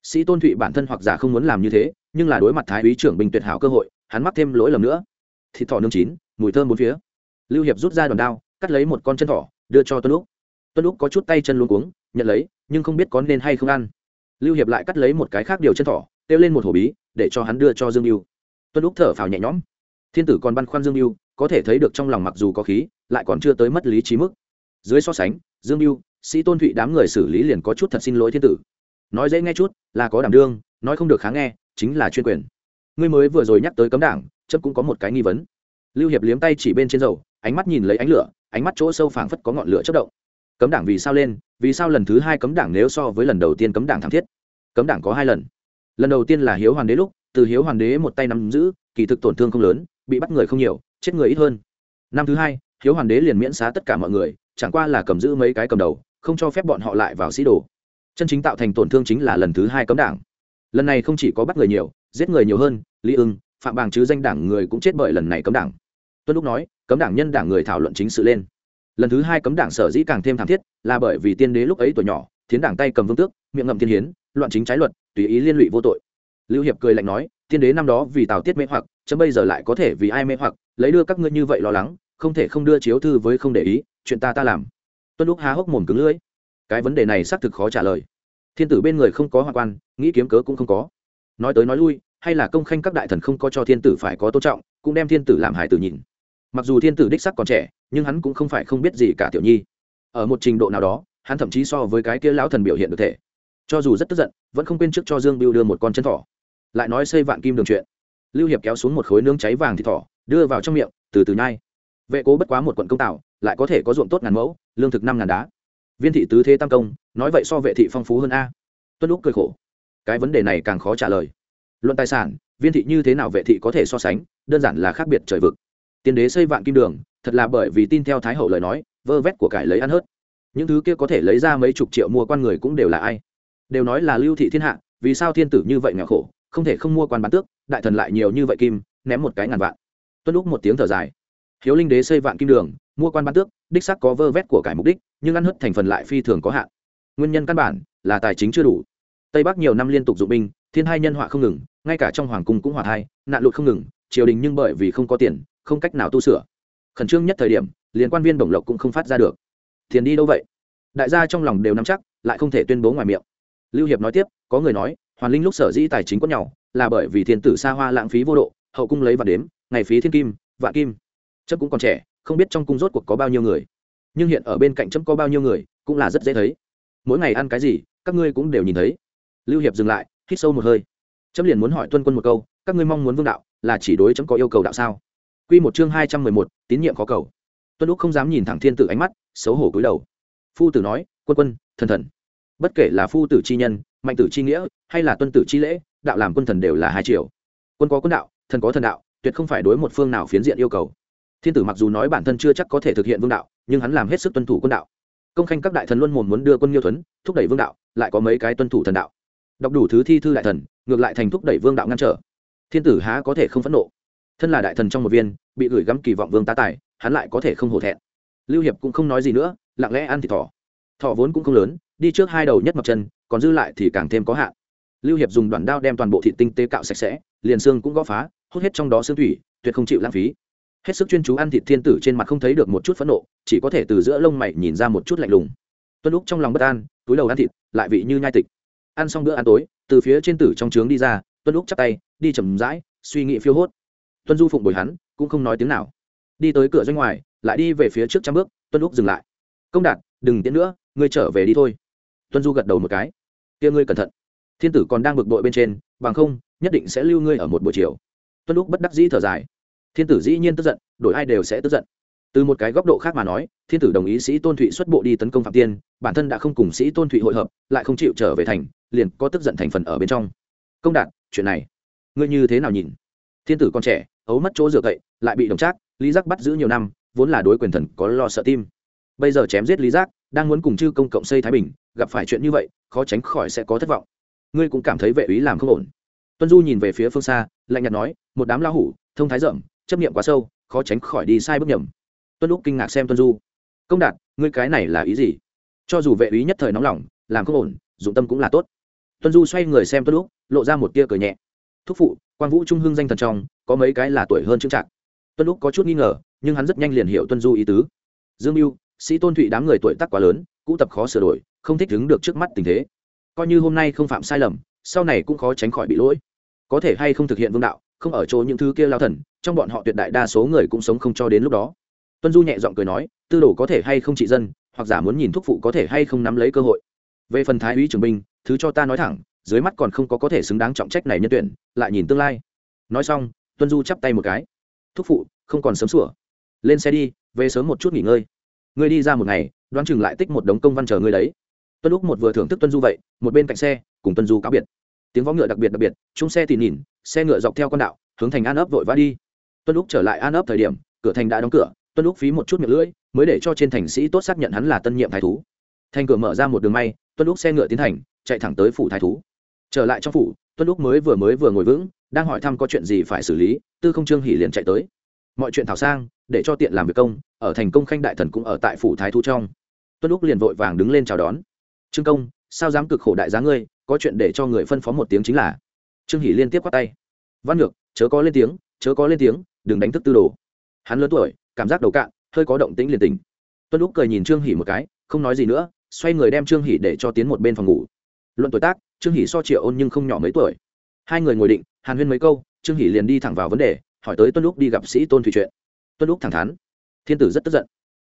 Sĩ tôn thụy bản thân hoặc giả không muốn làm như thế, nhưng là đối mặt thái úy trưởng bình tuyệt hảo cơ hội, hắn mắc thêm lỗi lầm nữa. Thịt thỏ nương chín, mùi thơm bốn phía. Lưu hiệp rút ra đòn đao, cắt lấy một con chân thỏ, đưa cho tuân lúc tuân lúc có chút tay chân luôn cuống, nhận lấy, nhưng không biết có nên hay không ăn lưu hiệp lại cắt lấy một cái khác điều chân thỏ, kêu lên một hổ bí, để cho hắn đưa cho dương mưu tuân lúc thở phào nhẹ nhõm. Thiên tử còn băn khoăn dương mưu có thể thấy được trong lòng mặc dù có khí, lại còn chưa tới mất lý trí mức. Dưới so sánh, dương mưu sĩ tôn thụy đám người xử lý liền có chút thật xin lỗi thiên tử. Nói dễ nghe chút, là có đảm đương, nói không được kháng nghe, chính là chuyên quyền. Ngươi mới vừa rồi nhắc tới cấm đảng chấp cũng có một cái nghi vấn. Lưu hiệp liếm tay chỉ bên trên dầu, ánh mắt nhìn lấy ánh lửa, ánh mắt chỗ sâu phảng phất có ngọn lửa chất động cấm đảng vì sao lên, vì sao lần thứ hai cấm đảng nếu so với lần đầu tiên cấm đảng thảm thiết? Cấm đảng có hai lần. Lần đầu tiên là hiếu hoàng đế lúc, từ hiếu hoàng đế một tay nắm giữ, kỳ thực tổn thương không lớn, bị bắt người không nhiều, chết người ít hơn. Năm thứ hai, hiếu hoàng đế liền miễn xá tất cả mọi người, chẳng qua là cầm giữ mấy cái cầm đầu, không cho phép bọn họ lại vào sĩ đồ. Chân chính tạo thành tổn thương chính là lần thứ hai cấm đảng. Lần này không chỉ có bắt người nhiều, giết người nhiều hơn, lý ưng, phạm bàng chứ danh đảng người cũng chết bởi lần này cấm đảng. Tuân lúc nói, cấm đảng nhân đảng người thảo luận chính sự lên lần thứ hai cấm đảng sở dĩ càng thêm thảm thiết là bởi vì tiên đế lúc ấy tuổi nhỏ, thiến đảng tay cầm vương tước, miệng ngậm thiên hiến, loạn chính trái luật, tùy ý liên lụy vô tội. Lưu hiệp cười lạnh nói, tiên đế năm đó vì tào tiết mê hoặc, chấm bây giờ lại có thể vì ai mê hoặc, lấy đưa các ngươi như vậy lo lắng, không thể không đưa chiếu thư với không để ý, chuyện ta ta làm. Tuân lúc há hốc mồm cứng lưỡi. Cái vấn đề này xác thực khó trả lời. Thiên tử bên người không có hoa quan, nghĩ kiếm cớ cũng không có. Nói tới nói lui, hay là công khanh các đại thần không có cho thiên tử phải có tôn trọng, cũng đem thiên tử làm hải tử nhìn. Mặc dù thiên tử đích sắc còn trẻ nhưng hắn cũng không phải không biết gì cả tiểu nhi. Ở một trình độ nào đó, hắn thậm chí so với cái kia lão thần biểu hiện được thể. Cho dù rất tức giận, vẫn không quên trước cho dương biêu đưa một con chân thỏ. Lại nói xây vạn kim đường chuyện. Lưu hiệp kéo xuống một khối nướng cháy vàng thịt thỏ, đưa vào trong miệng, từ từ nhai. Vệ cố bất quá một quận công tạo, lại có thể có ruộng tốt ngàn mẫu, lương thực năm ngàn đá. Viên thị tứ thế tam công, nói vậy so vệ thị phong phú hơn a. Tuân lúc cười khổ. Cái vấn đề này càng khó trả lời. Luận tài sản, viên thị như thế nào vệ thị có thể so sánh, đơn giản là khác biệt trời vực. Tiền đế xây vạn kim đường thật là bởi vì tin theo thái hậu lời nói, vơ vét của cải lấy ăn hớt. Những thứ kia có thể lấy ra mấy chục triệu mua quan người cũng đều là ai? Đều nói là lưu thị thiên hạ, vì sao thiên tử như vậy nghèo khổ, không thể không mua quan bán tước, đại thần lại nhiều như vậy kim, ném một cái ngàn vạn. Tuân lúc một tiếng thở dài. Hiếu linh đế xây vạn kim đường, mua quan bán tước, đích sắc có vơ vét của cải mục đích, nhưng ăn hất thành phần lại phi thường có hạn. Nguyên nhân căn bản là tài chính chưa đủ. Tây bắc nhiều năm liên tục dụng binh, thiên hai nhân họa không ngừng, ngay cả trong hoàng cung cũng hòa thai, nạn lụt không ngừng, triều đình nhưng bởi vì không có tiền, không cách nào tu sửa khẩn trương nhất thời điểm, liền quan viên bổng lộc cũng không phát ra được. Tiền đi đâu vậy? Đại gia trong lòng đều nắm chắc, lại không thể tuyên bố ngoài miệng. Lưu hiệp nói tiếp, có người nói, hoàn linh lúc sở dĩ tài chính quất nhau là bởi vì thiên tử xa hoa lãng phí vô độ, hậu cung lấy và đếm, ngày phí thiên kim, vạn kim. Chấp cũng còn trẻ, không biết trong cung rốt cuộc có bao nhiêu người. Nhưng hiện ở bên cạnh chấm có bao nhiêu người, cũng là rất dễ thấy. Mỗi ngày ăn cái gì, các ngươi cũng đều nhìn thấy. Lưu hiệp dừng lại, hít sâu một hơi. Chấm liền muốn hỏi tuân quân một câu, các ngươi mong muốn vương đạo, là chỉ đối chấm có yêu cầu đạo sao? Quy một chương hai trăm mười một, tín nhiệm khó cầu. Tuân úc không dám nhìn thẳng thiên tử ánh mắt, xấu hổ cúi đầu. Phu tử nói, quân quân, thần thần. Bất kể là phu tử chi nhân, mạnh tử chi nghĩa, hay là tuân tử chi lễ, đạo làm quân thần đều là hai triệu. quân có quân đạo, thần có thần đạo, tuyệt không phải đối một phương nào phiến diện yêu cầu. Thiên tử mặc dù nói bản thân chưa chắc có thể thực hiện vương đạo, nhưng hắn làm hết sức tuân thủ quân đạo. Công khanh các đại thần luôn mồm muốn đưa quân nghiêu thuấn, thúc đẩy vương đạo, lại có mấy cái tuân thủ thần đạo. Đọc đủ thứ thi thư đại thần, ngược lại thành thúc đẩy vương đạo ngăn trở. Thiên tử há có thể không phẫn nộ? Thân là đại thần trong một viên, bị gửi gắm kỳ vọng vương tá tài, hắn lại có thể không hổ thẹn. Lưu hiệp cũng không nói gì nữa, lặng lẽ ăn thịt thỏ. Thỏ vốn cũng không lớn, đi trước hai đầu nhất mập chân, còn dư lại thì càng thêm có hạn. Lưu hiệp dùng đoạn đao đem toàn bộ thịt tinh tế cạo sạch sẽ, liền xương cũng gõ phá, hút hết trong đó xương thủy, tuyệt không chịu lãng phí. Hết sức chuyên chú ăn thịt thiên tử trên mặt không thấy được một chút phẫn nộ, chỉ có thể từ giữa lông mày nhìn ra một chút lạnh lùng. Tuân lúc trong lòng bất an, túi đầu ăn thịt, lại vị như nhai tịch. Ăn xong bữa ăn tối, từ phía trên tử trong trướng đi ra, tuân lúc chắp tay, đi chầm rãi, suy nghĩ phiêu hốt tuân du phụng bồi hắn, cũng không nói tiếng nào. Đi tới cửa doanh ngoài, lại đi về phía trước trăm bước, tuân lúc dừng lại. Công đạt, đừng tiến nữa, ngươi trở về đi thôi. Tuân du gật đầu một cái. Kia ngươi cẩn thận. Thiên tử còn đang bực bội bên trên, bằng không, nhất định sẽ lưu ngươi ở một buổi chiều. Tuân lúc bất đắc dĩ thở dài. Thiên tử dĩ nhiên tức giận, đổi ai đều sẽ tức giận. Từ một cái góc độ khác mà nói, thiên tử đồng ý sĩ tôn thụy xuất bộ đi tấn công phạm tiên, bản thân đã không cùng sĩ tôn thụy hội hợp, lại không chịu trở về thành, liền có tức giận thành phần ở bên trong. Công đạt, chuyện này, ngươi như thế nào nhìn? Thiên tử còn trẻ, ấu mất chỗ dựa cậy, lại bị đồng trác, lý giác bắt giữ nhiều năm, vốn là đối quyền thần có lo sợ tim. Bây giờ chém giết lý giác, đang muốn cùng chư công cộng xây thái bình, gặp phải chuyện như vậy, khó tránh khỏi sẽ có thất vọng. Ngươi cũng cảm thấy vệ úy làm không ổn. Tuân du nhìn về phía phương xa, lạnh nhạt nói, một đám lao hủ, thông thái rộng chấp niệm quá sâu, khó tránh khỏi đi sai bước nhầm. Tuân lúc kinh ngạc xem tuân du. Công đạt, ngươi cái này là ý gì? Cho dù vệ úy nhất thời nóng lòng, làm không ổn, dụng tâm cũng là tốt. Tuân du xoay người xem tuân lúc lộ ra một tia cười nhẹ. Thúc phụ quan vũ trung hưng danh thần trong, có mấy cái là tuổi hơn trưng trạng tuân lúc có chút nghi ngờ, nhưng hắn rất nhanh liền hiểu tuân du ý tứ. Dương mưu, sĩ tôn thụy đám người tuổi tác quá lớn, cũ tập khó sửa đổi, không thích đứng được trước mắt tình thế. Coi như hôm nay không phạm sai lầm, sau này cũng khó tránh khỏi bị lỗi. Có thể hay không thực hiện vương đạo, không ở chỗ những thứ kia lao thần, trong bọn họ tuyệt đại đa số người cũng sống không cho đến lúc đó. Tuân du nhẹ giọng cười nói, tư đồ có thể hay không trị dân, hoặc giả muốn nhìn thúc phụ có thể hay không nắm lấy cơ hội. Về phần thái úy trường binh, thứ cho ta nói thẳng dưới mắt còn không có có thể xứng đáng trọng trách này nhân tuyển, lại nhìn tương lai. Nói xong, tuân du chắp tay một cái. Thúc phụ, không còn sớm sủa. Lên xe đi, về sớm một chút nghỉ ngơi. Ngươi đi ra một ngày, đoán chừng lại tích một đống công văn chờ ngươi đấy. Tuân lúc một vừa thưởng thức tuân du vậy, một bên cạnh xe, cùng tuân du cáo biệt. Tiếng võ ngựa đặc biệt đặc biệt, chung xe tỉ nhìn, xe ngựa dọc theo con đạo, hướng thành an ấp vội vã đi. Tuân lúc trở lại an ấp thời điểm, cửa thành đã đóng cửa, tuân lúc phí một chút miệng lưỡi, mới để cho trên thành sĩ tốt xác nhận hắn là tân nhiệm thái thú. Thành cửa mở ra một đường may, tuân lúc xe ngựa tiến thành, chạy thẳng tới phủ thái thú trở lại trong phủ, tuân lúc mới vừa mới vừa ngồi vững, đang hỏi thăm có chuyện gì phải xử lý, tư không trương hỉ liền chạy tới. Mọi chuyện thảo sang, để cho tiện làm việc công, ở thành công khanh đại thần cũng ở tại phủ thái thú trong. Tuân lúc liền vội vàng đứng lên chào đón. Trương công, sao dám cực khổ đại giá ngươi, có chuyện để cho người phân phó một tiếng chính là? Trương hỷ liên tiếp quát tay. Văn ngược chớ có lên tiếng, chớ có lên tiếng, đừng đánh thức tư đồ. Hắn lớn tuổi, cảm giác đầu cạn, hơi có động tĩnh liền tình tuân lúc cười nhìn trương hỷ một cái, không nói gì nữa, xoay người đem trương hỷ để cho tiến một bên phòng ngủ luận tuổi tác, trương hỷ so triệu ôn nhưng không nhỏ mấy tuổi. Hai người ngồi định, hàn huyên mấy câu, trương hỷ liền đi thẳng vào vấn đề, hỏi tới tuân lúc đi gặp sĩ tôn thủy chuyện. Tuân lúc thẳng thắn, thiên tử rất tức giận.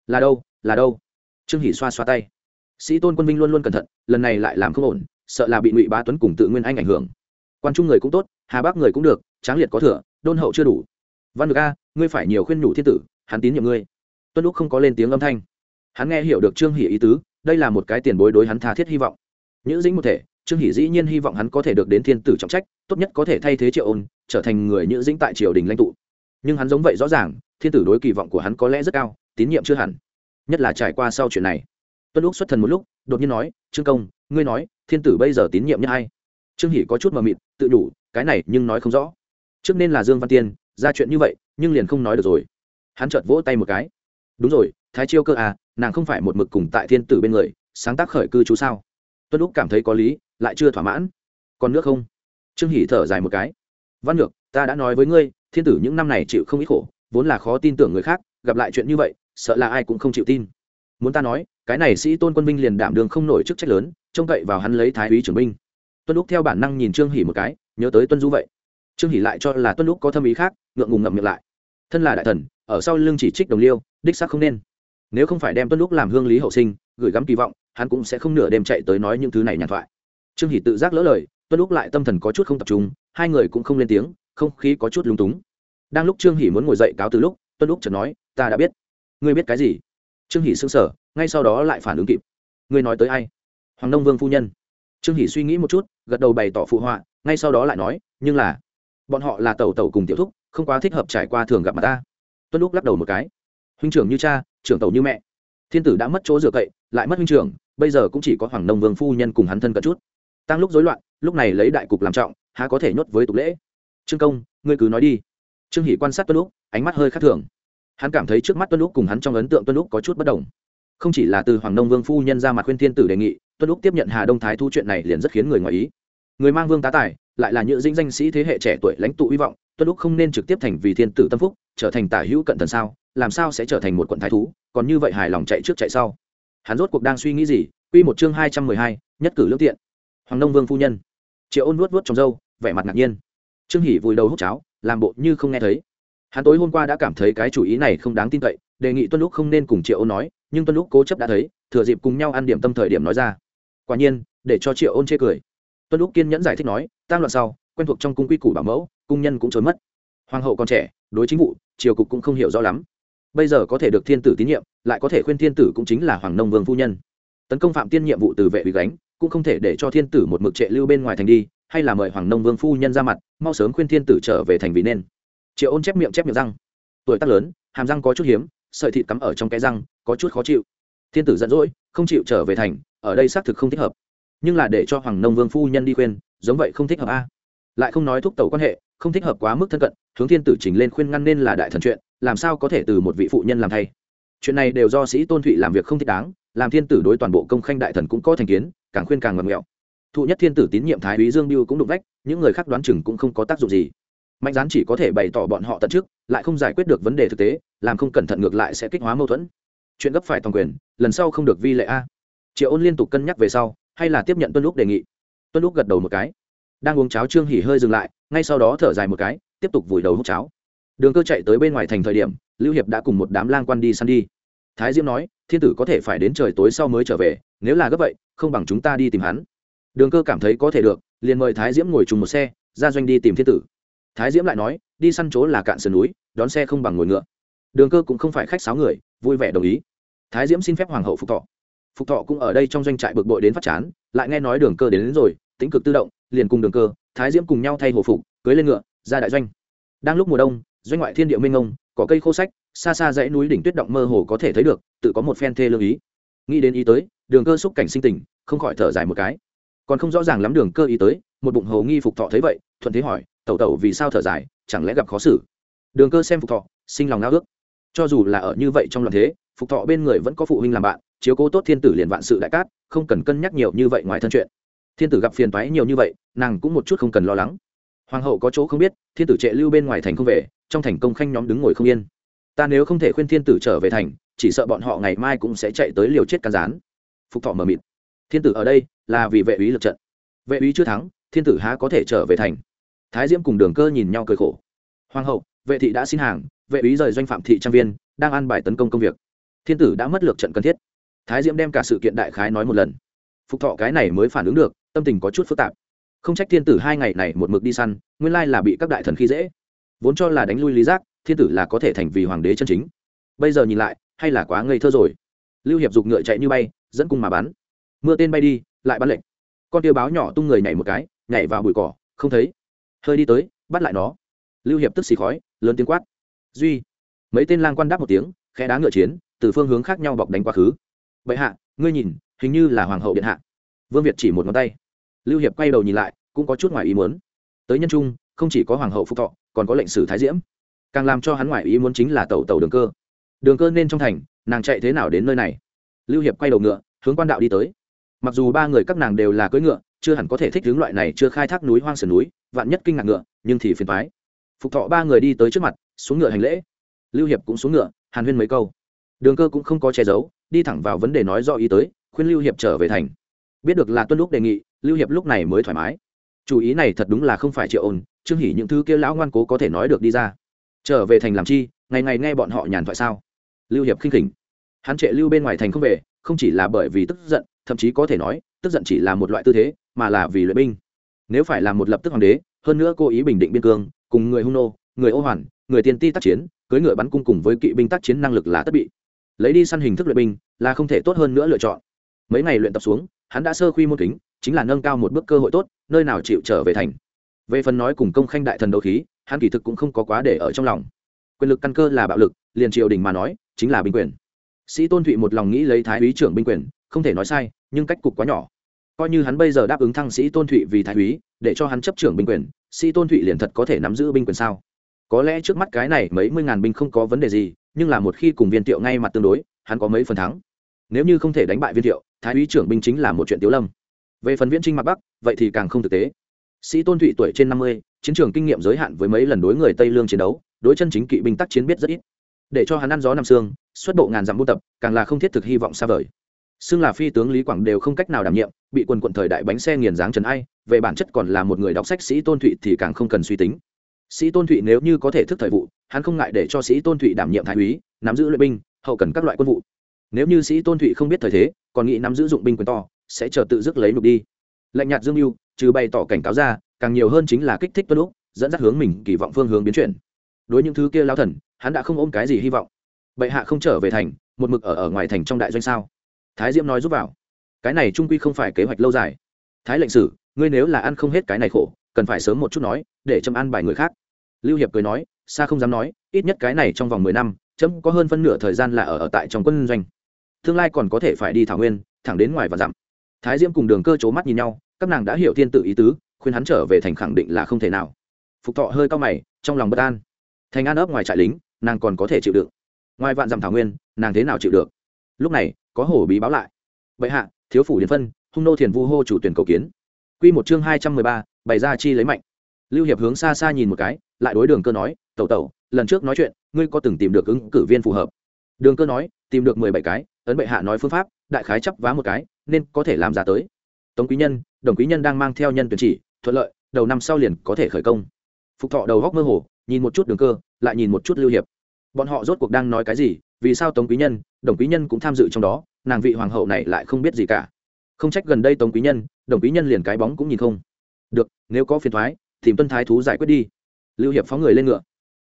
Là đâu là đâu? Trương hỷ xoa xoa tay. Sĩ tôn quân vinh luôn luôn cẩn thận, lần này lại làm không ổn, sợ là bị ngụy bá tuấn cùng tự nguyên anh ảnh hưởng. Quan trung người cũng tốt, hà bắc người cũng được, tráng liệt có thừa, đôn hậu chưa đủ. Văn được a, ngươi phải nhiều khuyên nhủ thiên tử, hắn tín nhiệm ngươi. Tuân lúc không có lên tiếng âm thanh. Hắn nghe hiểu được trương hỷ ý tứ, đây là một cái tiền bối đối hắn tha thiết hy vọng nhữ dĩnh một thể, trương hỷ dĩ nhiên hy vọng hắn có thể được đến thiên tử trọng trách, tốt nhất có thể thay thế triệu ôn, trở thành người nhữ dĩnh tại triều đình lãnh tụ. Nhưng hắn giống vậy rõ ràng, thiên tử đối kỳ vọng của hắn có lẽ rất cao, tín nhiệm chưa hẳn. Nhất là trải qua sau chuyện này. Tuân lúc xuất thần một lúc, đột nhiên nói, trương công, ngươi nói, thiên tử bây giờ tín nhiệm nhất hay trương hỷ có chút mờ mịt, tự đủ, cái này nhưng nói không rõ. Trước nên là dương văn tiên, ra chuyện như vậy, nhưng liền không nói được rồi. Hắn chợt vỗ tay một cái. Đúng rồi, thái chiêu cơ à nàng không phải một mực cùng tại thiên tử bên người, sáng tác khởi cư chú sao? Tuân lúc cảm thấy có lý, lại chưa thỏa mãn. Còn nước không? Trương hỷ thở dài một cái. Văn ngược ta đã nói với ngươi, thiên tử những năm này chịu không ít khổ, vốn là khó tin tưởng người khác, gặp lại chuyện như vậy, sợ là ai cũng không chịu tin. Muốn ta nói, cái này sĩ tôn quân binh liền đảm đường không nổi chức trách lớn, trông cậy vào hắn lấy thái úy trưởng binh. Tuân lúc theo bản năng nhìn trương hỷ một cái, nhớ tới tuân du vậy. Trương hỷ lại cho là tuân lúc có thâm ý khác, ngượng ngùng ngậm miệng lại. Thân là đại thần, ở sau lưng chỉ trích đồng liêu, đích xác không nên. Nếu không phải đem tuân lúc làm hương lý hậu sinh gửi gắm kỳ vọng, hắn cũng sẽ không nửa đêm chạy tới nói những thứ này nhàn thoại. Trương hỷ tự giác lỡ lời, tuân lúc lại tâm thần có chút không tập trung, hai người cũng không lên tiếng, không khí có chút lúng túng. Đang lúc trương hỷ muốn ngồi dậy cáo từ lúc, tuân lúc chợt nói, ta đã biết. Ngươi biết cái gì? Trương hỷ sững sờ, ngay sau đó lại phản ứng kịp. Ngươi nói tới ai? Hoàng nông vương phu nhân. Trương hỷ suy nghĩ một chút, gật đầu bày tỏ phụ họa, ngay sau đó lại nói, nhưng là, bọn họ là tẩu tẩu cùng tiểu thúc, không quá thích hợp trải qua thường gặp mặt ta. Tuân lúc lắc đầu một cái. Huynh trưởng như cha, trưởng tẩu như mẹ. Thiên tử đã mất chỗ dựa cậy lại mất huynh trưởng, bây giờ cũng chỉ có hoàng nông vương phu nhân cùng hắn thân cận chút. Tăng lúc rối loạn, lúc này lấy đại cục làm trọng, há có thể nhốt với tục lễ. Trương công, ngươi cứ nói đi. Trương hỷ quan sát tuân lúc ánh mắt hơi khác thường. Hắn cảm thấy trước mắt tuân lúc cùng hắn trong ấn tượng tuân lúc có chút bất đồng. Không chỉ là từ hoàng nông vương phu nhân ra mặt khuyên thiên tử đề nghị, tuân lúc tiếp nhận hà đông thái thu chuyện này liền rất khiến người ngoài ý. Người mang vương tá tài, lại là những dinh danh sĩ thế hệ trẻ tuổi lãnh tụ hy vọng, tuân lúc không nên trực tiếp thành vì thiên tử tâm phúc, trở thành tả hữu cận thần sao, làm sao sẽ trở thành một quận thái thú, còn như vậy hài lòng chạy trước chạy sau hắn rốt cuộc đang suy nghĩ gì? Q một chương hai trăm mười hai, nhất cử lương tiện. Hoàng nông vương phu nhân. Triệu ôn nuốt nuốt trong râu, vẻ mặt ngạc nhiên. Trương hỷ vùi đầu hút cháo, làm bộ như không nghe thấy. Hắn tối hôm qua đã cảm thấy cái chủ ý này không đáng tin cậy, đề nghị tuân lúc không nên cùng triệu ôn nói, nhưng tuân lúc cố chấp đã thấy, thừa dịp cùng nhau ăn điểm tâm thời điểm nói ra. Quả nhiên, để cho triệu ôn chê cười. Tuân lúc kiên nhẫn giải thích nói, tang loạn sau, quen thuộc trong cung quy củ bảo mẫu, cung nhân cũng trốn mất. Hoàng hậu còn trẻ, đối chính vụ, triều cục cũng không hiểu rõ lắm bây giờ có thể được thiên tử tín nhiệm, lại có thể khuyên thiên tử cũng chính là hoàng nông vương phu nhân. Tấn công phạm tiên nhiệm vụ từ vệ bị gánh, cũng không thể để cho thiên tử một mực trệ lưu bên ngoài thành đi, hay là mời hoàng nông vương phu nhân ra mặt, mau sớm khuyên thiên tử trở về thành vì nên. Triệu ôn chép miệng chép miệng răng. Tuổi tác lớn, hàm răng có chút hiếm, sợi thịt cắm ở trong cái răng, có chút khó chịu. Thiên tử giận dỗi, không chịu trở về thành, ở đây xác thực không thích hợp. Nhưng là để cho hoàng nông vương phu nhân đi khuyên, giống vậy không thích hợp a. Lại không nói thúc tẩu quan hệ không thích hợp quá mức thân cận, hướng thiên tử trình lên khuyên ngăn nên là đại thần chuyện, làm sao có thể từ một vị phụ nhân làm thay? Chuyện này đều do sĩ tôn thụy làm việc không thích đáng, làm thiên tử đối toàn bộ công khanh đại thần cũng có thành kiến, càng khuyên càng ngầm nghẹo. Thụ nhất thiên tử tín nhiệm thái úy dương biêu cũng đụng vách, những người khác đoán chừng cũng không có tác dụng gì. Mạnh gián chỉ có thể bày tỏ bọn họ tận trước lại không giải quyết được vấn đề thực tế, làm không cẩn thận ngược lại sẽ kích hóa mâu thuẫn. Chuyện gấp phải toàn quyền, lần sau không được vi lệ a. Triệu ôn liên tục cân nhắc về sau, hay là tiếp nhận tuân lúc đề nghị. Tuân lúc gật đầu một cái đang uống cháo trương hỉ hơi dừng lại ngay sau đó thở dài một cái tiếp tục vùi đầu hút cháo. Đường cơ chạy tới bên ngoài thành thời điểm lưu hiệp đã cùng một đám lang quan đi săn đi. Thái diễm nói thiên tử có thể phải đến trời tối sau mới trở về nếu là gấp vậy không bằng chúng ta đi tìm hắn. Đường cơ cảm thấy có thể được liền mời thái diễm ngồi chung một xe ra doanh đi tìm thiên tử. Thái diễm lại nói đi săn chỗ là cạn sườn núi đón xe không bằng ngồi ngựa. Đường cơ cũng không phải khách sáo người vui vẻ đồng ý. Thái diễm xin phép hoàng hậu phục thọ. Phục thọ cũng ở đây trong doanh trại bực bội đến phát chán lại nghe nói đường cơ đến, đến rồi tính cực tự động liền cùng đường cơ thái diễm cùng nhau thay hồ phục cưới lên ngựa ra đại doanh. Đang lúc mùa đông doanh ngoại thiên địa minh ông, có cây khô sách xa xa dãy núi đỉnh tuyết động mơ hồ có thể thấy được tự có một phen thê lương ý. Nghĩ đến ý tới đường cơ xúc cảnh sinh tình không khỏi thở dài một cái. Còn không rõ ràng lắm đường cơ ý tới một bụng hầu nghi phục thọ thấy vậy thuận thế hỏi tẩu tẩu vì sao thở dài chẳng lẽ gặp khó xử? Đường cơ xem phục thọ sinh lòng ngao ước. Cho dù là ở như vậy trong loạn thế phục thọ bên người vẫn có phụ huynh làm bạn chiếu cố tốt thiên tử liền vạn sự đại cát không cần cân nhắc nhiều như vậy ngoài thân chuyện thiên tử gặp phiền toái nhiều như vậy, nàng cũng một chút không cần lo lắng. Hoàng hậu có chỗ không biết, thiên tử trệ lưu bên ngoài thành không về, trong thành công khanh nhóm đứng ngồi không yên. Ta nếu không thể khuyên thiên tử trở về thành, chỉ sợ bọn họ ngày mai cũng sẽ chạy tới liều chết can gián. Phục thọ mờ mịt. Thiên tử ở đây là vì vệ úy lực trận. Vệ úy chưa thắng, thiên tử há có thể trở về thành? Thái diễm cùng đường cơ nhìn nhau cười khổ. Hoàng hậu, vệ thị đã xin hàng, vệ úy rời doanh phạm thị trang viên, đang an bài tấn công công việc. Thiên tử đã mất lược trận cần thiết. Thái diễm đem cả sự kiện đại khái nói một lần phục thọ cái này mới phản ứng được, tâm tình có chút phức tạp. Không trách thiên tử hai ngày này một mực đi săn, nguyên lai là bị các đại thần khi dễ. Vốn cho là đánh lui lý giác, thiên tử là có thể thành vì hoàng đế chân chính. Bây giờ nhìn lại, hay là quá ngây thơ rồi. Lưu hiệp giục ngựa chạy như bay, dẫn cung mà bắn. Mưa tên bay đi, lại bắn lệnh con tiêu báo nhỏ tung người nhảy một cái, nhảy vào bụi cỏ, không thấy. Hơi đi tới, bắt lại nó. Lưu hiệp tức xì khói, lớn tiếng quát. Duy. Mấy tên lang quan đáp một tiếng, khẽ đá ngựa chiến, từ phương hướng khác nhau bọc đánh quá khứ. Vậy hạ, ngươi nhìn hình như là hoàng hậu điện hạ. Vương việt chỉ một ngón tay. Lưu hiệp quay đầu nhìn lại, cũng có chút ngoài ý muốn. Tới nhân trung, không chỉ có hoàng hậu phúc thọ, còn có lệnh sử thái diễm. Càng làm cho hắn ngoài ý muốn chính là tàu tàu đường cơ. Đường cơ nên trong thành, nàng chạy thế nào đến nơi này? Lưu hiệp quay đầu ngựa, hướng quan đạo đi tới. Mặc dù ba người các nàng đều là cưỡi ngựa, chưa hẳn có thể thích hướng loại này chưa khai thác núi hoang sườn núi, vạn nhất kinh ngạc ngựa, nhưng thì phiền thoái phục thọ ba người đi tới trước mặt, xuống ngựa hành lễ. Lưu hiệp cũng xuống ngựa, hàn huyên mấy câu. Đường cơ cũng không có che giấu, đi thẳng vào vấn đề nói do ý tới khuyên lưu hiệp trở về thành. Biết được là tuân lúc đề nghị, lưu hiệp lúc này mới thoải mái. Chủ ý này thật đúng là không phải triệu ồn trương hỉ những thứ kia lão ngoan cố có thể nói được đi ra. Trở về thành làm chi, ngày ngày nghe bọn họ nhàn thoại sao? Lưu hiệp khinh khỉnh. Hắn trệ lưu bên ngoài thành không về, không chỉ là bởi vì tức giận, thậm chí có thể nói, tức giận chỉ là một loại tư thế, mà là vì luyện binh. Nếu phải là một lập tức hoàng đế, hơn nữa cố ý bình định biên cương, cùng người hung nô, người ô hoàn, người tiên ti tác chiến cưới ngựa bắn cung cùng với kỵ binh tác chiến năng lực là tất bị. Lấy đi săn hình thức luyện binh, là không thể tốt hơn nữa lựa chọn mấy ngày luyện tập xuống, hắn đã sơ khuy môn kính, chính là nâng cao một bước cơ hội tốt, nơi nào chịu trở về thành. Về phần nói cùng công khanh đại thần đấu khí, hắn kỳ thực cũng không có quá để ở trong lòng. Quyền lực căn cơ là bạo lực, liền triều đình mà nói, chính là binh quyền. Sĩ tôn thụy một lòng nghĩ lấy thái úy trưởng binh quyền, không thể nói sai, nhưng cách cục quá nhỏ. Coi như hắn bây giờ đáp ứng thăng sĩ tôn thụy vì thái úy, để cho hắn chấp trưởng binh quyền, sĩ tôn thụy liền thật có thể nắm giữ binh quyền sao? Có lẽ trước mắt cái này mấy mươi ngàn binh không có vấn đề gì, nhưng là một khi cùng viên tiệu ngay mặt tương đối, hắn có mấy phần thắng nếu như không thể đánh bại viên thiệu, thái úy trưởng binh chính là một chuyện tiếu lâm. Về phần viễn trinh mặt bắc vậy thì càng không thực tế. Sĩ tôn thụy tuổi trên năm mươi chiến trường kinh nghiệm giới hạn với mấy lần đối người tây lương chiến đấu đối chân chính kỵ binh tác chiến biết rất ít. Để cho hắn ăn gió năm xương xuất bộ ngàn dặm buôn tập càng là không thiết thực hy vọng xa vời. Xưng là phi tướng lý quảng đều không cách nào đảm nhiệm bị quần quận thời đại bánh xe nghiền dáng trần ai về bản chất còn là một người đọc sách sĩ tôn thụy thì càng không cần suy tính. Sĩ tôn thụy nếu như có thể thức thời vụ hắn không ngại để cho sĩ tôn thụy đảm nhiệm thái úy nắm giữ luyện binh hậu cần các loại quân vụ nếu như sĩ tôn thụy không biết thời thế còn nghĩ nắm giữ dụng binh quyền to sẽ chờ tự dứt lấy nục đi. Lạnh nhạt dương mưu trừ bày tỏ cảnh cáo ra càng nhiều hơn chính là kích thích tuân lúc dẫn dắt hướng mình kỳ vọng phương hướng biến chuyển. Đối những thứ kia lao thần hắn đã không ôm cái gì hy vọng. Bệ hạ không trở về thành một mực ở ở ngoài thành trong đại doanh sao? Thái diễm nói giúp vào. Cái này trung quy không phải kế hoạch lâu dài. Thái lệnh sử ngươi nếu là ăn không hết cái này khổ cần phải sớm một chút nói để châm ăn bài người khác. Lưu hiệp cười nói xa không dám nói ít nhất cái này trong vòng mười năm chấm có hơn phân nửa thời gian là ở, ở tại trong quân doanh tương lai còn có thể phải đi thảo nguyên, thẳng đến ngoài và dặm. Thái diễm cùng đường cơ c mắt nhìn nhau, các nàng đã hiểu thiên tự ý tứ, khuyên hắn trở về thành khẳng định là không thể nào. Phục thọ hơi cao mày, trong lòng bất an. Thành an ấp ngoài trại lính, nàng còn có thể chịu đựng. Ngoài vạn dặm thảo nguyên, nàng thế nào chịu được? Lúc này, có hổ bí báo lại. Bệ hạ, thiếu phủ điền phân, hung nô thiền vu hô chủ tuyển cầu kiến. Q một chương hai trăm mười ba, bày ra chi lấy mạnh. Lưu hiệp hướng xa xa nhìn một cái, lại đối đường cơ nói, tẩu tẩu, lần trước nói chuyện, ngươi có từng tìm được ứng cử viên phù hợp? Đường cơ nói, tìm được mười bảy cái ấn bệ hạ nói phương pháp, đại khái chấp vá một cái, nên có thể làm ra tới. Tống quý nhân, đồng quý nhân đang mang theo nhân tuyển chỉ, thuận lợi, đầu năm sau liền có thể khởi công. Phục thọ đầu góc mơ hồ, nhìn một chút đường cơ, lại nhìn một chút lưu hiệp. Bọn họ rốt cuộc đang nói cái gì, vì sao tống quý nhân, đồng quý nhân cũng tham dự trong đó, nàng vị hoàng hậu này lại không biết gì cả. Không trách gần đây tống quý nhân, đồng quý nhân liền cái bóng cũng nhìn không. Được, nếu có phiền thoái, tìm tuân thái thú giải quyết đi. Lưu hiệp phóng người lên ngựa.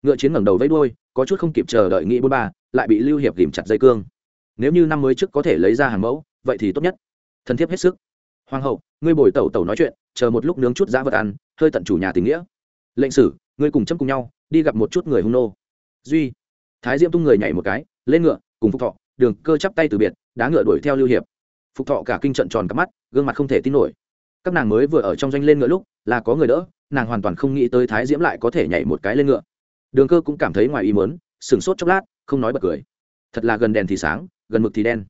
Ngựa chiến ngẩng đầu vẫy đuôi, có chút không kịp chờ đợi nghĩ bốn ba, lại bị lưu hiệp tìm chặt dây cương nếu như năm mới trước có thể lấy ra hàng mẫu, vậy thì tốt nhất. Thân thiết hết sức. Hoàng hậu, ngươi bồi tẩu tẩu nói chuyện, chờ một lúc nướng chút giá vật ăn, hơi tận chủ nhà tình nghĩa. Lệnh sử, ngươi cùng chấm cùng nhau, đi gặp một chút người hung nô. Duy. Thái diễm tung người nhảy một cái, lên ngựa, cùng phúc thọ, đường cơ chắp tay từ biệt, đá ngựa đuổi theo lưu hiệp. Phục thọ cả kinh trận tròn cắp mắt, gương mặt không thể tin nổi. Các nàng mới vừa ở trong doanh lên ngựa lúc, là có người đỡ, nàng hoàn toàn không nghĩ tới thái diễm lại có thể nhảy một cái lên ngựa. Đường cơ cũng cảm thấy ngoài ý mớn sửng sốt chốc lát, không nói bật cười. Thật là gần đèn thì sáng gần mực thì đen.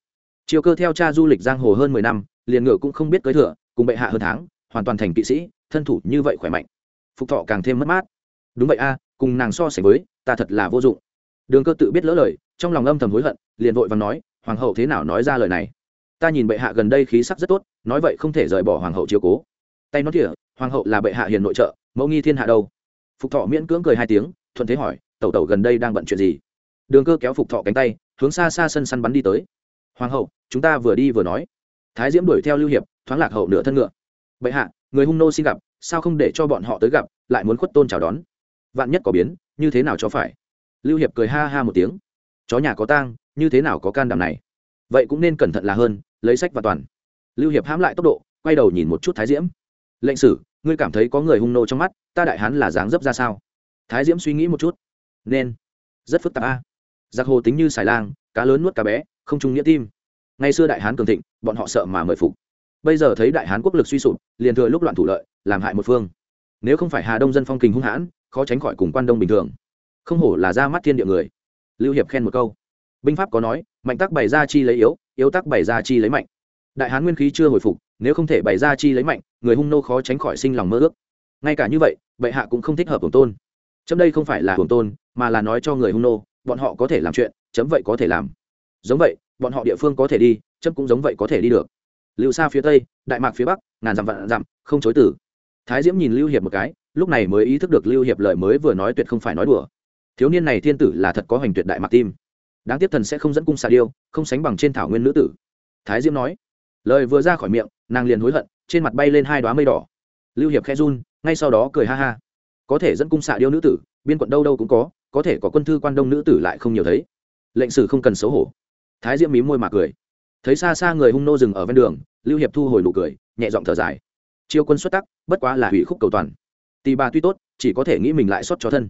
Triều cơ theo cha du lịch giang hồ hơn mười năm, liền ngựa cũng không biết cưới thừa cùng bệ hạ hơn tháng, hoàn toàn thành kỵ sĩ, thân thủ như vậy khỏe mạnh. Phục thọ càng thêm mất mát. Đúng vậy a, cùng nàng so sánh với, ta thật là vô dụng. Đường cơ tự biết lỡ lời, trong lòng âm thầm hối hận, liền vội và nói, hoàng hậu thế nào nói ra lời này? Ta nhìn bệ hạ gần đây khí sắc rất tốt, nói vậy không thể rời bỏ hoàng hậu chiếu cố. Tay nó kìa hoàng hậu là bệ hạ hiền nội trợ, mẫu nghi thiên hạ đâu? Phục thọ miễn cưỡng cười hai tiếng, thuận thế hỏi, tẩu tẩu gần đây đang bận chuyện gì? Đường cơ kéo phục thọ cánh tay, hướng xa xa sân săn bắn đi tới. Hoàng hậu, chúng ta vừa đi vừa nói. Thái diễm đuổi theo lưu hiệp, thoáng lạc hậu nửa thân ngựa. Bệ hạ, người hung nô xin gặp, sao không để cho bọn họ tới gặp, lại muốn khuất tôn chào đón? Vạn nhất có biến, như thế nào cho phải? Lưu hiệp cười ha ha một tiếng. Chó nhà có tang, như thế nào có can đảm này? Vậy cũng nên cẩn thận là hơn, lấy sách và toàn. Lưu hiệp hãm lại tốc độ, quay đầu nhìn một chút thái diễm. Lệnh sử, ngươi cảm thấy có người hung nô trong mắt, ta đại hán là dáng dấp ra sao? Thái diễm suy nghĩ một chút. Nên. Rất phức tạp a giặc hồ tính như xài lang, cá lớn nuốt cá bé, không trung nghĩa tim. Ngày xưa đại hán cường thịnh, bọn họ sợ mà mời phục. Bây giờ thấy đại hán quốc lực suy sụp, liền thừa lúc loạn thủ lợi, làm hại một phương. Nếu không phải hà đông dân phong kình hung hãn, khó tránh khỏi cùng quan đông bình thường. Không hổ là ra mắt thiên địa người. Lưu hiệp khen một câu. Binh pháp có nói, mạnh tắc bày ra chi lấy yếu yếu tắc bày ra chi lấy mạnh. Đại hán nguyên khí chưa hồi phục, nếu không thể bày ra chi lấy mạnh, người hung nô khó tránh khỏi sinh lòng mơ ước. Ngay cả như vậy, bệ hạ cũng không thích hợp hưởng tôn. Chấm đây không phải là hưởng tôn, mà là nói cho người hung nô bọn họ có thể làm chuyện, chấm vậy có thể làm. Giống vậy, bọn họ địa phương có thể đi, chấm cũng giống vậy có thể đi được. Lưu xa phía tây, đại mạc phía bắc, ngàn dặm vạn dặm, không chối tử thái diễm nhìn lưu hiệp một cái, lúc này mới ý thức được lưu hiệp lời mới vừa nói tuyệt không phải nói đùa. Thiếu niên này thiên tử là thật có hành tuyệt đại mạc tim. Đáng tiếc thần sẽ không dẫn cung xà điêu, không sánh bằng trên thảo nguyên nữ tử. Thái diễm nói. Lời vừa ra khỏi miệng, nàng liền hối hận, trên mặt bay lên hai đoá mây đỏ. Lưu hiệp khe run, ngay sau đó cười ha ha. Có thể dẫn cung xạ điêu nữ tử, biên quận đâu đâu cũng có có thể có quân thư quan đông nữ tử lại không nhiều thấy. Lệnh sử không cần xấu hổ. Thái diễm mí môi mà cười. Thấy xa xa người hung nô dừng ở ven đường, lưu hiệp thu hồi nụ cười, nhẹ giọng thở dài. Chiêu quân xuất tắc, bất quá là hủy khúc cầu toàn. Tì bà tuy tốt, chỉ có thể nghĩ mình lại xuất cho thân.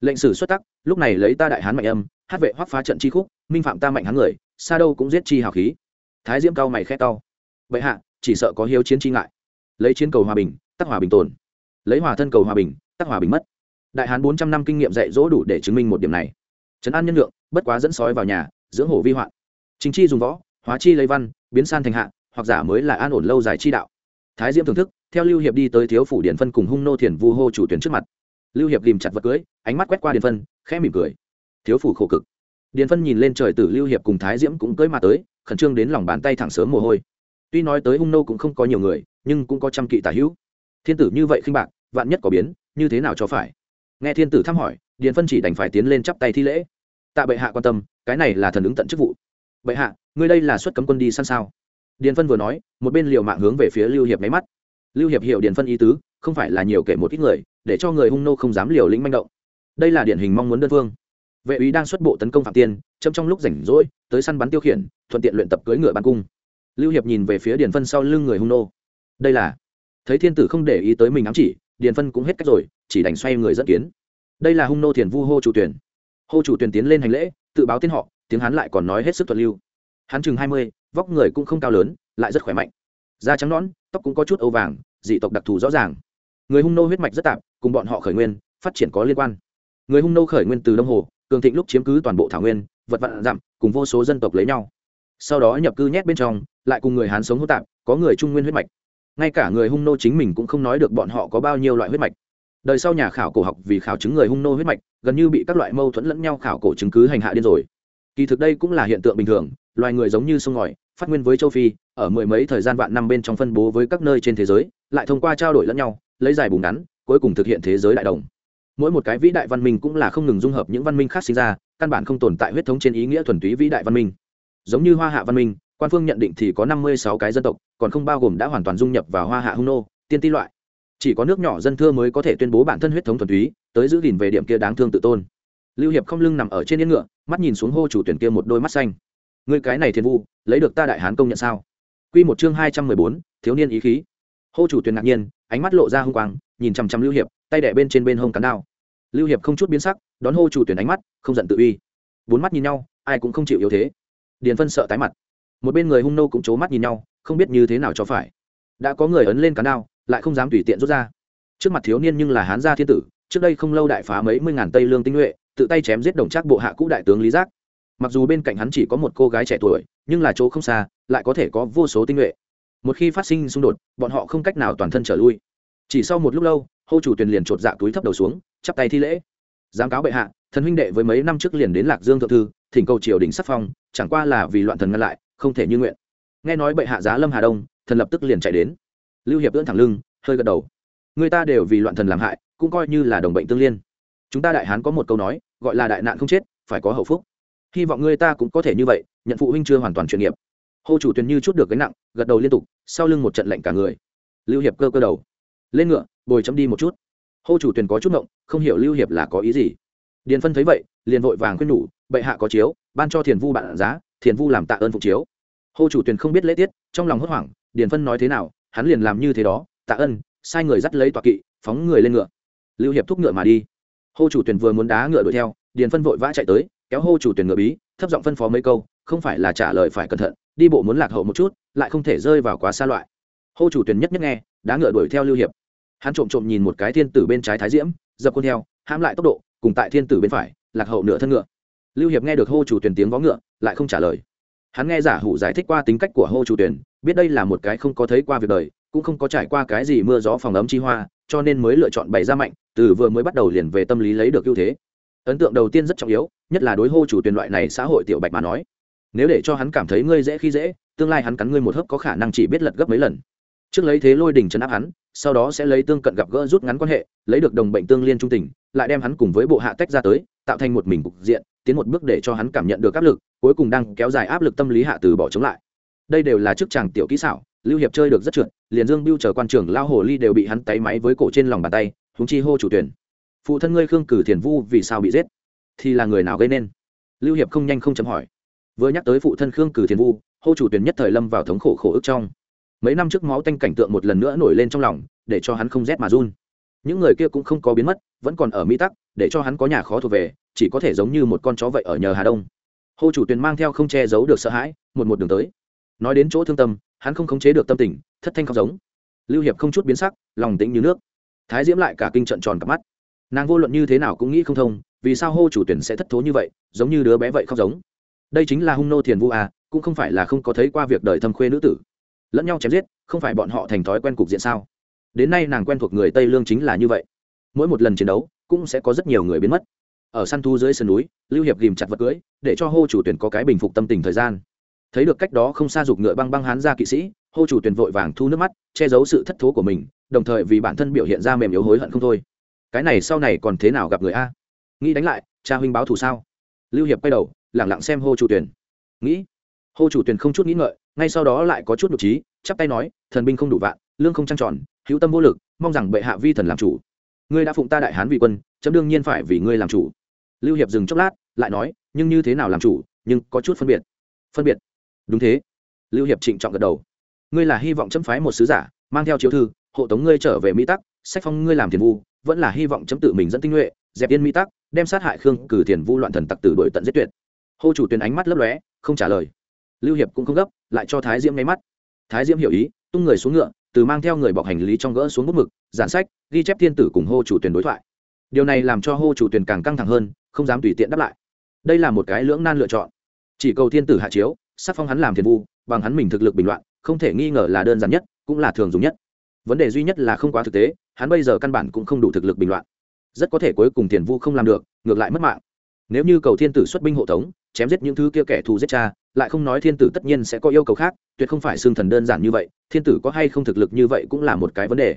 Lệnh sử xuất tắc, lúc này lấy ta đại hán mạnh âm, hát vệ hoắc phá trận chi khúc, minh phạm ta mạnh hán người, xa đâu cũng giết chi hào khí. Thái diễm cao mày khét tao vậy hạ, chỉ sợ có hiếu chiến chi ngại. Lấy chiến cầu hòa bình, tắc hòa bình tồn. Lấy hòa thân cầu hòa bình, tắc hòa bình mất đại hán bốn trăm năm kinh nghiệm dạy dỗ đủ để chứng minh một điểm này. Trấn an nhân lượng, bất quá dẫn sói vào nhà, dưỡng hổ vi hoạn. Chính chi dùng võ, hóa chi lấy văn, biến san thành hạ, hoặc giả mới là an ổn lâu dài chi đạo. Thái diễm thưởng thức, theo lưu hiệp đi tới thiếu phủ điển phân cùng hung nô thiền vu hô chủ tuyển trước mặt. Lưu hiệp tìm chặt vật cưới, ánh mắt quét qua Điền phân, khẽ mỉm cười. Thiếu phủ khổ cực. Điền phân nhìn lên trời tử lưu hiệp cùng thái diễm cũng cưới mà tới, khẩn trương đến lòng bàn tay thẳng sớm mồ hôi. Tuy nói tới hung nô cũng không có nhiều người, nhưng cũng có trăm kỵ tả hữu. Thiên tử như vậy khinh bạc, vạn nhất có biến, như thế nào cho phải? Nghe thiên tử thăm hỏi, điền phân chỉ đành phải tiến lên chắp tay thi lễ. Tạ bệ hạ quan tâm, cái này là thần ứng tận chức vụ. Bệ hạ, ngươi đây là xuất cấm quân đi săn sao? Điền phân vừa nói, một bên liều mạng hướng về phía lưu hiệp máy mắt. Lưu hiệp hiểu điền phân ý tứ, không phải là nhiều kể một ít người, để cho người hung nô không dám liều lĩnh manh động. Đây là điển hình mong muốn đơn phương. Vệ úy đang xuất bộ tấn công phạm tiên, châm trong lúc rảnh rỗi, tới săn bắn tiêu khiển, thuận tiện luyện tập cưỡi ngựa ban cung. Lưu hiệp nhìn về phía điền phân sau lưng người hung nô. Đây là, thấy thiên tử không để ý tới mình ám chỉ điền phân cũng hết cách rồi, chỉ đành xoay người dẫn kiến. Đây là hung nô thiền vu hô chủ tuyển. Hô chủ tuyển tiến lên hành lễ, tự báo tên họ, tiếng hắn lại còn nói hết sức thuận lưu. Hắn chừng hai mươi, vóc người cũng không cao lớn, lại rất khỏe mạnh. Da trắng nõn, tóc cũng có chút âu vàng, dị tộc đặc thù rõ ràng. Người hung nô huyết mạch rất tạp, cùng bọn họ khởi nguyên, phát triển có liên quan. Người hung nô khởi nguyên từ đông hồ, cường thịnh lúc chiếm cứ toàn bộ thảo nguyên, vật vạn dặm, cùng vô số dân tộc lấy nhau. Sau đó nhập cư nhét bên trong, lại cùng người hán sống hô tạp, có người trung nguyên huyết mạch ngay cả người hung nô chính mình cũng không nói được bọn họ có bao nhiêu loại huyết mạch. Đời sau nhà khảo cổ học vì khảo chứng người hung nô huyết mạch, gần như bị các loại mâu thuẫn lẫn nhau khảo cổ chứng cứ hành hạ điên rồi. Kỳ thực đây cũng là hiện tượng bình thường, loài người giống như sông ngòi, phát nguyên với châu phi, ở mười mấy thời gian vạn năm bên trong phân bố với các nơi trên thế giới, lại thông qua trao đổi lẫn nhau, lấy dài bùng ngắn, cuối cùng thực hiện thế giới đại đồng. Mỗi một cái vĩ đại văn minh cũng là không ngừng dung hợp những văn minh khác sinh ra, căn bản không tồn tại huyết thống trên ý nghĩa thuần túy vĩ đại văn minh. Giống như hoa hạ văn minh quan phương nhận định thì có năm mươi sáu cái dân tộc, còn không bao gồm đã hoàn toàn dung nhập vào hoa hạ hung nô, tiên ti loại. Chỉ có nước nhỏ dân thưa mới có thể tuyên bố bản thân huyết thống thuần túy, tới giữ gìn về điểm kia đáng thương tự tôn. Lưu hiệp không lưng nằm ở trên yên ngựa, mắt nhìn xuống hô chủ tuyển kia một đôi mắt xanh. Người cái này thiên vu, lấy được ta đại hán công nhận sao? Quy một chương hai trăm mười bốn, thiếu niên ý khí. Hô chủ tuyển ngạc nhiên, ánh mắt lộ ra hung quang, nhìn chằm chằm lưu hiệp, tay đẻ bên trên bên hông cán đao. Lưu hiệp không chút biến sắc, đón hô chủ tuyển ánh mắt, không giận tự uy. Bốn mắt nhìn nhau, ai cũng không chịu yếu thế. Điền phân sợ tái mặt một bên người hung nô cũng c mắt nhìn nhau, không biết như thế nào cho phải. Đã có người ấn lên cán đao, lại không dám tùy tiện rút ra. Trước mặt thiếu niên nhưng là hán gia thiên tử, trước đây không lâu đại phá mấy mươi ngàn tây lương tinh nhuệ, tự tay chém giết đồng trác bộ hạ cũ đại tướng lý giác. Mặc dù bên cạnh hắn chỉ có một cô gái trẻ tuổi, nhưng là chỗ không xa, lại có thể có vô số tinh nhuệ. Một khi phát sinh xung đột, bọn họ không cách nào toàn thân trở lui. Chỉ sau một lúc lâu, hô chủ tuyền liền chột dạ túi thấp đầu xuống, chắp tay thi lễ. Giám cáo bệ hạ, thần huynh đệ với mấy năm trước liền đến lạc dương thượng thư, thỉnh cầu triều đình sắc phong, chẳng qua là vì loạn thần ngăn lại không thể như nguyện. Nghe nói bệ hạ giá lâm hà đông, thần lập tức liền chạy đến. Lưu hiệp ưỡn thẳng lưng, hơi gật đầu. Người ta đều vì loạn thần làm hại, cũng coi như là đồng bệnh tương liên. Chúng ta đại hán có một câu nói, gọi là đại nạn không chết, phải có hậu phúc. Hy vọng người ta cũng có thể như vậy, nhận phụ huynh chưa hoàn toàn chuyên nghiệp. Hô chủ tuyền như chút được gánh nặng, gật đầu liên tục, sau lưng một trận lạnh cả người. Lưu hiệp cơ cơ đầu. Lên ngựa, bồi chấm đi một chút. Hô chủ tuyền có chút ngộng, không hiểu lưu hiệp là có ý gì. Điền phân thấy vậy, liền vội vàng khuyên nhủ, bệ hạ có chiếu, ban cho thiền vu bạn giá, thiền vu làm tạ ơn phụ chiếu hô chủ tuyền không biết lễ tiết, trong lòng hốt hoảng, điền phân nói thế nào, hắn liền làm như thế đó, tạ ơn sai người dắt lấy tọa kỵ, phóng người lên ngựa. Lưu hiệp thúc ngựa mà đi. Hô chủ tuyền vừa muốn đá ngựa đuổi theo, điền phân vội vã chạy tới, kéo hô chủ tuyền ngựa bí, thấp giọng phân phó mấy câu, không phải là trả lời phải cẩn thận, đi bộ muốn lạc hậu một chút, lại không thể rơi vào quá xa loại. Hô chủ tuyền nhất nhất nghe, đá ngựa đuổi theo lưu hiệp. Hắn trộm trộm nhìn một cái thiên tử bên trái thái diễm, dập quân theo, hãm lại tốc độ, cùng tại thiên tử bên phải, lạc hậu nửa thân ngựa. Lưu hiệp nghe được hô chủ tuyển tiếng vó ngựa, lại không trả lời hắn nghe giả hủ giải thích qua tính cách của hô chủ tuyển biết đây là một cái không có thấy qua việc đời, cũng không có trải qua cái gì mưa gió phòng ấm chi hoa, cho nên mới lựa chọn bày ra mạnh, từ vừa mới bắt đầu liền về tâm lý lấy được ưu thế. Ấn tượng đầu tiên rất trọng yếu, nhất là đối hô chủ tuyển loại này xã hội tiểu bạch mà nói. Nếu để cho hắn cảm thấy ngươi dễ khi dễ, tương lai hắn cắn ngươi một hớp có khả năng chỉ biết lật gấp mấy lần. Trước lấy thế lôi đình chấn áp hắn, sau đó sẽ lấy tương cận gặp gỡ rút ngắn quan hệ, lấy được đồng bệnh tương liên trung tình, lại đem hắn cùng với bộ hạ tách ra tới, tạo thành một mình cục diện tiến một bước để cho hắn cảm nhận được áp lực, cuối cùng đang kéo dài áp lực tâm lý hạ từ bỏ chống lại. Đây đều là chức chàng tiểu kỹ xảo, lưu hiệp chơi được rất trượt, liền dương biêu chờ quan trưởng lao hồ ly đều bị hắn tay máy với cổ trên lòng bàn tay húng chi hô chủ tuyển. Phụ thân ngươi khương cử thiền vu vì sao bị giết? Thì là người nào gây nên? Lưu hiệp không nhanh không chấm hỏi. Vừa nhắc tới phụ thân khương cử thiền vu, hô chủ tuyển nhất thời lâm vào thống khổ khổ ức trong. Mấy năm trước máu tanh cảnh tượng một lần nữa nổi lên trong lòng, để cho hắn không rét mà run. Những người kia cũng không có biến mất, vẫn còn ở mỹ tắc, để cho hắn có nhà khó thuộc về chỉ có thể giống như một con chó vậy ở nhờ hà đông. Hồ chủ tuyền mang theo không che giấu được sợ hãi, một một đường tới. Nói đến chỗ thương tâm, hắn không khống chế được tâm tình, thất thanh khóc giống. Lưu hiệp không chút biến sắc, lòng tĩnh như nước. Thái diễm lại cả kinh trận tròn cặp mắt. Nàng vô luận như thế nào cũng nghĩ không thông, vì sao hô chủ tuyển sẽ thất thố như vậy, giống như đứa bé vậy khóc giống. Đây chính là hung nô thiền vu à cũng không phải là không có thấy qua việc đời thâm khuê nữ tử. Lẫn nhau chém giết, không phải bọn họ thành thói quen cục diện sao? Đến nay nàng quen thuộc người tây lương chính là như vậy. Mỗi một lần chiến đấu, cũng sẽ có rất nhiều người biến mất ở săn thu dưới sườn núi, lưu hiệp ghìm chặt vật cưỡi để cho hô chủ tuyển có cái bình phục tâm tình thời gian. Thấy được cách đó không xa dục ngựa băng băng hán ra kỵ sĩ, hô chủ tuyển vội vàng thu nước mắt, che giấu sự thất thố của mình, đồng thời vì bản thân biểu hiện ra mềm yếu hối hận không thôi. Cái này sau này còn thế nào gặp người a? Nghĩ đánh lại, cha huynh báo thù sao? Lưu hiệp quay đầu, lẳng lặng xem hô chủ tuyển. Nghĩ. Hô chủ tuyển không chút nghĩ ngợi, ngay sau đó lại có chút nhục trí, chắp tay nói, thần binh không đủ vạn, lương không trăng tròn, hữu tâm vô lực, mong rằng bệ hạ vi thần làm chủ. Ngươi đã phụng ta đại hán vì quân, chấm đương nhiên phải vì ngươi làm chủ lưu hiệp dừng chốc lát, lại nói, nhưng như thế nào làm chủ, nhưng có chút phân biệt. Phân biệt? Đúng thế. Lưu hiệp trịnh trọng gật đầu. Ngươi là hy vọng chấm phái một sứ giả, mang theo chiếu thư, hộ tống ngươi trở về mỹ tắc, sách phong ngươi làm tiền vu, vẫn là hy vọng chấm tự mình dẫn tinh nhuệ, dẹp yên mỹ tắc, đem sát hại khương cử tiền vu loạn thần tặc tử đổi tận giết tuyệt. Hô chủ Tuyền ánh mắt lấp lóe, không trả lời. Lưu hiệp cũng không gấp, lại cho thái diễm nháy mắt. Thái diễm hiểu ý, tung người xuống ngựa, từ mang theo người bọc hành lý trong gỡ xuống bút mực, giản sách, ghi chép thiên tử cùng hô chủ Tuyền đối thoại. Điều này làm cho hô chủ Tuyền càng căng thẳng hơn không dám tùy tiện đáp lại. Đây là một cái lưỡng nan lựa chọn. Chỉ cầu thiên tử hạ chiếu, sắc phong hắn làm thiền vu, bằng hắn mình thực lực bình loạn, không thể nghi ngờ là đơn giản nhất, cũng là thường dùng nhất. Vấn đề duy nhất là không quá thực tế, hắn bây giờ căn bản cũng không đủ thực lực bình loạn. Rất có thể cuối cùng thiền vu không làm được, ngược lại mất mạng. Nếu như cầu thiên tử xuất binh hộ tống, chém giết những thứ kia kẻ thù giết cha, lại không nói thiên tử tất nhiên sẽ có yêu cầu khác, tuyệt không phải xương thần đơn giản như vậy, thiên tử có hay không thực lực như vậy cũng là một cái vấn đề.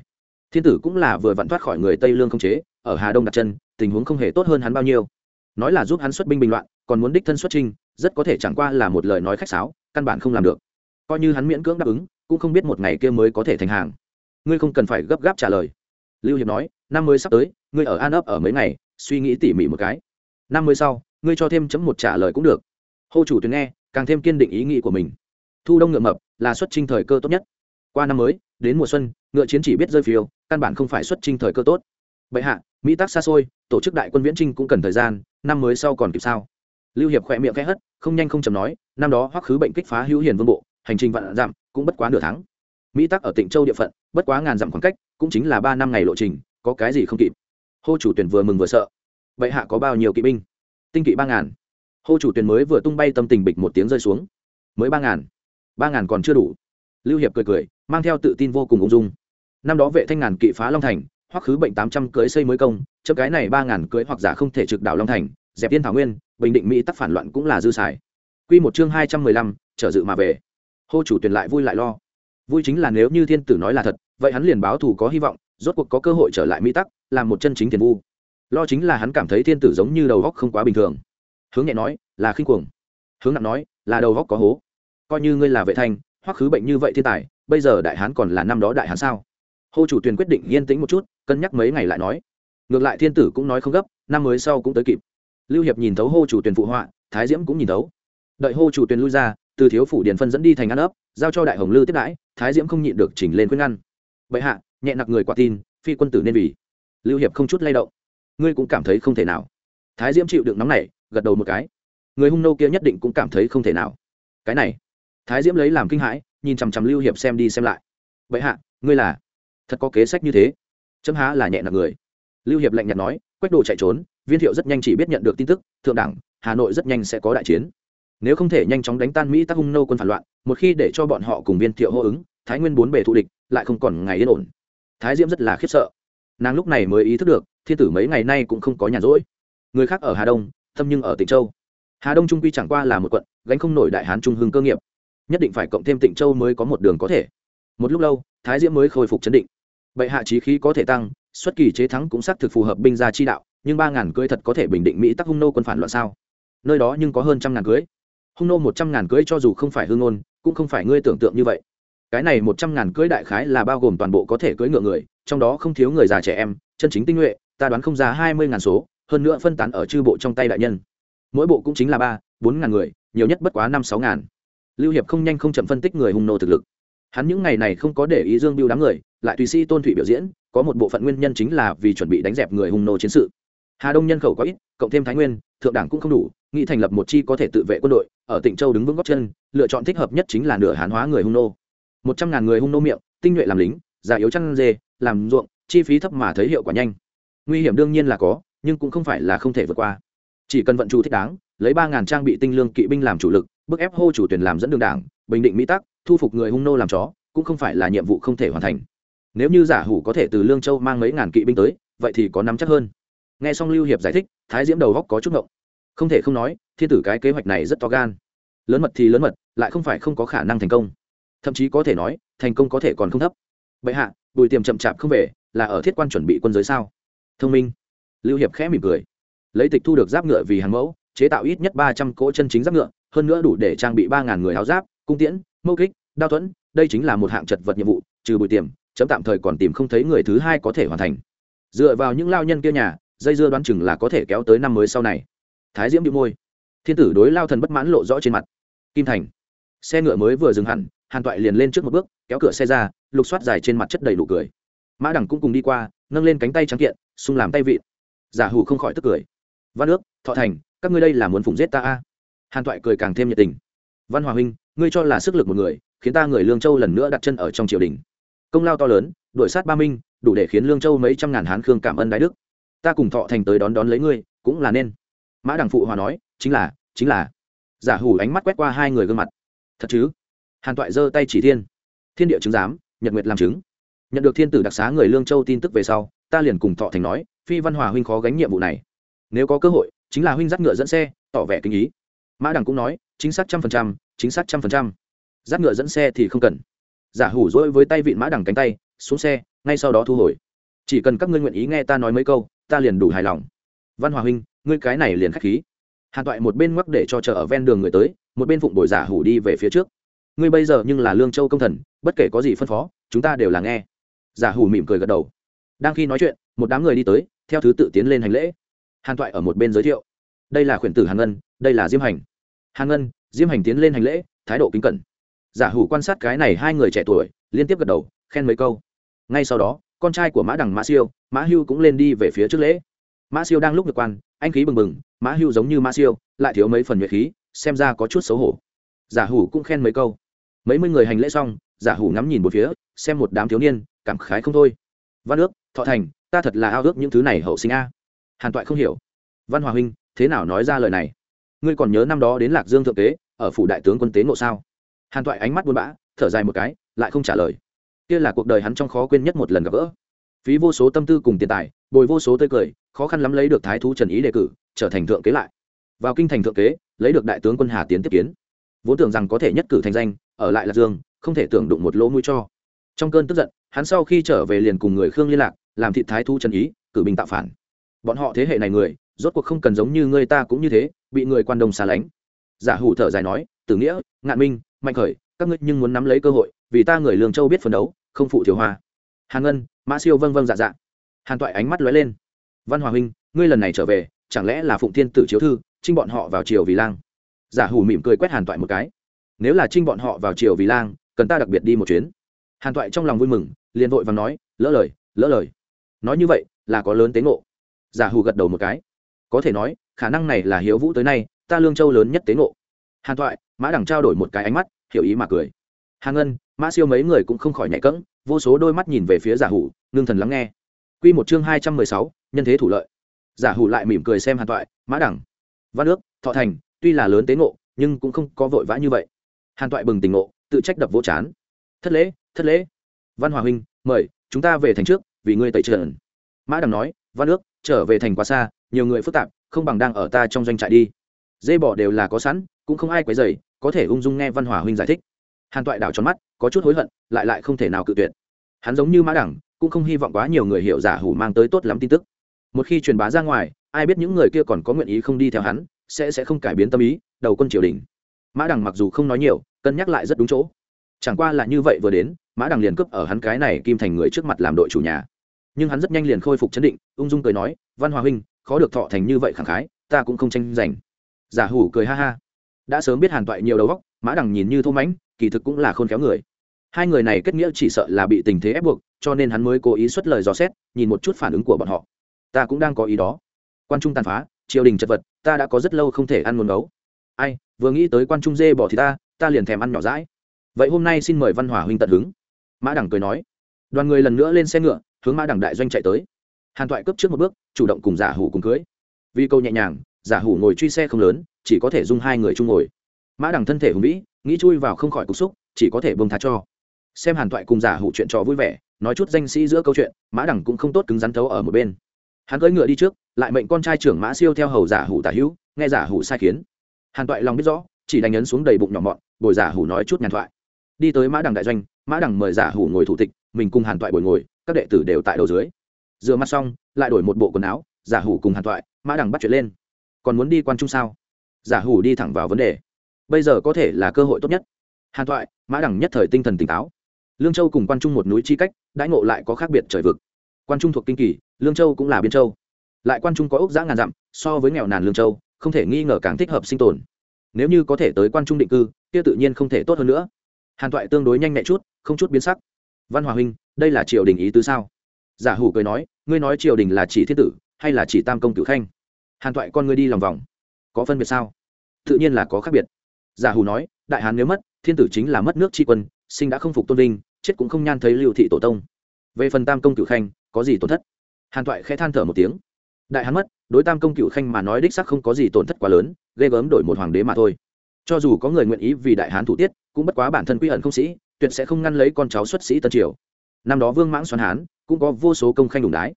Thiên tử cũng là vừa vặn thoát khỏi người tây lương không chế, ở hà đông đặt chân, tình huống không hề tốt hơn hắn bao nhiêu nói là giúp hắn xuất binh bình loạn, còn muốn đích thân xuất trinh rất có thể chẳng qua là một lời nói khách sáo, căn bản không làm được. Coi như hắn miễn cưỡng đáp ứng, cũng không biết một ngày kia mới có thể thành hàng. Ngươi không cần phải gấp gáp trả lời. Lưu hiệp nói, năm mới sắp tới, ngươi ở an ấp ở mấy ngày, suy nghĩ tỉ mỉ một cái. Năm mươi sau, ngươi cho thêm chấm một trả lời cũng được. Hô chủ tuyến nghe, càng thêm kiên định ý nghĩ của mình. Thu đông ngựa mập, là xuất trinh thời cơ tốt nhất. Qua năm mới, đến mùa xuân, ngựa chiến chỉ biết rơi phiêu, căn bản không phải xuất trinh thời cơ tốt bệ hạ, mỹ tác xa xôi, tổ chức đại quân viễn trinh cũng cần thời gian, năm mới sau còn kịp sao? Lưu hiệp khỏe miệng khẽ hất, không nhanh không chầm nói, năm đó hoắc khứ bệnh kích phá hữu hiền vương bộ, hành trình vạn dặm, cũng bất quá nửa tháng. Mỹ tắc ở tỉnh châu địa phận, bất quá ngàn dặm khoảng cách, cũng chính là ba năm ngày lộ trình, có cái gì không kịp. Hô chủ tuyển vừa mừng vừa sợ. Bệ hạ có bao nhiêu kỵ binh? Tinh kỵ ba ngàn. Hô chủ tuyển mới vừa tung bay tâm tình bịch một tiếng rơi xuống. Mới ba ngàn. Ba ngàn còn chưa đủ. Lưu hiệp cười cười, mang theo tự tin vô cùng ung dung. Năm đó vệ thanh ngàn kỵ phá long thành hoặc khứ bệnh tám trăm cưới xây mới công chấp cái này ba ngàn cưới hoặc giả không thể trực đảo long thành, dẹp tiên thảo nguyên, bình định, mỹ tắc phản loạn cũng là dư xài. Q một chương hai trăm mười lăm, trở dự mà về. Hô chủ tuyển lại vui lại lo. Vui chính là nếu như thiên tử nói là thật, vậy hắn liền báo thù có hy vọng, rốt cuộc có cơ hội trở lại mỹ tắc, làm một chân chính tiền vu. Lo chính là hắn cảm thấy thiên tử giống như đầu góc không quá bình thường. Hướng nhẹ nói, là khinh cuồng. Hướng nặng nói, là đầu góc có hố. Coi như ngươi là vệ thanh, hoặc khứ bệnh như vậy thiên tài, bây giờ đại hán còn là năm đó đại hán sao? Hô chủ tuyền quyết định yên tĩnh một chút, cân nhắc mấy ngày lại nói. Ngược lại thiên tử cũng nói không gấp, năm mới sau cũng tới kịp. Lưu hiệp nhìn thấu hô chủ tuyền phụ họa, thái diễm cũng nhìn thấu. Đợi hô chủ tuyền lui ra, từ thiếu phủ điền phân dẫn đi thành ăn ấp, giao cho đại hồng lư tiếp đãi, thái diễm không nhịn được chỉnh lên khuyên ngăn. Bệ hạ, nhẹ nặc người quả tin, phi quân tử nên vì. Lưu hiệp không chút lay động. Ngươi cũng cảm thấy không thể nào. Thái diễm chịu đựng nóng này, gật đầu một cái. Người hung nô kia nhất định cũng cảm thấy không thể nào. Cái này. Thái diễm lấy làm kinh hãi, nhìn chằm chằm lưu hiệp xem đi xem lại. Vậy hạ, ngươi là thật có kế sách như thế. Chấm há là nhẹ nặng người. Lưu hiệp lạnh nhạt nói, quách đồ chạy trốn, viên thiệu rất nhanh chỉ biết nhận được tin tức, thượng đẳng, hà nội rất nhanh sẽ có đại chiến. Nếu không thể nhanh chóng đánh tan mỹ tác hung nô quân phản loạn, một khi để cho bọn họ cùng viên thiệu hô ứng, thái nguyên bốn bề thù địch, lại không còn ngày yên ổn. Thái diễm rất là khiếp sợ. Nàng lúc này mới ý thức được, thiên tử mấy ngày nay cũng không có nhàn rỗi. Người khác ở hà đông, thâm nhưng ở tịnh châu. Hà đông trung quy chẳng qua là một quận, gánh không nổi đại hán trung hưng cơ nghiệp. Nhất định phải cộng thêm tịnh châu mới có một đường có thể. Một lúc lâu, thái diễm mới khôi phục chấn định bệ hạ trí khí có thể tăng, xuất kỳ chế thắng cũng xác thực phù hợp binh gia chi đạo, nhưng ba ngàn cưới thật có thể bình định mỹ tắc hung nô quân phản loạn sao? Nơi đó nhưng có hơn trăm ngàn cưới. Hung nô một trăm ngàn cưới cho dù không phải hương ngôn, cũng không phải ngươi tưởng tượng như vậy. Cái này một trăm ngàn cưới đại khái là bao gồm toàn bộ có thể cưới ngựa người, trong đó không thiếu người già trẻ em, chân chính tinh nhuệ, ta đoán không ra hai mươi ngàn số, hơn nữa phân tán ở chư bộ trong tay đại nhân. Mỗi bộ cũng chính là ba, bốn ngàn người, nhiều nhất bất quá năm sáu ngàn. Lưu hiệp không nhanh không chậm phân tích người hung nô thực lực. Hắn những ngày này không có để ý dương biêu đám người lại tùy sĩ tôn thụy biểu diễn, có một bộ phận nguyên nhân chính là vì chuẩn bị đánh dẹp người hung nô chiến sự. Hà đông nhân khẩu có ít, cộng thêm thái nguyên, thượng đảng cũng không đủ, nghĩ thành lập một chi có thể tự vệ quân đội, ở tịnh châu đứng vững góc chân, lựa chọn thích hợp nhất chính là nửa hán hóa người hung nô. Một trăm ngàn người hung nô miệng, tinh nhuệ làm lính, già yếu chăn dê, làm ruộng, chi phí thấp mà thấy hiệu quả nhanh. Nguy hiểm đương nhiên là có, nhưng cũng không phải là không thể vượt qua. Chỉ cần vận chủ thích đáng, lấy ba ngàn trang bị tinh lương kỵ binh làm chủ lực, bức ép hô chủ tuyển làm dẫn đường đảng, bình định mỹ tắc, thu phục người hung nô làm chó, cũng không phải là nhiệm vụ không thể hoàn thành nếu như giả hủ có thể từ lương châu mang mấy ngàn kỵ binh tới, vậy thì có nắm chắc hơn. Nghe xong lưu hiệp giải thích, thái diễm đầu góc có chút ngộng. Không thể không nói, thiên tử cái kế hoạch này rất to gan. Lớn mật thì lớn mật, lại không phải không có khả năng thành công. Thậm chí có thể nói, thành công có thể còn không thấp. Bệ hạ, bùi tiềm chậm chạp không về, là ở thiết quan chuẩn bị quân giới sao? Thông minh. Lưu hiệp khẽ mỉm cười. Lấy tịch thu được giáp ngựa vì hàng mẫu, chế tạo ít nhất ba trăm cỗ chân chính giáp ngựa, hơn nữa đủ để trang bị ba ngàn người áo giáp, cung tiễn, mâu kích, đao thuẫn, đây chính là một hạng chật vật nhiệm vụ, trừ bùi tiềm chấm tạm thời còn tìm không thấy người thứ hai có thể hoàn thành. Dựa vào những lao nhân kia nhà, dây dưa đoán chừng là có thể kéo tới năm mới sau này. Thái diễm bị môi. Thiên tử đối lao thần bất mãn lộ rõ trên mặt. Kim thành. Xe ngựa mới vừa dừng hẳn, hàn toại liền lên trước một bước, kéo cửa xe ra, lục soát dài trên mặt chất đầy đủ cười. Mã đẳng cũng cùng đi qua, nâng lên cánh tay trắng kiện xung làm tay vịn. Giả hủ không khỏi tức cười. Văn ước, thọ thành, các ngươi đây là muốn phụng giết ta a? Hàn toại cười càng thêm nhiệt tình. Văn hòa huynh, ngươi cho là sức lực một người, khiến ta người lương châu lần nữa đặt chân ở trong triều đình công lao to lớn, đuổi sát ba minh, đủ để khiến lương châu mấy trăm ngàn hán khương cảm ơn đái đức. Ta cùng thọ thành tới đón đón lấy ngươi, cũng là nên. Mã đằng phụ hòa nói, chính là chính là. Giả hủ ánh mắt quét qua hai người gương mặt. Thật chứ? Hàn toại giơ tay chỉ thiên. Thiên địa chứng giám, nhật nguyệt làm chứng. Nhận được thiên tử đặc xá người lương châu tin tức về sau, ta liền cùng thọ thành nói, phi văn hòa huynh khó gánh nhiệm vụ này. Nếu có cơ hội, chính là huynh dắt ngựa dẫn xe, tỏ vẻ kinh ý. Mã đằng cũng nói, chính xác trăm phần trăm, chính xác trăm phần trăm. Dắt ngựa dẫn xe thì không cần giả hủ dỗi với tay vịn mã đằng cánh tay, xuống xe, ngay sau đó thu hồi. Chỉ cần các ngươi nguyện ý nghe ta nói mấy câu, ta liền đủ hài lòng. Văn hòa huynh, ngươi cái này liền k h á c h khí. Hàn toại một bên ngoắc để cho chờ ở ven đường người tới, một bên phụng bồi giả hủ đi về phía trước. Ngươi bây giờ nhưng là lương châu công thần, bất kể có gì phân phó, chúng ta đều là nghe. Giả hủ mỉm cười gật đầu. Đang khi nói chuyện, một đám người đi tới, theo thứ tự tiến lên hành lễ. Hàn toại ở một bên giới thiệu. Đây là khuyển tử hàn ngân, đây là diêm hành. Hàn ngân, diêm hành tiến lên hành lễ, thái độ kính cẩn giả hủ quan sát cái này hai người trẻ tuổi, liên tiếp gật đầu, khen mấy câu. Ngay sau đó, con trai của mã đằng mã siêu, mã hưu cũng lên đi về phía trước lễ. Mã siêu đang lúc được quan, anh khí bừng bừng, mã hưu giống như mã siêu, lại thiếu mấy phần nhuệ khí, xem ra có chút xấu hổ. Giả hủ cũng khen mấy câu. Mấy mươi người hành lễ xong, giả hủ ngắm nhìn một phía, xem một đám thiếu niên, cảm khái không thôi. Văn ước, thọ thành, ta thật là ao ước những thứ này hậu sinh a. Hàn toại không hiểu. Văn hòa huynh, thế nào nói ra lời này? Ngươi còn nhớ năm đó đến lạc dương thượng tế, ở phủ đại tướng quân tế ngộ sao? Hàn toại ánh mắt buồn bã, thở dài một cái, lại không trả lời. Kia là cuộc đời hắn trong khó quên nhất một lần gặp gỡ. Phí vô số tâm tư cùng tiền tài, bồi vô số tươi cười, khó khăn lắm lấy được thái thú trần ý đề cử, trở thành thượng kế lại. Vào kinh thành thượng kế, lấy được đại tướng quân hà tiến tiếp kiến. Vốn tưởng rằng có thể nhất cử thành danh, ở lại lạc dương, không thể tưởng đụng một lỗ mũi cho. Trong cơn tức giận, hắn sau khi trở về liền cùng người khương liên lạc, làm thị thái thú trần ý, cử binh tạo phản. Bọn họ thế hệ này người, rốt cuộc không cần giống như người ta cũng như thế, bị người quan đông xa lánh. Giả hủ thở dài nói, tử nghĩa, ngạn minh mạnh khởi, các ngươi nhưng muốn nắm lấy cơ hội, vì ta người lương châu biết phấn đấu, không phụ thiếu hoa. Hàn ngân, mã siêu vâng vâng dạ dạ. Hàn toại ánh mắt lóe lên. Văn hòa huynh, ngươi lần này trở về, chẳng lẽ là phụng thiên tử chiếu thư trinh bọn họ vào triều vì lang? Giả hủ mỉm cười quét hàn toại một cái. Nếu là trinh bọn họ vào triều vì lang, cần ta đặc biệt đi một chuyến. Hàn toại trong lòng vui mừng, liền vội và nói, lỡ lời lỡ lời. Nói như vậy, là có lớn tế ngộ. Giả hủ gật đầu một cái. Có thể nói, khả năng này là hiếu vũ tới nay, ta lương châu lớn nhất tế ngộ. Hàn toại, mã đẳng trao đổi một cái ánh mắt hiểu ý mà cười. Hàn ngân, mã siêu mấy người cũng không khỏi nhạy cẫng, vô số đôi mắt nhìn về phía giả hủ, ngưng thần lắng nghe. Q một chương hai trăm mười sáu, nhân thế thủ lợi. Giả hủ lại mỉm cười xem hàn toại, mã đẳng, văn ước, thọ thành, tuy là lớn tế ngộ, nhưng cũng không có vội vã như vậy. Hàn toại bừng tỉnh ngộ, tự trách đập vô chán. Thất lễ thất lễ. Văn hòa huynh, mời, chúng ta về thành trước, vì ngươi tẩy trợn mã đằng nói, văn ước, trở về thành quá xa, nhiều người phức tạp, không bằng đang ở ta trong doanh trại đi. Dê bỏ đều là có sẵn, cũng không ai quấy dày có thể ung dung nghe văn hòa huynh giải thích. Hàn toại đảo tròn mắt, có chút hối hận, lại lại không thể nào cự tuyệt. Hắn giống như mã đẳng, cũng không hy vọng quá nhiều người hiểu giả hủ mang tới tốt lắm tin tức. Một khi truyền bá ra ngoài, ai biết những người kia còn có nguyện ý không đi theo hắn, sẽ sẽ không cải biến tâm ý, đầu quân triều đình. Mã đằng mặc dù không nói nhiều, cân nhắc lại rất đúng chỗ. Chẳng qua là như vậy vừa đến, mã đằng liền cướp ở hắn cái này kim thành người trước mặt làm đội chủ nhà. Nhưng hắn rất nhanh liền khôi phục chấn định, ung dung cười nói, văn hòa huynh, khó được thọ thành như vậy khẳng khái, ta cũng không tranh giành. Giả hủ cười ha ha đã sớm biết hàn toại nhiều đầu góc mã đằng nhìn như thô mãnh, kỳ thực cũng là khôn khéo người. Hai người này kết nghĩa chỉ sợ là bị tình thế ép buộc, cho nên hắn mới cố ý xuất lời dò xét, nhìn một chút phản ứng của bọn họ. Ta cũng đang có ý đó. Quan trung tàn phá, triều đình chật vật, ta đã có rất lâu không thể ăn nguồn gấu. Ai, vừa nghĩ tới quan trung dê bỏ thì ta ta liền thèm ăn nhỏ rãi vậy hôm nay xin mời văn hỏa huynh tận hứng. Mã đẳng cười nói. Đoàn người lần nữa lên xe ngựa, hướng mã đẳng đại doanh chạy tới. Hàn toại cấp trước một bước, chủ động cùng giả hủ cùng cưới. Vì câu nhẹ nhàng, giả hủ ngồi truy xe không lớn chỉ có thể dung hai người chung ngồi. Mã đẳng thân thể hùng vĩ, nghĩ chui vào không khỏi cục xúc, chỉ có thể bông thá cho. Xem hàn toại cùng giả hủ chuyện trò vui vẻ, nói chút danh sĩ giữa câu chuyện, mã đẳng cũng không tốt cứng rắn thấu ở một bên. Hắn cưỡi ngựa đi trước, lại mệnh con trai trưởng mã siêu theo hầu giả hủ tả hữu, nghe giả hủ sai khiến. Hàn toại lòng biết rõ, chỉ đánh ấn xuống đầy bụng nhỏ mọn, bồi giả hủ nói chút nhàn thoại. Đi tới mã đằng đại doanh, mã đằng mời giả hủ ngồi thủ tịch, mình cùng hàn toại bồi ngồi, các đệ tử đều tại đầu dưới. Rửa mặt xong, lại đổi một bộ quần áo, giả hủ cùng hàn toại, mã đằng bắt chuyện lên. Còn muốn đi quan trung sao? Giả hủ đi thẳng vào vấn đề. Bây giờ có thể là cơ hội tốt nhất. Hàn Thoại, mã đằng nhất thời tinh thần tỉnh táo. Lương châu cùng quan trung một núi chi cách đãi ngộ lại có khác biệt trời vực. Quan trung thuộc kinh kỳ lương châu cũng là biên châu. Lại quan trung có ốc giã ngàn dặm so với nghèo nàn lương châu không thể nghi ngờ càng thích hợp sinh tồn. Nếu như có thể tới quan trung định cư kia tự nhiên không thể tốt hơn nữa. Hàn Thoại tương đối nhanh nhẹ chút không chút biến sắc. Văn hòa huynh đây là triều đình ý tứ sao? Giả hủ cười nói ngươi nói triều đình là chỉ thiết tử hay là chỉ tam công cử khanh hàn Thoại con ngươi đi lòng vòng có phân biệt sao? Tự nhiên là có khác biệt. Giả hủ nói, đại hán nếu mất, thiên tử chính là mất nước tri quân, sinh đã không phục tôn vinh, chết cũng không nhan thấy lưu thị tổ tông. Về phần tam công cựu khanh, có gì tổn thất? Hàn thoại khẽ than thở một tiếng. Đại hán mất, đối tam công cựu khanh mà nói đích sắc không có gì tổn thất quá lớn, ghê gớm đổi một hoàng đế mà thôi. Cho dù có người nguyện ý vì đại hán thủ tiết, cũng bất quá bản thân quy ẩn không sĩ, tuyệt sẽ không ngăn lấy con cháu xuất sĩ tân triều. Năm đó vương mãng xoắn hán, cũng có vô số công khanh đủng đái.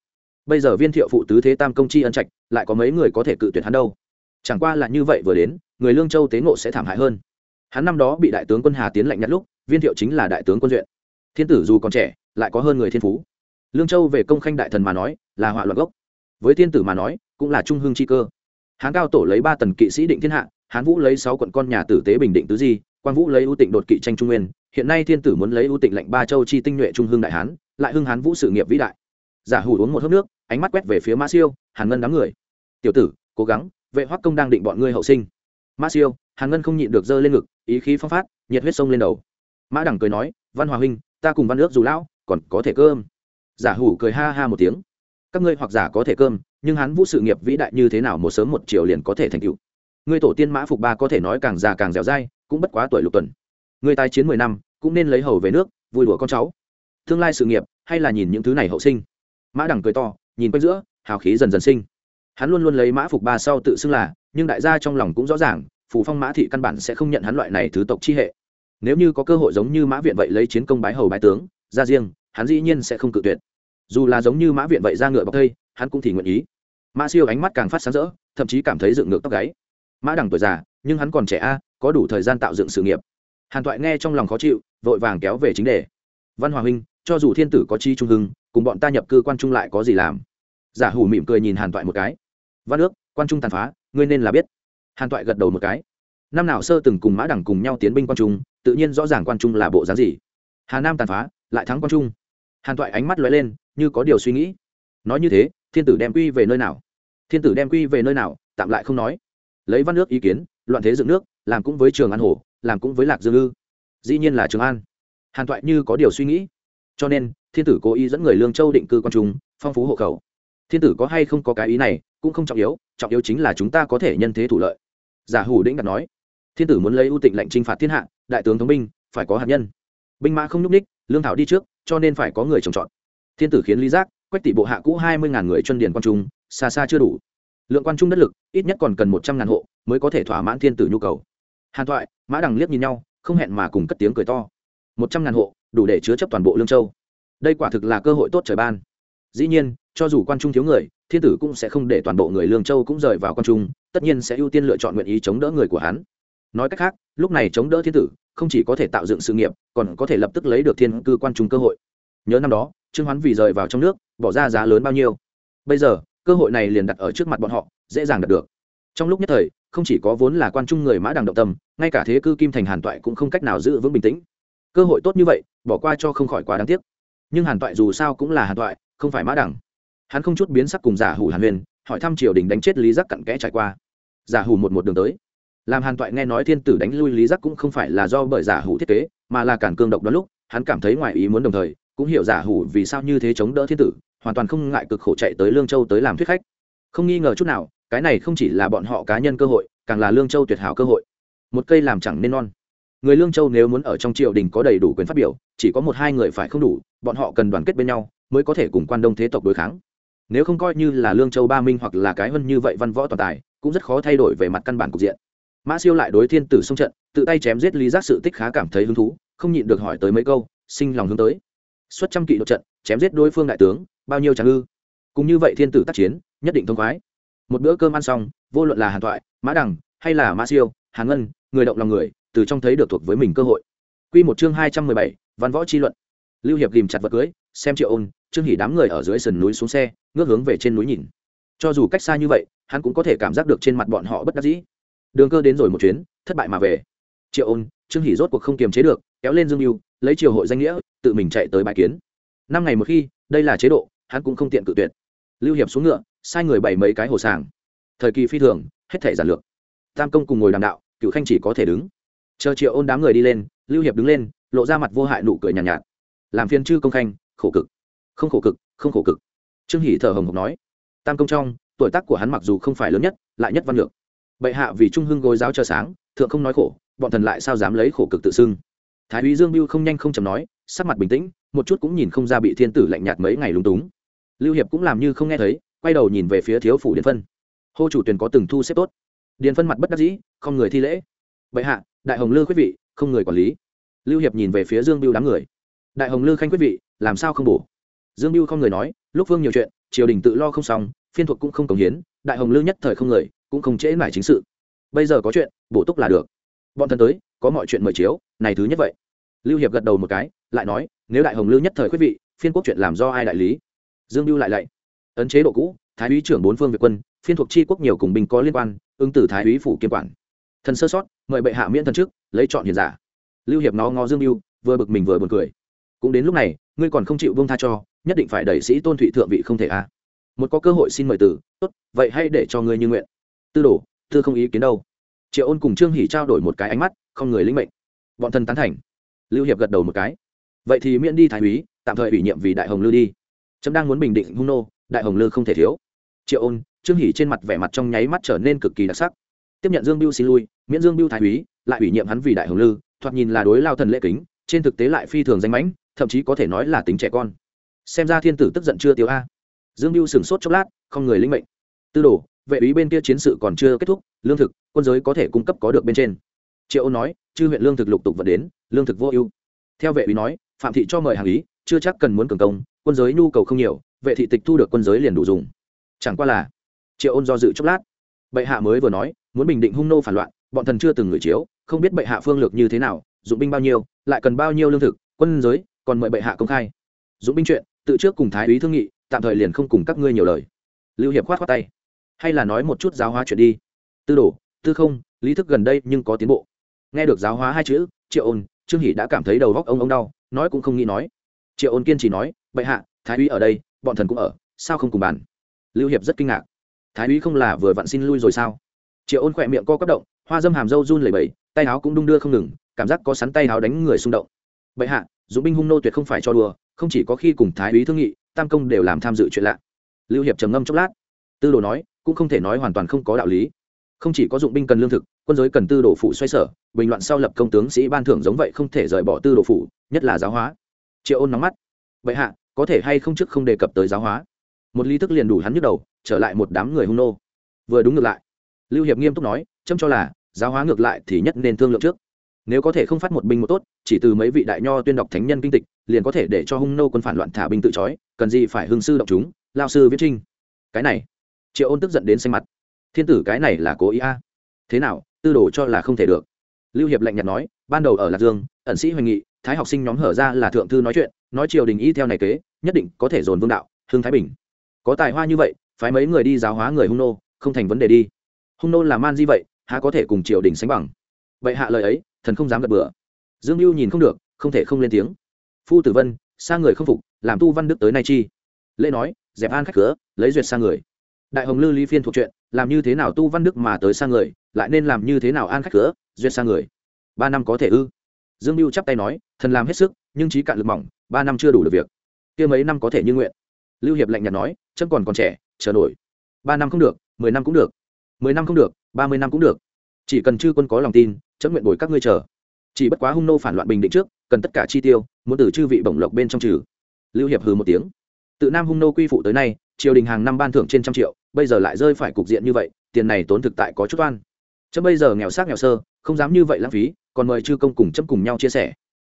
Bây giờ viên thiệu phụ tứ thế tam công chi ân trạch, lại có mấy người có thể cự tuyệt hắn đâu? Chẳng qua là như vậy vừa đến, người lương châu tế ngộ sẽ thảm hại hơn. Hắn năm đó bị đại tướng quân hà tiến lạnh nhặt lúc, viên thiệu chính là đại tướng quân duyện. Thiên tử dù còn trẻ, lại có hơn người thiên phú. Lương châu về công khanh đại thần mà nói, là họa loạn gốc. Với thiên tử mà nói, cũng là trung hương chi cơ. Hán cao tổ lấy ba tần kỵ sĩ định thiên hạ, hán vũ lấy sáu quận con nhà tử tế bình định tứ di, quang vũ lấy ưu tịnh đột kỵ tranh trung nguyên. Hiện nay thiên tử muốn lấy ưu tịnh lệnh ba châu chi tinh nhuệ trung hương đại hán, lại hưng hán vũ sự nghiệp vĩ đại. Giả hủ uống một hớp nước, ánh mắt quét về phía mã siêu, hàn ngân đám người. Tiểu tử, cố gắng vệ hoắc công đang định bọn ngươi hậu sinh. Mã siêu, hàn ngân không nhịn được giơ lên ngực, ý khí phong phát, nhiệt huyết sông lên đầu. Mã đẳng cười nói, văn hòa huynh, ta cùng văn ước dù lão, còn có thể cơm. Giả hủ cười ha ha một tiếng. Các ngươi hoặc giả có thể cơm, nhưng hắn vũ sự nghiệp vĩ đại như thế nào một sớm một chiều liền có thể thành tựu. Ngươi tổ tiên mã phục ba có thể nói càng già càng dẻo dai, cũng bất quá tuổi lục tuần. Ngươi tái chiến mười năm, cũng nên lấy hầu về nước, vui đùa con cháu. Tương lai sự nghiệp, hay là nhìn những thứ này hậu sinh. Mã đẳng cười to, nhìn quanh giữa, hào khí dần dần sinh hắn luôn luôn lấy mã phục ba sau tự xưng là, nhưng đại gia trong lòng cũng rõ ràng, phù phong mã thị căn bản sẽ không nhận hắn loại này thứ tộc chi hệ. Nếu như có cơ hội giống như mã viện vậy lấy chiến công bái hầu bái tướng, ra riêng, hắn dĩ nhiên sẽ không cự tuyệt. Dù là giống như mã viện vậy ra ngựa bọc thây, hắn cũng thì nguyện ý. Mã siêu ánh mắt càng phát sáng rỡ, thậm chí cảm thấy dựng ngược tóc gáy. Mã đẳng tuổi già, nhưng hắn còn trẻ a, có đủ thời gian tạo dựng sự nghiệp. Hàn toại nghe trong lòng khó chịu, vội vàng kéo về chính đề. Văn hòa huynh, cho dù thiên tử có chi trung hưng, cùng bọn ta nhập cư quan trung lại có gì làm? Giả hủ mỉm cười nhìn hàn toại một cái văn ước, quan trung tàn phá, ngươi nên là biết. Hàn toại gật đầu một cái. Năm nào sơ từng cùng mã đẳng cùng nhau tiến binh quan trung, tự nhiên rõ ràng quan trung là bộ dáng gì. Hà nam tàn phá, lại thắng quan trung. Hàn toại ánh mắt lóe lên, như có điều suy nghĩ. Nói như thế, thiên tử đem quy về nơi nào? Thiên tử đem quy về nơi nào, tạm lại không nói. Lấy văn nước ý kiến, loạn thế dựng nước, làm cũng với trường an hồ, làm cũng với lạc dương ư. Dĩ nhiên là trường an. Hàn toại như có điều suy nghĩ. Cho nên, thiên tử cố ý dẫn người lương châu định cư quan trung, phong phú hộ khẩu thiên tử có hay không có cái ý này, cũng không trọng yếu trọng yếu chính là chúng ta có thể nhân thế thủ lợi. Giả hủ đĩnh đặt nói. Thiên tử muốn lấy ưu tịnh lệnh t r i n h phạt thiên hạ, đại tướng thống binh, phải có hạt nhân. Binh mã không nhúc ních lương thảo đi trước, cho nên phải có người trồng trọt. Thiên tử khiến lý giác, quách tỷ bộ hạ cũ hai mươi ngàn người chân điền quan trung, xa xa chưa đủ. Lượng quan trung đất lực, ít nhất còn cần một trăm ngàn hộ, mới có thể thỏa mãn thiên tử nhu cầu. Hàn thoại, mã đằng liếc nhìn nhau, không hẹn mà cùng cất tiếng cười to. một trăm ngàn hộ, đủ để chứa chấp toàn bộ lương châu. Đây quả thực là cơ hội tốt trời ban dĩ nhiên, cho dù quan trung thiếu người, thiên tử cũng sẽ không để toàn bộ người lương châu cũng rời vào quan trung, tất nhiên sẽ ưu tiên lựa chọn nguyện ý chống đỡ người của hắn. Nói cách khác, lúc này chống đỡ thiên tử, không chỉ có thể tạo dựng sự nghiệp, còn có thể lập tức lấy được thiên cư quan trung cơ hội. Nhớ năm đó, trương hoán vì rời vào trong nước, bỏ ra giá lớn bao nhiêu. Bây giờ, cơ hội này liền đặt ở trước mặt bọn họ, dễ dàng đạt được. Trong lúc nhất thời, không chỉ có vốn là quan trung người mã đằng động tâm, ngay cả thế cư kim thành hàn toại cũng không cách nào giữ vững bình tĩnh. Cơ hội tốt như vậy, bỏ qua cho không khỏi quá đáng tiếc. Nhưng hàn toại dù sao cũng là hàn toại không phải mã đằng hắn không chút biến sắc cùng giả hủ hàn huyền, hỏi thăm triều đình đánh chết lý giác cặn kẽ trải qua. Giả hủ một một đường tới. Làm hàn toại nghe nói thiên tử đánh lui lý giác cũng không phải là do bởi giả hủ thiết kế, mà là cản cương độc đó lúc, hắn cảm thấy ngoài ý muốn đồng thời, cũng hiểu giả hủ vì sao như thế chống đỡ thiên tử, hoàn toàn không ngại cực khổ chạy tới lương châu tới làm thuyết khách. Không nghi ngờ chút nào, cái này không chỉ là bọn họ cá nhân cơ hội, càng là lương châu tuyệt hảo cơ hội. Một cây làm chẳng nên non người lương châu nếu muốn ở trong triều đình có đầy đủ quyền phát biểu, chỉ có một hai người phải không đủ, bọn họ cần đoàn kết bên nhau mới có thể cùng quan đông thế tộc đối kháng. Nếu không coi như là lương châu ba minh hoặc là cái hơn như vậy văn võ toàn tài, cũng rất khó thay đổi về mặt căn bản cục diện. Mã siêu lại đối thiên tử xông trận, tự tay chém giết lý giác sự tích khá cảm thấy hứng thú, không nhịn được hỏi tới mấy câu, sinh lòng hướng tới. Xuất trăm kỵ đột trận, chém giết đối phương đại tướng, bao nhiêu chẳng ư? Cũng như vậy thiên tử tác chiến, nhất định thông khoái. Một bữa cơm ăn xong, vô luận là hàn thoại, mã đằng hay là mã siêu hàn ngân người động lòng người, từ trong thấy được thuộc với mình cơ hội. Quy một chương hai trăm mười bảy, văn võ chi luận. Lưu hiệp ghìm chặt vật cưới, xem triệu ôn, trương hỉ đám người ở dưới sườn núi xuống xe, ngước hướng về trên núi nhìn. Cho dù cách xa như vậy, hắn cũng có thể cảm giác được trên mặt bọn họ bất đắc dĩ. Đường cơ đến rồi một chuyến, thất bại mà về. Triệu ôn, trương hỉ rốt cuộc không kiềm chế được, kéo lên dương mưu lấy triều hội danh nghĩa, tự mình chạy tới bài kiến. Năm ngày một khi, đây là chế độ, hắn cũng không tiện cự tuyệt. Lưu hiệp xuống ngựa, sai người bảy mấy cái hồ sàng. Thời kỳ phi thường, hết thể giản lược. Tam công cùng ngồi đàm đạo cựu khanh chỉ có thể đứng. Chờ triệu ôn đám người đi lên lưu hiệp đứng lên lộ ra mặt vô hại nụ cười nhàn nhạt, nhạt. Làm phiên chư công khanh khổ cực. Không khổ cực không khổ cực. Trương hỷ thở hồng hộc nói. Tam công trong tuổi tác của hắn mặc dù không phải lớn nhất lại nhất văn lược. Bệ hạ vì trung hưng gối giáo chờ sáng thượng không nói khổ bọn thần lại sao dám lấy khổ cực tự xưng? Thái úy dương biêu không nhanh không chầm nói sắc mặt bình tĩnh một chút cũng nhìn không ra bị thiên tử lạnh nhạt mấy ngày lúng túng. Lưu hiệp cũng làm như không nghe thấy quay đầu nhìn về phía thiếu phủ điện phân. Hô chủ tuyển có từng thu xếp tốt điền phân mặt bất đắc dĩ, không người thi lễ. Bệ hạ, đại hồng lư quyết vị, không người quản lý. Lưu hiệp nhìn về phía dương biêu đám người. Đại hồng lư khanh quyết vị, làm sao không bổ? Dương biêu không người nói, lúc vương nhiều chuyện, triều đình tự lo không xong, phiên thuộc cũng không cống hiến, đại hồng lư nhất thời không người, cũng không trễ mải chính sự. Bây giờ có chuyện, bổ túc là được. Bọn thân tới, có mọi chuyện mời chiếu, này thứ nhất vậy. Lưu hiệp gật đầu một cái, lại nói, nếu đại hồng lư nhất thời quyết vị, phiên quốc chuyện làm do ai đại lý? Dương biêu lại lạy, ấn chế độ cũ thái úy trưởng bốn phương việt quân phiên thuộc tri quốc nhiều cùng binh có liên quan ứng tử thái úy phủ kiêm quản. Thần sơ sót mời bệ hạ miễn thần trước lấy chọn hiền giả. Lưu hiệp nó ngó dương mưu vừa bực mình vừa buồn cười. Cũng đến lúc này ngươi còn không chịu vương tha cho nhất định phải đẩy sĩ tôn thụy thượng vị không thể a. À. một có cơ hội xin mời tử, tốt vậy hãy để cho ngươi như nguyện. Tư đồ tư không ý kiến đâu. Triệu ôn cùng trương hỉ trao đổi một cái ánh mắt không người lĩnh mệnh. Bọn thần tán thành. Lưu hiệp gật đầu một cái. Vậy thì miễn đi thái úy tạm thời ủy nhiệm vì đại hồng lư đi. Trẫm đang muốn bình định hung nô đại hồng lư không thể thiếu triệu ôn, trương hỷ trên mặt vẻ mặt trong nháy mắt trở nên cực kỳ đặc sắc. Tiếp nhận dương biêu xin lui, miễn dương biêu thái úy, lại ủy nhiệm hắn vì đại hồng lư, thoạt nhìn là đối lao thần lễ kính, trên thực tế lại phi thường danh mãnh, thậm chí có thể nói là tính trẻ con. Xem ra thiên tử tức giận chưa tiêu a. Dương Biêu sửng sốt chốc lát, không người linh mệnh. Tư đồ, vệ úy bên kia chiến sự còn chưa kết thúc, lương thực, quân giới có thể cung cấp có được bên trên. Triệu ôn nói, chư huyện lương thực lục tục vận đến, lương thực vô ưu. Theo vệ úy nói, phạm thị cho mời hàng ý, chưa chắc cần muốn cường công, quân giới nhu cầu không nhiều, vệ thị tịch thu được quân giới liền đủ dùng chẳng qua là, triệu ôn do dự chốc lát. Bệ hạ mới vừa nói, muốn bình định hung nô phản loạn, bọn thần chưa từng người chiếu, không biết bệ hạ phương lược như thế nào, dụng binh bao nhiêu, lại cần bao nhiêu lương thực, quân giới, còn mời bệ hạ công khai. Dụng binh chuyện, tự trước cùng thái úy thương nghị, tạm thời liền không cùng các ngươi nhiều lời. Lưu hiệp khoát khoát tay. Hay là nói một chút giáo hóa chuyện đi. Tư đồ, tư không, lý thức gần đây nhưng có tiến bộ. Nghe được giáo hóa hai chữ, triệu ôn, trương hỷ đã cảm thấy đầu góc ông ông đau, nói cũng không nghĩ nói. Triệu ôn kiên chỉ nói, bệ hạ, thái úy ở đây, bọn thần cũng ở, sao không cùng bàn? Lưu hiệp rất kinh ngạc. Thái úy không là vừa vặn xin lui rồi sao? Triệu ôn khỏe miệng co quắp động, hoa dâm hàm dâu run lẩy bẩy, tay áo cũng đung đưa không ngừng, cảm giác có sắn tay áo đánh người xung động. Bệ hạ, dũng binh hung nô tuyệt không phải cho đùa, không chỉ có khi cùng thái úy thương nghị, tam công đều làm tham dự chuyện lạ. Lưu hiệp trầm ngâm chốc lát. Tư đồ nói, cũng không thể nói hoàn toàn không có đạo lý. Không chỉ có dụng binh cần lương thực, quân giới cần tư đồ phủ xoay sở, bình loạn sau lập công tướng sĩ ban thưởng giống vậy không thể rời bỏ tư đồ phủ, nhất là giáo hóa. Triệu ôn nóng mắt. Vậy hạ, có thể hay không trước không đề cập tới giáo hóa? Một lý thức liền đủ hắn nhức đầu, trở lại một đám người hung nô. Vừa đúng ngược lại, lưu hiệp nghiêm túc nói châm cho là, giáo hóa ngược lại thì nhất nên thương lượng trước. Nếu có thể không phát một binh một tốt, chỉ từ mấy vị đại nho tuyên đọc thánh nhân kinh tịch, liền có thể để cho hung nô quân phản loạn thả binh tự trói cần gì phải hương sư động chúng, lao sư viết trinh. Cái này, triệu ôn tức giận đến xanh mặt. Thiên tử, cái này là cố ý a. Thế nào, tư đồ cho là không thể được. Lưu hiệp lạnh nhạt nói, ban đầu ở lạc dương, ẩn sĩ hoành nghị, thái học sinh nhóm hở ra là thượng thư nói chuyện, nói triều đình y theo này kế, nhất định có thể dồn vương đạo hương thái bình có tài hoa như vậy, phái mấy người đi giáo hóa người hung nô, không thành vấn đề đi. Hung nô là man di vậy, há có thể cùng triều đình sánh bằng? Vậy hạ lời ấy, thần không dám gật bừa. Dương mưu nhìn không được, không thể không lên tiếng. Phu tử vân, xa người không phục, làm tu văn đức tới nay chi? Lễ nói, dẹp an khách cửa, lấy duyệt xa người. Đại hồng lư lý phiên thuộc chuyện, làm như thế nào tu văn đức mà tới xa người, lại nên làm như thế nào an khách cửa, duyệt xa người? Ba năm có thể ư? Dương mưu chắp tay nói, thần làm hết sức, nhưng trí cạn lực mỏng, ba năm chưa đủ được việc. Kia mấy năm có thể như nguyện lưu hiệp lạnh nhạt nói chân còn còn trẻ, chờ nổi. Ba năm không được, mười năm cũng được. Mười năm không được, ba mươi năm cũng được. Chỉ cần chư quân có lòng tin, chấm nguyện bồi các ngươi chờ. Chỉ bất quá hung nô phản loạn bình định trước, cần tất cả chi tiêu, muốn từ chư vị bổng lộc bên trong trừ. Lưu hiệp hừ một tiếng. Tự nam hung nô quy phụ tới nay, triều đình hàng năm ban thưởng trên trăm triệu, bây giờ lại rơi phải cục diện như vậy, tiền này tốn thực tại có chút oan. Chấm bây giờ nghèo xác nghèo sơ, không dám như vậy lãng phí, còn mời chư công cùng chấm cùng nhau chia sẻ.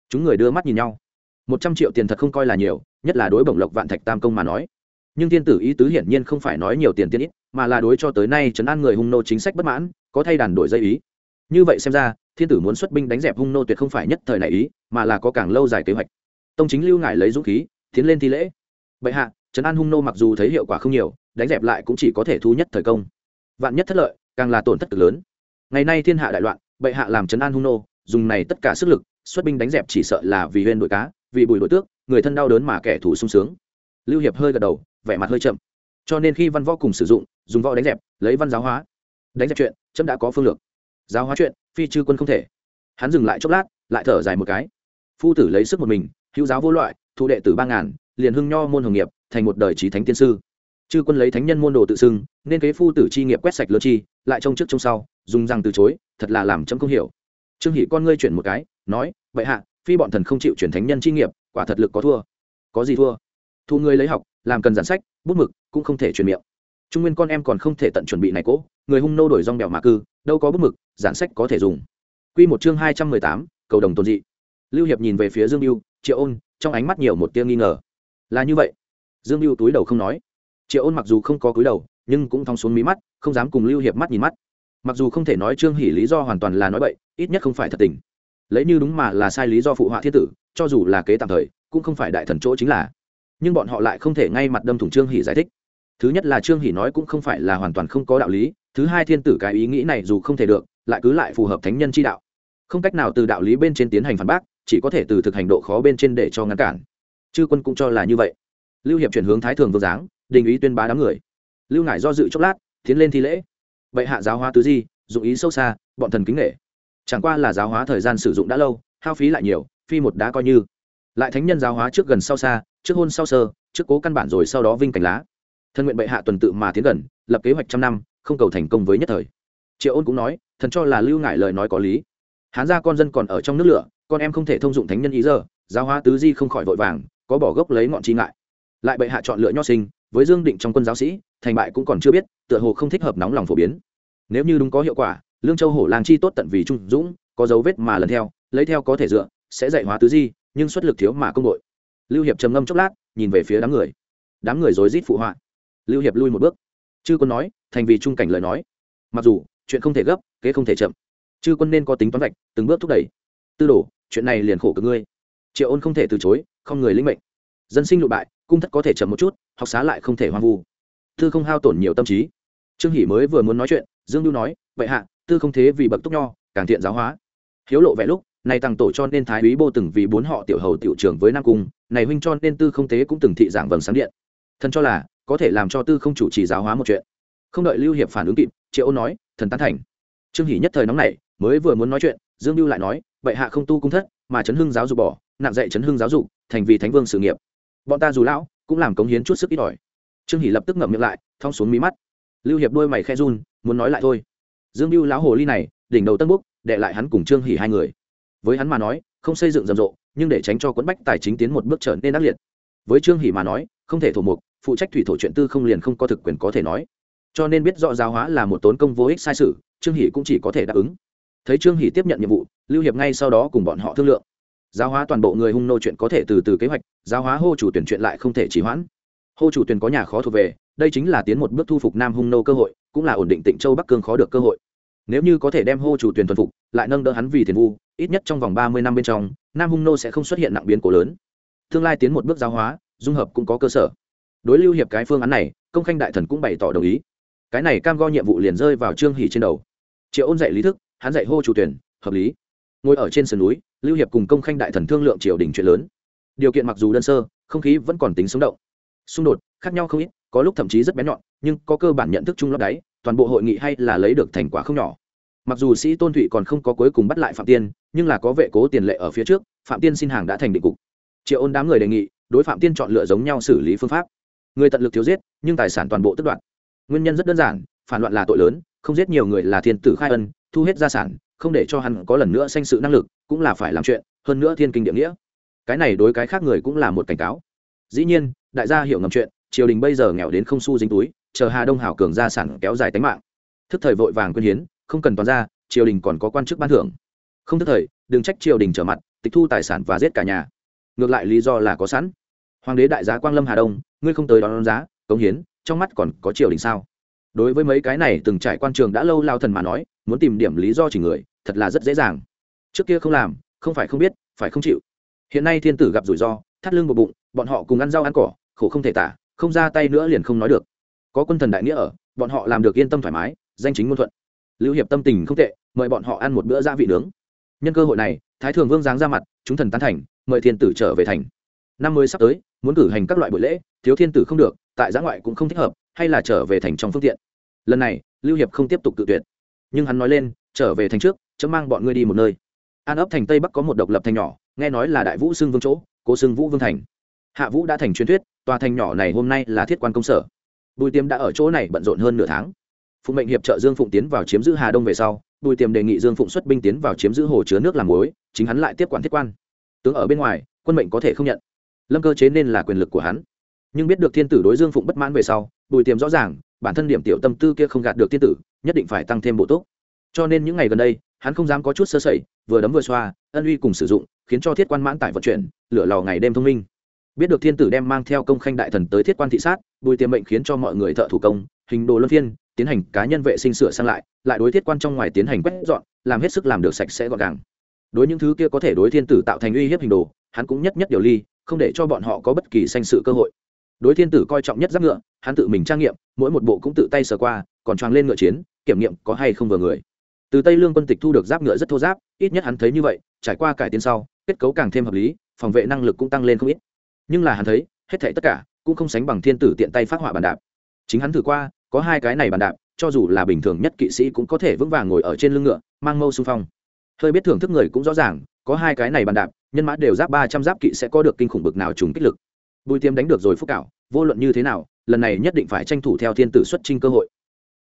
Chúng người đưa mắt nhìn nhau. Một trăm triệu tiền thật không coi là nhiều nhất là đối bổng lộc vạn thạch tam công mà nói. Nhưng thiên tử ý tứ hiển nhiên không phải nói nhiều tiền tiên ít, mà là đối cho tới nay chấn an người hung nô chính sách bất mãn, có thay đàn đổi dây ý. Như vậy xem ra, thiên tử muốn xuất binh đánh dẹp hung nô tuyệt không phải nhất thời này ý, mà là có càng lâu dài kế hoạch. Tông chính lưu ngại lấy dũng khí, tiến lên thi lễ. Bệ hạ, trấn an hung nô mặc dù thấy hiệu quả không nhiều, đánh dẹp lại cũng chỉ có thể thu nhất thời công. Vạn nhất thất lợi, càng là tổn thất cực lớn. Ngày nay thiên hạ đại loạn, bệ hạ làm trấn an hung nô, dùng này tất cả sức lực, xuất binh đánh dẹp chỉ sợ là vì huyên đội cá vì bùi đội tước, người thân đau đớn mà kẻ thù sung sướng. Lưu hiệp hơi gật đầu, vẻ mặt hơi chậm. Cho nên khi văn võ cùng sử dụng, dùng võ đánh dẹp, lấy văn giáo hóa. Đánh dẹp chuyện trâm đã có phương lược. Giáo hóa chuyện, phi chư quân không thể. Hắn dừng lại chốc lát, lại thở dài một cái. Phu tử lấy sức một mình, hữu giáo vô loại, thu đệ tử ba ngàn, liền hưng nho môn hồng nghiệp, thành một đời trí thánh tiên sư. Chư quân lấy thánh nhân môn đồ tự xưng, nên kế phu tử chi nghiệp quét sạch lơ chi, lại trông trước trông sau, dùng rằng từ chối, thật là làm chấm không hiểu. Trương hỷ con ngươi chuyển một cái, nói vậy hạ phi bọn thần không chịu chuyển thánh nhân chi nghiệp quả thật lực có thua có gì thua thu người lấy học làm cần giản sách bút mực cũng không thể truyền miệng trung nguyên con em còn không thể tận chuẩn bị này cỗ người hung nô đổi rong bèo mà cư đâu có bút mực giản sách có thể dùng Quy một chương hai trăm mười tám, cầu đồng tôn dị. Lưu Hiệp nhìn về phía Dương mưu Triệu Ôn, trong ánh mắt nhiều một tia nghi ngờ. Là như vậy. Dương mưu túi đầu không nói. Triệu Ôn mặc dù không có cúi đầu, nhưng cũng thong xuống mí mắt, không dám cùng Lưu Hiệp mắt nhìn mắt. Mặc dù không thể nói Trương hỉ lý do hoàn toàn là nói bậy, ít nhất không phải thật tình. Lấy như đúng mà là sai lý do phụ họa thiên tử, cho dù là kế tạm thời, cũng không phải đại thần chỗ chính là. Nhưng bọn họ lại không thể ngay mặt đâm thủng Trương Hỷ giải thích. Thứ nhất là Trương Hỷ nói cũng không phải là hoàn toàn không có đạo lý, thứ hai thiên tử cái ý nghĩ này dù không thể được, lại cứ lại phù hợp thánh nhân chi đạo. Không cách nào từ đạo lý bên trên tiến hành phản bác chỉ có thể từ thực hành độ khó bên trên để cho ngăn cản. Chư quân cũng cho là như vậy. Lưu hiệp chuyển hướng thái thường vương giáng đình ý tuyên bá đám người. Lưu ngải do dự chốc lát tiến lên thi lễ. Vậy hạ giáo hoa tứ di dụng ý sâu xa bọn thần kính nghệ chẳng qua là giáo hóa thời gian sử dụng đã lâu, hao phí lại nhiều, phi một đá coi như. Lại thánh nhân giáo hóa trước gần sau xa, trước hôn sau sơ, trước cố căn bản rồi sau đó vinh cảnh lá. Thân nguyện bệ hạ tuần tự mà tiến gần, lập kế hoạch trăm năm, không cầu thành công với nhất thời. Triệu ôn cũng nói, thần cho là lưu ngại lời nói có lý. Hán gia con dân còn ở trong nước lửa, con em không thể thông dụng thánh nhân ý giờ, giáo hóa tứ di không khỏi vội vàng, có bỏ gốc lấy ngọn chi ngại. Lại bệ hạ chọn lựa nho sinh, với dương định trong quân giáo sĩ, thành bại cũng còn chưa biết, tựa hồ không thích hợp nóng lòng phổ biến. Nếu như đúng có hiệu quả lương châu hổ lang chi tốt tận vì trung dũng, có dấu vết mà lần theo, lấy theo có thể dựa, sẽ dạy hóa tứ di, nhưng xuất lực thiếu mà công đội. Lưu hiệp trầm ngâm chốc lát, nhìn về phía đám người. Đám người rối rít phụ họa. Lưu hiệp lui một bước. Chư quân nói, thành vì trung cảnh lời nói. Mặc dù, chuyện không thể gấp, kế không thể chậm. Chư quân nên có tính toán vạch, từng bước thúc đẩy. Tư đồ, chuyện này liền khổ cực ngươi. Triệu ôn không thể từ chối, không người linh mệnh. Dân sinh lụ bại, cung thất có thể chậm một chút, học xá lại không thể hoang vu. Thư không hao tổn nhiều tâm trí. Trương hỷ mới vừa muốn nói chuyện, dương lưu nói, vậy hạ tư không thế vì bậc túc nho, càng thiện giáo hóa. Hiếu lộ vẽ lúc này tăng tổ cho nên thái úy bô từng vì bốn họ tiểu hầu tiểu trưởng với nam cung, này huynh cho nên tư không tế cũng từng thị giảng vầng sáng điện. Thần cho là, có thể làm cho tư không chủ trì giáo hóa một chuyện. Không đợi lưu hiệp phản ứng kịp, triệu ôn nói, thần tán thành. Trương hỷ nhất thời nóng này mới vừa muốn nói chuyện, dương lưu lại nói vậy hạ không tu cung thất, mà chấn hưng giáo dục bỏ, nặng dạy chấn hưng giáo dục, thành vì thánh vương sự nghiệp. Bọn ta dù lão, cũng làm cống hiến chút sức ít ỏi. Trương hỷ lập tức ngậm miệng lại, thong xuống mí mắt. Lưu hiệp đôi mày khe run, muốn nói lại thôi dương Biêu lão hồ ly này, đỉnh đầu tân búc đệ lại hắn cùng trương hỷ hai người. Với hắn mà nói, không xây dựng rầm rộ, nhưng để tránh cho quẫn bách tài chính tiến một bước trở nên ác liệt. Với trương hỷ mà nói, không thể thổ mục, phụ trách thủy thổ chuyện tư không liền không có thực quyền có thể nói. Cho nên biết rõ giáo hóa là một tốn công vô ích sai sự, trương hỷ cũng chỉ có thể đáp ứng. Thấy trương hỷ tiếp nhận nhiệm vụ, lưu hiệp ngay sau đó cùng bọn họ thương lượng. Giáo hóa toàn bộ người hung nô chuyện có thể từ từ kế hoạch, giáo hóa hô chủ tuyển chuyện lại không thể trì hoãn. Hô chủ tuyển có nhà khó thuộc về đây chính là tiến một bước thu phục nam hung nô cơ hội, cũng là ổn định tịnh châu bắc cương khó được cơ hội. Nếu như có thể đem hô chủ tuyển thuần phục, lại nâng đỡ hắn vì thiền vu, ít nhất trong vòng ba mươi năm bên trong, nam hung nô sẽ không xuất hiện nặng biến cố lớn. Tương lai tiến một bước giáo hóa, dung hợp cũng có cơ sở. Đối lưu hiệp cái phương án này, công khanh đại thần cũng bày tỏ đồng ý. Cái này cam go nhiệm vụ liền rơi vào trương hỷ trên đầu. Triệu ôn dạy lý thức, hắn dạy hô chủ tuyển hợp lý. Ngồi ở trên sườn núi, lưu hiệp cùng công khanh đại thần thương lượng triều đình chuyện lớn. Điều kiện mặc dù đơn sơ, không khí vẫn còn tính sống động. Xung đột, khác nhau không ít có lúc thậm chí rất bén nhọn, nhưng có cơ bản nhận thức chung lấp đáy, toàn bộ hội nghị hay là lấy được thành quả không nhỏ. Mặc dù sĩ tôn thụy còn không có cuối cùng bắt lại phạm tiên, nhưng là có vệ cố tiền lệ ở phía trước, phạm tiên xin hàng đã thành định cục. Triệu ôn đám người đề nghị, đối phạm tiên chọn lựa giống nhau xử lý phương pháp. Người tận lực thiếu giết, nhưng tài sản toàn bộ tất đoạn nguyên nhân rất đơn giản, phản loạn là tội lớn, không giết nhiều người là thiên tử khai ân, thu hết gia sản, không để cho hắn có lần nữa sanh sự năng lực, cũng là phải làm chuyện, hơn nữa thiên kinh địa nghĩa. Cái này đối cái khác người cũng là một cảnh cáo. Dĩ nhiên, đại gia hiểu ngầm chuyện triều đình bây giờ nghèo đến không xu dính túi, chờ hà đông hảo cường gia sản kéo dài tính mạng. Thức thời vội vàng quyên hiến, không cần toàn ra, triều đình còn có quan chức ban thưởng. Không thức thời, đừng trách triều đình trở mặt, tịch thu tài sản và giết cả nhà. Ngược lại lý do là có sẵn. Hoàng đế đại giá quang lâm hà đông, ngươi không tới đón giá, cống hiến, trong mắt còn có triều đình sao? Đối với mấy cái này từng trải quan trường đã lâu lao thần mà nói, muốn tìm điểm lý do chỉ người, thật là rất dễ dàng. Trước kia không làm, không phải không biết, phải không chịu. Hiện nay thiên tử gặp rủi ro, thắt lưng một bụng, bọn họ cùng ăn rau ăn cỏ, khổ không thể tả không ra tay nữa liền không nói được. Có quân thần đại nghĩa ở, bọn họ làm được yên tâm thoải mái, danh chính ngôn thuận. Lưu hiệp tâm tình không tệ, mời bọn họ ăn một bữa gia vị nướng. Nhân cơ hội này, thái thường vương giáng ra mặt, chúng thần tán thành, mời thiên tử trở về thành. Năm mới sắp tới, muốn cử hành các loại buổi lễ, thiếu thiên tử không được, tại giã ngoại cũng không thích hợp, hay là trở về thành trong phương tiện. Lần này, lưu hiệp không tiếp tục tự tuyệt. Nhưng hắn nói lên, trở về thành trước, chấm mang bọn ngươi đi một nơi. An ấp thành tây bắc có một độc lập thành nhỏ, nghe nói là đại vũ xưng vương chỗ, cố xưng vũ vương thành hạ vũ đã thành truyền thuyết tòa thành nhỏ này hôm nay là thiết quan công sở. Bùi tiêm đã ở chỗ này bận rộn hơn nửa tháng. Phụng mệnh hiệp trợ dương phụng tiến vào chiếm giữ hà đông về sau bùi Tiêm đề nghị dương phụng xuất binh tiến vào chiếm giữ hồ chứa nước làm muối, chính hắn lại tiếp quản thiết quan. Tướng ở bên ngoài quân mệnh có thể không nhận. Lâm cơ chế nên là quyền lực của hắn. Nhưng biết được thiên tử đối dương phụng bất mãn về sau bùi Tiêm rõ ràng bản thân điểm tiểu tâm tư kia không gạt được thiên tử nhất định phải tăng thêm bộ tốt cho nên những ngày gần đây hắn không dám có chút sơ sẩy vừa đấm vừa xoa ân uy cùng sử dụng khiến cho thiết quan mãn tải vận chuyển lửa lò ngày đêm thông minh biết được thiên tử đem mang theo công khanh đại thần tới thiết quan thị sát, bùi tiềm mệnh khiến cho mọi người thợ thủ công, hình đồ luân phiên, tiến hành cá nhân vệ sinh sửa sang lại lại đối thiết quan trong ngoài tiến hành quét dọn, làm hết sức làm được sạch sẽ gọn gàng. Đối những thứ kia có thể đối thiên tử tạo thành uy hiếp hình đồ, hắn cũng nhất nhất điều ly, không để cho bọn họ có bất kỳ sanh sự cơ hội. Đối thiên tử coi trọng nhất giáp ngựa, hắn tự mình trang nghiệm, mỗi một bộ cũng tự tay sờ qua, còn choàng lên ngựa chiến, kiểm nghiệm có hay không vừa người. Từ tây lương quân tịch thu được giáp ngựa rất thô giáp, ít nhất hắn thấy như vậy, trải qua cải tiến sau, kết cấu càng thêm hợp lý, phòng vệ năng lực cũng tăng lên không ít nhưng là hắn thấy, hết thảy tất cả cũng không sánh bằng thiên tử tiện tay phát họa bàn đạp. Chính hắn thử qua, có hai cái này bàn đạp, cho dù là bình thường nhất kỵ sĩ cũng có thể vững vàng ngồi ở trên lưng ngựa, mang mâu xung phong. Hơi biết thưởng thức người cũng rõ ràng, có hai cái này bàn đạp, nhân mã đều giáp ba trăm giáp kỵ sẽ có được kinh khủng bực nào trùng kích lực. Bùi tiêm đánh được rồi phúc cảo, vô luận như thế nào, lần này nhất định phải tranh thủ theo thiên tử xuất trinh cơ hội.